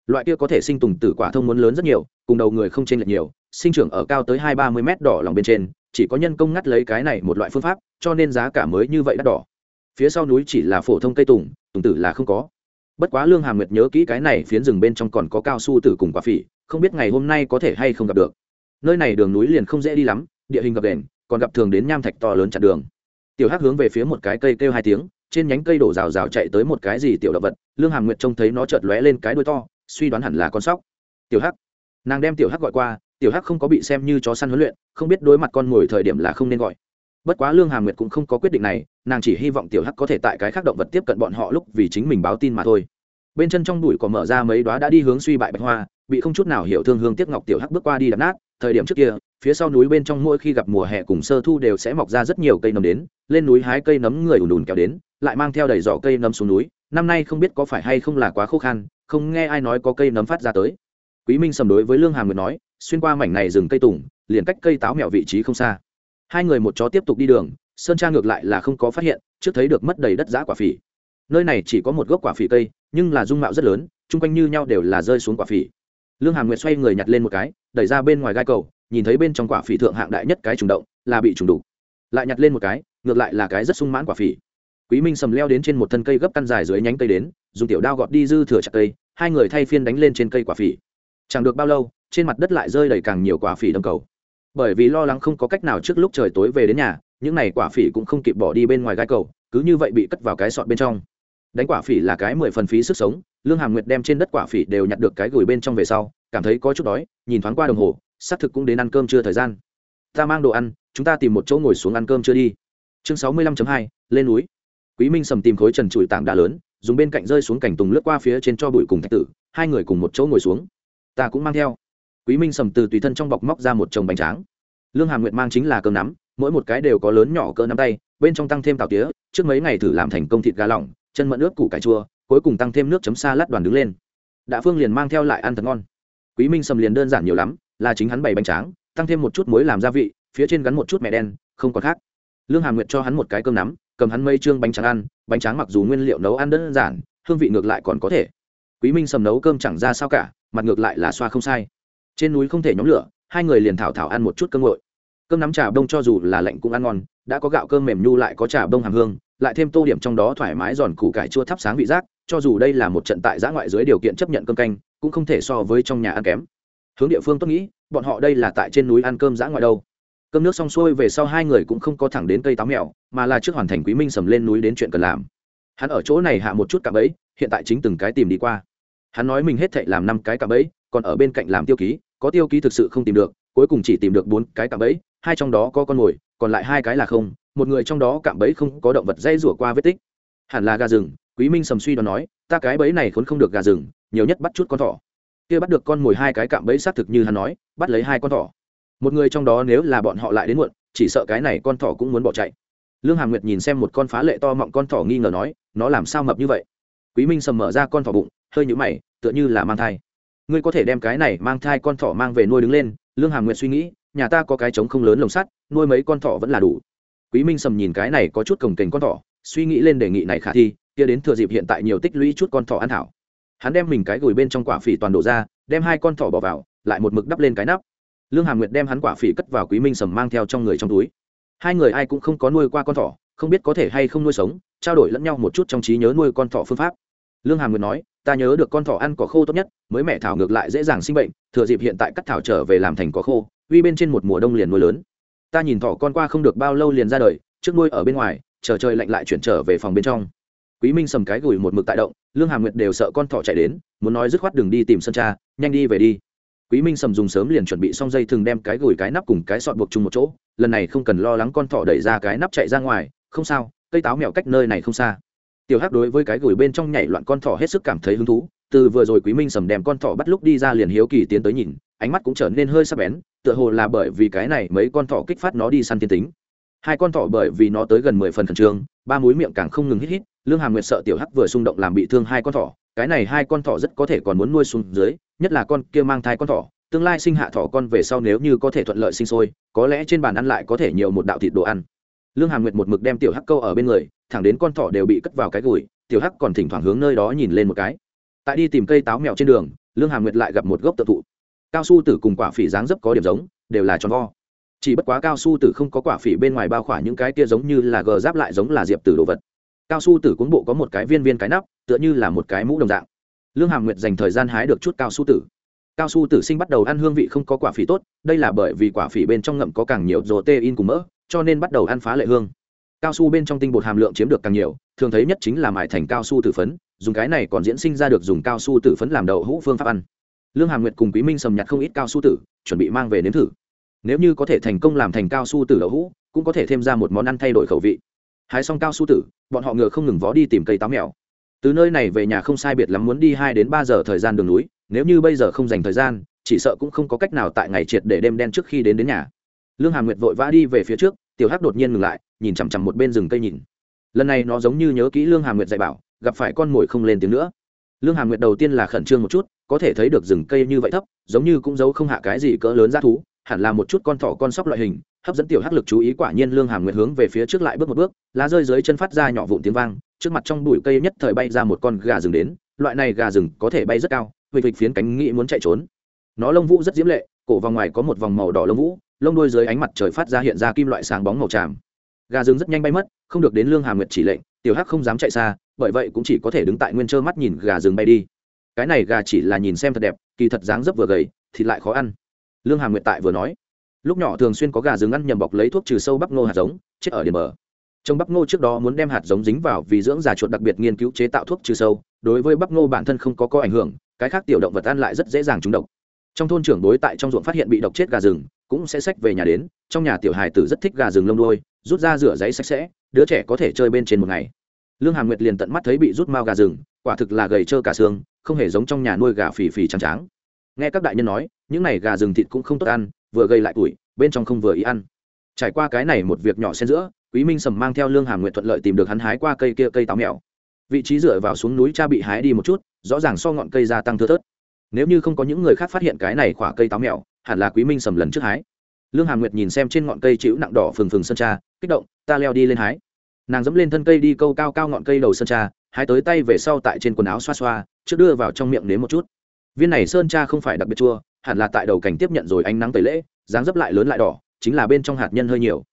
Speaker 1: Loại kia có thể sinh tùng tử quả thông muốn lớn rất nhiều, cùng đầu người không chênh lệch nhiều, sinh trưởng ở cao tới hai ba mươi mét đỏ lòng bên trên, chỉ có nhân công ngắt lấy cái này một loại phương pháp, cho nên giá cả mới như vậy đắt đỏ. Phía sau núi chỉ là phổ thông cây tùng tùng tử là không có. Bất quá lương hàm nguyệt nhớ kỹ cái này phiến rừng bên trong còn có cao su tử cùng quả phỉ, không biết ngày hôm nay có thể hay không gặp được. Nơi này đường núi liền không dễ đi lắm địa hình gập đền, còn gặp thường đến nham thạch to lớn chặn đường. Tiểu hắc hướng về phía một cái cây kêu hai tiếng, trên nhánh cây đổ rào rào chạy tới một cái gì tiểu động vật, lương hàm nguyệt trông thấy nó chợt lóe lên cái đuôi to, suy đoán hẳn là con sóc. Tiểu hắc. Nàng đem tiểu hắc gọi qua, tiểu hắc không có bị xem như chó săn huấn luyện, không biết đối mặt con mồi thời điểm là không nên gọi. Bất quá lương hàm nguyệt cũng không có quyết định này, nàng chỉ hy vọng tiểu hắc có thể tại cái khác động vật tiếp cận bọn họ lúc vì chính mình báo tin mà thôi. Bên chân trong bụi có mở ra mấy đoá đã đi hướng suy bại bạch hoa, bị không chút nào hiểu thương hương tiếc ngọc tiểu hắc bước qua đi đập nát thời điểm trước kia, phía sau núi bên trong mỗi khi gặp mùa hè cùng sơ thu đều sẽ mọc ra rất nhiều cây nấm đến, lên núi hái cây nấm người ùn ùn kéo đến, lại mang theo đầy giỏ cây nấm xuống núi. Năm nay không biết có phải hay không là quá khô khan, không nghe ai nói có cây nấm phát ra tới. Quý minh sầm đối với lương hàm nguyệt nói, xuyên qua mảnh này rừng cây tùng, liền cách cây táo mèo vị trí không xa. Hai người một chó tiếp tục đi đường, sơn tra ngược lại là không có phát hiện, trước thấy được mất đầy đất giã quả phỉ. Nơi này chỉ có một gốc quả phỉ cây, nhưng là dung mạo rất lớn, chung quanh như nhau đều là rơi xuống quả phỉ. Lương hàm nguyệt xoay người nhặt lên một cái đẩy ra bên ngoài gai cầu, nhìn thấy bên trong quả phỉ thượng hạng đại nhất cái trùng động, là bị trùng đủ lại nhặt lên một cái, ngược lại là cái rất sung mãn quả phỉ. Quý minh sầm leo đến trên một thân cây gấp căn dài dưới nhánh cây đến, dùng tiểu đao gọt đi dư thừa chặt cây, hai người thay phiên đánh lên trên cây quả phỉ. Chẳng được bao lâu, trên mặt đất lại rơi đầy càng nhiều quả phỉ đâm cầu. Bởi vì lo lắng không có cách nào trước lúc trời tối về đến nhà, những n à y quả phỉ cũng không kịp bỏ đi bên ngoài gai cầu, cứ như vậy bị cất vào cái sọt bên trong. Đánh quả phỉ là cái mười phần phí sức sống, lương hàm nguyệt đem trên đất quả phỉ đều nhặt được cái gửi bên trong về sau cảm thấy có chút đói, nhìn thoáng qua đồng hồ, xác thực cũng đến ăn cơm chưa thời gian. Ta mang đồ ăn, chúng ta tìm một chỗ ngồi xuống ăn cơm chưa đi. Chương sáu mươi lăm hai, lên núi. Quý minh sầm tìm khối trần trụi tảng đá lớn, dùng bên cạnh rơi xuống cảnh tùng lướt qua phía trên cho bụi cùng thạch tử, hai người cùng một chỗ ngồi xuống. Ta cũng mang theo. Quý minh sầm từ tùy thân trong bọc móc ra một chồng bánh tráng. Lương hàm nguyệt mang chính là cơm nắm, mỗi một cái đều có lớn nhỏ cỡ nắm tay, bên trong tăng thêm tàu tía, trước mấy ngày thử làm thành công thịt gà lỏng, chân mận nước củ cải chua, cuối cùng tăng thêm nước chấm xa lát đoàn đứng lên. Đã phương liền mang theo lại ăn thật ngon quý minh sầm liền đơn giản nhiều lắm, là chính hắn bày bánh tráng, tăng thêm một chút muối làm gia vị, phía trên gắn một chút mẹ đen, không còn khác. Lương hàm nguyệt cho hắn một cái cơm nắm, cầm hắn mây trương bánh tráng ăn, bánh tráng mặc dù nguyên liệu nấu ăn đơn giản, hương vị ngược lại còn có thể. Quý minh sầm nấu cơm chẳng ra sao cả, mặt ngược lại là xoa không sai. Trên núi không thể nhóm lửa, hai người liền thảo thảo ăn một chút cơm nguội. Cơm nắm trà bông cho dù là lạnh cũng ăn ngon, đã có gạo cơm mềm nhu lại có trà bông hàm hương, lại thêm tô điểm trong đó thoải mái giòn củ cải chua thắp sáng vị giác, cho dù đây là một trận tại giã ngoại dưới điều kiện chấp nhận cơm canh cũng không thể so với trong nhà ăn kém. Hướng địa phương tốt nghĩ, bọn họ đây là tại trên núi ăn cơm giã ngoại đâu. Cơm nước xong xuôi về sau hai người cũng không có thẳng đến cây táo mèo, mà là trước hoàn thành quý minh sầm lên núi đến chuyện cần làm. Hắn ở chỗ này hạ một chút cạm bẫy, hiện tại chính từng cái tìm đi qua. Hắn nói mình hết thệ làm năm cái cạm bẫy, còn ở bên cạnh làm tiêu ký, có tiêu ký thực sự không tìm được, cuối cùng chỉ tìm được bốn cái cạm bẫy, hai trong đó có con mồi, còn lại hai cái là không, một người trong đó cạm bẫy không có động vật dây rủa qua vết tích. Hẳn là gà rừng, quý minh sầm suy đoán nói ta cái bẫy này khốn không được gà rừng, nhiều nhất bắt chút con thỏ. Kia bắt được con mồi hai cái cạm bẫy xác thực như hắn nói, bắt lấy hai con thỏ. Một người trong đó nếu là bọn họ lại đến muộn, chỉ sợ cái này con thỏ cũng muốn bỏ chạy. Lương hàm nguyệt nhìn xem một con phá lệ to mọng con thỏ nghi ngờ nói, nó làm sao mập như vậy? Quý minh sầm mở ra con thỏ bụng, hơi nhũ mày, tựa như là mang thai. Ngươi có thể đem cái này mang thai con thỏ mang về nuôi đứng lên. Lương hàm nguyệt suy nghĩ, nhà ta có cái trống không lớn lồng sắt, nuôi mấy con thỏ vẫn là đủ. Quý minh sầm nhìn cái này có chút cồng kềnh con thỏ, suy nghĩ lên đề nghị này khả thi kia đến thừa dịp hiện tại nhiều tích lũy chút con thỏ ăn thảo. Hắn đem mình cái gùi bên trong quả phỉ toàn đổ ra, đem hai con thỏ bỏ vào, lại một mực đắp lên cái nắp. Lương hàm nguyệt đem hắn quả phỉ cất vào quý minh sầm mang theo trong người trong túi. Hai người ai cũng không có nuôi qua con thỏ, không biết có thể hay không nuôi sống, trao đổi lẫn nhau một chút trong trí nhớ nuôi con thỏ phương pháp. Lương hàm nguyệt nói, ta nhớ được con thỏ ăn cỏ khô tốt nhất, mới mẹ thảo ngược lại dễ dàng sinh bệnh, thừa dịp hiện tại cắt thảo trở về làm thành cỏ khô, uy bên trên một mùa đông liền nuôi lớn. Ta nhìn thỏ con qua không được bao lâu liền ra đời, trước nuôi ở bên ngoài, chờ trời lạnh lại chuyển trở về phòng bên trong quý minh sầm cái gùi một mực tại động, lương hàm nguyệt đều sợ con thỏ chạy đến, muốn nói dứt khoát đừng đi tìm sân cha, nhanh đi về đi. Quý minh sầm dùng sớm liền chuẩn bị xong dây thường đem cái gùi cái nắp cùng cái sọt buộc chung một chỗ, lần này không cần lo lắng con thỏ đẩy ra cái nắp chạy ra ngoài, không sao, cây táo mèo cách nơi này không xa. Tiểu hắc đối với cái gùi bên trong nhảy loạn con thỏ hết sức cảm thấy hứng thú, từ vừa rồi quý minh sầm đem con thỏ bắt lúc đi ra liền hiếu kỳ tiến tới nhìn, ánh mắt cũng trở nên hơi sắc bén, tựa hồ là bởi vì cái này mấy con thỏ kích phát nó đi săn tiên tính hai con thỏ bởi vì nó tới gần mười phần khẩn trương, ba múi miệng càng không ngừng hít hít, lương hàm nguyệt sợ tiểu hắc vừa xung động làm bị thương hai con thỏ, cái này hai con thỏ rất có thể còn muốn nuôi xuống dưới, nhất là con kia mang thai con thỏ, tương lai sinh hạ thỏ con về sau nếu như có thể thuận lợi sinh sôi, có lẽ trên bàn ăn lại có thể nhiều một đạo thịt đồ ăn. Lương hàm nguyệt một mực đem tiểu hắc câu ở bên người, thẳng đến con thỏ đều bị cất vào cái gùi, tiểu hắc còn thỉnh thoảng hướng nơi đó nhìn lên một cái. Tại đi tìm cây táo mèo trên đường, lương hàm nguyệt lại gặp một gốc tự thụ. Cao su tử cùng quả phỉ dáng dấp có điểm giống, đều là tròn vo chỉ bất quá cao su tử không có quả phỉ bên ngoài bao khỏa những cái kia giống như là gờ giáp lại giống là diệp tử đồ vật. Cao su tử cuốn bộ có một cái viên viên cái nắp, tựa như là một cái mũ đồng dạng. Lương hàm nguyệt dành thời gian hái được chút cao su tử. Cao su tử sinh bắt đầu ăn hương vị không có quả phỉ tốt, đây là bởi vì quả phỉ bên trong ngậm có càng nhiều rồ tê in cùng mỡ, cho nên bắt đầu ăn phá lệ hương. Cao su bên trong tinh bột hàm lượng chiếm được càng nhiều, thường thấy nhất chính là mải thành cao su tử phấn, dùng cái này còn diễn sinh ra được dùng cao su tử phấn làm đậu hũ phương pháp ăn. Lương hàm nguyệt cùng quý minh sầm nhặt không ít cao su tử, chuẩn bị mang về nếm thử nếu như có thể thành công làm thành cao su tử đậu hũ, cũng có thể thêm ra một món ăn thay đổi khẩu vị. Hái xong cao su tử, bọn họ ngựa không ngừng vó đi tìm cây táo mèo. Từ nơi này về nhà không sai biệt lắm muốn đi hai đến ba giờ thời gian đường núi, nếu như bây giờ không dành thời gian, chỉ sợ cũng không có cách nào tại ngày triệt để đêm đen trước khi đến đến nhà. Lương hàm nguyệt vội vã đi về phía trước, tiểu hắc đột nhiên ngừng lại, nhìn chằm chằm một bên rừng cây nhìn. Lần này nó giống như nhớ kỹ lương hàm nguyệt dạy bảo, gặp phải con mồi không lên tiếng nữa. Lương hàm nguyệt đầu tiên là khẩn trương một chút, có thể thấy được rừng cây như vậy thấp, giống như cũng giấu không hạ cái gì cỡ lớn ra thú hẳn là một chút con thỏ con sóc loại hình, hấp dẫn tiểu hắc lực chú ý quả nhiên lương hàm nguyệt hướng về phía trước lại bước một bước, lá rơi dưới chân phát ra nhỏ vụn tiếng vang, trước mặt trong bụi cây nhất thời bay ra một con gà rừng đến, loại này gà rừng có thể bay rất cao, vịt vịt phiến cánh nghĩ muốn chạy trốn. Nó lông vũ rất diễm lệ, cổ vòng ngoài có một vòng màu đỏ lông vũ, lông đuôi dưới ánh mặt trời phát ra hiện ra kim loại sáng bóng màu tràm. Gà rừng rất nhanh bay mất, không được đến lương hàm nguyệt chỉ lệnh, tiểu hắc không dám chạy xa, bởi vậy cũng chỉ có thể đứng tại nguyên trơ mắt nhìn gà rừng bay đi. Cái này gà chỉ là nhìn xem thật đẹp, kỳ thật dáng dấp vừa gầy thì lại khó ăn lương hà nguyệt tại vừa nói, lúc nhỏ thường xuyên có gà rừng ăn nhầm bọc lấy thuốc trừ sâu bắp ngô hạt giống, chết ở điểm bờ. Trong bắp ngô trước đó muốn đem hạt giống dính vào vì dưỡng già chuột đặc biệt nghiên cứu chế tạo thuốc trừ sâu, đối với bắp ngô bản thân không có có ảnh hưởng, cái khác tiểu động vật ăn lại rất dễ dàng trúng độc. Trong thôn trưởng đối tại trong ruộng phát hiện bị độc chết gà rừng, cũng sẽ xách về nhà đến, trong nhà tiểu hài tử rất thích gà rừng lông đôi rút ra rửa giấy sạch sẽ, đứa trẻ có thể chơi bên trên một ngày. Lương hàm nguyệt liền tận mắt thấy bị rút mao gà rừng, quả thực là gầy trơ cả xương, không hề giống trong nhà nuôi gà phì phì trắng tráng nghe các đại nhân nói, những n à y gà rừng thịt cũng không tốt ăn, vừa gây lại tuổi, bên trong không vừa ý ăn. Trải qua cái này một việc nhỏ xen giữa, quý minh sầm mang theo lương hàm nguyện thuận lợi tìm được hắn hái qua cây kia cây táo mèo. Vị trí dựa vào xuống núi cha bị hái đi một chút, rõ ràng so ngọn cây gia tăng thưa thớt. Nếu như không có những người khác phát hiện cái này khỏa cây táo mèo, hẳn là quý minh sầm lần trước hái. Lương hàm nguyệt nhìn xem trên ngọn cây chịu nặng đỏ phừng phừng sơn cha, kích động, ta leo đi lên hái. Nàng dẫm lên thân cây đi câu cao cao ngọn cây đầu sơn cha, hái tới tay về sau tại trên quần áo xoa xoa, trước đưa vào trong miệng nếm một chút viên này sơn cha không phải đặc biệt chua, hẳn là tại đầu cảnh tiếp nhận rồi ánh nắng tẩy lễ, dáng dấp lại lớn lại đỏ, chính là bên trong hạt nhân hơi nhiều.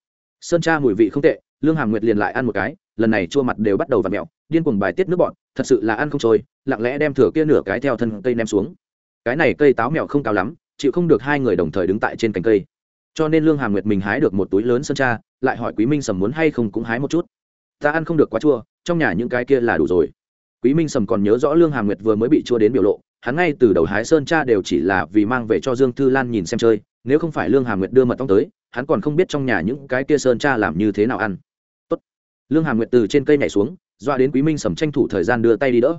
Speaker 1: Sơn cha mùi vị không tệ, lương hàm nguyệt liền lại ăn một cái, lần này chua mặt đều bắt đầu v ặ mẹo, điên cuồng bài tiết nước bọn thật sự là ăn không trôi, lặng lẽ đem thửa kia nửa cái theo thân cây ném xuống. Cái này cây táo mèo không cao lắm, chịu không được hai người đồng thời đứng tại trên cành cây. Cho nên lương hàm nguyệt mình hái được một túi lớn sơn cha, lại hỏi quý minh sầm muốn hay không cũng hái một chút. Ta ăn không được quá chua, trong nhà những cái kia là đủ rồi. Quý minh sầm còn nhớ rõ lương hàm nguyệt vừa mới bị chua đến biểu lộ hắn ngay từ đầu hái sơn cha đều chỉ là vì mang về cho dương thư lan nhìn xem chơi, nếu không phải lương Hà nguyệt đưa mật ong tới, hắn còn không biết trong nhà những cái kia sơn cha làm như thế nào ăn. Tốt. lương Hà nguyệt từ trên cây nhảy xuống, doa đến quý minh sầm tranh thủ thời gian đưa tay đi đỡ.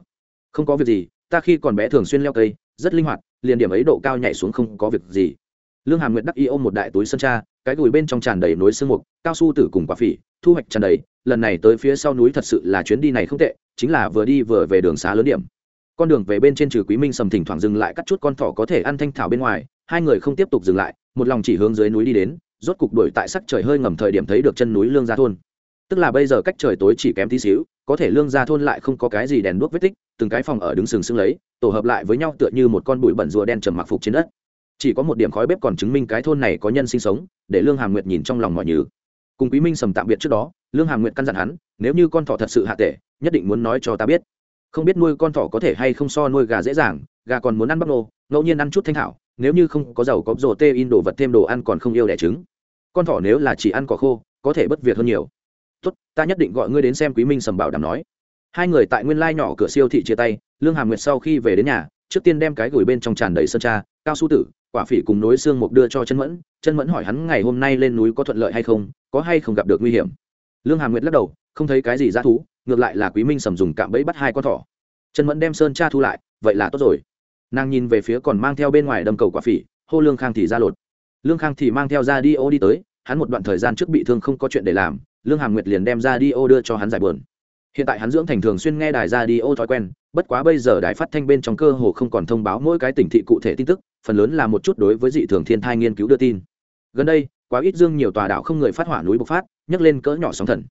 Speaker 1: Không có việc gì, ta khi còn bé thường xuyên leo cây, rất linh hoạt, liền điểm ấy độ cao nhảy xuống không có việc gì. Lương Hà nguyệt đắc y ôm một đại túi sơn cha, cái gùi bên trong tràn đầy núi sương mục, cao su tử cùng quả phỉ, thu hoạch tràn đầy, lần này tới phía sau núi thật sự là chuyến đi này không tệ, chính là vừa đi vừa về đường xá lớn điểm con đường về bên trên trừ quý minh sầm thỉnh thoảng dừng lại cắt chút con thỏ có thể ăn thanh thảo bên ngoài, hai người không tiếp tục dừng lại, một lòng chỉ hướng dưới núi đi đến, rốt cục đuổi tại sắc trời hơi ngầm thời điểm thấy được chân núi lương gia thôn. Tức là bây giờ cách trời tối chỉ kém tí xíu, có thể lương gia thôn lại không có cái gì đèn đuốc vết tích, từng cái phòng ở đứng sừng sững lấy, tổ hợp lại với nhau tựa như một con bụi bẩn rùa đen trầm mặc phục trên đất. Chỉ có một điểm khói bếp còn chứng minh cái thôn này có nhân sinh sống, để lương hàm nguyệt nhìn trong lòng mọi nhừ. Cùng quý minh sầm tạm biệt trước đó, lương hàm nguyệt căn dặn hắn, nếu như con thỏ thật sự hạ tệ, nhất định muốn nói cho ta biết không biết nuôi con thỏ có thể hay không so nuôi gà dễ dàng, gà còn muốn ăn bắp nô, ngẫu nhiên ăn chút thanh thảo, nếu như không có dầu có rổ tê in đồ vật thêm đồ ăn còn không yêu đẻ trứng. Con thỏ nếu là chỉ ăn cỏ khô, có thể bất việc hơn nhiều. Tốt, ta nhất định gọi ngươi đến xem quý minh sầm bảo đảm nói. Hai người tại nguyên lai nhỏ cửa siêu thị chia tay, lương hàm nguyệt sau khi về đến nhà, trước tiên đem cái gửi bên trong tràn đầy sơn tra cao su tử, quả phỉ cùng nối xương mục đưa cho chân mẫn chân mẫn hỏi hắn ngày hôm nay lên núi có thuận lợi hay không, có hay không gặp được nguy hiểm. Lương hàm nguyệt lắc đầu không thấy cái gì ra thú, ngược lại là quý minh sầm dùng cạm bẫy bắt hai con thỏ. Chân mẫn đem sơn cha thu lại, vậy là tốt rồi. Nàng nhìn về phía còn mang theo bên ngoài đâm cầu quả phỉ, hô lương khang thì ra lột. Lương khang thì mang theo ra đi ô đi tới, hắn một đoạn thời gian trước bị thương không có chuyện để làm, lương hàm nguyệt liền đem ra đi ô đưa cho hắn giải bờn hiện tại hắn dưỡng thành thường xuyên nghe đài ra đi ô thói quen, bất quá bây giờ đài phát thanh bên trong cơ hồ không còn thông báo mỗi cái tỉnh thị cụ thể tin tức, phần lớn là một chút đối với dị thường thiên thai nghiên cứu đưa tin. Gần đây, quá ít dương nhiều tòa đảo không người phát hỏa núi bộc phát, nhấc lên cỡ nhỏ sóng thần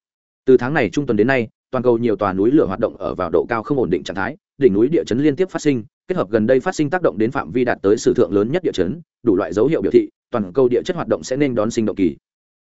Speaker 1: từ tháng này trung tuần đến nay, toàn cầu nhiều tòa núi lửa hoạt động ở vào độ cao không ổn định trạng thái, đỉnh núi địa chấn liên tiếp phát sinh, kết hợp gần đây phát sinh tác động đến phạm vi đạt tới sử thượng lớn nhất địa chấn, đủ loại dấu hiệu biểu thị, toàn cầu địa chất hoạt động sẽ nên đón sinh động kỳ.